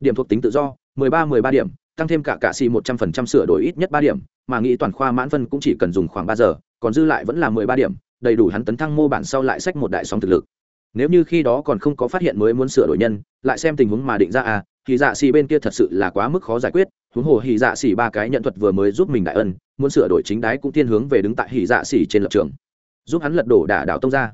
Điểm thuộc tính tự do, mười ba mười ba điểm, tăng thêm cả cạ xì một trăm phần trăm sửa đổi ít nhất ba điểm, mà nghĩ toàn khoa mãn phân cũng chỉ cần dùng khoảng ba giờ, còn dư lại vẫn là mười ba điểm, đầy đủ hắn tấn thăng mô bản sau lại sách một đại sóng thực lực. Nếu như khi đó còn không có phát hiện mới muốn sửa đổi nhân, lại xem tình huống mà định ra à thì dạ xì bên kia thật sự là quá mức khó giải quyết, huống hồ hỉ dạ xì ba cái nhận thuật vừa mới giúp mình đại ân, muốn sửa đổi chính đái cũng tiên hướng về đứng tại hỉ dạ xì trên lập trường. Giúp hắn lật đổ đả đảo tông ra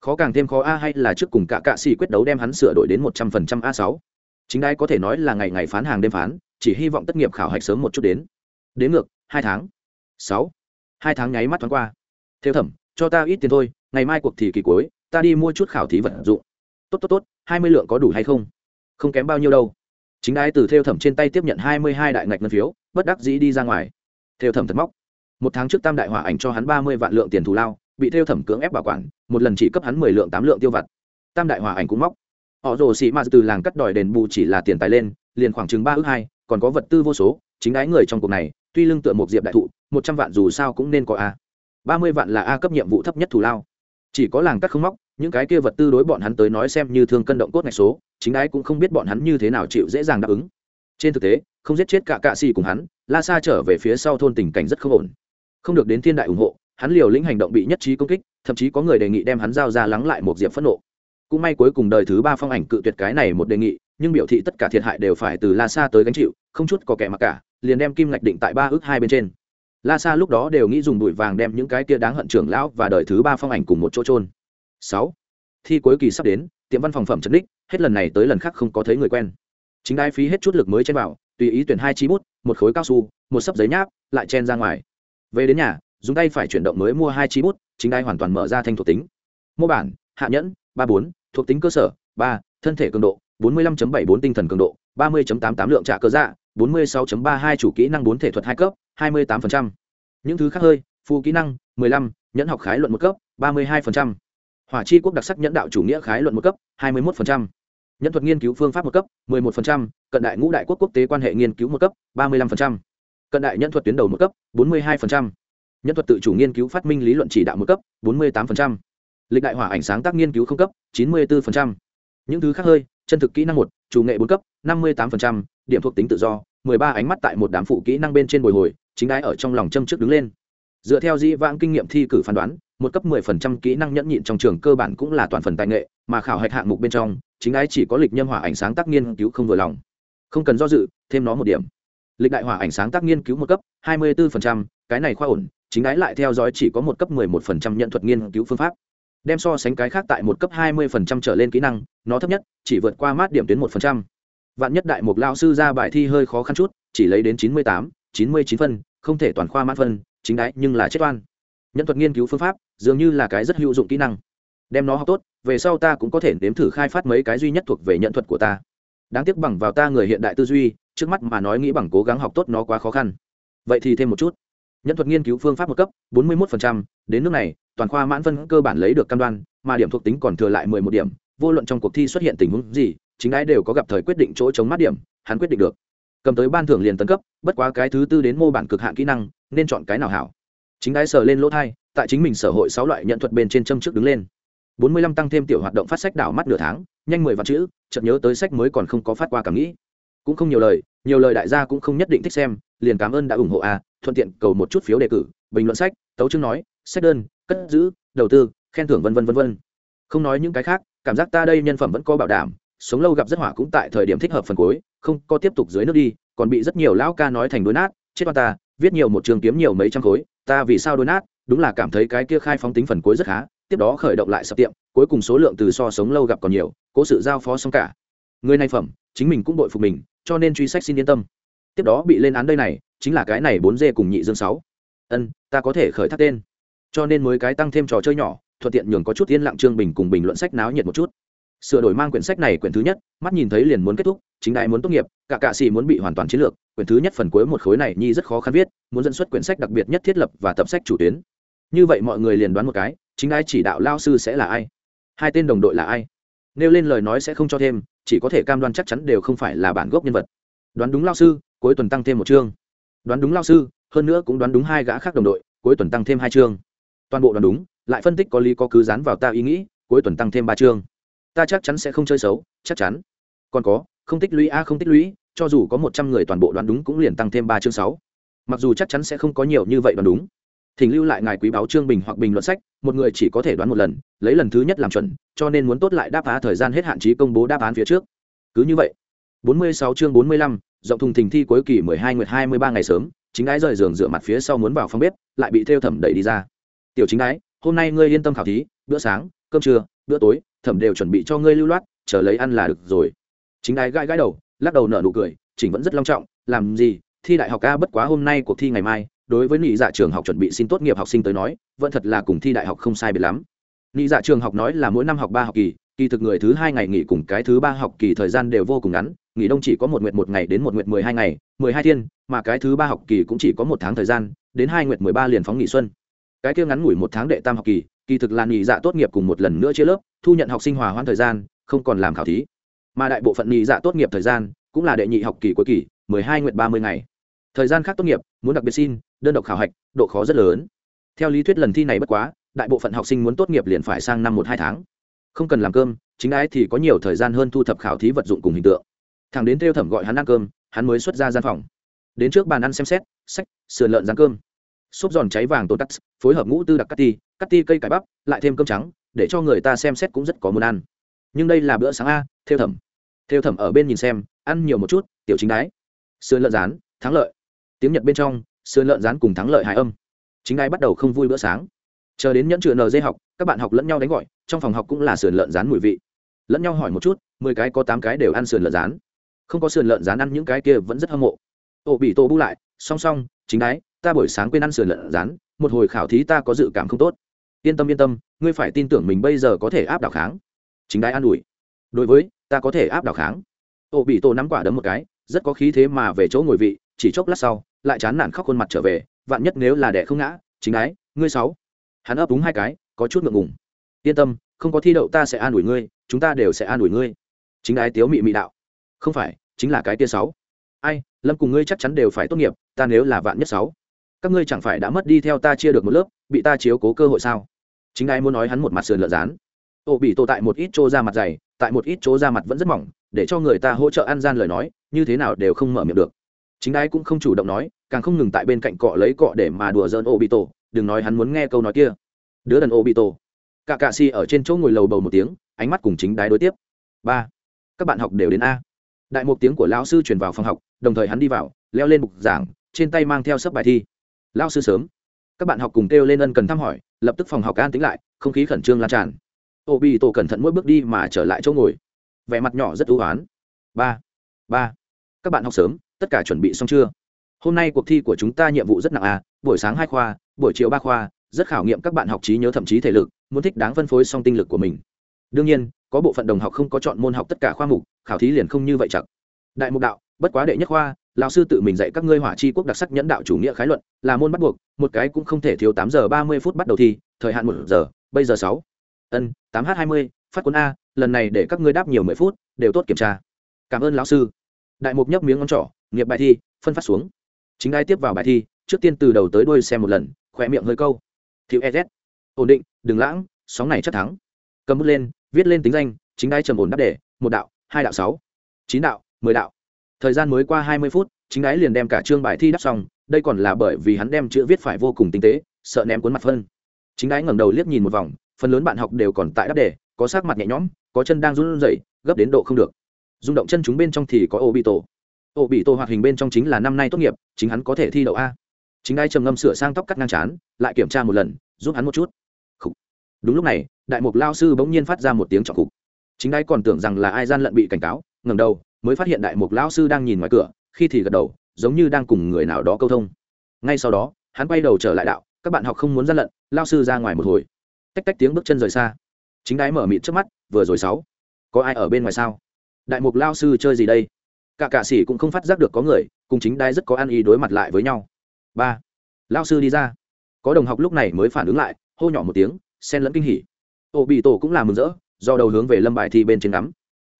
khó càng thêm khó a hay là trước cùng cả cạ xì quyết đấu đem hắn sửa đổi đến một trăm phần trăm a sáu. Chính đai có thể nói là ngày ngày phán hàng đêm phán, chỉ hy vọng tất nghiệp khảo hạch sớm một chút đến. Đến ngược, hai tháng. Sáu. Hai tháng nháy mắt thoáng qua. Theo thẩm, cho ta ít tiền thôi, ngày mai cuộc thì kỳ cuối, ta đi mua chút khảo thí vật dụng. Tốt tốt tốt, hai mươi lượng có đủ hay không? Không kém bao nhiêu đâu. Chính đai từ theo thẩm trên tay tiếp nhận hai mươi hai đại ngạch ngân phiếu, bất đắc dĩ đi ra ngoài. Theo thẩm thật móc. Một tháng trước tam đại hỏa ảnh cho hắn ba mươi vạn lượng tiền thù lao bị theo thẩm cưỡng ép bảo quản, một lần chỉ cấp hắn mười lượng tám lượng tiêu vặt. Tam đại hỏa ảnh cũng móc. Họ rồ xị ma từ làng cắt đòi đền bù chỉ là tiền tài lên, liền khoảng chừng ba ước hai, còn có vật tư vô số, chính đái người trong cuộc này, tuy lương tựa một diệp đại thụ, một trăm vạn dù sao cũng nên có a. Ba mươi vạn là a cấp nhiệm vụ thấp nhất thù lao. Chỉ có làng cắt không móc, những cái kia vật tư đối bọn hắn tới nói xem như thương cân động cốt ngạch số, chính đái cũng không biết bọn hắn như thế nào chịu dễ dàng đáp ứng. Trên thực tế, không giết chết cả cạ xì cùng hắn, la sa trở về phía sau thôn tình cảnh rất không ổn. Không được đến thiên đại ủng hộ hắn liều lĩnh hành động bị nhất trí công kích, thậm chí có người đề nghị đem hắn giao ra lắng lại một diệp phẫn nộ. Cũng may cuối cùng đời thứ ba phong ảnh cự tuyệt cái này một đề nghị, nhưng biểu thị tất cả thiệt hại đều phải từ la sa tới gánh chịu, không chút có kẻ mặc cả, liền đem kim ngạch định tại ba ước hai bên trên. La sa lúc đó đều nghĩ dùng bụi vàng đem những cái kia đáng hận trưởng lão và đời thứ ba phong ảnh cùng một chỗ trôn sáu. Thi cuối kỳ sắp đến, tiệm văn phòng phẩm trấn đích hết lần này tới lần khác không có thấy người quen. Chính đai phí hết chút lực mới chen vào, tùy ý tuyển hai chi bút, một khối cao su, một sấp giấy nháp, lại chen ra ngoài. Về đến nhà dùng tay phải chuyển động mới mua hai chi bút chính đai hoàn toàn mở ra thanh thuộc tính mô bản hạ nhẫn ba bốn thuộc tính cơ sở ba thân thể cường độ bốn mươi lăm bảy bốn tinh thần cường độ ba mươi tám tám lượng trả cơ dạ bốn mươi sáu ba hai chủ kỹ năng bốn thể thuật hai cấp hai mươi tám những thứ khác hơi phụ kỹ năng mười lăm nhẫn học khái luận một cấp ba mươi hai hỏa chi quốc đặc sắc nhẫn đạo chủ nghĩa khái luận một cấp 21%. nhẫn thuật nghiên cứu phương pháp một cấp 11%, cận đại ngũ đại quốc quốc tế quan hệ nghiên cứu một cấp 35%. cận đại nhẫn thuật tuyến đầu một cấp 42% nhân thuật tự chủ nghiên cứu phát minh lý luận chỉ đạo một cấp 48%. lịch đại hỏa ảnh sáng tác nghiên cứu không cấp 94%. những thứ khác hơi chân thực kỹ năng một chủ nghệ bốn cấp 58%, điểm thuộc tính tự do 13 ánh mắt tại một đám phụ kỹ năng bên trên bồi hồi chính ái ở trong lòng châm trước đứng lên dựa theo di vãng kinh nghiệm thi cử phán đoán một cấp 10% kỹ năng nhẫn nhịn trong trường cơ bản cũng là toàn phần tài nghệ mà khảo hạch hạng mục bên trong chính ái chỉ có lịch nhân hỏa ảnh sáng tác nghiên cứu không vừa lòng không cần do dự thêm nó một điểm lịch đại hỏa ảnh sáng tác nghiên cứu một cấp 24%, cái này khoa ổn chính đái lại theo dõi chỉ có một cấp 11% nhận thuật nghiên cứu phương pháp. Đem so sánh cái khác tại một cấp 20% trở lên kỹ năng nó thấp nhất chỉ vượt qua mát điểm tuyến 1%. vạn nhất đại mục lao sư ra bài thi hơi khó khăn chút chỉ lấy đến 98, 99 phân không thể toàn khoa mát phân chính đái nhưng là chết oan. Nhận thuật nghiên cứu phương pháp dường như là cái rất hữu dụng kỹ năng. Đem nó học tốt về sau ta cũng có thể nếm thử khai phát mấy cái duy nhất thuộc về nhận thuật của ta. Đáng tiếc bằng vào ta người hiện đại tư duy trước mắt mà nói nghĩ bằng cố gắng học tốt nó quá khó khăn. Vậy thì thêm một chút nhân thuật nghiên cứu phương pháp một cấp 41%, đến nước này toàn khoa mãn phân cơ bản lấy được cam đoan mà điểm thuộc tính còn thừa lại 11 điểm. Vô luận trong cuộc thi xuất hiện tình huống gì chính ái đều có gặp thời quyết định chỗ chống mát điểm hắn quyết định được. Cầm tới ban thưởng liền tấn cấp bất quá cái thứ tư đến mô bản cực hạn kỹ năng nên chọn cái nào hảo. Chính đái sờ lên lỗ thai tại chính mình sở hội sáu loại nhận thuật bên trên châm trước đứng lên. Bốn mươi lăm tăng thêm tiểu hoạt động phát sách đảo mắt nửa tháng nhanh mười vạn chữ chợt nhớ tới sách mới còn không có phát qua cảm nghĩ cũng không nhiều lời nhiều lời đại gia cũng không nhất định thích xem, liền cảm ơn đã ủng hộ a thuận tiện cầu một chút phiếu đề cử, bình luận sách, tấu chương nói, sách đơn, cất giữ, đầu tư, khen thưởng vân vân vân vân. Không nói những cái khác, cảm giác ta đây nhân phẩm vẫn có bảo đảm, sống lâu gặp rất hỏa cũng tại thời điểm thích hợp phần cuối, không có tiếp tục dưới nước đi, còn bị rất nhiều lão ca nói thành đối nát, chết con ta, viết nhiều một trường kiếm nhiều mấy trăm khối, ta vì sao đối nát, đúng là cảm thấy cái kia khai phóng tính phần cuối rất khá, tiếp đó khởi động lại sập tiệm, cuối cùng số lượng từ so sống lâu gặp còn nhiều, cố sự giao phó xong cả. Người này phẩm, chính mình cũng đội phục mình cho nên truy sách xin yên tâm. Tiếp đó bị lên án đây này, chính là cái này bốn d cùng nhị dương sáu. Ân, ta có thể khởi thác tên. Cho nên mới cái tăng thêm trò chơi nhỏ, thuận tiện nhường có chút yên lặng trương bình cùng bình luận sách náo nhiệt một chút. Sửa đổi mang quyển sách này quyển thứ nhất, mắt nhìn thấy liền muốn kết thúc, chính đại muốn tốt nghiệp, cả cạ xì muốn bị hoàn toàn chiến lược, quyển thứ nhất phần cuối một khối này nhi rất khó khăn viết, muốn dẫn xuất quyển sách đặc biệt nhất thiết lập và tập sách chủ tuyến. Như vậy mọi người liền đoán một cái, chính ai chỉ đạo lao sư sẽ là ai? Hai tên đồng đội là ai? Nêu lên lời nói sẽ không cho thêm chỉ có thể cam đoan chắc chắn đều không phải là bản gốc nhân vật. Đoán đúng lao sư, cuối tuần tăng thêm một chương. Đoán đúng lao sư, hơn nữa cũng đoán đúng hai gã khác đồng đội, cuối tuần tăng thêm hai chương. Toàn bộ đoán đúng, lại phân tích có lý có cứ dán vào ta ý nghĩ, cuối tuần tăng thêm ba chương. Ta chắc chắn sẽ không chơi xấu, chắc chắn. Còn có, không tích lũy a, không tích lũy, cho dù có một trăm người toàn bộ đoán đúng cũng liền tăng thêm ba chương sáu. Mặc dù chắc chắn sẽ không có nhiều như vậy đoán đúng thỉnh lưu lại ngài quý báo chương bình hoặc bình luận sách một người chỉ có thể đoán một lần lấy lần thứ nhất làm chuẩn cho nên muốn tốt lại đáp phá thời gian hết hạn chí công bố đáp án phía trước. Cứ như vậy 46 chương 45, rộng thùng thình thi cuối kỳ 12 nguyệt 23 ngày sớm chính ái rời giường dựa mặt phía sau muốn vào phòng bếp lại bị theo thẩm đẩy đi ra. Tiểu chính ái hôm nay ngươi yên tâm khảo thí bữa sáng cơm trưa bữa tối thẩm đều chuẩn bị cho ngươi lưu loát chờ lấy ăn là được rồi. Chính ái gãi gãi đầu lắc đầu nở nụ cười chỉnh vẫn rất long trọng làm gì thi đại học ca bất quá hôm nay cuộc thi ngày mai đối với nị dạ trường học chuẩn bị xin tốt nghiệp học sinh tới nói, vẫn thật là cùng thi đại học không sai biệt lắm. Nị dạ trường học nói là mỗi năm học ba học kỳ kỳ thực người thứ hai ngày nghỉ cùng cái thứ ba học kỳ thời gian đều vô cùng ngắn, nghỉ đông chỉ có một nguyện một ngày đến một nguyện mười hai ngày, mười hai thiên, mà cái thứ ba học kỳ cũng chỉ có một tháng thời gian, đến hai nguyện mười ba liền phóng nghỉ xuân. Cái kia ngắn ngủi một tháng đệ tam học kỳ kỳ thực là nghỉ dạ tốt nghiệp cùng một lần nữa chia lớp, thu nhận học sinh hòa hoãn thời gian, không còn làm khảo thí. Mà đại bộ phận nghỉ dạ tốt nghiệp thời gian cũng là đệ nhị học kỳ cuối kỳ, mười hai nguyện ba mươi ngày thời gian khác tốt nghiệp muốn đặc biệt xin đơn độc khảo hạch độ khó rất lớn. Theo lý thuyết lần thi này bất quá đại bộ phận học sinh muốn tốt nghiệp liền phải sang năm một hai tháng. Không cần làm cơm chính ái thì có nhiều thời gian hơn thu thập khảo thí vật dụng cùng hình tượng. Thằng đến theo thẩm gọi hắn ăn cơm hắn mới xuất ra gian phòng. Đến trước bàn ăn xem xét sách sườn lợn rán cơm. Xốp giòn cháy vàng tôn tắt, phối hợp ngũ tư đặc cắt ti cắt ti cây cải bắp lại thêm cơm trắng để cho người ta xem xét cũng rất có muốn ăn. Nhưng đây là bữa sáng a theo thẩm. Theo thẩm ở bên nhìn xem ăn nhiều một chút tiểu chính đái. Sườn lợn rán thắng lợi tiếng nhật bên trong sườn lợn rán cùng thắng lợi hài âm chính đái bắt đầu không vui bữa sáng chờ đến nhẫn chữ nd học các bạn học lẫn nhau đánh gọi trong phòng học cũng là sườn lợn rán mùi vị lẫn nhau hỏi một chút mười cái có tám cái đều ăn sườn lợn rán không có sườn lợn rán ăn những cái kia vẫn rất hâm mộ ô bị tô bu lại song song chính đái ta buổi sáng quên ăn sườn lợn rán một hồi khảo thí ta có dự cảm không tốt yên tâm yên tâm ngươi phải tin tưởng mình bây giờ có thể áp đảo kháng chính đái an ủi đối với ta có thể áp đảo kháng ô bị tô nắm quả đấm một cái rất có khí thế mà về chỗ ngồi vị chỉ chốc lát sau lại chán nản khóc khuôn mặt trở về, vạn nhất nếu là đẻ không ngã, chính ái, ngươi sáu. Hắn ấp đúng hai cái, có chút ngượng ngùng. Yên tâm, không có thi đậu ta sẽ an ủi ngươi, chúng ta đều sẽ an ủi ngươi. Chính ái tiếu mị mị đạo. Không phải, chính là cái tia sáu. Ai, lâm cùng ngươi chắc chắn đều phải tốt nghiệp, ta nếu là vạn nhất sáu. Các ngươi chẳng phải đã mất đi theo ta chia được một lớp, bị ta chiếu cố cơ hội sao? Chính ai muốn nói hắn một mặt sườn lợn rán. Ô bị tổ tại một ít chỗ ra mặt dày, tại một ít chỗ ra mặt vẫn rất mỏng, để cho người ta hỗ trợ ăn gian lời nói, như thế nào đều không mở miệng được chính đái cũng không chủ động nói, càng không ngừng tại bên cạnh cọ lấy cọ để mà đùa giỡn ô bị tổ đừng nói hắn muốn nghe câu nói kia. Đứa đần ô bị tổ cả cạ si ở trên chỗ ngồi lầu bầu một tiếng, ánh mắt cùng chính đái đối tiếp. Ba. Các bạn học đều đến a. Đại một tiếng của lão sư truyền vào phòng học, đồng thời hắn đi vào, leo lên bục giảng, trên tay mang theo sấp bài thi. Lão sư sớm. Các bạn học cùng kêu lên ân cần thăm hỏi, lập tức phòng học an tính lại, không khí khẩn trương lan tràn. Ô bị tổ cẩn thận mỗi bước đi mà trở lại chỗ ngồi. Vẻ mặt nhỏ rất ưu oán ba. Ba. Các bạn học sớm tất cả chuẩn bị xong chưa? Hôm nay cuộc thi của chúng ta nhiệm vụ rất nặng à buổi sáng hai khoa, buổi chiều ba khoa, rất khảo nghiệm các bạn học trí nhớ thậm chí thể lực, muốn thích đáng phân phối song tinh lực của mình. Đương nhiên, có bộ phận đồng học không có chọn môn học tất cả khoa mục, khảo thí liền không như vậy chặt. Đại mục đạo, bất quá đệ nhất khoa, lão sư tự mình dạy các ngươi hỏa chi quốc đặc sắc nhẫn đạo chủ nghĩa khái luận, là môn bắt buộc, một cái cũng không thể thiếu tám giờ ba mươi phút bắt đầu thi, thời hạn một giờ, bây giờ sáu. Ân, tám h hai mươi, phát cuốn a, lần này để các ngươi đáp nhiều mười phút, đều tốt kiểm tra. Cảm ơn lão sư. Đại mục nhấp miếng ngón trỏ nghiệp bài thi, phân phát xuống. Chính ai tiếp vào bài thi, trước tiên từ đầu tới đuôi xem một lần, khỏe miệng hơi câu. Thiếu ez ổn định, đừng lãng, sóng này chắc thắng. Cầm bút lên, viết lên tính danh, chính đái trầm ổn đáp đề, một đạo, hai đạo, sáu, chín đạo, mười đạo. Thời gian mới qua hai mươi phút, chính đái liền đem cả chương bài thi đắp xong, đây còn là bởi vì hắn đem chữ viết phải vô cùng tinh tế, sợ ném cuốn mặt phân. Chính đái ngẩng đầu liếc nhìn một vòng, phần lớn bạn học đều còn tại đáp đề, có sắc mặt nhẹ nhõm, có chân đang run rẩy, gấp đến độ không được. Rung động chân chúng bên trong thì có ô bị tổ ô bị tổ hoạt hình bên trong chính là năm nay tốt nghiệp, chính hắn có thể thi đậu a. Chính đai trầm ngâm sửa sang tóc cắt ngang chán, lại kiểm tra một lần, giúp hắn một chút. Khủ. đúng lúc này, đại mục lao sư bỗng nhiên phát ra một tiếng trọng cục chính đai còn tưởng rằng là ai gian lận bị cảnh cáo, ngẩng đầu, mới phát hiện đại mục lao sư đang nhìn ngoài cửa, khi thì gật đầu, giống như đang cùng người nào đó câu thông. Ngay sau đó, hắn quay đầu trở lại đạo, các bạn học không muốn gian lận, lao sư ra ngoài một hồi. Tách tách tiếng bước chân rời xa. Chính đái mở mịt trước mắt, vừa rồi sáu, có ai ở bên ngoài sao? Đại mục lao sư chơi gì đây? Cả cạ sĩ cũng không phát giác được có người, cùng chính đai rất có ăn ý đối mặt lại với nhau. Ba. Lao sư đi ra. Có đồng học lúc này mới phản ứng lại, hô nhỏ một tiếng, xen lẫn kinh hỉ. Ô bị tổ cũng là mừng rỡ, do đầu hướng về lâm bài thi bên trên ngắm.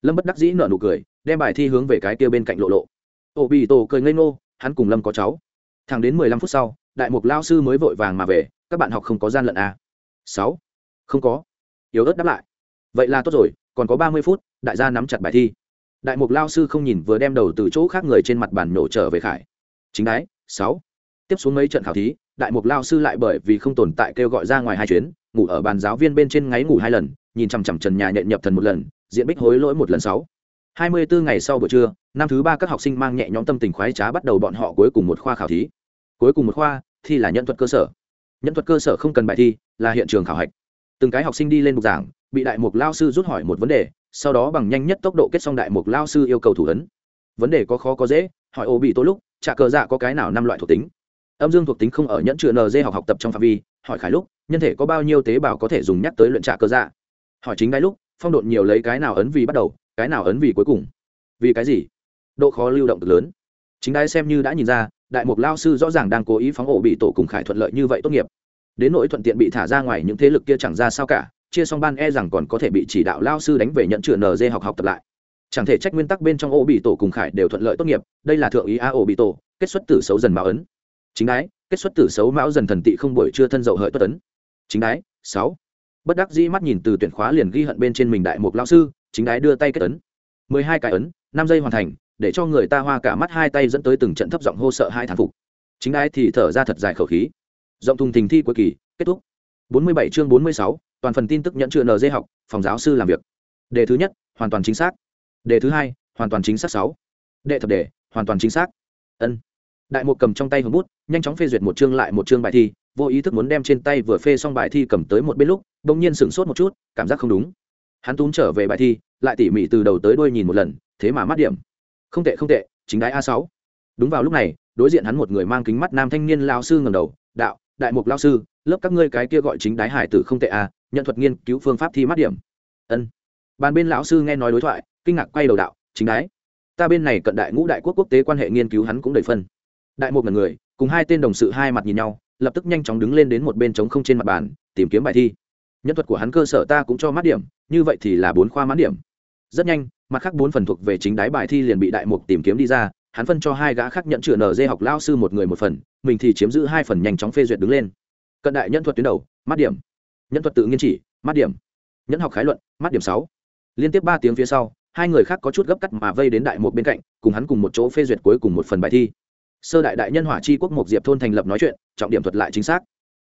Lâm bất đắc dĩ nở nụ cười, đem bài thi hướng về cái kia bên cạnh lộ lộ. Ô bị tổ cười ngây ngô, hắn cùng lâm có cháu. Thẳng đến mười lăm phút sau, đại mục lao sư mới vội vàng mà về, các bạn học không có gian lận à. sáu. Không có. Yếu ớt đáp lại. Vậy là tốt rồi, còn có ba mươi phút, đại gia nắm chặt bài thi đại mục lao sư không nhìn vừa đem đầu từ chỗ khác người trên mặt bàn nổ trở về khải. Chính đái, sáu. Tiếp xuống mấy trận khảo thí, đại mục lao sư lại bởi vì không tồn tại kêu gọi ra ngoài hai chuyến, ngủ ở bàn giáo viên bên trên ngáy ngủ hai lần, nhìn chằm chằm trần nhà nhện nhập thần một lần, diện bích hối lỗi một lần, sáu. Hai mươi bốn ngày sau buổi trưa, năm thứ ba các học sinh mang nhẹ nhõm tâm tình khoái trá bắt đầu bọn họ cuối cùng một khoa khảo thí. Cuối cùng một khoa, thi là nhân thuật cơ sở. Nhân thuật cơ sở không cần bài thi, là hiện trường khảo hạch. Từng cái học sinh đi lên bục giảng bị đại mục lao sư rút hỏi một vấn đề, sau đó bằng nhanh nhất tốc độ kết xong đại mục lao sư yêu cầu thủ ấn. Vấn đề có khó có dễ, hỏi ô bị tối lúc, trả cờ dạ có cái nào năm loại thuộc tính? Âm dương thuộc tính không ở nhẫn chữa nd học học tập trong phạm vi, hỏi khải lúc, nhân thể có bao nhiêu tế bào có thể dùng nhắc tới luyện trả cờ dạ? Hỏi chính đáy lúc, phong độn nhiều lấy cái nào ấn vì bắt đầu, cái nào ấn vì cuối cùng? Vì cái gì? Độ khó lưu động cực lớn. Chính đáy xem như đã nhìn ra, đại mục lao sư rõ ràng đang cố ý phóng ổ bị tổ cùng khải thuận lợi như vậy tốt nghiệp. Đến nỗi thuận tiện bị thả ra ngoài những thế lực kia chẳng ra sao cả chia xong ban e rằng còn có thể bị chỉ đạo lao sư đánh về nhận chữa nz học học tập lại. Chẳng thể trách nguyên tắc bên trong ô bị tổ cùng khải đều thuận lợi tốt nghiệp, đây là thượng ý a ô bị tổ kết xuất tử xấu dần mạo ấn. Chính đái, kết xuất tử xấu mão dần thần tị không buổi chưa thân dậu hợi tuất ấn. Chính đái, sáu. Bất đắc dĩ mắt nhìn từ tuyển khóa liền ghi hận bên trên mình đại mục lao sư, chính đái đưa tay kết ấn. Mười hai cái ấn, năm giây hoàn thành, để cho người ta hoa cả mắt hai tay dẫn tới từng trận thấp giọng hô sợ hai thán phục. Chính đái thì thở ra thật dài khẩu khí. Rộng thùng thình thi cuối kỳ, kết thúc. Bốn mươi bảy chương bốn mươi sáu toàn phần tin tức nhận chưa nd học, phòng giáo sư làm việc. Đề thứ nhất, hoàn toàn chính xác. Đề thứ hai, hoàn toàn chính xác sáu. Đệ thập đề, hoàn toàn chính xác. Ân. Đại mục cầm trong tay hướng bút, nhanh chóng phê duyệt một chương lại một chương bài thi, vô ý thức muốn đem trên tay vừa phê xong bài thi cầm tới một bên lúc đ ỗ n g nhiên sửng sốt một chút, cảm giác không đúng. Hắn túm trở về bài thi, lại tỉ mỉ từ đầu tới đuôi nhìn một lần, thế mà mắt điểm. Không tệ không tệ, chính đái a sáu. Đúng vào lúc này, đối diện hắn một người mang kính mắt nam thanh niên lao sư ngầm đầu, đạo, đại mục lao sư lớp các ngươi cái kia gọi chính đái hải tử không tệ à? nhận thuật nghiên cứu phương pháp thi mắt điểm. Ân. Bàn bên lão sư nghe nói đối thoại, kinh ngạc quay đầu đạo, chính đái. Ta bên này cận đại ngũ đại quốc quốc tế quan hệ nghiên cứu hắn cũng đầy phân. Đại một người, cùng hai tên đồng sự hai mặt nhìn nhau, lập tức nhanh chóng đứng lên đến một bên trống không trên mặt bàn, tìm kiếm bài thi. Nhân thuật của hắn cơ sở ta cũng cho mát điểm, như vậy thì là bốn khoa mát điểm. Rất nhanh, mặt khác bốn phần thuộc về chính đái bài thi liền bị đại mục tìm kiếm đi ra, hắn phân cho hai gã khác nhận chữa nở dê học lao sư một người một phần, mình thì chiếm giữ hai phần nhanh chóng phê duyệt đứng lên cận đại nhân thuật tuyến đầu mát điểm. Nhân thuật tự nghiên chỉ mát điểm. Nhân học khái luận mát điểm sáu. Liên tiếp ba tiếng phía sau, hai người khác có chút gấp cắt mà vây đến đại một bên cạnh, cùng hắn cùng một chỗ phê duyệt cuối cùng một phần bài thi. Sơ đại đại nhân hỏa chi quốc một diệp thôn thành lập nói chuyện, trọng điểm thuật lại chính xác.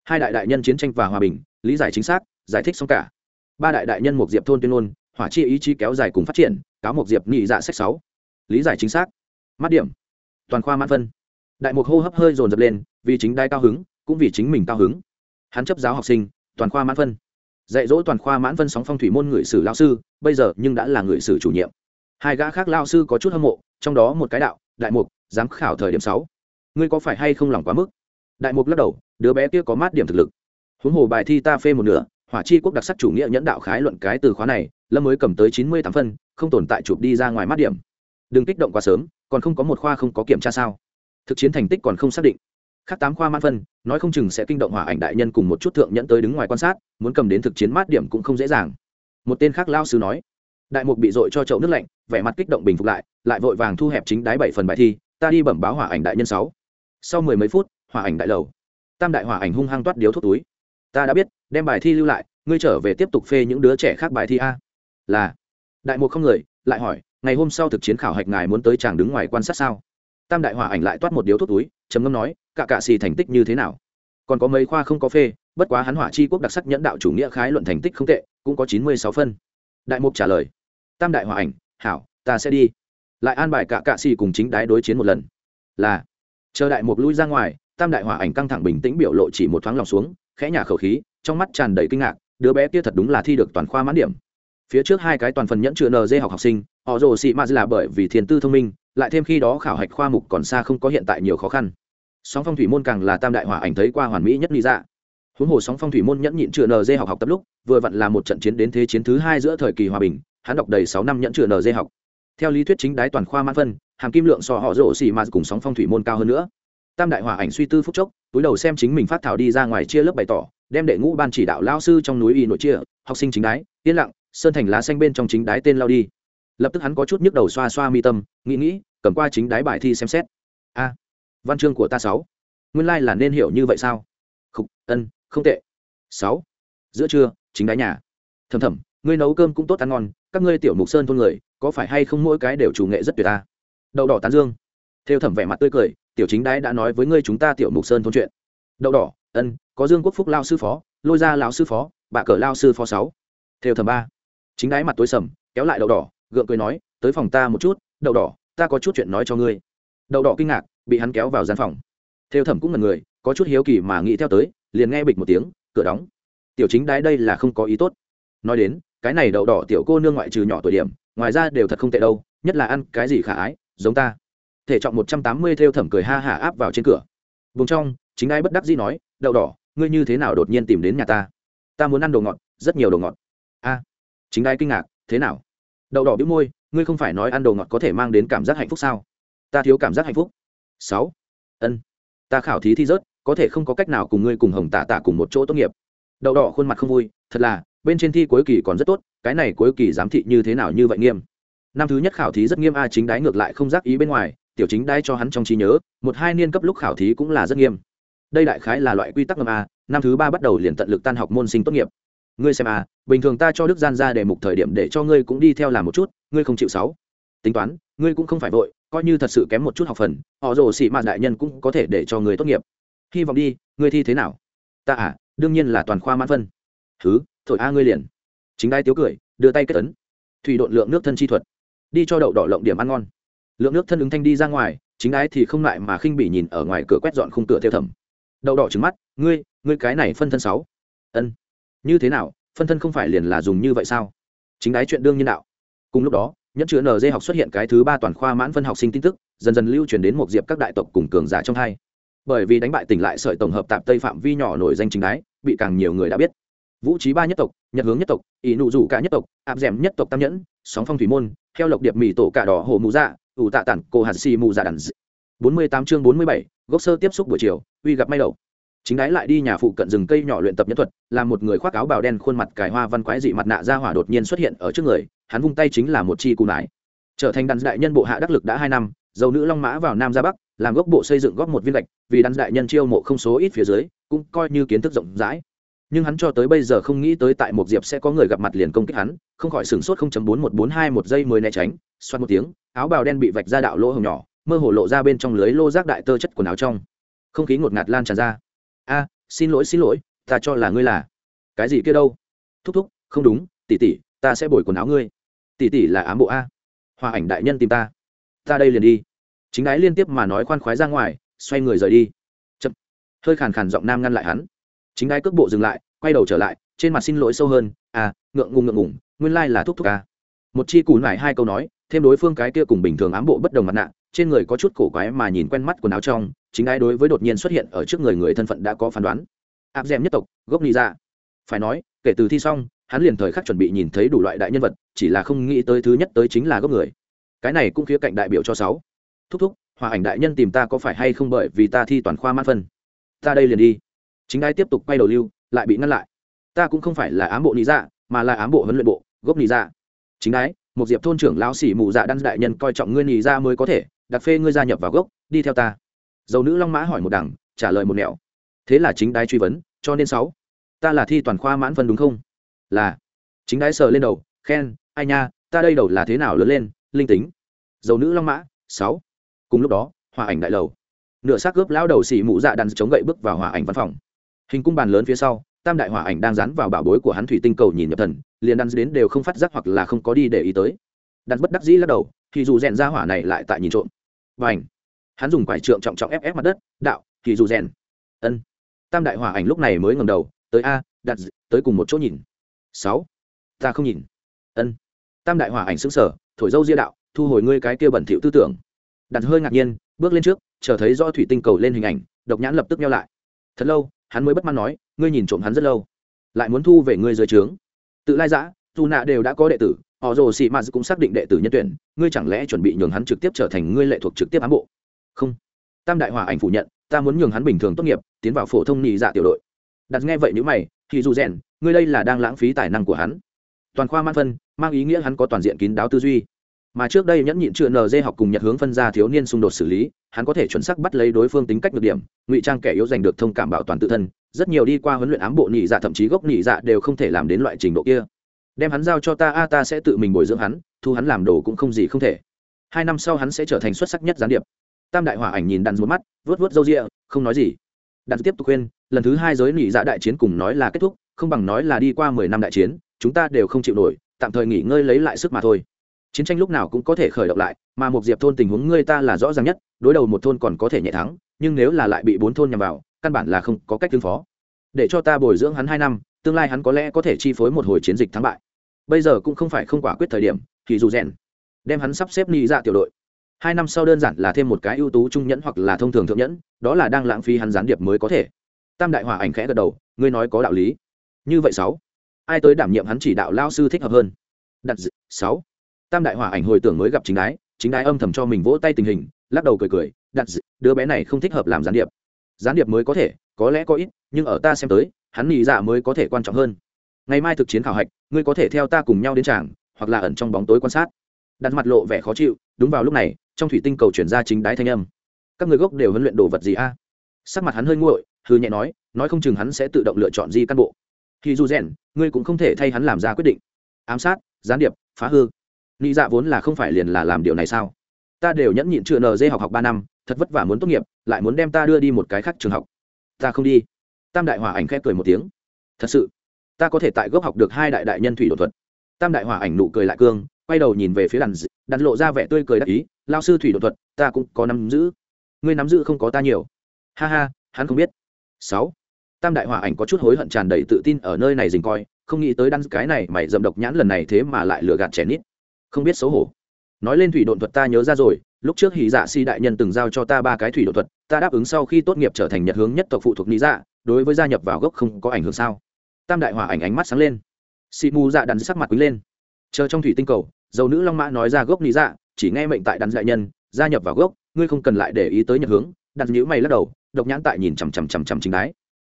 Hai đại đại nhân chiến tranh và hòa bình, lý giải chính xác, giải thích xong cả. Ba đại đại nhân một diệp thôn tuyên ngôn, hỏa chi ý chí kéo dài cùng phát triển, cáo một diệp nhị dạ sách sáu. Lý giải chính xác. Mắt điểm. Toàn khoa mãn phân. Đại mục hô hấp hơi dồn dập lên, vì chính đai cao hứng cũng vì chính mình cao hứng. Hắn chấp giáo học sinh, toàn khoa mãn phân. Dạy dỗ toàn khoa mãn phân sóng phong thủy môn người sử lao sư, bây giờ nhưng đã là người sử chủ nhiệm. Hai gã khác lao sư có chút hâm mộ, trong đó một cái đạo, đại mục, giám khảo thời điểm sáu. Ngươi có phải hay không lòng quá mức? Đại mục lắc đầu, đứa bé kia có mát điểm thực lực. Huống hồ bài thi ta phê một nửa, hỏa chi quốc đặc sắc chủ nghĩa nhẫn đạo khái luận cái từ khóa này, lâm mới cầm tới chín mươi tám phân, không tồn tại chụp đi ra ngoài mát điểm. Đừng kích động quá sớm, còn không có một khoa không có kiểm tra sao. Thực chiến thành tích còn không xác định khác tám khoa mãn phân, nói không chừng sẽ kinh động hỏa ảnh đại nhân cùng một chút thượng nhẫn tới đứng ngoài quan sát, muốn cầm đến thực chiến mát điểm cũng không dễ dàng. Một tên khác lao sư nói, đại mục bị dội cho chậu nước lạnh, vẻ mặt kích động bình phục lại lại vội vàng thu hẹp chính đái bảy phần bài thi, ta đi bẩm báo hỏa ảnh đại nhân sáu. Sau mười mấy phút, hỏa ảnh đại lầu. Tam đại hỏa ảnh hung hăng toát điếu thuốc túi. Ta đã biết, đem bài thi lưu lại, ngươi trở về tiếp tục phê những đứa trẻ khác bài thi a. Là. Đại mục không người, lại hỏi, ngày hôm sau thực chiến khảo hạch ngài muốn tới chàng đứng ngoài quan sát sao? Tam đại hỏa ảnh lại toát một điếu thuốc túi, trầm ngâm nói cả cạ xì thành tích như thế nào? Còn có mấy khoa không có phê, bất quá hắn hỏa chi quốc đặc sắc nhẫn đạo chủ nghĩa khái luận thành tích không tệ, cũng có chín mươi sáu phân. Đại mục trả lời. Tam đại hòa ảnh, hảo, ta sẽ đi. Lại an bài cả cạ xì cùng chính đái đối chiến một lần. Là. Chờ đại mục lui ra ngoài, tam đại hỏa ảnh căng thẳng bình tĩnh biểu lộ chỉ một thoáng lòng xuống, khẽ nhả khẩu khí, trong mắt tràn đầy kinh ngạc, đứa bé kia thật đúng là thi được toàn khoa mãn điểm. Phía trước hai cái toàn phần nhẫn chữa nd học học sinh, họ rồ xị ma là bởi vì thiền tư thông minh, lại thêm khi đó khảo hạch khoa mục còn xa không có hiện tại nhiều khó khăn sóng phong thủy môn càng là tam đại hỏa ảnh thấy qua hoàn mỹ nhất lý dạ. Huống hồ sóng phong thủy môn nhẫn nhịn chữa nd học học tập lúc, vừa vặn là một trận chiến đến thế chiến thứ hai giữa thời kỳ hòa bình, hắn đọc đầy sáu năm nhẫn chữa nd học. Theo lý thuyết chính đái toàn khoa mãn phân, hàm kim lượng so họ rổ xì mà cùng sóng phong thủy môn cao hơn nữa. Tam đại hòa ảnh suy tư phúc chốc, túi đầu xem chính mình phát thảo đi ra ngoài chia lớp bày tỏ, đem đệ ngũ ban chỉ đạo lao sư trong núi y nội chia, học sinh chính đái, yên lặng, sơn thành lá xanh bên trong chính đái tên lao đi. Lập tức hắn có chút nhức đầu xoa xoa mi tâm, nghĩ nghĩ, cầm qua chính đái bài thi xem xét. A văn chương của ta sáu. Nguyên lai、like、là nên hiểu như vậy sao? Không ân, không tệ. Sáu. Giữa trưa, chính đái nhà. Thầm thầm, ngươi nấu cơm cũng tốt ăn ngon, các ngươi tiểu mục sơn thôn người, có phải hay không mỗi cái đều chủ nghệ rất tuyệt ta? Đậu đỏ tán dương. Theo thẩm vẻ mặt tươi cười, tiểu chính đái đã nói với ngươi chúng ta tiểu mục sơn thôn chuyện. Đậu đỏ, ân, có dương quốc phúc lao sư phó, lôi ra lão sư phó, bà cờ lao sư phó sáu. Theo thẩm ba, chính đái mặt tối sầm, kéo lại đậu đỏ, gượng cười nói, tới phòng ta một chút, đậu đỏ, ta có chút chuyện nói cho ngươi. Đậu đỏ kinh ngạc bị hắn kéo vào gian phòng. Theo thẩm cũng là người, có chút hiếu kỳ mà nghĩ theo tới, liền nghe bịch một tiếng, cửa đóng. Tiểu chính đái đây là không có ý tốt. Nói đến, cái này đậu đỏ tiểu cô nương ngoại trừ nhỏ tuổi điểm, ngoài ra đều thật không tệ đâu, nhất là ăn cái gì khả ái, giống ta. Thể trọng một trăm tám mươi theo thẩm cười ha hả áp vào trên cửa. Vùng trong, chính ai bất đắc dĩ nói, đậu đỏ, ngươi như thế nào đột nhiên tìm đến nhà ta? Ta muốn ăn đồ ngọt, rất nhiều đồ ngọt. A. Chính ai kinh ngạc, thế nào? Đậu đỏ bĩu môi, ngươi không phải nói ăn đồ ngọt có thể mang đến cảm giác hạnh phúc sao? Ta thiếu cảm giác hạnh phúc sáu. Ân. Ta khảo thí thi rớt, có thể không có cách nào cùng ngươi cùng hồng tạ tạ cùng một chỗ tốt nghiệp. Đậu đỏ khuôn mặt không vui, thật là, bên trên thi cuối kỳ còn rất tốt, cái này cuối kỳ giám thị như thế nào như vậy nghiêm. Năm thứ nhất khảo thí rất nghiêm a chính đái ngược lại không giác ý bên ngoài, tiểu chính đái cho hắn trong trí nhớ, một hai niên cấp lúc khảo thí cũng là rất nghiêm. Đây đại khái là loại quy tắc ngầm a, năm thứ ba bắt đầu liền tận lực tan học môn sinh tốt nghiệp. Ngươi xem a, bình thường ta cho đức gian ra để mục thời điểm để cho ngươi cũng đi theo làm một chút, ngươi không chịu sáu tính toán, ngươi cũng không phải vội, coi như thật sự kém một chút học phần, họ rồ xị mạn đại nhân cũng có thể để cho người tốt nghiệp. Hy vọng đi, ngươi thi thế nào? Ta à đương nhiên là toàn khoa mãn phân. Thứ, thổi a ngươi liền. Chính đai tiếu cười, đưa tay kết tấn thủy độn lượng nước thân chi thuật. Đi cho đậu đỏ lộng điểm ăn ngon. Lượng nước thân ứng thanh đi ra ngoài, chính ái thì không lại mà khinh bỉ nhìn ở ngoài cửa quét dọn khung cửa theo thẩm. Đậu đỏ trứng mắt, ngươi ngươi cái này phân thân sáu. Ân. Như thế nào, phân thân không phải liền là dùng như vậy sao? Chính ái chuyện đương nhiên đạo. Cùng lúc đó nhất chứa nd học xuất hiện cái thứ ba toàn khoa mãn phân học sinh tin tức dần dần lưu truyền đến một diệp các đại tộc cùng cường giả trong hai. Bởi vì đánh bại tỉnh lại sợi tổng hợp tạp tây phạm vi nhỏ nổi danh chính đái, bị càng nhiều người đã biết. Vũ trí ba nhất tộc nhật hướng nhất tộc ỷ nụ rủ cả nhất tộc áp d nhất tộc tam nhẫn sóng phong thủy môn theo lộc điệp mỹ tổ cả đỏ hồ mù dạ ủ tạ tản cổ hạt xì mù dạ đàn bốn mươi tám chương bốn mươi bảy gốc sơ tiếp xúc buổi chiều uy gặp may đầu. Chính đái lại đi nhà phụ cận rừng cây nhỏ luyện tập nhân thuật là một người khoác áo bào đen khuôn mặt cài hoa văn quái dị mặt nạ ra hỏa đột nhiên xuất hiện ở trước người hắn vung tay chính là một chi cù nải. Trở thành đàn đại nhân bộ hạ đắc lực đã hai năm, dầu nữ long mã vào nam ra bắc, làm gốc bộ xây dựng góp một viên gạch, vì đàn đại nhân chiêu mộ không số ít phía dưới, cũng coi như kiến thức rộng rãi. Nhưng hắn cho tới bây giờ không nghĩ tới tại một diệp sẽ có người gặp mặt liền công kích hắn, không khỏi sửng sốt không chấm bốn một bốn hai một giây mới né tránh, xoát một tiếng, áo bào đen bị vạch ra đạo lỗ hồng nhỏ, mơ hồ lộ ra bên trong lưới lô rác đại tơ chất quần áo trong. Không khí ngột ngạt lan tràn ra. A, xin lỗi xin lỗi, ta cho là ngươi là. Cái gì kia đâu? Thúc thúc, không đúng tỉ tỉ ta sẽ bồi quần áo ngươi tỷ tỷ là ám bộ a. Hòa ảnh đại nhân tìm ta. Ta đây liền đi. Chính ái liên tiếp mà nói khoan khoái ra ngoài, xoay người rời đi. Chậm. Hơi khàn khàn giọng nam ngăn lại hắn. Chính ái cước bộ dừng lại, quay đầu trở lại, trên mặt xin lỗi sâu hơn. À ngượng ngùng ngượng ngùng, nguyên lai là thúc thúc à. một chi cùn lại hai câu nói, thêm đối phương cái kia cùng bình thường ám bộ bất đồng mặt nạ, trên người có chút cổ quái mà nhìn quen mắt quần áo trong, chính ai đối với đột nhiên xuất hiện ở trước người người thân phận đã có phán đoán. Áp d nhất tộc, gốc ni ra phải nói, kể từ thi xong, hắn liền thời khắc chuẩn bị nhìn thấy đủ loại đại nhân vật, chỉ là không nghĩ tới thứ nhất tới chính là gốc người. Cái này cũng khía cạnh đại biểu cho sáu. Thúc thúc, hòa ảnh đại nhân tìm ta có phải hay không bởi vì ta thi toàn khoa mát phân? Ta đây liền đi. Chính ai tiếp tục quay đầu lưu, lại bị ngăn lại. Ta cũng không phải là ám bộ lý dạ mà là ám bộ huấn luyện bộ, gốc lý dạ. Chính ái một diệp thôn trưởng lão sĩ mù dạ đan đại nhân coi trọng ngươi lý dạ mới có thể, đặc phê ngươi gia nhập vào gốc, đi theo ta. Dầu nữ long mã hỏi một đằng, trả lời một nẻo. Thế là chính đái truy vấn, cho nên sáu ta là thi toàn khoa mãn phân đúng không? Là. Chính đái sờ lên đầu, khen, ai nha, ta đây đầu là thế nào lớn lên, linh tính. Dầu nữ long mã, sáu. Cùng lúc đó hòa ảnh đại lầu. Nửa xác cướp lão đầu xỉ mụ dạ đàn chống gậy bước vào hòa ảnh văn phòng. Hình cung bàn lớn phía sau, tam đại hỏa ảnh đang dán vào bảo bối của hắn thủy tinh cầu nhìn nhập thần, liền đàn đến đều không phát giác hoặc là không có đi để ý tới. Đặt bất đắc dĩ lắc đầu, thì dù rèn ra hỏa này lại tại nhìn trộm. Và ảnh hắn dùng quải trượng trọng trọng ép ép mặt đất, đạo, thì dù rèn. Ân. Tam đại hỏa ảnh lúc này mới ngầm đầu tới a, đặt tới cùng một chỗ nhìn. Sáu, ta không nhìn. Ân. Tam đại hỏa ảnh xứng sở thổi dâu ria đạo, thu hồi ngươi cái kia bẩn thỉu tư tưởng. Đặt hơi ngạc nhiên, bước lên trước, chờ thấy do thủy tinh cầu lên hình ảnh, độc nhãn lập tức nhau lại. Thật lâu, hắn mới bất mãn nói, ngươi nhìn trộm hắn rất lâu, lại muốn thu về ngươi dưới trướng. Tự lai giã, dù nạ đều đã có đệ tử, họ rồ sĩ mạt cũng xác định đệ tử nhân tuyển, ngươi chẳng lẽ chuẩn bị nhường hắn trực tiếp trở thành ngươi lệ thuộc trực tiếp ám bộ? Không. Tam đại hòa ảnh phủ nhận, ta muốn nhường hắn bình thường tốt nghiệp, tiến vào phổ thông nhị dạ tiểu đội đặt nghe vậy nếu mày, thì dù rèn, ngươi đây là đang lãng phí tài năng của hắn. Toàn khoa man phân, mang ý nghĩa hắn có toàn diện kín đáo tư duy. Mà trước đây nhẫn nhịn chưa nd học cùng nhật hướng phân ra thiếu niên xung đột xử lý, hắn có thể chuẩn xác bắt lấy đối phương tính cách được điểm, ngụy trang kẻ yếu giành được thông cảm bảo toàn tự thân, rất nhiều đi qua huấn luyện ám bộ nhị dạ thậm chí gốc nhị dạ đều không thể làm đến loại trình độ kia. Đem hắn giao cho ta, a, ta sẽ tự mình bồi dưỡng hắn, thu hắn làm đồ cũng không gì không thể. Hai năm sau hắn sẽ trở thành xuất sắc nhất gián điệp. Tam đại hỏa ảnh nhìn đàn một mắt vớt vớt râu rịa không nói gì đàn tiếp tục khuyên, lần thứ hai giới nghỉ dạ đại chiến cùng nói là kết thúc, không bằng nói là đi qua mười năm đại chiến, chúng ta đều không chịu nổi, tạm thời nghỉ ngơi lấy lại sức mà thôi. Chiến tranh lúc nào cũng có thể khởi động lại, mà một diệp thôn tình huống ngươi ta là rõ ràng nhất, đối đầu một thôn còn có thể nhẹ thắng, nhưng nếu là lại bị bốn thôn nhằm vào, căn bản là không có cách ứng phó. Để cho ta bồi dưỡng hắn hai năm, tương lai hắn có lẽ có thể chi phối một hồi chiến dịch thắng bại. Bây giờ cũng không phải không quả quyết thời điểm, thì dù rèn, đem hắn sắp xếp ni ra dạ tiểu đội hai năm sau đơn giản là thêm một cái ưu tú trung nhẫn hoặc là thông thường thượng nhẫn, đó là đang lãng phí hắn gián điệp mới có thể. Tam đại hòa ảnh khẽ gật đầu, ngươi nói có đạo lý. Như vậy sáu, ai tới đảm nhiệm hắn chỉ đạo lao sư thích hợp hơn? Đặt sáu. Tam đại hỏa ảnh hồi tưởng mới gặp chính đái chính đái âm thầm cho mình vỗ tay tình hình, lắc đầu cười cười, đặt đứa bé này không thích hợp làm gián điệp. Gián điệp mới có thể, có lẽ có ít, nhưng ở ta xem tới, hắn nghĩ dạ mới có thể quan trọng hơn. Ngày mai thực chiến khảo hạch, ngươi có thể theo ta cùng nhau đến tràng, hoặc là ẩn trong bóng tối quan sát. Đặt mặt lộ vẻ khó chịu, đúng vào lúc này trong thủy tinh cầu chuyển ra chính đái thanh âm. Các người gốc đều huấn luyện đồ vật gì a? Sắc mặt hắn hơi nguội hư nhẹ nói nói không chừng hắn sẽ tự động lựa chọn di căn bộ. Khi dù rèn, ngươi cũng không thể thay hắn làm ra quyết định. Ám sát, gián điệp, phá hư. Nghĩ dạ vốn là không phải liền là làm điều này sao? Ta đều nhẫn nhịn chưa nd học học ba năm, thật vất vả muốn tốt nghiệp, lại muốn đem ta đưa đi một cái khác trường học. Ta không đi. Tam đại hòa ảnh khép cười một tiếng. Thật sự, ta có thể tại gốc học được hai đại đại nhân thủy đột thuật. Tam đại hòa ảnh nụ cười lại cương, quay đầu nhìn về phía đàn đàn lộ ra vẻ tươi cười đắc ý lao sư thủy đột thuật, ta cũng có nắm giữ. Ngươi nắm giữ không có ta nhiều. Ha ha, hắn không biết. Sáu. Tam đại hòa ảnh có chút hối hận tràn đầy tự tin ở nơi này dình coi, không nghĩ tới đan cái này mày dầm độc nhãn lần này thế mà lại lừa gạt trẻ nít. Không biết xấu hổ. Nói lên thủy đột thuật ta nhớ ra rồi, lúc trước hỉ dạ si đại nhân từng giao cho ta ba cái thủy đột thuật, ta đáp ứng sau khi tốt nghiệp trở thành nhật hướng nhất tộc phụ thuộc lý dạ đối với gia nhập vào gốc không có ảnh hưởng sao? Tam đại hòa ảnh ánh mắt sáng lên. Xị mù dạ đắn sắc mặt quý lên. Chờ trong thủy tinh cầu, dầu nữ long mã nói ra gốc lý dạ chỉ nghe mệnh tại đắn đại nhân, gia nhập vào gốc, ngươi không cần lại để ý tới nhật hướng, đặt nhữ mày lắc đầu, độc nhãn tại nhìn chằm chằm chằm chằm chính đái.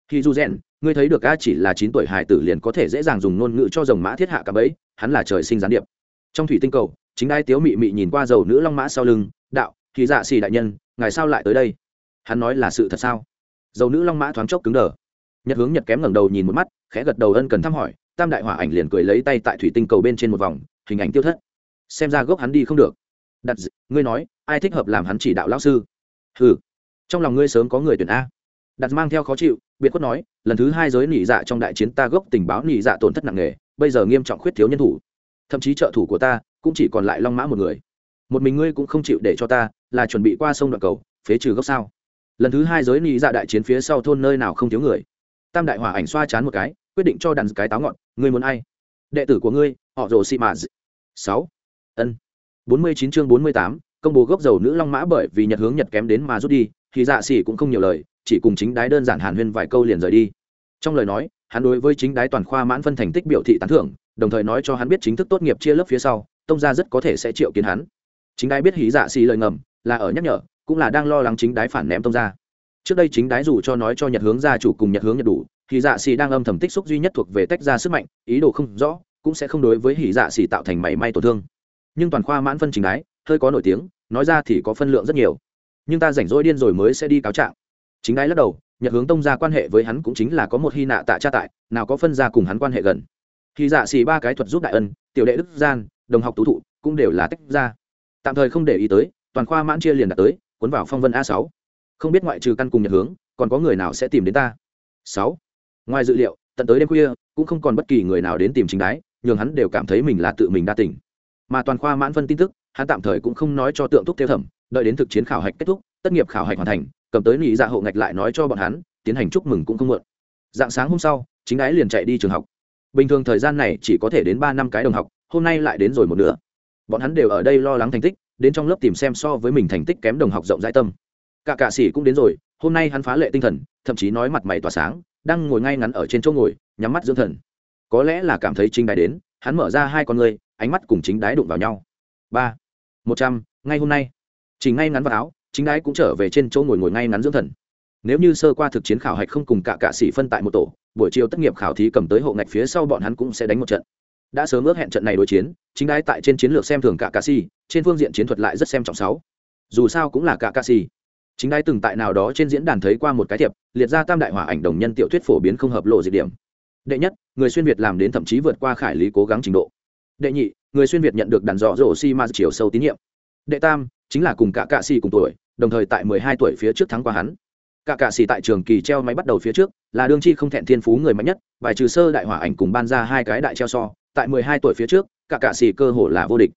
Khi du rèn, ngươi thấy được a chỉ là chín tuổi hài tử liền có thể dễ dàng dùng ngôn ngữ cho rồng mã thiết hạ cả bấy hắn là trời sinh gián điệp. Trong thủy tinh cầu, chính đai tiếu mị mị nhìn qua dầu nữ long mã sau lưng, đạo thì dạ xì đại nhân, ngài sao lại tới đây? Hắn nói là sự thật sao? Dầu nữ long mã thoáng chốc cứng đờ. Nhật hướng nhật kém ngẩng đầu nhìn một mắt, khẽ gật đầu ân cần thăm hỏi, tam đại hỏa ảnh liền cười lấy tay tại thủy tinh cầu bên trên một vòng, hình ảnh tiêu thất. Xem ra gốc hắn đi không được đặt ngươi nói, ai thích hợp làm hắn chỉ đạo lão sư? Ừ trong lòng ngươi sớm có người tuyển a. Đặt mang theo khó chịu, biệt khuất nói, lần thứ hai giới nỉ dạ trong đại chiến ta gốc tình báo nỉ dạ tổn thất nặng nề, bây giờ nghiêm trọng khuyết thiếu nhân thủ. Thậm chí trợ thủ của ta cũng chỉ còn lại long mã một người. Một mình ngươi cũng không chịu để cho ta là chuẩn bị qua sông đoạn cầu, phế trừ gốc sao? Lần thứ hai giới nỉ dạ đại chiến phía sau thôn nơi nào không thiếu người. Tam đại hỏa ảnh xoa chán một cái, quyết định cho đàn cái táo ngọn, ngươi muốn ai? Đệ tử của ngươi, họ rồ xị mà sáu. Ân bốn mươi chín chương bốn mươi tám, công bố gốc dầu nữ long mã bởi vì nhật hướng nhật kém đến mà rút đi, thì dạ xỉ cũng không nhiều lời, chỉ cùng chính đái đơn giản hàn huyên vài câu liền rời đi. Trong lời nói, hắn đối với chính đái toàn khoa mãn phân thành tích biểu thị tán thưởng, đồng thời nói cho hắn biết chính thức tốt nghiệp chia lớp phía sau, tông gia rất có thể sẽ triệu kiến hắn. Chính đái biết hỉ dạ Sĩ lời ngầm, là ở nhắc nhở, cũng là đang lo lắng chính đái phản ném tông gia. Trước đây chính đái dù cho nói cho nhật hướng gia chủ cùng nhật hướng nhật đủ hỉ dạ Sĩ đang âm thầm tích xúc duy nhất thuộc về tách ra sức mạnh, ý đồ không rõ, cũng sẽ không đối với hỉ dạ Sĩ tạo thành mảy may tổn thương nhưng toàn khoa mãn phân chính đái, hơi có nổi tiếng, nói ra thì có phân lượng rất nhiều. Nhưng ta rảnh rỗi điên rồi mới sẽ đi cáo trạng. Chính đái lắc đầu, nhật hướng tông ra quan hệ với hắn cũng chính là có một hy nạ tạ cha tại, nào có phân ra cùng hắn quan hệ gần. Khi dạ xì ba cái thuật giúp đại ân, tiểu đệ đức gian, đồng học tú thụ, cũng đều là tách ra. Tạm thời không để ý tới, toàn khoa mãn chia liền đạt tới, cuốn vào phong vân a sáu. Không biết ngoại trừ căn cùng nhật hướng, còn có người nào sẽ tìm đến ta? Sáu. Ngoài dự liệu, tận tới đêm khuya, cũng không còn bất kỳ người nào đến tìm chính đái, nhường hắn đều cảm thấy mình là tự mình đa tỉnh mà toàn khoa mãn phân tin tức, hắn tạm thời cũng không nói cho tượng thúc theo thẩm, đợi đến thực chiến khảo hạch kết thúc, tất nghiệp khảo hạch hoàn thành, cầm tới nị dạ hộ ngạch lại nói cho bọn hắn, tiến hành chúc mừng cũng không muộn. Dạng sáng hôm sau, chính ái liền chạy đi trường học. Bình thường thời gian này chỉ có thể đến ba năm cái đồng học, hôm nay lại đến rồi một nửa. Bọn hắn đều ở đây lo lắng thành tích, đến trong lớp tìm xem so với mình thành tích kém đồng học rộng rãi tâm. Cả cạ sĩ cũng đến rồi, hôm nay hắn phá lệ tinh thần, thậm chí nói mặt mày tỏa sáng, đang ngồi ngay ngắn ở trên chỗ ngồi, nhắm mắt dưỡng thần. Có lẽ là cảm thấy chính đái đến, hắn mở ra hai con người ánh mắt cùng chính đái đụng vào nhau. Ba, một trăm, ngay hôm nay. Chỉ ngay ngắn vào áo, chính đái cũng trở về trên chỗ ngồi ngồi ngay ngắn dưỡng thần. Nếu như sơ qua thực chiến khảo hạch không cùng cả cạ sĩ phân tại một tổ, buổi chiều tất nghiệp khảo thí cầm tới hộ ngạch phía sau bọn hắn cũng sẽ đánh một trận. Đã sớm ước hẹn trận này đối chiến, chính đái tại trên chiến lược xem thường cả cạ sĩ, trên phương diện chiến thuật lại rất xem trọng sáu. Dù sao cũng là cả cạ sĩ. Chính đái từng tại nào đó trên diễn đàn thấy qua một cái thiệp, liệt ra tam đại hỏa ảnh đồng nhân tiểu thuyết phổ biến không hợp lộ dịch điểm. Đệ nhất, người xuyên việt làm đến thậm chí vượt qua khải lý cố gắng trình độ đệ nhị, người xuyên việt nhận được đàn dọ rổ si ma chiều sâu tín nhiệm. Đệ tam, chính là cùng cả cạ xì cùng tuổi, đồng thời tại mười hai tuổi phía trước thắng qua hắn. Cả cạ xì tại trường kỳ treo máy bắt đầu phía trước, là đương chi không thẹn thiên phú người mạnh nhất, bài trừ sơ đại hỏa ảnh cùng ban ra hai cái đại treo so, tại mười hai tuổi phía trước, cả cạ xì cơ hồ là vô địch.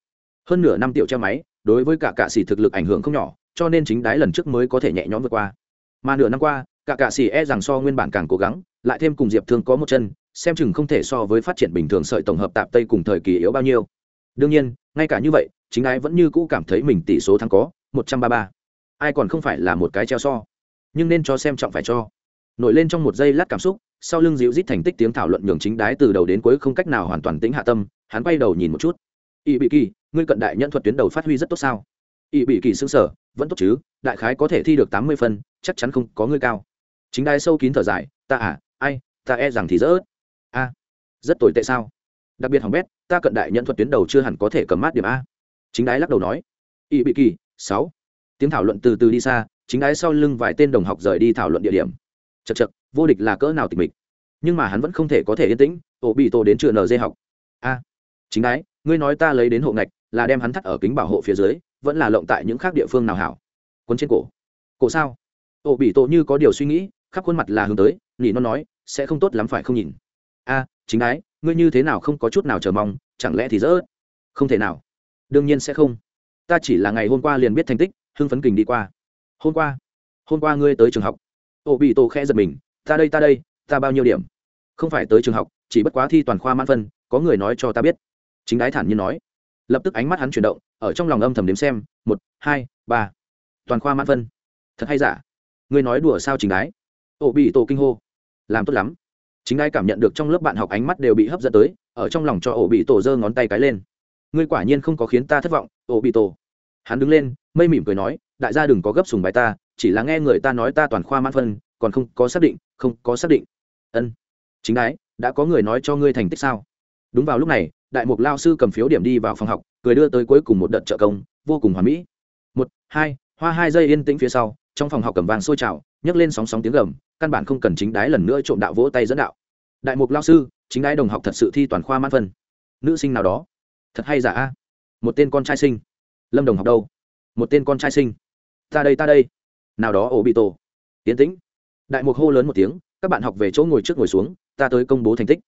Hơn nửa năm tiểu treo máy, đối với cả cạ xì thực lực ảnh hưởng không nhỏ, cho nên chính đái lần trước mới có thể nhẹ nhõm vượt qua. Mà nửa năm qua, cả cạ xì e rằng so nguyên bản càng cố gắng lại thêm cùng diệp thương có một chân, xem chừng không thể so với phát triển bình thường sợi tổng hợp tạp tây cùng thời kỳ yếu bao nhiêu. Đương nhiên, ngay cả như vậy, chính ái vẫn như cũ cảm thấy mình tỷ số thắng có, một trăm ba ba. Ai còn không phải là một cái treo so. Nhưng nên cho xem trọng phải cho. Nổi lên trong một giây lát cảm xúc, sau lưng dịu rít thành tích tiếng thảo luận nhường chính đái từ đầu đến cuối không cách nào hoàn toàn tính hạ tâm, hắn quay đầu nhìn một chút. Ỵ bị kỳ, ngươi cận đại nhân thuật tuyến đầu phát huy rất tốt sao? Ỵ bị kỳ xứng sở vẫn tốt chứ, đại khái có thể thi được tám mươi phân, chắc chắn không có ngươi cao. Chính đái sâu kín thở dài, ta à ai, ta e rằng thì dỡ a, rất tồi tệ sao? Đặc biệt hỏng bét, ta cận đại nhận thuật tuyến đầu chưa hẳn có thể cầm mát điểm a. Chính đái lắc đầu nói. Ỵ bị kỳ, sáu. Tiếng thảo luận từ từ đi xa, chính đái sau lưng vài tên đồng học rời đi thảo luận địa điểm. Chật chật vô địch là cỡ nào tịch mịch. Nhưng mà hắn vẫn không thể có thể yên tĩnh, ổ bị tổ đến trường nd học. A, chính đái, ngươi nói ta lấy đến hộ ngạch, là đem hắn thắt ở kính bảo hộ phía dưới, vẫn là lộng tại những khác địa phương nào hảo? Quấn trên cổ. Cổ sao? Ổ bị tổ như có điều suy nghĩ, khắp khuôn mặt là hướng tới nỉ nó nói, sẽ không tốt lắm phải không nhìn? A, chính ái ngươi như thế nào không có chút nào chờ mong, chẳng lẽ thì dỡ? Không thể nào. Đương nhiên sẽ không. Ta chỉ là ngày hôm qua liền biết thành tích, hưng phấn kình đi qua. Hôm qua? Hôm qua ngươi tới trường học. Ô bị tổ khẽ giật mình, ta đây ta đây, ta bao nhiêu điểm? Không phải tới trường học, chỉ bất quá thi toàn khoa mãn phân, có người nói cho ta biết. Chính đái thản nhiên nói. Lập tức ánh mắt hắn chuyển động, ở trong lòng âm thầm đếm xem, một, hai, ba. Toàn khoa mãn phân. Thật hay giả? Ngươi nói đùa sao chính đái? Ô bị tổ kinh hô làm tốt lắm. Chính ai cảm nhận được trong lớp bạn học ánh mắt đều bị hấp dẫn tới, ở trong lòng cho ổ bị tổ giơ ngón tay cái lên. Ngươi quả nhiên không có khiến ta thất vọng, ổ bị tổ. Hắn đứng lên, mây mỉm cười nói, đại gia đừng có gấp sùng bài ta, chỉ là nghe người ta nói ta toàn khoa mãn phân, còn không có xác định, không có xác định. Ân. Chính đái đã có người nói cho ngươi thành tích sao? Đúng vào lúc này, đại mục lao sư cầm phiếu điểm đi vào phòng học, cười đưa tới cuối cùng một đợt trợ công, vô cùng hoàn mỹ. Một, hai, hoa hai giây yên tĩnh phía sau trong phòng học cầm vàng sôi trào, nhấc lên sóng sóng tiếng gầm, căn bản không cần chính đái lần nữa trộm đạo vỗ tay dẫn đạo. Đại mục lao sư, chính đái đồng học thật sự thi toàn khoa mãn phân. Nữ sinh nào đó. Thật hay giả a? Một tên con trai sinh. Lâm đồng học đâu? Một tên con trai sinh. Ta đây ta đây. Nào đó, ổ bị tổ. Tiến tĩnh. Đại mục hô lớn một tiếng, các bạn học về chỗ ngồi trước ngồi xuống, ta tới công bố thành tích.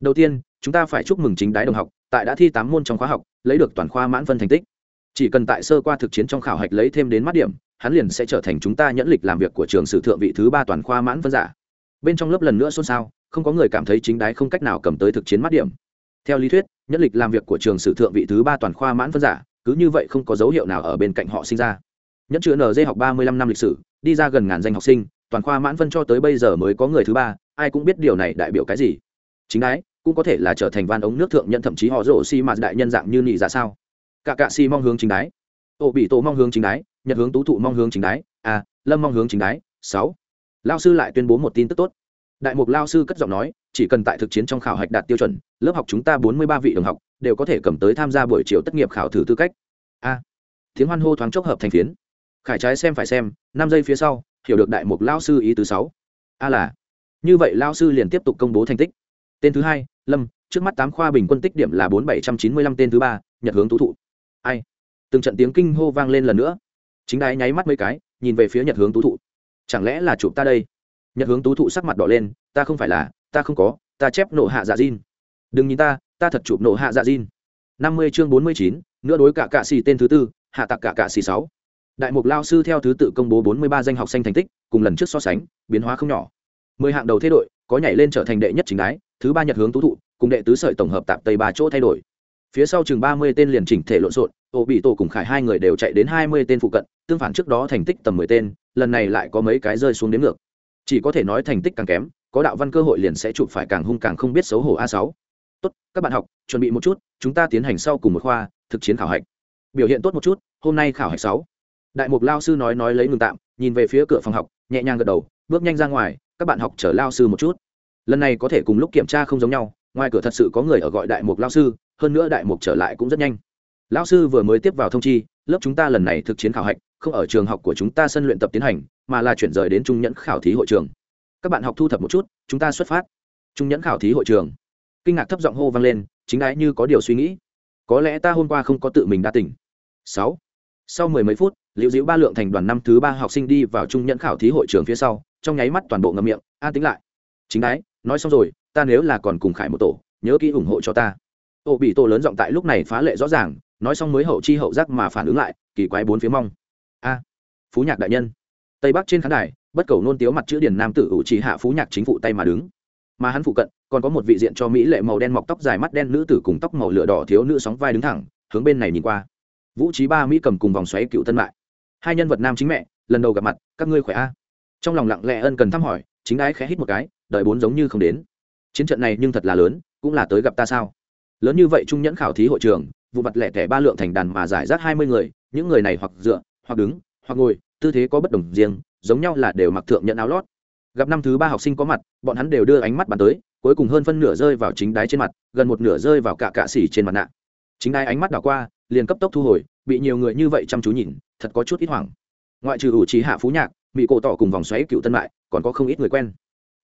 Đầu tiên, chúng ta phải chúc mừng chính đái đồng học, tại đã thi tám môn trong khóa học, lấy được toàn khoa mãn phân thành tích. Chỉ cần tại sơ qua thực chiến trong khảo hạch lấy thêm đến mắt điểm hắn liền sẽ trở thành chúng ta nhẫn lịch làm việc của trường sử thượng vị thứ ba toàn khoa mãn phân giả. Bên trong lớp lần nữa xôn xao, không có người cảm thấy chính đái không cách nào cầm tới thực chiến mắt điểm. Theo lý thuyết, nhẫn lịch làm việc của trường sử thượng vị thứ ba toàn khoa mãn phân giả, cứ như vậy không có dấu hiệu nào ở bên cạnh họ sinh ra. Nhẫn chữ nd học ba mươi lăm năm lịch sử, đi ra gần ngàn danh học sinh, toàn khoa mãn phân cho tới bây giờ mới có người thứ ba, ai cũng biết điều này đại biểu cái gì. Chính đái, cũng có thể là trở thành van ống nước thượng nhận thậm chí họ rổ xi mà đại nhân dạng như nị ra sao? Cả cạ si mong hướng chính đái ổ bị tổ mong hướng chính đái, nhật hướng tú thụ mong hướng chính đái à lâm mong hướng chính đái, sáu. Lao sư lại tuyên bố một tin tức tốt. Đại mục lao sư cất giọng nói, chỉ cần tại thực chiến trong khảo hạch đạt tiêu chuẩn, lớp học chúng ta bốn mươi ba vị đồng học đều có thể cầm tới tham gia buổi chiều tất nghiệp khảo thử tư cách. A tiếng hoan hô thoáng chốc hợp thành phiến. Khải trái xem phải xem, năm giây phía sau, hiểu được đại mục lao sư ý thứ sáu. A là, như vậy lao sư liền tiếp tục công bố thành tích. Tên thứ hai, lâm, trước mắt tám khoa bình quân tích điểm là bốn bảy trăm chín mươi lăm, tên thứ ba, nhật hướng tú thụ. Ai? Từng trận tiếng kinh hô vang lên lần nữa. Chính đái nháy mắt mấy cái, nhìn về phía nhật hướng tú thụ. Chẳng lẽ là chụp ta đây? Nhật hướng tú thụ sắc mặt đỏ lên, ta không phải là, ta không có, ta chép nộ hạ dạ diên đừng nhìn ta ta thật chụp nộ hạ dạ diên năm mươi chương bốn mươi chín, nữa đối cả cạ xì tên thứ tư, hạ tặc cả cạ xì sáu. Đại mục lao sư theo thứ tự công bố bốn mươi ba danh học sinh thành tích, cùng lần trước so sánh, biến hóa không nhỏ. Mười hạng đầu thay đội có nhảy lên trở thành đệ nhất chính đái, thứ ba nhật hướng tú thụ, cùng đệ tứ sợi tổng hợp tạp tây ba chỗ thay đổi phía sau chừng ba mươi tên liền chỉnh thể lộn xộn ô bị tổ cùng khải hai người đều chạy đến hai mươi tên phụ cận, tương phản trước đó thành tích tầm mười tên, lần này lại có mấy cái rơi xuống đến ngược. Chỉ có thể nói thành tích càng kém, có đạo văn cơ hội liền sẽ chụp phải càng hung càng không biết xấu hổ a sáu. Tốt, các bạn học, chuẩn bị một chút, chúng ta tiến hành sau cùng một khoa, thực chiến khảo hạch. Biểu hiện tốt một chút, hôm nay khảo hạch sáu. Đại mục lao sư nói nói lấy ngừng tạm, nhìn về phía cửa phòng học, nhẹ nhàng gật đầu, bước nhanh ra ngoài, các bạn học chở lao sư một chút. Lần này có thể cùng lúc kiểm tra không giống nhau ngoài cửa thật sự có người ở gọi đại mục lao sư, hơn nữa đại mục trở lại cũng rất nhanh. Lao sư vừa mới tiếp vào thông chi, lớp chúng ta lần này thực chiến khảo hạch, không ở trường học của chúng ta sân luyện tập tiến hành, mà là chuyển rời đến trung nhẫn khảo thí hội trường. Các bạn học thu thập một chút, chúng ta xuất phát. Trung nhẫn khảo thí hội trường. Kinh ngạc thấp giọng hô vang lên, chính ái như có điều suy nghĩ. Có lẽ ta hôm qua không có tự mình đa tỉnh sáu. Sau mười mấy phút, liễu diễu ba lượng thành đoàn năm thứ ba học sinh đi vào trung nhẫn khảo thí hội trường phía sau, trong nháy mắt toàn bộ ngậm miệng, an tính lại. Chính ái, nói xong rồi ta nếu là còn cùng khải một tổ, nhớ kỹ ủng hộ cho ta. Ô bị tổ lớn giọng tại lúc này phá lệ rõ ràng, nói xong mới hậu chi hậu giác mà phản ứng lại, kỳ quái bốn phía mong. A, phú nhạc đại nhân. Tây bắc trên khán đài, bất cầu nôn tiếu mặt chữ điển nam tử ủ trì hạ phú nhạc chính phụ tay mà đứng. Mà hắn phụ cận, còn có một vị diện cho mỹ lệ màu đen mọc tóc dài mắt đen nữ tử cùng tóc màu lửa đỏ thiếu nữ sóng vai đứng thẳng, hướng bên này nhìn qua. Vũ trí ba mỹ cầm cùng vòng xoáy cựu tân mại. Hai nhân vật nam chính mẹ, lần đầu gặp mặt, các ngươi khỏe a? Trong lòng lặng lẽ ân cần thăm hỏi, chính ái khẽ hít một cái, đợi bốn giống như không đến chiến trận này nhưng thật là lớn, cũng là tới gặp ta sao? Lớn như vậy trung nhẫn khảo thí hội trường, vụ mặt lẻ tẻ ba lượng thành đàn mà giải rác hai mươi người, những người này hoặc dựa, hoặc đứng, hoặc ngồi, tư thế có bất đồng riêng, giống nhau là đều mặc thượng nhận áo lót. Gặp năm thứ ba học sinh có mặt, bọn hắn đều đưa ánh mắt bàn tới, cuối cùng hơn phân nửa rơi vào chính đáy trên mặt, gần một nửa rơi vào cả cạ xỉ trên mặt nạ. Chính đáy ánh mắt đảo qua, liền cấp tốc thu hồi, bị nhiều người như vậy chăm chú nhìn, thật có chút ít hoảng. Ngoại trừ ủ trí hạ phú nhạc bị cổ tỏ cùng vòng xoáy cựu tân mại, còn có không ít người quen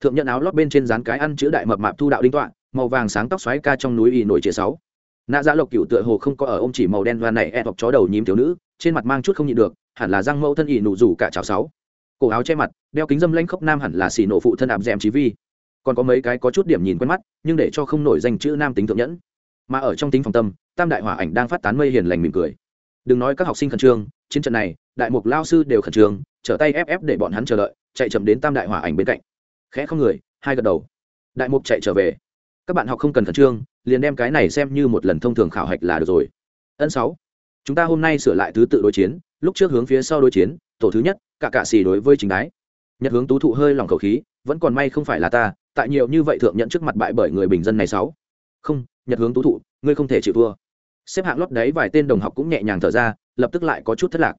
thượng nhận áo lót bên trên dán cái ăn chữ đại mập mạp thu đạo đinh tọa, màu vàng sáng tóc xoáy ca trong núi y nổi chia sáu. Nạ dạ lộc cựu tựa hồ không có ở ôm chỉ màu đen và này e hoặc chó đầu nhím thiếu nữ, trên mặt mang chút không nhịn được, hẳn là răng mẫu thân ỉ nụ rủ cả chảo sáu. Cổ áo che mặt, đeo kính dâm lanh khốc nam hẳn là xì nổ phụ thân ạp dèm trí vi. Còn có mấy cái có chút điểm nhìn quen mắt, nhưng để cho không nổi danh chữ nam tính thượng nhẫn. Mà ở trong tính phòng tâm, tam đại hỏa ảnh đang phát tán mây hiền lành mỉm cười. Đừng nói các học sinh khẩn trương, chiến trận này, đại mục lao sư đều khẩn trương, trở tay ép ép để bọn hắn chờ đợi, chạy chậm đến tam đại hỏa ảnh bên cạnh khẽ không người, hai gật đầu. Đại mục chạy trở về. Các bạn học không cần khẩn trương, liền đem cái này xem như một lần thông thường khảo hạch là được rồi. Ân sáu. Chúng ta hôm nay sửa lại thứ tự đối chiến, lúc trước hướng phía sau đối chiến, tổ thứ nhất, cả cạ xì đối với chính đái. Nhật hướng tú thụ hơi lỏng khẩu khí, vẫn còn may không phải là ta, tại nhiều như vậy thượng nhận trước mặt bại bởi người bình dân này sáu. Không, nhật hướng tú thụ, ngươi không thể chịu thua. Xếp hạng lót đấy vài tên đồng học cũng nhẹ nhàng thở ra, lập tức lại có chút thất lạc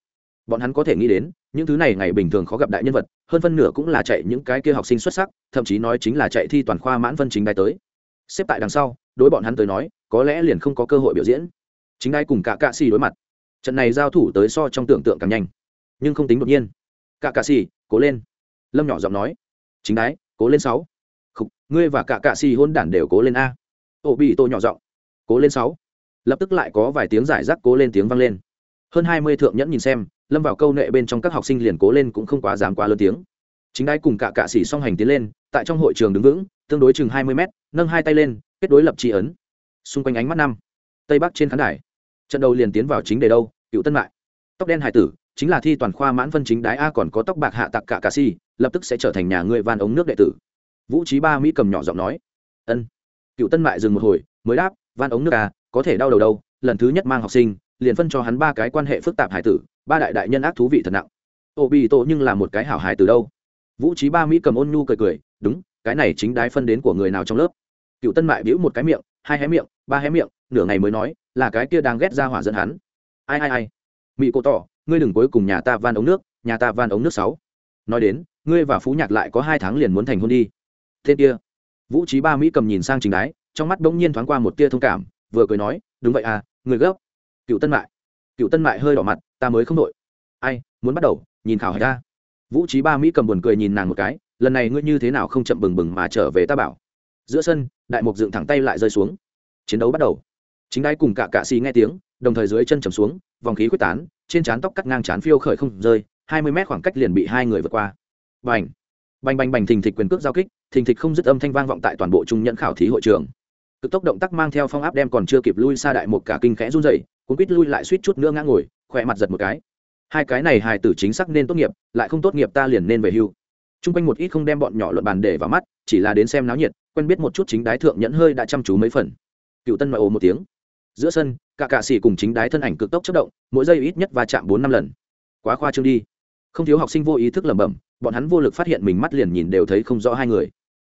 bọn hắn có thể nghĩ đến những thứ này ngày bình thường khó gặp đại nhân vật hơn phân nửa cũng là chạy những cái kia học sinh xuất sắc thậm chí nói chính là chạy thi toàn khoa mãn phân chính đai tới. Xếp tại đằng sau đối bọn hắn tới nói có lẽ liền không có cơ hội biểu diễn. Chính đai cùng cả cạ xì đối mặt. Trận này giao thủ tới so trong tưởng tượng càng nhanh. Nhưng không tính đột nhiên. Cả cạ xì cố lên. Lâm nhỏ giọng nói. Chính đái cố lên sáu. Khúc, ngươi và cả cạ xì hôn đản đều cố lên a. Ô bị tô nhỏ giọng. Cố lên sáu. Lập tức lại có vài tiếng giải rác cố lên tiếng vang lên. Hơn hai mươi thượng nhẫn nhìn xem lâm vào câu nệ bên trong các học sinh liền cố lên cũng không quá dám quá lớn tiếng. Chính đái cùng cả cạ xỉ song hành tiến lên, tại trong hội trường đứng vững, tương đối chừng hai mươi mét, nâng hai tay lên, kết đối lập tri ấn. Xung quanh ánh mắt năm, tây bắc trên khán đài. Trận đầu liền tiến vào chính đề đâu, cựu tân mại. Tóc đen hải tử, chính là thi toàn khoa mãn phân chính đái a còn có tóc bạc hạ tặc cả cà si lập tức sẽ trở thành nhà người van ống nước đệ tử. Vũ trí ba mỹ cầm nhỏ giọng nói. Ân. Cựu tân mại dừng một hồi, mới đáp, van ống nước a, có thể đau đầu đâu, lần thứ nhất mang học sinh, liền phân cho hắn ba cái quan hệ phức tạp hải tử ba đại đại nhân ác thú vị thật nặng. Ô bị tổ nhưng là một cái hảo hài từ đâu? Vũ trí ba mỹ cầm ôn nhu cười cười, đúng, cái này chính đái phân đến của người nào trong lớp? Cựu tân mại biễu một cái miệng, hai hé miệng, ba hé miệng, nửa ngày mới nói, là cái kia đang ghét ra hỏa dẫn hắn. Ai ai ai? Mỹ cô tỏ, ngươi đừng cuối cùng nhà ta van ống nước, nhà ta van ống nước sáu. Nói đến, ngươi và phú nhạc lại có hai tháng liền muốn thành hôn đi. Tên kia, vũ trí ba mỹ cầm nhìn sang trình đái, trong mắt bỗng nhiên thoáng qua một tia thông cảm, vừa cười nói, đúng vậy à người gấp. Cựu tân mại cựu tân mại hơi đỏ mặt, ta mới không đội. Ai, muốn bắt đầu, nhìn khảo hỏi ta. Vũ trí ba mỹ cầm buồn cười nhìn nàng một cái, lần này ngươi như thế nào không chậm bừng bừng mà trở về ta bảo? Giữa sân, đại mục dựng thẳng tay lại rơi xuống. Chiến đấu bắt đầu. Chính đái cùng cả cạ xì nghe tiếng, đồng thời dưới chân trầm xuống, vòng khí quyết tán, trên trán tóc cắt ngang trán phiêu khởi không rơi, hai mươi mét khoảng cách liền bị hai người vượt qua. Bành! Bành bành bành thình thịch quyền cước giao kích, thình thịch không dứt âm thanh vang vọng tại toàn bộ trung nhẫn khảo thí hội trường cực tốc động tác mang theo phong áp đem còn chưa kịp lui xa đại một cả kinh khẽ run dậy cuốn quýt lui lại suýt chút nữa ngã ngồi, khỏe mặt giật một cái. Hai cái này hài tử chính xác nên tốt nghiệp, lại không tốt nghiệp ta liền nên về hưu. T r u n g quanh một ít không đem bọn nhỏ luận bàn để vào mắt, chỉ là đến xem náo nhiệt, quen biết một chút chính đái thượng nhẫn hơi đã chăm chú mấy phần. Cựu tân ngoại ồ một tiếng. Giữa sân, cả cạ xỉ cùng chính đái thân ảnh cực tốc chất động, mỗi giây ít nhất va chạm bốn năm lần. Quá khoa trương đi. Không thiếu học sinh vô ý thức lẩm bẩm, bọn hắn vô lực phát hiện mình mắt liền nhìn đều thấy không rõ hai người.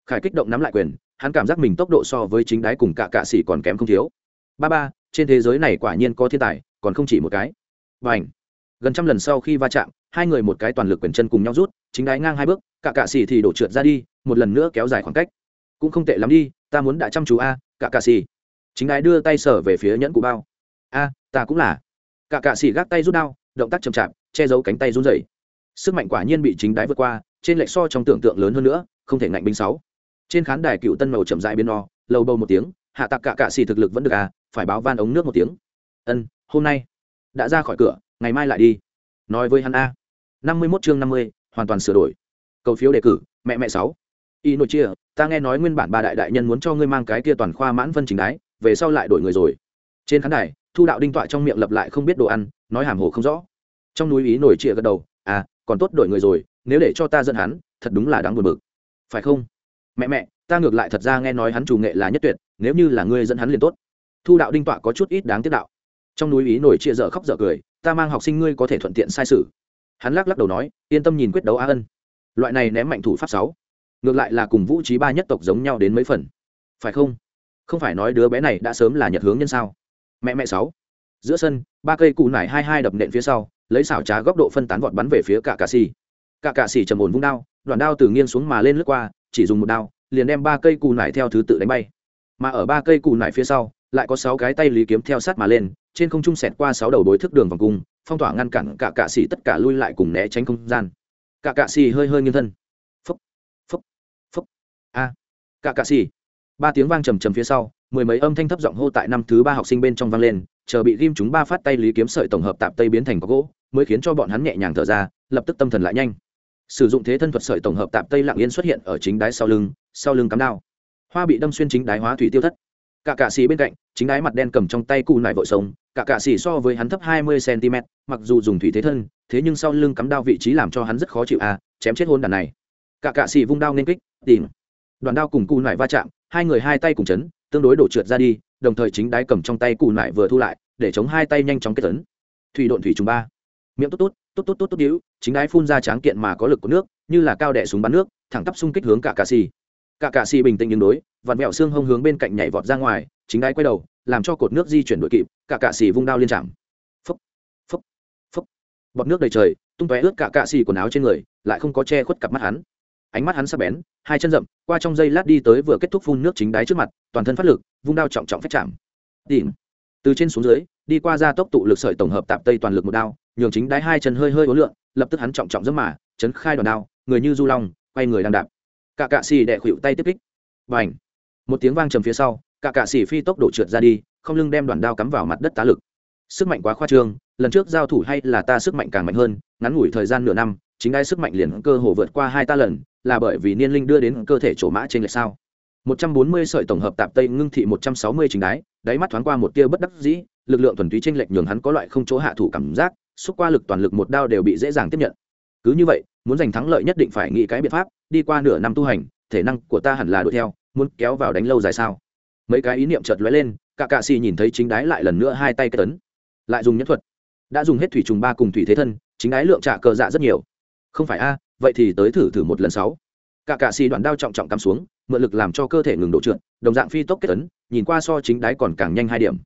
Khải kích động nắm lại quyền hắn cảm giác mình tốc độ so với chính đái cùng cả cạ xỉ còn kém không thiếu. Ba ba, trên thế giới này quả nhiên có thiên tài, còn không chỉ một cái. Và ảnh gần trăm lần sau khi va chạm, hai người một cái toàn lực quyền chân cùng nhau rút, chính đái ngang hai bước, cả cạ xì thì đổ trượt ra đi, một lần nữa kéo dài khoảng cách. Cũng không tệ lắm đi, ta muốn đã chăm chú a, cả cạ xì chính đái đưa tay sở về phía nhẫn cụ bao. A, ta cũng là. Cả cạ xì gác tay rút đao, động tác chậm chạp, che giấu cánh tay run rẩy. Sức mạnh quả nhiên bị chính đái vượt qua, trên lệch so trong tưởng tượng lớn hơn nữa, không thể ngạnh binh sáu trên khán đài cựu tân màu chậm dại bên no, lầu bầu một tiếng, hạ tạc cả cạ xì thực lực vẫn được à phải báo van ống nước một tiếng. Ân, hôm nay đã ra khỏi cửa, ngày mai lại đi. Nói với hắn a. Năm mươi mốt chương năm mươi, hoàn toàn sửa đổi. Cầu phiếu đề cử, mẹ mẹ sáu. Y nội chia, ta nghe nói nguyên bản ba đại đại nhân muốn cho ngươi mang cái kia toàn khoa mãn vân chính đái, về sau lại đổi người rồi. Trên khán đài, thu đạo đinh tọa trong miệng lập lại không biết đồ ăn, nói hàm hồ không rõ. Trong núi ý nổi chia gật đầu à còn tốt đổi người rồi, nếu để cho ta dẫn hắn, thật đúng là đáng buồn bực. Phải không? Mẹ mẹ, ta ngược lại thật ra nghe nói hắn chủ nghệ là nhất tuyệt, nếu như là ngươi dẫn hắn liền tốt. Thu đạo đinh tọa có chút ít đáng tiếc đạo. Trong núi ý nổi chia dở khóc dở cười, ta mang học sinh ngươi có thể thuận tiện sai sự. Hắn lắc lắc đầu nói, yên tâm nhìn quyết đấu a ân. Loại này ném mạnh thủ pháp sáu, ngược lại là cùng vũ trí ba nhất tộc giống nhau đến mấy phần. Phải không? Không phải nói đứa bé này đã sớm là nhật hướng nhân sao? Mẹ mẹ sáu, giữa sân, ba cây cụ nải hai hai đập nện phía sau, lấy xảo trá góc độ phân tán vọt bắn về phía cả cà xì. Cả cà xì trầm ổn vung đao, đoạn đao từ nghiêng xuống mà lên lướt qua chỉ dùng một đao, liền đem ba cây cù nải theo thứ tự đánh bay. Mà ở ba cây cù nải phía sau, lại có sáu cái tay lý kiếm theo sát mà lên, trên không trung xẹt qua sáu đầu đối thức đường vòng cung, phong tỏa ngăn cản cả cạ xỉ tất cả lui lại cùng né tránh không gian. Cả cạ xỉ hơi hơi nghiêng thân. Phúc phúc phúc. A, cả cạ xỉ ba tiếng vang trầm trầm phía sau, mười mấy âm thanh thấp giọng hô tại năm thứ ba học sinh bên trong vang lên, chờ bị ghim chúng ba phát tay lý kiếm sợi tổng hợp tạp tây biến thành có gỗ, mới khiến cho bọn hắn nhẹ nhàng thở ra, lập tức tâm thần lại nhanh sử dụng thế thân thuật sợi tổng hợp tạp tây lạng yên xuất hiện ở chính đáy sau lưng sau lưng cắm đao. Hoa bị đâm xuyên chính đáy hóa thủy tiêu thất. Cả cạ xì bên cạnh, chính đái mặt đen cầm trong tay cụ nải vội sống, cả cạ xì so với hắn thấp hai mươi cm mặc dù dùng thủy thế thân, thế nhưng sau lưng cắm đao vị trí làm cho hắn rất khó chịu à chém chết hôn đàn này. Cả cạ xì vung đao nên kích, tìm. Đoàn đao cùng cụ nải va chạm, hai người hai tay cùng chấn, tương đối đổ trượt ra đi, đồng thời chính đái cầm trong tay cụ nải vừa thu lại, để chống hai tay nhanh chóng kết tấn. Thủy độn thủy trùng ba. Miệng tốt tốt tốt tốt tốt tốt đĩu chính đái phun ra tráng kiện mà có lực của nước, như là cao đẻ súng bắn nước, thẳng tắp xung kích hướng cả cả xì. Cả cả xì bình tĩnh đứng đối, vặn vẹo xương hông hướng bên cạnh nhảy vọt ra ngoài, chính đái quay đầu, làm cho cột nước di chuyển đội kịp cả cả xì vung đao liên chạm. Phấp phấp phấp bọt nước đầy trời, tung tóe ướt cả cả xì quần áo trên người, lại không có che khuất cặp mắt hắn. Ánh mắt hắn sắp bén, hai chân rậm, qua trong giây lát đi tới vừa kết thúc phun nước chính đáy trước mặt, toàn thân phát lực, vung đao trọng trọng phép chạm. Tìm. Từ trên xuống dưới, đi qua ra tốc tụ lực sợi tổng hợp tạp tây toàn lực một đao nhường chính đái hai chân hơi hơi ố lượn, lập tức hắn trọng trọng dẫm mà, chấn khai đòn đao, người như du long, quay người đang đạp. Cả cạ xì đẻ khuỵu tay tiếp kích. Và ảnh một tiếng vang trầm phía sau, cả cạ xì phi tốc độ trượt ra đi, không lưng đem đoàn đao cắm vào mặt đất tá lực. Sức mạnh quá khoa trương, lần trước giao thủ hay là ta sức mạnh càng mạnh hơn, ngắn ngủi thời gian nửa năm, chính ai sức mạnh liền cơ hồ vượt qua hai ta lần, là bởi vì niên linh đưa đến cơ thể chỗ mã trên lệch sao. 140 sợi tổng hợp tạp tây ngưng thị 160 chính đáy đáy mắt thoáng qua một tia bất đắc dĩ, lực lượng thuần túy trên lệch nhường hắn có loại không chỗ hạ thủ cảm giác xúc qua lực toàn lực một đao đều bị dễ dàng tiếp nhận. Cứ như vậy, muốn giành thắng lợi nhất định phải nghĩ cái biện pháp, đi qua nửa năm tu hành, thể năng của ta hẳn là đuổi theo, muốn kéo vào đánh lâu dài sao? Mấy cái ý niệm chợt lóe lên, cả cạ xì nhìn thấy chính đái lại lần nữa hai tay kết tấn. Lại dùng nhất thuật. Đã dùng hết thủy trùng ba cùng thủy thế thân, chính đái lượng trả cờ dạ rất nhiều. Không phải a, vậy thì tới thử thử một lần sáu. Cả cạ xì đoạn đao trọng trọng cắm xuống, mượn lực làm cho cơ thể ngừng độ trượt, đồng dạng phi tốc kết tấn, nhìn qua so chính đái còn càng nhanh hai điểm.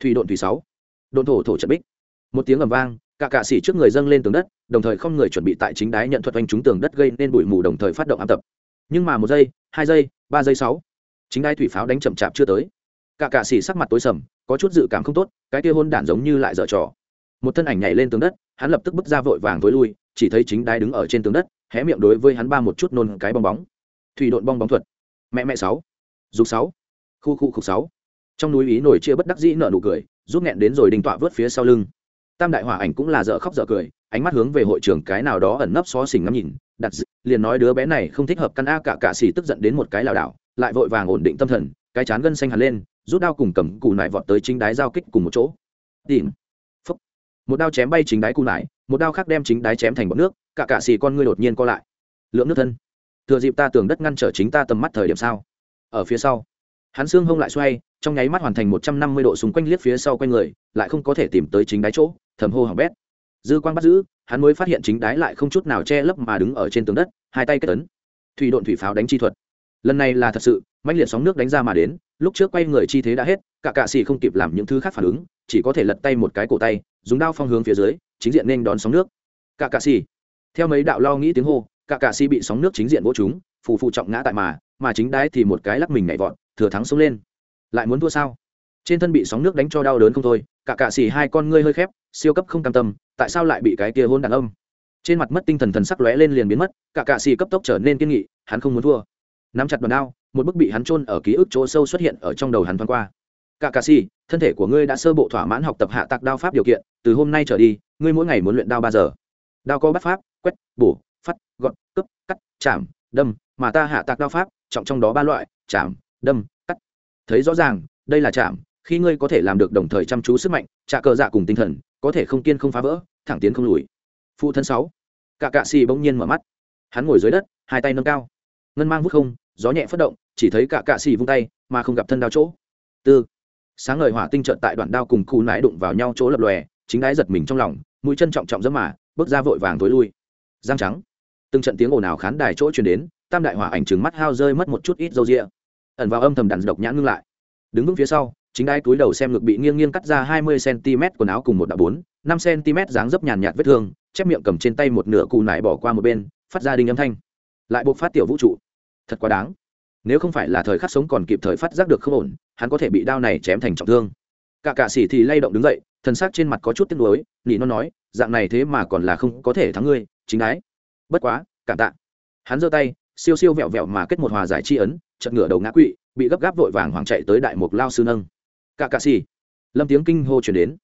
Thủy độn thủy sáu. Độn thổ thổ trận bích. Một tiếng ầm vang cả cạ xỉ trước người dâng lên tường đất, đồng thời không người chuẩn bị tại chính đái nhận thuật oanh trúng tường đất gây nên bụi mù đồng thời phát động ám tập. Nhưng mà một giây, hai giây, ba giây sáu, chính đai thủy pháo đánh chậm chạp chưa tới. Cả cạ xỉ sắc mặt tối sầm, có chút dự cảm không tốt, cái kia hôn đản giống như lại dở trò. Một thân ảnh nhảy lên tường đất, hắn lập tức bước ra vội vàng tối lui, chỉ thấy chính đái đứng ở trên tường đất, hé miệng đối với hắn ba một chút nôn cái bong bóng. Thủy độn bong bóng thuật. Mẹ mẹ sáu, dục sáu, khu khu khục sáu. Trong núi ý nổi chia bất đắc dĩ nợ nụ cười giúp nghẹn đến rồi đình tọa vớt phía sau lưng tam đại hỏa ảnh cũng là dở khóc dở cười, ánh mắt hướng về hội trưởng cái nào đó ẩn nấp xó xỉnh ngắm nhìn, đặt d... liền nói đứa bé này không thích hợp căn a cả cạ xỉ tức giận đến một cái lảo đảo, lại vội vàng ổn định tâm thần, cái chán gân xanh hẳn lên, rút đao cùng cầm cù nải vọt tới chính đái giao kích cùng một chỗ. Tìm. Phấp một đao chém bay chính đái cù nải, một đao khác đem chính đái chém thành bọt nước, cả cạ xì con ngươi đột nhiên co lại. Lượng nước thân. Thừa dịp ta tường đất ngăn trở chính ta tầm mắt thời điểm sao? Ở phía sau. Hắn xương hông lại xoay, trong nháy mắt hoàn thành một trăm năm mươi độ xung quanh liếc phía sau quanh người, lại không có thể tìm tới chính đáy chỗ thầm hô hỏng bét. Dư quang bắt giữ, hắn mới phát hiện chính đái lại không chút nào che lấp mà đứng ở trên tường đất, hai tay kết tấn thủy độn thủy pháo đánh chi thuật. Lần này là thật sự mạnh liệt sóng nước đánh ra mà đến, lúc trước quay người chi thế đã hết, cả cạ xì không kịp làm những thứ khác phản ứng, chỉ có thể lật tay một cái cổ tay, dùng đao phong hướng phía dưới, chính diện nên đón sóng nước. Cả cạ xì theo mấy đạo lo nghĩ tiếng hô, cả cạ xì bị sóng nước chính diện vỗ chúng phù phụ trọng ngã tại mà mà chính đái thì một cái lắc mình nhảy vọt, thừa thắng xuống lên. Lại muốn thua sao? Trên thân bị sóng nước đánh cho đau đớn không thôi cả cạ xì hai con ngươi hơi khép, siêu cấp không cam tâm, tại sao lại bị cái kia hôn đàn ông trên mặt mất tinh thần thần sắc lóe lên liền biến mất, cả cạ xì cấp tốc trở nên kiên nghị, hắn không muốn thua. Nắm chặt đòn đao, một bức bị hắn chôn ở ký ức chỗ sâu xuất hiện ở trong đầu hắn thoáng qua. Cả cạ xì thân thể của ngươi đã sơ bộ thỏa mãn học tập hạ tạc đao pháp điều kiện, từ hôm nay trở đi, ngươi mỗi ngày muốn luyện đao ba giờ. Đao có bắt pháp, quét, bổ, phát gọn cướp, cắt, chạm, đâm, mà ta hạ tạc đao pháp, trọng trong đó ba loại, chạm, đâm, cắt. Thấy rõ ràng, đây là chạm khi ngươi có thể làm được đồng thời chăm chú sức mạnh, trả cờ dạ cùng tinh thần, có thể không kiên không phá vỡ, thẳng tiến không lùi. Phụ thân sáu. Cả cạ xì bỗng nhiên mở mắt. Hắn ngồi dưới đất, hai tay nâng cao. Ngân mang vút không, gió nhẹ phất động, chỉ thấy cả cạ xì vung tay, mà không gặp thân đao chỗ. Tư. Sáng ngời hỏa tinh trợn tại đoạn đao cùng khu nái đụng vào nhau chỗ lập lòe, chính đái giật mình trong lòng, mũi chân trọng trọng dẫm mà, bước ra vội vàng tối lui. Giang trắng. Từng trận tiếng ồn ào khán đài chỗ truyền đến, tam đại hỏa ảnh trừng mắt hao rơi mất một chút ít dâu rịa. Ẩn vào âm thầm đàn độc nhãn ngưng lại. Đứng vững phía sau chính đai túi đầu xem ngực bị nghiêng nghiêng cắt ra hai mươi cm quần áo cùng một đạo bốn, năm cm dáng dấp nhàn nhạt vết thương, chép miệng cầm trên tay một nửa cù nải bỏ qua một bên, phát ra đinh âm thanh. Lại buộc phát tiểu vũ trụ. Thật quá đáng. Nếu không phải là thời khắc sống còn kịp thời phát giác được không ổn, hắn có thể bị đao này chém thành trọng thương. Cả cạ sĩ thì lay động đứng dậy, thần sắc trên mặt có chút tiếc nuối, nỉ nó nói, dạng này thế mà còn là không có thể thắng ngươi, chính ái bất quá, cảm tạ. Hắn giơ tay, siêu siêu vẹo vẹo mà kết một hòa giải chi ấn chật ngửa đầu ngã quỵ, bị gấp gáp vội vàng hoàng chạy tới đại mục lao sư nâng cả cạ xì. Lâm tiếng kinh hô chuyển đến.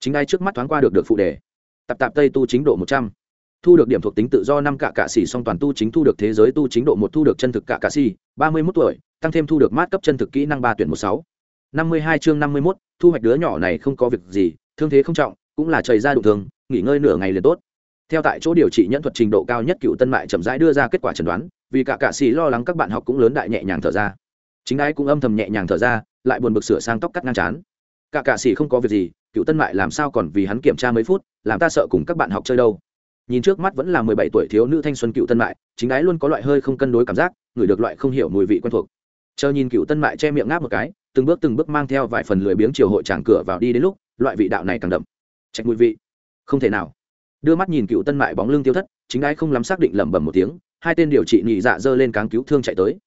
Chính ai trước mắt thoáng qua được được phụ đề. Tập tạp tây tu chính độ một trăm. Thu được điểm thuộc tính tự do năm cả cạ xì song toàn tu chính thu được thế giới tu chính độ một thu được chân thực cả cạ xì, ba mươi mốt tuổi, tăng thêm thu được mát cấp chân thực kỹ năng ba tuyển một sáu. năm mươi hai chương năm mươi mốt, thu hoạch đứa nhỏ này không có việc gì, thương thế không trọng, cũng là chảy ra đụng thường, nghỉ ngơi nửa ngày liền tốt. Theo tại chỗ điều trị nhân thuật trình độ cao nhất cựu tân mại chậm rãi đưa ra kết quả chẩn đoán, vì cả cạ xì lo lắng các bạn học cũng lớn đại nhẹ nhàng thở ra. Chính ai cũng âm thầm nhẹ nhàng thở ra lại buồn bực sửa sang tóc cắt ngang chán. Cả cạ xỉ không có việc gì, cựu tân mại làm sao còn vì hắn kiểm tra mấy phút, làm ta sợ cùng các bạn học chơi đâu. Nhìn trước mắt vẫn là mười bảy tuổi thiếu nữ thanh xuân cựu tân mại, chính đái luôn có loại hơi không cân đối cảm giác ngửi được loại không hiểu mùi vị quen thuộc. Chờ nhìn cựu tân mại che miệng ngáp một cái, từng bước từng bước mang theo vài phần lười biếng chiều hội tràng cửa vào đi đến lúc, loại vị đạo này càng đậm. Trạch mùi vị. Không thể nào. Đưa mắt nhìn cựu tân mại bóng lưng tiêu thất, chính đái không lắm xác định lẩm bẩm một tiếng, hai tên điều trị nhị dạ dơ lên cáng cứu thương chạy tới.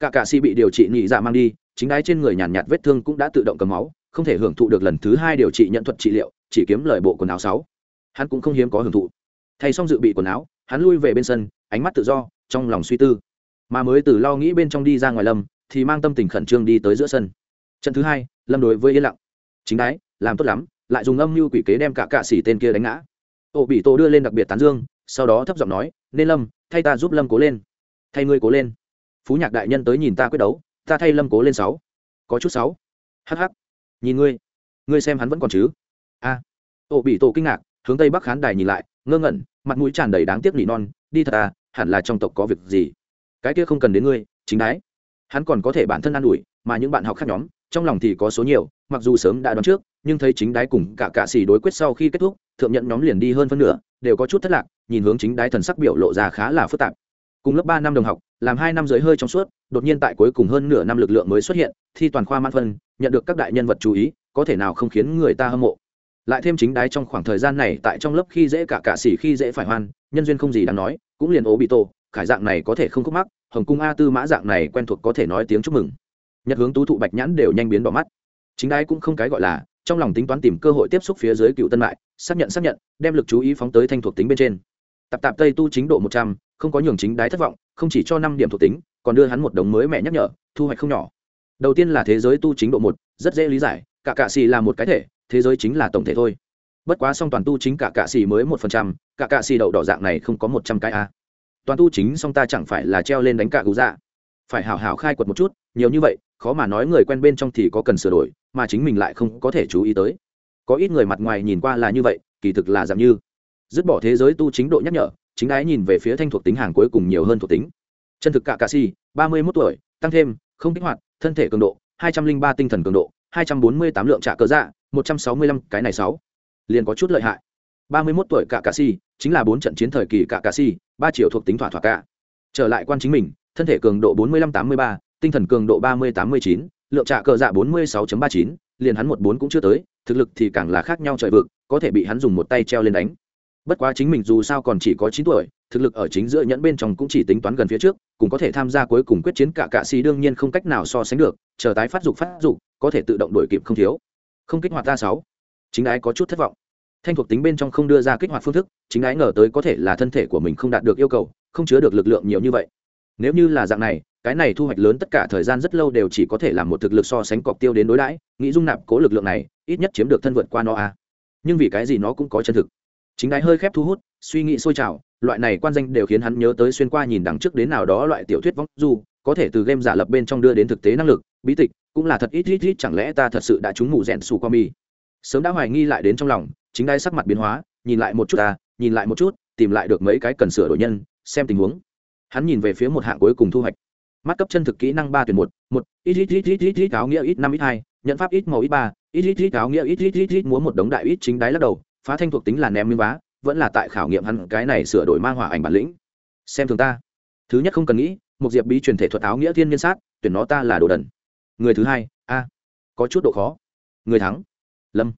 Cả cạ si bị điều trị nhị dạ mang đi chính đái trên người nhàn nhạt, vết thương cũng đã tự động cầm máu không thể hưởng thụ được lần thứ hai điều trị nhận thuật trị liệu chỉ kiếm lời bộ quần áo sáu. Hắn cũng không hiếm có hưởng thụ. Thay xong dự bị quần áo hắn lui về bên sân ánh mắt tự do trong lòng suy tư. Mà mới từ lo nghĩ bên trong đi ra ngoài lâm thì mang tâm tình khẩn trương đi tới giữa sân. Trận thứ hai lâm đối với yên lặng. Chính đái làm tốt lắm lại dùng âm mưu quỷ kế đem cả cạ xỉ tên kia đánh ngã. Ô bị tổ đưa lên đặc biệt tán dương sau đó thấp giọng nói nên lâm thay ta giúp lâm cố lên. Thay ngươi cố lên. Phú nhạc đại nhân tới nhìn ta quyết đấu ta thay lâm cố lên sáu. Có chút sáu. Hh nhìn ngươi. Ngươi xem hắn vẫn còn chứ? A. À. ô, bị tổ kinh ngạc, hướng tây bắc khán đài nhìn lại, ngơ ngẩn, mặt mũi tràn đầy đáng tiếc nỉ non, đi thật à hẳn là trong tộc có việc gì? Cái kia không cần đến ngươi, chính đái. Hắn còn có thể bản thân an ủi, mà những bạn học khác nhóm, trong lòng thì có số nhiều, mặc dù sớm đã đoán trước, nhưng thấy chính đái cùng cả cạ xì đối quyết sau khi kết thúc, thượng nhận nhóm liền đi hơn phân nửa, đều có chút thất lạc, nhìn hướng chính đái thần sắc biểu lộ ra khá là phức tạp cùng lớp ba năm đồng học, làm hai năm dưới hơi trong suốt, đột nhiên tại cuối cùng hơn nửa năm lực lượng mới xuất hiện, thi toàn khoa mãn phân, nhận được các đại nhân vật chú ý, có thể nào không khiến người ta hâm mộ. Lại thêm chính đái trong khoảng thời gian này, tại trong lớp khi dễ cả cả xỉ khi dễ phải hoan, nhân duyên không gì đáng nói, cũng liền ố bị tổ khải dạng này có thể không khúc mắc, hồng cung a tư mã dạng này quen thuộc có thể nói tiếng chúc mừng. Nhật hướng tú thụ bạch nhãn đều nhanh biến bỏ mắt. Chính đái cũng không cái gọi là, trong lòng tính toán tìm cơ hội tiếp xúc phía dưới cựu tân mại, xác nhận xác nhận, đem lực chú ý phóng tới thanh thuộc tính bên trên. Tập tạp tây tu chính độ một trăm không có nhường chính đái thất vọng, không chỉ cho năm điểm thuộc tính, còn đưa hắn một đống mới mẹ nhắc nhở, thu hoạch không nhỏ. Đầu tiên là thế giới tu chính độ một, rất dễ lý giải, cả cạ xì là một cái thể, thế giới chính là tổng thể thôi. Bất quá song toàn tu chính cả cạ xì mới một phần trăm, cả cạ xì đậu đỏ dạng này không có một trăm cái a. Toàn tu chính song ta chẳng phải là treo lên đánh cả gú dạ. Phải hảo hảo khai quật một chút, nhiều như vậy, khó mà nói người quen bên trong thì có cần sửa đổi, mà chính mình lại không có thể chú ý tới. Có ít người mặt ngoài nhìn qua là như vậy, kỳ thực là giảm như. Dứt bỏ thế giới tu chính độ nhắc nhở chính ái nhìn về phía thanh thuộc tính hàng cuối cùng nhiều hơn thuộc tính. Chân thực cạ cà si, ba mươi mốt tuổi, tăng thêm, không kích hoạt, thân thể cường độ, hai trăm linh ba tinh thần cường độ, hai trăm bốn mươi tám lượng trả cớ dạ một trăm sáu mươi lăm cái này sáu. Liền có chút lợi hại. ba mươi mốt tuổi cạ cà si, chính là bốn trận chiến thời kỳ cạ cà si, ba triệu thuộc tính thỏa thỏa cả. Trở lại quan chính mình, thân thể cường độ bốn mươi lăm tám mươi ba, tinh thần cường độ ba mươi tám mươi chín, lượng trả cờ dạ bốn mươi sáu ba chín, liền hắn một bốn cũng chưa tới, thực lực thì càng là khác nhau trời vực, có thể bị hắn dùng một tay treo lên đánh bất quá chính mình dù sao còn chỉ có chín tuổi, thực lực ở chính giữa nhẫn bên trong cũng chỉ tính toán gần phía trước cũng có thể tham gia cuối cùng quyết chiến cả cạ xì đương nhiên không cách nào so sánh được, chờ tái phát dục phát dục, có thể tự động đổi kịp không thiếu. Không kích hoạt ra sáu. Chính ái có chút thất vọng. Thanh thuộc tính bên trong không đưa ra kích hoạt phương thức, chính ái ngờ tới có thể là thân thể của mình không đạt được yêu cầu, không chứa được lực lượng nhiều như vậy. Nếu như là dạng này, cái này thu hoạch lớn tất cả thời gian rất lâu đều chỉ có thể là một thực lực so sánh cọc tiêu đến đối đãi, nghĩ dung nạp cố lực lượng này, ít nhất chiếm được thân vượt qua nó a. À. nhưng vì cái gì nó cũng có chân thực chính đái hơi khép thu hút, suy nghĩ sôi trào, loại này quan danh đều khiến hắn nhớ tới xuyên qua nhìn đằng trước đến nào đó loại tiểu thuyết vong du, có thể từ game giả lập bên trong đưa đến thực tế năng lực, bí tịch, cũng là thật ít ít ít, chẳng lẽ ta thật sự đã trúng mụ rèn xù qua mi? Sớm đã hoài nghi lại đến trong lòng, chính đai sắc mặt biến hóa, nhìn lại một chút ta, nhìn lại một chút, tìm lại được mấy cái cần sửa đổi nhân, xem tình huống. Hắn nhìn về phía một hạng cuối cùng thu hoạch. Mắt cấp chân thực kỹ năng ba tuyển một một, ít ít ít ít ít ít, áo nghĩa ít năm ít hai nhận pháp ít màu ít ba, ít ít ít, áo nghĩa ít ít ít ít, múa một đống đại ít, chính đáy lắc đầu phá thanh thuộc tính là ném miếng vá, vẫn là tại khảo nghiệm hắn cái này sửa đổi mang hỏa ảnh bản lĩnh. Xem thường ta. Thứ nhất không cần nghĩ, một diệp bí truyền thể thuật áo nghĩa thiên nhân sát, tuyển nó ta là đồ đần. Người thứ hai, a. Có chút độ khó. Người thắng. Lâm.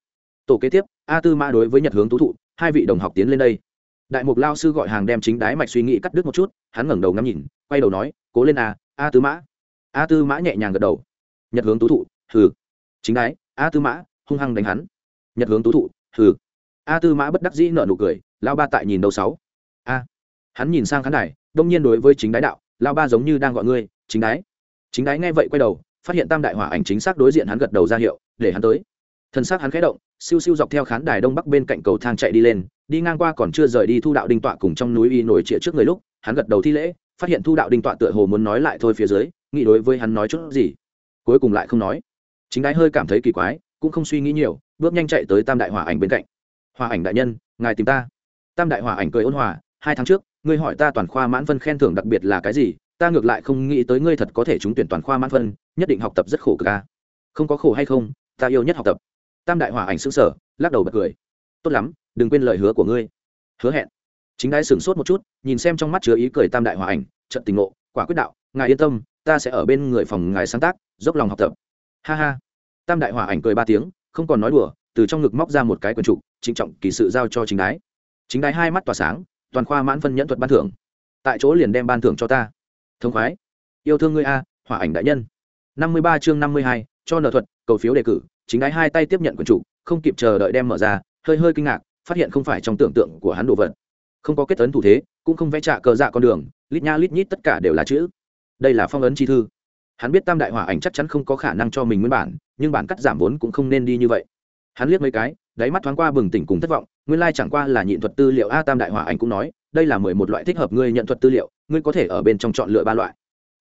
Tổ kế tiếp, a tư mã đối với nhật hướng tú thụ, hai vị đồng học tiến lên đây. Đại mục lao sư gọi hàng đem chính đái mạch suy nghĩ cắt đứt một chút, hắn ngẩng đầu ngắm nhìn, quay đầu nói, cố lên a a tư mã. A tư mã nhẹ nhàng gật đầu. Nhật hướng tú thụ, hừ. Chính đái, a tư mã, hung hăng đánh hắn. Nhật hướng tú thụ, hừ a tư mã bất đắc dĩ nợ nụ cười lao ba tại nhìn đầu sáu? A. Hắn nhìn sang khán đài, đông nhiên đối với chính đái đạo lao ba giống như đang gọi ngươi, chính đái. Chính đái nghe vậy quay đầu, phát hiện tam đại hỏa ảnh chính xác đối diện hắn gật đầu ra hiệu, để hắn tới. Thân xác hắn khẽ động, siêu siêu dọc theo khán đài đông bắc bên cạnh cầu thang chạy đi lên, đi ngang qua còn chưa rời đi thu đạo đinh tọa cùng trong núi y nổi trịa trước người lúc, hắn gật đầu thi lễ, phát hiện thu đạo đinh tọa tựa hồ muốn nói lại thôi phía dưới, nghĩ đối với hắn nói chút gì. Cuối cùng lại không nói. Chính đái hơi cảm thấy kỳ quái, cũng không suy nghĩ nhiều, bước nhanh chạy tới tam đại hỏa ảnh bên cạnh hòa ảnh đại nhân, ngài tìm ta. Tam đại hòa ảnh cười ôn hòa, hai tháng trước, ngươi hỏi ta toàn khoa mãn phân khen thưởng đặc biệt là cái gì, ta ngược lại không nghĩ tới ngươi thật có thể trúng tuyển toàn khoa mãn phân, nhất định học tập rất khổ ca không có khổ hay không, ta yêu nhất học tập. Tam đại hòa ảnh xứng sở lắc đầu bật cười. Tốt lắm, đừng quên lời hứa của ngươi. Hứa hẹn. Chính đai sửng sốt một chút, nhìn xem trong mắt chứa ý cười tam đại hòa ảnh, trận tình ngộ, quả quyết đạo, ngài yên tâm, ta sẽ ở bên người phòng ngài sáng tác, dốc lòng học tập. Ha ha. Tam đại hòa ảnh cười ba tiếng, không còn nói đùa từ trong ngực móc ra một cái quần trục, trịnh trọng kỳ sự giao cho chính đái. Chính đái hai mắt tỏa sáng, toàn khoa mãn phân nhẫn thuật ban thưởng. Tại chỗ liền đem ban thưởng cho ta. Thông khoái. Yêu thương ngươi a, hỏa ảnh đại nhân. Năm mươi ba chương năm mươi hai, cho nợ thuật, cầu phiếu đề cử. Chính đái hai tay tiếp nhận quần trục, không kịp chờ đợi đem mở ra, hơi hơi kinh ngạc, phát hiện không phải trong tưởng tượng của hắn đồ vật. Không có kết ấn thủ thế, cũng không vẽ trạ cờ dạ con đường, lít nha lít nhít tất cả đều là chữ. Đây là phong ấn chi thư. Hắn biết tam đại hỏa ảnh chắc chắn không có khả năng cho mình nguyên bản, nhưng bản cắt giảm vốn cũng không nên đi như vậy hắn liếc mấy cái, đáy mắt thoáng qua bừng tỉnh cùng thất vọng, nguyên lai chẳng qua là nhịn thuật tư liệu a tam đại hỏa ảnh cũng nói, đây là mười một loại thích hợp ngươi nhận thuật tư liệu, ngươi có thể ở bên trong chọn lựa ba loại.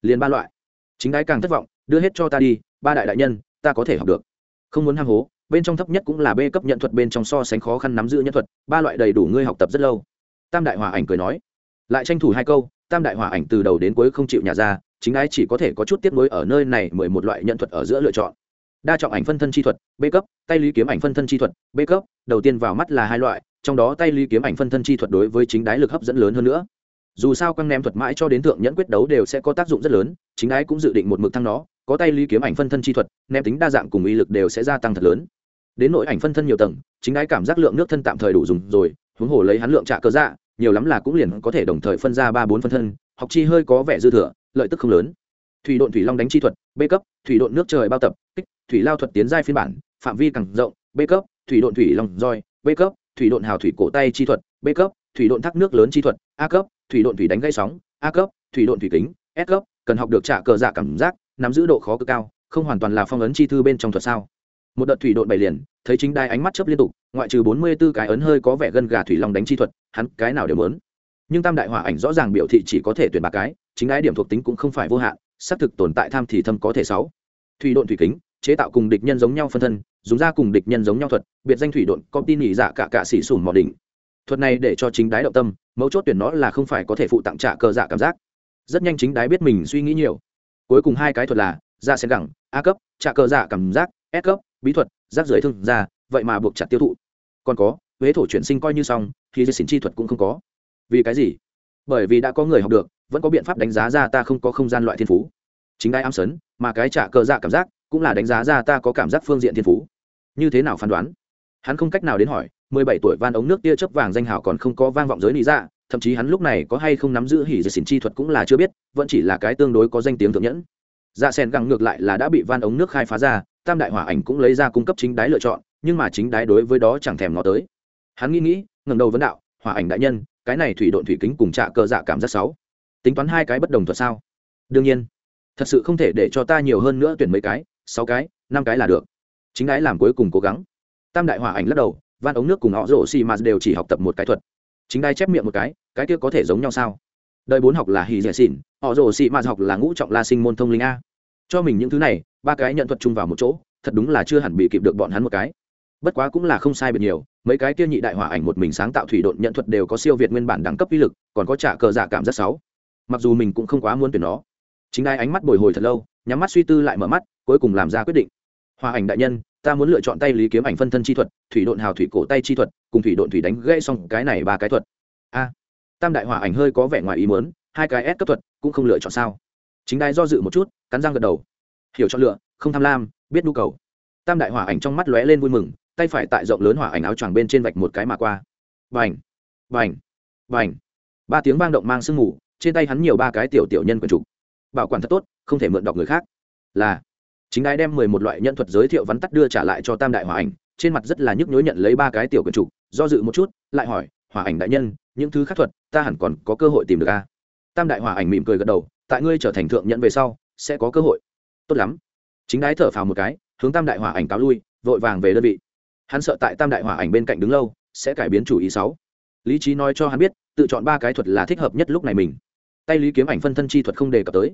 Liền ba loại. Chính đái càng thất vọng, đưa hết cho ta đi, ba đại đại nhân, ta có thể học được. Không muốn ham hố, bên trong thấp nhất cũng là b cấp nhận thuật bên trong so sánh khó khăn nắm giữ nhân thuật, ba loại đầy đủ ngươi học tập rất lâu. Tam đại hòa ảnh cười nói. Lại tranh thủ hai câu, tam đại hòa ảnh từ đầu đến cuối không chịu nhà ra, chính ái chỉ có thể có chút tiếp nối ở nơi này mười một loại nhận thuật ở giữa lựa chọn đa trọng ảnh phân thân chi thuật, b cấp, tay lý kiếm ảnh phân thân chi thuật, b cấp, đầu tiên vào mắt là hai loại, trong đó tay lý kiếm ảnh phân thân chi thuật đối với chính đái lực hấp dẫn lớn hơn nữa. Dù sao quăng ném thuật mãi cho đến thượng nhẫn quyết đấu đều sẽ có tác dụng rất lớn, chính đái cũng dự định một mực thăng nó, có tay lý kiếm ảnh phân thân chi thuật, ném tính đa dạng cùng uy lực đều sẽ gia tăng thật lớn. Đến nỗi ảnh phân thân nhiều tầng, chính đái cảm giác lượng nước thân tạm thời đủ dùng rồi, huống hồ lấy hắn lượng trả cơ dạ nhiều lắm là cũng liền có thể đồng thời phân ra ba bốn phân thân, học chi hơi có vẻ dư thừa, lợi tức không lớn. Thủy độn thủy long đánh chi thuật, b cấp, thủy độn nước trời bao tập kích, thủy lao thuật tiến giai phiên bản, phạm vi càng rộng b cấp, thủy độn thủy long roi b cấp, thủy độn hào thủy cổ tay chi thuật b cấp, thủy độn thác nước lớn chi thuật, a cấp, thủy độn thủy đánh gây sóng, a cấp, thủy độn thủy kính, s cấp, cần học được trả cờ dạ cảm giác, nắm giữ độ khó cực cao, không hoàn toàn là phong ấn chi thư bên trong thuật sao. Một đợt thủy độn bảy liền, thấy chính đai ánh mắt chớp liên tục, ngoại trừ bốn mươi 44 cái ấn hơi có vẻ gân gà thủy long đánh chi thuật, hắn cái nào đều muốn. Nhưng tam đại hỏa ảnh rõ ràng biểu thị chỉ có thể tuyển ba cái, chính ái điểm thuộc tính cũng không phải vô hạn, xác thực tồn tại tham thì thâm có thể sáu. Thủy độn thủy kính chế tạo cùng địch nhân giống nhau phân thân, dùng ra cùng địch nhân giống nhau thuật, biệt danh thủy độn, có tin nhị dạ cả cả xỉ sủn mỏ đỉnh. Thuật này để cho chính đái động tâm, mấu chốt tuyển nó là không phải có thể phụ tặng trả cờ dạ cảm giác. Rất nhanh chính đái biết mình suy nghĩ nhiều. Cuối cùng hai cái thuật là dạ sen gẳng, a cấp, trả cờ dạ cảm giác, s cấp, bí thuật, rác rưởi thương ra vậy mà buộc chặt tiêu thụ. Còn có, huế thổ chuyển sinh coi như xong, thì dây xỉn chi thuật cũng không có. Vì cái gì? Bởi vì đã có người học được, vẫn có biện pháp đánh giá ra ta không có không gian loại thiên phú. Chính đai ám sấn, mà cái trả cờ dạ cảm giác cũng là đánh giá ra ta có cảm giác phương diện thiên phú. Như thế nào phán đoán? Hắn không cách nào đến hỏi, mười bảy tuổi van ống nước tia chớp vàng danh hào còn không có vang vọng giới lý dạ thậm chí hắn lúc này có hay không nắm giữ hỉ dệt xỉn chi thuật cũng là chưa biết, vẫn chỉ là cái tương đối có danh tiếng thượng nhẫn. Dạ sen găng ngược lại là đã bị van ống nước khai phá ra, tam đại hỏa ảnh cũng lấy ra cung cấp chính đái lựa chọn, nhưng mà chính đái đối với đó chẳng thèm ngó tới. Hắn nghĩ nghĩ ngầm đầu vấn đạo, hỏa ảnh đại nhân, cái này thủy độn thủy kính cùng trạ cờ dạ cảm giác sáu. Tính toán hai cái bất đồng thuật sao? Đương nhiên. Thật sự không thể để cho ta nhiều hơn nữa tuyển mấy cái sáu cái, năm cái là được. Chính đái làm cuối cùng cố gắng. Tam đại hỏa ảnh lắc đầu, van ống nước cùng họ rổ xì mà đều chỉ học tập một cái thuật. Chính đai chép miệng một cái cái kia có thể giống nhau sao? Đời bốn học là hì dẻ xỉn, họ rổ xì mà học là ngũ trọng la sinh môn thông linh a. Cho mình những thứ này, ba cái nhận thuật chung vào một chỗ, thật đúng là chưa hẳn bị kịp được bọn hắn một cái. Bất quá cũng là không sai biệt nhiều, mấy cái kia nhị đại hỏa ảnh một mình sáng tạo thủy độn nhận thuật đều có siêu việt nguyên bản đẳng cấp uy lực, còn có trả cờ giả cảm rất sáu. Mặc dù mình cũng không quá muốn tuyển nó. Chính đai ánh mắt bồi hồi thật lâu nhắm mắt suy tư lại mở mắt, cuối cùng làm ra quyết định. Hòa ảnh đại nhân, ta muốn lựa chọn tay lý kiếm ảnh phân thân chi thuật, thủy độn hào thủy cổ tay chi thuật, cùng thủy độn thủy đánh gãy xong cái này ba cái thuật. A, tam đại hỏa ảnh hơi có vẻ ngoài ý muốn, hai cái S cấp thuật cũng không lựa chọn sao? Chính đai do dự một chút, cắn răng gật đầu. Hiểu chọn lựa, không tham lam, biết nhu cầu. Tam đại hỏa ảnh trong mắt lóe lên vui mừng, tay phải tại rộng lớn hỏa ảnh áo choàng bên trên vạch một cái mà qua. Vành vành vành ba tiếng vang động mang sương mù, trên tay hắn nhiều ba cái tiểu tiểu nhân quần trục bảo quản thật tốt, không thể mượn đọc người khác. Là, chính đái đem mười một loại nhân thuật giới thiệu vắn tắt đưa trả lại cho tam đại hỏa ảnh, trên mặt rất là nhức nhối nhận lấy ba cái tiểu quyền trục do dự một chút, lại hỏi, hỏa ảnh đại nhân, những thứ khác thuật, ta hẳn còn có cơ hội tìm được a tam đại hỏa ảnh mỉm cười gật đầu, tại ngươi trở thành thượng nhận về sau, sẽ có cơ hội. Tốt lắm. Chính đái thở phào một cái, hướng tam đại hỏa ảnh cáo lui, vội vàng về đơn vị. Hắn sợ tại tam đại hỏa ảnh bên cạnh đứng lâu, sẽ cải biến chủ ý sáu lý trí nói cho hắn biết, tự chọn ba cái thuật là thích hợp nhất lúc này mình. Tay lý kiếm ảnh phân thân chi thuật không đề cập tới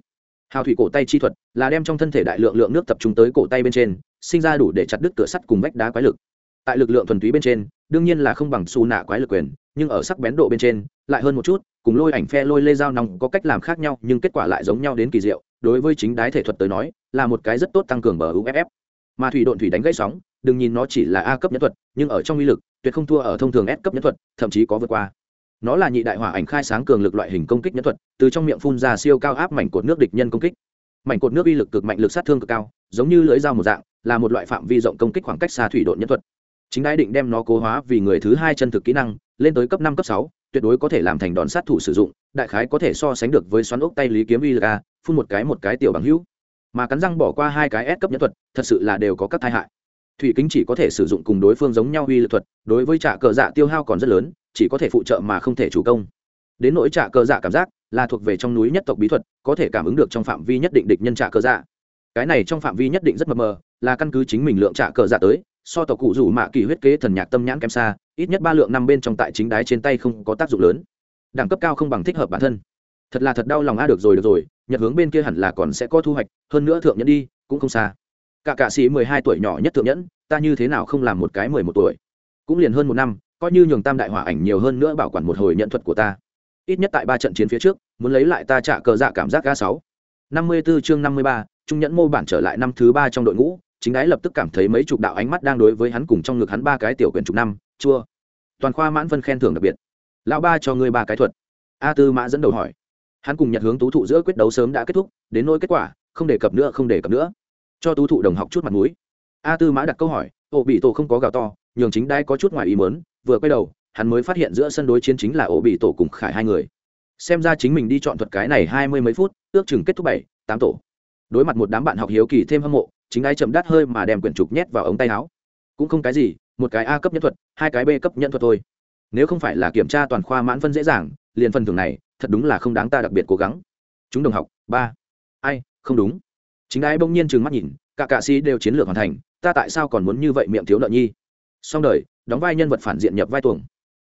hào thủy cổ tay chi thuật, là đem trong thân thể đại lượng lượng nước tập trung tới cổ tay bên trên, sinh ra đủ để chặt đứt cửa sắt cùng vách đá quái lực. Tại lực lượng thuần túy bên trên, đương nhiên là không bằng xù nạ quái lực quyền, nhưng ở sắc bén độ bên trên, lại hơn một chút, cùng lôi ảnh phe lôi lê dao nòng có cách làm khác nhau, nhưng kết quả lại giống nhau đến kỳ diệu, đối với chính đái thể thuật tới nói, là một cái rất tốt tăng cường bờ uff mà thủy độn thủy đánh gãy sóng, đừng nhìn nó chỉ là a cấp nhân thuật, nhưng ở trong uy lực, tuyệt không thua ở thông thường s cấp nhân thuật, thậm chí có vượt qua nó là nhị đại hỏa ảnh khai sáng cường lực loại hình công kích nhân thuật, từ trong miệng phun ra siêu cao áp mảnh cột nước địch nhân công kích. Mảnh cột nước uy lực cực mạnh, lực sát thương cực cao, giống như lưỡi dao một dạng, là một loại phạm vi rộng công kích khoảng cách xa thủy độn nhân thuật. Chính đái định đem nó cố hóa vì người thứ hai chân thực kỹ năng, lên tới cấp năm, cấp sáu, tuyệt đối có thể làm thành đòn sát thủ sử dụng, đại khái có thể so sánh được với xoắn ốc tay lý kiếm uy lực a, phun một cái một cái tiểu bằng hữu. Mà cắn răng bỏ qua hai cái S cấp nhân thuật, thật sự là đều có các tai hại. Thủy kính chỉ có thể sử dụng cùng đối phương giống nhau uy lực thuật, đối với trả cờ dạ tiêu hao còn rất lớn chỉ có thể phụ trợ mà không thể chủ công. Đến nỗi trả cơ dạ cảm giác, là thuộc về trong núi nhất tộc bí thuật, có thể cảm ứng được trong phạm vi nhất định địch nhân trả cơ dạ. Cái này trong phạm vi nhất định rất mờ mờ, là căn cứ chính mình lượng trả cờ dạ tới, so tộc cụ rủ mạ kỳ huyết kế thần nhạc tâm nhãn kém xa, ít nhất ba lượng năm bên trong tại chính đái trên tay không có tác dụng lớn. Đẳng cấp cao không bằng thích hợp bản thân. Thật là thật đau lòng a, được rồi được rồi, nhật hướng bên kia hẳn là còn sẽ có thu hoạch, hơn nữa thượng nhẫn đi, cũng không xa. Cả cạ sĩ mười hai tuổi nhỏ nhất thượng nhẫn, ta như thế nào không làm một cái mười một tuổi? Cũng liền hơn một năm coi như nhường tam đại hỏa ảnh nhiều hơn nữa bảo quản một hồi nhận thuật của ta. Ít nhất tại ba trận chiến phía trước, muốn lấy lại ta trả cờ dạ cảm giác ga sáu. Năm mươi 54 chương năm mươi ba, trung nhẫn mô bản trở lại năm thứ ba trong đội ngũ, chính ái lập tức cảm thấy mấy chục đạo ánh mắt đang đối với hắn cùng trong ngực hắn ba cái tiểu quyền chục năm, chua. Toàn khoa mãn phân khen thưởng đặc biệt. Lão ba cho ngươi ba cái thuật. A tư mã dẫn đầu hỏi. Hắn cùng nhật hướng tú thụ giữa quyết đấu sớm đã kết thúc, đến nỗi kết quả, không đề cập nữa, không đề cập nữa. Cho tú thụ đồng học chút mặt mũi. A tư mã đặt câu hỏi ổ bị tổ không có gào to, nhường chính đai có chút ngoài ý mớn vừa quay đầu, hắn mới phát hiện giữa sân đối chiến chính là ổ bị tổ cùng khải hai người. Xem ra chính mình đi chọn thuật cái này hai mươi mấy phút, ước chừng kết thúc bảy, tám tổ. Đối mặt một đám bạn học hiếu kỳ thêm hâm mộ, chính ai chậm đắt hơi mà đem quyển trục nhét vào ống tay áo. Cũng không cái gì, một cái a cấp nhân thuật, hai cái b cấp nhân thuật thôi. Nếu không phải là kiểm tra toàn khoa mãn phân dễ dàng, liền phần thưởng này, thật đúng là không đáng ta đặc biệt cố gắng. Chúng đồng học, ba. Ai, không đúng. Chính ai bỗng nhiên trừng mắt nhìn, cả cạ sĩ đều chiến lược hoàn thành, ta tại sao còn muốn như vậy miệng thiếu nợ nhi? Xong đời đóng vai nhân vật phản diện nhập vai tuồng.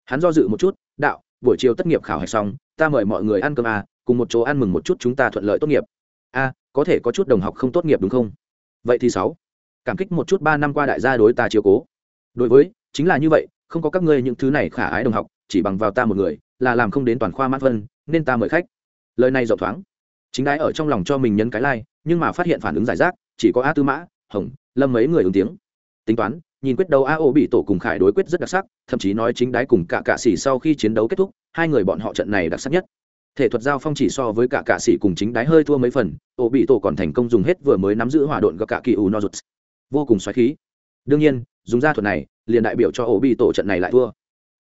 Hắn do dự một chút đạo buổi chiều tất nghiệp khảo hạch xong ta mời mọi người ăn cơm à cùng một chỗ ăn mừng một chút chúng ta thuận lợi tốt nghiệp. A có thể có chút đồng học không tốt nghiệp đúng không? Vậy thì sáu. Cảm kích một chút ba năm qua đại gia đối ta chiếu cố. Đối với chính là như vậy không có các ngươi những thứ này khả ái đồng học chỉ bằng vào ta một người là làm không đến toàn khoa mát vân nên ta mời khách. Lời này rộng thoáng. Chính đái ở trong lòng cho mình nhấn cái lai、like, nhưng mà phát hiện phản ứng giải rác chỉ có a tư mã hồng lâm mấy người ứng tiếng. Tính toán nhìn quyết đấu a ô bị tổ cùng khải đối quyết rất đặc sắc, thậm chí nói chính đái cùng cả cạ s sau khi chiến đấu kết thúc, hai người bọn họ trận này đặc sắc nhất. Thể thuật giao phong chỉ so với cả cạ s cùng chính đái hơi thua mấy phần ô bị tổ còn thành công dùng hết vừa mới nắm giữ hỏa độn gặp cả kỳ u nozuts. Vô cùng xoáy khí. Đương nhiên, dùng ra thuật này, liền đại biểu cho ổ bị tổ trận này lại thua.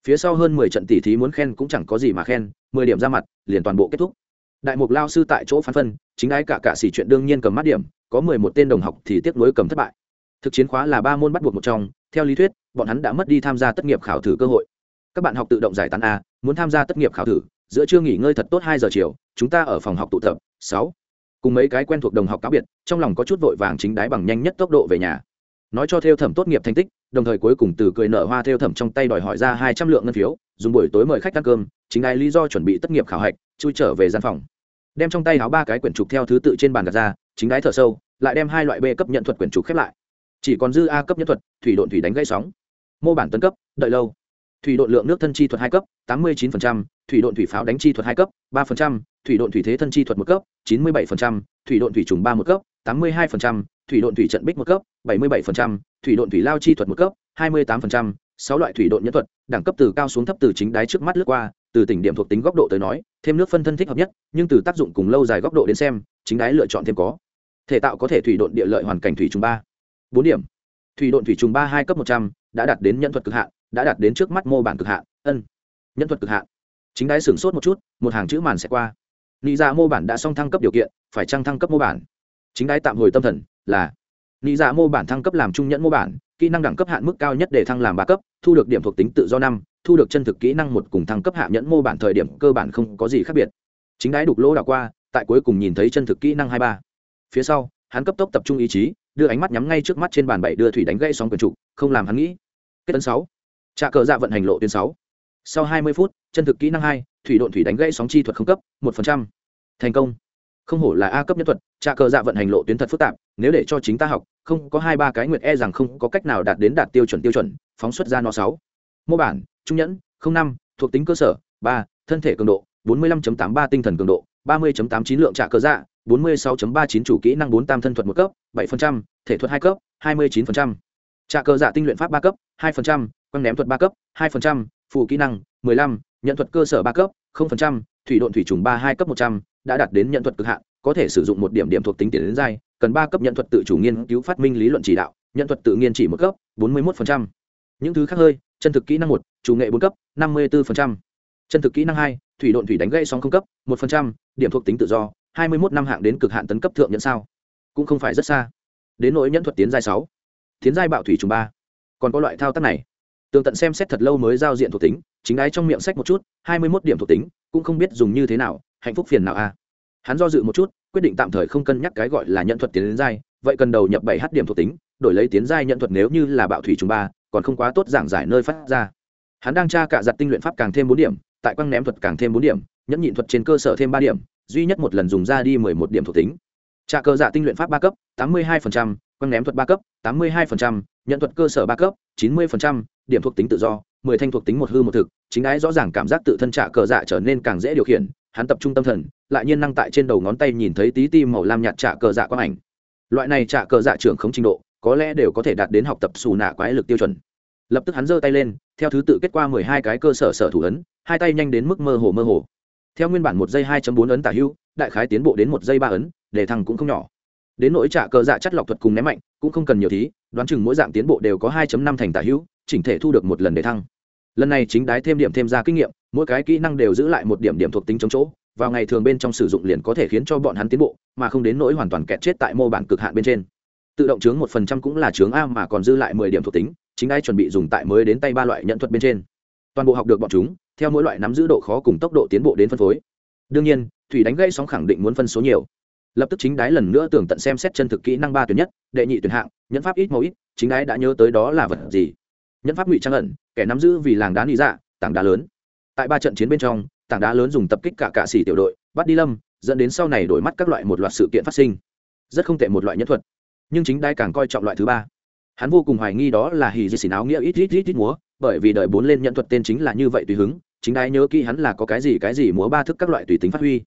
Phía sau hơn mười trận tỷ thí muốn khen cũng chẳng có gì mà khen, mười điểm ra mặt, liền toàn bộ kết thúc. Đại mục lao sư tại chỗ phán phân, chính ái cả cả xỉ chuyện đương nhiên cầm mắt điểm, có mười một tên đồng học thì tiếp nối cầm thất bại thực chiến khóa là ba môn bắt buộc một trong, theo lý thuyết, bọn hắn đã mất đi tham gia tất nghiệp khảo thử cơ hội. Các bạn học tự động giải tán a, muốn tham gia tất nghiệp khảo thử, giữa trưa nghỉ ngơi thật tốt hai giờ chiều, chúng ta ở phòng học tụ tập, sáu. Cùng mấy cái quen thuộc đồng học cáo biệt, trong lòng có chút vội vàng chính đái bằng nhanh nhất tốc độ về nhà. Nói cho theo thẩm tốt nghiệp thành tích, đồng thời cuối cùng từ cười nở hoa theo thẩm trong tay đòi hỏi ra hai trăm lượng ngân phiếu, dùng buổi tối mời khách ăn cơm, chính ai lý do chuẩn bị tất nghiệp khảo hạch, chui trở về gian phòng. Đem trong tay áo ba cái quyển trục theo thứ tự trên bàn gạt ra, chính đái thở sâu, lại đem hai loại b cấp nhận thuật quyển trục khép lại chỉ còn dư a cấp nhất thuật, thủy độn thủy đánh gãy sóng. Mô bản tấn cấp, đợi lâu. Thủy độn lượng nước thân chi thuật hai cấp, tám mươi chín thủy độn thủy pháo đánh chi thuật hai cấp, ba thủy độn thủy thế thân chi thuật một cấp, chín mươi bảy thủy độn thủy trùng ba một cấp, tám mươi hai thủy độn thủy trận bích một cấp, bảy mươi bảy thủy độn thủy lao chi thuật một cấp, hai mươi tám sáu loại thủy độn nhân thuật, đẳng cấp từ cao xuống thấp từ chính đáy trước mắt lướt qua, từ tỉnh điểm thuộc tính góc độ tới nói, thêm nước phân thân thích hợp nhất, nhưng từ tác dụng cùng lâu dài góc độ đến xem, chính đáy lựa chọn thêm có. Thể tạo có thể thủy độn địa lợi hoàn cảnh thủy trùng ba bốn điểm. Thủy độn thủy trùng ba hai cấp một trăm, đã đạt đến nhân thuật cực hạn, đã đạt đến trước mắt mô bản cực hạn, ân nhân thuật cực hạn. Chính đáy sửng sốt một chút, một hàng chữ màn sẽ qua. Nị dạ mô bản đã xong thăng cấp điều kiện, phải trăng thăng cấp mô bản? Chính đáy tạm hồi tâm thần, là, nị dạ mô bản thăng cấp làm trung nhẫn mô bản, kỹ năng đẳng cấp hạn mức cao nhất để thăng làm ba cấp, thu được điểm thuộc tính tự do năm, thu được chân thực kỹ năng một cùng thăng cấp hạ nhẫn mô bản thời điểm cơ bản không có gì khác biệt. Chính đái đục lỗ đảo qua, tại cuối cùng nhìn thấy chân thực kỹ năng hai ba. Phía sau, hắn cấp tốc tập trung ý chí đưa ánh mắt nhắm ngay trước mắt trên bàn bảy đưa thủy đánh gãy sóng quyền trục, không làm hắn nghĩ. Kết tấn sáu. Trà cờ dạ vận hành lộ tuyến sáu. Sau hai mươi phút, chân thực kỹ năng hai, thủy độn thủy đánh gãy sóng chi thuật không cấp, một phần trăm. Thành công. Không hổ là a cấp nhân thuật trà cờ dạ vận hành lộ tuyến thật phức tạp, nếu để cho chính ta học, không có hai ba cái nguyện e rằng không có cách nào đạt đến đạt tiêu chuẩn tiêu chuẩn, phóng xuất ra nó sáu. Mô bản, trung nhẫn, không năm, thuộc tính cơ sở, ba, thân thể cường độ, bốn mươi lăm tám ba tinh thần cường độ, ba mươi tám chín lượng trả cờ dạ bốn mươi sáu ba chín chủ kỹ năng bốn tam thân thuật một cấp. 7%, thể thuật hai cấp 29%. trà cơ giả tinh luyện pháp ba cấp 2%, quăng ném thuật ba cấp 2%, phụ kỹ năng 15, nhận thuật cơ sở ba cấp 0%, thủy độn thủy trùng ba hai cấp 100, đã đạt đến nhận thuật cực hạn có thể sử dụng một điểm điểm thuộc tính tiền đến giai cần ba cấp nhận thuật tự chủ nghiên cứu phát minh lý luận chỉ đạo nhận thuật tự nghiên chỉ một cấp 41%. những thứ khác hơi chân thực kỹ năng một chủ nghệ bốn cấp 54%. chân thực kỹ năng hai thủy độn thủy đánh gây sóng không cấp 1%, điểm thuộc tính tự do 21 năm hạng đến cực hạn tấn cấp thượng nhận sao cũng không phải rất xa. Đến nỗi nhẫn thuật tiến giai sáu, tiến giai bạo thủy trùng ba, còn có loại thao tác này. Tường tận xem xét thật lâu mới giao diện thuộc tính, chính ái trong miệng sách một chút, hai mươi mốt điểm thuộc tính, cũng không biết dùng như thế nào, hạnh phúc phiền nào a. Hắn do dự một chút, quyết định tạm thời không cân nhắc cái gọi là nhận thuật tiến đến giai, vậy cần đầu nhập bảy h điểm thuộc tính, đổi lấy tiến giai nhận thuật nếu như là bạo thủy trùng ba, còn không quá tốt giảng giải nơi phát ra. Hắn đang tra cả giặt tinh luyện pháp càng thêm bốn điểm, tại quăng ném thuật càng thêm bốn điểm, nhẫn nhịn thuật trên cơ sở thêm ba điểm, duy nhất một lần dùng ra đi mười một điểm thuộc tính trà cơ dạ tinh luyện pháp ba cấp, tám mươi hai quăng ném thuật ba cấp, tám mươi hai nhận thuật cơ sở ba cấp, chín mươi điểm thuộc tính tự do, mười thanh thuộc tính một hư một thực, chính ái rõ ràng cảm giác tự thân trạ cờ dạ trở nên càng dễ điều khiển, hắn tập trung tâm thần, lại nhiên năng tại trên đầu ngón tay nhìn thấy tí ti màu lam nhạt trạ cờ dạ quang ảnh. Loại này trạ cờ dạ trưởng không trình độ, có lẽ đều có thể đạt đến học tập xù nạ quái lực tiêu chuẩn. Lập tức hắn giơ tay lên, theo thứ tự kết qua mười hai cái cơ sở sở thủ ấn, hai tay nhanh đến mức mơ hồ mơ hồ theo nguyên bản một giây hai bốn ấn tả hưu đại khái tiến bộ đến một giây ba ấn để thằng cũng không nhỏ. Đến nỗi trả cờ dạ chất lọc thuật cùng ném mạnh, cũng không cần nhiều thí, đoán chừng mỗi dạng tiến bộ đều có hai năm thành tả hữu, chỉnh thể thu được một lần để thăng. Lần này chính đái thêm điểm thêm ra kinh nghiệm, mỗi cái kỹ năng đều giữ lại một điểm điểm thuộc tính chống chỗ, vào ngày thường bên trong sử dụng liền có thể khiến cho bọn hắn tiến bộ, mà không đến nỗi hoàn toàn kẹt chết tại mô bản cực hạn bên trên. Tự động chướng một phần trăm cũng là chướng a mà còn dư lại mười điểm thuộc tính, chính đái chuẩn bị dùng tại mới đến tay ba loại nhận thuật bên trên toàn bộ học được bọn chúng, theo mỗi loại nắm giữ độ khó cùng tốc độ tiến bộ đến phân phối. Đương nhiên, thủy đánh gây sóng khẳng định muốn phân số nhiều. Lập tức chính đái lần nữa tưởng tận xem xét chân thực kỹ năng ba tuyển nhất, đệ nhị tuyển hạng, nhẫn pháp ít màu ít, chính đái đã nhớ tới đó là vật gì. Nhẫn pháp ngụy trang ẩn, kẻ nắm giữ vì làng đá lý dạ tảng đá lớn. Tại ba trận chiến bên trong, tảng đá lớn dùng tập kích cả cạ xỉ tiểu đội, bắt đi lâm, dẫn đến sau này đổi mắt các loại một loạt sự kiện phát sinh. Rất không tệ một loại nhân thuật. Nhưng chính đai càng coi trọng loại thứ ba. Hắn vô cùng hoài nghi đó là hì di xỉn áo nghĩa ít ít ít ít múa bởi vì đợi bốn lên nhận thuật tên chính là như vậy tùy hứng, chính đái nhớ kỹ hắn là có cái gì cái gì múa ba thức các loại tùy tính phát huy.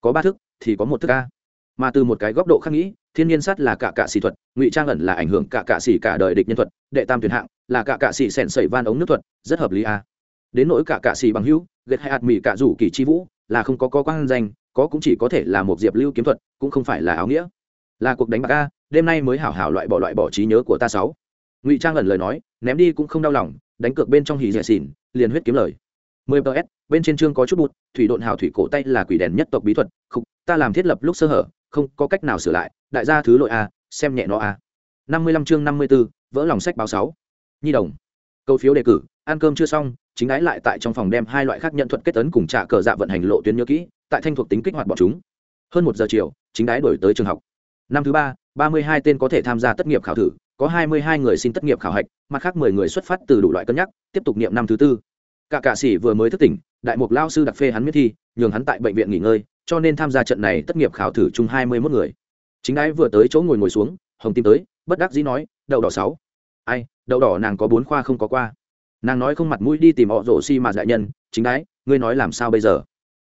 Có ba thức thì có một thức a. Mà từ một cái góc độ khác nghĩ, thiên nhiên sát là cả cạ sĩ thuật, ngụy trang ẩn là ảnh hưởng cả cạ sĩ cả đời địch nhân thuật, đệ tam tuyển hạng là cả cạ sĩ sẻn sẩy van ống nước thuật, rất hợp lý a. Đến nỗi cả cạ sĩ bằng hữu ghét hay hạt mì cả rủ kỳ chi vũ, là không có có quan danh, có cũng chỉ có thể là một diệp lưu kiếm thuật, cũng không phải là áo nghĩa. Là cuộc đánh bạc a, đêm nay mới hảo hảo loại bỏ loại bỏ trí nhớ của ta sáu. Ngụy trang ẩn lời nói, ném đi cũng không đau lòng đánh cược bên trong hỉ dẻ xỉn liền huyết kiếm lời. 10 ps bên trên chương có chút bụt thủy độn hào thủy cổ tay là quỷ đèn nhất tộc bí thuật khục ta làm thiết lập lúc sơ hở không có cách nào sửa lại đại gia thứ lỗi a xem nhẹ nó à. a 55 chương 54, vỡ lòng sách báo 6. nhi đồng. Câu phiếu đề cử ăn cơm chưa xong chính ái lại tại trong phòng đem hai loại khác nhận thuật kết tấn cùng trả cờ dạ vận hành lộ tuyến nhớ kỹ tại thanh thuộc tính kích hoạt bọn chúng. Hơn một giờ chiều chính ái đổi tới trường học. Năm thứ ba ba mươi hai tên có thể tham gia tất nghiệp khảo thử có hai mươi hai người xin tất nghiệp khảo hạch, mặt khác mười người xuất phát từ đủ loại cân nhắc, tiếp tục niệm năm thứ tư. Cả cạ sĩ vừa mới thức tỉnh, đại mục lao sư đặc phê hắn miết thi, nhường hắn tại bệnh viện nghỉ ngơi, cho nên tham gia trận này tất nghiệp khảo thử chung hai mươi mốt người. Chính ái vừa tới chỗ ngồi ngồi xuống, hồng tim tới, bất đắc dĩ nói, đậu đỏ sáu. Ai, đậu đỏ nàng có bốn khoa không có qua. Nàng nói không mặt mũi đi tìm họ rổ xi mà đại nhân, chính đái, ngươi nói làm sao bây giờ?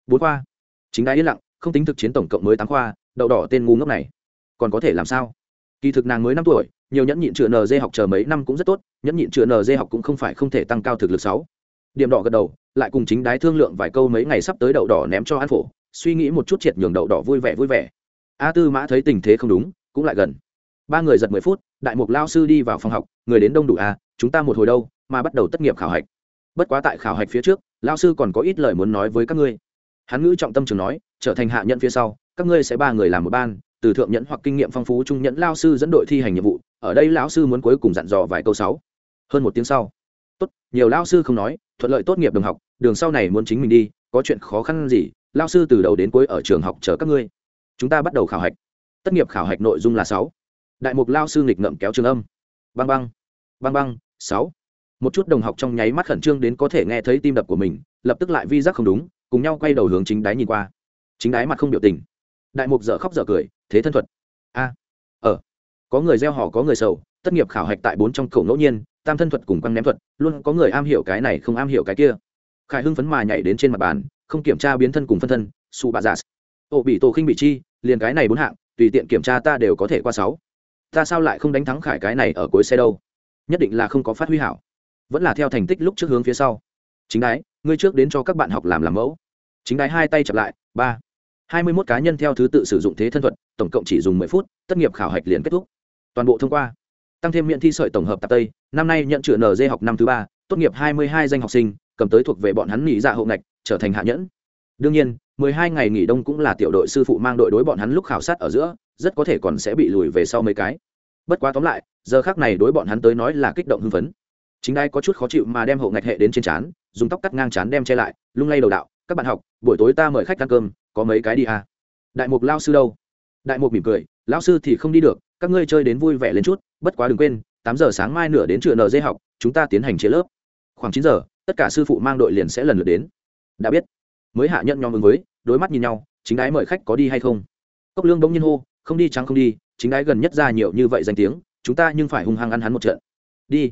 Bốn khoa. Chính đái yên lặng, không tính thực chiến tổng cộng mới tám khoa, đậu đỏ tên ngu ngốc này, còn có thể làm sao? Kỳ thực nàng mới năm tuổi nhiều nhẫn nhịn chữa nd học chờ mấy năm cũng rất tốt, nhẫn nhịn chữa nd học cũng không phải không thể tăng cao thực lực sáu. Điểm đỏ gật đầu, lại cùng chính đái thương lượng vài câu mấy ngày sắp tới đậu đỏ ném cho an phổ, suy nghĩ một chút triệt nhường đậu đỏ vui vẻ vui vẻ. A tư mã thấy tình thế không đúng, cũng lại gần. Ba người giật mười phút, đại mục lao sư đi vào phòng học, người đến đông đủ a, chúng ta một hồi đâu, mà bắt đầu tất nghiệp khảo hạch. Bất quá tại khảo hạch phía trước, lao sư còn có ít lời muốn nói với các ngươi. Hắn ngữ trọng tâm trường nói, trở thành hạ nhận phía sau, các ngươi sẽ ba người làm một ban, từ thượng nhẫn hoặc kinh nghiệm phong phú trung nhẫn lao sư dẫn đội thi hành nhiệm vụ ở đây lão sư muốn cuối cùng dặn dò vài câu sáu. Hơn một tiếng sau. Tốt nhiều lão sư không nói thuận lợi tốt nghiệp đường học đường sau này muốn chính mình đi có chuyện khó khăn gì lão sư từ đầu đến cuối ở trường học chờ các ngươi. Chúng ta bắt đầu khảo hạch. Tất nghiệp khảo hạch nội dung là sáu. Đại mục lao sư nghịch ngậm kéo trường âm. Băng băng băng băng sáu. Một chút đồng học trong nháy mắt khẩn trương đến có thể nghe thấy tim đập của mình lập tức lại vi giác không đúng cùng nhau quay đầu hướng chính đáy nhìn qua. Chính đáy mặt không biểu tình. Đại mục dở khóc dở cười thế thân thuật. A. À, ờ có người gieo họ, có người sầu, tất nghiệp khảo hạch tại bốn trong khẩu ngẫu nhiên, tam thân thuật cùng quăng ném thuật, luôn có người am hiểu cái này không am hiểu cái kia. Khải hưng phấn mà nhảy đến trên mặt bàn, không kiểm tra biến thân cùng phân thân su bà giả ô, bị tổ khinh bị chi, liền cái này bốn hạng, tùy tiện kiểm tra ta đều có thể qua sáu. Ta sao lại không đánh thắng khải cái này ở cuối xe đâu? Nhất định là không có phát huy hảo. Vẫn là theo thành tích lúc trước hướng phía sau. Chính đái, ngươi trước đến cho các bạn học làm làm mẫu. Chính đái hai tay chặp lại, ba. Hai mươi mốt cá nhân theo thứ tự sử dụng thế thân thuật, tổng cộng chỉ dùng mười phút, tất nghiệp khảo hạch liền kết thúc toàn bộ thông qua. Tăng thêm miễn thi sợi tổng hợp tạp tây, năm nay nhận chữa nd học năm thứ ba, tốt nghiệp hai mươi hai danh học sinh, cầm tới thuộc về bọn hắn nghỉ dạ hậu ngạch, trở thành hạ nhẫn. Đương nhiên, mười hai ngày nghỉ đông cũng là tiểu đội sư phụ mang đội đối bọn hắn lúc khảo sát ở giữa, rất có thể còn sẽ bị lùi về sau mấy cái. Bất quá tóm lại, giờ khác này đối bọn hắn tới nói là kích động hưng phấn. Chính đai có chút khó chịu mà đem hậu ngạch hệ đến trên trán, dùng tóc cắt ngang trán đem che lại, lung lay đầu đạo, các bạn học, buổi tối ta mời khách ăn cơm, có mấy cái đi à? Đại mục lao sư đâu? Đại mục mỉm cười, lão sư thì không đi được các ngươi chơi đến vui vẻ lên chút, bất quá đừng quên, tám giờ sáng mai nửa đến trường nd học, chúng ta tiến hành chia lớp. Khoảng chín giờ, tất cả sư phụ mang đội liền sẽ lần lượt đến. Đã biết. Mới hạ nhận nhóm ứng với, đối mắt nhìn nhau, chính đái mời khách có đi hay không? Cốc lương bỗng nhiên hô, không đi trắng không đi, chính đái gần nhất ra nhiều như vậy danh tiếng, chúng ta nhưng phải hung hăng ăn hắn một trận. Đi.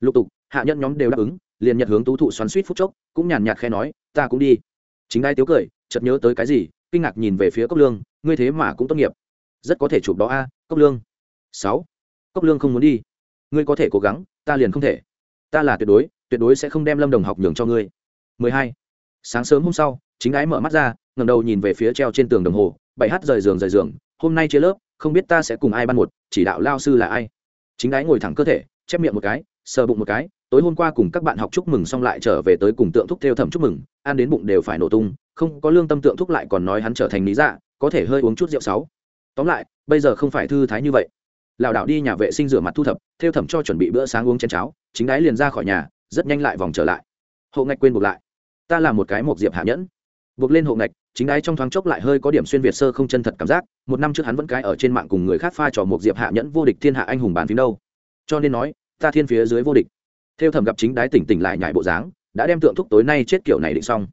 Lục tục, hạ nhân nhóm đều đáp ứng, liền nhật hướng tú thụ xoắn suýt phút chốc, cũng nhàn nhạt khe nói, ta cũng đi. Chính ái tiếu cười, chợt nhớ tới cái gì, kinh ngạc nhìn về phía cốc lương, ngươi thế mà cũng tốt nghiệp. Rất có thể chụp đó a cốc lương. Sáu. Cốc lương không muốn đi. Ngươi có thể cố gắng, ta liền không thể. Ta là tuyệt đối tuyệt đối sẽ không đem lâm đồng học nhường cho ngươi. 12. sáng sớm hôm sau, chính ái mở mắt ra, ngẩng đầu nhìn về phía treo trên tường đồng hồ, bảy h rời giường rời giường, hôm nay chia lớp, không biết ta sẽ cùng ai ban một, chỉ đạo lao sư là ai. Chính ái ngồi thẳng cơ thể, chép miệng một cái, sờ bụng một cái, tối hôm qua cùng các bạn học chúc mừng xong lại trở về tới cùng tượng thúc theo thẩm chúc mừng, ăn đến bụng đều phải nổ tung, không có lương tâm tượng thúc lại còn nói hắn trở thành lý dạ có thể hơi uống chút rượu sáu. Tóm lại bây giờ không phải thư thái như vậy. Lảo đảo đi nhà vệ sinh rửa mặt thu thập, theo thẩm cho chuẩn bị bữa sáng uống chén cháo, chính đái liền ra khỏi nhà, rất nhanh lại vòng trở lại. Hộ ngạch quên buộc lại. Ta là một cái một diệp hạ nhẫn. Buộc lên hộ ngạch, chính đái trong thoáng chốc lại hơi có điểm xuyên việt sơ không chân thật cảm giác, một năm trước hắn vẫn cái ở trên mạng cùng người khác pha trò một diệp hạ nhẫn vô địch thiên hạ anh hùng bàn phím đâu. Cho nên nói, ta thiên phía dưới vô địch. Theo thẩm gặp chính đái tỉnh tỉnh lại nhảy bộ dáng, đã đem tượng thúc tối nay chết kiểu này định xong.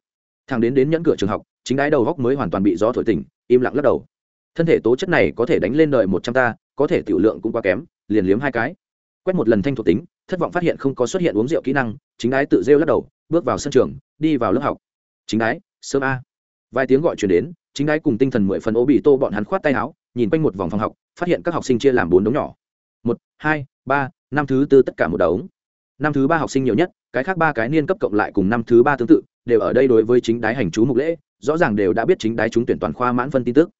Thằng đến đến nhẫn cửa trường học, chính đái đầu góc mới hoàn toàn bị gió thổi tỉnh, im lặng lắc đầu thân thể tố chất này có thể đánh lên đời một trăm ta, có thể tiểu lượng cũng quá kém, liền liếm hai cái. Quét một lần thanh thuộc tính, thất vọng phát hiện không có xuất hiện uống rượu kỹ năng, chính ái tự rêu lắc đầu, bước vào sân trường, đi vào lớp học. Chính ái, sớm a. Vài tiếng gọi chuyển đến, chính ái cùng tinh thần mười phần ô bị tô bọn hắn khoát tay áo, nhìn quanh một vòng phòng học, phát hiện các học sinh chia làm bốn đống nhỏ. Một, hai, ba, năm thứ tư tất cả một đống. Năm thứ ba học sinh nhiều nhất, cái khác ba cái niên cấp cộng lại cùng năm thứ ba tương tự, đều ở đây đối với chính đái hành chú mục lễ, rõ ràng đều đã biết chính đái trúng tuyển toàn khoa mãn phân tin tức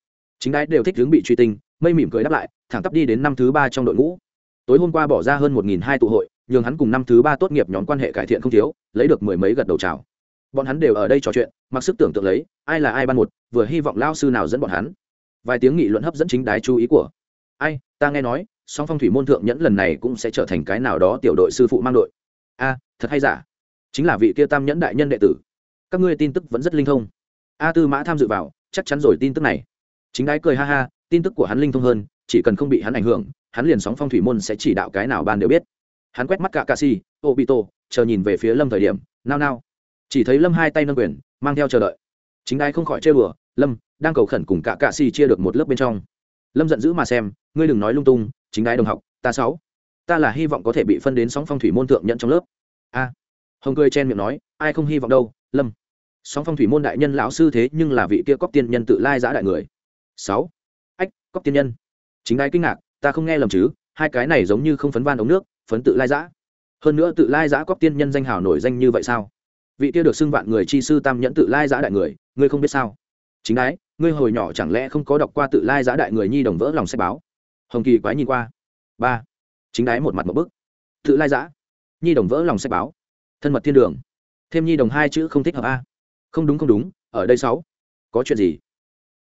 chính đái đều thích hướng bị truy tinh, mây mỉm cười đáp lại, thẳng tắp đi đến năm thứ ba trong đội ngũ. Tối hôm qua bỏ ra hơn một nghìn hai tụ hội, nhường hắn cùng năm thứ ba tốt nghiệp nhóm quan hệ cải thiện không thiếu, lấy được mười mấy gật đầu chào. Bọn hắn đều ở đây trò chuyện, mặc sức tưởng tượng lấy, ai là ai ban một, vừa hy vọng lao sư nào dẫn bọn hắn. Vài tiếng nghị luận hấp dẫn chính đái chú ý của. Ai, ta nghe nói, song phong thủy môn thượng nhẫn lần này cũng sẽ trở thành cái nào đó tiểu đội sư phụ mang đội. A, thật hay giả? Chính là vị kia tam nhẫn đại nhân đệ tử. Các ngươi tin tức vẫn rất linh thông. A tư mã tham dự vào, chắc chắn rồi tin tức này chính đái cười ha ha, tin tức của hắn linh thông hơn, chỉ cần không bị hắn ảnh hưởng, hắn liền sóng phong thủy môn sẽ chỉ đạo cái nào ban đều biết. Hắn quét mắt cả ca si ô bị tô chờ nhìn về phía lâm thời điểm, nao nao. Chỉ thấy lâm hai tay nâng quyền, mang theo chờ đợi. Chính đái không khỏi chơi bừa, lâm, đang cầu khẩn cùng cả cạ si chia được một lớp bên trong. Lâm giận dữ mà xem, ngươi đừng nói lung tung, chính đái đồng học, ta sáu. Ta là hy vọng có thể bị phân đến sóng phong thủy môn thượng nhận trong lớp. A. Hồng cười chen miệng nói, ai không hy vọng đâu, lâm. Sóng phong thủy môn đại nhân lão sư thế nhưng là vị kia cóc tiên nhân tự lai giã đại người sáu. Ách, cóc tiên nhân. Chính đái kinh ngạc, ta không nghe lầm chứ, hai cái này giống như không phấn van ống nước, phấn tự lai giã. Hơn nữa tự lai giã cóc tiên nhân danh hào nổi danh như vậy sao? Vị kia được xưng vạn người chi sư tam nhẫn tự lai giã đại người, ngươi không biết sao? Chính đái ngươi hồi nhỏ chẳng lẽ không có đọc qua tự lai giã đại người nhi đồng vỡ lòng sách báo? Hồng kỳ quái nhìn qua. Ba. Chính đái một mặt một bức. Tự lai giã. Nhi đồng vỡ lòng sách báo. Thân mật thiên đường. Thêm nhi đồng hai chữ không thích hợp a. Không đúng không đúng, ở đây sáu. Có chuyện gì?